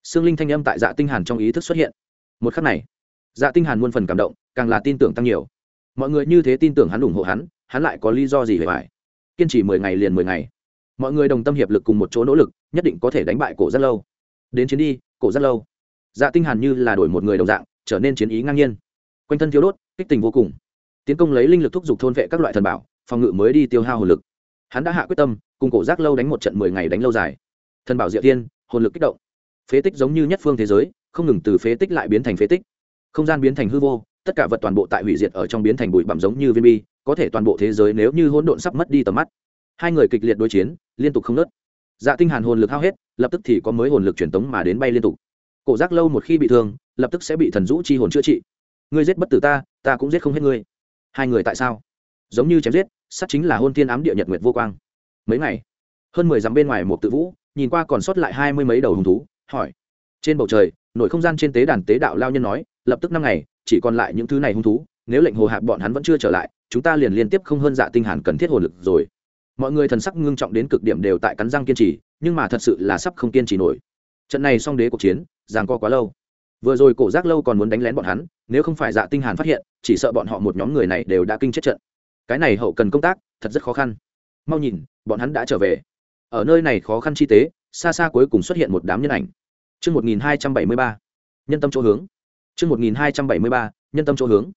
Xương linh thanh âm tại dạ tinh hàn trong ý thức xuất hiện. Một khắc này dạ tinh hàn muôn phần cảm động, càng là tin tưởng tăng nhiều mọi người như thế tin tưởng hắn ủng hộ hắn hắn lại có lý do gì phải phải? Kiên trì mười ngày liền mười ngày. Mọi người đồng tâm hiệp lực cùng một chỗ nỗ lực nhất định có thể đánh bại cổ rất lâu. Đến chiến đi cổ rất lâu. Dạ tinh hàn như là đổi một người đồng dạng trở nên chiến ý ngang nhiên. Quanh thân thiếu đốt kích tình vô cùng. Tiến công lấy linh lực thúc giục thôn vệ các loại thần bảo phòng ngự mới đi tiêu hao hồn lực. Hắn đã hạ quyết tâm cùng cổ giác lâu đánh một trận mười ngày đánh lâu dài. Thần bảo diệu tiên, hồn lực kích động. Phế tích giống như nhất phương thế giới không ngừng từ phế tích lại biến thành phế tích. Không gian biến thành hư vô tất cả vật toàn bộ tại hủy diệt ở trong biến thành bụi bặm giống như viên bi, có thể toàn bộ thế giới nếu như hỗn độn sắp mất đi tầm mắt. Hai người kịch liệt đối chiến, liên tục không nớt dạ tinh hàn hồn lực hao hết, lập tức thì có mới hồn lực truyền tống mà đến bay liên tục. Cổ giác lâu một khi bị thương, lập tức sẽ bị thần dũ chi hồn chữa trị. Ngươi giết bất tử ta ta cũng giết không hết ngươi. Hai người tại sao? Giống như chém giết sát chính là hôn thiên ám địa nhật nguyệt vô quang. Mấy ngày, hơn mười dặm bên ngoài một tự vũ, nhìn qua còn sót lại hai mươi mấy đầu hùng thú, hỏi. Trên bầu trời, nổi không gian trên tế đàn tế đạo lao nhân nói, lập tức năm ngày chỉ còn lại những thứ này hung thú nếu lệnh hồ hạp bọn hắn vẫn chưa trở lại chúng ta liền liên tiếp không hơn dạ tinh hàn cần thiết hồn lực rồi. Mọi người thần sắc ngưng trọng đến cực điểm đều tại cắn răng kiên trì nhưng mà thật sự là sắp không kiên trì nổi. Trận này song đế cuộc chiến giằng co quá lâu. Vừa rồi cổ giác lâu còn muốn đánh lén bọn hắn nếu không phải dạ tinh hàn phát hiện chỉ sợ bọn họ một nhóm người này đều đã kinh chết trận. Cái này hậu cần công tác thật rất khó khăn. Mau nhìn bọn hắn đã trở về. Ở nơi này khó khăn chi tế xa xa cuối cùng xuất hiện một đám nhân ảnh. Trước 1273, nhân tâm chỗ hướng. Trước 1273, nhân tâm chỗ hướng.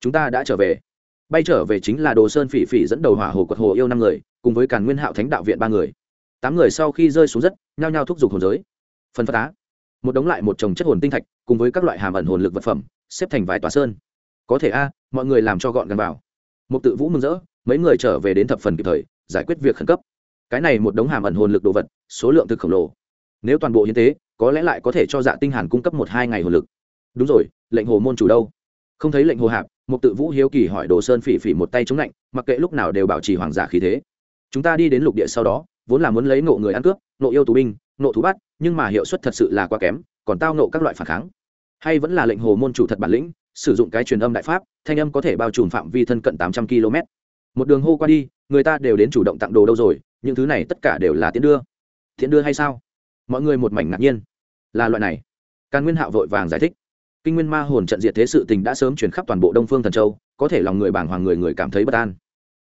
Chúng ta đã trở về. Bay trở về chính là Đồ Sơn Phỉ Phỉ dẫn đầu hỏa hồ quật hồ yêu năm người, cùng với Càn Nguyên Hạo Thánh đạo viện ba người. Tám người sau khi rơi xuống đất, nhao nhao thúc giục hồn giới. Phân phát á. Một đống lại một chồng chất hồn tinh thạch, cùng với các loại hàm ẩn hồn lực vật phẩm, xếp thành vài tòa sơn. Có thể a, mọi người làm cho gọn gàng vào. Một tự vũ mừng rỡ, mấy người trở về đến thập phần kịp thời, giải quyết việc khẩn cấp. Cái này một đống hàm ẩn hồn lực đồ vật, số lượng thực khổng lồ. Nếu toàn bộ hiến tế, có lẽ lại có thể cho dạ tinh hàn cung cấp một hai ngày hồn lực đúng rồi, lệnh hồ môn chủ đâu? Không thấy lệnh hồ hạp một tự vũ hiếu kỳ hỏi đồ sơn phỉ phỉ một tay chống lạnh, mặc kệ lúc nào đều bảo trì hoàng giả khí thế. Chúng ta đi đến lục địa sau đó, vốn là muốn lấy nộ người ăn cướp nộ yêu tù binh nộ thú bắt, nhưng mà hiệu suất thật sự là quá kém, còn tao nộ các loại phản kháng. Hay vẫn là lệnh hồ môn chủ thật bản lĩnh, sử dụng cái truyền âm đại pháp, thanh âm có thể bao trùm phạm vi thân cận tám trăm km. Một đường hô qua đi, người ta đều đến chủ động tặng đồ đâu rồi, những thứ này tất cả đều là tiến đưa. Tiến đưa hay sao? Mọi người một mảnh ngạc nhiên. Là loại này. Càn nguyên hạo vội vàng giải thích kinh nguyên ma hồn trận diệt thế sự tình đã sớm chuyển khắp toàn bộ đông phương thần châu, có thể lòng người bảng hoàng người người cảm thấy bất an.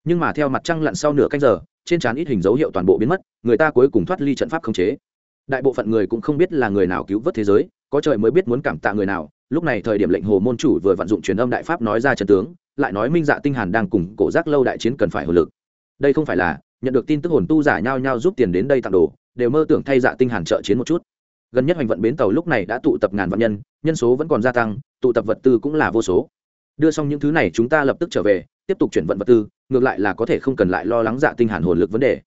Nhưng mà theo mặt trăng lặn sau nửa canh giờ, trên trán ít hình dấu hiệu toàn bộ biến mất, người ta cuối cùng thoát ly trận pháp khống chế. Đại bộ phận người cũng không biết là người nào cứu vớt thế giới, có trời mới biết muốn cảm tạ người nào. Lúc này thời điểm lệnh hồ môn chủ vừa vận dụng truyền âm đại pháp nói ra trận tướng, lại nói minh dạ tinh hàn đang cùng cổ giác lâu đại chiến cần phải hồn lực. Đây không phải là, nhận được tin tức hồn tu giả nhau nhau giúp tiền đến đây tặng đồ, đều mơ tưởng thay dạ tinh hàn trợ chiến một chút. Gần nhất hành vận bến tàu lúc này đã tụ tập ngàn vạn nhân nhân số vẫn còn gia tăng, tụ tập vật tư cũng là vô số. Đưa xong những thứ này chúng ta lập tức trở về, tiếp tục chuyển vận vật tư, ngược lại là có thể không cần lại lo lắng dạ tinh hàn hồn lực vấn đề.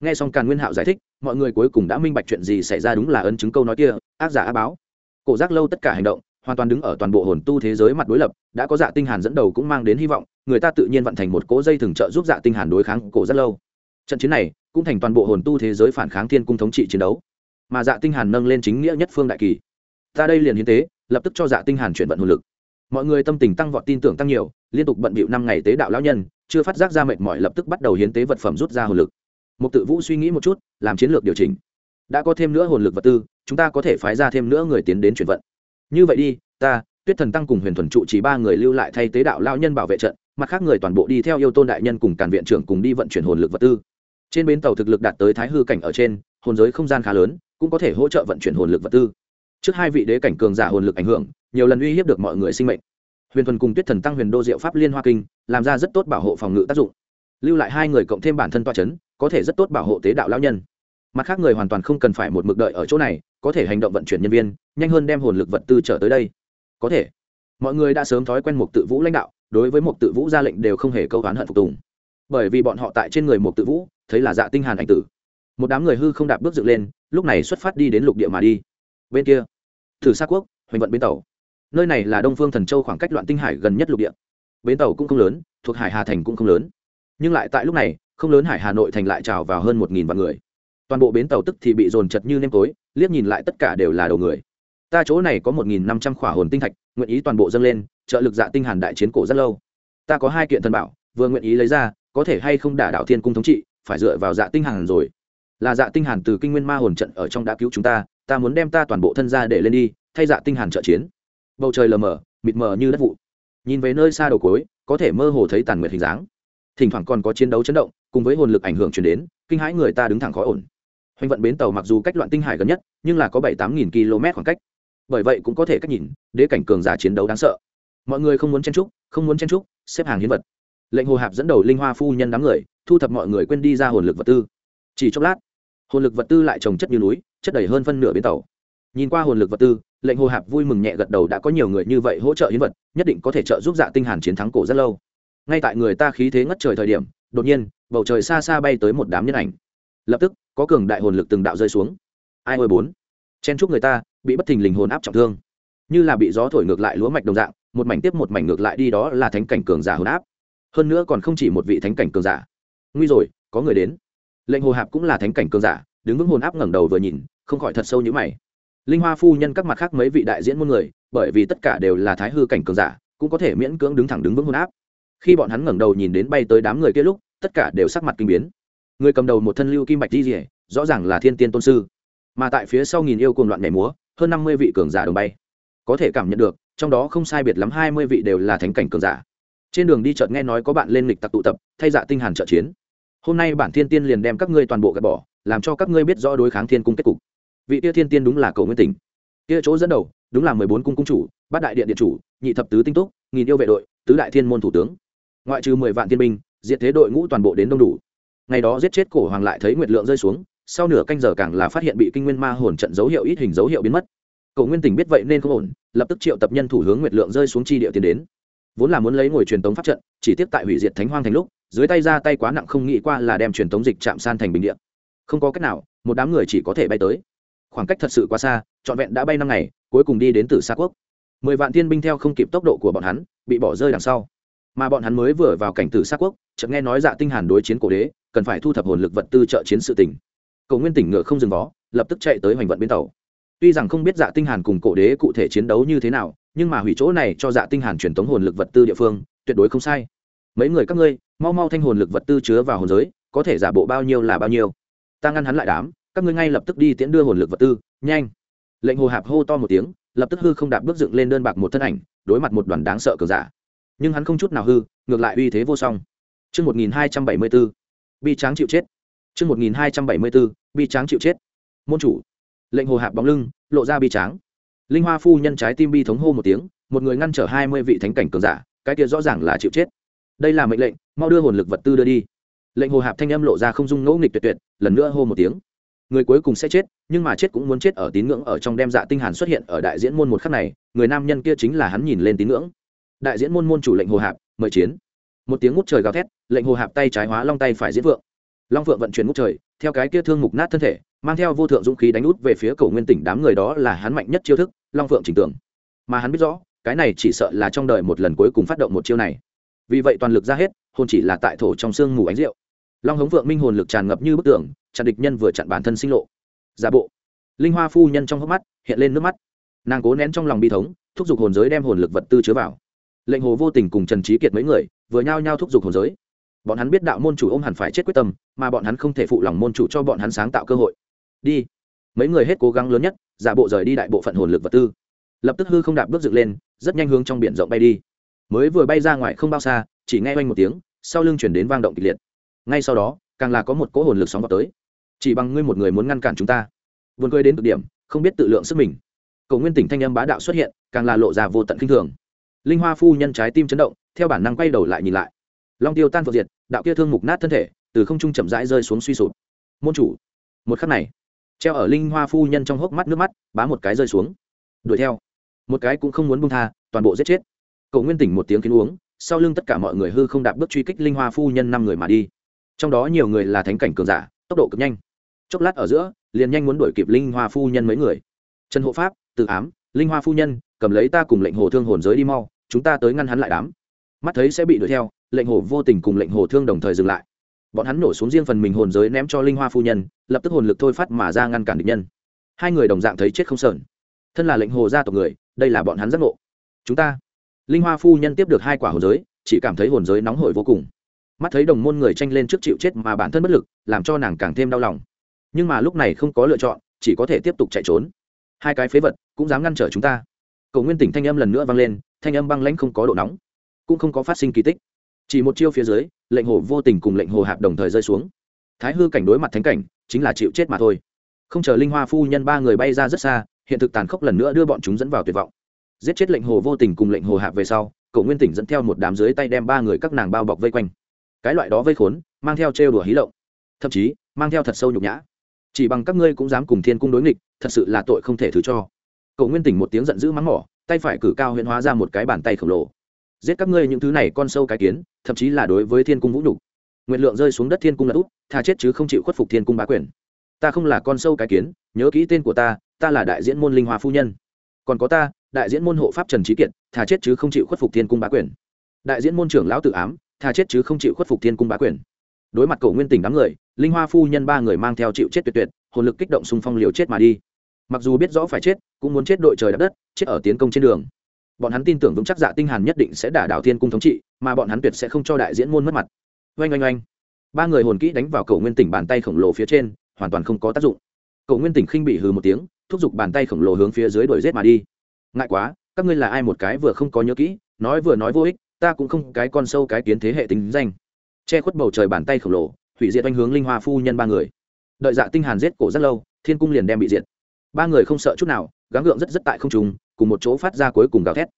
Nghe xong càn nguyên hạo giải thích, mọi người cuối cùng đã minh bạch chuyện gì xảy ra đúng là ấn chứng câu nói kia, ác giả á báo. Cổ giác lâu tất cả hành động, hoàn toàn đứng ở toàn bộ hồn tu thế giới mặt đối lập, đã có dạ tinh hàn dẫn đầu cũng mang đến hy vọng, người ta tự nhiên vận thành một cỗ dây thường trợ giúp dạ tinh hàn đối kháng cổ giác lâu. Trận chiến này cũng thành toàn bộ hồn tu thế giới phản kháng thiên cung thống trị chiến đấu. Mà dạ tinh hàn nâng lên chính nghĩa nhất phương đại kỳ. Ta đây liền hiến tế lập tức cho dạ tinh hàn chuyển vận hồn lực. Mọi người tâm tình tăng vọt, tin tưởng tăng nhiều, liên tục bận bịu năm ngày tế đạo lão nhân, chưa phát giác ra mệt mỏi lập tức bắt đầu hiến tế vật phẩm rút ra hồn lực. Một tự vũ suy nghĩ một chút, làm chiến lược điều chỉnh. Đã có thêm nữa hồn lực vật tư, chúng ta có thể phái ra thêm nữa người tiến đến chuyển vận. Như vậy đi, ta, tuyết thần tăng cùng huyền thuần trụ chỉ ba người lưu lại thay tế đạo lão nhân bảo vệ trận, mặt khác người toàn bộ đi theo yêu tôn đại nhân cùng càn viện trưởng cùng đi vận chuyển hồn lực vật tư. Trên bến tàu thực lực đạt tới thái hư cảnh ở trên, hồn giới không gian khá lớn, cũng có thể hỗ trợ vận chuyển hồn lực vật tư trước hai vị đế cảnh cường giả hồn lực ảnh hưởng, nhiều lần uy hiếp được mọi người sinh mệnh. Huyền thuần cùng tuyết thần tăng huyền đô diệu pháp liên hoa kinh, làm ra rất tốt bảo hộ phòng ngự tác dụng. Lưu lại hai người cộng thêm bản thân toa c h ấ n có thể rất tốt bảo hộ tế đạo lão nhân. Mặt khác người hoàn toàn không cần phải một mực đợi ở chỗ này, có thể hành động vận chuyển nhân viên, nhanh hơn đem hồn lực vật tư trở tới đây. Có thể. Mọi người đã sớm thói quen một tự vũ lãnh đạo, đối với một tự vũ ra lệnh đều không hề câu oán hận phục tùng. Bởi vì bọn họ tại trên người một tự vũ, thấy là dạ tinh hàn ảnh tử. Một đám người hư không đạp bước dựng lên, lúc này xuất phát đi đến lục địa mà đi. Bên kia thử xa quốc, hoành vận bến tàu. Nơi này là đông phương thần châu khoảng cách loạn tinh hải gần nhất lục địa. Bến tàu cũng không lớn, thuộc hải hà thành cũng không lớn. Nhưng lại tại lúc này, không lớn hải hà nội thành lại trào vào hơn một nghìn vạn người. Toàn bộ bến tàu tức thì bị dồn chật như nêm tối, liếc nhìn lại tất cả đều là đầu người. Ta chỗ này có một nghìn năm trăm khỏa hồn tinh thạch, nguyện ý toàn bộ dâng lên, trợ lực dạ tinh hàn đại chiến cổ rất lâu. Ta có hai kiện thần bảo, vừa nguyện ý lấy ra, có thể hay không đả đạo thiên cung thống trị, phải dựa vào dạ tinh hàn rồi. Là dạ tinh hàn từ kinh nguyên ma hồn trận ở trong đã cứu chúng ta ta muốn đem ta toàn bộ thân ra để lên đi, thay dạ tinh hàn trợ chiến. Bầu trời lờ mờ, mịt mờ như đất vụ. Nhìn về nơi xa đầu cối có thể mơ hồ thấy tàn nguyệt hình dáng. Thỉnh thoảng còn có chiến đấu chấn động, cùng với hồn lực ảnh hưởng truyền đến, kinh hãi người ta đứng thẳng khó ổn. Hoành vận bến tàu mặc dù cách loạn tinh hải gần nhất, nhưng là có bảy tám nghìn km khoảng cách. Bởi vậy cũng có thể cách nhìn, đế cảnh cường giả chiến đấu đáng sợ. Mọi người không muốn chen trúc không muốn chen trúc xếp hàng hiến vật. Lệnh hồ hạp dẫn đầu linh hoa phu nhân đám người, thu thập mọi người quên đi ra hồn lực vật tư. Chỉ chốc lát hồn lực vật tư lại trồng chất như núi, chất đầy hơn phân nửa bến tàu. Nhìn qua hồn lực vật tư, lệnh hồ hạp vui mừng nhẹ gật đầu đã có nhiều người như vậy hỗ trợ hiến vật, nhất định có thể trợ giúp dạ tinh hàn chiến thắng cổ rất lâu. Ngay tại người ta khí thế ngất trời thời điểm, đột nhiên, bầu trời xa xa bay tới một đám nhân ảnh. Lập tức, có cường đại hồn lực từng đạo rơi xuống. Ai ôi bốn. Chen chúc người ta, bị bất thình lình hồn áp trọng thương. Như là bị gió thổi ngược lại lúa mạch đồng dạng, một mảnh tiếp một mảnh ngược lại đi đó là thánh cảnh cường giả hồn áp. Hơn nữa còn không chỉ một vị thánh cảnh cường giả. Nguy rồi, có người đến lệnh hồ hạp cũng là thánh cảnh cường giả, đứng vững hồn áp ngẩng đầu vừa nhìn, không khỏi thật sâu như mày. Linh hoa phu nhân các mặt khác mấy vị đại diễn muôn người, bởi vì tất cả đều là thái hư cảnh cường giả, cũng có thể miễn cưỡng đứng thẳng đứng vững hồn áp. Khi bọn hắn ngẩng đầu nhìn đến bay tới đám người kia lúc, tất cả đều sắc mặt kinh biến. Người cầm đầu một thân lưu kim bạch di rỉa rõ ràng là thiên tiên tôn sư. Mà tại phía sau nghìn yêu cuồng loạn nhảy múa, hơn năm mươi vị cường giả đồng bay. Có thể cảm nhận được, trong đó không sai biệt lắm hai mươi vị đều là thánh cảnh cường giả. Trên đường đi chợt nghe nói có bạn lên lịch tặc tụ tập, thay dạ tinh hàn trợ chiến hôm nay bản thiên tiên liền đem các ngươi toàn bộ gạt bỏ, làm cho các ngươi biết rõ đối kháng thiên cung kết cục. Vị tia thiên tiên đúng là cầu nguyên tỉnh. Kia chỗ dẫn đầu, đúng là mười bốn cung cung chủ, bát đại điện điện chủ, nhị thập tứ tinh túc, nghìn yêu vệ đội, tứ đại thiên môn thủ tướng. Ngoại trừ mười vạn thiên binh, diệt thế đội ngũ toàn bộ đến đông đủ. Ngày đó giết chết cổ hoàng lại thấy nguyệt lượng rơi xuống, sau nửa canh giờ càng là phát hiện bị kinh nguyên ma hồn trận dấu hiệu ít hình dấu hiệu biến mất. Cầu nguyên tỉnh biết vậy nên không ổn, lập tức triệu tập nhân thủ hướng nguyệt lượng rơi xuống chi địa tiến đến. Vốn là muốn lấy ngồi truyền tống pháp trận, chỉ tiếp tại hủy diệt thánh hoang thành lúc dưới tay ra tay quá nặng không nghĩ qua là đem truyền tống dịch chạm san thành bình địa. Không có cách nào, một đám người chỉ có thể bay tới. Khoảng cách thật sự quá xa, trọn vẹn đã bay năm ngày, cuối cùng đi đến từ xa quốc. Mười vạn thiên binh theo không kịp tốc độ của bọn hắn, bị bỏ rơi đằng sau. Mà bọn hắn mới vừa vào cảnh tử xa quốc, chợt nghe nói dạ tinh hàn đối chiến cổ đế, cần phải thu thập hồn lực vật tư trợ chiến sự tỉnh cầu nguyên tỉnh ngựa không dừng vó, lập tức chạy tới hoành vận bến tàu. Tuy rằng không biết dạ tinh hàn cùng cổ đế cụ thể chiến đấu như thế nào, nhưng mà hủy chỗ này cho dạ tinh hàn truyền tống hồn lực vật tư địa phương, tuyệt đối không sai mấy người các ngươi mau mau thanh hồn lực vật tư chứa vào hồn giới có thể giả bộ bao nhiêu là bao nhiêu ta ngăn hắn lại đám các ngươi ngay lập tức đi tiễn đưa hồn lực vật tư nhanh lệnh hồ hạp hô to một tiếng lập tức hư không đạp bước dựng lên đơn bạc một thân ảnh đối mặt một đoàn đáng sợ cường giả nhưng hắn không chút nào hư ngược lại uy thế vô song Chương 1274, bi tráng chịu chết. Chương 1274, bi tráng chịu chết. Môn chủ. Lệnh hồ hạp bóng lưng, lộ ra bi tráng. Linh Hoa phu nhân trái tim bi thống hô một tiếng, một người ngăn trở hai mươi vị thánh cảnh cường giả, cái kia rõ ràng là chịu chết. Đây là mệnh lệnh, mau đưa hồn lực vật tư đưa đi. Lệnh hồ hạp thanh âm lộ ra không dung ngỗ nghịch tuyệt tuyệt, lần nữa hô một tiếng. Người cuối cùng sẽ chết nhưng mà chết cũng muốn chết ở tín ngưỡng ở trong đem dạ tinh hàn xuất hiện ở đại diễn môn một khắc này người nam nhân kia chính là hắn nhìn lên tín ngưỡng. Đại diễn môn môn chủ lệnh hồ hạp mời chiến. Một tiếng ngút trời gào thét lệnh hồ hạp tay trái hóa long tay phải diễn vượng. Long vượng vận chuyển ngút trời theo cái kia thương mục nát thân thể mang theo vô thượng dũng khí đánh út về phía cổ nguyên tỉnh đám người đó là hắn mạnh nhất chiêu thức long vượng chỉnh tưởng mà hắn biết rõ cái này chỉ sợ là trong đời một lần cuối cùng phát động một chiêu này vì vậy toàn lực ra hết, hồn chỉ là tại thổ trong xương mù ánh rượu. Long hống vượng minh hồn lực tràn ngập như bức tường, chặn địch nhân vừa chặn bản thân sinh lộ. Giả bộ. Linh hoa phu nhân trong hốc mắt hiện lên nước mắt. Nàng cố nén trong lòng bi thống, thúc giục hồn giới đem hồn lực vật tư chứa vào. Lệnh hồ vô tình cùng trần trí kiệt mấy người vừa nhao nhao thúc giục hồn giới. Bọn hắn biết đạo môn chủ ôm hẳn phải chết quyết tâm, mà bọn hắn không thể phụ lòng môn chủ cho bọn hắn sáng tạo cơ hội. Đi. Mấy người hết cố gắng lớn nhất, giả bộ rời đi đại bộ phận hồn lực vật tư. Lập tức hư không đạp bước dựng lên, rất nhanh hướng trong biển rộng bay đi mới vừa bay ra ngoài không bao xa, chỉ nghe oanh một tiếng, sau lưng chuyển đến vang động kịch liệt. Ngay sau đó, càng là có một cỗ hồn lực sóng vào tới. Chỉ bằng ngươi một người muốn ngăn cản chúng ta. Vườn cười đến cực điểm, không biết tự lượng sức mình. Cầu nguyên tỉnh thanh âm bá đạo xuất hiện, càng là lộ ra vô tận kinh thường. Linh hoa phu nhân trái tim chấn động, theo bản năng quay đầu lại nhìn lại. Long tiêu tan phượng diệt, đạo kia thương mục nát thân thể, từ không trung chậm rãi rơi xuống suy sụp. Môn chủ, một khắc này, treo ở linh hoa phu nhân trong hốc mắt nước mắt, bá một cái rơi xuống. Đuổi theo. Một cái cũng không muốn buông tha, toàn bộ giết chết cầu nguyên tỉnh một tiếng kiến uống, sau lưng tất cả mọi người hư không đạp bước truy kích linh hoa phu nhân năm người mà đi. Trong đó nhiều người là thánh cảnh cường giả, tốc độ cực nhanh. Chốc lát ở giữa, liền nhanh muốn đuổi kịp linh hoa phu nhân mấy người. Trần hộ pháp, tự ám, linh hoa phu nhân, cầm lấy ta cùng lệnh hồ thương hồn giới đi mau, chúng ta tới ngăn hắn lại đám. Mắt thấy sẽ bị đuổi theo, lệnh hồ vô tình cùng lệnh hồ thương đồng thời dừng lại. Bọn hắn nổ xuống riêng phần mình hồn giới ném cho linh hoa phu nhân, lập tức hồn lực thôi phát mà ra ngăn cản địch nhân. Hai người đồng dạng thấy chết không sờn. Thân là lệnh hồ gia tộc người, đây là bọn hắn giác ngộ. Chúng ta linh hoa phu nhân tiếp được hai quả hồn giới, chỉ cảm thấy hồn giới nóng hổi vô cùng. Mắt thấy đồng môn người tranh lên trước chịu chết mà bản thân bất lực, làm cho nàng càng thêm đau lòng. Nhưng mà lúc này không có lựa chọn, chỉ có thể tiếp tục chạy trốn. Hai cái phế vật cũng dám ngăn trở chúng ta. Cầu nguyên tỉnh thanh âm lần nữa vang lên, thanh âm băng lãnh không có độ nóng, cũng không có phát sinh kỳ tích. Chỉ một chiêu phía dưới, lệnh hồ vô tình cùng lệnh hồ hạp đồng thời rơi xuống. Thái hư cảnh đối mặt thánh cảnh, chính là chịu chết mà thôi. Không chờ linh hoa phu nhân ba người bay ra rất xa, hiện thực tàn khốc lần nữa đưa bọn chúng dẫn vào tuyệt vọng giết chết lệnh hồ vô tình cùng lệnh hồ hạp về sau, cậu nguyên tỉnh dẫn theo một đám dưới tay đem ba người các nàng bao bọc vây quanh. Cái loại đó vây khốn, mang theo trêu đùa hí lộng. Thậm chí, mang theo thật sâu nhục nhã. Chỉ bằng các ngươi cũng dám cùng thiên cung đối nghịch, thật sự là tội không thể thứ cho. Cậu nguyên tỉnh một tiếng giận dữ mắng mỏ, tay phải cử cao huyễn hóa ra một cái bàn tay khổng lồ. Giết các ngươi những thứ này con sâu cái kiến, thậm chí là đối với thiên cung vũ nhục. Nguyện lượng rơi xuống đất thiên cung là út, tha chết chứ không chịu khuất phục thiên cung bá quyền. Ta không là con sâu cái kiến, nhớ kỹ tên của ta ta là đại diễn môn linh hoa phu nhân. Còn có ta đại diễn môn hộ pháp trần trí kiệt, thà chết chứ không chịu khuất phục thiên cung bá quyền. Đại diễn môn trưởng lão tự ám, thà chết chứ không chịu khuất phục thiên cung bá quyền. Đối mặt cổ nguyên tình đám người, linh hoa phu nhân ba người mang theo chịu chết tuyệt tuyệt, hồn lực kích động xung phong liều chết mà đi. Mặc dù biết rõ phải chết, cũng muốn chết đội trời đất chết ở tiến công trên đường. Bọn hắn tin tưởng vững chắc dạ tinh hàn nhất định sẽ đả đảo thiên cung thống trị, mà bọn hắn tuyệt sẽ không cho đại diễn môn mất mặt. Oanh oanh oanh. Ba người hồn kỹ đánh vào cổ nguyên tỉnh bàn tay khổng lồ phía trên, hoàn toàn không có tác dụng. Cổ nguyên tỉnh khinh bị hừ một tiếng, thúc giục bàn tay khổng lồ hướng phía dưới đuổi giết mà đi ngại quá, các ngươi là ai một cái vừa không có nhớ kỹ, nói vừa nói vô ích, ta cũng không cái con sâu cái kiến thế hệ tính danh. Che khuất bầu trời bàn tay khổng lồ, hủy diệt oanh hướng linh hoa phu nhân ba người. Đợi dạ tinh hàn giết cổ rất lâu, thiên cung liền đem bị diệt. Ba người không sợ chút nào, gắng gượng rất rất tại không trùng cùng một chỗ phát ra cuối cùng gào thét.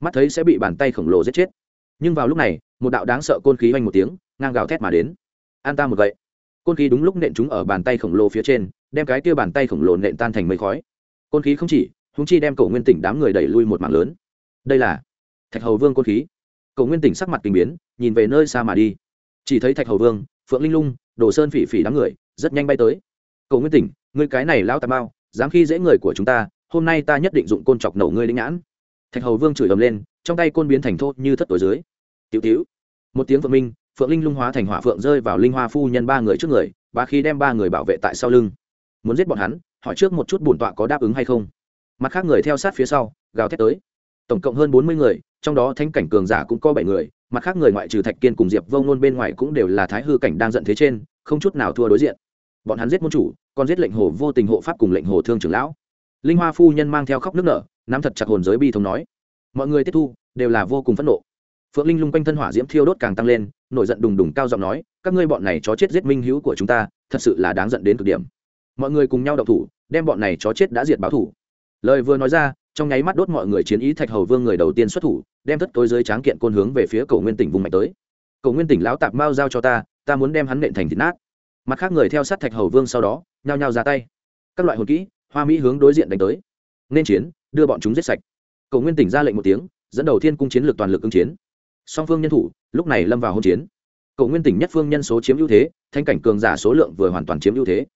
Mắt thấy sẽ bị bàn tay khổng lồ giết chết. Nhưng vào lúc này, một đạo đáng sợ côn khí oanh một tiếng, ngang gào thét mà đến. An ta một vậy côn khí đúng lúc nện chúng ở bàn tay khổng lồ phía trên, đem cái kia bàn tay khổng lồ nện tan thành mây khói. Côn khí không chỉ húng chi đem cổ nguyên tỉnh đám người đẩy lui một mạng lớn. Đây là thạch hầu vương côn khí. Cổ nguyên tỉnh sắc mặt tình biến, nhìn về nơi xa mà đi. Chỉ thấy thạch hầu vương, phượng linh lung, đồ sơn phỉ phỉ đám người, rất nhanh bay tới. Cổ nguyên tỉnh người cái này lao tà bao dám khi dễ người của chúng ta, hôm nay ta nhất định dụng côn chọc nổ ngươi đĩnh nhãn. Thạch hầu vương chửi ầm lên, trong tay côn biến thành thô như thất tối dưới. Tiểu tiểu. Một tiếng phượng minh, phượng linh lung hóa thành hỏa phượng rơi vào linh hoa phu nhân ba người trước người và khi đem ba người bảo vệ tại sau lưng. Muốn giết bọn hắn, hỏi trước một chút bổn tọa có đáp ứng hay không? Mặt khác người theo sát phía sau, gào thét tới. Tổng cộng hơn bốn mươi người, trong đó thanh cảnh cường giả cũng có bảy người, mặt khác người ngoại trừ thạch kiên cùng diệp vông nôn bên ngoài cũng đều là thái hư cảnh đang giận thế trên, không chút nào thua đối diện. Bọn hắn giết môn chủ, còn giết lệnh hồ vô tình hộ pháp cùng lệnh hồ thương trưởng lão. Linh hoa phu nhân mang theo khóc nước nở, nắm thật chặt hồn giới bi thống nói. Mọi người tiếp thu, đều là vô cùng phẫn nộ. Phượng linh lung quanh thân hỏa diễm thiêu đốt càng tăng lên, nổi giận đùng đùng cao giọng nói, các ngươi bọn này chó chết giết minh hữu của chúng ta, thật sự là đáng giận đến cực điểm. Mọi người cùng nhau đậu thủ, đem bọn này chó chết đã diệt báo thủ lời vừa nói ra, trong nháy mắt đốt mọi người chiến ý thạch hầu vương người đầu tiên xuất thủ, đem thất tối dưới tráng kiện côn hướng về phía cầu nguyên tỉnh vùng mạnh tới. Cầu nguyên tỉnh lão tạp mao giao cho ta ta muốn đem hắn nện thành thịt nát. Mặt khác người theo sát thạch hầu vương sau đó, nhao nhao ra tay. Các loại hồn kỹ, hoa mỹ hướng đối diện đánh tới. Nên chiến, đưa bọn chúng giết sạch. Cầu nguyên tỉnh ra lệnh một tiếng, dẫn đầu thiên cung chiến lược toàn lực ứng chiến. Song phương nhân thủ, lúc này lâm vào hôn chiến. Cầu nguyên tỉnh nhất phương nhân số chiếm ưu thế thanh cảnh cường giả số lượng vừa hoàn toàn chiếm ưu thế.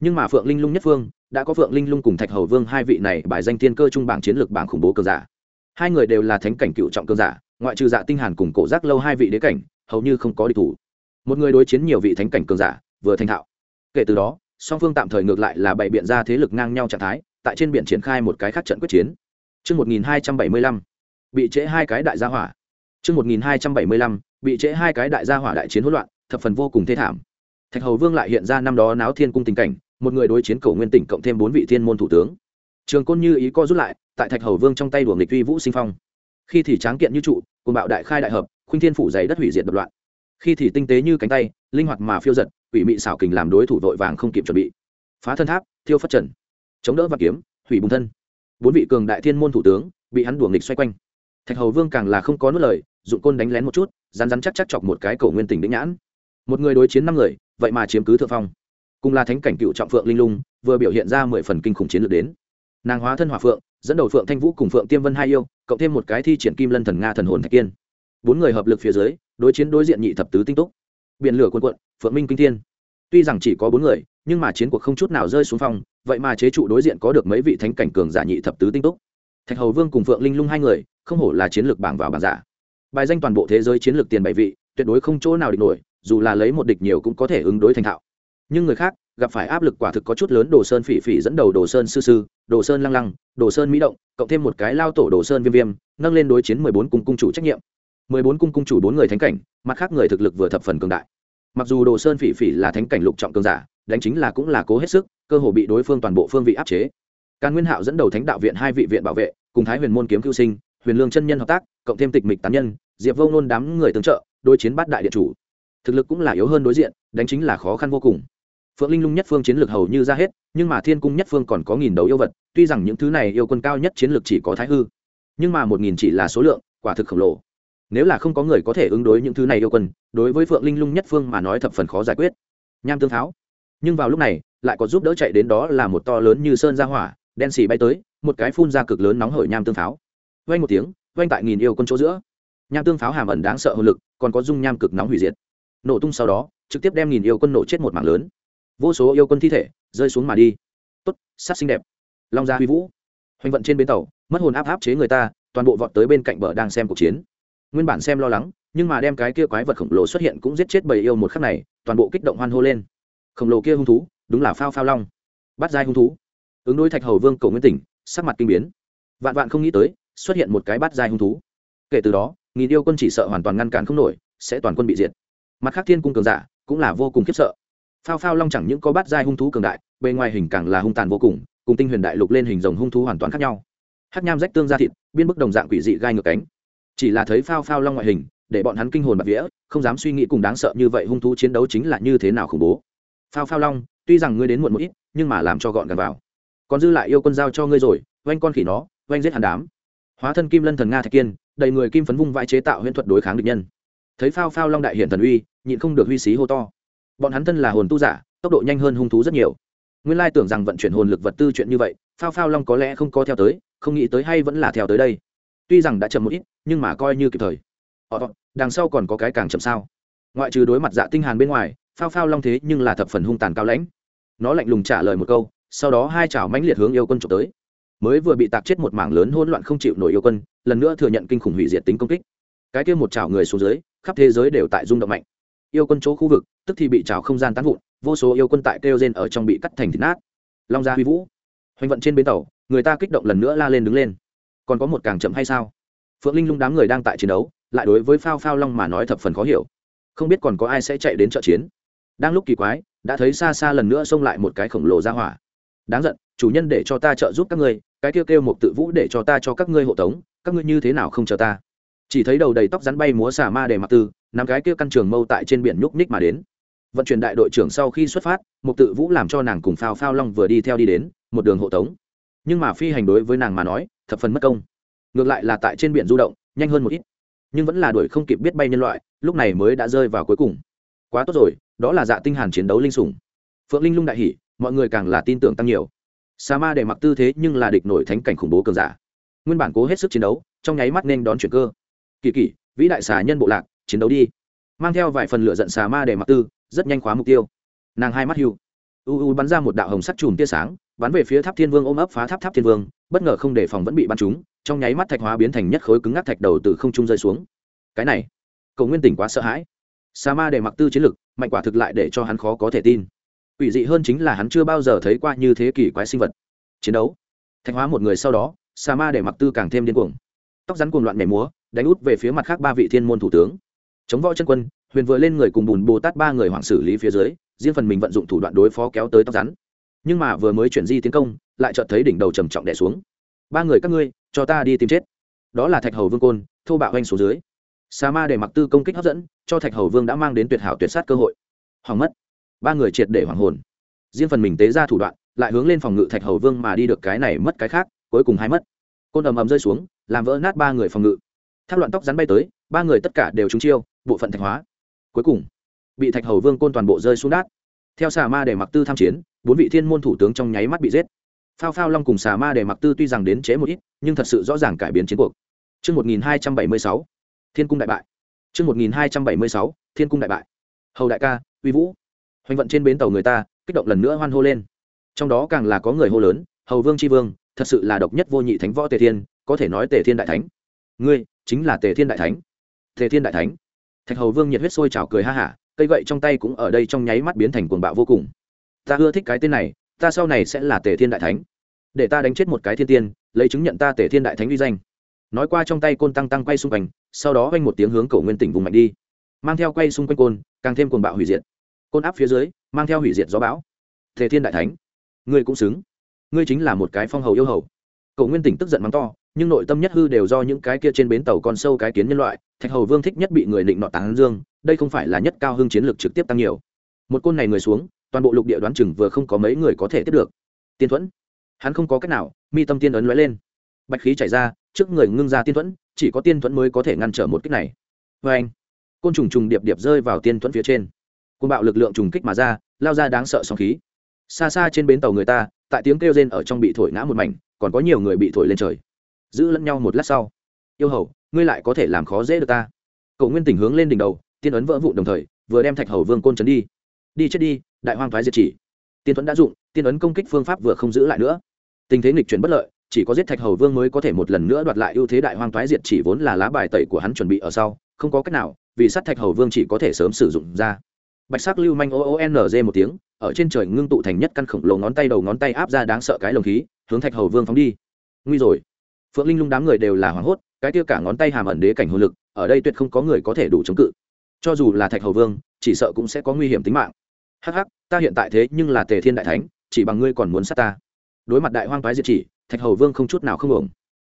Nhưng mà phượng linh lung nhất phương đã có phượng linh lung cùng thạch hầu vương hai vị này bài danh thiên cơ trung bảng chiến lược bảng khủng bố cường giả hai người đều là thánh cảnh cựu trọng cường giả ngoại trừ dạ tinh hàn cùng cổ giác lâu hai vị đế cảnh hầu như không có địch thủ một người đối chiến nhiều vị thánh cảnh cường giả vừa thành thạo kể từ đó song phương tạm thời ngược lại là bày biện ra thế lực ngang nhau trạng thái tại trên biển triển khai một cái khác trận quyết chiến Trước 1275, bị trễ hai cái đại gia hỏa. Trước 1275, bị trễ hai cái đại gia hỏa đại chiến hỗn loạn, thập phần vô cùng thê thảm. Thạch Hầu Vương lại hiện ra năm đó náo thiên cung tình cảnh, một người đối chiến cổ nguyên tỉnh cộng thêm bốn vị thiên môn thủ tướng. Trường Côn như ý co rút lại, tại Thạch Hầu Vương trong tay đuổi nghịch uy vũ sinh phong. Khi thì tráng kiện như trụ, cùng bạo đại khai đại hợp, khuynh thiên phủ dày đất hủy diệt đập loạn. Khi thì tinh tế như cánh tay linh hoạt mà phiêu giật quỷ mị xảo kình làm đối thủ vội vàng không kịp chuẩn bị. Phá thân tháp thiêu phát trần. Chống đỡ và kiếm hủy bùng thân. Bốn vị cường đại thiên môn thủ tướng bị hắn đùa nghịch xoay quanh. Thạch hầu vương càng là không có nuốt lời dụng côn đánh lén một chút rán rán chắc chắc chọc một cái cổ nguyên tỉnh đĩnh nhãn. Một người đối chiến năm người vậy mà chiếm cứ thượng phong cùng là thánh cảnh cựu trọng phượng linh lung, vừa biểu hiện ra mười phần kinh khủng chiến lược đến. Nàng hóa thân hỏa phượng, dẫn đầu phượng thanh vũ cùng phượng tiêm vân hai yêu, cộng thêm một cái thi triển kim lân thần nga thần hồn thạch kiên. Bốn người hợp lực phía dưới, đối chiến đối diện nhị thập tứ tinh túc. Biển lửa quân quận phượng minh kinh thiên. Tuy rằng chỉ có bốn người, nhưng mà chiến cuộc không chút nào rơi xuống phong, vậy mà chế trụ đối diện có được mấy vị thánh cảnh cường giả nhị thập tứ tinh túc. Thạch hầu vương cùng phượng linh lung hai người, không hổ là chiến lược bảng vào bảng giả. Bài danh toàn bộ thế giới chiến lược tiền bảy vị, tuyệt đối không chỗ nào địch nổi, dù là lấy một địch nhiều cũng có thể ứng đối thành thạo nhưng người khác, gặp phải áp lực quả thực có chút lớn, đồ sơn phỉ phỉ dẫn đầu đồ sơn sư sư, đồ sơn lăng lăng, đồ sơn mỹ động, cộng thêm một cái lao tổ đồ sơn viêm viêm, nâng lên đối chiến mười bốn cung cung chủ trách nhiệm. mười bốn cung cung chủ bốn người thánh cảnh, mặt khác người thực lực vừa thập phần cường đại. Mặc dù đồ sơn phỉ phỉ là thánh cảnh lục trọng cường giả, đánh chính là cũng là cố hết sức, cơ hồ bị đối phương toàn bộ phương vị áp chế. Càn nguyên hạo dẫn đầu thánh đạo viện hai vị viện bảo vệ, cùng thái huyền môn kiếm cứu sinh, huyền lương chân nhân hợp tác, cộng thêm tịch mịch tán nhân, diệp vô nôn đám người tương trợ, đối chiến bát đại điện chủ. Thực lực cũng là yếu hơn đối diện, đánh chính là khó khăn vô cùng phượng linh lung nhất phương chiến lược hầu như ra hết, nhưng mà thiên cung nhất phương còn có nghìn đấu yêu vật, tuy rằng những thứ này yêu quân cao nhất chiến lược chỉ có thái hư, nhưng mà một nghìn chỉ là số lượng, quả thực khổng lồ. Nếu là không có người có thể ứng đối những thứ này yêu quân, đối với phượng linh lung nhất phương mà nói thập phần khó giải quyết. Nham tương tháo. Nhưng vào lúc này, lại có giúp đỡ chạy đến đó là một to lớn như sơn ra hỏa, đen xì bay tới, một cái phun ra cực lớn nóng hởi nham tương pháo vang một tiếng, vang tại nghìn yêu quân chỗ giữa. Nham tương pháo hàm ẩn đáng sợ hơn lực, còn có dung nham cực nóng hủy diệt. Nổ tung sau đó, trực tiếp đem nghìn yêu quân nổ chết một mảng lớn vô số yêu quân thi thể rơi xuống mà đi. Tốt, sát xinh đẹp. Long gia huy vũ. Hoành vận trên bến tàu, mất hồn áp áp chế người ta, toàn bộ vọt tới bên cạnh bờ đang xem cuộc chiến. Nguyên bản xem lo lắng, nhưng mà đem cái kia quái vật khổng lồ xuất hiện cũng giết chết bầy yêu một khắc này, toàn bộ kích động hoan hô lên. Khổng lồ kia hung thú, đúng là phao phao long. Bắt dai hung thú. Ứng đối thạch hầu vương cầu nguyên tỉnh, sắc mặt kinh biến. Vạn vạn không nghĩ tới, xuất hiện một cái bắt dai hung thú. Kể từ đó, nghìn yêu quân chỉ sợ hoàn toàn ngăn cản không nổi, sẽ toàn quân bị diệt. Mặt khác thiên cung cường giả, cũng là vô cùng khiếp sợ phao phao long chẳng những có bát dai hung thú cường đại, bề ngoài hình càng là hung tàn vô cùng cùng tinh huyền đại lục lên hình rồng hung thú hoàn toàn khác nhau. Hát nham rách tương ra thịt, biên bức đồng dạng quỷ dị gai ngược cánh. Chỉ là thấy phao phao long ngoại hình, để bọn hắn kinh hồn bạc vía, không dám suy nghĩ cùng đáng sợ như vậy hung thú chiến đấu chính là như thế nào khủng bố. Phao phao long, tuy rằng ngươi đến muộn một ít, nhưng mà làm cho gọn gàng vào. Còn dư lại yêu quân giao cho ngươi rồi, oanh con khỉ nó, oanh giết hàn đám. Hóa thân kim lân thần nga thạch kiên, đầy người kim phấn vung vãi chế tạo huyễn thuật đối kháng địch nhân. Thấy phao phao long đại hiện thần uy, nhịn không được huy xí hô to bọn hắn thân là hồn tu giả tốc độ nhanh hơn hung thú rất nhiều. Nguyên lai tưởng rằng vận chuyển hồn lực vật tư chuyện như vậy phao phao long có lẽ không có theo tới không nghĩ tới hay vẫn là theo tới đây. Tuy rằng đã chậm một ít nhưng mà coi như kịp thời. Ờ, đằng sau còn có cái càng chậm sao? Ngoại trừ đối mặt dạ tinh hàn bên ngoài phao phao long thế nhưng là thập phần hung tàn cao lãnh. Nó lạnh lùng trả lời một câu sau đó hai chảo mãnh liệt hướng yêu quân trộm tới. Mới vừa bị tạc chết một mảng lớn hỗn loạn không chịu nổi yêu quân lần nữa thừa nhận kinh khủng hủy diệt tính công kích. Cái kia một chảo người xuống dưới khắp thế giới đều tại rung động mạnh yêu quân chỗ khu vực, tức thì bị chảo không gian tán vụn, vô số yêu quân tại kêu gen ở trong bị cắt thành thịt nát. Long gia huy vũ, hoành vận trên bến tàu, người ta kích động lần nữa la lên đứng lên. Còn có một càng chậm hay sao? Phượng linh lung đám người đang tại chiến đấu, lại đối với phao phao long mà nói thập phần khó hiểu. Không biết còn có ai sẽ chạy đến trợ chiến. Đang lúc kỳ quái, đã thấy xa xa lần nữa xông lại một cái khổng lồ ra hỏa. Đáng giận, chủ nhân để cho ta trợ giúp các ngươi, cái kêu kêu một tự vũ để cho ta cho các ngươi hộ tống, các ngươi như thế nào không chờ ta? Chỉ thấy đầu đầy tóc rắn bay múa xà ma để mặc tư nắm cái kia căn trường mâu tại trên biển nhúc nhích mà đến. Vận chuyển đại đội trưởng sau khi xuất phát một tự vũ làm cho nàng cùng phao phao long vừa đi theo đi đến, một đường hộ tống. Nhưng mà phi hành đối với nàng mà nói, thập phần mất công. Ngược lại là tại trên biển du động, nhanh hơn một ít. Nhưng vẫn là đuổi không kịp biết bay nhân loại, lúc này mới đã rơi vào cuối cùng. Quá tốt rồi, đó là dạ tinh hàn chiến đấu linh sủng. Phượng linh lung đại hỉ, mọi người càng là tin tưởng tăng nhiều. Sa ma để mặc tư thế nhưng là địch nổi thánh cảnh khủng bố cường giả. Nguyên bản cố hết sức chiến đấu, trong nháy mắt nên đón chuyển cơ. Kỳ kỳ, vĩ đại xà nhân bộ lạc chiến đấu đi. Mang theo vài phần lửa giận xà ma để mặc tư, rất nhanh khóa mục tiêu. Nàng hai mắt hưu. U u bắn ra một đạo hồng sắt chùm tia sáng, bắn về phía tháp thiên vương ôm ấp phá tháp tháp thiên vương, bất ngờ không đề phòng vẫn bị bắn trúng, trong nháy mắt thạch hóa biến thành nhất khối cứng ngắc thạch đầu từ không trung rơi xuống. Cái này cầu nguyên tỉnh quá sợ hãi. Sa ma để mặc tư chiến lực, mạnh quả thực lại để cho hắn khó có thể tin. Ủy dị hơn chính là hắn chưa bao giờ thấy qua như thế kỷ quái sinh vật. Chiến đấu. Thạch hóa một người sau đó sa ma để mặc tư càng thêm điên cuồng. Tóc rắn cuồng loạn nhảy múa, đánh út về phía mặt khác ba vị thiên môn thủ tướng chống võ chân quân, huyền vừa lên người cùng bùn bồ tát ba người hoảng xử lý phía dưới, riêng phần mình vận dụng thủ đoạn đối phó kéo tới tóc rắn. Nhưng mà vừa mới chuyển di tiến công, lại chợt thấy đỉnh đầu trầm trọng đẻ xuống. Ba người các ngươi, cho ta đi tìm chết. Đó là thạch hầu vương côn, thô bạo anh số dưới. Sa ma để mặc tư công kích hấp dẫn, cho thạch hầu vương đã mang đến tuyệt hảo tuyệt sát cơ hội. Hoàng mất. Ba người triệt để hoàng hồn. Riêng phần mình tế ra thủ đoạn, lại hướng lên phòng ngự thạch hầu vương mà đi được cái này mất cái khác, cuối cùng hai mất. Côn ầm ầm rơi xuống, làm vỡ nát ba người phòng ngự. Thác loạn tóc rắn bay tới, ba người tất cả đều trúng chiêu bộ phận thạch hóa cuối cùng bị thạch hầu vương côn toàn bộ rơi xuống đát theo xà ma để mặc tư tham chiến bốn vị thiên môn thủ tướng trong nháy mắt bị giết phao phao long cùng xà ma để mặc tư tuy rằng đến chế một ít nhưng thật sự rõ ràng cải biến chiến cuộc Trước 1276, Thiên cung đại bại. Trước 1276, Thiên cung đại bại. Hầu đại ca, uy vũ. Hoành vận trên bến tàu người ta, kích động lần nữa hoan hô lên. Trong đó càng là có người hô lớn, Hầu Vương chi vương, thật sự là độc nhất vô nhị thánh võ Tề Thiên, có thể nói Tề Thiên đại thánh. Ngươi, chính là Tề Thiên đại thánh. Tề Thiên đại thánh. Thạch Hầu Vương nhiệt huyết sôi trào cười ha hả, cây gậy trong tay cũng ở đây trong nháy mắt biến thành cuồng bạo vô cùng. Ta ưa thích cái tên này, ta sau này sẽ là Tề Thiên đại thánh. Để ta đánh chết một cái thiên tiên, lấy chứng nhận ta Tề Thiên đại thánh uy danh. Nói qua trong tay côn tăng tăng quay xung quanh, sau đó vang một tiếng hướng Cầu nguyên tỉnh vùng mạnh đi. Mang theo quay xung quanh côn, càng thêm cuồng bạo hủy diệt. Côn áp phía dưới, mang theo hủy diệt gió bão. Tề Thiên đại thánh, ngươi cũng xứng. Ngươi chính là một cái phong hầu yêu hầu. Cầu Nguyên Tỉnh tức giận mắng to, nhưng nội tâm nhất hư đều do những cái kia trên bến tàu con sâu cái kiến nhân loại, Thạch Hầu Vương thích nhất bị người định nọ tán dương, đây không phải là nhất cao hưng chiến lược trực tiếp tăng nhiều. Một côn này người xuống toàn bộ lục địa đoán chừng vừa không có mấy người có thể tiếp được. Tiên thuẫn. Hắn không có cách nào mi tâm tiên ấn lóe lên. Bạch khí chảy ra trước người ngưng ra tiên thuẫn chỉ có tiên thuẫn mới có thể ngăn trở một kích này. Vê anh côn trùng trùng điệp điệp rơi vào tiên thuẫn phía trên. Côn bạo lực lượng trùng kích mà ra lao ra đáng sợ sóng khí. Xa xa trên bến tàu người ta tại tiếng kêu rên ở trong bị thổi ngã một mảnh còn có nhiều người bị thổi lên trời giữ lẫn nhau một lát sau. Yêu hầu, ngươi lại có thể làm khó dễ được ta. Cậu nguyên tình hướng lên đỉnh đầu, tiên ấn vỡ vụn đồng thời, vừa đem thạch hầu vương côn trấn đi. Đi chết đi, đại hoang thoái diệt chỉ. Tiên tuấn đã dụng, tiên ấn công kích phương pháp vừa không giữ lại nữa. Tình thế nghịch chuyển bất lợi, chỉ có giết thạch hầu vương mới có thể một lần nữa đoạt lại ưu thế đại hoang thoái diệt chỉ vốn là lá bài tẩy của hắn chuẩn bị ở sau, không có cách nào, vì sát thạch hầu vương chỉ có thể sớm sử dụng ra. Bạch sắc lưu manh o o n g một tiếng, ở trên trời ngưng tụ thành nhất căn khổng lồ ngón tay đầu ngón tay áp ra đáng sợ cái lồng khí, hướng thạch hầu vương phóng đi. Nguy rồi phượng linh lung đám người đều là hoảng hốt, cái tiêu cả ngón tay hàm ẩn đế cảnh hồn lực, ở đây tuyệt không có người có thể đủ chống cự. Cho dù là thạch hầu vương, chỉ sợ cũng sẽ có nguy hiểm tính mạng. Hắc hắc, ta hiện tại thế nhưng là tề thiên đại thánh, chỉ bằng ngươi còn muốn sát ta. Đối mặt đại hoang toái diệt chỉ, thạch hầu vương không chút nào không ổng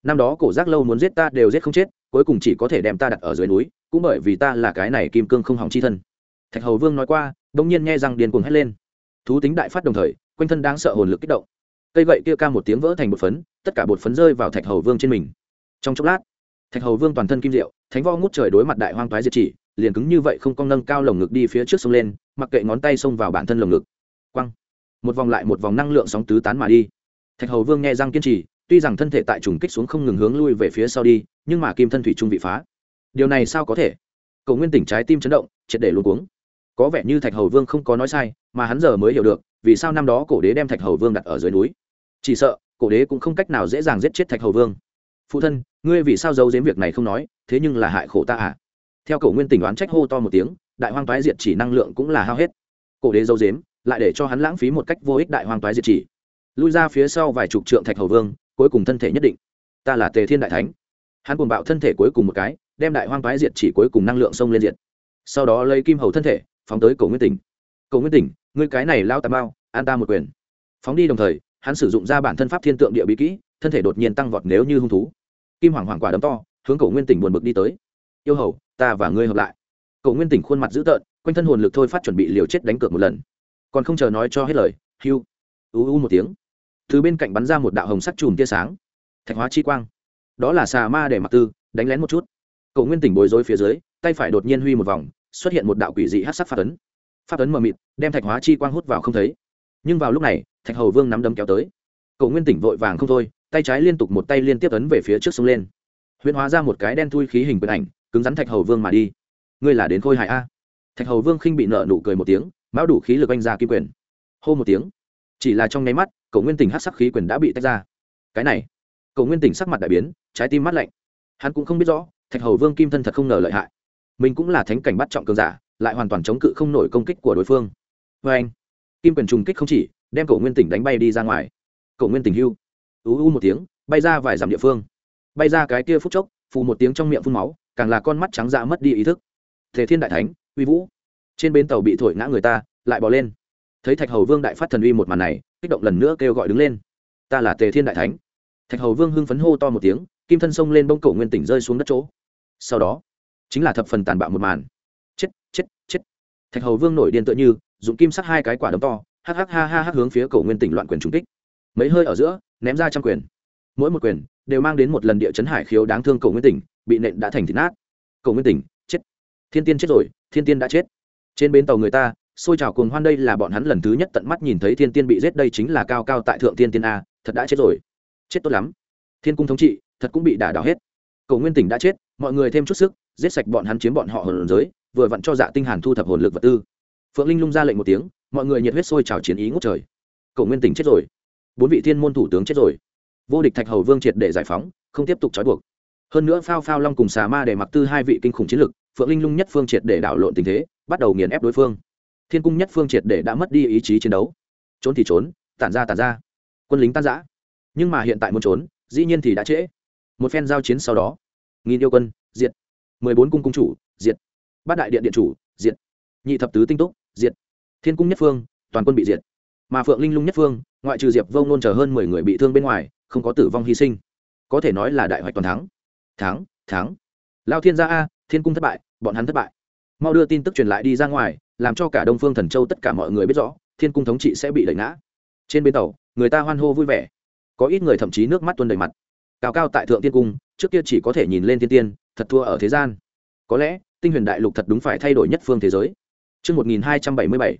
năm đó cổ giác lâu muốn giết ta đều giết không chết, cuối cùng chỉ có thể đem ta đặt ở dưới núi, cũng bởi vì ta là cái này kim cương không hỏng chi thân. Thạch hầu vương nói qua đông nhiên nghe rằng điền cuồng hét lên. Thú tính đại phát đồng thời, quanh thân đáng sợ hồn lực kích động cây gậy kia ca một tiếng vỡ thành bột phấn, tất cả bột phấn rơi vào thạch hầu vương trên mình. Trong chốc lát, thạch hầu vương toàn thân kim diệu, thánh vo ngút trời đối mặt đại hoang toái diệt chỉ, liền cứng như vậy không cong nâng cao lồng ngực đi phía trước sông lên, mặc kệ ngón tay xông vào bản thân lồng ngực. Quăng! Một vòng lại một vòng năng lượng sóng tứ tán mà đi. Thạch hầu vương nghe răng kiên trì, tuy rằng thân thể tại trùng kích xuống không ngừng hướng lui về phía sau đi, nhưng mà kim thân thủy trung bị phá. Điều này sao có thể? Cầu nguyên tỉnh trái tim chấn động, triệt để luôn cuống. Có vẻ như thạch hầu vương không có nói sai, mà hắn giờ mới hiểu được, vì sao năm đó cổ đế đem thạch hầu vương đặt ở dưới núi chỉ sợ, cổ đế cũng không cách nào dễ dàng giết chết thạch hầu vương. Phụ thân, ngươi vì sao giấu giếm việc này không nói, thế nhưng là hại khổ ta à? Theo cổ nguyên tỉnh đoán trách hô to một tiếng, đại hoang toái diệt chỉ năng lượng cũng là hao hết. Cổ đế giấu giếm, lại để cho hắn lãng phí một cách vô ích đại hoang toái diệt chỉ. Lui ra phía sau vài chục trượng thạch hầu vương, cuối cùng thân thể nhất định. Ta là tề thiên đại thánh. Hắn cùng bạo thân thể cuối cùng một cái, đem đại hoang toái diệt chỉ cuối cùng năng lượng xông lên diệt. Sau đó lấy kim hầu thân thể, phóng tới cổ nguyên tỉnh cổ nguyên tỉnh ngươi cái này lao tà mao, an ta một quyền. Phóng đi đồng thời hắn sử dụng ra bản thân pháp thiên tượng địa bí kỹ, thân thể đột nhiên tăng vọt nếu như hung thú. Kim hoàng hoàng quả đấm to, hướng cổ nguyên tỉnh buồn bực đi tới. Yêu hầu, ta và ngươi hợp lại. Cổ nguyên tỉnh khuôn mặt dữ tợn, quanh thân hồn lực thôi phát chuẩn bị liều chết đánh cược một lần. Còn không chờ nói cho hết lời hiu u u một tiếng. Từ bên cạnh bắn ra một đạo hồng sắc chùm tia sáng. Thạch hóa chi quang. Đó là xà ma để mặc tư, đánh lén một chút. Cậu nguyên tỉnh bối rối phía dưới, tay phải đột nhiên huy một vòng, xuất hiện một đạo quỷ dị hát sắc phát ấn. Phát ấn mờ mịt, đem thạch hóa chi quang hút vào không thấy. Nhưng vào lúc này thạch hầu vương nắm đấm kéo tới. Cậu nguyên tỉnh vội vàng không thôi, tay trái liên tục một tay liên tiếp ấn về phía trước sông lên. Huyễn hóa ra một cái đen thui khí hình quyền ảnh, cứng rắn thạch hầu vương mà đi. Ngươi là đến khôi hại a? Thạch hầu vương khinh bị nợ nụ cười một tiếng mão đủ khí lực anh ra kim quyền. Hô một tiếng. Chỉ là trong nháy mắt cậu nguyên tỉnh hát sắc khí quyền đã bị tách ra. Cái này. Cậu nguyên tỉnh sắc mặt đại biến, trái tim mắt lạnh. Hắn cũng không biết rõ, thạch hầu vương kim thân thật không ngờ lợi hại. Mình cũng là thánh cảnh bắt trọng cường giả, lại hoàn toàn chống cự không nổi công kích của đối phương. Vê anh kim quyền trùng kích không chỉ đem cậu nguyên tỉnh đánh bay đi ra ngoài. Cậu nguyên tỉnh hưu. Ú u một tiếng, bay ra vài dặm địa phương. Bay ra cái kia phút chốc, phù một tiếng trong miệng phun máu, càng là con mắt trắng dạ mất đi ý thức. Thể thiên đại thánh, uy vũ. Trên bến tàu bị thổi ngã người ta, lại bỏ lên. Thấy thạch hầu vương đại phát thần uy một màn này, kích động lần nữa kêu gọi đứng lên. Ta là tề thiên đại thánh. Thạch hầu vương hưng phấn hô to một tiếng, kim thân sông lên bông cổ nguyên tỉnh rơi xuống đất chỗ. Sau đó, chính là thập phần tàn bạo một màn. Chết chết chết. Thạch hầu vương nổi điên tựa như, dùng kim sắc hai cái quả đấm to hắc hắc ha ha hắc hướng phía cầu nguyên tỉnh loạn quyền trúng kích. Mấy hơi ở giữa, ném ra trăm quyền. Mỗi một quyền đều mang đến một lần địa chấn hải khiếu đáng thương cầu nguyên tỉnh, bị nện đã thành thịt nát. Cầu nguyên tỉnh, chết. Thiên tiên chết rồi, thiên tiên đã chết. Trên bến tàu người ta, xôi trào cuồng hoan đây là bọn hắn lần thứ nhất tận mắt nhìn thấy thiên tiên bị giết đây chính là cao cao tại thượng thiên tiên a, thật đã chết rồi. Chết tốt lắm. Thiên cung thống trị, thật cũng bị đả đảo hết. Cầu nguyên tỉnh đã chết, mọi người thêm chút sức, giết sạch bọn hắn chiếm bọn họ hồn giới, vừa vặn cho dạ tinh hàn thu thập hồn lực vật tư phượng linh lung ra lệnh một tiếng, mọi người nhiệt huyết sôi trào chiến ý ngút trời. Cậu nguyên tỉnh chết rồi. Bốn vị thiên môn thủ tướng chết rồi. Vô địch thạch hầu vương triệt để giải phóng, không tiếp tục trói buộc. Hơn nữa phao phao long cùng xà ma để mặc tư hai vị kinh khủng chiến lực, phượng linh lung nhất phương triệt để đảo lộn tình thế, bắt đầu nghiền ép đối phương. Thiên cung nhất phương triệt để đã mất đi ý chí chiến đấu. Trốn thì trốn, tản ra tản ra. Quân lính tan giã nhưng mà hiện tại muốn trốn, dĩ nhiên thì đã trễ. Một phen giao chiến sau đó. Nghìn yêu quân, diệt. Mười bốn cung cung chủ, diệt. Bát đại điện điện chủ, diệt. Nhị thập tứ tinh túc diệt. Thiên cung nhất phương, toàn quân bị diệt. Mà phượng linh lung nhất phương, ngoại trừ diệp vông nôn chờ hơn mười người bị thương bên ngoài, không có tử vong hy sinh. Có thể nói là đại hoạch toàn thắng. Thắng thắng. Lao thiên gia a, thiên cung thất bại, bọn hắn thất bại. Mau đưa tin tức truyền lại đi ra ngoài, làm cho cả đông phương thần châu tất cả mọi người biết rõ, thiên cung thống trị sẽ bị đẩy ngã. Trên bến tàu, người ta hoan hô vui vẻ. Có ít người thậm chí nước mắt tuôn đầy mặt. Cao cao tại thượng tiên cung, trước kia chỉ có thể nhìn lên thiên tiên, thật thua ở thế gian. Có lẽ, tinh huyền đại lục thật đúng phải thay đổi nhất phương thế giới. Trước 1277,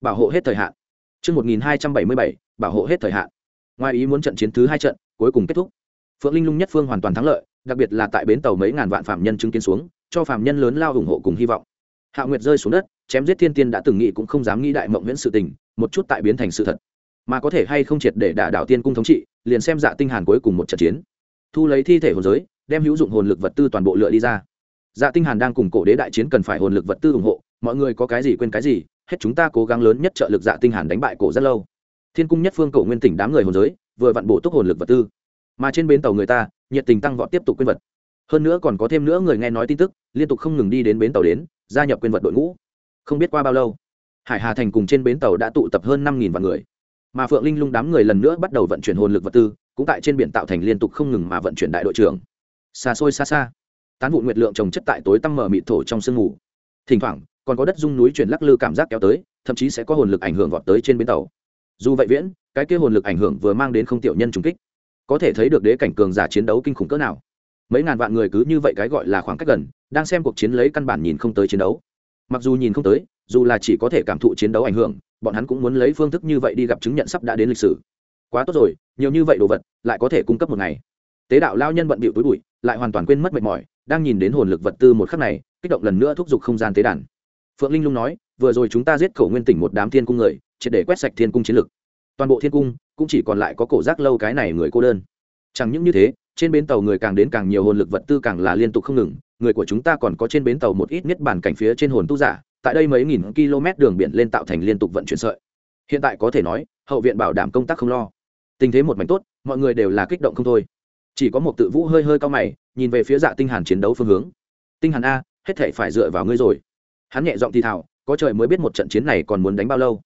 bảo hộ hết thời hạn. Trước 1277, bảo hộ hết thời hạn. Ngoài ý muốn trận chiến thứ hai trận, cuối cùng kết thúc. Phượng Linh Lung nhất phương hoàn toàn thắng lợi, đặc biệt là tại bến tàu mấy ngàn vạn phạm nhân chứng kiến xuống, cho phạm nhân lớn lao ủng hộ cùng hy vọng. Hạ Nguyệt rơi xuống đất, chém giết thiên tiên đã từng nghĩ cũng không dám nghĩ đại mộng viễn sự tình, một chút tại biến thành sự thật. Mà có thể hay không triệt để đả đảo tiên cung thống trị, liền xem dạ tinh hàn cuối cùng một trận chiến. Thu lấy thi thể hồn giới, đem hữu dụng hồn lực vật tư toàn bộ lựa đi ra. Dạ tinh hàn đang cùng cổ đế đại chiến cần phải hồn lực vật tư ủng hộ, mọi người có cái gì quên cái gì, hết chúng ta cố gắng lớn nhất trợ lực dạ tinh hàn đánh bại cổ rất lâu. Thiên cung nhất phương cổ nguyên tỉnh đám người hồn giới, vừa vặn bổ túc hồn lực vật tư. Mà trên bến tàu người ta, nhiệt tình tăng vọt tiếp tục quyên vật. Hơn nữa còn có thêm nữa người nghe nói tin tức, liên tục không ngừng đi đến bến tàu đến, gia nhập quyên vật đội ngũ. Không biết qua bao lâu, Hải Hà thành cùng trên bến tàu đã tụ tập hơn 5000 vạn người. Mà Phượng Linh Lung đám người lần nữa bắt đầu vận chuyển hồn lực vật tư, cũng tại trên biển tạo thành liên tục không ngừng mà vận chuyển đại đội trưởng. Xa xôi xa xa, tán vụ nguyệt lượng trồng chất tại tối tăm mở mịt thổ trong sương mù thỉnh thoảng còn có đất rung núi chuyển lắc lư cảm giác kéo tới, thậm chí sẽ có hồn lực ảnh hưởng vọt tới trên bến tàu. Dù vậy viễn, cái kia hồn lực ảnh hưởng vừa mang đến không tiểu nhân trùng kích. Có thể thấy được đế cảnh cường giả chiến đấu kinh khủng cỡ nào. Mấy ngàn vạn người cứ như vậy cái gọi là khoảng cách gần, đang xem cuộc chiến lấy căn bản nhìn không tới chiến đấu. Mặc dù nhìn không tới, dù là chỉ có thể cảm thụ chiến đấu ảnh hưởng, bọn hắn cũng muốn lấy phương thức như vậy đi gặp chứng nhận sắp đã đến lịch sử. Quá tốt rồi, nhiều như vậy đồ vật, lại có thể cung cấp một ngày. Tế đạo lao nhân bận bịu túi bụi, lại hoàn toàn quên mất mệt mỏi, đang nhìn đến hồn lực vật tư một khắc này, kích động lần nữa thúc giục không gian tế đàn phượng linh lung nói, vừa rồi chúng ta giết cổ nguyên tỉnh một đám thiên cung người, triệt để quét sạch thiên cung chiến lực. Toàn bộ thiên cung cũng chỉ còn lại có cổ giác lâu cái này người cô đơn. Chẳng những như thế, trên bến tàu người càng đến càng nhiều hồn lực vật tư càng là liên tục không ngừng, người của chúng ta còn có trên bến tàu một ít nhất bản cảnh phía trên hồn tu giả, tại đây mấy nghìn km đường biển lên tạo thành liên tục vận chuyển sợi. Hiện tại có thể nói, hậu viện bảo đảm công tác không lo. Tình thế một mảnh tốt, mọi người đều là kích động không thôi. Chỉ có một tự vũ hơi hơi cao mày, nhìn về phía dạ tinh hàn chiến đấu phương hướng. Tinh hàn a, hết thảy phải dựa vào ngươi rồi hắn nhẹ giọng thì thào, có trời mới biết một trận chiến này còn muốn đánh bao lâu.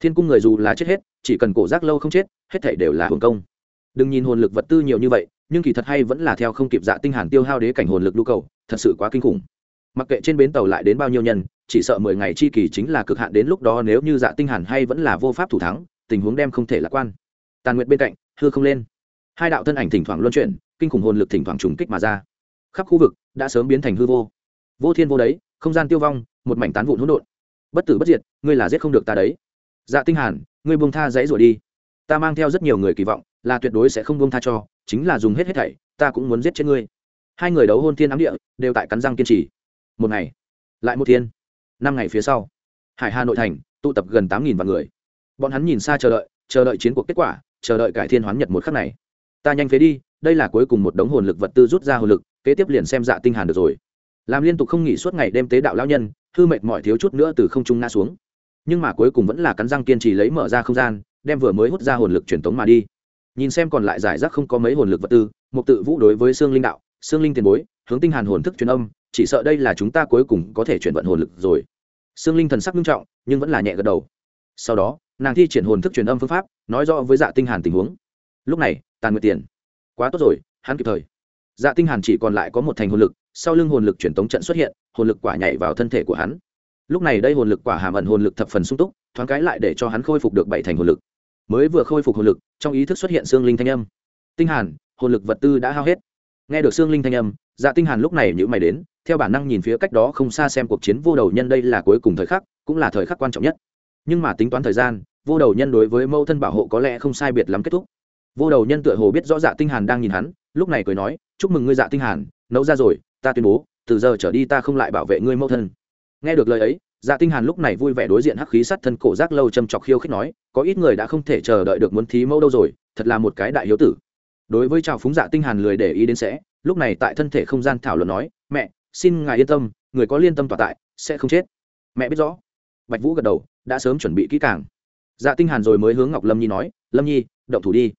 Thiên cung người dù là chết hết, chỉ cần cổ giác lâu không chết, hết thảy đều là hồn công. Đừng nhìn hồn lực vật tư nhiều như vậy, nhưng kỳ thật hay vẫn là theo không kịp dạ tinh hàn tiêu hao đế cảnh hồn lực nhu cầu, thật sự quá kinh khủng. Mặc kệ trên bến tàu lại đến bao nhiêu nhân, chỉ sợ mười ngày chi kỳ chính là cực hạn đến lúc đó nếu như dạ tinh hàn hay vẫn là vô pháp thủ thắng, tình huống đem không thể lạc quan. Tàn nguyệt bên cạnh, hư không lên. Hai đạo thân ảnh thỉnh thoảng luân chuyển, kinh khủng hồn lực thỉnh thoảng trùng kích mà ra. Khắp khu vực, đã sớm biến thành hư vô. Vô thiên vô đấy không gian tiêu vong một mảnh tán vụn hỗn độn. Bất tử bất diệt, ngươi là giết không được ta đấy. Dạ tinh hàn, ngươi buông tha dãy rồi đi. Ta mang theo rất nhiều người kỳ vọng, là tuyệt đối sẽ không buông tha cho, chính là dùng hết hết thảy, ta cũng muốn giết chết ngươi. Hai người đấu hôn thiên ám địa, đều tại cắn răng kiên trì. Một ngày, lại một thiên. Năm ngày phía sau, hải hà nội thành, tụ tập gần tám nghìn vạn người. Bọn hắn nhìn xa chờ đợi chờ đợi chiến cuộc kết quả, chờ đợi cải thiên hoán nhật một khắc này. Ta nhanh phế đi, đây là cuối cùng một đống hồn lực vật tư rút ra hồn lực, kế tiếp liền xem dạ tinh hàn được rồi. Làm liên tục không nghỉ suốt ngày đêm tế đạo lão nhân hư mệt mỏi thiếu chút nữa từ không trung ngã xuống. Nhưng mà cuối cùng vẫn là cắn răng kiên trì lấy mở ra không gian, đem vừa mới hút ra hồn lực truyền tống mà đi. Nhìn xem còn lại giải rác không có mấy hồn lực vật tư một tự vũ đối với xương linh đạo xương linh tiền bối, hướng tinh hàn hồn thức truyền âm, chỉ sợ đây là chúng ta cuối cùng có thể chuyển vận hồn lực rồi. Xương linh thần sắc nghiêm trọng, nhưng vẫn là nhẹ gật đầu. Sau đó, nàng thi triển hồn thức truyền âm phương pháp, nói rõ với dạ tinh hàn tình huống. Lúc này, tàn nguyệt tiền. Quá tốt rồi, hắn kịp thời. Dạ tinh hàn chỉ còn lại có một thành hồn lực sau lưng hồn lực truyền tống trận xuất hiện, hồn lực quả nhảy vào thân thể của hắn. Lúc này đây hồn lực quả hàm ẩn hồn lực thập phần sung túc, thoáng cái lại để cho hắn khôi phục được bảy thành hồn lực. Mới vừa khôi phục hồn lực, trong ý thức xuất hiện xương linh thanh âm. Tinh hàn, hồn lực vật tư đã hao hết. Nghe được xương linh thanh âm dạ tinh hàn lúc này nhữ mày đến, theo bản năng nhìn phía cách đó không xa xem cuộc chiến vô đầu nhân đây là cuối cùng thời khắc, cũng là thời khắc quan trọng nhất. Nhưng mà tính toán thời gian, vô đầu nhân đối với mâu thân bảo hộ có lẽ không sai biệt lắm kết thúc. Vô đầu nhân tựa hồ biết rõ dạ tinh hàn đang nhìn hắn, lúc này cười nói, chúc mừng ngươi dạ tinh hàn, nấu ra rồi ta tuyên bố, từ giờ trở đi ta không lại bảo vệ ngươi mẫu thân. Nghe được lời ấy dạ tinh hàn lúc này vui vẻ đối diện hắc khí sắt thân cổ giác lâu châm chọc khiêu khích nói, có ít người đã không thể chờ đợi được muốn thí mẫu đâu rồi, thật là một cái đại hiếu tử. Đối với chào phúng dạ tinh hàn lười để ý đến sẽ, lúc này tại thân thể không gian thảo luận nói, mẹ, xin ngài yên tâm, người có liên tâm tỏa tại, sẽ không chết. Mẹ biết rõ, bạch vũ gật đầu, đã sớm chuẩn bị kỹ càng. Dạ tinh hàn rồi mới hướng ngọc lâm nhi nói, lâm nhi, động thủ đi.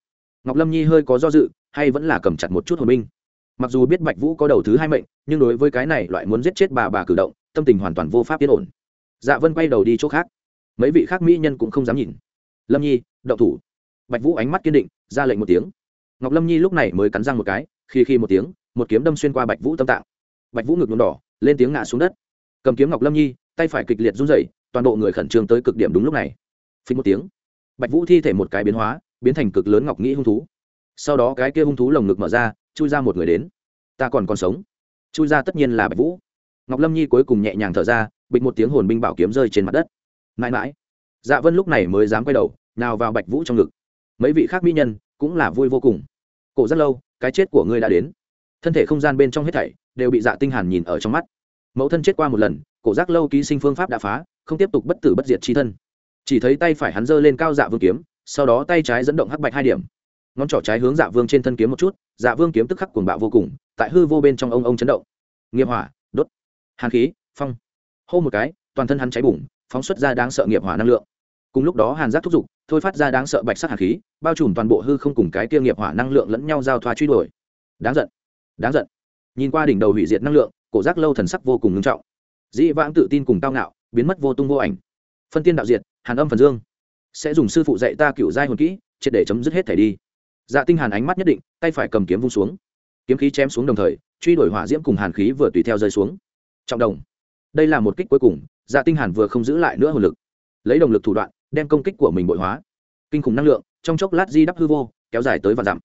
Ngọc lâm nhi hơi có do dự, hay vẫn là cầm chặt một chút hồn binh mặc dù biết bạch vũ có đầu thứ hai mệnh, nhưng đối với cái này loại muốn giết chết bà bà cử động, tâm tình hoàn toàn vô pháp yên ổn. Dạ vân quay đầu đi chỗ khác. Mấy vị khác mỹ nhân cũng không dám nhìn. Lâm nhi, động thủ. Bạch vũ ánh mắt kiên định, ra lệnh một tiếng. Ngọc lâm nhi lúc này mới cắn răng một cái, khi khi một tiếng, một kiếm đâm xuyên qua bạch vũ tâm tạng. Bạch vũ ngực nhuộm đỏ, lên tiếng ngã xuống đất. Cầm kiếm ngọc lâm nhi, tay phải kịch liệt run rẩy, toàn bộ người khẩn trương tới cực điểm đúng lúc này. Phình một tiếng, bạch vũ thi thể một cái biến hóa, biến thành cực lớn ngọc nghĩ hung thú. Sau đó cái kia hung thú lồng ngực mở ra chui ra một người đến. Ta còn còn sống. Chui ra tất nhiên là bạch vũ. Ngọc lâm nhi cuối cùng nhẹ nhàng thở ra, bịch một tiếng hồn binh bảo kiếm rơi trên mặt đất. Mãi mãi. Dạ vân lúc này mới dám quay đầu, nào vào bạch vũ trong ngực. Mấy vị khác mỹ nhân cũng là vui vô cùng. Cổ rất lâu, cái chết của ngươi đã đến. Thân thể không gian bên trong hết thảy đều bị dạ tinh hàn nhìn ở trong mắt. Mẫu thân chết qua một lần, cổ giác lâu ký sinh phương pháp đã phá, không tiếp tục bất tử bất diệt chi thân. Chỉ thấy tay phải hắn giơ lên cao dạ vương kiếm, sau đó tay trái dẫn động hắc bạch hai điểm ngón trỏ trái hướng dạ vương trên thân kiếm một chút dạ vương kiếm tức khắc cuồng bạo vô cùng, tại hư vô bên trong ông ông chấn động. Nghiệp hỏa, đốt. Hàn khí, phong. Hô một cái, toàn thân hắn cháy bùng, phóng xuất ra đáng sợ nghiệp hỏa năng lượng. Cùng lúc đó hàn giác thúc giục thôi phát ra đáng sợ bạch sắc hàn khí, bao trùm toàn bộ hư không cùng cái kia nghiệp hỏa năng lượng lẫn nhau giao thoa truy đuổi. Đáng giận đáng giận. Nhìn qua đỉnh đầu hủy diệt năng lượng, cổ giác lâu thần sắc vô cùng ngưng trọng. Dĩ vãng tự tin cùng cao ngạo, biến mất vô tung vô ảnh. Phân tiên đạo diệt, hàn âm phần dương. Sẽ dùng sư phụ dạy ta cựu giai hồn kỹ, triệt để chấm dứt hết thảy đi dạ tinh hàn ánh mắt nhất định tay phải cầm kiếm vung xuống. Kiếm khí chém xuống đồng thời truy đuổi hỏa diễm cùng hàn khí vừa tùy theo rơi xuống. Trọng đồng. Đây là một kích cuối cùng dạ tinh hàn vừa không giữ lại nữa hồn lực. Lấy đồng lực thủ đoạn đem công kích của mình bội hóa. Kinh khủng năng lượng trong chốc lát di đắp hư vô kéo dài tới và dặm.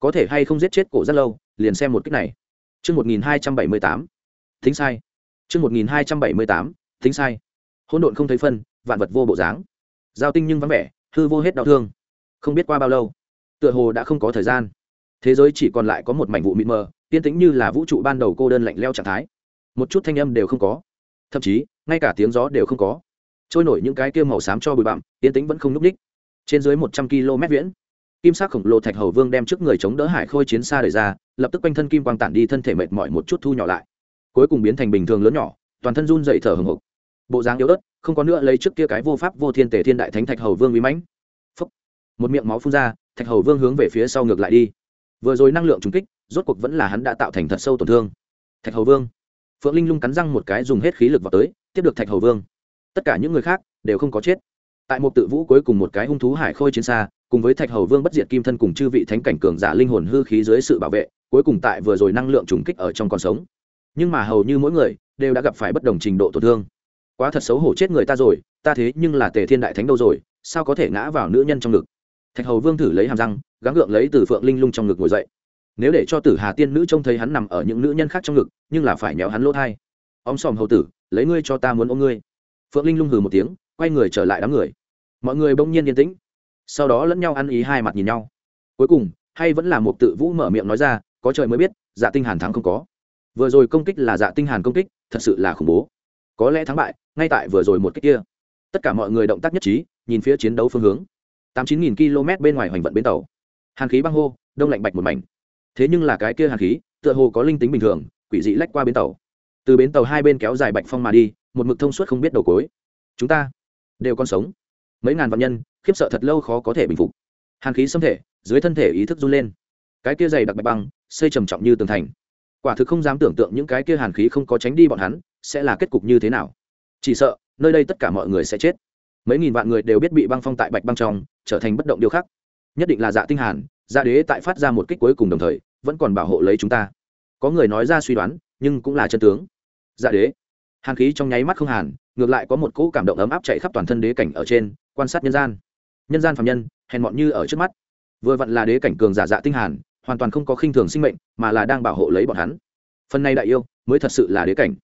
Có thể hay không giết chết cổ rất lâu liền xem một kích này. Chương 1278, thính sai. chương 1278, thính sai. Hỗn độn không thấy phân, vạn vật vô bộ dáng. Giao tinh nhưng vắng vẻ, hư vô hết đau thương. Không biết qua bao lâu, tựa hồ đã không có thời gian. Thế giới chỉ còn lại có một mảnh vụ mịt mờ, tiên tĩnh như là vũ trụ ban đầu cô đơn lạnh lẽo trạng thái. Một chút thanh âm đều không có, thậm chí ngay cả tiếng gió đều không có. Trôi nổi những cái kia màu xám cho bụi bặm, tiên tĩnh vẫn không núp ních Trên dưới một trăm km viễn, kim sắc khổng lồ thạch hầu vương đem trước người chống đỡ hải khôi chiến xa đẩy ra lập tức quanh thân kim quang tản đi thân thể mệt mỏi một chút thu nhỏ lại cuối cùng biến thành bình thường lớn nhỏ toàn thân run dậy thở hồng hộc bộ dáng yếu ớt không có nữa lấy trước kia cái vô pháp vô thiên tể thiên đại thánh thạch hầu vương uy mãnh phúc một miệng máu phun ra thạch hầu vương hướng về phía sau ngược lại đi. Vừa rồi năng lượng trùng kích, rốt cuộc vẫn là hắn đã tạo thành thật sâu tổn thương. Thạch hầu vương. Phượng linh lung cắn răng một cái dùng hết khí lực vào tới, tiếp được thạch hầu vương. Tất cả những người khác đều không có chết. Tại một tự vũ cuối cùng một cái hung thú hải khôi chiến xa, cùng với thạch hầu vương bất diệt kim thân cùng chư vị thánh cảnh cường giả linh hồn hư khí dưới sự bảo vệ, cuối cùng tại vừa rồi năng lượng trùng kích ở trong còn sống. Nhưng mà hầu như mỗi người đều đã gặp phải bất đồng trình độ tổn thương. Quá thật xấu hổ chết người ta rồi, ta thế nhưng là tề thiên đại thánh đâu rồi, sao có thể ngã vào nữ nhân trong ngực? Thạch hầu vương thử lấy hàm răng, gắng gượng lấy từ phượng linh lung trong ngực ngồi dậy. Nếu để cho tử hà tiên nữ trông thấy hắn nằm ở những nữ nhân khác trong ngực, nhưng là phải nhéo hắn lỗ thai. Óm sòm hầu tử, lấy ngươi cho ta muốn ôm ngươi. Phượng linh lung hừ một tiếng, quay người trở lại đám người. Mọi người bỗng nhiên yên tĩnh. Sau đó lẫn nhau ăn ý hai mặt nhìn nhau. Cuối cùng, hay vẫn là một tự vũ mở miệng nói ra, có trời mới biết dạ tinh hàn thắng không có. Vừa rồi công kích là dạ tinh hàn công kích, thật sự là khủng bố. Có lẽ thắng bại, ngay tại vừa rồi một cách kia. Tất cả mọi người động tác nhất trí, nhìn phía chiến đấu phương hướng tám chín nghìn km bên ngoài hoành vận bến tàu. Hàn khí băng hô, đông lạnh bạch một mảnh. Thế nhưng là cái kia hàn khí, tựa hồ có linh tính bình thường, quỷ dị lách qua bến tàu. Từ bến tàu hai bên kéo dài bạch phong mà đi, một mực thông suốt không biết đầu cối chúng ta đều còn sống. Mấy ngàn vạn nhân, khiếp sợ thật lâu khó có thể bình phục. Hàn khí xâm thể, dưới thân thể ý thức run lên. Cái kia dày đặc bạch băng, xây trầm trọng như tường thành. Quả thực không dám tưởng tượng những cái kia hàn khí không có tránh đi bọn hắn, sẽ là kết cục như thế nào. Chỉ sợ, nơi đây tất cả mọi người sẽ chết. Mấy nghìn vạn người đều biết bị băng phong tại bạch băng trong trở thành bất động điều khác nhất định là dạ tinh hàn dạ đế tại phát ra một kích cuối cùng đồng thời, vẫn còn bảo hộ lấy chúng ta. Có người nói ra suy đoán, nhưng cũng là chân tướng. Dạ đế. Hàn khí trong nháy mắt không hàn, ngược lại có một cỗ cảm động ấm áp chạy khắp toàn thân đế cảnh ở trên, quan sát nhân gian. Nhân gian phạm nhân, hèn mọn như ở trước mắt. Vừa vặn là đế cảnh cường giả dạ tinh hàn, hoàn toàn không có khinh thường sinh mệnh, mà là đang bảo hộ lấy bọn hắn. Phần này đại yêu, mới thật sự là đế cảnh.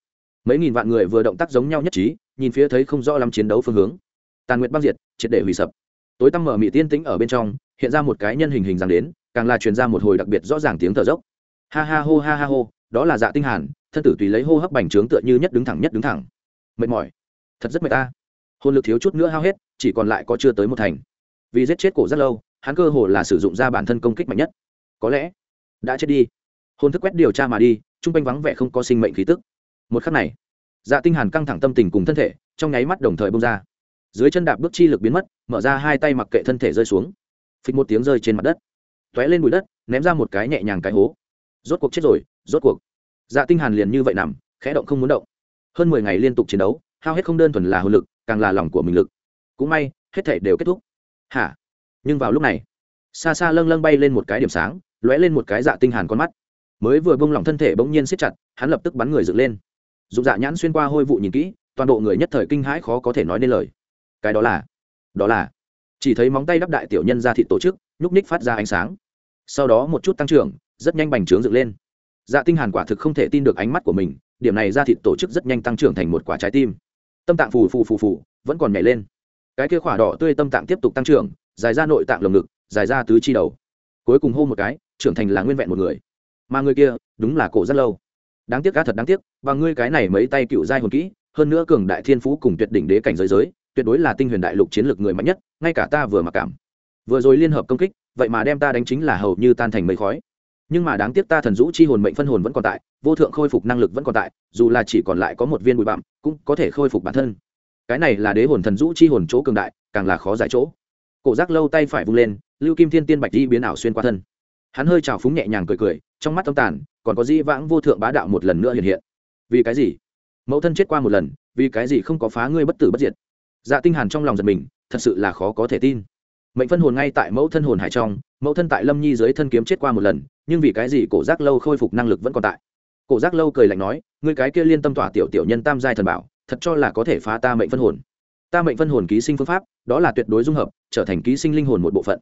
Mấy nghìn vạn người vừa động tác giống nhau nhất trí, nhìn phía thấy không rõ lắm chiến đấu phương hướng. Tàn nguyệt băng diệt, triệt để hủy sập tối tăm mở mị tiên tĩnh ở bên trong, hiện ra một cái nhân hình hình dáng đến, càng là truyền ra một hồi đặc biệt rõ ràng tiếng thở dốc. Ha ha hô, ha ha hô, đó là dạ tinh hàn, thân tử tùy lấy hô hấp bành trướng tựa như nhất đứng thẳng, nhất đứng thẳng. Mệt mỏi. Thật rất mệt ta. Hồn lực thiếu chút nữa hao hết, chỉ còn lại có chưa tới một thành. Vì giết chết cổ rất lâu, hắn cơ hồ là sử dụng ra bản thân công kích mạnh nhất. Có lẽ đã chết đi. Hồn thức quét điều tra mà đi, trung quanh vắng vẻ không có sinh mệnh khí tức. Một khắc này dạ tinh hàn căng thẳng tâm tình cùng thân thể, trong nháy mắt đồng thời bung ra dưới chân đạp bước chi lực biến mất, mở ra hai tay mặc kệ thân thể rơi xuống. Phịch một tiếng rơi trên mặt đất. Tóe lên bụi đất, ném ra một cái nhẹ nhàng cái hố. Rốt cuộc chết rồi, rốt cuộc. Dạ tinh hàn liền như vậy nằm, khẽ động không muốn động. Hơn mười ngày liên tục chiến đấu, hao hết không đơn thuần là hồn lực, càng là lòng của mình lực. Cũng may, hết thể đều kết thúc. Hả? Nhưng vào lúc này, xa xa lâng lâng bay lên một cái điểm sáng, lóe lên một cái dạ tinh hàn con mắt. Mới vừa bông lỏng thân thể bỗng nhiên siết chặt, hắn lập tức bắn người dựng lên. Dụng dạ nhãn xuyên qua hôi vụ nhìn kỹ, toàn bộ người nhất thời kinh hãi khó có thể nói nên lời cái đó là đó là, chỉ thấy móng tay đắp đại tiểu nhân ra thị tổ chức, nhúc ních phát ra ánh sáng. Sau đó một chút tăng trưởng, rất nhanh bành trướng dựng lên. Dạ tinh hàn quả thực không thể tin được ánh mắt của mình, điểm này ra thị tổ chức rất nhanh tăng trưởng thành một quả trái tim. Tâm tạng phù phù phù phù, vẫn còn nhảy lên. Cái kia khỏa đỏ tươi tâm tạng tiếp tục tăng trưởng, dài ra nội tạng lồng ngực, dài ra tứ chi đầu. Cuối cùng hô một cái, trưởng thành là nguyên vẹn một người. Mà người kia, đúng là cổ rất lâu. Đáng tiếc cá thật đáng tiếc, và ngươi cái này mấy tay cựu giai hồn kỹ, hơn nữa cường đại thiên phú cùng tuyệt đỉnh đế cảnh giới giới tuyệt đối là tinh huyền đại lục chiến lược người mạnh nhất, ngay cả ta vừa mặc cảm. Vừa rồi liên hợp công kích, vậy mà đem ta đánh chính là hầu như tan thành mây khói. Nhưng mà đáng tiếc ta thần dũ chi hồn mệnh phân hồn vẫn còn tại, vô thượng khôi phục năng lực vẫn còn tại, dù là chỉ còn lại có một viên bụi bặm, cũng có thể khôi phục bản thân. Cái này là đế hồn thần dũ chi hồn chỗ cường đại, càng là khó giải chỗ. Cổ giác lâu tay phải vung lên, lưu kim thiên tiên bạch di biến ảo xuyên qua thân. Hắn hơi trào phúng nhẹ nhàng cười cười, trong mắt tông tàn, còn có dĩ vãng vô thượng bá đạo một lần nữa hiện hiện. Vì cái gì? Mẫu thân chết qua một lần, vì cái gì không có phá ngươi bất tử bất diệt? Dạ tinh hàn trong lòng giật mình, thật sự là khó có thể tin. Mệnh phân hồn ngay tại mẫu thân hồn hải trong, mẫu thân tại lâm nhi dưới thân kiếm chết qua một lần, nhưng vì cái gì cổ giác lâu khôi phục năng lực vẫn còn tại? Cổ giác lâu cười lạnh nói, ngươi cái kia liên tâm tỏa tiểu tiểu nhân tam giai thần bảo, thật cho là có thể phá ta mệnh phân hồn. Ta mệnh phân hồn ký sinh phương pháp, đó là tuyệt đối dung hợp, trở thành ký sinh linh hồn một bộ phận.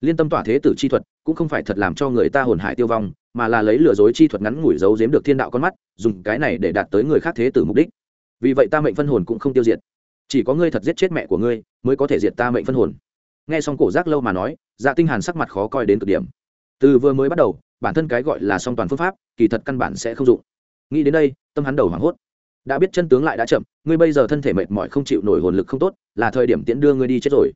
Liên tâm tỏa thế tử chi thuật, cũng không phải thật làm cho người ta hồn hại tiêu vong, mà là lấy lừa dối chi thuật ngắn ngủi giấu giếm được thiên đạo con mắt, dùng cái này để đạt tới người khác thế tử mục đích. Vì vậy ta mệnh phân hồn cũng không tiêu diệt chỉ có ngươi thật giết chết mẹ của ngươi mới có thể diệt ta mệnh phân hồn nghe xong cổ giác lâu mà nói dạ tinh hàn sắc mặt khó coi đến cực điểm từ vừa mới bắt đầu bản thân cái gọi là song toàn phương pháp kỳ thật căn bản sẽ không dụng nghĩ đến đây tâm hắn đầu hoảng hốt đã biết chân tướng lại đã chậm ngươi bây giờ thân thể mệt mỏi không chịu nổi hồn lực không tốt là thời điểm tiễn đưa ngươi đi chết rồi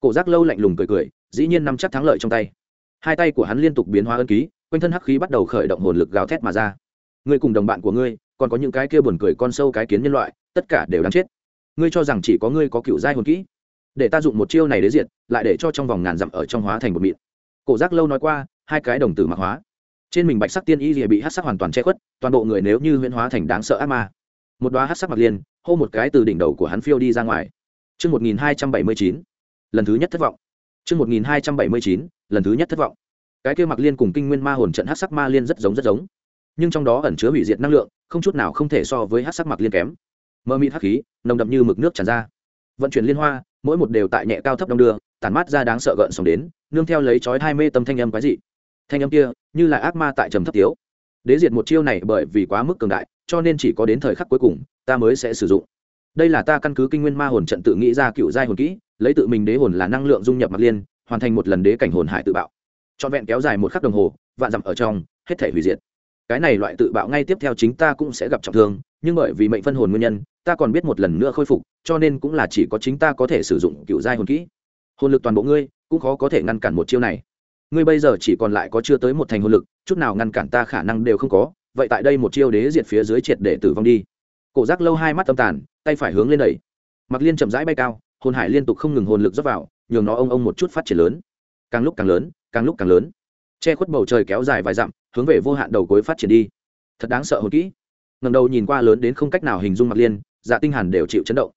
cổ giác lâu lạnh lùng cười cười dĩ nhiên nắm chắc thắng lợi trong tay hai tay của hắn liên tục biến hóa ân ký quanh thân hắc khí bắt đầu khởi động hồn lực gào thét mà ra ngươi cùng đồng bạn của ngươi còn có những cái kia buồn cười con sâu cái kiến nhân loại tất cả đều đáng chết ngươi cho rằng chỉ có ngươi có cựu giai hồn kỹ để ta dụng một chiêu này đế diện lại để cho trong vòng ngàn dặm ở trong hóa thành một mịn cổ giác lâu nói qua hai cái đồng tử mặc hóa trên mình bạch sắc tiên y rìa bị hát sắc hoàn toàn che khuất toàn bộ người nếu như huyễn hóa thành đáng sợ ác ma một đoá hát sắc mặc liền hô một cái từ đỉnh đầu của hắn phiêu đi ra ngoài Trước 1279, lần thứ nhất thất vọng. Trước 1279, lần thứ nhất thất vọng. Cái kia mặc liên cùng kinh nguyên ma hồn trận hát sắc ma liên rất giống rất giống, nhưng trong đó ẩn chứa hủy diệt năng lượng, không chút nào không thể so với hát sắc mặc liên kém. Mơ mịt hắc khí, nồng đậm như mực nước tràn ra. Vận chuyển liên hoa, mỗi một đều tại nhẹ cao thấp đông đưa, tản mát ra đáng sợ gợn sóng đến, nương theo lấy chói hai mê tâm thanh âm quái dị. Thanh âm kia, như là ác ma tại trầm thấp tiếu. Đế diệt một chiêu này bởi vì quá mức cường đại, cho nên chỉ có đến thời khắc cuối cùng, ta mới sẽ sử dụng. Đây là ta căn cứ kinh nguyên ma hồn trận tự nghĩ ra cựu giai hồn kỹ, lấy tự mình đế hồn là năng lượng dung nhập mặt liên hoàn thành một lần đế cảnh hồn hải tự bạo trọn vẹn kéo dài một khắc đồng hồ vạn dặm ở trong hết thể hủy diệt cái này loại tự bạo ngay tiếp theo chính ta cũng sẽ gặp trọng thương nhưng bởi vì mệnh phân hồn nguyên nhân, ta còn biết một lần nữa khôi phục, cho nên cũng là chỉ có chính ta có thể sử dụng cựu giai hồn kỹ. Hồn lực toàn bộ ngươi, cũng khó có thể ngăn cản một chiêu này. Ngươi bây giờ chỉ còn lại có chưa tới một thành hồn lực, chút nào ngăn cản ta khả năng đều không có, vậy tại đây một chiêu đế diệt phía dưới triệt để tử vong đi. Cổ giác lâu hai mắt tâm tàn, tay phải hướng lên đẩy. Mặc liên chậm rãi bay cao, hồn hải liên tục không ngừng hồn lực dốc vào, nhường nó ông ông một chút phát triển lớn. Càng lúc càng lớn, càng lúc càng lớn. Che khuất bầu trời kéo dài vài dặm, hướng về vô hạn đầu cuối phát triển đi. Thật đáng sợ hồn kỹ ngầm đầu nhìn qua lớn đến không cách nào hình dung mặc liên dạ tinh hàn đều chịu chấn động.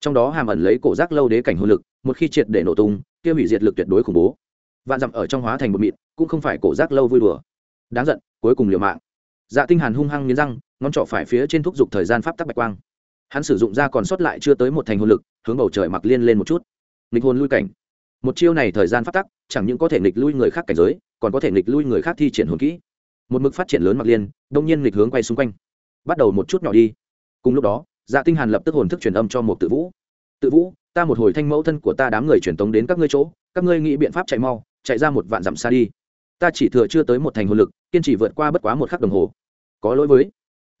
Trong đó hàm ẩn lấy cổ giác lâu đế cảnh hồn lực, một khi triệt để nổ tung, kia hủy diệt lực tuyệt đối khủng bố. Vạn dặm ở trong hóa thành một mịn, cũng không phải cổ giác lâu vui đùa. Đáng giận, cuối cùng liều mạng. Dạ tinh hàn hung hăng nghiến răng, ngón trỏ phải phía trên thúc giục thời gian pháp tắc bạch quang. Hắn sử dụng ra còn sót lại chưa tới một thành hồn lực, hướng bầu trời mặc liên lên một chút. Nghịch hồn lui cảnh. Một chiêu này thời gian pháp tắc, chẳng những có thể nghịch lui người khác cảnh giới, còn có thể nghịch lui người khác thi triển hồn kỹ. Một mức phát triển lớn mặc liên, đông nhiên nghịch hướng quay xung quanh bắt đầu một chút nhỏ đi. Cùng lúc đó dạ tinh hàn lập tức hồn thức truyền âm cho một tự vũ. Tự vũ, ta một hồi thanh mẫu thân của ta đám người truyền tống đến các ngươi chỗ, các ngươi nghĩ biện pháp chạy mau, chạy ra một vạn dặm xa đi. Ta chỉ thừa chưa tới một thành hồn lực, kiên trì vượt qua bất quá một khắc đồng hồ. Có lỗi với,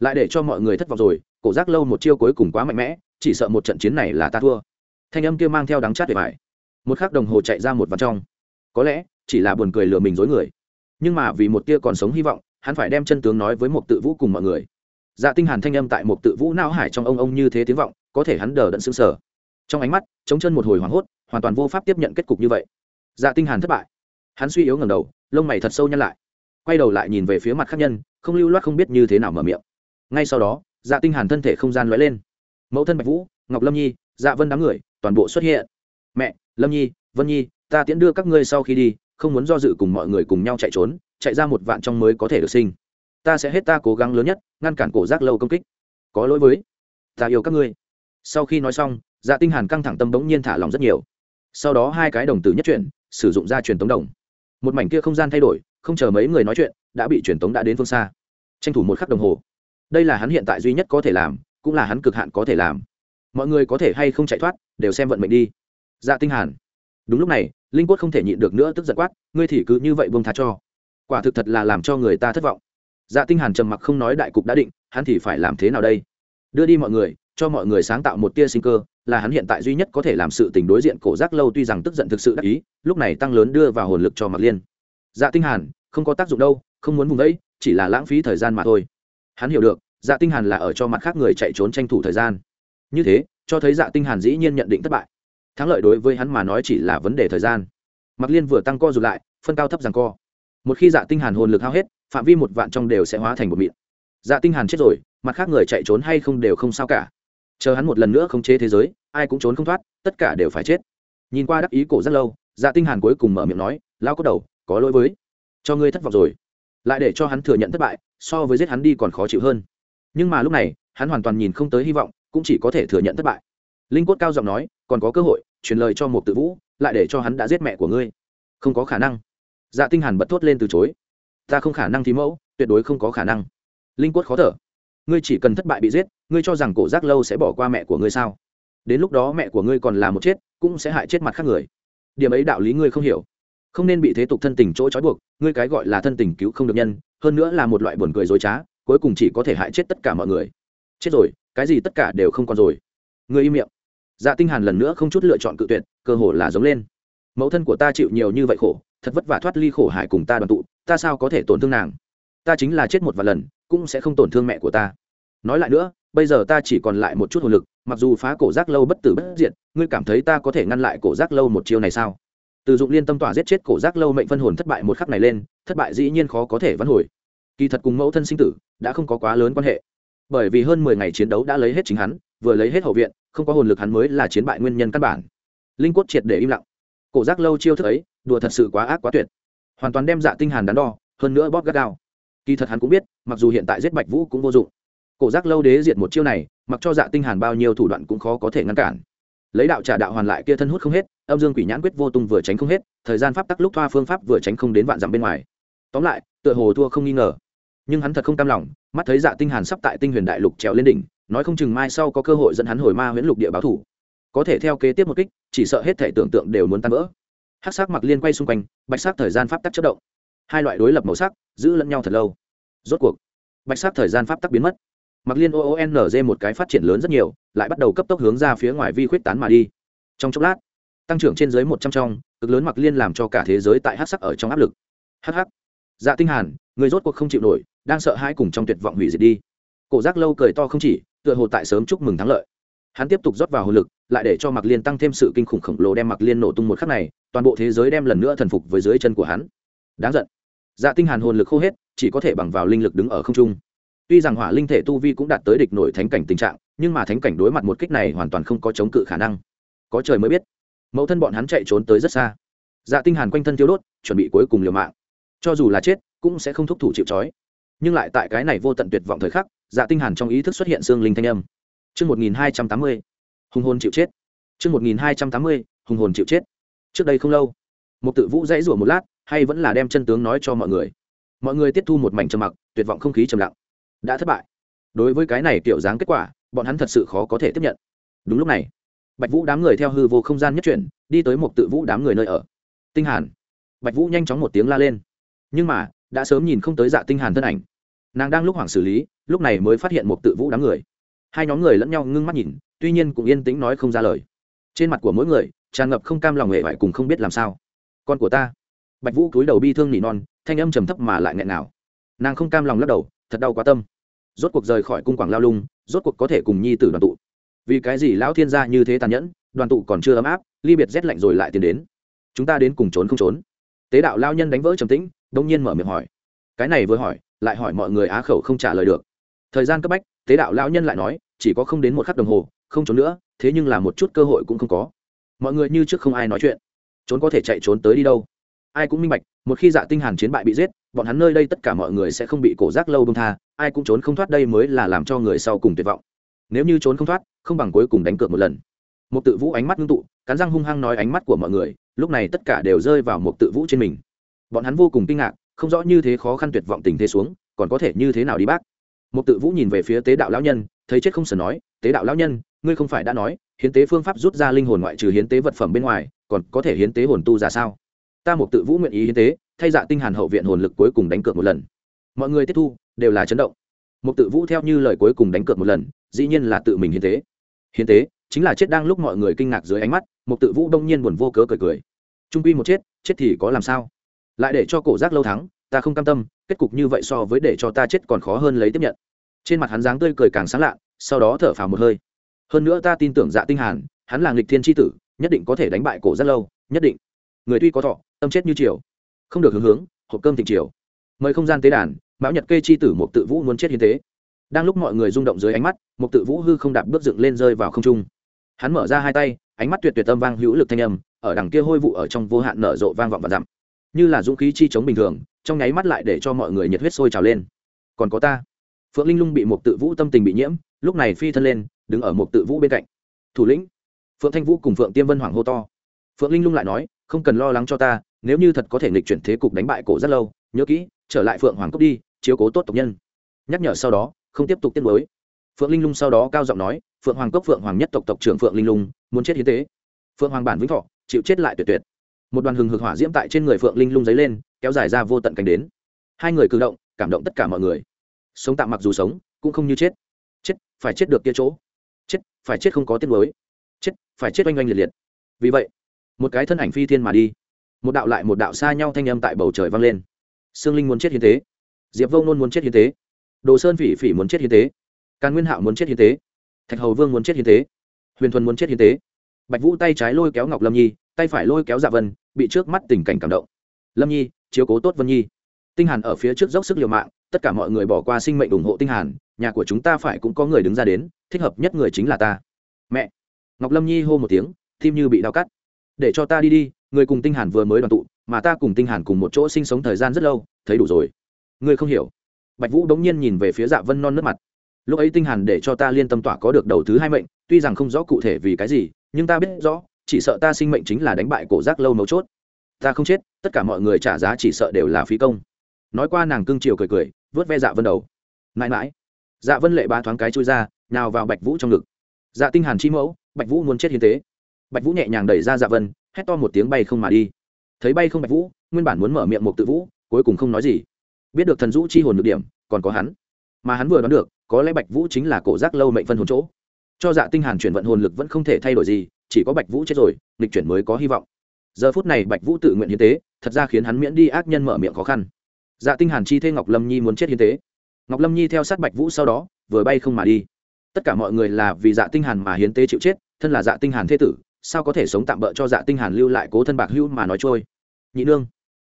lại để cho mọi người thất vọng rồi, cổ giác lâu một chiêu cuối cùng quá mạnh mẽ, chỉ sợ một trận chiến này là ta thua. Thanh âm kia mang theo đắng chát về bài. một khắc đồng hồ chạy ra một vạn trong. Có lẽ, chỉ là buồn cười lừa mình dối người. Nhưng mà vì một tia còn sống hy vọng, hắn phải đem chân tướng nói với một tự vũ cùng mọi người dạ tinh hàn thanh âm tại một tự vũ não hải trong ông ông như thế tiếng vọng, có thể hắn đờ đẫn sững sờ. Trong ánh mắt chống chân một hồi hoảng hốt, hoàn toàn vô pháp tiếp nhận kết cục như vậy. Dạ tinh hàn thất bại. Hắn suy yếu ngẩng đầu, lông mày thật sâu nhăn lại. Quay đầu lại nhìn về phía mặt khách nhân, không lưu loát không biết như thế nào mở miệng. Ngay sau đó dạ tinh hàn thân thể không gian lóe lên. Mẫu thân bạch vũ, ngọc lâm nhi dạ vân đám người, toàn bộ xuất hiện. Mẹ, lâm nhi, vân nhi, ta tiễn đưa các ngươi sau khi đi, không muốn do dự cùng mọi người cùng nhau chạy trốn, chạy ra một vạn trong mới có thể được sinh ta sẽ hết ta cố gắng lớn nhất, ngăn cản cổ giác lâu công kích. Có lỗi với, ta yêu các ngươi. Sau khi nói xong dạ tinh hàn căng thẳng tâm bỗng nhiên thả lòng rất nhiều. Sau đó hai cái đồng tử nhất chuyển, sử dụng ra truyền tống đồng. Một mảnh kia không gian thay đổi, không chờ mấy người nói chuyện, đã bị truyền tống đã đến phương xa. Tranh thủ một khắc đồng hồ. Đây là hắn hiện tại duy nhất có thể làm, cũng là hắn cực hạn có thể làm. Mọi người có thể hay không chạy thoát, đều xem vận mệnh đi. Dạ tinh hàn. Đúng lúc này, linh quất không thể nhịn được nữa tức giận quát, ngươi thì cứ như vậy buông tha cho. Quả thực thật là làm cho người ta thất vọng dạ tinh hàn trầm mặc không nói đại cục đã định, hắn thì phải làm thế nào đây? Đưa đi mọi người, cho mọi người sáng tạo một tia sinh cơ, là hắn hiện tại duy nhất có thể làm sự tình đối diện cổ giác lâu tuy rằng tức giận thực sự đắc ý, lúc này tăng lớn đưa vào hồn lực cho mặc liên. Dạ tinh hàn, không có tác dụng đâu, không muốn vùng đấy, chỉ là lãng phí thời gian mà thôi. Hắn hiểu được dạ tinh hàn là ở cho mặt khác người chạy trốn tranh thủ thời gian. Như thế, cho thấy dạ tinh hàn dĩ nhiên nhận định thất bại. Thắng lợi đối với hắn mà nói chỉ là vấn đề thời gian. Mặc liên vừa tăng co rụt lại, phân cao thấp rằng co. Một khi dạ tinh hàn hồn lực hao hết phạm vi một vạn trong đều sẽ hóa thành một mịn. Dạ tinh hàn chết rồi, mặt khác người chạy trốn hay không đều không sao cả. Chờ hắn một lần nữa không chế thế giới, ai cũng trốn không thoát, tất cả đều phải chết. Nhìn qua đắc ý cổ rất lâu dạ tinh hàn cuối cùng mở miệng nói lao có đầu, có lỗi với, cho ngươi thất vọng rồi. Lại để cho hắn thừa nhận thất bại, so với giết hắn đi còn khó chịu hơn. Nhưng mà lúc này, hắn hoàn toàn nhìn không tới hy vọng, cũng chỉ có thể thừa nhận thất bại. Linh quất cao giọng nói, còn có cơ hội, truyền lời cho một tự vũ, lại để cho hắn đã giết mẹ của ngươi. Không có khả năng. Dạ tinh hàn bật thốt lên từ chối ta không khả năng thì mẫu, tuyệt đối không có khả năng. Linh quất khó thở. Ngươi chỉ cần thất bại bị giết, ngươi cho rằng cổ giác lâu sẽ bỏ qua mẹ của ngươi sao? Đến lúc đó mẹ của ngươi còn là một chết, cũng sẽ hại chết mặt khác người. Điểm ấy đạo lý ngươi không hiểu. Không nên bị thế tục thân tình chỗ trói buộc, ngươi cái gọi là thân tình cứu không được nhân, hơn nữa là một loại buồn cười dối trá, cuối cùng chỉ có thể hại chết tất cả mọi người. Chết rồi, cái gì tất cả đều không còn rồi. Ngươi im miệng. Dạ tinh hàn lần nữa không chút lựa chọn cự tuyệt, cơ hồ là giống lên. Mẫu thân của ta chịu nhiều như vậy khổ thật vất vả thoát ly khổ hải cùng ta đoàn tụ, ta sao có thể tổn thương nàng? Ta chính là chết một vài lần, cũng sẽ không tổn thương mẹ của ta. Nói lại nữa, bây giờ ta chỉ còn lại một chút hồn lực, mặc dù phá cổ giác lâu bất tử bất diệt, ngươi cảm thấy ta có thể ngăn lại cổ giác lâu một chiêu này sao? Từ dụng liên tâm tỏa giết chết cổ giác lâu mệnh phân hồn thất bại một khắc này lên, thất bại dĩ nhiên khó có thể vãn hồi. Kỳ thật cùng mẫu thân sinh tử, đã không có quá lớn quan hệ. Bởi vì hơn mười ngày chiến đấu đã lấy hết chính hắn, vừa lấy hết hậu viện, không có hồn lực hắn mới là chiến bại nguyên nhân căn bản. Linh quốc triệt để im lặng. Cổ giác lâu chiêu thức ấy đùa thật sự quá ác quá tuyệt. Hoàn toàn đem dạ tinh hàn đắn đo, hơn nữa bóp gắt gao. Kỳ thật hắn cũng biết, mặc dù hiện tại giết bạch vũ cũng vô dụng. Cổ giác lâu đế diệt một chiêu này, mặc cho dạ tinh hàn bao nhiêu thủ đoạn cũng khó có thể ngăn cản. Lấy đạo trả đạo hoàn lại kia thân hút không hết, âm dương quỷ nhãn quyết vô tung vừa tránh không hết, thời gian pháp tắc lúc thoa phương pháp vừa tránh không đến vạn dặm bên ngoài. Tóm lại, tựa hồ thua không nghi ngờ. Nhưng hắn thật không cam lòng, mắt thấy dạ tinh hàn sắp tại tinh huyền đại lục trèo lên đỉnh, nói không chừng mai sau có cơ hội dẫn hắn hồi ma huyễn lục địa báo thủ. Có thể theo kế tiếp một kích, chỉ sợ hết thể tưởng tượng đều muốn tan vỡ hắc sắc mặc liên quay xung quanh, bạch sắc thời gian pháp tắc chất động. Hai loại đối lập màu sắc, giữ lẫn nhau thật lâu. Rốt cuộc, bạch sắc thời gian pháp tắc biến mất. Mặc liên oonz một cái phát triển lớn rất nhiều, lại bắt đầu cấp tốc hướng ra phía ngoài vi khuyết tán mà đi. Trong chốc lát, tăng trưởng trên dưới một trăm trong, cực lớn mặc liên làm cho cả thế giới tại hát sắc ở trong áp lực. Hh dạ tinh hàn, người rốt cuộc không chịu nổi, đang sợ hãi cùng trong tuyệt vọng hủy diệt đi. Cổ giác lâu cười to không chỉ, tựa hồ tại sớm chúc mừng thắng lợi. Hắn tiếp tục rót vào hồn lực lại để cho mặc liên tăng thêm sự kinh khủng khổng lồ đem mặc liên nổ tung một khắc này, toàn bộ thế giới đem lần nữa thần phục với dưới chân của hắn. Đáng giận. Dạ tinh hàn hồn lực khô hết, chỉ có thể bằng vào linh lực đứng ở không trung. Tuy rằng hỏa linh thể tu vi cũng đạt tới địch nổi thánh cảnh tình trạng, nhưng mà thánh cảnh đối mặt một kích này hoàn toàn không có chống cự khả năng. Có trời mới biết, mẫu thân bọn hắn chạy trốn tới rất xa. Dạ tinh hàn quanh thân tiêu đốt, chuẩn bị cuối cùng liều mạng. Cho dù là chết, cũng sẽ không thúc thủ chịu chói nhưng lại tại cái này vô tận tuyệt vọng thời khắc dạ tinh hàn trong ý thức xuất hiện xương linh thanh âm. Trước 1280 hùng hồn chịu chết. Trước một nghìn hai trăm tám mươi, hùng hồn chịu chết. Trước đây không lâu một tự vũ dãy rủa một lát, hay vẫn là đem chân tướng nói cho mọi người. Mọi người tiếp thu một mảnh trầm mặc, tuyệt vọng không khí trầm lặng. Đã thất bại. Đối với cái này kiểu dáng kết quả, bọn hắn thật sự khó có thể tiếp nhận. Đúng lúc này, bạch vũ đám người theo hư vô không gian nhất chuyển, đi tới một tự vũ đám người nơi ở. Tinh hàn. Bạch vũ nhanh chóng một tiếng la lên. Nhưng mà, đã sớm nhìn không tới dạ tinh hàn thân ảnh. Nàng đang lúc hoảng xử lý, lúc này mới phát hiện một tự vũ đám người. Hai nhóm người lẫn nhau ngưng mắt nhìn tuy nhiên cũng yên tĩnh nói không ra lời. Trên mặt của mỗi người, tràn ngập không cam lòng hệ vải cùng không biết làm sao. Con của ta. Bạch vũ cúi đầu bi thương nỉ non, thanh âm trầm thấp mà lại nghẹn nào nàng không cam lòng lắc đầu, thật đau quá tâm. Rốt cuộc rời khỏi cung quảng lao lung, rốt cuộc có thể cùng nhi tử đoàn tụ. Vì cái gì lão thiên gia như thế tàn nhẫn, đoàn tụ còn chưa ấm áp, ly biệt rét lạnh rồi lại tiến đến. Chúng ta đến cùng trốn không trốn? Tế đạo lao nhân đánh vỡ trầm tĩnh, đông nhiên mở miệng hỏi. Cái này vừa hỏi, lại hỏi mọi người á khẩu không trả lời được. Thời gian cấp bách, tế đạo lao nhân lại nói, chỉ có không đến một khắc đồng hồ không trốn nữa, thế nhưng là một chút cơ hội cũng không có. Mọi người như trước không ai nói chuyện. Trốn có thể chạy trốn tới đi đâu. Ai cũng minh bạch, một khi dạ tinh hàn chiến bại bị giết, bọn hắn nơi đây tất cả mọi người sẽ không bị cổ giác lâu bông tha, ai cũng trốn không thoát đây mới là làm cho người sau cùng tuyệt vọng. Nếu như trốn không thoát, không bằng cuối cùng đánh cược một lần. Một tự vũ ánh mắt ngưng tụ, cắn răng hung hăng nói ánh mắt của mọi người, lúc này tất cả đều rơi vào một tự vũ trên mình. Bọn hắn vô cùng kinh ngạc, không rõ như thế khó khăn tuyệt vọng tình thế xuống, còn có thể như thế nào đi bác? Một tự vũ nhìn về phía tế đạo lão nhân thấy chết không sờ nói, tế đạo lão nhân, ngươi không phải đã nói, hiến tế phương pháp rút ra linh hồn ngoại trừ hiến tế vật phẩm bên ngoài, còn có thể hiến tế hồn tu ra sao? Ta một tự vũ nguyện ý hiến tế, thay dạ tinh hàn hậu viện hồn lực cuối cùng đánh cược một lần. Mọi người tiếp thu, đều là chấn động. Một tự vũ theo như lời cuối cùng đánh cược một lần, dĩ nhiên là tự mình hiến tế. Hiến tế, chính là chết đang lúc mọi người kinh ngạc dưới ánh mắt một tự vũ đông nhiên buồn vô cớ cười cười. Trung quy một chết chết thì có làm sao? Lại để cho cổ giác lâu thắng, ta không cam tâm, kết cục như vậy so với để cho ta chết còn khó hơn lấy tiếp nhận trên mặt hắn dáng tươi cười càng sáng lạ, sau đó thở phào một hơi. Hơn nữa ta tin tưởng dạ tinh hàn, hắn là nghịch thiên chi tử, nhất định có thể đánh bại cổ rất lâu, nhất định. Người tuy có thọ, tâm chết như chiều không được hướng hướng, hộp cơm thịnh chiều mời không gian tế đàn, mão nhật kê chi tử một tự vũ muốn chết hiến tế. Đang lúc mọi người rung động dưới ánh mắt một tự vũ hư không đạp bước dựng lên rơi vào không trung. Hắn mở ra hai tay, ánh mắt tuyệt tuyệt âm vang hữu lực thanh âm, ở đằng kia hôi vụ ở trong vô hạn nở rộ vang vọng và dặm. Như là dũng khí chi chống bình thường, trong nháy mắt lại để cho mọi người nhiệt huyết sôi trào lên. Còn có ta phượng linh lung bị một tự vũ tâm tình bị nhiễm, lúc này phi thân lên, đứng ở một tự vũ bên cạnh. Thủ lĩnh. Phượng thanh vũ cùng phượng tiêm vân hoàng hô to. Phượng linh lung lại nói, không cần lo lắng cho ta, nếu như thật có thể nghịch chuyển thế cục đánh bại cổ rất lâu, nhớ kỹ, trở lại phượng hoàng cốc đi, chiếu cố tốt tộc nhân. Nhắc nhở sau đó, không tiếp tục tiết mới. Phượng linh lung sau đó cao giọng nói, phượng hoàng cốc, phượng hoàng nhất tộc tộc trưởng phượng linh lung, muốn chết hiến tế. Phượng hoàng bản vĩnh thọ, chịu chết lại tuyệt tuyệt. Một đoàn hừng hực hỏa diễm tại trên người phượng linh lung dấy lên, kéo dài ra vô tận cảnh đến. Hai người cử động, cảm động tất cả mọi người sống tạm mặc dù sống, cũng không như chết. Chết, phải chết được kia chỗ. Chết, phải chết không có tiết mới chết, phải chết oanh oanh liệt liệt. Vì vậy, một cái thân ảnh phi thiên mà đi. Một đạo lại một đạo xa nhau thanh âm tại bầu trời vang lên. Sương linh muốn chết hiến tế. Diệp vông nôn muốn chết hiến tế. Đồ sơn phỉ phỉ muốn chết hiến tế. Càn nguyên hạo muốn chết hiến tế. Thạch hầu vương muốn chết hiến tế. Huyền thuần muốn chết hiến tế. Bạch vũ tay trái lôi kéo ngọc lâm nhi, tay phải lôi kéo dạ vân, bị trước mắt tình cảnh cảm động. Lâm nhi, chiếu cố tốt vân nhi tinh hàn ở phía trước dốc sức liều mạng, tất cả mọi người bỏ qua sinh mệnh ủng hộ tinh hàn, nhà của chúng ta phải cũng có người đứng ra đến, thích hợp nhất người chính là ta. Mẹ! Ngọc lâm nhi hô một tiếng, tim như bị đau cắt. Để cho ta đi đi, người cùng tinh hàn vừa mới đoàn tụ, mà ta cùng tinh hàn cùng một chỗ sinh sống thời gian rất lâu, thấy đủ rồi. Ngươi không hiểu. Bạch vũ đống nhiên nhìn về phía dạ vân non nước mặt. Lúc ấy tinh hàn để cho ta liên tâm tỏa có được đầu thứ hai mệnh, tuy rằng không rõ cụ thể vì cái gì, nhưng ta biết rõ, chỉ sợ ta sinh mệnh chính là đánh bại cổ giác lâu mấu chốt. Ta không chết, tất cả mọi người trả giá chỉ sợ đều là phí công nói qua nàng cưng chiều cười cười, vớt ve dạ vân đầu. Mãi mãi. Dạ vân lệ ba thoáng cái chui ra nào vào bạch vũ trong ngực. Dạ tinh hàn chi mẫu, bạch vũ muốn chết hiến tế. Bạch vũ nhẹ nhàng đẩy ra dạ vân, hét to một tiếng bay không mà đi. Thấy bay không bạch vũ, nguyên bản muốn mở miệng một tự vũ, cuối cùng không nói gì. Biết được thần vũ chi hồn được điểm, còn có hắn. Mà hắn vừa đoán được, có lẽ bạch vũ chính là cổ giác lâu mệnh phân hồn chỗ. Cho dạ tinh hàn chuyển vận hồn lực vẫn không thể thay đổi gì, chỉ có bạch vũ chết rồi lịch chuyển mới có hy vọng. Giờ phút này bạch vũ tự nguyện hiến tế, thật ra khiến hắn miễn đi ác nhân mở miệng khó khăn dạ tinh hàn chi thê ngọc lâm nhi muốn chết hiến tế. Ngọc lâm nhi theo sát bạch vũ sau đó, vừa bay không mà đi. Tất cả mọi người là vì dạ tinh hàn mà hiến tế chịu chết, thân là dạ tinh hàn thế tử, sao có thể sống tạm bỡ cho dạ tinh hàn lưu lại cố thân bạc hữu mà nói trôi? Nhị nương,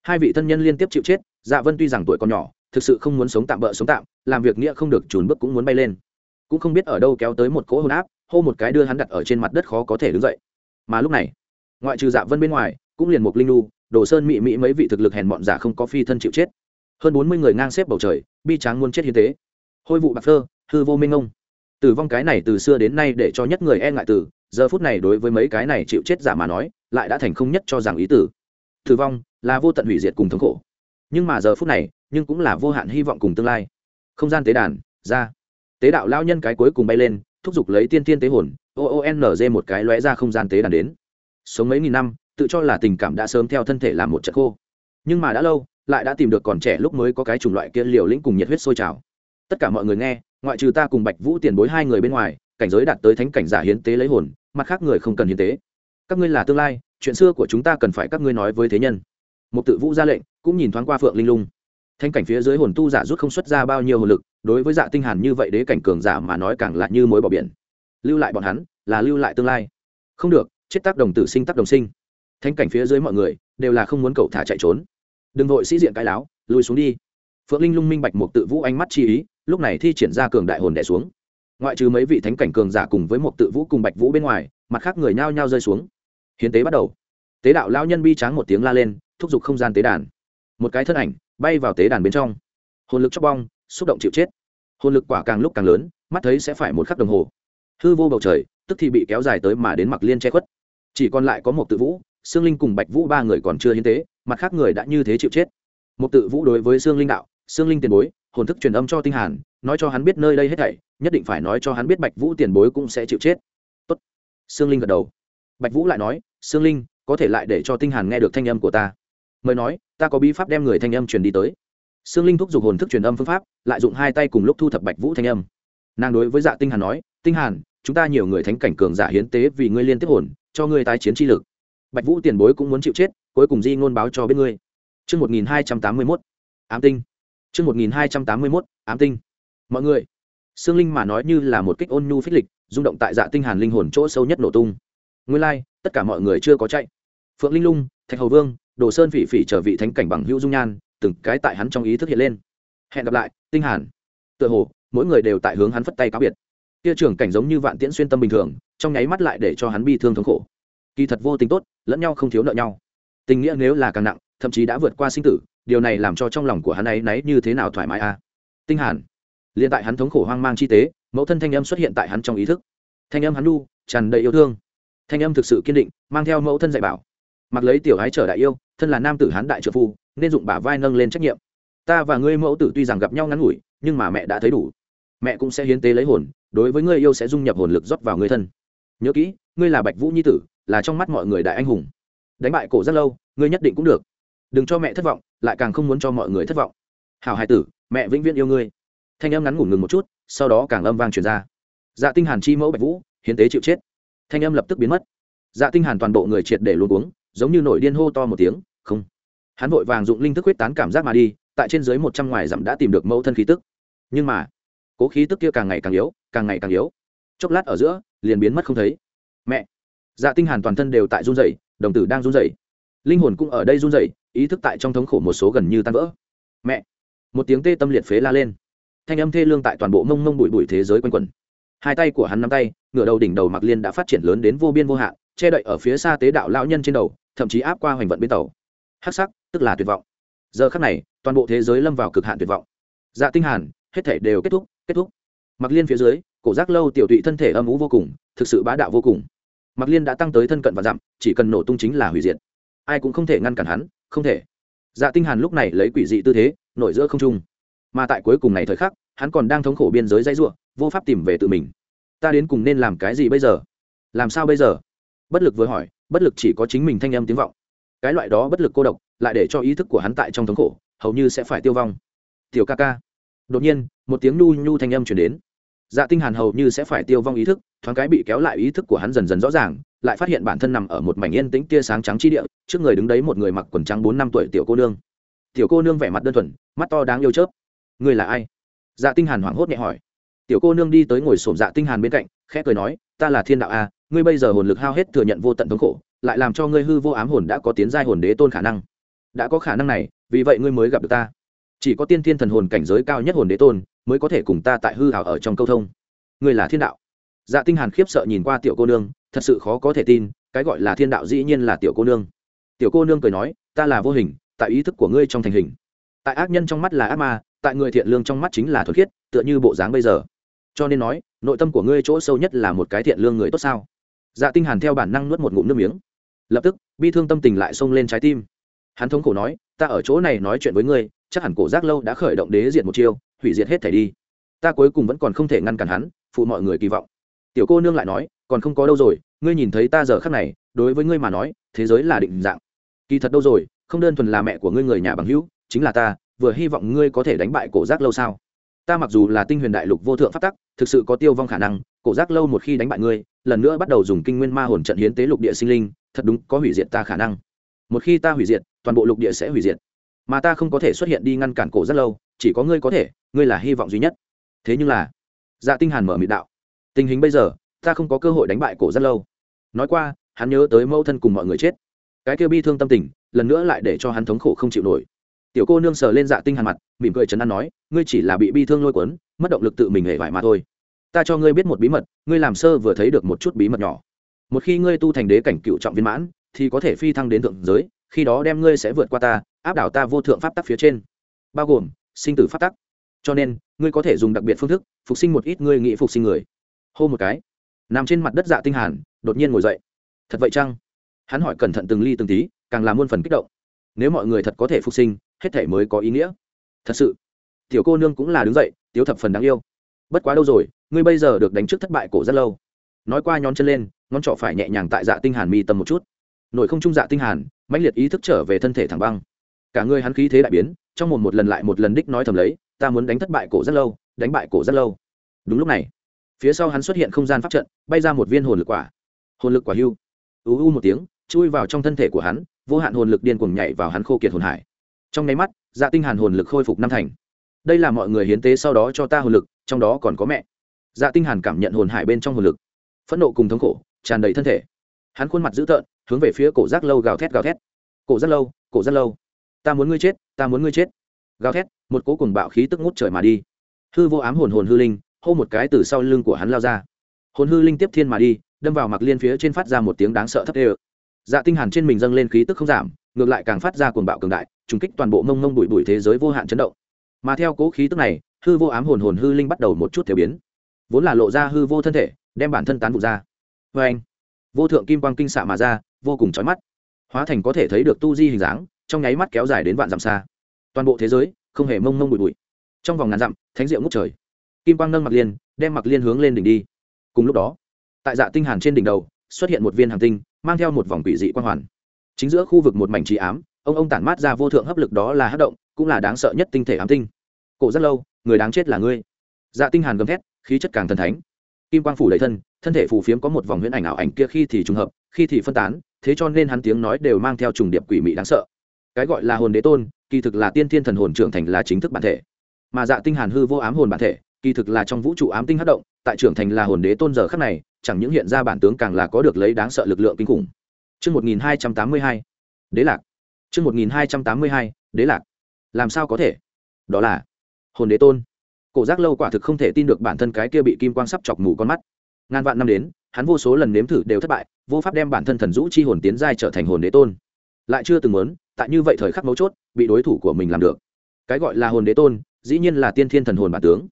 hai vị thân nhân liên tiếp chịu chết dạ vân tuy rằng tuổi còn nhỏ, thực sự không muốn sống tạm bỡ sống tạm, làm việc nghĩa không được trùn bước cũng muốn bay lên. Cũng không biết ở đâu kéo tới một cỗ hôn áp, hô một cái đưa hắn đặt ở trên mặt đất khó có thể đứng dậy. Mà lúc này, ngoại trừ dạ vân bên ngoài, cũng liền một linh lu đồ sơn mị mỹ mấy vị thực lực hèn mọn giả không có phi thân chịu chết hơn bốn mươi người ngang xếp bầu trời bi tráng muốn chết hiến tế. Hôi vụ bạc thơ, hư vô minh ông. Tử vong cái này từ xưa đến nay để cho nhất người e ngại từ giờ phút này đối với mấy cái này chịu chết giả mà nói lại đã thành không nhất cho rằng ý tử. Tử vong là vô tận hủy diệt cùng thống khổ. Nhưng mà giờ phút này nhưng cũng là vô hạn hy vọng cùng tương lai. Không gian tế đàn ra. Tế đạo lao nhân cái cuối cùng bay lên thúc giục lấy tiên tiên tế hồn oonz một cái lóe ra không gian tế đàn đến. Sống mấy nghìn năm tự cho là tình cảm đã sớm theo thân thể làm một trận khô. Nhưng mà đã lâu lại đã tìm được còn trẻ lúc mới có cái chủng loại kia liều lĩnh cùng nhiệt huyết sôi trào. Tất cả mọi người nghe, ngoại trừ ta cùng bạch vũ tiền bối hai người bên ngoài, cảnh giới đạt tới thánh cảnh giả hiến tế lấy hồn, mặt khác người không cần hiến tế. Các ngươi là tương lai, chuyện xưa của chúng ta cần phải các ngươi nói với thế nhân. Một tự vũ ra lệnh, cũng nhìn thoáng qua phượng linh lung. Thanh cảnh phía dưới hồn tu giả rút không xuất ra bao nhiêu hồn lực, đối với dạ tinh hàn như vậy đế cảnh cường giả mà nói càng lại như mối bỏ biển. Lưu lại bọn hắn, là lưu lại tương lai. Không được, chết tác đồng tử sinh tác đồng sinh. Thanh cảnh phía dưới mọi người, đều là không muốn cậu thả chạy trốn đừng vội sĩ diện cái láo, lùi xuống đi. Phượng linh lung minh bạch một tự vũ ánh mắt chi ý, lúc này thi triển ra cường đại hồn đẻ xuống. Ngoại trừ mấy vị thánh cảnh cường giả cùng với một tự vũ cùng bạch vũ bên ngoài, mặt khác người nhao nhao rơi xuống. Hiến tế bắt đầu. Tế đạo lao nhân bi tráng một tiếng la lên, thúc giục không gian tế đàn. Một cái thân ảnh bay vào tế đàn bên trong. Hồn lực chóc bong, xúc động chịu chết. Hồn lực quả càng lúc càng lớn, mắt thấy sẽ phải một khắc đồng hồ. Hư vô bầu trời, tức thì bị kéo dài tới mà đến mặc liên che khuất. Chỉ còn lại có một tự vũ, sương linh cùng bạch vũ ba người còn chưa hiến tế mặt khác người đã như thế chịu chết. Một tự vũ đối với sương linh đạo, sương linh tiền bối, hồn thức truyền âm cho tinh hàn, nói cho hắn biết nơi đây hết thảy, nhất định phải nói cho hắn biết bạch vũ tiền bối cũng sẽ chịu chết. Tốt. Sương linh gật đầu. Bạch vũ lại nói, sương linh, có thể lại để cho tinh hàn nghe được thanh âm của ta. Mới nói, ta có bí pháp đem người thanh âm truyền đi tới. Sương linh thúc giục hồn thức truyền âm phương pháp, lại dụng hai tay cùng lúc thu thập bạch vũ thanh âm. Nàng đối với dạ tinh hàn nói, tinh hàn, chúng ta nhiều người thánh cảnh cường giả hiến tế vì ngươi liên tiếp hồn, cho ngươi tái chiến chi lực. Bạch vũ tiền bối cũng muốn chịu chết cuối cùng di ngôn báo cho bên ngươi. Chương một nghìn hai trăm tám mươi mốt ám tinh. Chương một nghìn hai trăm tám mươi mốt ám tinh. Mọi người sương linh mà nói như là một kích ôn nhu phích lịch rung động tại dạ tinh hàn linh hồn chỗ sâu nhất nổ tung. Nguyên lai like, tất cả mọi người chưa có chạy. Phượng linh lung thạch hầu vương đồ sơn phỉ phỉ trở vị thánh cảnh bằng hữu dung nhan từng cái tại hắn trong ý thức hiện lên. Hẹn gặp lại tinh hàn. Tựa hồ mỗi người đều tại hướng hắn phất tay cáo biệt. Kia trưởng cảnh giống như vạn tiễn xuyên tâm bình thường trong nháy mắt lại để cho hắn bi thương thống khổ. Kỳ thật vô tình tốt lẫn nhau không thiếu nợ nhau tình nghĩa nếu là càng nặng, thậm chí đã vượt qua sinh tử, điều này làm cho trong lòng của hắn ấy náy như thế nào thoải mái a? À? tinh hàn. Liền tại hắn thống khổ hoang mang chi tế, mẫu thân thanh âm xuất hiện tại hắn trong ý thức. Thanh âm hắn nu, tràn đầy yêu thương. Thanh âm thực sự kiên định, mang theo mẫu thân dạy bảo. Mặc lấy tiểu hái trở đại yêu, thân là nam tử hán đại trợ phu, nên dụng bả vai nâng lên trách nhiệm. Ta và ngươi mẫu tử tuy rằng gặp nhau ngắn ngủi, nhưng mà mẹ đã thấy đủ. Mẹ cũng sẽ hiến tế lấy hồn, đối với ngươi yêu sẽ dung nhập hồn lực rót vào ngươi thân. Nhớ kỹ, ngươi là bạch vũ nhi tử, là trong mắt mọi người đại anh hùng đánh bại cổ rất lâu, ngươi nhất định cũng được. Đừng cho mẹ thất vọng, lại càng không muốn cho mọi người thất vọng. Hảo hai tử, mẹ vĩnh viễn yêu ngươi. Thanh âm ngắn ngủn ngừng một chút, sau đó càng âm vang truyền ra. Dạ tinh hàn chi mẫu bạch vũ, hiến tế chịu chết. Thanh âm lập tức biến mất. Dạ tinh hàn toàn bộ người triệt để luôn uống giống như nổi điên hô to một tiếng, không. Hắn vội vàng dụng linh thức huyết tán cảm giác mà đi, tại trên dưới một trăm ngoài dặm đã tìm được mẫu thân khí tức. Nhưng mà, cố khí tức kia càng ngày càng yếu, càng ngày càng yếu. Chốc lát ở giữa, liền biến mất không thấy. Mẹ dạ tinh hàn toàn thân đều tại run rẩy đồng tử đang run rẩy. Linh hồn cũng ở đây run rẩy, ý thức tại trong thống khổ một số gần như tan vỡ. Mẹ! Một tiếng tê tâm liệt phế la lên. Thanh âm thê lương tại toàn bộ mông mông bụi bụi thế giới quanh quẩn. Hai tay của hắn nắm tay, ngửa đầu đỉnh đầu mặc liên đã phát triển lớn đến vô biên vô hạn, che đậy ở phía xa tế đạo lão nhân trên đầu, thậm chí áp qua hoành vận bên tàu. Hắc sắc, tức là tuyệt vọng. Giờ khắc này, toàn bộ thế giới lâm vào cực hạn tuyệt vọng. Dạ tinh hàn, hết thể đều kết thúc kết thúc. Mặc liên phía dưới, cổ giác lâu tiểu tụy thân thể âm ú vô cùng, thực sự bá đạo vô cùng mặc liên đã tăng tới thân cận và dặm chỉ cần nổ tung chính là hủy diệt. Ai cũng không thể ngăn cản hắn, không thể. Dạ tinh hàn lúc này lấy quỷ dị tư thế, nổi giữa không trung. Mà tại cuối cùng này thời khắc, hắn còn đang thống khổ biên giới dãy rủa, vô pháp tìm về tự mình. Ta đến cùng nên làm cái gì bây giờ? Làm sao bây giờ? Bất lực vừa hỏi, bất lực chỉ có chính mình thanh âm tiếng vọng. Cái loại đó bất lực cô độc, lại để cho ý thức của hắn tại trong thống khổ, hầu như sẽ phải tiêu vong. Tiểu ca ca. Đột nhiên, một tiếng nhu nhu thanh âm chuyển đến dạ tinh hàn hầu như sẽ phải tiêu vong ý thức, thoáng cái bị kéo lại ý thức của hắn dần dần rõ ràng, lại phát hiện bản thân nằm ở một mảnh yên tĩnh tia sáng trắng chi địa, trước người đứng đấy một người mặc quần trắng bốn năm tuổi tiểu cô nương. Tiểu cô nương vẻ mặt đơn thuần, mắt to đáng yêu chớp. Người là ai? Dạ tinh hàn hoảng hốt nhẹ hỏi. Tiểu cô nương đi tới ngồi sổm dạ tinh hàn bên cạnh, khẽ cười nói, ta là thiên đạo a, ngươi bây giờ hồn lực hao hết thừa nhận vô tận thống khổ, lại làm cho ngươi hư vô ám hồn đã có tiến giai hồn đế tôn khả năng. Đã có khả năng này, vì vậy ngươi mới gặp được ta. Chỉ có tiên thiên thần hồn cảnh giới cao nhất hồn đế tôn mới có thể cùng ta tại hư hảo ở trong câu thông. Ngươi là thiên đạo. Dạ tinh hàn khiếp sợ nhìn qua tiểu cô nương, thật sự khó có thể tin, cái gọi là thiên đạo dĩ nhiên là tiểu cô nương. Tiểu cô nương cười nói, ta là vô hình, tại ý thức của ngươi trong thành hình. Tại ác nhân trong mắt là ác ma, tại người thiện lương trong mắt chính là thuần khiết, tựa như bộ dáng bây giờ. Cho nên nói, nội tâm của ngươi chỗ sâu nhất là một cái thiện lương người tốt sao? Dạ tinh hàn theo bản năng nuốt một ngụm nước miếng. Lập tức, bi thương tâm tình lại xông lên trái tim. Hắn thống khổ nói, ta ở chỗ này nói chuyện với ngươi, chắc hẳn cổ giác lâu đã khởi động đế diệt một chiêu hủy diệt hết thể đi. Ta cuối cùng vẫn còn không thể ngăn cản hắn, phụ mọi người kỳ vọng. Tiểu cô nương lại nói, còn không có đâu rồi, ngươi nhìn thấy ta giờ khắc này, đối với ngươi mà nói, thế giới là định dạng. Kỳ thật đâu rồi, không đơn thuần là mẹ của ngươi người nhà bằng hữu, chính là ta, vừa hy vọng ngươi có thể đánh bại cổ giác lâu sao. Ta mặc dù là tinh huyền đại lục vô thượng phát tắc, thực sự có tiêu vong khả năng, cổ giác lâu một khi đánh bại ngươi, lần nữa bắt đầu dùng kinh nguyên ma hồn trận hiến tế lục địa sinh linh, thật đúng có hủy diệt ta khả năng. Một khi ta hủy diệt, toàn bộ lục địa sẽ hủy diệt. Mà ta không có thể xuất hiện đi ngăn cản cổ rất lâu chỉ có ngươi có thể, ngươi là hy vọng duy nhất. Thế nhưng là dạ tinh hàn mở miệng đạo, tình hình bây giờ, ta không có cơ hội đánh bại cổ rất lâu. Nói qua, hắn nhớ tới mẫu thân cùng mọi người chết. Cái kia bi thương tâm tình, lần nữa lại để cho hắn thống khổ không chịu nổi. Tiểu cô nương sờ lên dạ tinh hàn mặt, mỉm cười chấn an nói, ngươi chỉ là bị bi thương lôi cuốn, mất động lực tự mình hề vải mà thôi. Ta cho ngươi biết một bí mật, ngươi làm sơ vừa thấy được một chút bí mật nhỏ. Một khi ngươi tu thành đế cảnh cựu trọng viên mãn, thì có thể phi thăng đến thượng giới, khi đó đem ngươi sẽ vượt qua ta, áp đảo ta vô thượng pháp tắc phía trên. Bao gồm sinh tử phát tắc. Cho nên, ngươi có thể dùng đặc biệt phương thức, phục sinh một ít ngươi nghĩ phục sinh người. Hô một cái. Nằm trên mặt đất dạ tinh hàn, đột nhiên ngồi dậy. Thật vậy chăng? Hắn hỏi cẩn thận từng ly từng tí, càng làm muôn phần kích động. Nếu mọi người thật có thể phục sinh, hết thể mới có ý nghĩa. Thật sự, tiểu cô nương cũng là đứng dậy, tiếu thập phần đáng yêu. Bất quá đâu rồi, ngươi bây giờ được đánh trước thất bại cổ rất lâu. Nói qua nhón chân lên, ngón trỏ phải nhẹ nhàng tại dạ tinh hàn mi tâm một chút. Nội không trung dạ tinh hàn, mãnh liệt ý thức trở về thân thể thẳng băng. Cả người hắn khí thế đại biến trong một một lần lại một lần đích nói thầm lấy, ta muốn đánh thất bại cổ rất lâu, đánh bại cổ rất lâu. Đúng lúc này, phía sau hắn xuất hiện không gian pháp trận, bay ra một viên hồn lực quả. Hồn lực quả hưu. U u một tiếng, chui vào trong thân thể của hắn, vô hạn hồn lực điên cuồng nhảy vào hắn khô kiệt hồn hải. Trong nháy mắt dạ tinh hàn hồn lực khôi phục năm thành. Đây là mọi người hiến tế sau đó cho ta hồn lực, trong đó còn có mẹ. Dạ tinh hàn cảm nhận hồn hải bên trong hồn lực. Phẫn nộ cùng thống khổ, tràn đầy thân thể. Hắn khuôn mặt dữ tợn, hướng về phía cổ giác lâu gào thét gào thét. Cổ giác lâu, cổ giác lâu ta muốn ngươi chết, ta muốn ngươi chết. Gào thét, một cỗ cùng bạo khí tức ngút trời mà đi. Hư vô ám hồn hồn hư linh, hô một cái từ sau lưng của hắn lao ra. Hồn hư linh tiếp thiên mà đi, đâm vào mặc liên phía trên phát ra một tiếng đáng sợ thấp đê dạ tinh hàn trên mình dâng lên khí tức không giảm, ngược lại càng phát ra cuồng bạo cường đại, trùng kích toàn bộ mông mông bụi bụi thế giới vô hạn chấn động. Mà theo cố khí tức này, hư vô ám hồn hồn hư linh bắt đầu một chút thể biến. Vốn là lộ ra hư vô thân thể, đem bản thân tán vụ ra. Vê anh vô thượng kim quang kinh xạ mà ra, vô cùng chói mắt. Hóa thành có thể thấy được tu di hình dáng trong nháy mắt kéo dài đến vạn dặm xa. Toàn bộ thế giới không hề mông mông bụi bụi. Trong vòng ngàn dặm, thánh diệu ngút trời. Kim quang nâng mặc liên, đem mặc liên hướng lên đỉnh đi. Cùng lúc đó, tại dạ tinh hàn trên đỉnh đầu, xuất hiện một viên hàng tinh, mang theo một vòng quỷ dị quang hoàn. Chính giữa khu vực một mảnh trí ám, ông ông tản mát ra vô thượng hấp lực đó là hấp động, cũng là đáng sợ nhất tinh thể ám tinh. Cổ rất lâu, người đáng chết là ngươi. Dạ tinh hàn gầm thét, khí chất càng thần thánh. Kim quang phủ đầy thân thân thể phù phiếm có một vòng huyễn ảnh ảo ảnh kia khi thì trùng hợp, khi thì phân tán, thế cho nên hắn tiếng nói đều mang theo trùng điệp quỷ mị đáng sợ cái gọi là hồn đế tôn kỳ thực là tiên thiên thần hồn trưởng thành là chính thức bản thể mà dạ tinh hàn hư vô ám hồn bản thể kỳ thực là trong vũ trụ ám tinh hất động tại trưởng thành là hồn đế tôn giờ khắc này chẳng những hiện ra bản tướng càng là có được lấy đáng sợ lực lượng kinh khủng chương 1282, đế lạc. chương 1282, đế lạc. Làm sao có thể? Đó là hồn đế tôn. Cổ giác lâu quả thực không thể tin được bản thân cái kia bị kim quang sắp chọc mù con mắt. Ngàn vạn năm đến, hắn vô số lần nếm thử đều thất bại, vô pháp đem bản thân thần dũ chi hồn tiến giai trở thành hồn đế tôn. Lại chưa từng muốn, tại như vậy thời khắc mấu chốt, bị đối thủ của mình làm được. Cái gọi là hồn đế tôn, dĩ nhiên là tiên thiên thần hồn bản tướng.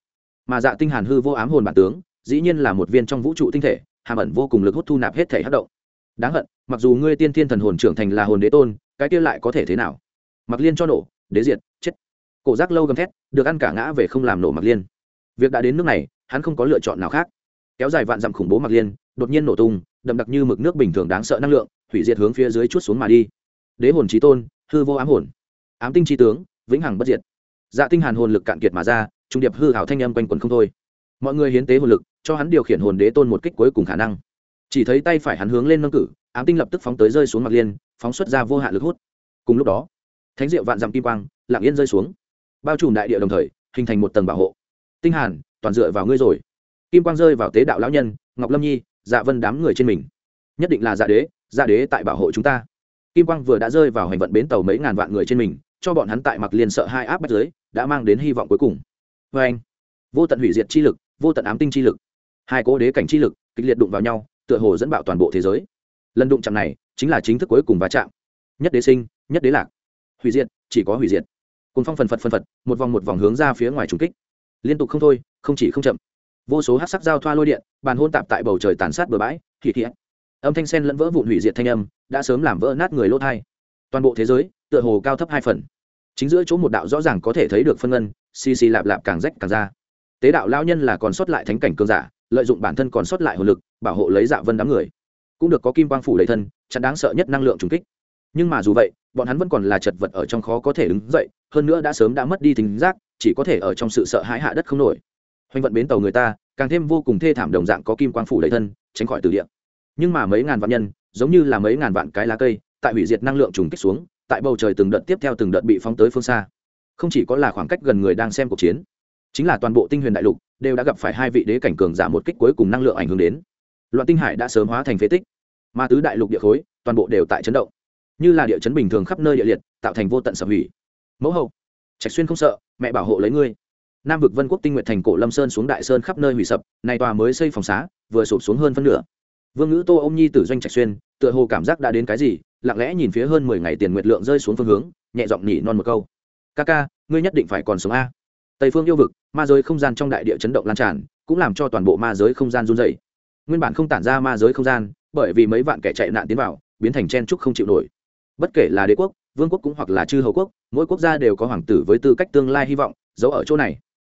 Mà Dạ Tinh Hàn hư vô ám hồn bản tướng, dĩ nhiên là một viên trong vũ trụ tinh thể, hàm ẩn vô cùng lực hút thu nạp hết thể hấp động. Đáng hận mặc dù ngươi tiên thiên thần hồn trưởng thành là hồn đế tôn cái kia lại có thể thế nào? Mặc liên cho nổ đế diệt chết. Cổ giác lâu gầm thét được ăn cả ngã về không làm nổ mặc liên. Việc đã đến nước này hắn không có lựa chọn nào khác. Kéo dài vạn dặm khủng bố mặc liên đột nhiên nổ tung đậm đặc như mực nước bình thường đáng sợ năng lượng hủy diệt hướng phía dưới chút xuống mà đi đế hồn trí tôn, hư vô ám hồn. Ám tinh trí tướng, vĩnh hằng bất diệt. Dạ tinh hàn hồn lực cạn kiệt mà ra, trung điệp hư hảo thanh âm quanh quẩn không thôi. Mọi người hiến tế hồn lực, cho hắn điều khiển hồn đế tôn một kích cuối cùng khả năng. Chỉ thấy tay phải hắn hướng lên nâng cử, ám tinh lập tức phóng tới rơi xuống mặt liên, phóng xuất ra vô hạn lực hút. Cùng lúc đó, thánh diệu vạn dặm kim quang, lặng yên rơi xuống. Bao trùm đại địa đồng thời, hình thành một tầng bảo hộ. Tinh hàn, toàn dựa vào ngươi rồi. Kim quang rơi vào tế đạo lão nhân, ngọc lâm nhi dạ vân đám người trên mình. Nhất định là dạ đế dạ đế tại bảo hộ chúng ta kim quang vừa đã rơi vào hành vận bến tàu mấy ngàn vạn người trên mình, cho bọn hắn tại mặc liên sợ hai áp bách giới, đã mang đến hy vọng cuối cùng. Vê anh, vô tận hủy diệt chi lực, vô tận ám tinh chi lực, hai cố đế cảnh chi lực, kịch liệt đụng vào nhau, tựa hồ dẫn bạo toàn bộ thế giới. Lần đụng chạm này, chính là chính thức cuối cùng va chạm. Nhất đế sinh, nhất đế lạc. Hủy diệt, chỉ có hủy diệt. Cùng phong phần phật phần phật, một vòng một vòng hướng ra phía ngoài trùng kích. Liên tục không thôi, không chỉ không chậm. Vô số hát sắc giao thoa lôi điện, bàn hôn tạp tại bầu trời tàn sát bừa bãi thì thiệt âm thanh sen lẫn vỡ vụn hủy diệt thanh âm, đã sớm làm vỡ nát người lỗ thai. Toàn bộ thế giới, tựa hồ cao thấp hai phần. Chính giữa chỗ một đạo rõ ràng có thể thấy được phân ngân, xì xì lạp lạp càng rách càng ra. Tế đạo lao nhân là còn sót lại thánh cảnh cương giả, lợi dụng bản thân còn sót lại hồn lực, bảo hộ lấy dạ vân đám người. Cũng được có kim quang phủ đầy thân, chặn đáng sợ nhất năng lượng trùng kích. Nhưng mà dù vậy, bọn hắn vẫn còn là chật vật ở trong khó có thể đứng dậy, hơn nữa đã sớm đã mất đi tính giác, chỉ có thể ở trong sự sợ hãi hạ đất không nổi. Hoành vận bến tàu người ta, càng thêm vô cùng thê thảm đồng dạng có kim quang phủ đầy thân, tránh khỏi từ địa nhưng mà mấy ngàn vạn nhân, giống như là mấy ngàn vạn cái lá cây, tại hủy diệt năng lượng trùng kích xuống, tại bầu trời từng đợt tiếp theo từng đợt bị phóng tới phương xa. Không chỉ có là khoảng cách gần người đang xem cuộc chiến, chính là toàn bộ tinh huyền đại lục đều đã gặp phải hai vị đế cảnh cường giả một kích cuối cùng năng lượng ảnh hưởng đến. Loạn tinh hải đã sớm hóa thành phế tích ma tứ đại lục địa khối, toàn bộ đều tại chấn động. Như là địa chấn bình thường khắp nơi địa liệt, tạo thành vô tận sập hủy. Mẫu hậu, trạch xuyên không sợ, mẹ bảo hộ lấy ngươi. Nam vực vân quốc tinh nguyện thành cổ lâm sơn xuống đại sơn khắp nơi hủy sập này tòa mới xây phòng xá, vừa sụp xuống hơn phân nửa vương ngữ tô ô m nhi tử doanh trạch xuyên, tựa hồ cảm giác đã đến cái gì, lặng lẽ nhìn phía hơn mười ngày tiền nguyệt lượng rơi xuống phương hướng, nhẹ giọng nhỉ non một câu. Ca ca, ngươi nhất định phải còn sống a. Tây phương yêu vực, ma giới không gian trong đại địa chấn động lan tràn, cũng làm cho toàn bộ ma giới không gian run dày nguyên bản không tản ra ma giới không gian, bởi vì mấy vạn kẻ chạy nạn tiến vào, biến thành chen trúc không chịu nổi. Bất kể là đế quốc, vương quốc cũng hoặc là chư hầu quốc, mỗi quốc gia đều có hoàng tử với tư cách tương lai hy vọng, giấu ở chỗ này.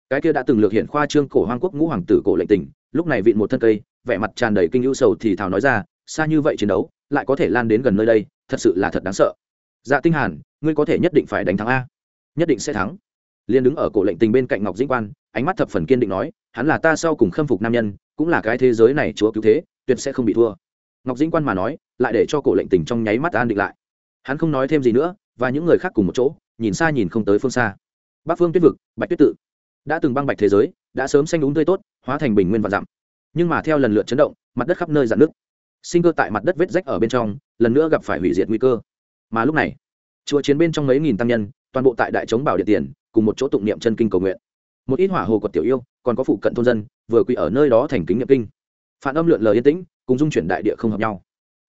Cái kia đã từng lược hiện khoa trương cổ hoang quốc ngũ hoàng tử cổ lệnh tình lúc này vịn một thân cây vẻ mặt tràn đầy kinh ưu sầu thì thào nói ra, xa như vậy chiến đấu, lại có thể lan đến gần nơi đây, thật sự là thật đáng sợ. Dạ tinh hàn, ngươi có thể nhất định phải đánh thắng a. Nhất định sẽ thắng. Liên đứng ở cổ lệnh tình bên cạnh ngọc dĩnh quan, ánh mắt thập phần kiên định nói, hắn là ta sau cùng khâm phục nam nhân, cũng là cái thế giới này chúa cứu thế, tuyệt sẽ không bị thua. Ngọc dĩnh quan mà nói, lại để cho cổ lệnh tình trong nháy mắt an định lại. Hắn không nói thêm gì nữa, và những người khác cùng một chỗ, nhìn xa nhìn không tới phương xa. Bắc phương tuyết vực, bạch tuyết tự, đã từng băng bạch thế giới, đã sớm xanh đúng tươi tốt, hóa thành bình nguyên và dặm nhưng mà theo lần lượt chấn động, mặt đất khắp nơi dạn nước sinh cơ tại mặt đất vết rách ở bên trong, lần nữa gặp phải hủy diệt nguy cơ. Mà lúc này, chùa chiến bên trong mấy nghìn tăng nhân, toàn bộ tại đại chống bảo điện tiền, cùng một chỗ tụng niệm chân kinh cầu nguyện. Một ít hỏa hồ quật tiểu yêu, còn có phụ cận thôn dân, vừa quỳ ở nơi đó thành kính niệm kinh. Phản âm lượn lời yên tĩnh, cùng dung chuyển đại địa không hợp nhau.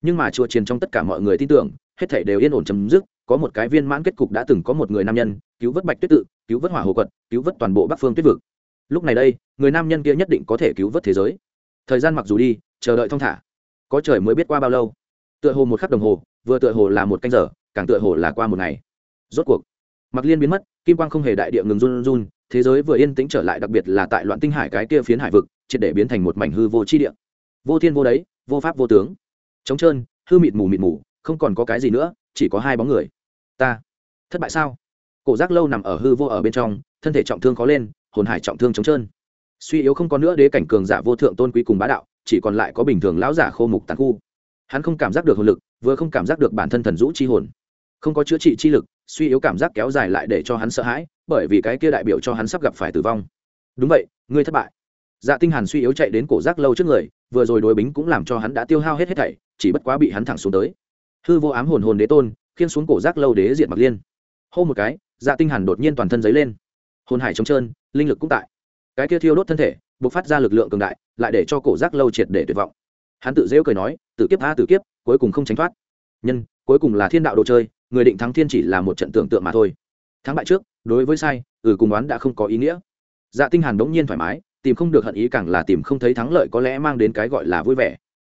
Nhưng mà chùa chiến trong tất cả mọi người tin tưởng, hết thể đều yên ổn chấm dứt, có một cái viên mãn kết cục đã từng có một người nam nhân, cứu vớt bạch tuyết tự, cứu vớt hỏa hồ quật, cứu vớt toàn bộ bắc phương tuyết vực. Lúc này đây, người nam nhân kia nhất định có thể cứu vớt thế giới thời gian mặc dù đi, chờ đợi thong thả. Có trời mới biết qua bao lâu. Tựa hồ một khắc đồng hồ, vừa tựa hồ là một canh giờ, càng tựa hồ là qua một ngày. Rốt cuộc mặc liên biến mất, kim quang không hề đại địa ngừng run run, thế giới vừa yên tĩnh trở lại, đặc biệt là tại loạn tinh hải cái kia phiến hải vực, triệt để biến thành một mảnh hư vô chi địa. Vô thiên vô đấy, vô pháp vô tướng. Trống trơn, hư mịt mù mịt mù, không còn có cái gì nữa, chỉ có hai bóng người. Ta, thất bại sao? Cổ giác lâu nằm ở hư vô ở bên trong, thân thể trọng thương khó lên, hồn hải trọng thương trống trơn suy yếu không có nữa đế cảnh cường giả vô thượng tôn quý cùng bá đạo, chỉ còn lại có bình thường lão giả khô mục tàn khu. Hắn không cảm giác được hồn lực, vừa không cảm giác được bản thân thần rũ chi hồn. Không có chữa trị chi lực, suy yếu cảm giác kéo dài lại để cho hắn sợ hãi, bởi vì cái kia đại biểu cho hắn sắp gặp phải tử vong. Đúng vậy, ngươi thất bại. Dạ tinh hàn suy yếu chạy đến cổ giác lâu trước người, vừa rồi đối bính cũng làm cho hắn đã tiêu hao hết hết thảy, chỉ bất quá bị hắn thẳng xuống tới. Hư vô ám hồn hồn đế tôn khiên xuống cổ giác lâu đế diệt mặc liên. Hô một cái dạ tinh hàn đột nhiên toàn thân giấy lên. Hồn hải trống trơn, linh lực cũng tại cái kia thiêu đốt thân thể, bộc phát ra lực lượng cường đại, lại để cho cổ giác lâu triệt để tuyệt vọng. Hắn tự rêu cười nói tự kiếp a tự kiếp, cuối cùng không tránh thoát. Nhân, cuối cùng là thiên đạo đồ chơi, người định thắng thiên chỉ là một trận tưởng tượng mà thôi. Thắng bại trước, đối với sai ừ cùng đoán đã không có ý nghĩa. Dạ tinh hàn đống nhiên thoải mái, tìm không được hận ý càng là tìm không thấy thắng lợi có lẽ mang đến cái gọi là vui vẻ.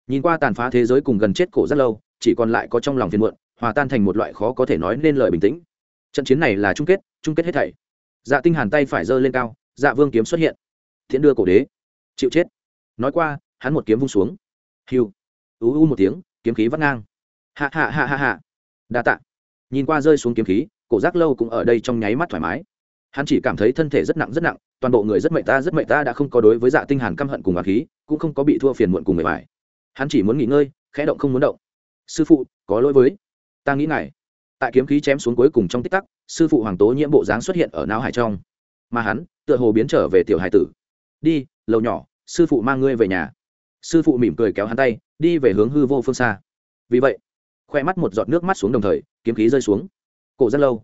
Nhìn qua tàn phá thế giới cùng gần chết cổ rất lâu, chỉ còn lại có trong lòng phiền muộn, hòa tan thành một loại khó có thể nói nên lời bình tĩnh. Trận chiến này là chung kết chung kết hết thảy. Dạ tinh hàn tay phải giơ lên cao dạ vương kiếm xuất hiện. Thiện đưa cổ đế. Chịu chết. Nói qua, hắn một kiếm vung xuống. Hiu. U u một tiếng, kiếm khí vắt ngang. Hạ hạ hạ hạ hạ đa tạ. Nhìn qua rơi xuống kiếm khí, cổ giác lâu cũng ở đây trong nháy mắt thoải mái. Hắn chỉ cảm thấy thân thể rất nặng rất nặng, toàn bộ người rất mệnh ta rất mệnh ta đã không có đối với dạ tinh hàn căm hận cùng bà khí, cũng không có bị thua phiền muộn cùng người bài hắn chỉ muốn nghỉ ngơi, khẽ động không muốn động. Sư phụ, có lỗi với. Ta nghĩ này tại kiếm khí chém xuống cuối cùng trong tích tắc, sư phụ hoàng tố nhiễm bộ dáng xuất hiện ở não hải trong. Mà hắn tựa hồ biến trở về tiểu hải tử. Đi, lầu nhỏ, sư phụ mang ngươi về nhà. Sư phụ mỉm cười kéo hắn tay, đi về hướng hư vô phương xa. Vì vậy, khoe mắt một giọt nước mắt xuống đồng thời, kiếm khí rơi xuống. Cổ rất lâu